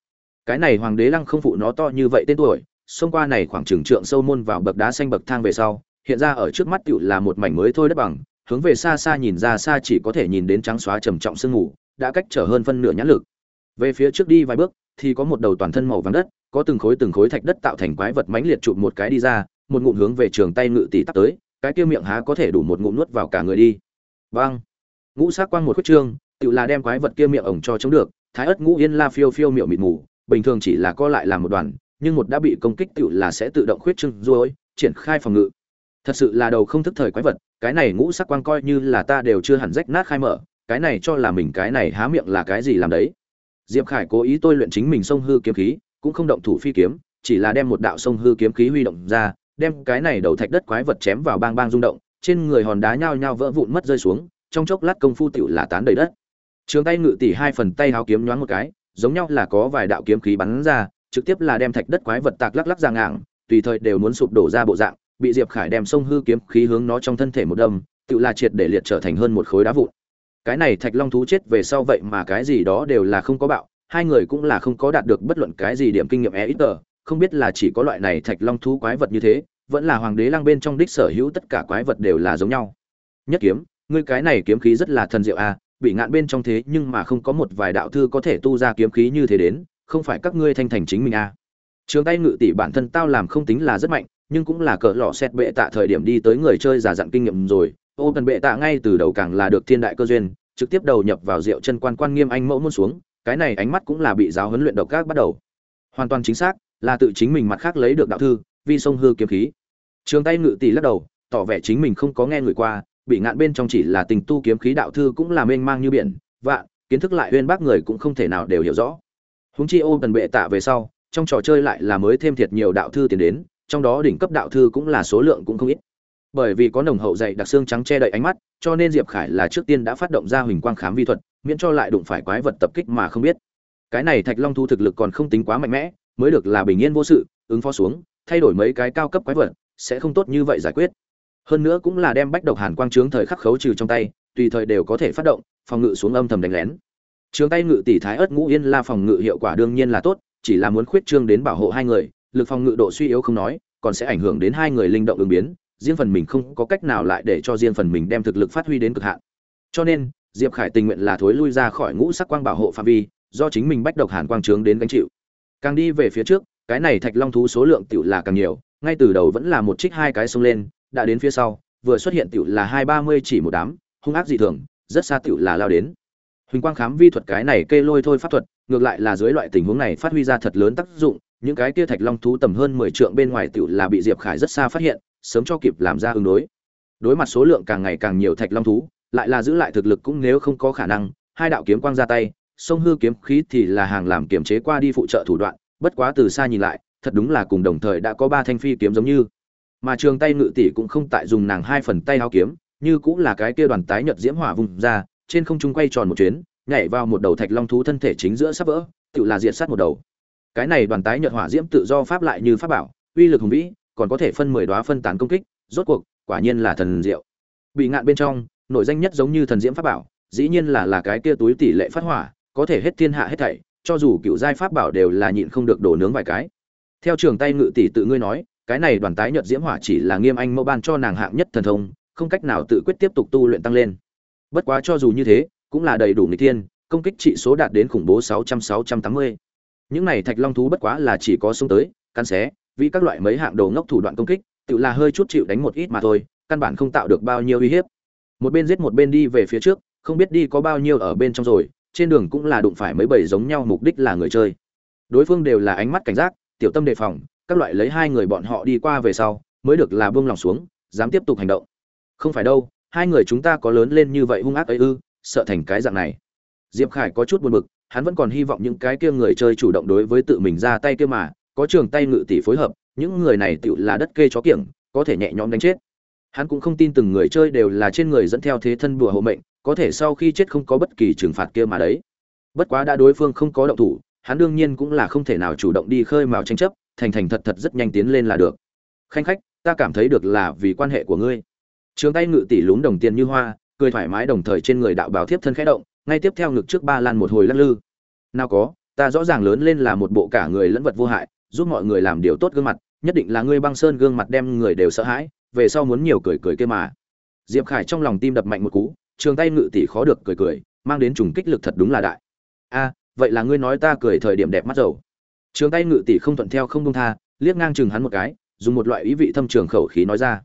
Cái này hoàng đế lăng không phụ nó to như vậy tên tuổi xông qua này khoảng trường trượng sâu môn vào bậc đá xanh bậc thang về sau hiện ra ở trước mắt tự là một mảnh mới thôi đất bằng hướng về xa xa nhìn ra xa chỉ có thể nhìn đến trắng xóa trầm trọng sương ngủ, đã cách trở hơn phân nửa nhãn lực. Về phía trước đi vài bước thì có một đầu toàn thân màu vàng đất có từng khối từng khối thạch đất tạo thành quái vật mãnh liệt chụp một cái đi ra một ngụm hướng về trường tay ngự tỷ tắt tới cái kia miệng há có thể đủ một ngụm nuốt vào cả người đi. Vang ngũ sắc quang một khuất trương tự là đem quái vật kia miệng ổng cho chống được thái ất ngũ yên la phiêu phiêu miệng mịt mù bình thường chỉ là co lại làm một đoàn nhưng một đã bị công kích tự là sẽ tự động khuyết trương ruồi, triển khai phòng ngự. Thật sự là đầu không thức thời quái vật cái này ngũ sắc quang coi như là ta đều chưa hẳn rách nát khai mở cái này cho là mình cái này há miệng là cái gì làm đấy. Diệp khải cố ý tôi luyện chính mình sông hư kiếm khí cũng không động thủ phi kiếm chỉ là đem một đạo sông hư kiếm khí huy động ra đem cái này đầu thạch đất quái vật chém vào bang bang rung động, trên người hòn đá nhao nhao vỡ vụn mất rơi xuống, trong chốc lát công phu tiểu là tán đầy đất. Trường tay ngự tỷ hai phần tay háo kiếm nhoáng một cái, giống nhau là có vài đạo kiếm khí bắn ra, trực tiếp là đem thạch đất quái vật tạc lắc lắc ra ngạng tùy thời đều muốn sụp đổ ra bộ dạng, bị diệp khải đem sông hư kiếm khí hướng nó trong thân thể một đâm tự là triệt để liệt trở thành hơn một khối đá vụn. Cái này thạch long thú chết về sau vậy mà cái gì đó đều là không có bạo, hai người cũng là không có đạt được bất luận cái gì điểm kinh nghiệm e ít tờ, không biết là chỉ có loại này thạch long thú quái vật như thế vẫn là hoàng đế lăng bên trong đích sở hữu tất cả quái vật đều là giống nhau. Nhất kiếm ngươi cái này kiếm khí rất là thần diệu a à, bị ngạn bên trong thế nhưng mà không có một vài đạo thư có thể tu ra kiếm khí như thế đến không phải các ngươi thanh thành chính mình a à. trường tay ngự tỷ bản thân tao làm không tính là rất mạnh nhưng cũng là cỡ lọ xét bệ tạ thời điểm đi tới người chơi giả dặn kinh nghiệm rồi. Ô cần bệ tạ ngay từ đầu càng là được thiên đại cơ duyên trực tiếp đầu nhập vào rượu chân quan quan nghiêm anh mẫu muôn xuống cái này ánh mắt cũng là bị giáo huấn luyện độc các bắt đầu. Hoàn toàn chính xác là tự chính mình mặt khác lấy được đạo thư vi sông hư kiếm khí trường tay ngự tỷ lắc đầu, tỏ vẻ chính mình không có nghe người qua, bị ngạn bên trong chỉ là tình tu kiếm khí đạo thư cũng là mênh mang như biển, vạn, kiến thức lại uyên bác người cũng không thể nào đều hiểu rõ. Húng chi ô tần bệ tạ về sau, trong trò chơi lại là mới thêm thiệt nhiều đạo thư tiến đến, trong đó đỉnh cấp đạo thư cũng là số lượng cũng không ít. Bởi vì có nồng hậu dày đặc xương trắng che đậy ánh mắt, cho nên diệp khải là trước tiên đã phát động ra huỳnh quang khám vi thuật, miễn cho lại đụng phải quái vật tập kích mà không biết. Cái này thạch long thu thực lực còn không tính quá mạnh mẽ, mới được là bình yên vô sự, ứng phó xuống, thay đổi mấy cái cao cấp quái vật sẽ không tốt như vậy giải quyết. Hơn nữa cũng là đem bách độc hàn quang trướng thời khắc khấu trừ trong tay, tùy thời đều có thể phát động, phòng ngự xuống âm thầm đánh lén. Trường tay ngự tỷ thái ớt ngũ yên la phòng ngự hiệu quả đương nhiên là tốt, chỉ là muốn khuyết trương đến bảo hộ hai người, lực phòng ngự độ suy yếu không nói, còn sẽ ảnh hưởng đến hai người linh động ứng biến, riêng phần mình không có cách nào lại để cho riêng phần mình đem thực lực phát huy đến cực hạn. Cho nên, diệp khải tình nguyện là thối lui ra khỏi ngũ sắc quang bảo hộ phạm vi, do chính mình bách độc hàn quang trướng đến gánh chịu. Càng đi về phía trước, cái này thạch long thú số lượng tiểu là càng nhiều ngay từ đầu vẫn là một trích hai cái xông lên, đã đến phía sau, vừa xuất hiện tiểu là hai ba mươi chỉ một đám, hung ác dị thường, rất xa tiểu là lao đến. Huỳnh quang khám vi thuật cái này kê lôi thôi pháp thuật, ngược lại là dưới loại tình huống này phát huy ra thật lớn tác dụng, những cái kia thạch long thú tầm hơn mười trượng bên ngoài tiểu là bị diệp khải rất xa phát hiện, sớm cho kịp làm ra ứng đối. Đối mặt số lượng càng ngày càng nhiều thạch long thú, lại là giữ lại thực lực cũng nếu không có khả năng, hai đạo kiếm quang ra tay, sông hư kiếm khí thì là hàng làm kiểm chế qua đi phụ trợ thủ đoạn, bất quá từ xa nhìn lại thật đúng là cùng đồng thời đã có ba thanh phi kiếm giống như. Mà trường tay ngự tỷ cũng không tại dùng nàng hai phần tay hao kiếm, như cũng là cái kia đoàn tái nhật diễm hỏa vùng ra, trên không trung quay tròn một chuyến, nhảy vào một đầu thạch long thú thân thể chính giữa sắp vỡ, tự là diệt sát một đầu. Cái này đoàn tái nhật hỏa diễm tự do pháp lại như pháp bảo, uy lực hùng vĩ, còn có thể phân mười đoá phân tán công kích, rốt cuộc, quả nhiên là thần diệu. Bị ngạn bên trong, nội danh nhất giống như thần diễm pháp bảo, dĩ nhiên là là cái kia túi tỷ lệ phát hỏa, có thể hết thiên hạ hết thảy, cho dù cựu giai pháp bảo đều là nhịn không được đổ nướng vài cái theo trường tay ngự tỷ tự ngươi nói, cái này đoàn tái nhật diễm hỏa chỉ là nghiêm anh mẫu ban cho nàng hạng nhất thần thông, không cách nào tự quyết tiếp tục tu luyện tăng lên. Bất quá cho dù như thế, cũng là đầy đủ nghịch thiên, công kích trị số đạt đến khủng bố sáu trăm sáu trăm tám mươi. Những này thạch long thú bất quá là chỉ có xuống tới căn xé, vì các loại mấy hạng đồ ngốc thủ đoạn công kích, tự là hơi chút chịu đánh một ít mà thôi, căn bản không tạo được bao nhiêu uy hiếp. Một bên giết một bên đi về phía trước, không biết đi có bao nhiêu ở bên trong rồi, trên đường cũng là đụng phải mấy bầy giống nhau, mục đích là người chơi. Đối phương đều là ánh mắt cảnh giác tiểu tâm đề phòng, các loại lấy hai người bọn họ đi qua về sau, mới được là buông lòng xuống, dám tiếp tục hành động. Không phải đâu, hai người chúng ta có lớn lên như vậy hung ác ấy ư, sợ thành cái dạng này. Diệp khải có chút buồn bực, hắn vẫn còn hy vọng những cái kia người chơi chủ động đối với tự mình ra tay kia mà, có trường tay ngự tỷ phối hợp, những người này tựu là đất kê chó kiểng, có thể nhẹ nhõm đánh chết. Hắn cũng không tin từng người chơi đều là trên người dẫn theo thế thân bùa hộ mệnh, có thể sau khi chết không có bất kỳ trừng phạt kia mà đấy. Bất quá đã đối phương không có động thủ hắn đương nhiên cũng là không thể nào chủ động đi khơi mào tranh chấp, thành thành thật thật rất nhanh tiến lên là được. Khanh khách, ta cảm thấy được là vì quan hệ của ngươi. Trường tay ngự tỷ lún đồng tiền như hoa, cười thoải mái đồng thời trên người đạo bào thiếp thân khẽ động, ngay tiếp theo ngực trước ba lan một hồi lắc lư. Nào có, ta rõ ràng lớn lên là một bộ cả người lẫn vật vô hại, giúp mọi người làm điều tốt gương mặt, nhất định là ngươi băng sơn gương mặt đem người đều sợ hãi, về sau muốn nhiều cười cười kia mà. Diệp khải trong lòng tim đập mạnh một cú, trường tay ngự tỷ khó được cười cười, mang đến trùng kích lực thật đúng là đại. A vậy là ngươi nói ta cười thời điểm đẹp mắt dầu trường tay ngự tỷ không thuận theo không công tha, liếc ngang chừng hắn một cái, dùng một loại ý vị thâm trường khẩu khí nói ra.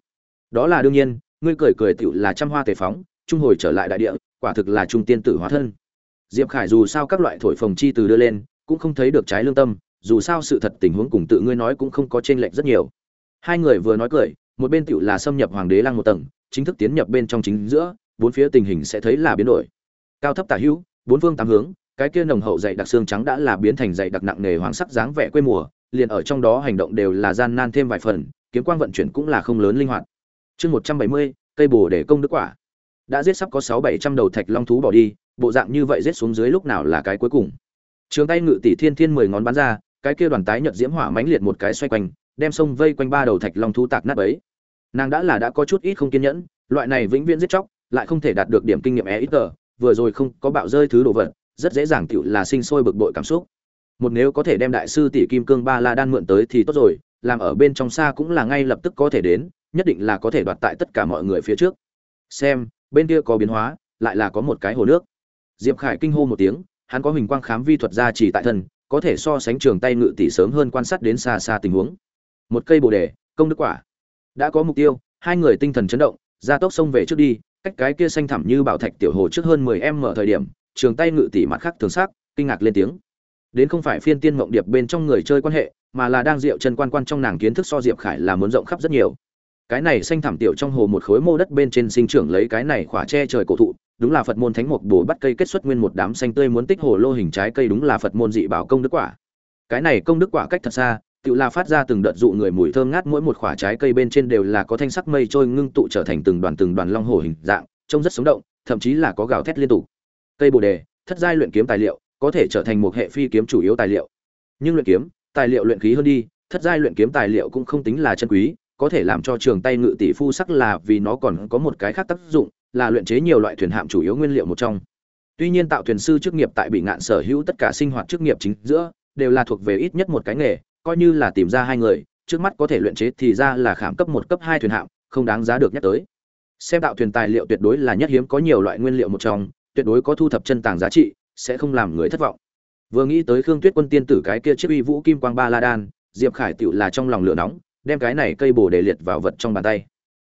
Đó là đương nhiên, ngươi cười cười tựu là trăm hoa tề phóng, trung hồi trở lại đại địa, quả thực là trung tiên tử hóa thân. Diệp khải dù sao các loại thổi phồng chi từ đưa lên, cũng không thấy được trái lương tâm, dù sao sự thật tình huống cùng tự ngươi nói cũng không có chênh lệch rất nhiều. Hai người vừa nói cười, một bên tựu là xâm nhập hoàng đế lăng một tầng, chính thức tiến nhập bên trong chính giữa, bốn phía tình hình sẽ thấy là biến đổi. Cao thấp tả hữu, bốn phương tám hướng cái kia nồng hậu dày đặc xương trắng đã là biến thành dày đặc nặng nề hoàng sắc dáng vẻ quê mùa, liền ở trong đó hành động đều là gian nan thêm vài phần, kiếm quang vận chuyển cũng là không lớn linh hoạt. Chương một trăm bảy mươi, cây bổ để công đức quả. Đã giết sắp có sáu bảy trăm đầu thạch long thú bỏ đi, bộ dạng như vậy giết xuống dưới lúc nào là cái cuối cùng. Trường tay ngự tỷ thiên thiên mười ngón bắn ra, cái kia đoàn tái nhợt diễm hỏa mãnh liệt một cái xoay quanh, đem sông vây quanh ba đầu thạch long thú tạc nát ấy nàng đã là đã có chút ít không kiên nhẫn, loại này vĩnh viễn giết chóc, lại không thể đạt được điểm kinh nghiệm e ít tờ, vừa rồi không có bạo rơi thứ đồ vật rất dễ dàng tựu là sinh sôi bực bội cảm xúc. Một nếu có thể đem đại sư tỷ kim cương ba la đan mượn tới thì tốt rồi, làm ở bên trong xa cũng là ngay lập tức có thể đến, nhất định là có thể đoạt tại tất cả mọi người phía trước. Xem, bên kia có biến hóa, lại là có một cái hồ nước. Diệp khải kinh hô một tiếng, hắn có hình quang khám vi thuật ra chỉ tại thân, có thể so sánh trường tay ngự tỷ sớm hơn quan sát đến xa xa tình huống. Một cây bồ đề, công đức quả. Đã có mục tiêu, hai người tinh thần chấn động ra tốc xông về trước đi, cách cái kia xanh thẳm như bảo thạch tiểu hồ trước hơn mười em mở thời điểm trường tay ngự tỷ mặt khác thường sắc, kinh ngạc lên tiếng. Đến không phải phiên tiên mộng điệp bên trong người chơi quan hệ, mà là đang diệu chân quan quan trong nàng kiến thức so diệp khải là muốn rộng khắp rất nhiều. Cái này xanh thảm tiểu trong hồ một khối mô đất bên trên sinh trưởng lấy cái này khỏa che trời cổ thụ, đúng là phật môn thánh mục bổ bắt cây kết xuất nguyên một đám xanh tươi muốn tích hồ lô hình trái cây đúng là phật môn dị bảo công đức quả. Cái này công đức quả cách thật xa, tự là phát ra từng đợt dụ người mùi thơm ngát mỗi một quả trái cây bên trên đều là có thanh sắc mây trôi ngưng tụ trở thành từng đoàn từng đoàn long hồ hình dạng, trông rất sống động, thậm chí là có gào thét liên tục cây bồ đề, thất giai luyện kiếm tài liệu, có thể trở thành một hệ phi kiếm chủ yếu tài liệu. Nhưng luyện kiếm, tài liệu luyện khí hơn đi, thất giai luyện kiếm tài liệu cũng không tính là chân quý, có thể làm cho trường tay ngự tỷ phu sắc là vì nó còn có một cái khác tác dụng, là luyện chế nhiều loại thuyền hạm chủ yếu nguyên liệu một trong. Tuy nhiên tạo thuyền sư chức nghiệp tại bị ngạn sở hữu tất cả sinh hoạt chức nghiệp chính giữa, đều là thuộc về ít nhất một cái nghề, coi như là tìm ra hai người, trước mắt có thể luyện chế thì ra là khảm cấp một cấp hai thuyền hạm, không đáng giá được nhắc tới. Xem tạo thuyền tài liệu tuyệt đối là nhất hiếm có nhiều loại nguyên liệu một trong tuyệt đối có thu thập chân tàng giá trị, sẽ không làm người thất vọng. Vừa nghĩ tới khương tuyết quân tiên tử cái kia chiếc uy vũ kim quang ba la đan, diệp khải tựu là trong lòng lửa nóng, đem cái này cây bồ để liệt vào vật trong bàn tay.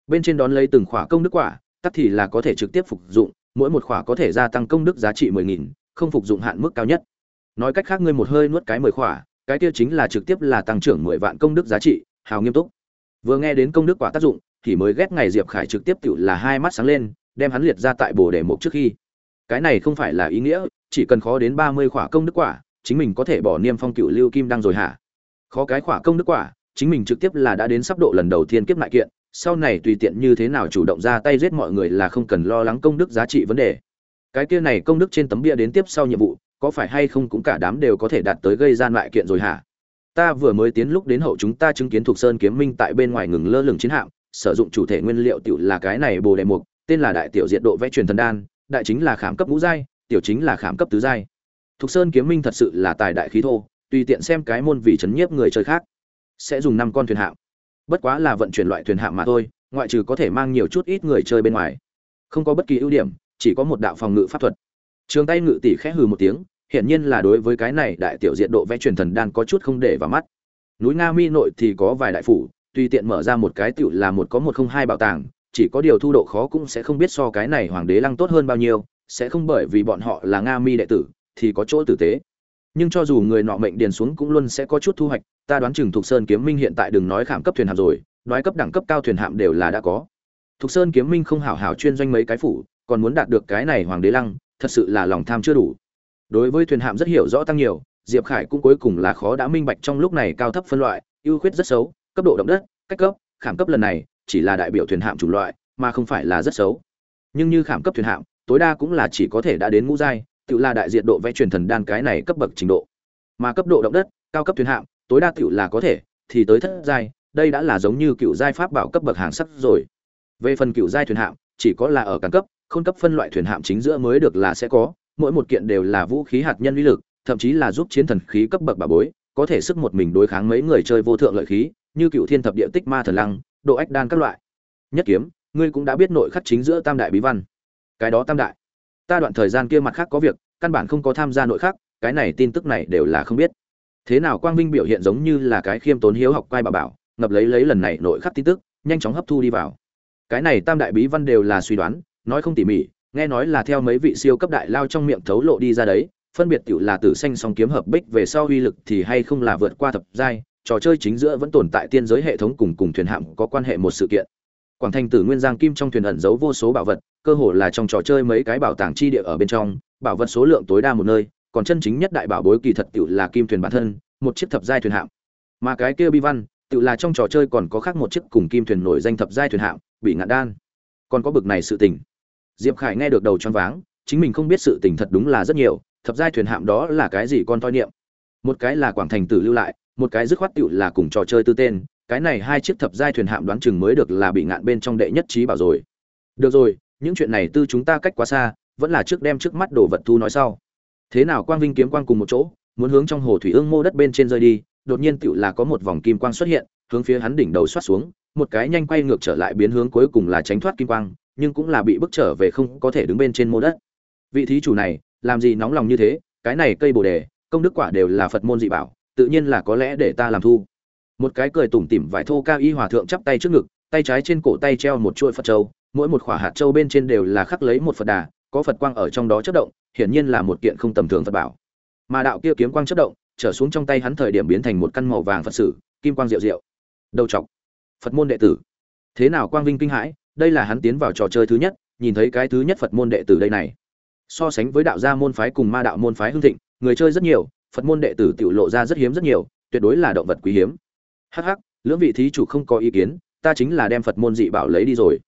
Bên trên đón lấy từng khỏa công đức quả tắc thì là có thể trực tiếp phục dụng, mỗi một khỏa có thể gia tăng công đức giá trị mười nghìn, không phục dụng hạn mức cao nhất. Nói cách khác ngươi một hơi nuốt cái mười khỏa, cái kia chính là trực tiếp là tăng trưởng mười vạn công đức giá trị, hào nghiêm túc. Vừa nghe đến công đức quả tác dụng, thì mới ghét ngày diệp khải trực tiếp tự là hai mắt sáng lên, đem hắn liệt ra tại bồ đề mục trước khi cái này không phải là ý nghĩa, chỉ cần khó đến ba mươi khỏa công đức quả, chính mình có thể bỏ niêm phong cựu lưu kim đăng rồi hả? Khó cái khỏa công đức quả, chính mình trực tiếp là đã đến sắp độ lần đầu tiên kiếp lại kiện, sau này tùy tiện như thế nào chủ động ra tay giết mọi người là không cần lo lắng công đức giá trị vấn đề. Cái kia này công đức trên tấm bia đến tiếp sau nhiệm vụ, có phải hay không cũng cả đám đều có thể đạt tới gây gian lại kiện rồi hả? Ta vừa mới tiến lúc đến hậu chúng ta chứng kiến thuộc sơn kiếm minh tại bên ngoài ngừng lơ lửng chiến hạm, sử dụng chủ thể nguyên liệu tiểu là cái này bồ đề mục, tên là đại tiểu diện độ vẽ truyền thần đan đại chính là khảm cấp ngũ giai, tiểu chính là khảm cấp tứ giai. Thuộc sơn kiếm minh thật sự là tài đại khí thô, tùy tiện xem cái môn vì chấn nhiếp người chơi khác, sẽ dùng năm con thuyền hạm. Bất quá là vận chuyển loại thuyền hạm mà thôi, ngoại trừ có thể mang nhiều chút ít người chơi bên ngoài. Không có bất kỳ ưu điểm, chỉ có một đạo phòng ngự pháp thuật. Trường tay ngự tỷ khẽ hừ một tiếng, hiển nhiên là đối với cái này đại tiểu diện độ vẽ truyền thần đan có chút không để vào mắt. Núi nga mi nội thì có vài đại phủ, tùy tiện mở ra một cái tiểu là một có một không hai bảo tàng chỉ có điều thu độ khó cũng sẽ không biết so cái này hoàng đế lăng tốt hơn bao nhiêu, sẽ không bởi vì bọn họ là nga mi đệ tử, thì có chỗ tử tế. Nhưng cho dù người nọ mệnh điền xuống cũng luôn sẽ có chút thu hoạch, ta đoán chừng thục sơn kiếm minh hiện tại đừng nói khảm cấp thuyền hạm rồi nói cấp đẳng cấp cao thuyền hạm đều là đã có. Thục sơn kiếm minh không hảo hảo chuyên doanh mấy cái phủ, còn muốn đạt được cái này hoàng đế lăng, thật sự là lòng tham chưa đủ. Đối với thuyền hạm rất hiểu rõ tăng nhiều, diệp khải cũng cuối cùng là khó đã minh bạch trong lúc này cao thấp phân loại, ưu khuyết rất xấu, cấp độ động đất, cách cấp, khảm cấp lần này chỉ là đại biểu thuyền hạm chủng loại, mà không phải là rất xấu. Nhưng như khảm cấp thuyền hạm, tối đa cũng là chỉ có thể đã đến ngũ giai tự là đại diện độ vẽ truyền thần đan cái này cấp bậc trình độ. Mà cấp độ động đất, cao cấp thuyền hạm, tối đa tự là có thể, thì tới thất giai, đây đã là giống như cựu giai pháp bảo cấp bậc hàng sắt rồi. Về phần cựu giai thuyền hạm, chỉ có là ở càng cấp, khôn cấp phân loại thuyền hạm chính giữa mới được là sẽ có, mỗi một kiện đều là vũ khí hạt nhân uy lực, thậm chí là giúp chiến thần khí cấp bậc bà bối có thể sức một mình đối kháng mấy người chơi vô thượng lợi khí, như cựu thiên thập địa tích ma thần lăng, độ ách đan các loại. Nhất kiếm, ngươi cũng đã biết nội khắc chính giữa tam đại bí văn. Cái đó tam đại. Ta đoạn thời gian kia mặt khác có việc, căn bản không có tham gia nội khắc, cái này tin tức này đều là không biết. Thế nào quang vinh biểu hiện giống như là cái khiêm tốn hiếu học quay bà bảo, ngập lấy lấy lần này nội khắc tin tức, nhanh chóng hấp thu đi vào. Cái này tam đại bí văn đều là suy đoán, nói không tỉ mỉ, nghe nói là theo mấy vị siêu cấp đại lao trong miệng thấu lộ đi ra đấy phân biệt tiểu là tử xanh song kiếm hợp bích về sau uy lực thì hay không là vượt qua thập giai, trò chơi chính giữa vẫn tồn tại tiên giới hệ thống cùng cùng thuyền hạm có quan hệ một sự kiện. Quảng thành tử nguyên giang kim trong thuyền ẩn giấu vô số bảo vật, cơ hồ là trong trò chơi mấy cái bảo tàng chi địa ở bên trong, bảo vật số lượng tối đa một nơi, còn chân chính nhất đại bảo bối kỳ thật tiểu là kim thuyền bản thân, một chiếc thập giai thuyền hạm. Mà cái kia bi văn tự là trong trò chơi còn có khác một chiếc cùng kim thuyền nổi danh thập giai thuyền hạm, bị ngạn đan. Còn có bực này sự tình. Diệp khải nghe được đầu choáng váng, chính mình không biết sự tình thật đúng là rất nhiều thập giai thuyền hạm đó là cái gì con toi niệm? Một cái là quảng thành tử lưu lại, một cái dứt khoát tựu là cùng trò chơi tư tên, cái này hai chiếc thập giai thuyền hạm đoán chừng mới được là bị ngạn bên trong đệ nhất trí bảo rồi. Được rồi, những chuyện này tư chúng ta cách quá xa, vẫn là trước đem trước mắt đồ vật thu nói sau. Thế nào quang vinh kiếm quang cùng một chỗ, muốn hướng trong hồ thủy ương mô đất bên trên rơi đi, đột nhiên tựu là có một vòng kim quang xuất hiện, hướng phía hắn đỉnh đầu xoát xuống, một cái nhanh quay ngược trở lại biến hướng cuối cùng là tránh thoát kim quang, nhưng cũng là bị bức trở về không có thể đứng bên trên mô đất. Vị thí chủ này làm gì nóng lòng như thế, cái này cây bồ đề, công đức quả đều là phật môn dị bảo, tự nhiên là có lẽ để ta làm thu. Một cái cười tủm tỉm vải thô cao y hòa thượng chắp tay trước ngực, tay trái trên cổ tay treo một chuỗi phật châu, mỗi một khỏa hạt châu bên trên đều là khắc lấy một phật đà, có phật quang ở trong đó chất động, hiển nhiên là một kiện không tầm thường phật bảo. Mà đạo kia kiếm quang chất động, trở xuống trong tay hắn thời điểm biến thành một căn màu vàng phật sử, kim quang diệu diệu. Đầu chọc phật môn đệ tử. Thế nào quang vinh kinh hãi, đây là hắn tiến vào trò chơi thứ nhất, nhìn thấy cái thứ nhất phật môn đệ tử đây này so sánh với đạo gia môn phái cùng ma đạo môn phái hưng thịnh, người chơi rất nhiều, phật môn đệ tử tự lộ ra rất hiếm rất nhiều, tuyệt đối là động vật quý hiếm. Hắc hắc, lưỡng vị thí chủ không có ý kiến, ta chính là đem phật môn dị bảo lấy đi rồi.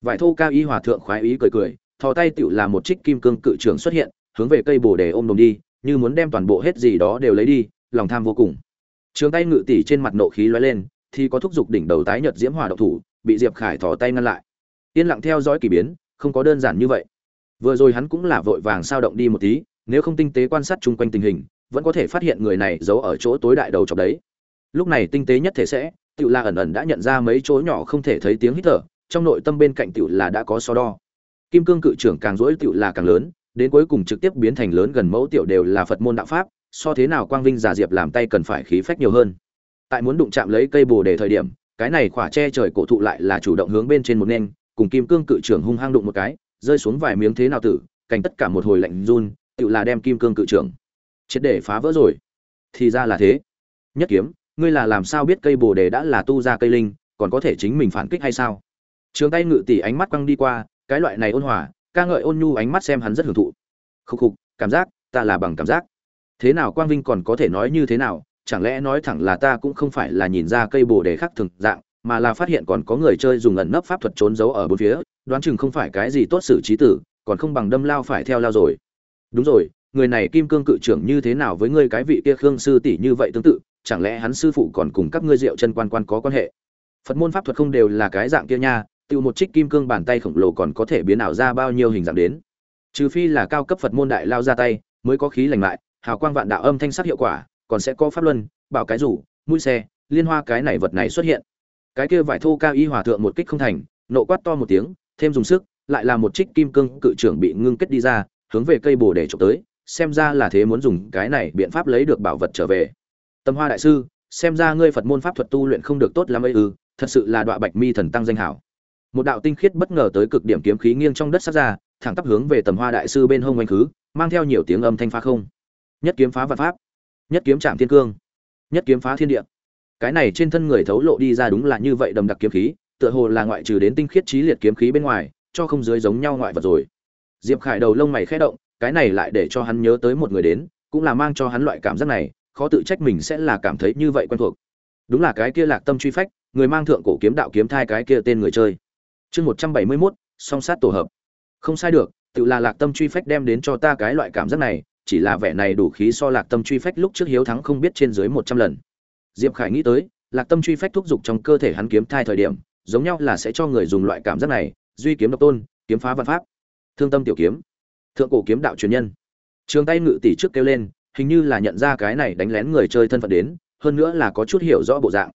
Vải thô cao y hòa thượng khoái ý cười cười, thò tay tựu là một trích kim cương cự trưởng xuất hiện, hướng về cây bồ đề ôm đồm đi, như muốn đem toàn bộ hết gì đó đều lấy đi, lòng tham vô cùng. Trường tay ngự tỷ trên mặt nộ khí lóe lên, thì có thúc giục đỉnh đầu tái nhật diễm hòa độc thủ, bị diệp khải thò tay ngăn lại. Yên lặng theo dõi kỳ biến, không có đơn giản như vậy vừa rồi hắn cũng là vội vàng sao động đi một tí, nếu không tinh tế quan sát chung quanh tình hình, vẫn có thể phát hiện người này giấu ở chỗ tối đại đầu chọc đấy. Lúc này tinh tế nhất thể sẽ tự là ẩn ẩn đã nhận ra mấy chỗ nhỏ không thể thấy tiếng hít thở, trong nội tâm bên cạnh tự là đã có so đo. Kim cương cự trưởng càng rỗi tự là càng lớn, đến cuối cùng trực tiếp biến thành lớn gần mẫu tiểu đều là phật môn đạo pháp, so thế nào quang vinh giả diệp làm tay cần phải khí phách nhiều hơn. Tại muốn đụng chạm lấy cây bồ đề thời điểm, cái này khỏa che trời cổ thụ lại là chủ động hướng bên trên một nên cùng kim cương cự trưởng hung hăng đụng một cái rơi xuống vài miếng thế nào tử cảnh tất cả một hồi lạnh run tự là đem kim cương cự trưởng triệt để phá vỡ rồi. Thì ra là thế. Nhất kiếm, ngươi là làm sao biết cây bồ đề đã là tu ra cây linh, còn có thể chính mình phản kích hay sao? Trường tay ngự tỷ ánh mắt quăng đi qua, cái loại này ôn hòa, ca ngợi ôn nhu ánh mắt xem hắn rất hưởng thụ. Khúc khục, cảm giác, ta là bằng cảm giác. Thế nào quang vinh còn có thể nói như thế nào, chẳng lẽ nói thẳng là ta cũng không phải là nhìn ra cây bồ đề khác thường dạng, mà là phát hiện còn có người chơi dùng ẩn nấp pháp thuật trốn giấu ở bốn phía đoán chừng không phải cái gì tốt xử trí tử, còn không bằng đâm lao phải theo lao rồi. Đúng rồi, người này kim cương cự trưởng như thế nào với ngươi cái vị kia khương sư tỷ như vậy tương tự, chẳng lẽ hắn sư phụ còn cùng các ngươi diệu chân quan quan có quan hệ? Phật môn pháp thuật không đều là cái dạng kia nha, tiêu một trích kim cương bàn tay khổng lồ còn có thể biến ảo ra bao nhiêu hình dạng đến. Trừ phi là cao cấp phật môn đại lao ra tay, mới có khí lành lại, hào quang vạn đạo âm thanh sắc hiệu quả, còn sẽ có pháp luân, bảo cái rủ, mũi xe, liên hoa cái này vật này xuất hiện. Cái kia vải thô cao y hòa thượng một kích không thành, nộ quát to một tiếng thêm dùng sức, lại là một trích kim cương cự trưởng bị ngưng kết đi ra, hướng về cây bồ để chụp tới, xem ra là thế muốn dùng cái này biện pháp lấy được bảo vật trở về. Tâm hoa đại sư, xem ra ngươi phật môn pháp thuật tu luyện không được tốt lắm ấy ư, thật sự là đọa bạch mi thần tăng danh hảo. Một đạo tinh khiết bất ngờ tới cực điểm kiếm khí nghiêng trong đất sát ra, thẳng tắp hướng về tầm hoa đại sư bên hông oanh khứ, mang theo nhiều tiếng âm thanh phá không. Nhất kiếm phá vật pháp, nhất kiếm chạm thiên cương, nhất kiếm phá thiên địa. Cái này trên thân người thấu lộ đi ra đúng là như vậy đầm đặc kiếm khí tựa hồ là ngoại trừ đến tinh khiết trí liệt kiếm khí bên ngoài, cho không dưới giống nhau ngoại vật rồi. Diệp khải đầu lông mày khẽ động, cái này lại để cho hắn nhớ tới một người đến, cũng là mang cho hắn loại cảm giác này, khó tự trách mình sẽ là cảm thấy như vậy quen thuộc. Đúng là cái kia lạc tâm truy phách, người mang thượng cổ kiếm đạo kiếm thai cái kia tên người chơi. Chương một trăm bảy mươi mốt, song sát tổ hợp. Không sai được, tự là lạc tâm truy phách đem đến cho ta cái loại cảm giác này, chỉ là vẻ này đủ khí so lạc tâm truy phách lúc trước hiếu thắng không biết trên dưới một trăm lần. Diệp khải nghĩ tới, lạc tâm truy phách thúc giục trong cơ thể hắn kiếm thai thời điểm giống nhau là sẽ cho người dùng loại cảm giác này, duy kiếm độc tôn, kiếm phá văn pháp. Thương tâm tiểu kiếm. Thượng cổ kiếm đạo truyền nhân. Trường tay ngự tỷ trước kêu lên, hình như là nhận ra cái này đánh lén người chơi thân phận đến, hơn nữa là có chút hiểu rõ bộ dạng.